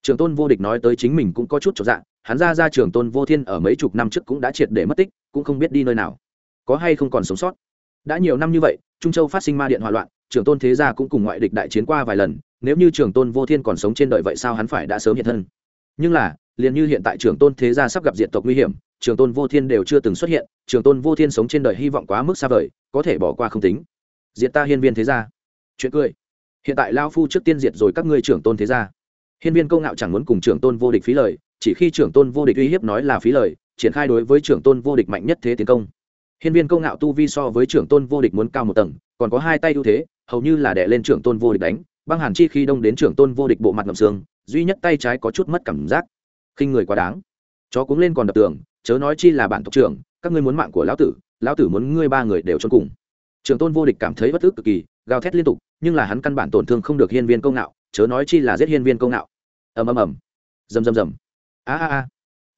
Trường tôn vô địch nói tới chính mình cũng có chút trọn dạng hắn ra ra trưởng tôn vô thiên ở mấy chục năm trước cũng đã triệt để mất tích, cũng không biết đi nơi nào. Có hay không còn sống sót? Đã nhiều năm như vậy, trung châu phát sinh ma điện hỏa loạn, trường tôn thế gia cũng cùng ngoại địch đại chiến qua vài lần, nếu như trường tôn vô thiên còn sống trên đời vậy sao hắn phải đã sớm hiện thân? Nhưng là, liền như hiện tại trường tôn thế gia sắp gặp diện tộc nguy hiểm, trường tôn vô thiên đều chưa từng xuất hiện, Trường tôn vô thiên sống trên đời hy vọng quá mức xa vời, có thể bỏ qua không tính diệt ta hiên viên thế gia. Chuyện cười. Hiện tại lao phu trước tiên diệt rồi các ngươi trưởng tôn thế gia. Hiên viên câu ngạo chẳng muốn cùng trưởng tôn vô địch phí lời, chỉ khi trưởng tôn vô địch uy hiếp nói là phí lời, triển khai đối với trưởng tôn vô địch mạnh nhất thế tiến công. Hiên viên câu ngạo tu vi so với trưởng tôn vô địch muốn cao một tầng, còn có hai tay ưu thế, hầu như là đè lên trưởng tôn vô địch đánh, băng hàn chi khi đông đến trưởng tôn vô địch bộ mặt ngầm xương, duy nhất tay trái có chút mất cảm giác. Khinh người quá đáng. Chó cuống lên còn đập tường, chớ nói chi là bản tộc trưởng, các ngươi muốn mạng của lão tử lão tử muốn ngươi ba người đều cho cùng trưởng tôn vô địch cảm thấy bất ức cực kỳ gào thét liên tục nhưng là hắn căn bản tổn thương không được hiên viên công Nạo, chớ nói chi là giết hiên viên công Nạo. ầm ầm ầm. Rầm rầm rầm. A a a.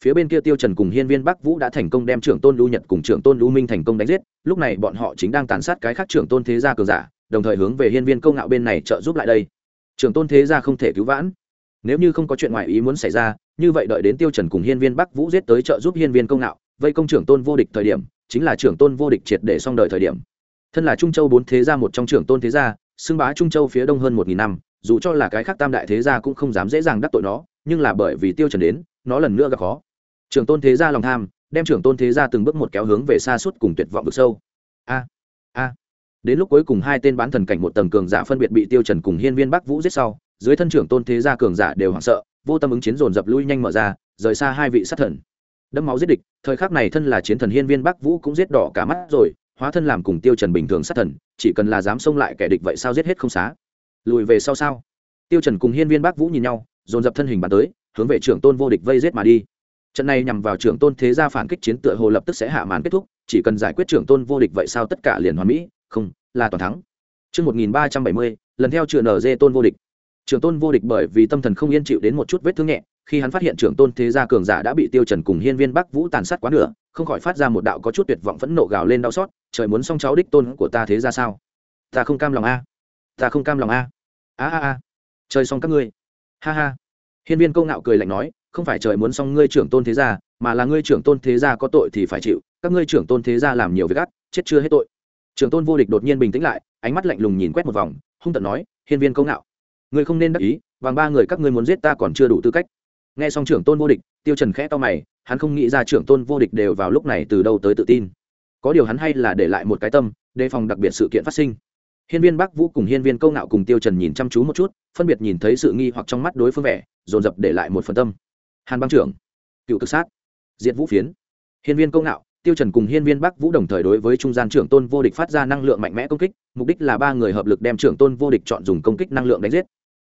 Phía bên kia tiêu trần cùng hiên viên bắc vũ đã thành công đem trưởng tôn lưu nhật cùng trưởng tôn lưu minh thành công đánh giết lúc này bọn họ chính đang tàn sát cái khác trưởng tôn thế gia cường giả đồng thời hướng về hiên viên công Nạo bên này trợ giúp lại đây. Trưởng tôn thế gia không thể cứu vãn. Nếu như không có chuyện ngoại ý muốn xảy ra như vậy đợi đến tiêu trần cùng hiên viên bắc vũ giết tới trợ giúp hiên viên công Nạo, vây công trưởng tôn vô địch thời điểm chính là trưởng tôn vô địch triệt để xong đời thời điểm thân là trung châu bốn thế gia một trong trưởng tôn thế gia, xưng bá trung châu phía đông hơn một nghìn năm, dù cho là cái khác tam đại thế gia cũng không dám dễ dàng đắc tội nó, nhưng là bởi vì tiêu trần đến, nó lần nữa gặp khó. Trưởng tôn thế gia lòng tham, đem trưởng tôn thế gia từng bước một kéo hướng về xa suốt cùng tuyệt vọng vực sâu. A a. Đến lúc cuối cùng hai tên bán thần cảnh một tầng cường giả phân biệt bị tiêu trần cùng hiên viên bắc vũ giết sau, dưới thân trưởng tôn thế gia cường giả đều hoảng sợ, vô tâm ứng chiến dồn dập lui nhanh mở ra, rời xa hai vị sát thần. Đâm máu giết địch, thời khắc này thân là chiến thần hiên viên bắc vũ cũng giết đỏ cả mắt rồi hóa thân làm cùng tiêu trần bình thường sát thần chỉ cần là dám xông lại kẻ địch vậy sao giết hết không xá? Lùi về sau sao? Tiêu trần cùng hiên viên bắc vũ nhìn nhau dồn dập thân hình bàn tới hướng về trưởng tôn vô địch vây giết mà đi. Trận này nhằm vào trưởng tôn thế gia phản kích chiến tựa hồ lập tức sẽ hạ màn kết thúc chỉ cần giải quyết trưởng tôn vô địch vậy sao tất cả liền hoàn mỹ không là toàn thắng. Trước 1370, lần theo trường dê tôn vô địch. Trưởng tôn vô địch bởi vì tâm thần không yên chịu đến một chút vết thương nhẹ, khi hắn phát hiện trưởng tôn thế gia cường giả đã bị tiêu trần cùng hiên viên bắc vũ tàn sát quá nửa, không khỏi phát ra một đạo có chút tuyệt vọng phẫn nộ gào lên đau xót, trời muốn xong cháu đích tôn của ta thế ra sao? Ta không cam lòng a, ta không cam lòng a, a a a, trời xong các ngươi, ha ha. Hiên viên câu ngạo cười lạnh nói, không phải trời muốn xong ngươi trưởng tôn thế gia, mà là ngươi trưởng tôn thế gia có tội thì phải chịu, các ngươi trưởng tôn thế gia làm nhiều việc gắt, chết chưa hết tội. Trưởng tôn vô địch đột nhiên bình tĩnh lại ánh mắt lạnh lùng nhìn quét một vòng hung tận nói hiên viên công ngạo ngươi không nên đắc ý vàng ba người các ngươi muốn giết ta còn chưa đủ tư cách. Nghe xong trưởng tôn vô địch tiêu trần khẽ to mày hắn không nghĩ ra trưởng tôn vô địch đều vào lúc này từ đâu tới tự tin có điều hắn hay là để lại một cái tâm, đề phòng đặc biệt sự kiện phát sinh. Hiên viên bắc vũ cùng hiên viên câu ngạo cùng tiêu trần nhìn chăm chú một chút, phân biệt nhìn thấy sự nghi hoặc trong mắt đối phương vẻ, dồn dập để lại một phần tâm. Hàn băng trưởng, cựu cực sát, diệt vũ phiến. Hiên viên câu ngạo, tiêu trần cùng hiên viên bắc vũ đồng thời đối với trung gian trưởng tôn vô địch phát ra năng lượng mạnh mẽ công kích, mục đích là ba người hợp lực đem trưởng tôn vô địch chọn dùng công kích năng lượng đánh giết.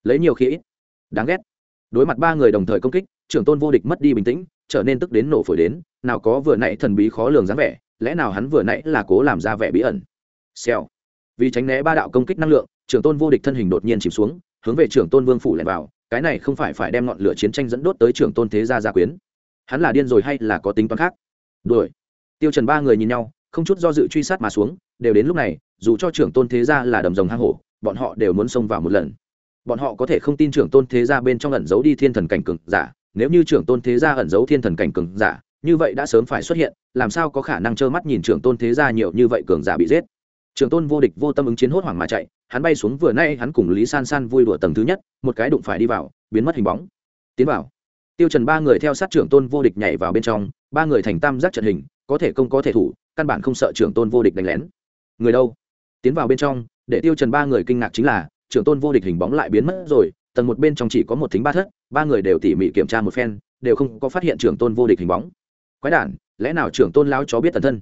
Lấy nhiều khi ít. Đáng ghét. Đối mặt ba người đồng thời công kích, trưởng tôn vô địch mất đi bình tĩnh, trở nên tức đến nổ phổi đến, nào có vừa nãy thần bí khó lường dáng vẻ lẽ nào hắn vừa nãy là cố làm ra vẻ bí ẩn? Xèo. Vì tránh né ba đạo công kích năng lượng, trưởng tôn vô địch thân hình đột nhiên chìm xuống, hướng về trưởng tôn vương phủ lẻn vào, cái này không phải phải đem ngọn lửa chiến tranh dẫn đốt tới trưởng tôn thế gia gia quyến. Hắn là điên rồi hay là có tính toán khác? Đuổi. Tiêu trần ba người nhìn nhau, không chút do dự truy sát mà xuống, đều đến lúc này, dù cho trưởng tôn thế gia là đầm rồng hang hổ, bọn họ đều muốn xông vào một lần. Bọn họ có thể không tin trưởng tôn thế gia bên trong ẩn giấu đi thiên thần cảnh cường giả, nếu như trưởng tôn thế gia ẩn giấu thiên thần cảnh cường giả như vậy đã sớm phải xuất hiện, làm sao có khả năng trơ mắt nhìn trưởng tôn thế gia nhiều như vậy cường giả bị giết? Trưởng tôn vô địch vô tâm ứng chiến hốt hoảng mà chạy, hắn bay xuống vừa nay hắn cùng lý san san vui đùa tầng thứ nhất, một cái đụng phải đi vào, biến mất hình bóng. Tiến vào. Tiêu trần ba người theo sát trưởng tôn vô địch nhảy vào bên trong, ba người thành tam giác trận hình, có thể công có thể thủ, căn bản không sợ trưởng tôn vô địch đánh lén. Người đâu? Tiến vào bên trong, để tiêu trần ba người kinh ngạc chính là, trưởng tôn vô địch hình bóng lại biến mất rồi, tầng một bên trong chỉ có một thính ba thất, ba người đều tỉ mỉ kiểm tra một phen, đều không có phát hiện trưởng tôn vô địch hình bóng quái đản, lẽ nào trưởng tôn lão chó biết tần thân?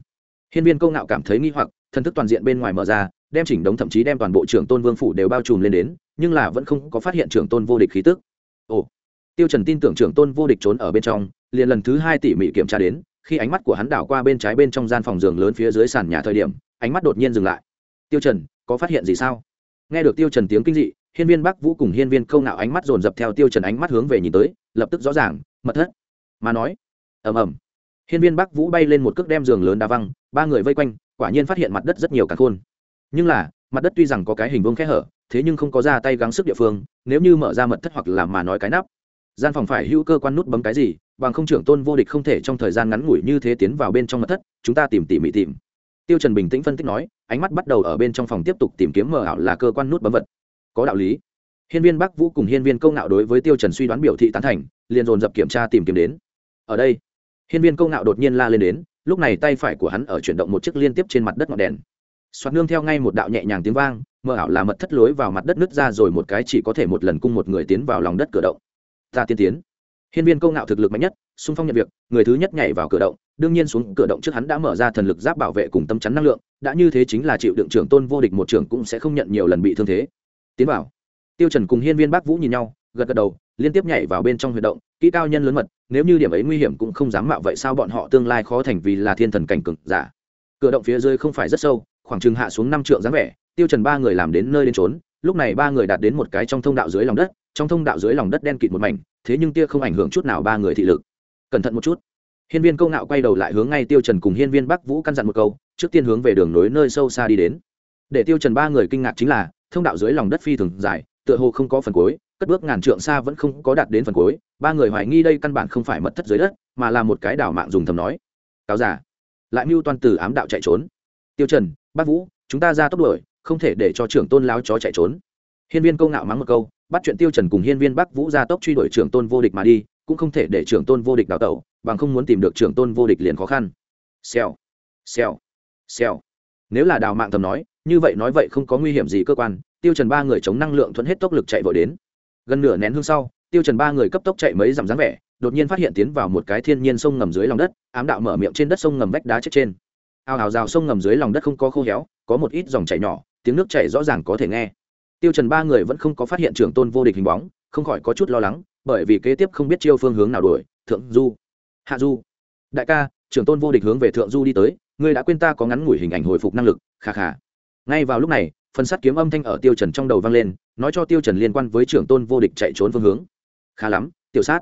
Hiên viên công ngạo cảm thấy nghi hoặc, thần thức toàn diện bên ngoài mở ra, đem chỉnh đống thậm chí đem toàn bộ trưởng tôn vương phủ đều bao trùm lên đến, nhưng là vẫn không có phát hiện trưởng tôn vô địch khí tức. Ồ, tiêu trần tin tưởng trưởng tôn vô địch trốn ở bên trong, liền lần thứ hai tỉ mỉ kiểm tra đến, khi ánh mắt của hắn đảo qua bên trái bên trong gian phòng giường lớn phía dưới sàn nhà thời điểm, ánh mắt đột nhiên dừng lại. Tiêu trần, có phát hiện gì sao? Nghe được tiêu trần tiếng kinh dị, hiên viên bắc vũ cùng hiên viên câu nạo ánh mắt dồn dập theo tiêu trần ánh mắt hướng về nhìn tới, lập tức rõ ràng, mật thất. Mà nói, ầm ầm hiên viên bắc vũ bay lên một cước đem giường lớn đá văng, ba người vây quanh, quả nhiên phát hiện mặt đất rất nhiều càn khôn. Nhưng là, mặt đất tuy rằng có cái hình vuông khe hở, thế nhưng không có ra tay gắng sức địa phương, nếu như mở ra mật thất hoặc là mà nói cái nắp, gian phòng phải hữu cơ quan nút bấm cái gì, bằng không trưởng tôn vô địch không thể trong thời gian ngắn ngủi như thế tiến vào bên trong mật thất, chúng ta tìm tỉ mỉ tìm. Tiêu trần bình tĩnh phân tích nói, ánh mắt bắt đầu ở bên trong phòng tiếp tục tìm kiếm mờ ảo là cơ quan nút bấm vật. Có đạo lý. Hiên viên bắc vũ cùng hiên viên câu nạo đối với tiêu trần suy đoán biểu thị tán thành, liền dồn dập kiểm tra tìm kiếm đến. Ở đây hiên viên câu ngạo đột nhiên la lên đến, lúc này tay phải của hắn ở chuyển động một chiếc liên tiếp trên mặt đất ngọn đèn. Soạt nương theo ngay một đạo nhẹ nhàng tiếng vang mơ ảo là mật thất lối vào mặt đất nứt ra rồi một cái chỉ có thể một lần cung một người tiến vào lòng đất cửa động. Ta tiên tiến. Hiên viên câu ngạo thực lực mạnh nhất, xung phong nhận việc, người thứ nhất nhảy vào cửa động, đương nhiên xuống cửa động trước hắn đã mở ra thần lực giáp bảo vệ cùng tâm chắn năng lượng, đã như thế chính là chịu đựng trưởng tôn vô địch một trưởng cũng sẽ không nhận nhiều lần bị thương thế. Tiến vào. Tiêu trần cùng hiên viên bác vũ nhìn nhau, gật gật đầu, liên tiếp nhảy vào bên trong huy động kỹ cao nhân lớn mật, nếu như điểm ấy nguy hiểm cũng không dám mạo vậy sao bọn họ tương lai khó thành vì là thiên thần cảnh cực giả? Cửa động phía dưới không phải rất sâu, khoảng chừng hạ xuống năm trượng dáng vẻ, tiêu trần ba người làm đến nơi đến trốn lúc này ba người đạt đến một cái trong thông đạo dưới lòng đất, trong thông đạo dưới lòng đất đen kịt một mảnh, thế nhưng tia không ảnh hưởng chút nào ba người thị lực. Cẩn thận một chút. Hiên viên câu ngạo quay đầu lại hướng ngay tiêu trần cùng hiên viên bắc vũ căn dặn một câu, trước tiên hướng về đường nối nơi sâu xa đi đến. Để tiêu trần ba người kinh ngạc chính là, thông đạo dưới lòng đất phi thường dài, tựa hồ không có phần cuối cất bước ngàn trượng xa vẫn không có đạt đến phần cuối, ba người hoài nghi đây căn bản không phải mật thất dưới đất, mà là một cái đảo mạng dùng thầm nói. Cáo giả lại mưu toàn từ ám đạo chạy trốn. Tiêu trần, bác vũ, chúng ta ra tốc đuổi, không thể để cho trưởng tôn láo chó chạy trốn. Hiên viên câu ngạo mắng một câu, bắt chuyện tiêu trần cùng hiên viên bắc vũ ra tốc truy đuổi trưởng tôn vô địch mà đi, cũng không thể để trưởng tôn vô địch đào tẩu, bằng không muốn tìm được trưởng tôn vô địch liền khó khăn. Xèo xèo xèo. Nếu là đào mạng thầm nói, như vậy nói vậy không có nguy hiểm gì cơ quan, tiêu trần ba người chống năng lượng thuận hết tốc lực chạy vội đến gần nửa nén hương sau, tiêu trần ba người cấp tốc chạy mấy dặm dáng vẻ, đột nhiên phát hiện tiến vào một cái thiên nhiên sông ngầm dưới lòng đất, ám đạo mở miệng trên đất sông ngầm vách đá chết trên. Ao ào rào sông ngầm dưới lòng đất không có khô héo, có một ít dòng chảy nhỏ, tiếng nước chảy rõ ràng có thể nghe. Tiêu trần ba người vẫn không có phát hiện trưởng tôn vô địch hình bóng, không khỏi có chút lo lắng, bởi vì kế tiếp không biết chiêu phương hướng nào đuổi, thượng du, hạ du. Đại ca, trưởng tôn vô địch hướng về thượng du đi tới, ngươi đã quên ta có ngắn ngủi hình ảnh hồi phục năng lực, kha kha. Ngay vào lúc này, phần sắt kiếm âm thanh ở tiêu trần trong đầu vang lên nói cho tiêu trần liên quan với trưởng tôn vô địch chạy trốn phương hướng khá lắm tiểu sát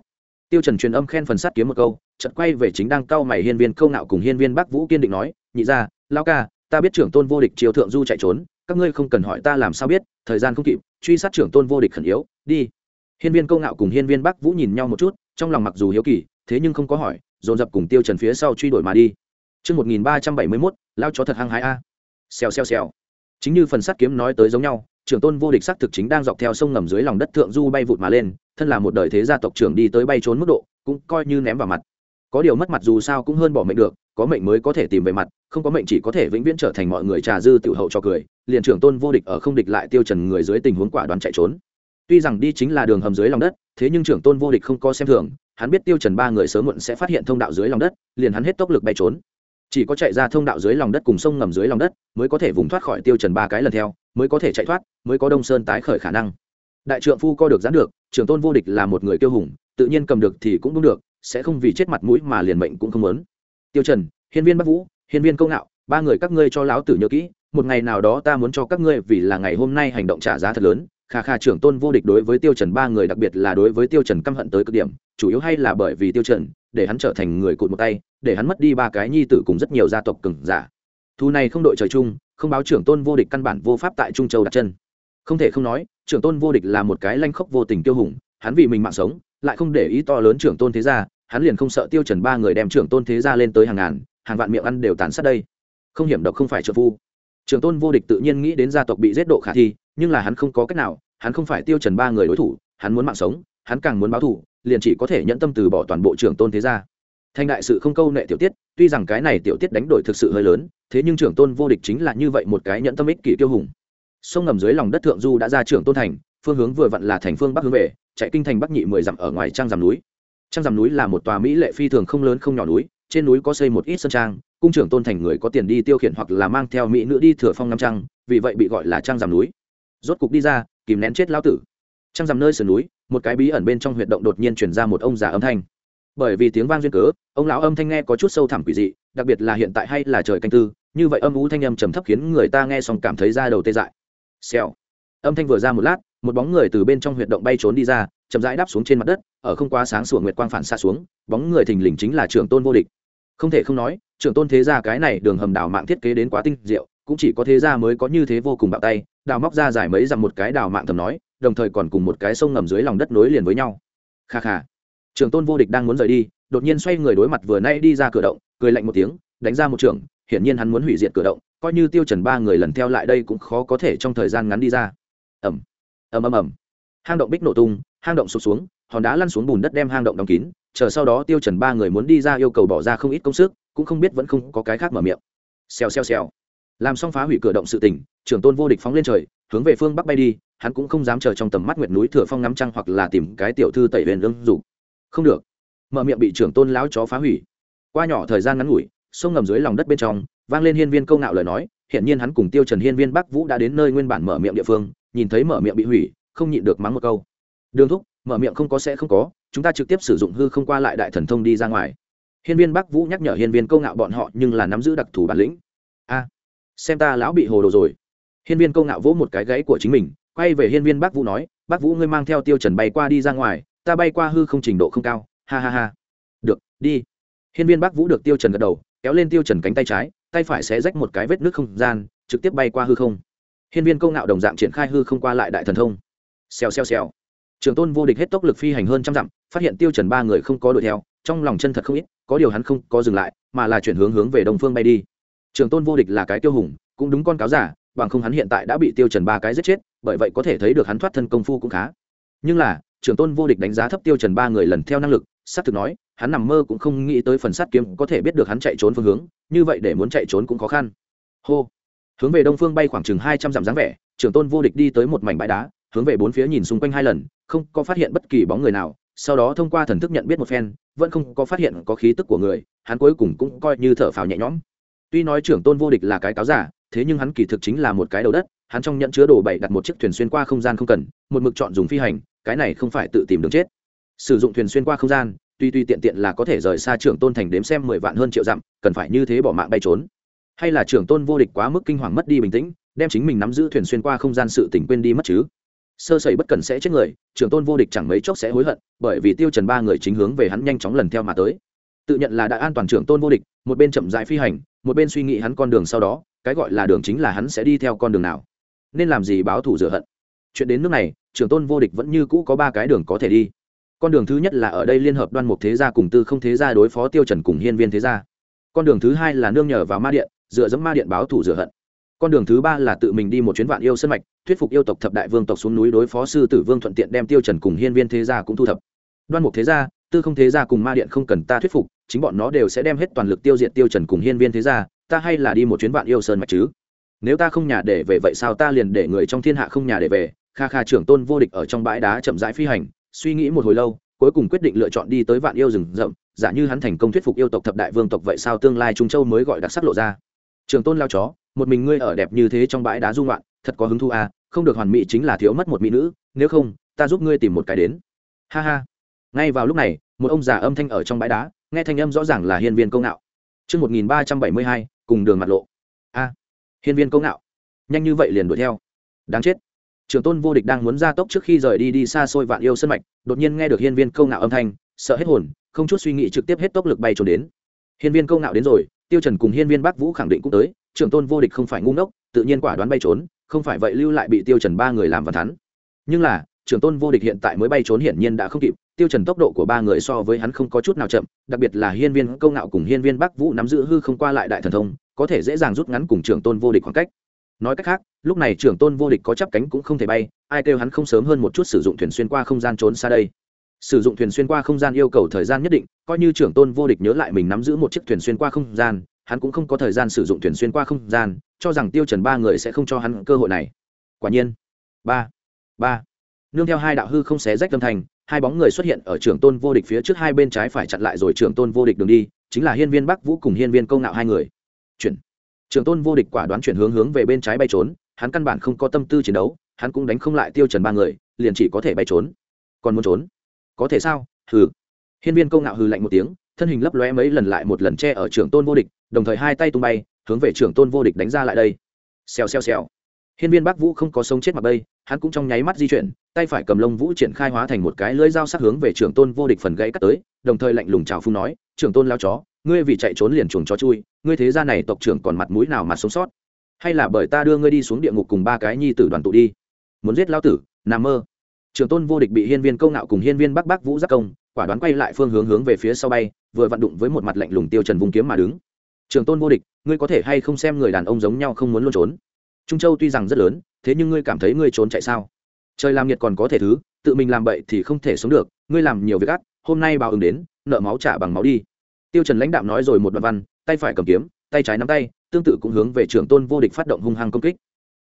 tiêu trần truyền âm khen phần sát kiếm một câu chợt quay về chính đang cao mày hiên viên câu nạo cùng hiên viên bắc vũ kiên định nói nhị gia lão ca ta biết trưởng tôn vô địch triều thượng du chạy trốn các ngươi không cần hỏi ta làm sao biết thời gian không kịp truy sát trưởng tôn vô địch khẩn yếu đi hiên viên câu nạo cùng hiên viên bắc vũ nhìn nhau một chút trong lòng mặc dù hiếu kỳ thế nhưng không có hỏi dồn dập cùng tiêu trần phía sau truy đuổi mà đi Trước 1371, lao chó thật hăng hái a. Xèo xèo xèo. Chính như phần sát kiếm nói tới giống nhau, trưởng tôn vô địch sắc thực chính đang dọc theo sông ngầm dưới lòng đất thượng du bay vụt mà lên, thân là một đời thế gia tộc trưởng đi tới bay trốn mức độ, cũng coi như ném vào mặt. Có điều mất mặt dù sao cũng hơn bỏ mệnh được, có mệnh mới có thể tìm về mặt, không có mệnh chỉ có thể vĩnh viễn trở thành mọi người trà dư tiểu hậu cho cười, liền trưởng tôn vô địch ở không địch lại tiêu trần người dưới tình huống quả đoán chạy trốn. Tuy rằng đi chính là đường hầm dưới lòng đất, thế nhưng trưởng tôn vô địch không có xem thường, hắn biết tiêu trần ba người sớm muộn sẽ phát hiện thông đạo dưới lòng đất, liền hắn hết tốc lực bay trốn chỉ có chạy ra thông đạo dưới lòng đất cùng sông ngầm dưới lòng đất mới có thể vùng thoát khỏi tiêu trần ba cái lần theo, mới có thể chạy thoát, mới có đông sơn tái khởi khả năng. Đại trượng phu co được gián được, trưởng tôn vô địch là một người kiêu hùng, tự nhiên cầm được thì cũng đúng được, sẽ không vì chết mặt mũi mà liền mệnh cũng không muốn. Tiêu trần, hiên viên bắc vũ, hiên viên công ngạo, ba người các ngươi cho lão tử nhớ kỹ, một ngày nào đó ta muốn cho các ngươi vì là ngày hôm nay hành động trả giá thật lớn kha kha trưởng tôn vô địch đối với tiêu trần ba người, đặc biệt là đối với tiêu trần căm hận tới cực điểm, chủ yếu hay là bởi vì tiêu trần, để hắn trở thành người cụt một tay, để hắn mất đi ba cái nhi tử cùng rất nhiều gia tộc cường giả. Thu này không đội trời chung, không báo trưởng tôn vô địch căn bản vô pháp tại trung châu đặt chân. Không thể không nói, trưởng tôn vô địch là một cái lanh khốc vô tình tiêu hùng, hắn vì mình mạng sống, lại không để ý to lớn trưởng tôn thế gia, hắn liền không sợ tiêu trần ba người đem trưởng tôn thế gia lên tới hàng ngàn, hàng vạn miệng ăn đều tàn sát đây. Không hiểm độc không phải trợ phu. Trưởng tôn vô địch tự nhiên nghĩ đến gia tộc bị giết độ khả thi nhưng là hắn không có cách nào, hắn không phải tiêu trần ba người đối thủ, hắn muốn mạng sống, hắn càng muốn báo thù, liền chỉ có thể nhẫn tâm từ bỏ toàn bộ trưởng tôn thế gia. Thành đại sự không câu nệ tiểu tiết, tuy rằng cái này tiểu tiết đánh đổi thực sự hơi lớn, thế nhưng trưởng tôn vô địch chính là như vậy một cái nhẫn tâm ích kỷ tiêu hùng. Sông ngầm dưới lòng đất thượng du đã ra trưởng tôn thành, phương hướng vừa vặn là thành phương bắc hướng về, chạy kinh thành bắc nhị mười dặm ở ngoài trang rằm núi. Trang rằm núi là một tòa mỹ lệ phi thường không lớn không nhỏ núi, trên núi có xây một ít sân trang, cung trưởng tôn thành người có tiền đi tiêu khiển hoặc là mang theo mỹ nữ đi thừa phong năm trăng, vì vậy bị gọi là trang rằm núi rốt cục đi ra, kìm nén chết lao tử. Trăng dằm nơi sườn núi, một cái bí ẩn bên trong huyệt động đột nhiên chuyển ra một ông già âm thanh. Bởi vì tiếng vang duyên cớ, ông lão âm thanh nghe có chút sâu thẳm quỷ dị, đặc biệt là hiện tại hay là trời canh tư, như vậy âm ú thanh âm trầm thấp khiến người ta nghe xong cảm thấy da đầu tê dại. Xèo. Âm thanh vừa ra một lát, một bóng người từ bên trong huyệt động bay trốn đi ra, chậm rãi đáp xuống trên mặt đất, ở không quá sáng sủa nguyệt quang phản xa xuống, bóng người thình lình chính là trưởng tôn vô địch. Không thể không nói, trưởng tôn thế gia cái này đường hầm đào mạng thiết kế đến quá tinh diệu, cũng chỉ có thế gia mới có như thế vô cùng bạo tay đào móc ra dài mấy dặm một cái đào mạng thầm nói, đồng thời còn cùng một cái sông ngầm dưới lòng đất nối liền với nhau. Kha kha. Trường tôn vô địch đang muốn rời đi, đột nhiên xoay người đối mặt vừa nay đi ra cửa động, cười lạnh một tiếng, đánh ra một trường, hiển nhiên hắn muốn hủy diệt cửa động, coi như tiêu trần ba người lần theo lại đây cũng khó có thể trong thời gian ngắn đi ra. Ầm. Ầm ầm ầm. Hang động bích nổ tung, hang động sụp xuống, hòn đá lăn xuống bùn đất đem hang động đóng kín, chờ sau đó tiêu trần ba người muốn đi ra yêu cầu bỏ ra không ít công sức, cũng không biết vẫn không có cái khác mở miệng. Xèo xèo xèo làm xong phá hủy cửa động sự tình, trưởng tôn vô địch phóng lên trời, hướng về phương bắc bay đi, hắn cũng không dám chờ trong tầm mắt nguyệt núi thừa phong ngắm trăng hoặc là tìm cái tiểu thư tẩy huyền lương dục. Không được. Mở miệng bị trưởng tôn lão chó phá hủy. Qua nhỏ thời gian ngắn ngủi, sông ngầm dưới lòng đất bên trong, vang lên hiên viên câu ngạo lời nói hiện nhiên hắn cùng tiêu trần hiên viên bắc vũ đã đến nơi nguyên bản mở miệng địa phương, nhìn thấy mở miệng bị hủy, không nhịn được mắng một câu. Đường thúc, mở miệng không có sẽ không có, chúng ta trực tiếp sử dụng hư không qua lại đại thần thông đi ra ngoài. Hiên viên bắc vũ nhắc nhở hiên viên câu ngạo bọn họ nhưng là nắm giữ đặc thù bản lĩnh. A xem ta lão bị hồ đồ rồi. Hiên viên câu ngạo vỗ một cái gãy của chính mình, quay về hiên viên bác vũ nói, bác vũ ngươi mang theo tiêu trần bay qua đi ra ngoài, ta bay qua hư không trình độ không cao. Ha ha ha. Được, đi. Hiên viên bác vũ được tiêu trần gật đầu, kéo lên tiêu trần cánh tay trái, tay phải sẽ rách một cái vết nước không gian, trực tiếp bay qua hư không. Hiên viên câu ngạo đồng dạng triển khai hư không qua lại đại thần thông. Xèo xèo xèo. Trường tôn vô địch hết tốc lực phi hành hơn trăm dặm, phát hiện tiêu trần ba người không có đuổi theo, trong lòng chân thật không ít, có điều hắn không có dừng lại, mà là chuyển hướng hướng về đông phương bay đi trường tôn vô địch là cái tiêu hùng, cũng đúng con cáo giả, bằng không hắn hiện tại đã bị tiêu trần ba cái giết chết, bởi vậy có thể thấy được hắn thoát thân công phu cũng khá. Nhưng là, trường tôn vô địch đánh giá thấp tiêu trần ba người lần theo năng lực sát thực nói, hắn nằm mơ cũng không nghĩ tới phần sát kiếm có thể biết được hắn chạy trốn phương hướng, như vậy để muốn chạy trốn cũng khó khăn. Hô. Hướng về đông phương bay khoảng chừng hai trăm dặm dáng vẻ, trường tôn vô địch đi tới một mảnh bãi đá, hướng về bốn phía nhìn xung quanh hai lần, không có phát hiện bất kỳ bóng người nào, sau đó thông qua thần thức nhận biết một phen, vẫn không có phát hiện có khí tức của người, hắn cuối cùng cũng coi như thở phào nhẹ nhõm tuy nói trưởng tôn vô địch là cái cáo giả, thế nhưng hắn kỳ thực chính là một cái đầu đất, hắn trong nhận chứa đồ bậy đặt một chiếc thuyền xuyên qua không gian không cần, một mực chọn dùng phi hành, cái này không phải tự tìm đường chết. Sử dụng thuyền xuyên qua không gian, tuy tuy tiện tiện là có thể rời xa trưởng tôn thành đếm xem mười vạn hơn triệu dặm, cần phải như thế bỏ mạng bay trốn. Hay là trưởng tôn vô địch quá mức kinh hoàng mất đi bình tĩnh, đem chính mình nắm giữ thuyền xuyên qua không gian sự tỉnh quên đi mất chứ? Sơ sẩy bất cần sẽ chết người, trưởng tôn vô địch chẳng mấy chốc sẽ hối hận, bởi vì tiêu trần ba người chính hướng về hắn nhanh chóng lần theo mà tới tự nhận là đã an toàn trưởng tôn vô địch, một bên chậm rãi phi hành, một bên suy nghĩ hắn con đường sau đó, cái gọi là đường chính là hắn sẽ đi theo con đường nào. Nên làm gì báo thù rửa hận. Chuyện đến nước này, trưởng tôn vô địch vẫn như cũ có ba cái đường có thể đi. Con đường thứ nhất là ở đây liên hợp đoan mục thế gia cùng tư không thế gia đối phó tiêu trần cùng hiên viên thế gia. Con đường thứ hai là nương nhờ vào ma điện, dựa dẫm ma điện báo thù rửa hận. Con đường thứ ba là tự mình đi một chuyến vạn yêu sân mạch, thuyết phục yêu tộc thập đại vương tộc xuống núi đối phó sư tử vương thuận tiện đem tiêu trần cùng hiên viên thế gia cũng thu thập. Đoan mục thế gia tư không thế gia cùng ma điện không cần ta thuyết phục, chính bọn nó đều sẽ đem hết toàn lực tiêu diệt tiêu trần cùng hiên viên thế gia, ta hay là đi một chuyến vạn yêu sơn mạch chứ? Nếu ta không nhà để về vậy sao ta liền để người trong thiên hạ không nhà để về? Kha kha trưởng tôn vô địch ở trong bãi đá chậm rãi phi hành, suy nghĩ một hồi lâu, cuối cùng quyết định lựa chọn đi tới vạn yêu rừng rậm, giả như hắn thành công thuyết phục yêu tộc thập đại vương tộc vậy sao tương lai trung châu mới gọi đặc sắc lộ ra. Trường tôn lao chó, một mình ngươi ở đẹp như thế trong bãi đá dung loạn thật có hứng thú à không được hoàn mỹ chính là thiếu mất một mỹ nữ, nếu không, ta giúp ngươi tìm một cái đến. Ha ha ngay vào lúc này một ông già âm thanh ở trong bãi đá nghe thanh âm rõ ràng là hiên viên công nạo Trước 1372, cùng đường mặt lộ. A, hiên viên công nạo. Nhanh như vậy liền đuổi theo. Đáng chết. Trường tôn vô địch đang muốn ra tốc trước khi rời đi đi xa xôi vạn yêu sân mạch, đột nhiên nghe được hiên viên công nạo âm thanh, sợ hết hồn, không chút suy nghĩ trực tiếp hết tốc lực bay trốn đến. Hiên viên công nạo đến rồi, tiêu trần cùng hiên viên bắc vũ khẳng định cũng tới, Trường tôn vô địch không phải ngu ngốc tự nhiên quả đoán bay trốn không phải vậy lưu lại bị tiêu trần ba người làm và thắn nhưng là trưởng tôn vô địch hiện tại mới bay trốn hiển nhiên đã không kịp tiêu trần tốc độ của ba người so với hắn không có chút nào chậm, đặc biệt là hiên viên câu ngạo cùng hiên viên bắc vũ nắm giữ hư không qua lại đại thần thông, có thể dễ dàng rút ngắn cùng trưởng tôn vô địch khoảng cách. Nói cách khác, lúc này trưởng tôn vô địch có chắp cánh cũng không thể bay, ai kêu hắn không sớm hơn một chút sử dụng thuyền xuyên qua không gian trốn xa đây. Sử dụng thuyền xuyên qua không gian yêu cầu thời gian nhất định, coi như trưởng tôn vô địch nhớ lại mình nắm giữ một chiếc thuyền xuyên qua không gian, hắn cũng không có thời gian sử dụng thuyền xuyên qua không gian, cho rằng tiêu trần ba người sẽ không cho hắn cơ hội này. Quả nhiên. Ba. Ba. Nương theo hai đạo hư không xé rách âm thanh hai bóng người xuất hiện ở trường tôn vô địch phía trước hai bên trái phải chặn lại rồi trường tôn vô địch đường đi, chính là hiên viên bắc vũ cùng hiên viên công nạo hai người. Chuyển. Trường tôn vô địch quả đoán chuyển hướng hướng về bên trái bay trốn, hắn căn bản không có tâm tư chiến đấu, hắn cũng đánh không lại tiêu trần ba người, liền chỉ có thể bay trốn. Còn muốn trốn? Có thể sao? Hừ. Hiên viên công nạo hừ lạnh một tiếng, thân hình lấp lóe mấy lần lại một lần che ở trường tôn vô địch, đồng thời hai tay tung bay, hướng về trường tôn vô địch đánh ra lại đây. Xèo xèo xèo. Hiên viên bắc vũ không có sống chết mà bây hắn cũng trong nháy mắt di chuyển tay phải cầm lông vũ triển khai hóa thành một cái lưỡi dao sắc hướng về trưởng tôn vô địch phần gãy cắt tới, đồng thời lạnh lùng chào phung nói, trưởng tôn lao chó, ngươi vì chạy trốn liền chuồng chó chui, ngươi thế gia này tộc trưởng còn mặt mũi nào mà sống sót? Hay là bởi ta đưa ngươi đi xuống địa ngục cùng ba cái nhi tử đoàn tụ đi? Muốn giết lao tử, nằm mơ. Trường tôn vô địch bị hiên viên câu nạo cùng hiên viên bắc bắc vũ giác công, quả đoán quay lại phương hướng hướng về phía sau bay, vừa vặn đụng với một mặt lạnh lùng tiêu trần vung kiếm mà đứng. Trường tôn vô địch, ngươi có thể hay không xem người đàn ông giống nhau không muốn luôn trốn? Trung châu tuy rằng rất lớn, thế nhưng ngươi cảm thấy ngươi trốn chạy sao? Trời làm nhiệt còn có thể thứ, tự mình làm bậy thì không thể sống được, ngươi làm nhiều việc gắt hôm nay báo ứng đến, nợ máu trả bằng máu đi. Tiêu trần lãnh đạm nói rồi một đoạn văn, tay phải cầm kiếm, tay trái nắm tay, tương tự cũng hướng về trưởng tôn vô địch phát động hung hăng công kích.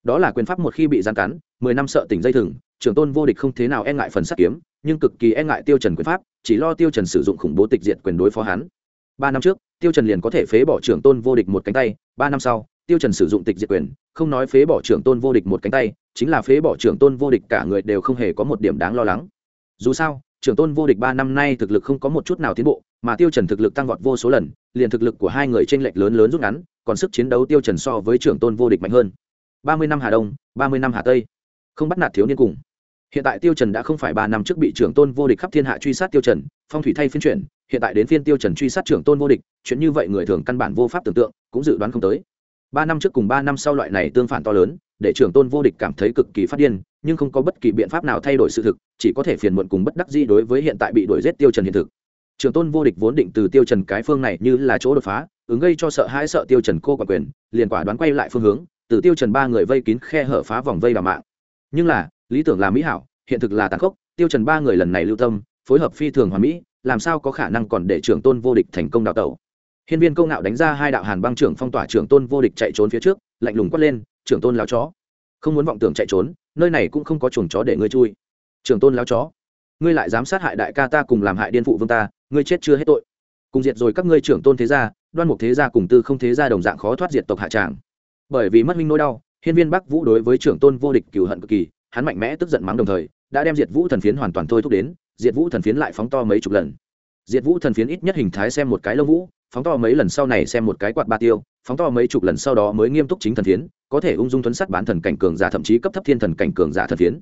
Đó là quyền pháp một khi bị gian cắn, mười năm sợ tỉnh dây thừng, trưởng tôn vô địch không thế nào e ngại phần sát kiếm, nhưng cực kỳ e ngại tiêu trần quyền pháp, chỉ lo tiêu trần sử dụng khủng bố tịch diệt quyền đối phó hắn. Ba năm trước, tiêu trần liền có thể phế bỏ trưởng tôn vô địch một cánh tay, ba năm sau, tiêu trần sử dụng tịch diệt quyền không nói phế bỏ trưởng tôn vô địch một cánh tay, chính là phế bỏ trưởng tôn vô địch cả người đều không hề có một điểm đáng lo lắng. Dù sao, trưởng tôn vô địch ba năm nay thực lực không có một chút nào tiến bộ, mà tiêu trần thực lực tăng vọt vô số lần, liền thực lực của hai người trên lệch lớn lớn rút ngắn, còn sức chiến đấu tiêu trần so với trưởng tôn vô địch mạnh hơn. Ba mươi năm hà đông, ba mươi năm hà tây. Không bắt nạt thiếu niên cùng. Hiện tại tiêu trần đã không phải ba năm trước bị trưởng tôn vô địch khắp thiên hạ truy sát tiêu trần, phong thủy thay phiên chuyển, hiện tại đến phiên tiêu trần truy sát trưởng tôn vô địch, chuyện như vậy người thường căn bản vô pháp tưởng tượng, cũng dự đoán không tới ba năm trước cùng ba năm sau loại này tương phản to lớn, để trưởng tôn vô địch cảm thấy cực kỳ phát điên, nhưng không có bất kỳ biện pháp nào thay đổi sự thực, chỉ có thể phiền muộn cùng bất đắc dĩ đối với hiện tại bị đuổi giết tiêu trần hiện thực. Trưởng tôn vô địch vốn định từ tiêu trần cái phương này như là chỗ đột phá, ứng gây cho sợ hãi sợ tiêu trần cô quả quyền, liền quả đoán quay lại phương hướng, từ tiêu trần ba người vây kín khe hở phá vòng vây đào mạng. Nhưng là, lý tưởng là mỹ hảo, hiện thực là tàn khốc, tiêu trần ba người lần này lưu tâm, phối hợp phi thường hoàn mỹ, làm sao có khả năng còn để trưởng tôn vô địch thành công đào tẩu? Hiên viên câu ngạo đánh ra hai đạo hàn băng trưởng phong tỏa trưởng tôn vô địch chạy trốn phía trước, lạnh lùng quát lên, trưởng tôn lão chó, không muốn vọng tưởng chạy trốn, nơi này cũng không có chuồng chó để ngươi chui. Trưởng tôn lão chó, ngươi lại dám sát hại đại ca ta cùng làm hại điên phụ vương ta, ngươi chết chưa hết tội. Cùng diệt rồi các ngươi trưởng tôn thế gia, đoan mục thế gia cùng tư không thế gia đồng dạng khó thoát diệt tộc hạ tràng. Bởi vì mất minh nỗi đau, hiên viên bắc vũ đối với trưởng tôn vô địch cừu hận cực kỳ, hắn mạnh mẽ tức giận mắng đồng thời, đã đem diệt vũ thần phiến hoàn toàn thôi thúc đến, diệt vũ thần phiến lại phóng to mấy chục lần diệt vũ thần phiến ít nhất hình thái xem một cái lông vũ, phóng to mấy lần sau này xem một cái quạt ba tiêu, phóng to mấy chục lần sau đó mới nghiêm túc chính thần phiến, có thể ung dung thuấn sắt bán thần cảnh cường giả thậm chí cấp thấp thiên thần cảnh cường giả thần phiến.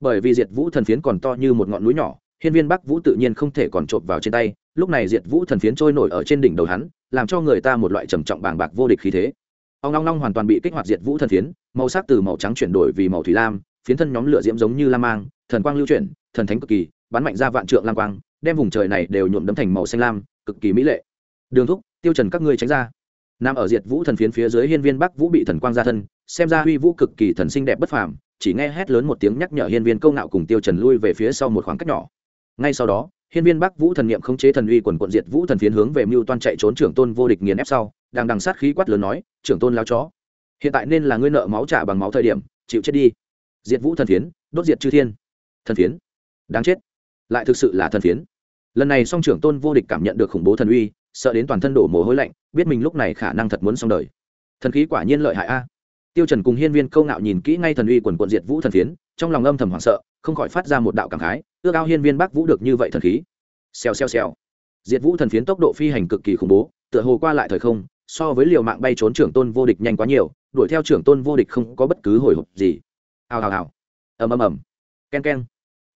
Bởi vì diệt vũ thần phiến còn to như một ngọn núi nhỏ, hiên viên bắc vũ tự nhiên không thể còn trộm vào trên tay, lúc này diệt vũ thần phiến trôi nổi ở trên đỉnh đầu hắn, làm cho người ta một loại trầm trọng bàng bạc vô địch khí thế. Ông long long hoàn toàn bị kích hoạt diệt vũ thần phiến, màu sắc từ màu trắng chuyển đổi vì màu thủy lam, phiến thân nhóm lửa diễm giống như lam mang, thần quang lưu chuyển, thần thánh cực kỳ, bắn mạnh ra vạn trượng lam quang đem vùng trời này đều nhuộm đấm thành màu xanh lam, cực kỳ mỹ lệ. Đường thúc, tiêu trần các ngươi tránh ra. Nam ở diệt vũ thần phiến phía dưới hiên viên bắc vũ bị thần quang ra thân, xem ra huy vũ cực kỳ thần sinh đẹp bất phàm, chỉ nghe hét lớn một tiếng nhắc nhở hiên viên câu nạo cùng tiêu trần lui về phía sau một khoảng cách nhỏ. Ngay sau đó, hiên viên bắc vũ thần niệm khống chế thần uy quần quận diệt vũ thần phiến hướng về mưu toan chạy trốn trưởng tôn vô địch nghiền ép sau, đang đằng sát khí quát lớn nói, trưởng tôn lao chó, hiện tại nên là ngươi nợ máu trả bằng máu thời điểm, chịu chết đi. Diệt vũ thần phiến, đốt diệt chư thiên. Thần phiến, đáng chết lại thực sự là thần phiến. Lần này song trưởng tôn vô địch cảm nhận được khủng bố thần uy, sợ đến toàn thân đổ mồ hôi lạnh, biết mình lúc này khả năng thật muốn xong đời. Thần khí quả nhiên lợi hại a. Tiêu trần cùng hiên viên câu ngạo nhìn kỹ ngay thần uy quần quận diệt vũ thần phiến, trong lòng âm thầm hoảng sợ, không khỏi phát ra một đạo cảm khái, ước ao hiên viên bắc vũ được như vậy thần khí. Xèo xèo xèo. Diệt vũ thần phiến tốc độ phi hành cực kỳ khủng bố, tựa hồ qua lại thời không, so với liều mạng bay trốn trưởng tôn vô địch nhanh quá nhiều, đuổi theo trưởng tôn vô địch không có bất cứ hồi hộp gì. Hào hào hào. Ầm ầm ầm. Ken ken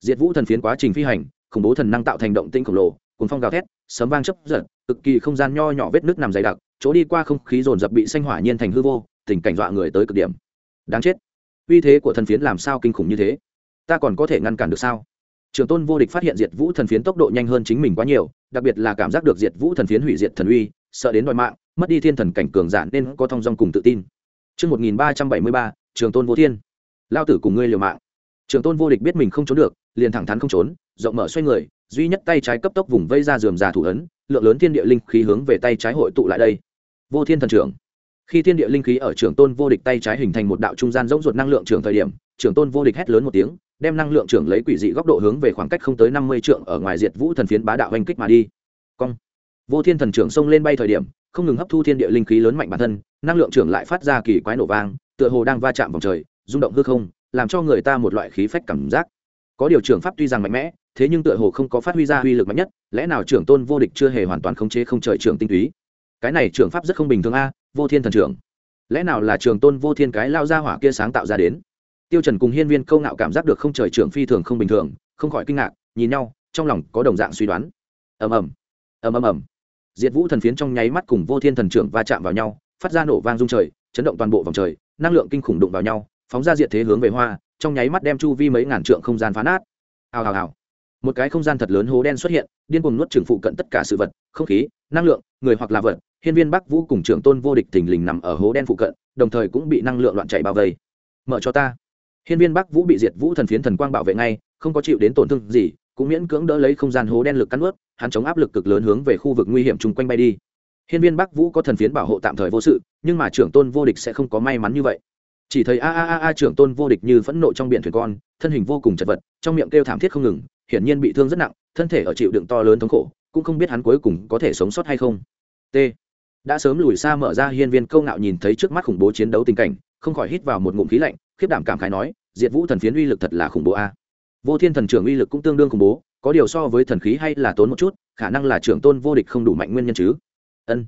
diệt vũ thần phiến quá trình phi hành khủng bố thần năng tạo thành động tinh khổng lồ cùng phong gào thét sấm vang chấp giật cực kỳ không gian nho nhỏ vết nước nằm dày đặc chỗ đi qua không khí dồn dập bị xanh hỏa nhiên thành hư vô tình cảnh dọa người tới cực điểm. Đáng chết. Uy thế của thần phiến làm sao kinh khủng như thế? Ta còn có thể ngăn cản được sao? Trường tôn vô địch phát hiện diệt vũ thần phiến tốc độ nhanh hơn chính mình quá nhiều đặc biệt là cảm giác được diệt vũ thần phiến hủy diệt thần uy sợ đến đòi mạng mất đi thiên thần cảnh cường giản nên có thong dong cùng tự tin. Trước 1373, trường tôn vô thiên. Lao tử cùng ngươi liều mạng. Trường tôn vô địch biết mình không trốn được, liền thẳng thắn không trốn, rộng mở xoay người, duy nhất tay trái cấp tốc vùng vây ra dườm già thủ ấn, lượng lớn thiên địa linh khí hướng về tay trái hội tụ lại đây. Vô thiên thần trưởng. Khi thiên địa linh khí ở trường tôn vô địch tay trái hình thành một đạo trung gian rỗng ruột năng lượng trường thời điểm, trường tôn vô địch hét lớn một tiếng, đem năng lượng trưởng lấy quỷ dị góc độ hướng về khoảng cách không tới năm mươi trượng ở ngoài diệt vũ thần phiến bá đạo oanh kích mà đi. Cong. Vô Thiên thần trưởng xông lên bay thời điểm, không ngừng hấp thu thiên địa linh khí lớn mạnh bản thân, năng lượng trưởng lại phát ra kỳ quái nổ vang, tựa hồ đang va chạm vòng trời, rung động hư không, làm cho người ta một loại khí phách cảm giác. Có điều trưởng pháp tuy rằng mạnh mẽ, thế nhưng tựa hồ không có phát huy ra uy lực mạnh nhất, lẽ nào trưởng tôn vô địch chưa hề hoàn toàn khống chế không trời trưởng tinh túy? Cái này trưởng pháp rất không bình thường a, Vô Thiên thần trưởng. Lẽ nào là trường tôn vô thiên cái lao ra hỏa kia sáng tạo ra đến? tiêu trần cùng hiên viên câu ngạo cảm giác được không trời trưởng phi thường không bình thường không khỏi kinh ngạc nhìn nhau trong lòng có đồng dạng suy đoán ầm ầm ầm ầm ầm diệt vũ thần phiến trong nháy mắt cùng vô thiên thần trưởng va chạm vào nhau phát ra nổ vang rung trời chấn động toàn bộ vòng trời năng lượng kinh khủng đụng vào nhau phóng ra diệt thế hướng về hoa trong nháy mắt đem chu vi mấy ngàn trượng không gian phá nát hào hào hào một cái không gian thật lớn hố đen xuất hiện điên cuồng nuốt trừng phụ cận tất cả sự vật không khí năng lượng người hoặc là vật hiên viên bắc vũ cùng trưởng tôn vô địch thình lình nằm ở hố đen phụ cận đồng thời cũng bị năng lượng loạn chạy bao vây mở cho ta Hiên viên Bắc Vũ bị diệt vũ thần phiến thần quang bảo vệ ngay, không có chịu đến tổn thương gì, cũng miễn cưỡng đỡ lấy không gian hố đen lực cắn ướt hắn chống áp lực cực lớn hướng về khu vực nguy hiểm chung quanh bay đi. Hiên viên Bắc Vũ có thần phiến bảo hộ tạm thời vô sự, nhưng mà trưởng tôn vô địch sẽ không có may mắn như vậy. Chỉ thấy a a a a trưởng tôn vô địch như phẫn nộ trong biển thuyền con, thân hình vô cùng chật vật, trong miệng kêu thảm thiết không ngừng, hiển nhiên bị thương rất nặng, thân thể ở chịu đựng to lớn thống khổ, cũng không biết hắn cuối cùng có thể sống sót hay không. T. Đã sớm lùi xa mở ra hiên viên câu ngạo nhìn thấy trước mắt khủng bố chiến đấu tình cảnh, không khỏi hít vào một ngụm khí lạnh, khiếp đảm cảm khái nói, diệt vũ thần phiến uy lực thật là khủng bố a vô thiên thần trưởng uy lực cũng tương đương khủng bố có điều so với thần khí hay là tốn một chút khả năng là trưởng tôn vô địch không đủ mạnh nguyên nhân chứ ân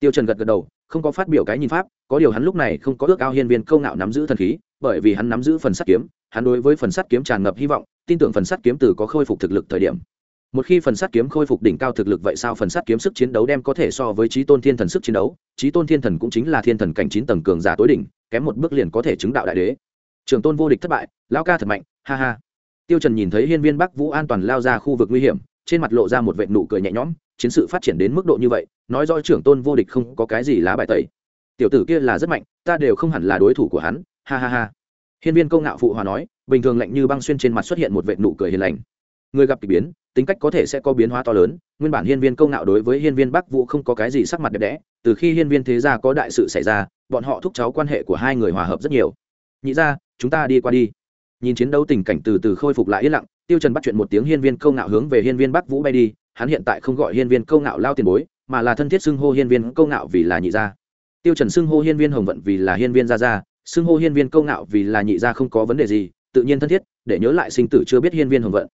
tiêu trần gật gật đầu không có phát biểu cái nhìn pháp, có điều hắn lúc này không có ước ao hiên viên câu ngạo nắm giữ thần khí, bởi vì hắn nắm giữ phần sắt kiếm, hắn đối với phần sắt kiếm tràn ngập hy vọng, tin tưởng phần sắt kiếm từ có khôi phục thực lực thời điểm. Một khi phần sắt kiếm khôi phục đỉnh cao thực lực vậy sao phần sắt kiếm sức chiến đấu đem có thể so với trí tôn thiên thần sức chiến đấu? Trí tôn thiên thần cũng chính là thiên thần cảnh chín tầng cường giả tối đỉnh, kém một bước liền có thể chứng đạo đại đế. Trường tôn vô địch thất bại, lão ca thật mạnh, ha ha. Tiêu trần nhìn thấy hiên viên bắc vũ an toàn lao ra khu vực nguy hiểm trên mặt lộ ra một vệt nụ cười nhẹ nhõm, chiến sự phát triển đến mức độ như vậy, nói rõ trưởng tôn vô địch không có cái gì lá bài tẩy. Tiểu tử kia là rất mạnh, ta đều không hẳn là đối thủ của hắn, ha ha ha. Hiên viên công ngạo phụ hòa nói, bình thường lạnh như băng xuyên trên mặt xuất hiện một vệt nụ cười hiền lành. Người gặp kỳ biến, tính cách có thể sẽ có biến hóa to lớn, nguyên bản hiên viên công ngạo đối với hiên viên bắc vũ không có cái gì sắc mặt đẹp đẽ, từ khi hiên viên thế gia có đại sự xảy ra, bọn họ thúc cháu quan hệ của hai người hòa hợp rất nhiều. Nhị ra chúng ta đi qua đi. Nhìn chiến đấu tình cảnh từ từ khôi phục lại yên lặng tiêu trần bắt chuyện một tiếng hiên viên câu ngạo hướng về hiên viên bắc vũ bay đi hắn hiện tại không gọi hiên viên câu ngạo lao tiền bối mà là thân thiết xưng hô hiên viên câu ngạo vì là nhị gia tiêu trần xưng hô hiên viên hồng vận vì là hiên viên gia gia xưng hô hiên viên câu ngạo vì là nhị gia không có vấn đề gì tự nhiên thân thiết để nhớ lại sinh tử chưa biết hiên viên hồng vận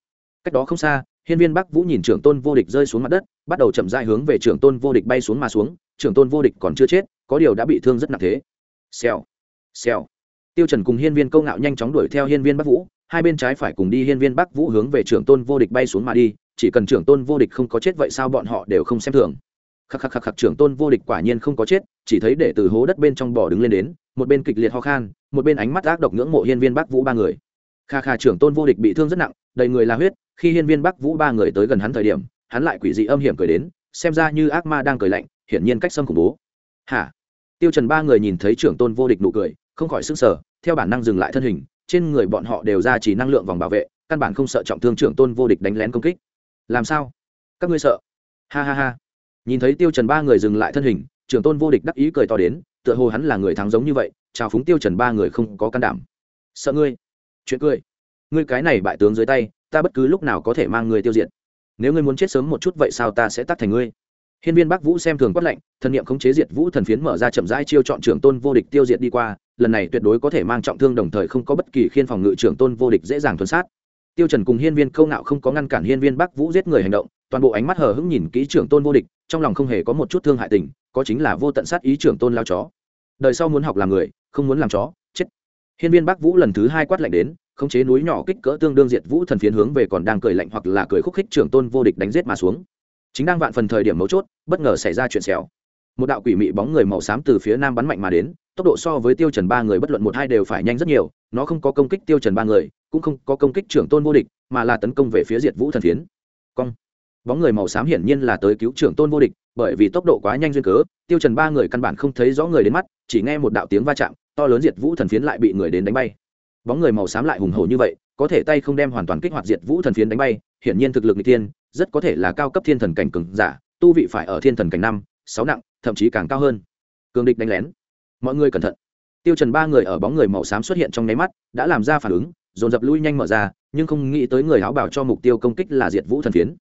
cách đó không xa hiên viên bắc vũ nhìn trưởng tôn vô địch rơi xuống mặt đất bắt đầu chậm rãi hướng về trưởng tôn vô địch bay xuống mà xuống trưởng tôn vô địch còn chưa chết có điều đã bị thương rất nặng thế xèo xèo tiêu trần cùng hiên viên câu ngạo nhanh chóng đuổi theo hiên viên bắc vũ hai bên trái phải cùng đi hiên viên bắc vũ hướng về trưởng tôn vô địch bay xuống mà đi, chỉ cần trưởng tôn vô địch không có chết vậy sao bọn họ đều không xem thường. Khắc khắc khắc khắc, trưởng tôn vô địch quả nhiên không có chết, chỉ thấy để từ hố đất bên trong bò đứng lên đến, một bên kịch liệt ho khan, một bên ánh mắt ác độc ngưỡng mộ hiên viên bắc vũ ba người. Kha kha, trưởng tôn vô địch bị thương rất nặng, đầy người là huyết, khi hiên viên bắc vũ ba người tới gần hắn thời điểm, hắn lại quỷ dị âm hiểm cười đến, xem ra như ác ma đang cười lạnh, hiển nhiên cách xâm khủng bố. Hả? Tiêu trần ba người nhìn thấy trưởng tôn vô địch nụ cười, không khỏi sững sờ, theo bản năng dừng lại thân hình trên người bọn họ đều ra chỉ năng lượng vòng bảo vệ, căn bản không sợ trọng thương trưởng tôn vô địch đánh lén công kích. Làm sao? Các ngươi sợ? Ha ha ha. Nhìn thấy tiêu trần ba người dừng lại thân hình, trưởng tôn vô địch đắc ý cười to đến, tựa hồ hắn là người thắng giống như vậy, chào phúng tiêu trần ba người không có can đảm. Sợ ngươi? Chuyện cười. Ngươi cái này bại tướng dưới tay, ta bất cứ lúc nào có thể mang ngươi tiêu diệt. Nếu ngươi muốn chết sớm một chút vậy sao ta sẽ tắt thành ngươi? Hiên viên bắc vũ xem thường quát lạnh, thần niệm khống chế diệt vũ thần phiến mở ra chậm rãi chiêu chọn trưởng tôn vô địch tiêu diệt đi qua lần này tuyệt đối có thể mang trọng thương đồng thời không có bất kỳ khiên phòng ngự trưởng tôn vô địch dễ dàng tuần sát. Tiêu trần cùng hiên viên câu ngạo không có ngăn cản hiên viên bắc vũ giết người hành động, toàn bộ ánh mắt hờ hững nhìn kỹ trưởng tôn vô địch, trong lòng không hề có một chút thương hại tình, có chính là vô tận sát ý trưởng tôn lao chó. Đời sau muốn học làm người, không muốn làm chó, chết. Hiên viên bắc vũ lần thứ hai quát lạnh đến, khống chế núi nhỏ kích cỡ tương đương diệt vũ thần phiến hướng về còn đang cười lạnh hoặc là cười khúc khích trưởng tôn vô địch đánh giết mà xuống. Chính đang vạn phần thời điểm mấu chốt, bất ngờ xảy ra chuyện xẻo một đạo quỷ mị bóng người màu xám từ phía nam bắn mạnh mà đến tốc độ so với tiêu trần ba người bất luận một hai đều phải nhanh rất nhiều, nó không có công kích tiêu trần ba người, cũng không có công kích trưởng tôn vô địch, mà là tấn công về phía diệt vũ thần phiến. Cong. Bóng người màu xám hiển nhiên là tới cứu trưởng tôn vô địch, bởi vì tốc độ quá nhanh duyên cớ, tiêu trần ba người căn bản không thấy rõ người đến mắt, chỉ nghe một đạo tiếng va chạm, to lớn diệt vũ thần phiến lại bị người đến đánh bay. Bóng người màu xám lại hùng hổ như vậy, có thể tay không đem hoàn toàn kích hoạt diệt vũ thần phiến đánh bay, hiển nhiên thực lực người tiên rất có thể là cao cấp thiên thần cảnh cường giả, tu vị phải ở thiên thần cảnh năm, sáu nặng, thậm chí càng cao hơn. Cường địch đánh lén mọi người cẩn thận. Tiêu trần ba người ở bóng người màu xám xuất hiện trong nháy mắt, đã làm ra phản ứng, dồn dập lui nhanh mở ra, nhưng không nghĩ tới người áo bảo cho mục tiêu công kích là diệt vũ thần phiến.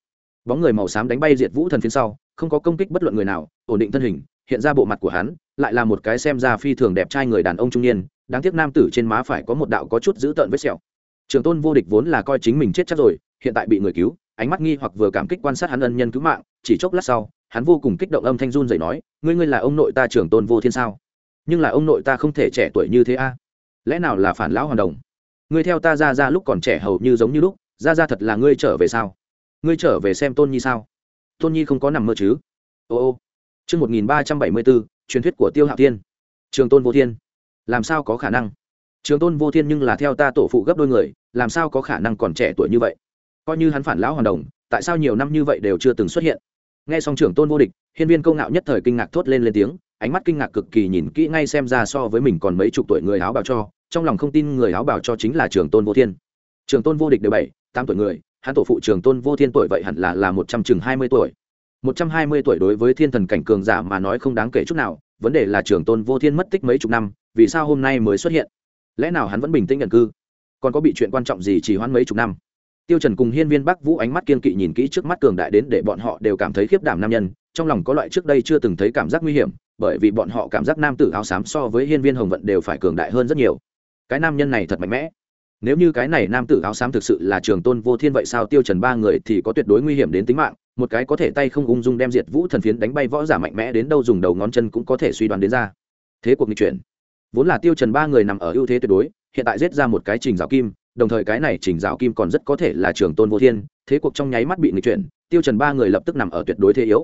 Bóng người màu xám đánh bay diệt vũ thần phiến sau, không có công kích bất luận người nào, ổn định thân hình, hiện ra bộ mặt của hắn, lại là một cái xem ra phi thường đẹp trai người đàn ông trung niên, đáng tiếc nam tử trên má phải có một đạo có chút dữ tợn vết sẹo. Trường tôn vô địch vốn là coi chính mình chết chắc rồi, hiện tại bị người cứu, ánh mắt nghi hoặc vừa cảm kích quan sát hắn ân nhân cứu mạng, chỉ chốc lát sau, hắn vô cùng kích động âm thanh run dậy nói, ngươi ngươi là ông nội ta trưởng tôn vô thiên sao? Nhưng là ông nội ta không thể trẻ tuổi như thế a. Lẽ nào là phản lão hoàn đồng? Ngươi theo ta ra ra lúc còn trẻ hầu như giống như lúc, ra ra thật là ngươi trở về sao? Ngươi trở về xem tôn nhi sao? Tôn nhi không có nằm mơ chứ? Ô ô. Chương một nghìn ba trăm bảy mươi bốn truyền thuyết của tiêu hạo thiên. Trường tôn vô thiên. Làm sao có khả năng? Trường tôn vô thiên nhưng là theo ta tổ phụ gấp đôi người, làm sao có khả năng còn trẻ tuổi như vậy? Coi như hắn phản lão hoàn đồng, tại sao nhiều năm như vậy đều chưa từng xuất hiện? Nghe xong trưởng tôn vô địch, hiên viên công ngạo nhất thời kinh ngạc thốt lên lên tiếng ánh mắt kinh ngạc cực kỳ nhìn kỹ ngay xem ra so với mình còn mấy chục tuổi người áo bào cho, trong lòng không tin người áo bào cho chính là trường tôn vô thiên. Trường tôn vô địch đều bảy, tám tuổi người, hắn tổ phụ trường tôn vô thiên tuổi vậy hẳn là là một trăm chừng hai mươi tuổi. Một trăm hai mươi tuổi đối với thiên thần cảnh cường giả mà nói không đáng kể chút nào, vấn đề là trường tôn vô thiên mất tích mấy chục năm, vì sao hôm nay mới xuất hiện? Lẽ nào hắn vẫn bình tĩnh nhận cư? Còn có bị chuyện quan trọng gì chỉ hoãn mấy chục năm? Tiêu trần cùng hiên viên bắc vũ ánh mắt kiên kỵ nhìn kỹ trước mắt cường đại đến để bọn họ đều cảm thấy khiếp đảm nam nhân, trong lòng có loại trước đây chưa từng thấy cảm giác nguy hiểm bởi vì bọn họ cảm giác nam tử áo xám so với hiên viên hồng vận đều phải cường đại hơn rất nhiều. Cái nam nhân này thật mạnh mẽ. Nếu như cái này nam tử áo xám thực sự là trường tôn vô thiên vậy sao tiêu trần ba người thì có tuyệt đối nguy hiểm đến tính mạng, một cái có thể tay không ung dung đem diệt vũ thần phiến đánh bay võ giả mạnh mẽ đến đâu dùng đầu ngón chân cũng có thể suy đoán đến ra. Thế cuộc nghịch chuyển. Vốn là tiêu trần ba người nằm ở ưu thế tuyệt đối, hiện tại giết ra một cái trình giáo kim, đồng thời cái này trình giáo kim còn rất có thể là trường tôn vô thiên, thế cuộc trong nháy mắt bị nghịch chuyển, tiêu trần ba người lập tức nằm ở tuyệt đối thế yếu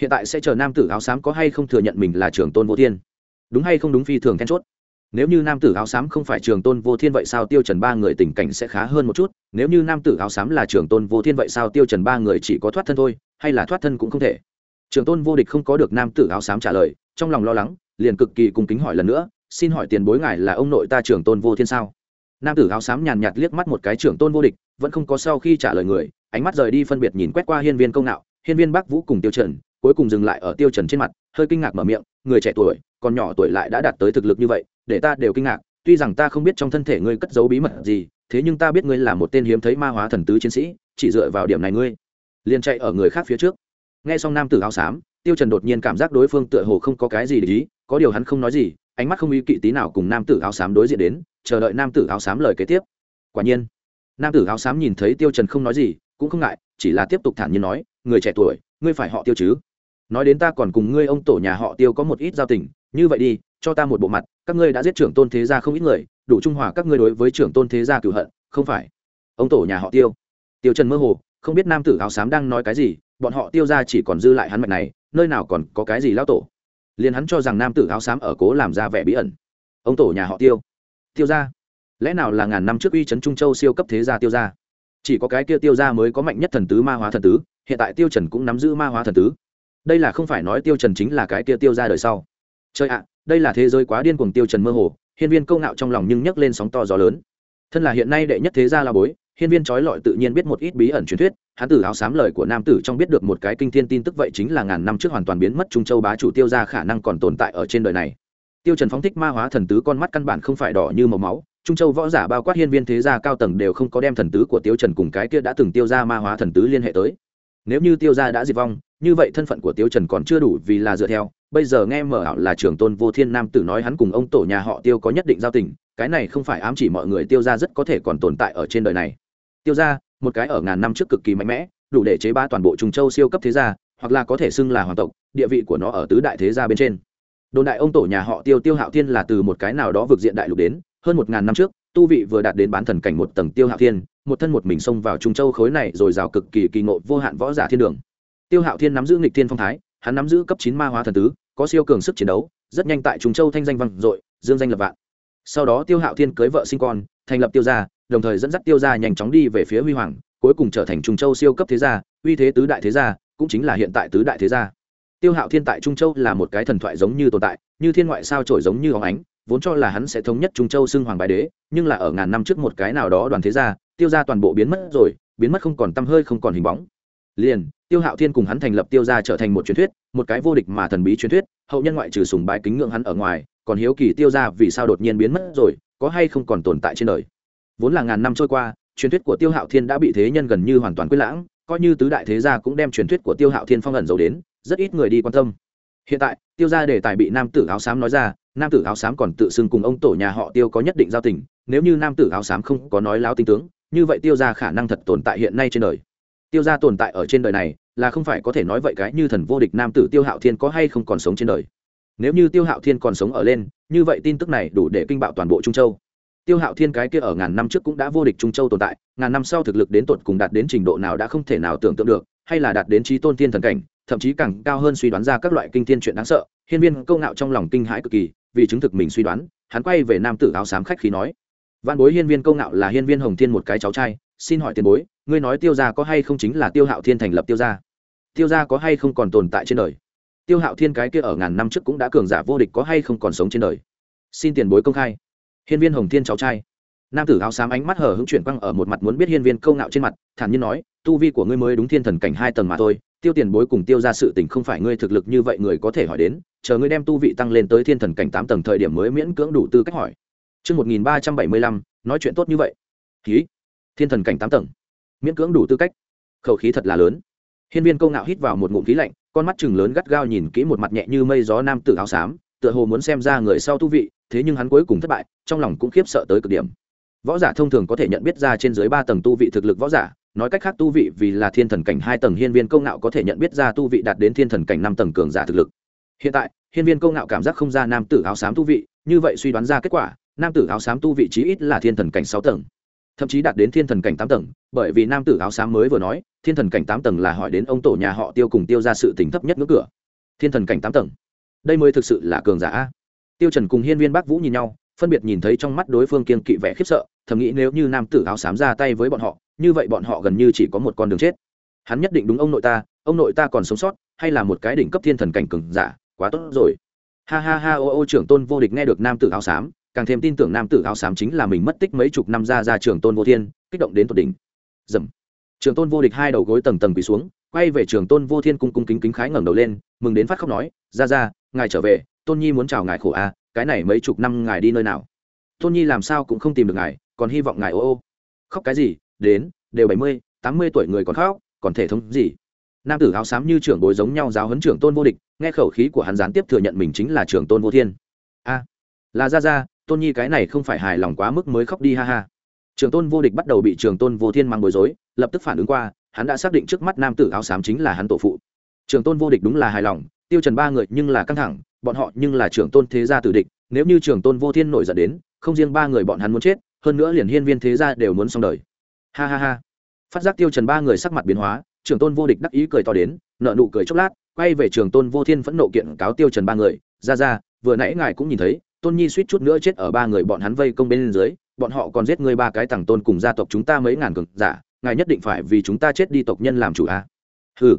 hiện tại sẽ chờ nam tử áo xám có hay không thừa nhận mình là trường tôn vô thiên? Đúng hay không đúng phi thường then chốt. Nếu như nam tử áo xám không phải trường tôn vô thiên vậy sao tiêu trần ba người tình cảnh sẽ khá hơn một chút? Nếu như nam tử áo xám là trường tôn vô thiên vậy sao tiêu trần ba người chỉ có thoát thân thôi, hay là thoát thân cũng không thể? Trường tôn vô địch không có được nam tử áo xám trả lời, trong lòng lo lắng, liền cực kỳ cung kính hỏi lần nữa, xin hỏi tiền bối ngài là ông nội ta trường tôn vô thiên sao? Nam tử áo xám nhàn nhạt liếc mắt một cái trưởng tôn vô địch, vẫn không có sau khi trả lời người, ánh mắt rời đi phân biệt nhìn quét qua hiên viên công nạo, hiên viên bắc vũ cùng tiêu trần cuối cùng dừng lại ở tiêu trần trên mặt, hơi kinh ngạc mở miệng, người trẻ tuổi, còn nhỏ tuổi lại đã đạt tới thực lực như vậy, để ta đều kinh ngạc, tuy rằng ta không biết trong thân thể ngươi cất giấu bí mật gì, thế nhưng ta biết ngươi là một tên hiếm thấy ma hóa thần tứ chiến sĩ, chỉ dựa vào điểm này ngươi liền chạy ở người khác phía trước. Nghe xong nam tử áo xám, tiêu trần đột nhiên cảm giác đối phương tựa hồ không có cái gì để ý, có điều hắn không nói gì, ánh mắt không ý kỵ tí nào cùng nam tử áo xám đối diện đến, chờ đợi nam tử áo xám lời kế tiếp. Quả nhiên, nam tử áo xám nhìn thấy tiêu trần không nói gì, cũng không ngại, chỉ là tiếp tục thản nhiên nói, người trẻ tuổi ngươi phải họ tiêu chứ? Nói đến ta còn cùng ngươi ông tổ nhà họ tiêu có một ít giao tình, như vậy đi, cho ta một bộ mặt, các ngươi đã giết trưởng tôn thế gia không ít người, đủ trung hòa các ngươi đối với trưởng tôn thế gia cửu hận, không phải? Ông tổ nhà họ tiêu. Tiêu trần mơ hồ, không biết nam tử áo xám đang nói cái gì, bọn họ tiêu gia chỉ còn dư lại hắn mạch này, nơi nào còn có cái gì lao tổ. Liền hắn cho rằng nam tử áo xám ở cố làm ra vẻ bí ẩn. Ông tổ nhà họ tiêu. Tiêu gia. Lẽ nào là ngàn năm trước uy trấn trung châu siêu cấp thế gia tiêu gia? Chỉ có cái kia tiêu gia mới có mạnh nhất thần tứ ma hóa thần tứ, hiện tại tiêu trần cũng nắm giữ ma hóa thần tứ. Đây là không phải nói tiêu trần chính là cái kia tiêu gia đời sau. Trời ạ, đây là thế giới quá điên cuồng tiêu trần mơ hồ, hiên viên câu ngạo trong lòng nhưng nhấc lên sóng to gió lớn. Thân là hiện nay đệ nhất thế gia la bối, hiên viên trói lọi tự nhiên biết một ít bí ẩn truyền thuyết, hắn tử áo xám lời của nam tử trong biết được một cái kinh thiên tin tức vậy chính là ngàn năm trước hoàn toàn biến mất trung châu bá chủ tiêu gia khả năng còn tồn tại ở trên đời này. Tiêu trần phóng thích ma hóa thần tứ con mắt căn bản không phải đỏ như màu máu trung châu võ giả bao quát hiên viên thế gia cao tầng đều không có đem thần tứ của tiêu trần cùng cái kia đã từng tiêu gia ma hóa thần tứ liên hệ tới. Nếu như tiêu gia đã diệt vong, như vậy thân phận của tiêu trần còn chưa đủ vì là dựa theo. Bây giờ nghe mở ảo là trưởng tôn vô thiên nam tử nói hắn cùng ông tổ nhà họ tiêu có nhất định giao tình, cái này không phải ám chỉ mọi người tiêu gia rất có thể còn tồn tại ở trên đời này. Tiêu gia, một cái ở ngàn năm trước cực kỳ mạnh mẽ, đủ để chế ba toàn bộ trung châu siêu cấp thế gia, hoặc là có thể xưng là hoàng tộc, địa vị của nó ở tứ đại thế gia bên trên. Đồn đại ông tổ nhà họ tiêu tiêu hạo thiên là từ một cái nào đó vượt diện đại lục đến hơn một ngàn năm trước, tu vị vừa đạt đến bán thần cảnh một tầng tiêu hạo thiên, một thân một mình xông vào trung châu khối này rồi rào cực kỳ kỳ ngộ vô hạn võ giả thiên đường. Tiêu hạo thiên nắm giữ nghịch thiên phong thái, hắn nắm giữ cấp chín ma hóa thần tứ, có siêu cường sức chiến đấu, rất nhanh tại trung châu thanh danh vang dội, dương danh lập vạn. Sau đó tiêu hạo thiên cưới vợ sinh con, thành lập tiêu gia, đồng thời dẫn dắt tiêu gia nhanh chóng đi về phía huy hoàng, cuối cùng trở thành trung châu siêu cấp thế gia, uy thế tứ đại thế gia, cũng chính là hiện tại tứ đại thế gia. Tiêu hạo thiên tại trung châu là một cái thần thoại giống như tồn tại, như thiên ngoại sao trổi giống như óng ánh vốn cho là hắn sẽ thống nhất trung châu xưng hoàng bài đế, nhưng là ở ngàn năm trước một cái nào đó đoàn thế gia, tiêu gia toàn bộ biến mất rồi, biến mất không còn tăm hơi không còn hình bóng. Liền, tiêu hạo thiên cùng hắn thành lập tiêu gia trở thành một truyền thuyết, một cái vô địch mà thần bí truyền thuyết, hậu nhân ngoại trừ sùng bái kính ngưỡng hắn ở ngoài, còn hiếu kỳ tiêu gia vì sao đột nhiên biến mất rồi, có hay không còn tồn tại trên đời. Vốn là ngàn năm trôi qua, truyền thuyết của tiêu hạo thiên đã bị thế nhân gần như hoàn toàn quyết lãng, coi như tứ đại thế gia cũng đem truyền thuyết của tiêu hạo thiên phong ẩn giấu đến, rất ít người đi quan tâm. Hiện tại, tiêu gia đề tài bị nam tử áo xám nói ra nam tử áo xám còn tự xưng cùng ông tổ nhà họ tiêu có nhất định giao tình, nếu như nam tử áo xám không có nói láo tinh tướng, như vậy tiêu gia khả năng thật tồn tại hiện nay trên đời. Tiêu gia tồn tại ở trên đời này, là không phải có thể nói vậy cái như thần vô địch nam tử tiêu hạo thiên có hay không còn sống trên đời. Nếu như tiêu hạo thiên còn sống ở lên, như vậy tin tức này đủ để kinh bạo toàn bộ trung châu. Tiêu hạo thiên cái kia ở ngàn năm trước cũng đã vô địch trung châu tồn tại, ngàn năm sau thực lực đến tột cùng đạt đến trình độ nào đã không thể nào tưởng tượng được, hay là đạt đến trí tôn thiên thần cảnh, thậm chí càng cao hơn suy đoán ra các loại kinh thiên chuyện đáng sợ, hiên viên câu ngạo trong lòng kinh hãi cực kỳ vì chứng thực mình suy đoán, hắn quay về nam tử áo xám khách khí nói văn bối hiên viên câu ngạo là hiên viên hồng thiên một cái cháu trai, xin hỏi tiền bối, ngươi nói tiêu gia có hay không chính là tiêu hạo thiên thành lập tiêu gia? Tiêu gia có hay không còn tồn tại trên đời? Tiêu hạo thiên cái kia ở ngàn năm trước cũng đã cường giả vô địch có hay không còn sống trên đời? Xin tiền bối công khai. Hiên viên hồng thiên cháu trai. Nam tử áo xám ánh mắt hở hứng chuyển quăng ở một mặt muốn biết hiên viên câu ngạo trên mặt, thản nhiên nói, tu vi của ngươi mới đúng thiên thần cảnh hai tầng mà thôi, tiêu tiền bối cùng tiêu ra sự tình không phải ngươi thực lực như vậy người có thể hỏi đến chờ ngươi đem tu vị tăng lên tới thiên thần cảnh tám tầng thời điểm mới miễn cưỡng đủ tư cách hỏi Trước 1375, nói chuyện tốt như vậy. Khí. Thiên thần cảnh tám tầng. Miễn cưỡng đủ tư cách. Khẩu khí thật là lớn. Hiên viên câu ngạo hít vào một ngụm khí lạnh, con mắt chừng lớn gắt gao nhìn kỹ một mặt nhẹ như mây gió nam tử áo xám, tựa hồ muốn xem ra người sau tu vị, thế nhưng hắn cuối cùng thất bại, trong lòng cũng khiếp sợ tới cực điểm. Võ giả thông thường có thể nhận biết ra trên dưới ba tầng tu vị thực lực võ giả, nói cách khác tu vị vì là thiên thần cảnh hai tầng hiên viên công ngạo có thể nhận biết ra tu vị đạt đến thiên thần cảnh năm tầng cường giả thực lực hiện tại, hiên viên công ngạo cảm giác không ra nam tử áo xám tu vị, như vậy suy đoán ra kết quả, nam tử áo xám tu vị chí ít là thiên thần cảnh sáu tầng. Thậm chí đạt đến thiên thần cảnh tám tầng, bởi vì nam tử áo xám mới vừa nói, thiên thần cảnh tám tầng là hỏi đến ông tổ nhà họ tiêu cùng tiêu ra sự tỉnh thấp nhất ngưỡng cửa. Thiên thần cảnh tám tầng? Đây mới thực sự là cường giả tiêu trần cùng hiên viên bác vũ nhìn nhau, phân biệt nhìn thấy trong mắt đối phương kiên kỵ vẻ khiếp sợ, thầm nghĩ nếu như nam tử áo xám ra tay với bọn họ, như vậy bọn họ gần như chỉ có một con đường chết. Hắn nhất định đúng ông nội ta, ông nội ta còn sống sót, hay là một cái đỉnh cấp thiên thần cảnh cường giả quá tốt rồi. Ha ha ha ô ô trưởng tôn vô địch nghe được nam tử áo xám càng thêm tin tưởng nam tử áo xám chính là mình mất tích mấy chục năm ra ra trường tôn vô thiên kích động đến tột đỉnh. Dầm. Trường tôn vô địch hai đầu gối tầng tầng quỳ xuống quay về trường tôn vô thiên cung cung kính kính khái ngẩng đầu lên mừng đến phát khóc nói ra ra ngài trở về tôn nhi muốn chào ngài khổ a à, cái này mấy chục năm ngài đi nơi nào? Tôn nhi làm sao cũng không tìm được ngài còn hy vọng ngài ô ô. Khóc cái gì? Đến đều bảy mươi tám mươi tuổi người còn khóc còn thể thống gì? Nam tử áo xám như trưởng bối giống nhau giáo huấn trưởng tôn vô địch, nghe khẩu khí của hắn gián tiếp thừa nhận mình chính là trưởng tôn vô thiên. A, là ra ra, tôn nhi cái này không phải hài lòng quá mức mới khóc đi ha ha. Trưởng tôn vô địch bắt đầu bị trưởng tôn vô thiên mang bối rối, lập tức phản ứng qua, hắn đã xác định trước mắt nam tử áo xám chính là hắn tổ phụ. Trưởng tôn vô địch đúng là hài lòng, tiêu trần ba người nhưng là căng thẳng, bọn họ nhưng là trưởng tôn thế gia tử địch, nếu như trưởng tôn vô thiên nổi giận đến, không riêng ba người bọn hắn muốn chết, hơn nữa liền hiên viên thế gia đều muốn xong đời. Ha ha ha. Phát giác tiêu trần ba người sắc mặt biến hóa Trưởng tôn vô địch đắc ý cười to đến nợ nụ cười chốc lát, quay về trường tôn vô thiên phẫn nộ kiện cáo tiêu trần ba người ra ra, vừa nãy ngài cũng nhìn thấy, tôn nhi suýt chút nữa chết ở ba người bọn hắn vây công bên dưới, bọn họ còn giết ngươi ba cái thằng tôn cùng gia tộc chúng ta mấy ngàn cường giả, ngài nhất định phải vì chúng ta chết đi tộc nhân làm chủ a à? hừ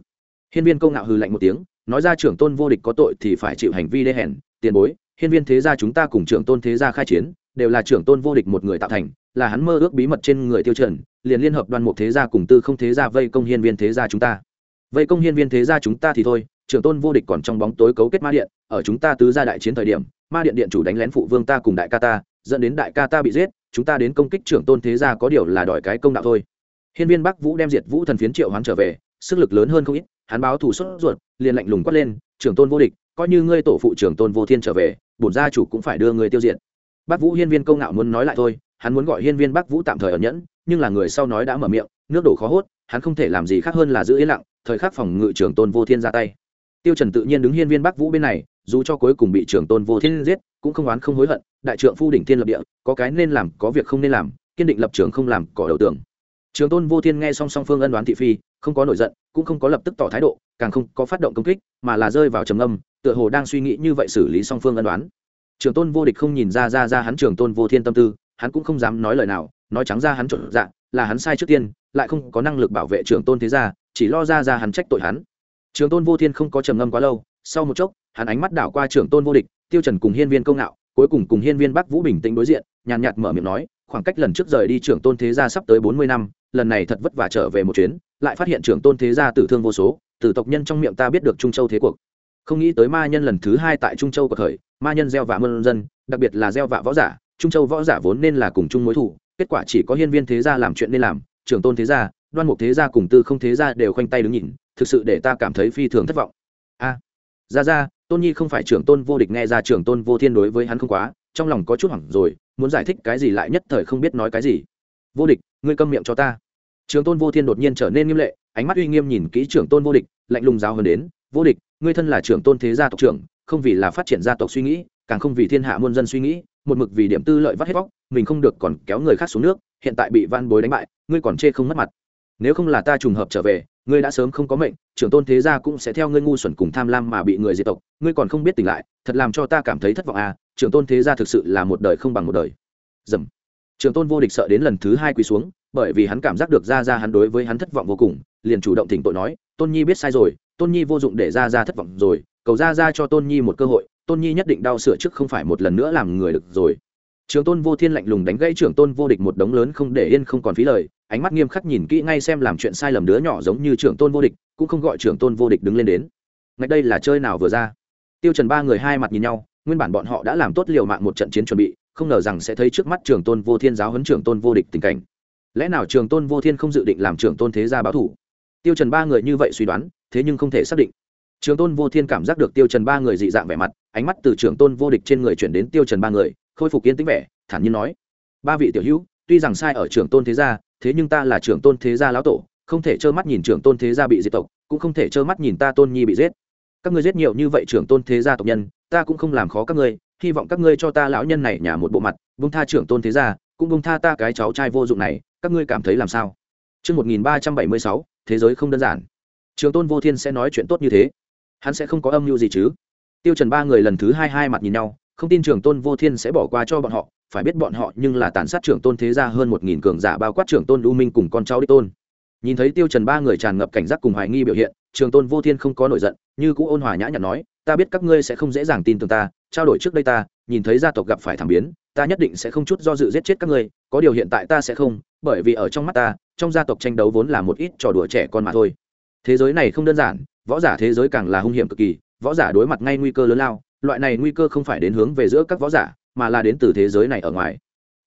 hiên viên công ngạo hừ lạnh một tiếng, nói ra trưởng tôn vô địch có tội thì phải chịu hành vi đê hèn, tiền bối, hiên viên thế gia chúng ta cùng trưởng tôn thế gia khai chiến, đều là trưởng tôn vô địch một người tạo thành, là hắn mơ ước bí mật trên người tiêu trần liền liên hợp đoàn một thế gia cùng tư không thế gia vây công hiên viên thế gia chúng ta. Vây công hiên viên thế gia chúng ta thì thôi, trưởng tôn vô địch còn trong bóng tối cấu kết ma điện, ở chúng ta tứ gia đại chiến thời điểm, ma điện điện chủ đánh lén phụ vương ta cùng đại ca ta, dẫn đến đại ca ta bị giết, chúng ta đến công kích trưởng tôn thế gia có điều là đòi cái công đạo thôi. Hiên viên bắc vũ đem diệt vũ thần phiến triệu hoán trở về, sức lực lớn hơn không ít, hắn báo thủ xuất ruột, liền lạnh lùng quát lên, trưởng tôn vô địch, coi như ngươi tổ phụ trưởng tôn vô thiên trở về, bổn gia chủ cũng phải đưa ngươi tiêu diệt. Bắc vũ hiên viên công ngạo muốn nói lại thôi hắn muốn gọi hiên viên bắc vũ tạm thời ở nhẫn, nhưng là người sau nói đã mở miệng, nước đổ khó hốt, hắn không thể làm gì khác hơn là giữ yên lặng, thời khắc phòng ngự trưởng tôn vô thiên ra tay. Tiêu trần tự nhiên đứng hiên viên bắc vũ bên này, dù cho cuối cùng bị trưởng tôn vô thiên giết, cũng không oán không hối hận, đại trưởng phu đỉnh thiên lập địa, có cái nên làm, có việc không nên làm, kiên định lập trường không làm, cỏ đầu tưởng trường tôn vô thiên nghe song song phương ân đoán thị phi, không có nổi giận, cũng không có lập tức tỏ thái độ, càng không có phát động công kích, mà là rơi vào trầm âm tựa hồ đang suy nghĩ như vậy xử lý song phương ân đoán trường tôn vô địch không nhìn ra ra ra hắn trường tôn vô thiên tâm tư hắn cũng không dám nói lời nào, nói trắng ra hắn trộn dạ là hắn sai trước tiên, lại không có năng lực bảo vệ trường tôn thế gia, chỉ lo ra ra hắn trách tội hắn. Trường tôn vô thiên không có trầm ngâm quá lâu, sau một chốc, hắn ánh mắt đảo qua trường tôn vô địch, tiêu trần cùng hiên viên công ngạo, cuối cùng cùng hiên viên bắc vũ bình tĩnh đối diện, nhàn nhạt mở miệng nói, khoảng cách lần trước rời đi trưởng tôn thế gia sắp tới bốn mươi năm, lần này thật vất vả trở về một chuyến, lại phát hiện trưởng tôn thế gia tử thương vô số, tử tộc nhân trong miệng ta biết được trung châu thế cuộc. Không nghĩ tới ma nhân lần thứ hai tại trung châu của thời, ma nhân gieo vạ mơn dân, đặc biệt là gieo vạ võ giả trung châu võ giả vốn nên là cùng chung mối thủ kết quả chỉ có hiên viên thế gia làm chuyện nên làm, trưởng tôn thế gia, đoan mục thế gia cùng tư không thế gia đều khoanh tay đứng nhìn, thực sự để ta cảm thấy phi thường thất vọng. A, ra ra, tôn nhi không phải trưởng tôn vô địch nghe ra trưởng tôn vô thiên đối với hắn không quá, trong lòng có chút hoảng rồi, muốn giải thích cái gì lại nhất thời không biết nói cái gì. Vô địch, ngươi câm miệng cho ta. Trưởng tôn vô thiên đột nhiên trở nên nghiêm lệ, ánh mắt uy nghiêm nhìn kỹ trưởng tôn vô địch, lạnh lùng giáo hơn đến, vô địch, ngươi thân là trưởng tôn thế gia tộc trưởng, không vì là phát triển gia tộc suy nghĩ càng không vì thiên hạ muôn dân suy nghĩ một mực vì điểm tư lợi vắt hết vóc, mình không được còn kéo người khác xuống nước hiện tại bị van bối đánh bại ngươi còn chê không mất mặt. Nếu không là ta trùng hợp trở về ngươi đã sớm không có mệnh trưởng tôn thế gia cũng sẽ theo ngươi ngu xuẩn cùng tham lam mà bị người diệt tộc ngươi còn không biết tỉnh lại thật làm cho ta cảm thấy thất vọng à trưởng tôn thế gia thực sự là một đời không bằng một đời. Dầm. Trưởng tôn vô địch sợ đến lần thứ hai quỳ xuống bởi vì hắn cảm giác được ra ra hắn đối với hắn thất vọng vô cùng liền chủ động thỉnh tội nói tôn nhi biết sai rồi tôn nhi vô dụng để ra ra thất vọng rồi cầu ra ra cho tôn nhi một cơ hội tôn nhi nhất định đau sửa trước không phải một lần nữa làm người được rồi. Trường tôn vô thiên lạnh lùng đánh gãy trưởng tôn vô địch một đống lớn không để yên không còn phí lời, ánh mắt nghiêm khắc nhìn kỹ ngay xem làm chuyện sai lầm đứa nhỏ giống như trưởng tôn vô địch, cũng không gọi trưởng tôn vô địch đứng lên đến. Ngay đây là chơi nào vừa ra? Tiêu trần ba người hai mặt nhìn nhau, nguyên bản bọn họ đã làm tốt liều mạng một trận chiến chuẩn bị, không ngờ rằng sẽ thấy trước mắt Trường tôn vô thiên giáo huấn trưởng tôn vô địch tình cảnh. Lẽ nào Trường tôn vô thiên không dự định làm trưởng tôn thế gia báo thủ? Tiêu trần ba người như vậy suy đoán, thế nhưng không thể xác định trường tôn vô thiên cảm giác được tiêu trần ba người dị dạng vẻ mặt ánh mắt từ trưởng tôn vô địch trên người chuyển đến tiêu trần ba người khôi phục yên tĩnh vẻ thản nhiên nói ba vị tiểu hữu tuy rằng sai ở trưởng tôn thế gia thế nhưng ta là trưởng tôn thế gia lão tổ không thể trơ mắt nhìn trưởng tôn thế gia bị diệt tộc cũng không thể trơ mắt nhìn ta tôn nhi bị giết các ngươi giết nhiều như vậy trưởng tôn thế gia tộc nhân ta cũng không làm khó các ngươi hy vọng các ngươi cho ta lão nhân này nhà một bộ mặt bông tha trưởng tôn thế gia cũng bông tha ta cái cháu trai vô dụng này các ngươi cảm thấy làm sao Trước 1376, thế giới không đơn giản. Trường tôn vô thiên sẽ nói chuyện tốt như thế. Hắn sẽ không có âm mưu gì chứ? Tiêu Trần ba người lần thứ hai hai mặt nhìn nhau, không tin trưởng tôn vô thiên sẽ bỏ qua cho bọn họ, phải biết bọn họ nhưng là tàn sát trưởng tôn thế gia hơn một nghìn cường giả bao quát trưởng tôn lưu minh cùng con cháu đích tôn nhìn thấy tiêu trần ba người tràn ngập cảnh giác cùng hoài nghi biểu hiện trường tôn vô thiên không có nổi giận như cũ ôn hòa nhã nhặn nói ta biết các ngươi sẽ không dễ dàng tin tưởng ta trao đổi trước đây ta nhìn thấy gia tộc gặp phải thảm biến ta nhất định sẽ không chút do dự giết chết các ngươi có điều hiện tại ta sẽ không bởi vì ở trong mắt ta trong gia tộc tranh đấu vốn là một ít trò đùa trẻ con mà thôi thế giới này không đơn giản võ giả thế giới càng là hung hiểm cực kỳ, võ giả đối mặt ngay nguy cơ lớn lao, loại này nguy cơ không phải đến hướng về giữa các võ giả, mà là đến từ thế giới này ở ngoài.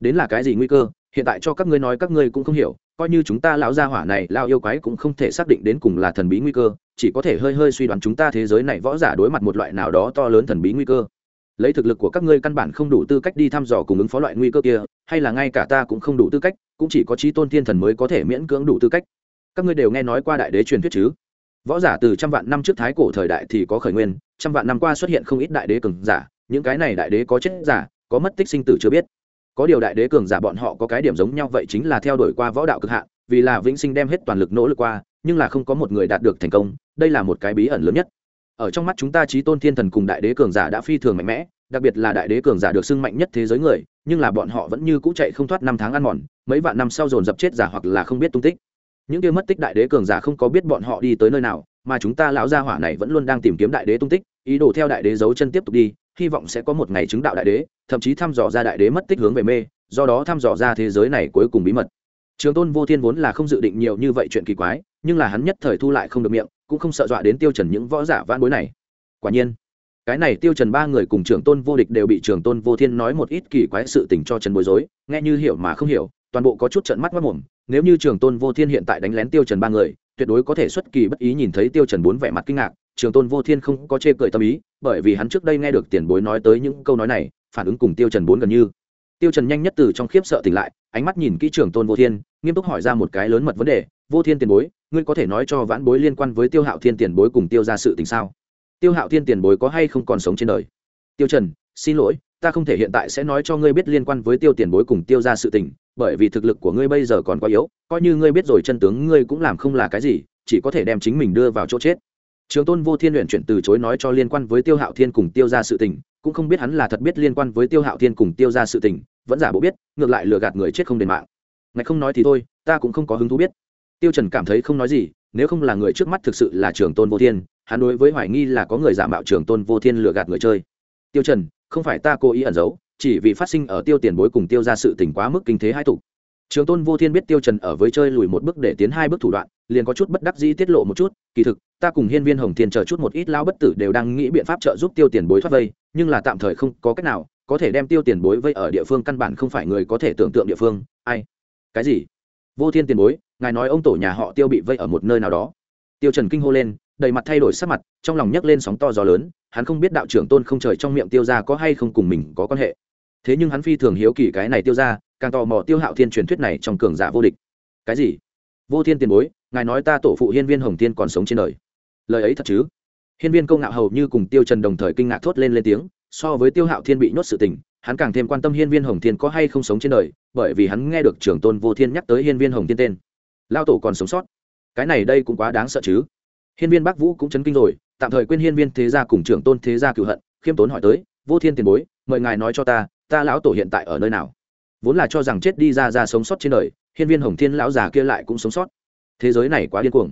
Đến là cái gì nguy cơ? Hiện tại cho các ngươi nói các ngươi cũng không hiểu, coi như chúng ta lão gia hỏa này lao yêu quái cũng không thể xác định đến cùng là thần bí nguy cơ, chỉ có thể hơi hơi suy đoán chúng ta thế giới này võ giả đối mặt một loại nào đó to lớn thần bí nguy cơ. Lấy thực lực của các ngươi căn bản không đủ tư cách đi thăm dò cùng ứng phó loại nguy cơ kia, hay là ngay cả ta cũng không đủ tư cách, cũng chỉ có trí tôn thiên thần mới có thể miễn cưỡng đủ tư cách. Các ngươi đều nghe nói qua đại đế truyền thuyết chứ? Võ giả từ trăm vạn năm trước thái cổ thời đại thì có khởi nguyên, trăm vạn năm qua xuất hiện không ít đại đế cường giả, những cái này đại đế có chết giả, có mất tích sinh tử chưa biết. Có điều đại đế cường giả bọn họ có cái điểm giống nhau vậy chính là theo đuổi qua võ đạo cực hạn, vì là vĩnh sinh đem hết toàn lực nỗ lực qua, nhưng là không có một người đạt được thành công, đây là một cái bí ẩn lớn nhất. Ở trong mắt chúng ta trí tôn thiên thần cùng đại đế cường giả đã phi thường mạnh mẽ, đặc biệt là đại đế cường giả được xưng mạnh nhất thế giới người, nhưng là bọn họ vẫn như cũ chạy không thoát năm tháng ăn mòn, mấy vạn năm sau dồn dập chết giả hoặc là không biết tung tích những kia mất tích đại đế cường giả không có biết bọn họ đi tới nơi nào, mà chúng ta lão gia hỏa này vẫn luôn đang tìm kiếm đại đế tung tích, ý đồ theo đại đế dấu chân tiếp tục đi, hy vọng sẽ có một ngày chứng đạo đại đế, thậm chí thăm dò ra đại đế mất tích hướng về mê, do đó thăm dò ra thế giới này cuối cùng bí mật. Trường tôn vô thiên vốn là không dự định nhiều như vậy chuyện kỳ quái, nhưng là hắn nhất thời thu lại không được miệng, cũng không sợ dọa đến tiêu trần những võ giả vãn bối này. Quả nhiên, cái này tiêu trần ba người cùng trường tôn vô địch đều bị trường tôn vô thiên nói một ít kỳ quái sự tình cho trần bối rối, nghe như hiểu mà không hiểu, toàn bộ có chút trợn mắt mắt mồm nếu như trường tôn vô thiên hiện tại đánh lén tiêu trần ba người, tuyệt đối có thể xuất kỳ bất ý nhìn thấy tiêu trần bốn vẻ mặt kinh ngạc. Trường tôn vô thiên không có chê cười tâm ý, bởi vì hắn trước đây nghe được tiền bối nói tới những câu nói này, phản ứng cùng tiêu trần bốn gần như. Tiêu trần nhanh nhất từ trong khiếp sợ tỉnh lại, ánh mắt nhìn kỹ trường tôn vô thiên, nghiêm túc hỏi ra một cái lớn mật vấn đề, vô thiên tiền bối, ngươi có thể nói cho vãn bối liên quan với tiêu hạo thiên tiền bối cùng tiêu ra sự tình sao? Tiêu hạo thiên tiền bối có hay không còn sống trên đời? Tiêu trần, xin lỗi, ta không thể hiện tại sẽ nói cho ngươi biết liên quan với tiêu tiền bối cùng tiêu ra sự tình bởi vì thực lực của ngươi bây giờ còn quá yếu, coi như ngươi biết rồi chân tướng ngươi cũng làm không là cái gì, chỉ có thể đem chính mình đưa vào chỗ chết. Trường tôn vô thiên luyện chuyển từ chối nói cho liên quan với tiêu hạo thiên cùng tiêu ra sự tình, cũng không biết hắn là thật biết liên quan với tiêu hạo thiên cùng tiêu ra sự tình, vẫn giả bộ biết, ngược lại lừa gạt người chết không đền mạng. Ngạch không nói thì thôi, ta cũng không có hứng thú biết. Tiêu trần cảm thấy không nói gì, nếu không là người trước mắt thực sự là trường tôn vô thiên, hắn đối với hoài nghi là có người giả mạo trường tôn vô thiên lừa gạt người chơi. Tiêu trần, không phải ta cố ý ẩn giấu chỉ vì phát sinh ở tiêu tiền bối cùng tiêu ra sự tình quá mức kinh thế hai tục. Trường tôn vô thiên biết tiêu trần ở với chơi lùi một bước để tiến hai bước thủ đoạn, liền có chút bất đắc dĩ tiết lộ một chút, kỳ thực, ta cùng hiên viên hồng thiên chờ chút một ít lao bất tử đều đang nghĩ biện pháp trợ giúp tiêu tiền bối thoát vây, nhưng là tạm thời không có cách nào, có thể đem tiêu tiền bối vây ở địa phương căn bản không phải người có thể tưởng tượng địa phương. Ai? Cái gì? Vô thiên tiền bối, ngài nói ông tổ nhà họ tiêu bị vây ở một nơi nào đó. Tiêu trần kinh hô lên, đầy mặt thay đổi sắc mặt, trong lòng nhấc lên sóng to gió lớn, hắn không biết đạo trưởng tôn không trời trong miệng tiêu gia có hay không cùng mình có quan hệ thế nhưng hắn phi thường hiếu kỳ cái này tiêu ra, càng tò mò tiêu hạo thiên truyền thuyết này trong cường giả vô địch. Cái gì? Vô thiên tiền bối ngài nói ta tổ phụ hiên viên hồng thiên còn sống trên đời. Lời ấy thật chứ? Hiên viên câu ngạo hầu như cùng tiêu trần đồng thời kinh ngạc thốt lên lên tiếng so với tiêu hạo thiên bị nhốt sự tình hắn càng thêm quan tâm hiên viên hồng thiên có hay không sống trên đời bởi vì hắn nghe được trưởng tôn vô thiên nhắc tới hiên viên hồng thiên tên. Lao tổ còn sống sót. Cái này đây cũng quá đáng sợ chứ? Hiên viên bắc vũ cũng chấn kinh rồi tạm thời quên hiên viên thế gia cùng trưởng tôn thế gia cựu hận khiêm tốn hỏi tới vô thiên tiền bối mời ngài nói cho ta ta lão tổ hiện tại ở nơi nào? Vốn là cho rằng chết đi ra ra sống sót trên đời, hiên viên hồng thiên lão già kia lại cũng sống sót. Thế giới này quá điên cuồng.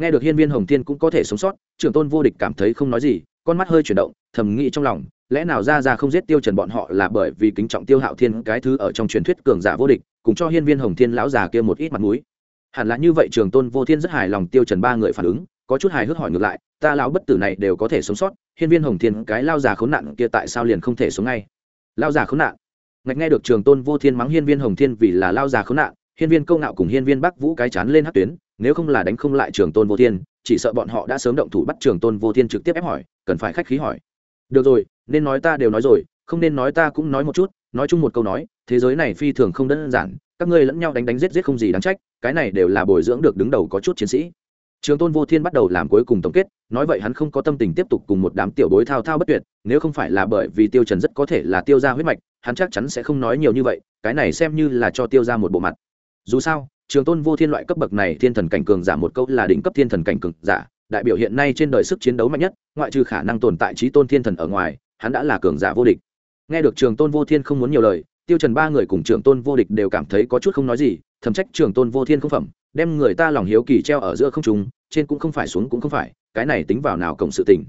Nghe được hiên viên hồng thiên cũng có thể sống sót, trưởng tôn vô địch cảm thấy không nói gì, con mắt hơi chuyển động, thầm nghĩ trong lòng, lẽ nào ra ra không giết tiêu trần bọn họ là bởi vì kính trọng tiêu hạo thiên cái thứ ở trong truyền thuyết cường giả vô địch, cùng cho hiên viên hồng thiên lão già kia một ít mặt mũi. Hẳn là như vậy trường tôn vô thiên rất hài lòng tiêu trần ba người phản ứng, có chút hài hước hỏi ngược lại, ta lão bất tử này đều có thể sống sót, hiên viên hồng thiên cái lao già khốn nạn kia tại sao liền không thể sống ngay? Lao già khốn nạn. Ngạch nghe được trường tôn vô thiên mắng hiên viên hồng thiên vì là lao già khốn nạn, hiên viên câu ngạo cùng hiên viên bắc vũ cái chán lên hát tuyến, nếu không là đánh không lại trường tôn vô thiên, chỉ sợ bọn họ đã sớm động thủ bắt trường tôn vô thiên trực tiếp ép hỏi, cần phải khách khí hỏi. Được rồi, nên nói ta đều nói rồi, không nên nói ta cũng nói một chút, nói chung một câu nói, thế giới này phi thường không đơn giản, các ngươi lẫn nhau đánh đánh giết giết không gì đáng trách, cái này đều là bồi dưỡng được đứng đầu có chút chiến sĩ trường tôn vô thiên bắt đầu làm cuối cùng tổng kết, nói vậy hắn không có tâm tình tiếp tục cùng một đám tiểu bối thao thao bất tuyệt, nếu không phải là bởi vì tiêu trần rất có thể là tiêu ra huyết mạch, hắn chắc chắn sẽ không nói nhiều như vậy, cái này xem như là cho tiêu ra một bộ mặt. Dù sao, trường tôn vô thiên loại cấp bậc này thiên thần cảnh cường giả một câu là đỉnh cấp thiên thần cảnh cường giả, đại biểu hiện nay trên đời sức chiến đấu mạnh nhất, ngoại trừ khả năng tồn tại trí tôn thiên thần ở ngoài, hắn đã là cường giả vô địch. Nghe được trường tôn vô thiên không muốn nhiều lời, tiêu trần ba người cùng trường tôn vô địch đều cảm thấy có chút không nói gì, thầm trách trường tôn vô thiên không phẩm đem người ta lòng hiếu kỳ treo ở giữa không trung, trên cũng không phải xuống cũng không phải, cái này tính vào nào cộng sự tình.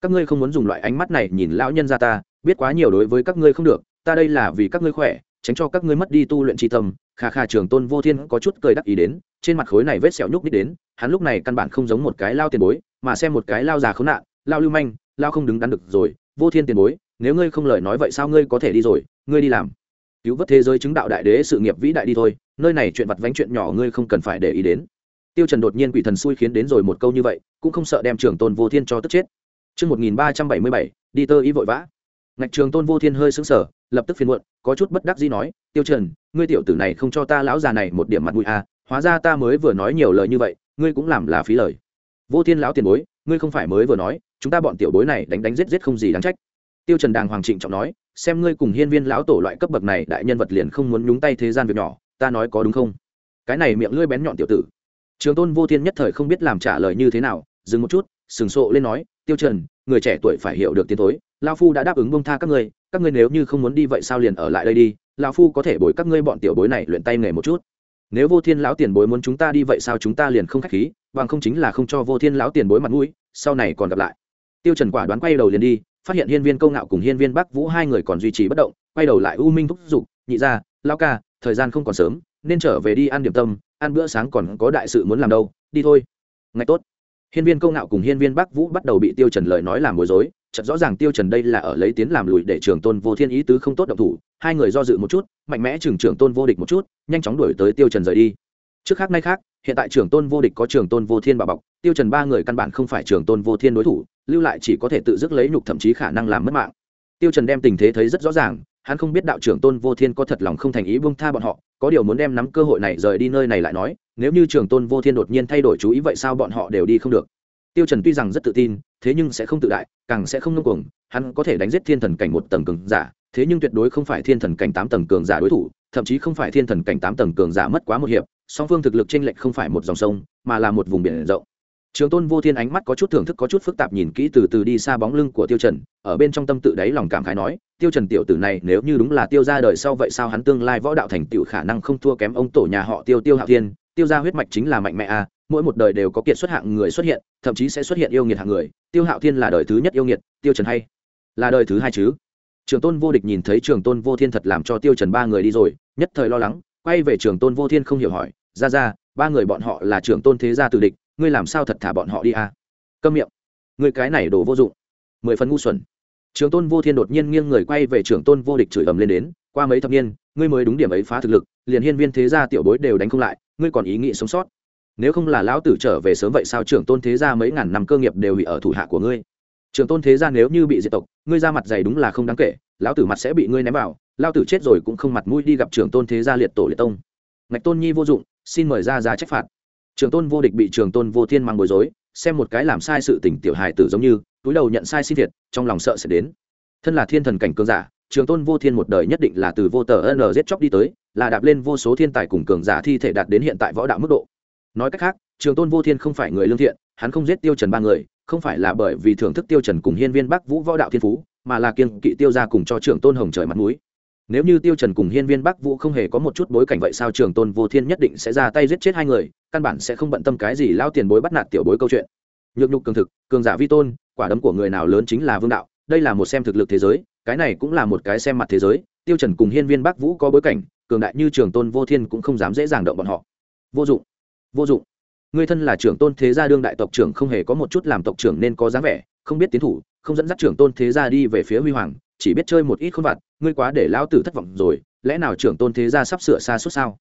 Các ngươi không muốn dùng loại ánh mắt này nhìn lão nhân gia ta, biết quá nhiều đối với các ngươi không được, ta đây là vì các ngươi khỏe, tránh cho các ngươi mất đi tu luyện tri tâm. Kha kha trường tôn vô thiên có chút cười đắc ý đến, trên mặt khối này vết sẹo nhúc nít đến, hắn lúc này căn bản không giống một cái lao tiền bối, mà xem một cái lao già khốn nạn, lao lưu manh, lao không đứng đắn được rồi. Vô thiên tiền bối, nếu ngươi không lời nói vậy sao ngươi có thể đi rồi? Ngươi đi làm. Cứu vớt thế giới chứng đạo đại đế sự nghiệp vĩ đại đi thôi nơi này chuyện vặt vánh chuyện nhỏ ngươi không cần phải để ý đến tiêu trần đột nhiên quỷ thần xui khiến đến rồi một câu như vậy cũng không sợ đem trường tôn vô thiên cho tức chết Trước 1377, đi tơ ý vội vã. Ngạch trường tôn vô thiên hơi sững sờ, lập tức phiền muộn, có chút bất đắc dĩ nói, tiêu trần, ngươi tiểu tử này không cho ta lão già này một điểm mặt mũi à, hóa ra ta mới vừa nói nhiều lời như vậy, ngươi cũng làm là phí lời. Vô thiên lão tiền bối, ngươi không phải mới vừa nói, chúng ta bọn tiểu bối này đánh đánh giết giết không gì đáng trách. Tiêu trần đàng hoàng trịnh trọng nói, xem ngươi cùng hiên viên lão tổ loại cấp bậc này đại nhân vật liền không muốn nhúng tay thế gian việc nhỏ, ta nói có đúng không? Cái này miệng lưỡi bén nhọn tiểu tử. Trường tôn vô thiên nhất thời không biết làm trả lời như thế nào, dừng một chút, sừng sộ lên nói, tiêu trần người trẻ tuổi phải hiểu được tiến tối Lão phu đã đáp ứng bông tha các ngươi các ngươi nếu như không muốn đi vậy sao liền ở lại đây đi Lão phu có thể bồi các ngươi bọn tiểu bối này luyện tay nghề một chút nếu vô thiên lão tiền bối muốn chúng ta đi vậy sao chúng ta liền không khách khí bằng không chính là không cho vô thiên lão tiền bối mặt mũi sau này còn gặp lại tiêu trần quả đoán quay đầu liền đi phát hiện hiên viên câu ngạo cùng hiên viên bắc vũ hai người còn duy trì bất động quay đầu lại u minh thúc giục nhị ra lão ca thời gian không còn sớm, nên trở về đi ăn điểm tâm, ăn bữa sáng còn có đại sự muốn làm đâu, đi thôi. Ngay tốt. Hiên viên câu ngạo cùng hiên viên bắc vũ bắt đầu bị tiêu trần lời nói làm bối rối, chợt rõ ràng tiêu trần đây là ở lấy tiến làm lùi để trường tôn vô thiên ý tứ không tốt động thủ, hai người do dự một chút, mạnh mẽ trường trường tôn vô địch một chút, nhanh chóng đuổi tới tiêu trần rời đi. Trước khác nay khác, hiện tại trường tôn vô địch có trường tôn vô thiên bảo bọc, tiêu trần ba người căn bản không phải trường tôn vô thiên đối thủ, lưu lại chỉ có thể tự dứt lấy nhục thậm chí khả năng làm mất mạng. Tiêu trần đem tình thế thấy rất rõ ràng hắn không biết đạo trưởng tôn vô thiên có thật lòng không thành ý buông tha bọn họ, có điều muốn đem nắm cơ hội này rời đi nơi này lại nói, nếu như trưởng tôn vô thiên đột nhiên thay đổi chú ý vậy sao bọn họ đều đi không được. Tiêu trần tuy rằng rất tự tin, thế nhưng sẽ không tự đại, càng sẽ không ngông cuồng, hắn có thể đánh giết thiên thần cảnh một tầng cường giả, thế nhưng tuyệt đối không phải thiên thần cảnh tám tầng cường giả đối thủ, thậm chí không phải thiên thần cảnh tám tầng cường giả mất quá một hiệp, song phương thực lực chênh lệch không phải một dòng sông, mà là một vùng biển rộng trường tôn vô thiên ánh mắt có chút thưởng thức, có chút phức tạp nhìn kỹ từ từ đi xa bóng lưng của tiêu trần, ở bên trong tâm tự đáy lòng cảm khái nói, tiêu trần tiểu tử này nếu như đúng là tiêu gia đời sau vậy sao hắn tương lai võ đạo thành tựu khả năng không thua kém ông tổ nhà họ tiêu tiêu hạo thiên, tiêu gia huyết mạch chính là mạnh mẽ a mỗi một đời đều có kiệt xuất hạng người xuất hiện, thậm chí sẽ xuất hiện yêu nghiệt hạng người, tiêu hạo thiên là đời thứ nhất yêu nghiệt, tiêu trần hay là đời thứ hai chứ? Trường tôn vô địch nhìn thấy trường tôn vô thiên thật làm cho tiêu trần ba người đi rồi, nhất thời lo lắng, quay về trường tôn vô thiên không hiểu hỏi ra ra ba người bọn họ là trường tôn thế gia tử địch ngươi làm sao thật thả bọn họ đi à? Câm miệng. Ngươi cái này đồ vô dụng. Mười phần ngu xuẩn. Trường tôn vô thiên đột nhiên nghiêng người quay về trường tôn vô địch chửi ầm lên đến, qua mấy thập niên, ngươi mới đúng điểm ấy phá thực lực, liền hiên viên thế gia tiểu bối đều đánh không lại, ngươi còn ý nghĩ sống sót. Nếu không là lão tử trở về sớm vậy sao trưởng tôn thế gia mấy ngàn năm cơ nghiệp đều bị ở thủ hạ của ngươi? Trưởng tôn thế gia nếu như bị diệt tộc, ngươi ra mặt dày đúng là không đáng kể, lão tử mặt sẽ bị ngươi ném vào, lão tử chết rồi cũng không mặt mũi đi gặp trưởng tôn thế gia liệt tổ liệt tông. Ngạch tôn nhi vô dụng, xin mời ra ra trách phạt. Trường tôn vô địch bị Trường tôn vô thiên mang bối rối, xem một cái làm sai sự tình tiểu hài tử giống như, túi đầu nhận sai xin thiệt, trong lòng sợ sẽ đến. Thân là thiên thần cảnh cường giả, trường tôn vô thiên một đời nhất định là từ vô tờ n giết chóc đi tới, là đạp lên vô số thiên tài cùng cường giả thi thể đạt đến hiện tại võ đạo mức độ. Nói cách khác, trường tôn vô thiên không phải người lương thiện, hắn không giết tiêu trần ba người, không phải là bởi vì thưởng thức tiêu trần cùng hiên viên bắc vũ võ đạo thiên phú, mà là kiên kỵ tiêu gia cùng cho trưởng tôn hồng trời mặt mũi nếu như tiêu trần cùng hiên viên bắc vũ không hề có một chút bối cảnh vậy sao trường tôn vô thiên nhất định sẽ ra tay giết chết hai người, căn bản sẽ không bận tâm cái gì lao tiền bối bắt nạt tiểu bối câu chuyện. Nhược nhục cường thực, cường giả vi tôn, quả đấm của người nào lớn chính là vương đạo, đây là một xem thực lực thế giới, cái này cũng là một cái xem mặt thế giới, tiêu trần cùng hiên viên bắc vũ có bối cảnh, cường đại như trường tôn vô thiên cũng không dám dễ dàng động bọn họ. Vô dụng vô dụng. Người thân là trưởng tôn thế gia đương đại tộc trưởng không hề có một chút làm tộc trưởng nên có dáng vẻ, không biết tiến thủ, không dẫn dắt trưởng tôn thế gia đi về phía huy hoàng chỉ biết chơi một ít khôn vặt, ngươi quá để lão tử thất vọng rồi, lẽ nào trưởng tôn thế gia sắp sửa xa suốt sao?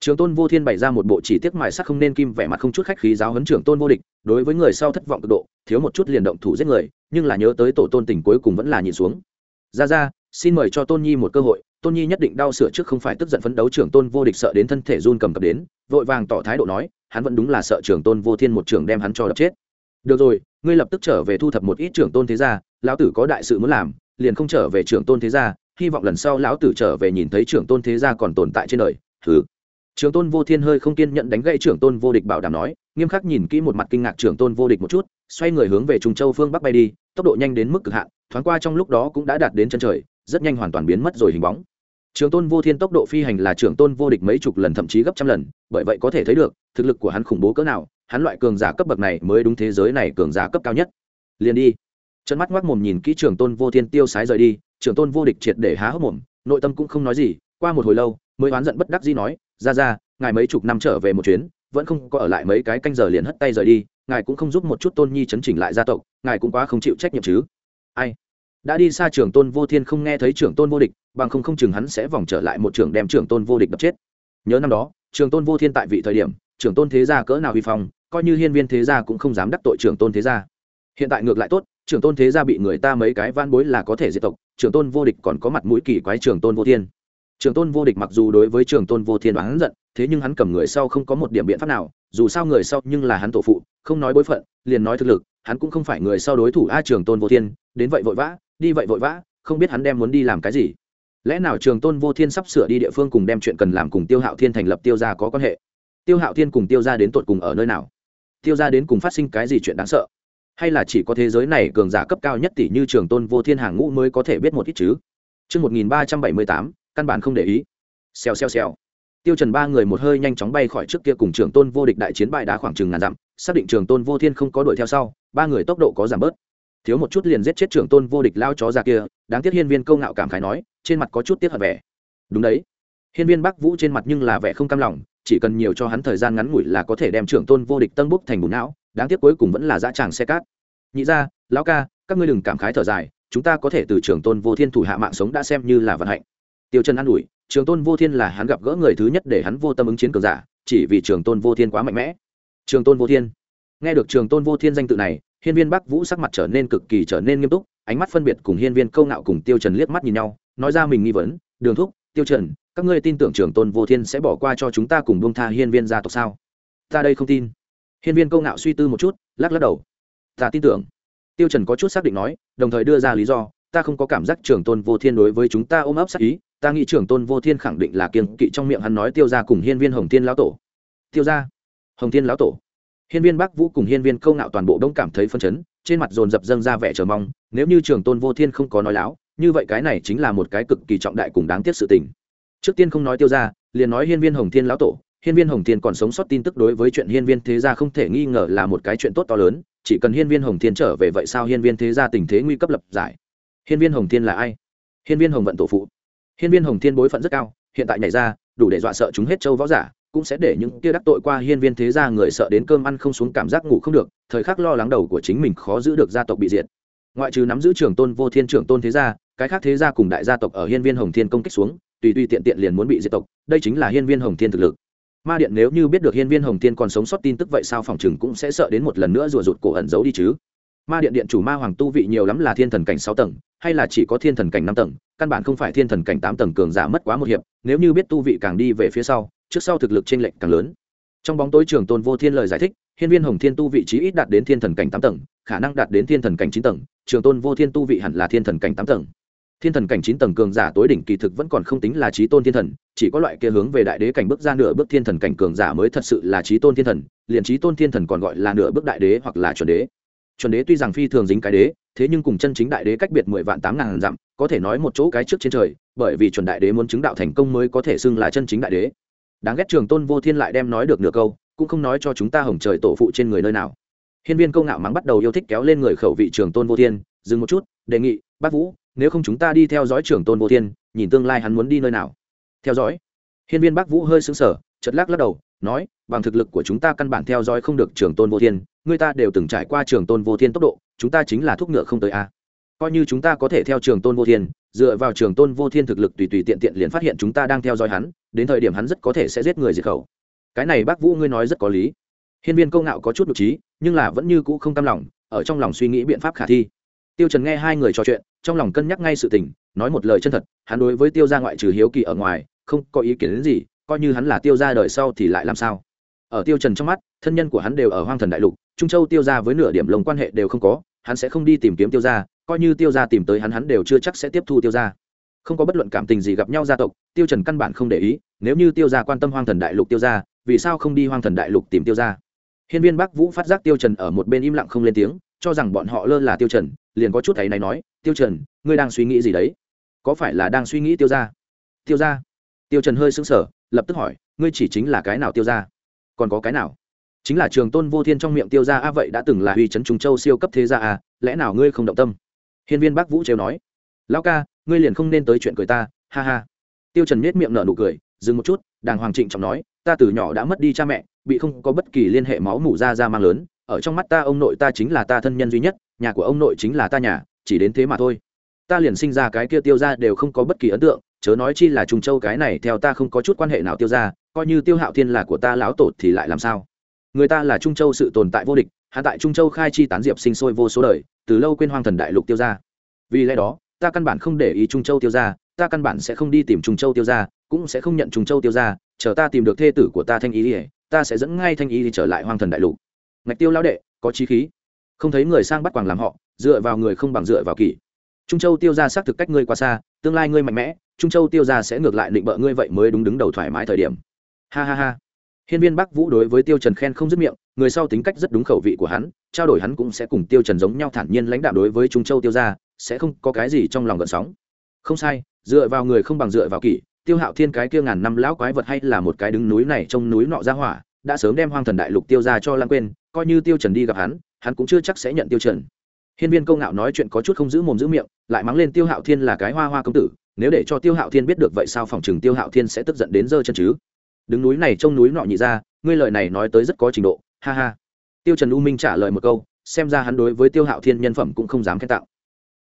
Trưởng tôn vô thiên bày ra một bộ chỉ tiếc mài sắc không nên kim vẻ mặt không chút khách khí giáo huấn trưởng tôn vô địch, đối với người sau thất vọng cực độ, thiếu một chút liền động thủ giết người, nhưng là nhớ tới tổ tôn tình cuối cùng vẫn là nhìn xuống. Ra ra, xin mời cho tôn nhi một cơ hội, tôn nhi nhất định đau sửa trước không phải tức giận phấn đấu trưởng tôn vô địch sợ đến thân thể run cầm cập đến, vội vàng tỏ thái độ nói, hắn vẫn đúng là sợ trưởng tôn vô thiên một trưởng đem hắn cho đập chết. Được rồi, ngươi lập tức trở về thu thập một ít trưởng tôn thế gia, lão tử có đại sự muốn làm liền không trở về trưởng tôn thế gia, hy vọng lần sau lão tử trở về nhìn thấy trưởng tôn thế gia còn tồn tại trên đời thứ trưởng tôn vô thiên hơi không kiên nhận đánh gãy trưởng tôn vô địch bảo đảm nói, nghiêm khắc nhìn kỹ một mặt kinh ngạc trưởng tôn vô địch một chút, xoay người hướng về trung châu phương bắc bay đi, tốc độ nhanh đến mức cực hạn, thoáng qua trong lúc đó cũng đã đạt đến chân trời, rất nhanh hoàn toàn biến mất rồi hình bóng. Trường tôn vô thiên tốc độ phi hành là trưởng tôn vô địch mấy chục lần thậm chí gấp trăm lần, bởi vậy có thể thấy được, thực lực của hắn khủng bố cỡ nào, hắn loại cường giả cấp bậc này mới đúng thế giới này cường giả cấp cao nhất. Liền đi chân mắt ngoác mồm nhìn kỹ trường tôn vô thiên tiêu sái rời đi, trường tôn vô địch triệt để há hốc mồm, nội tâm cũng không nói gì, qua một hồi lâu, mới oán giận bất đắc dĩ nói, ra ra, ngài mấy chục năm trở về một chuyến, vẫn không có ở lại mấy cái canh giờ liền hất tay rời đi, ngài cũng không giúp một chút tôn nhi chấn chỉnh lại gia tộc, ngài cũng quá không chịu trách nhiệm chứ. Ai? Đã đi xa trưởng tôn vô thiên không nghe thấy trưởng tôn vô địch, bằng không không chừng hắn sẽ vòng trở lại một trưởng đem trưởng tôn vô địch đập chết. Nhớ năm đó trưởng tôn vô thiên tại vị thời điểm trưởng tôn thế gia cỡ nào vi phong, coi như hiên viên thế gia cũng không dám đắc tội trưởng tôn thế gia. Hiện tại ngược lại tốt trưởng tôn thế gia bị người ta mấy cái van bối là có thể diệt tộc, trưởng tôn vô địch còn có mặt mũi kỳ quái trưởng tôn vô thiên. Trưởng tôn vô địch mặc dù đối với trưởng tôn vô thiên đoán giận, thế nhưng hắn cầm người sau không có một điểm biện pháp nào, dù sao người sau nhưng là hắn tổ phụ, không nói bối phận, liền nói thực lực, hắn cũng không phải người sau đối thủ a trưởng tôn vô thiên, đến vậy vội vã, đi vậy vội vã, không biết hắn đem muốn đi làm cái gì. Lẽ nào trường tôn vô thiên sắp sửa đi địa phương cùng đem chuyện cần làm cùng tiêu hạo thiên thành lập tiêu gia có quan hệ? Tiêu hạo thiên cùng tiêu gia đến tột cùng ở nơi nào? Tiêu gia đến cùng phát sinh cái gì chuyện đáng sợ? Hay là chỉ có thế giới này cường giả cấp cao nhất tỷ như trường tôn vô thiên hàng ngũ mới có thể biết một ít chứ Trước 1378, căn bản không để ý. Xèo xèo xèo. Tiêu Trần ba người một hơi nhanh chóng bay khỏi trước kia cùng trường tôn vô địch đại chiến bại đá khoảng chừng ngàn dặm, xác định trường tôn vô thiên không có đuổi theo sau, ba người tốc độ có giảm bớt. Thiếu một chút liền giết chết trường tôn vô địch lao chó ra kia, đáng tiếc hiên viên câu ngạo cảm khái nói, trên mặt có chút tiếc hận vẻ. Đúng đấy. Hiên viên Bắc Vũ trên mặt nhưng là vẻ không cam lòng, chỉ cần nhiều cho hắn thời gian ngắn ngủi là có thể đem trưởng tôn vô địch tân búc thành bùn não, đáng tiếc cuối cùng vẫn là dã tràng xe cát. Nhị ra lão ca, các ngươi đừng cảm khái thở dài, chúng ta có thể từ trường tôn vô thiên thủ hạ mạng sống đã xem như là vận hạnh. Tiêu trần an ủi, trường tôn vô thiên là hắn gặp gỡ người thứ nhất để hắn vô tâm ứng chiến cường giả, chỉ vì trường tôn vô thiên quá mạnh mẽ. Trường tôn vô thiên. Nghe được trường tôn vô thiên danh tự này, hiên viên bắc vũ sắc mặt trở nên cực kỳ trở nên nghiêm túc, ánh mắt phân biệt cùng hiên viên câu ngạo cùng tiêu trần liếc mắt nhìn nhau, nói ra mình nghi vấn, đường thúc, tiêu trần, các ngươi tin tưởng trường tôn vô thiên sẽ bỏ qua cho chúng ta cùng buông tha hiên viên gia tộc sao? Ta đây không tin hiên viên câu ngạo suy tư một chút, lắc lắc đầu. Ta tin tưởng. Tiêu trần có chút xác định nói, đồng thời đưa ra lý do, ta không có cảm giác trưởng tôn vô thiên đối với chúng ta ôm ấp sát ý, ta nghĩ trưởng tôn vô thiên khẳng định là kiên kỵ trong miệng hắn nói tiêu gia cùng hiên viên hồng thiên lão tổ. Tiêu gia? Hồng thiên lão tổ. Hiên viên bắc vũ cùng hiên viên câu ngạo toàn bộ đông cảm thấy phân chấn, trên mặt dồn dập dâng ra vẻ chờ mong, nếu như trưởng tôn vô thiên không có nói láo, như vậy cái này chính là một cái cực kỳ trọng đại cùng đáng tiếc sự tình. Trước tiên không nói tiêu gia, liền nói hiên viên hồng thiên lão tổ hiên viên hồng thiên còn sống sót tin tức đối với chuyện hiên viên thế gia không thể nghi ngờ là một cái chuyện tốt to lớn chỉ cần hiên viên hồng thiên trở về vậy sao hiên viên thế gia tình thế nguy cấp lập giải hiên viên hồng thiên là ai hiên viên hồng vận tổ phụ hiên viên hồng thiên bối phận rất cao hiện tại nhảy ra đủ để dọa sợ chúng hết châu võ giả cũng sẽ để những kia đắc tội qua hiên viên thế gia người sợ đến cơm ăn không xuống cảm giác ngủ không được thời khắc lo lắng đầu của chính mình khó giữ được gia tộc bị diệt ngoại trừ nắm giữ trưởng tôn vô thiên trưởng tôn thế gia cái khác thế gia cùng đại gia tộc ở hiên viên hồng thiên công kích xuống tùy tùy tiện tiện liền muốn bị diệt tộc đây chính là hiên viên hồng thiên thực lực ma điện nếu như biết được hiên viên hồng tiên còn sống sót tin tức vậy sao phòng chừng cũng sẽ sợ đến một lần nữa rùa rụt cổ ẩn giấu đi chứ? Ma điện điện chủ ma hoàng tu vị nhiều lắm là thiên thần cảnh sáu tầng, hay là chỉ có thiên thần cảnh năm tầng, căn bản không phải thiên thần cảnh tám tầng cường giả mất quá một hiệp, nếu như biết tu vị càng đi về phía sau, trước sau thực lực t r ê n lệch càng lớn. Trong bóng tối trường tôn vô thiên lời giải thích, hiên viên hồng thiên tu vị trí ít đạt đến thiên thần cảnh tám tầng, khả năng đạt đến thiên thần cảnh chín tầng, trường tôn vô thiên tu vị hẳn là thiên thần cảnh tám tầng thiên thần cảnh chín tầng cường giả tối đỉnh kỳ thực vẫn còn không tính là trí tôn thiên thần, chỉ có loại kia hướng về đại đế cảnh bước ra nửa bước thiên thần cảnh cường giả mới thật sự là trí tôn thiên thần, liền trí tôn thiên thần còn gọi là nửa bước đại đế hoặc là chuẩn đế. Chuẩn đế tuy rằng phi thường dính cái đế, thế nhưng cùng chân chính đại đế cách biệt mười vạn tám ngàn dặm, có thể nói một chỗ cái trước trên trời, bởi vì chuẩn đại đế muốn chứng đạo thành công mới có thể xưng là chân chính đại đế. Đáng ghét trường tôn vô thiên lại đem nói được nửa câu, cũng không nói cho chúng ta hồng trời tổ phụ trên người nơi nào. Hiên viên câu ngạo mắng bắt đầu yêu thích kéo lên người khẩu vị trường tôn vô thiên, dừng một chút, đề nghị, bác vũ nếu không chúng ta đi theo dõi trưởng tôn vô thiên, nhìn tương lai hắn muốn đi nơi nào. Theo dõi. Hiên viên bắc vũ hơi xứng sở chật lắc lắc đầu, nói, bằng thực lực của chúng ta căn bản theo dõi không được trường tôn vô thiên, người ta đều từng trải qua trường tôn vô thiên tốc độ, chúng ta chính là thuốc ngựa không tới a. Coi như chúng ta có thể theo trường tôn vô thiên, dựa vào trường tôn vô thiên thực lực tùy tùy tiện tiện liền phát hiện chúng ta đang theo dõi hắn, đến thời điểm hắn rất có thể sẽ giết người diệt khẩu. Cái này bác vũ ngươi nói rất có lý. Hiên viên công ngạo có chút đ trí nhưng là vẫn như cũ không cam lòng, ở trong lòng suy nghĩ biện pháp khả thi. Tiêu trần nghe hai người trò chuyện trong lòng cân nhắc ngay sự tình, nói một lời chân thật, hắn đối với tiêu gia ngoại trừ hiếu kỳ ở ngoài, không có ý kiến đến gì, coi như hắn là tiêu gia đời sau thì lại làm sao? Ở tiêu trần trong mắt, thân nhân của hắn đều ở hoang thần đại lục, trung châu tiêu gia với nửa điểm lồng quan hệ đều không có, hắn sẽ không đi tìm kiếm tiêu gia, coi như tiêu gia tìm tới hắn hắn đều chưa chắc sẽ tiếp thu tiêu gia. Không có bất luận cảm tình gì gặp nhau gia tộc, tiêu trần căn bản không để ý, nếu như tiêu gia quan tâm hoang thần đại lục tiêu gia, vì sao không đi hoang thần đại lục tìm tiêu gia? Hiên viên bắc vũ phát giác tiêu trần ở một bên im lặng không lên tiếng, cho rằng bọn họ lơ là tiêu trần liền có chút thấy này nói, tiêu trần, ngươi đang suy nghĩ gì đấy? Có phải là đang suy nghĩ tiêu gia? Tiêu gia? Tiêu trần hơi sững sờ, lập tức hỏi, ngươi chỉ chính là cái nào tiêu gia? Còn có cái nào? Chính là trường tôn vô thiên trong miệng tiêu gia a, vậy đã từng là uy chấn trung châu siêu cấp thế gia a, lẽ nào ngươi không động tâm? Hiên viên bác vũ trêu nói, lão ca, ngươi liền không nên tới chuyện cười ta, ha ha. Tiêu trần nhếch miệng nở nụ cười, dừng một chút, đàng hoàng trịnh trọng nói, ta từ nhỏ đã mất đi cha mẹ, bị không có bất kỳ liên hệ máu mủ ra ra mang lớn ở trong mắt ta ông nội ta chính là ta thân nhân duy nhất, nhà của ông nội chính là ta nhà, chỉ đến thế mà thôi. Ta liền sinh ra cái kia tiêu ra đều không có bất kỳ ấn tượng, chớ nói chi là trùng châu cái này theo ta không có chút quan hệ nào tiêu ra coi như tiêu hạo thiên là của ta lão tổ thì lại làm sao? Người ta là trung châu sự tồn tại vô địch, hạ tại trung châu khai chi tán diệp sinh sôi vô số đời, từ lâu quên hoang thần đại lục tiêu ra vì lẽ đó, ta căn bản không để ý trung châu tiêu ra ta căn bản sẽ không đi tìm trung châu tiêu ra cũng sẽ không nhận trung châu tiêu ra chờ ta tìm được thê tử của ta thanh ý ỉa ta sẽ dẫn ngay thanh ý đi trở lại hoang thần đại lục ngạch tiêu lão đệ, có trí khí. Không thấy người sang bắt quàng làm họ, dựa vào người không bằng dựa vào kỷ. Trung châu tiêu ra xác thực cách ngươi quá xa, tương lai ngươi mạnh mẽ, trung châu tiêu ra sẽ ngược lại định bợ ngươi vậy mới đúng đứng đầu thoải mái thời điểm. Ha ha ha. Hiên viên bắc vũ đối với tiêu trần khen không dứt miệng, người sau tính cách rất đúng khẩu vị của hắn, trao đổi hắn cũng sẽ cùng tiêu trần giống nhau thản nhiên lãnh đạo đối với trung châu tiêu ra sẽ không có cái gì trong lòng gợn sóng. Không sai, dựa vào người không bằng dựa vào kỷ, tiêu hạo thiên cái kia ngàn năm lão quái vật hay là một cái đứng núi này trong núi nọ ra hỏa đã sớm đem hoang thần đại lục tiêu ra cho lãng quên coi như tiêu trần đi gặp hắn hắn cũng chưa chắc sẽ nhận tiêu trần. Hiên viên câu ngạo nói chuyện có chút không giữ mồm giữ miệng, lại mắng lên tiêu hạo thiên là cái hoa hoa công tử, nếu để cho tiêu hạo thiên biết được vậy sao phòng chừng tiêu hạo thiên sẽ tức giận đến giơ chân chứ? Đứng núi này trông núi nọ nhị ra, ngươi lời này nói tới rất có trình độ, ha ha. Tiêu trần u minh trả lời một câu, xem ra hắn đối với tiêu hạo thiên nhân phẩm cũng không dám khen tặng.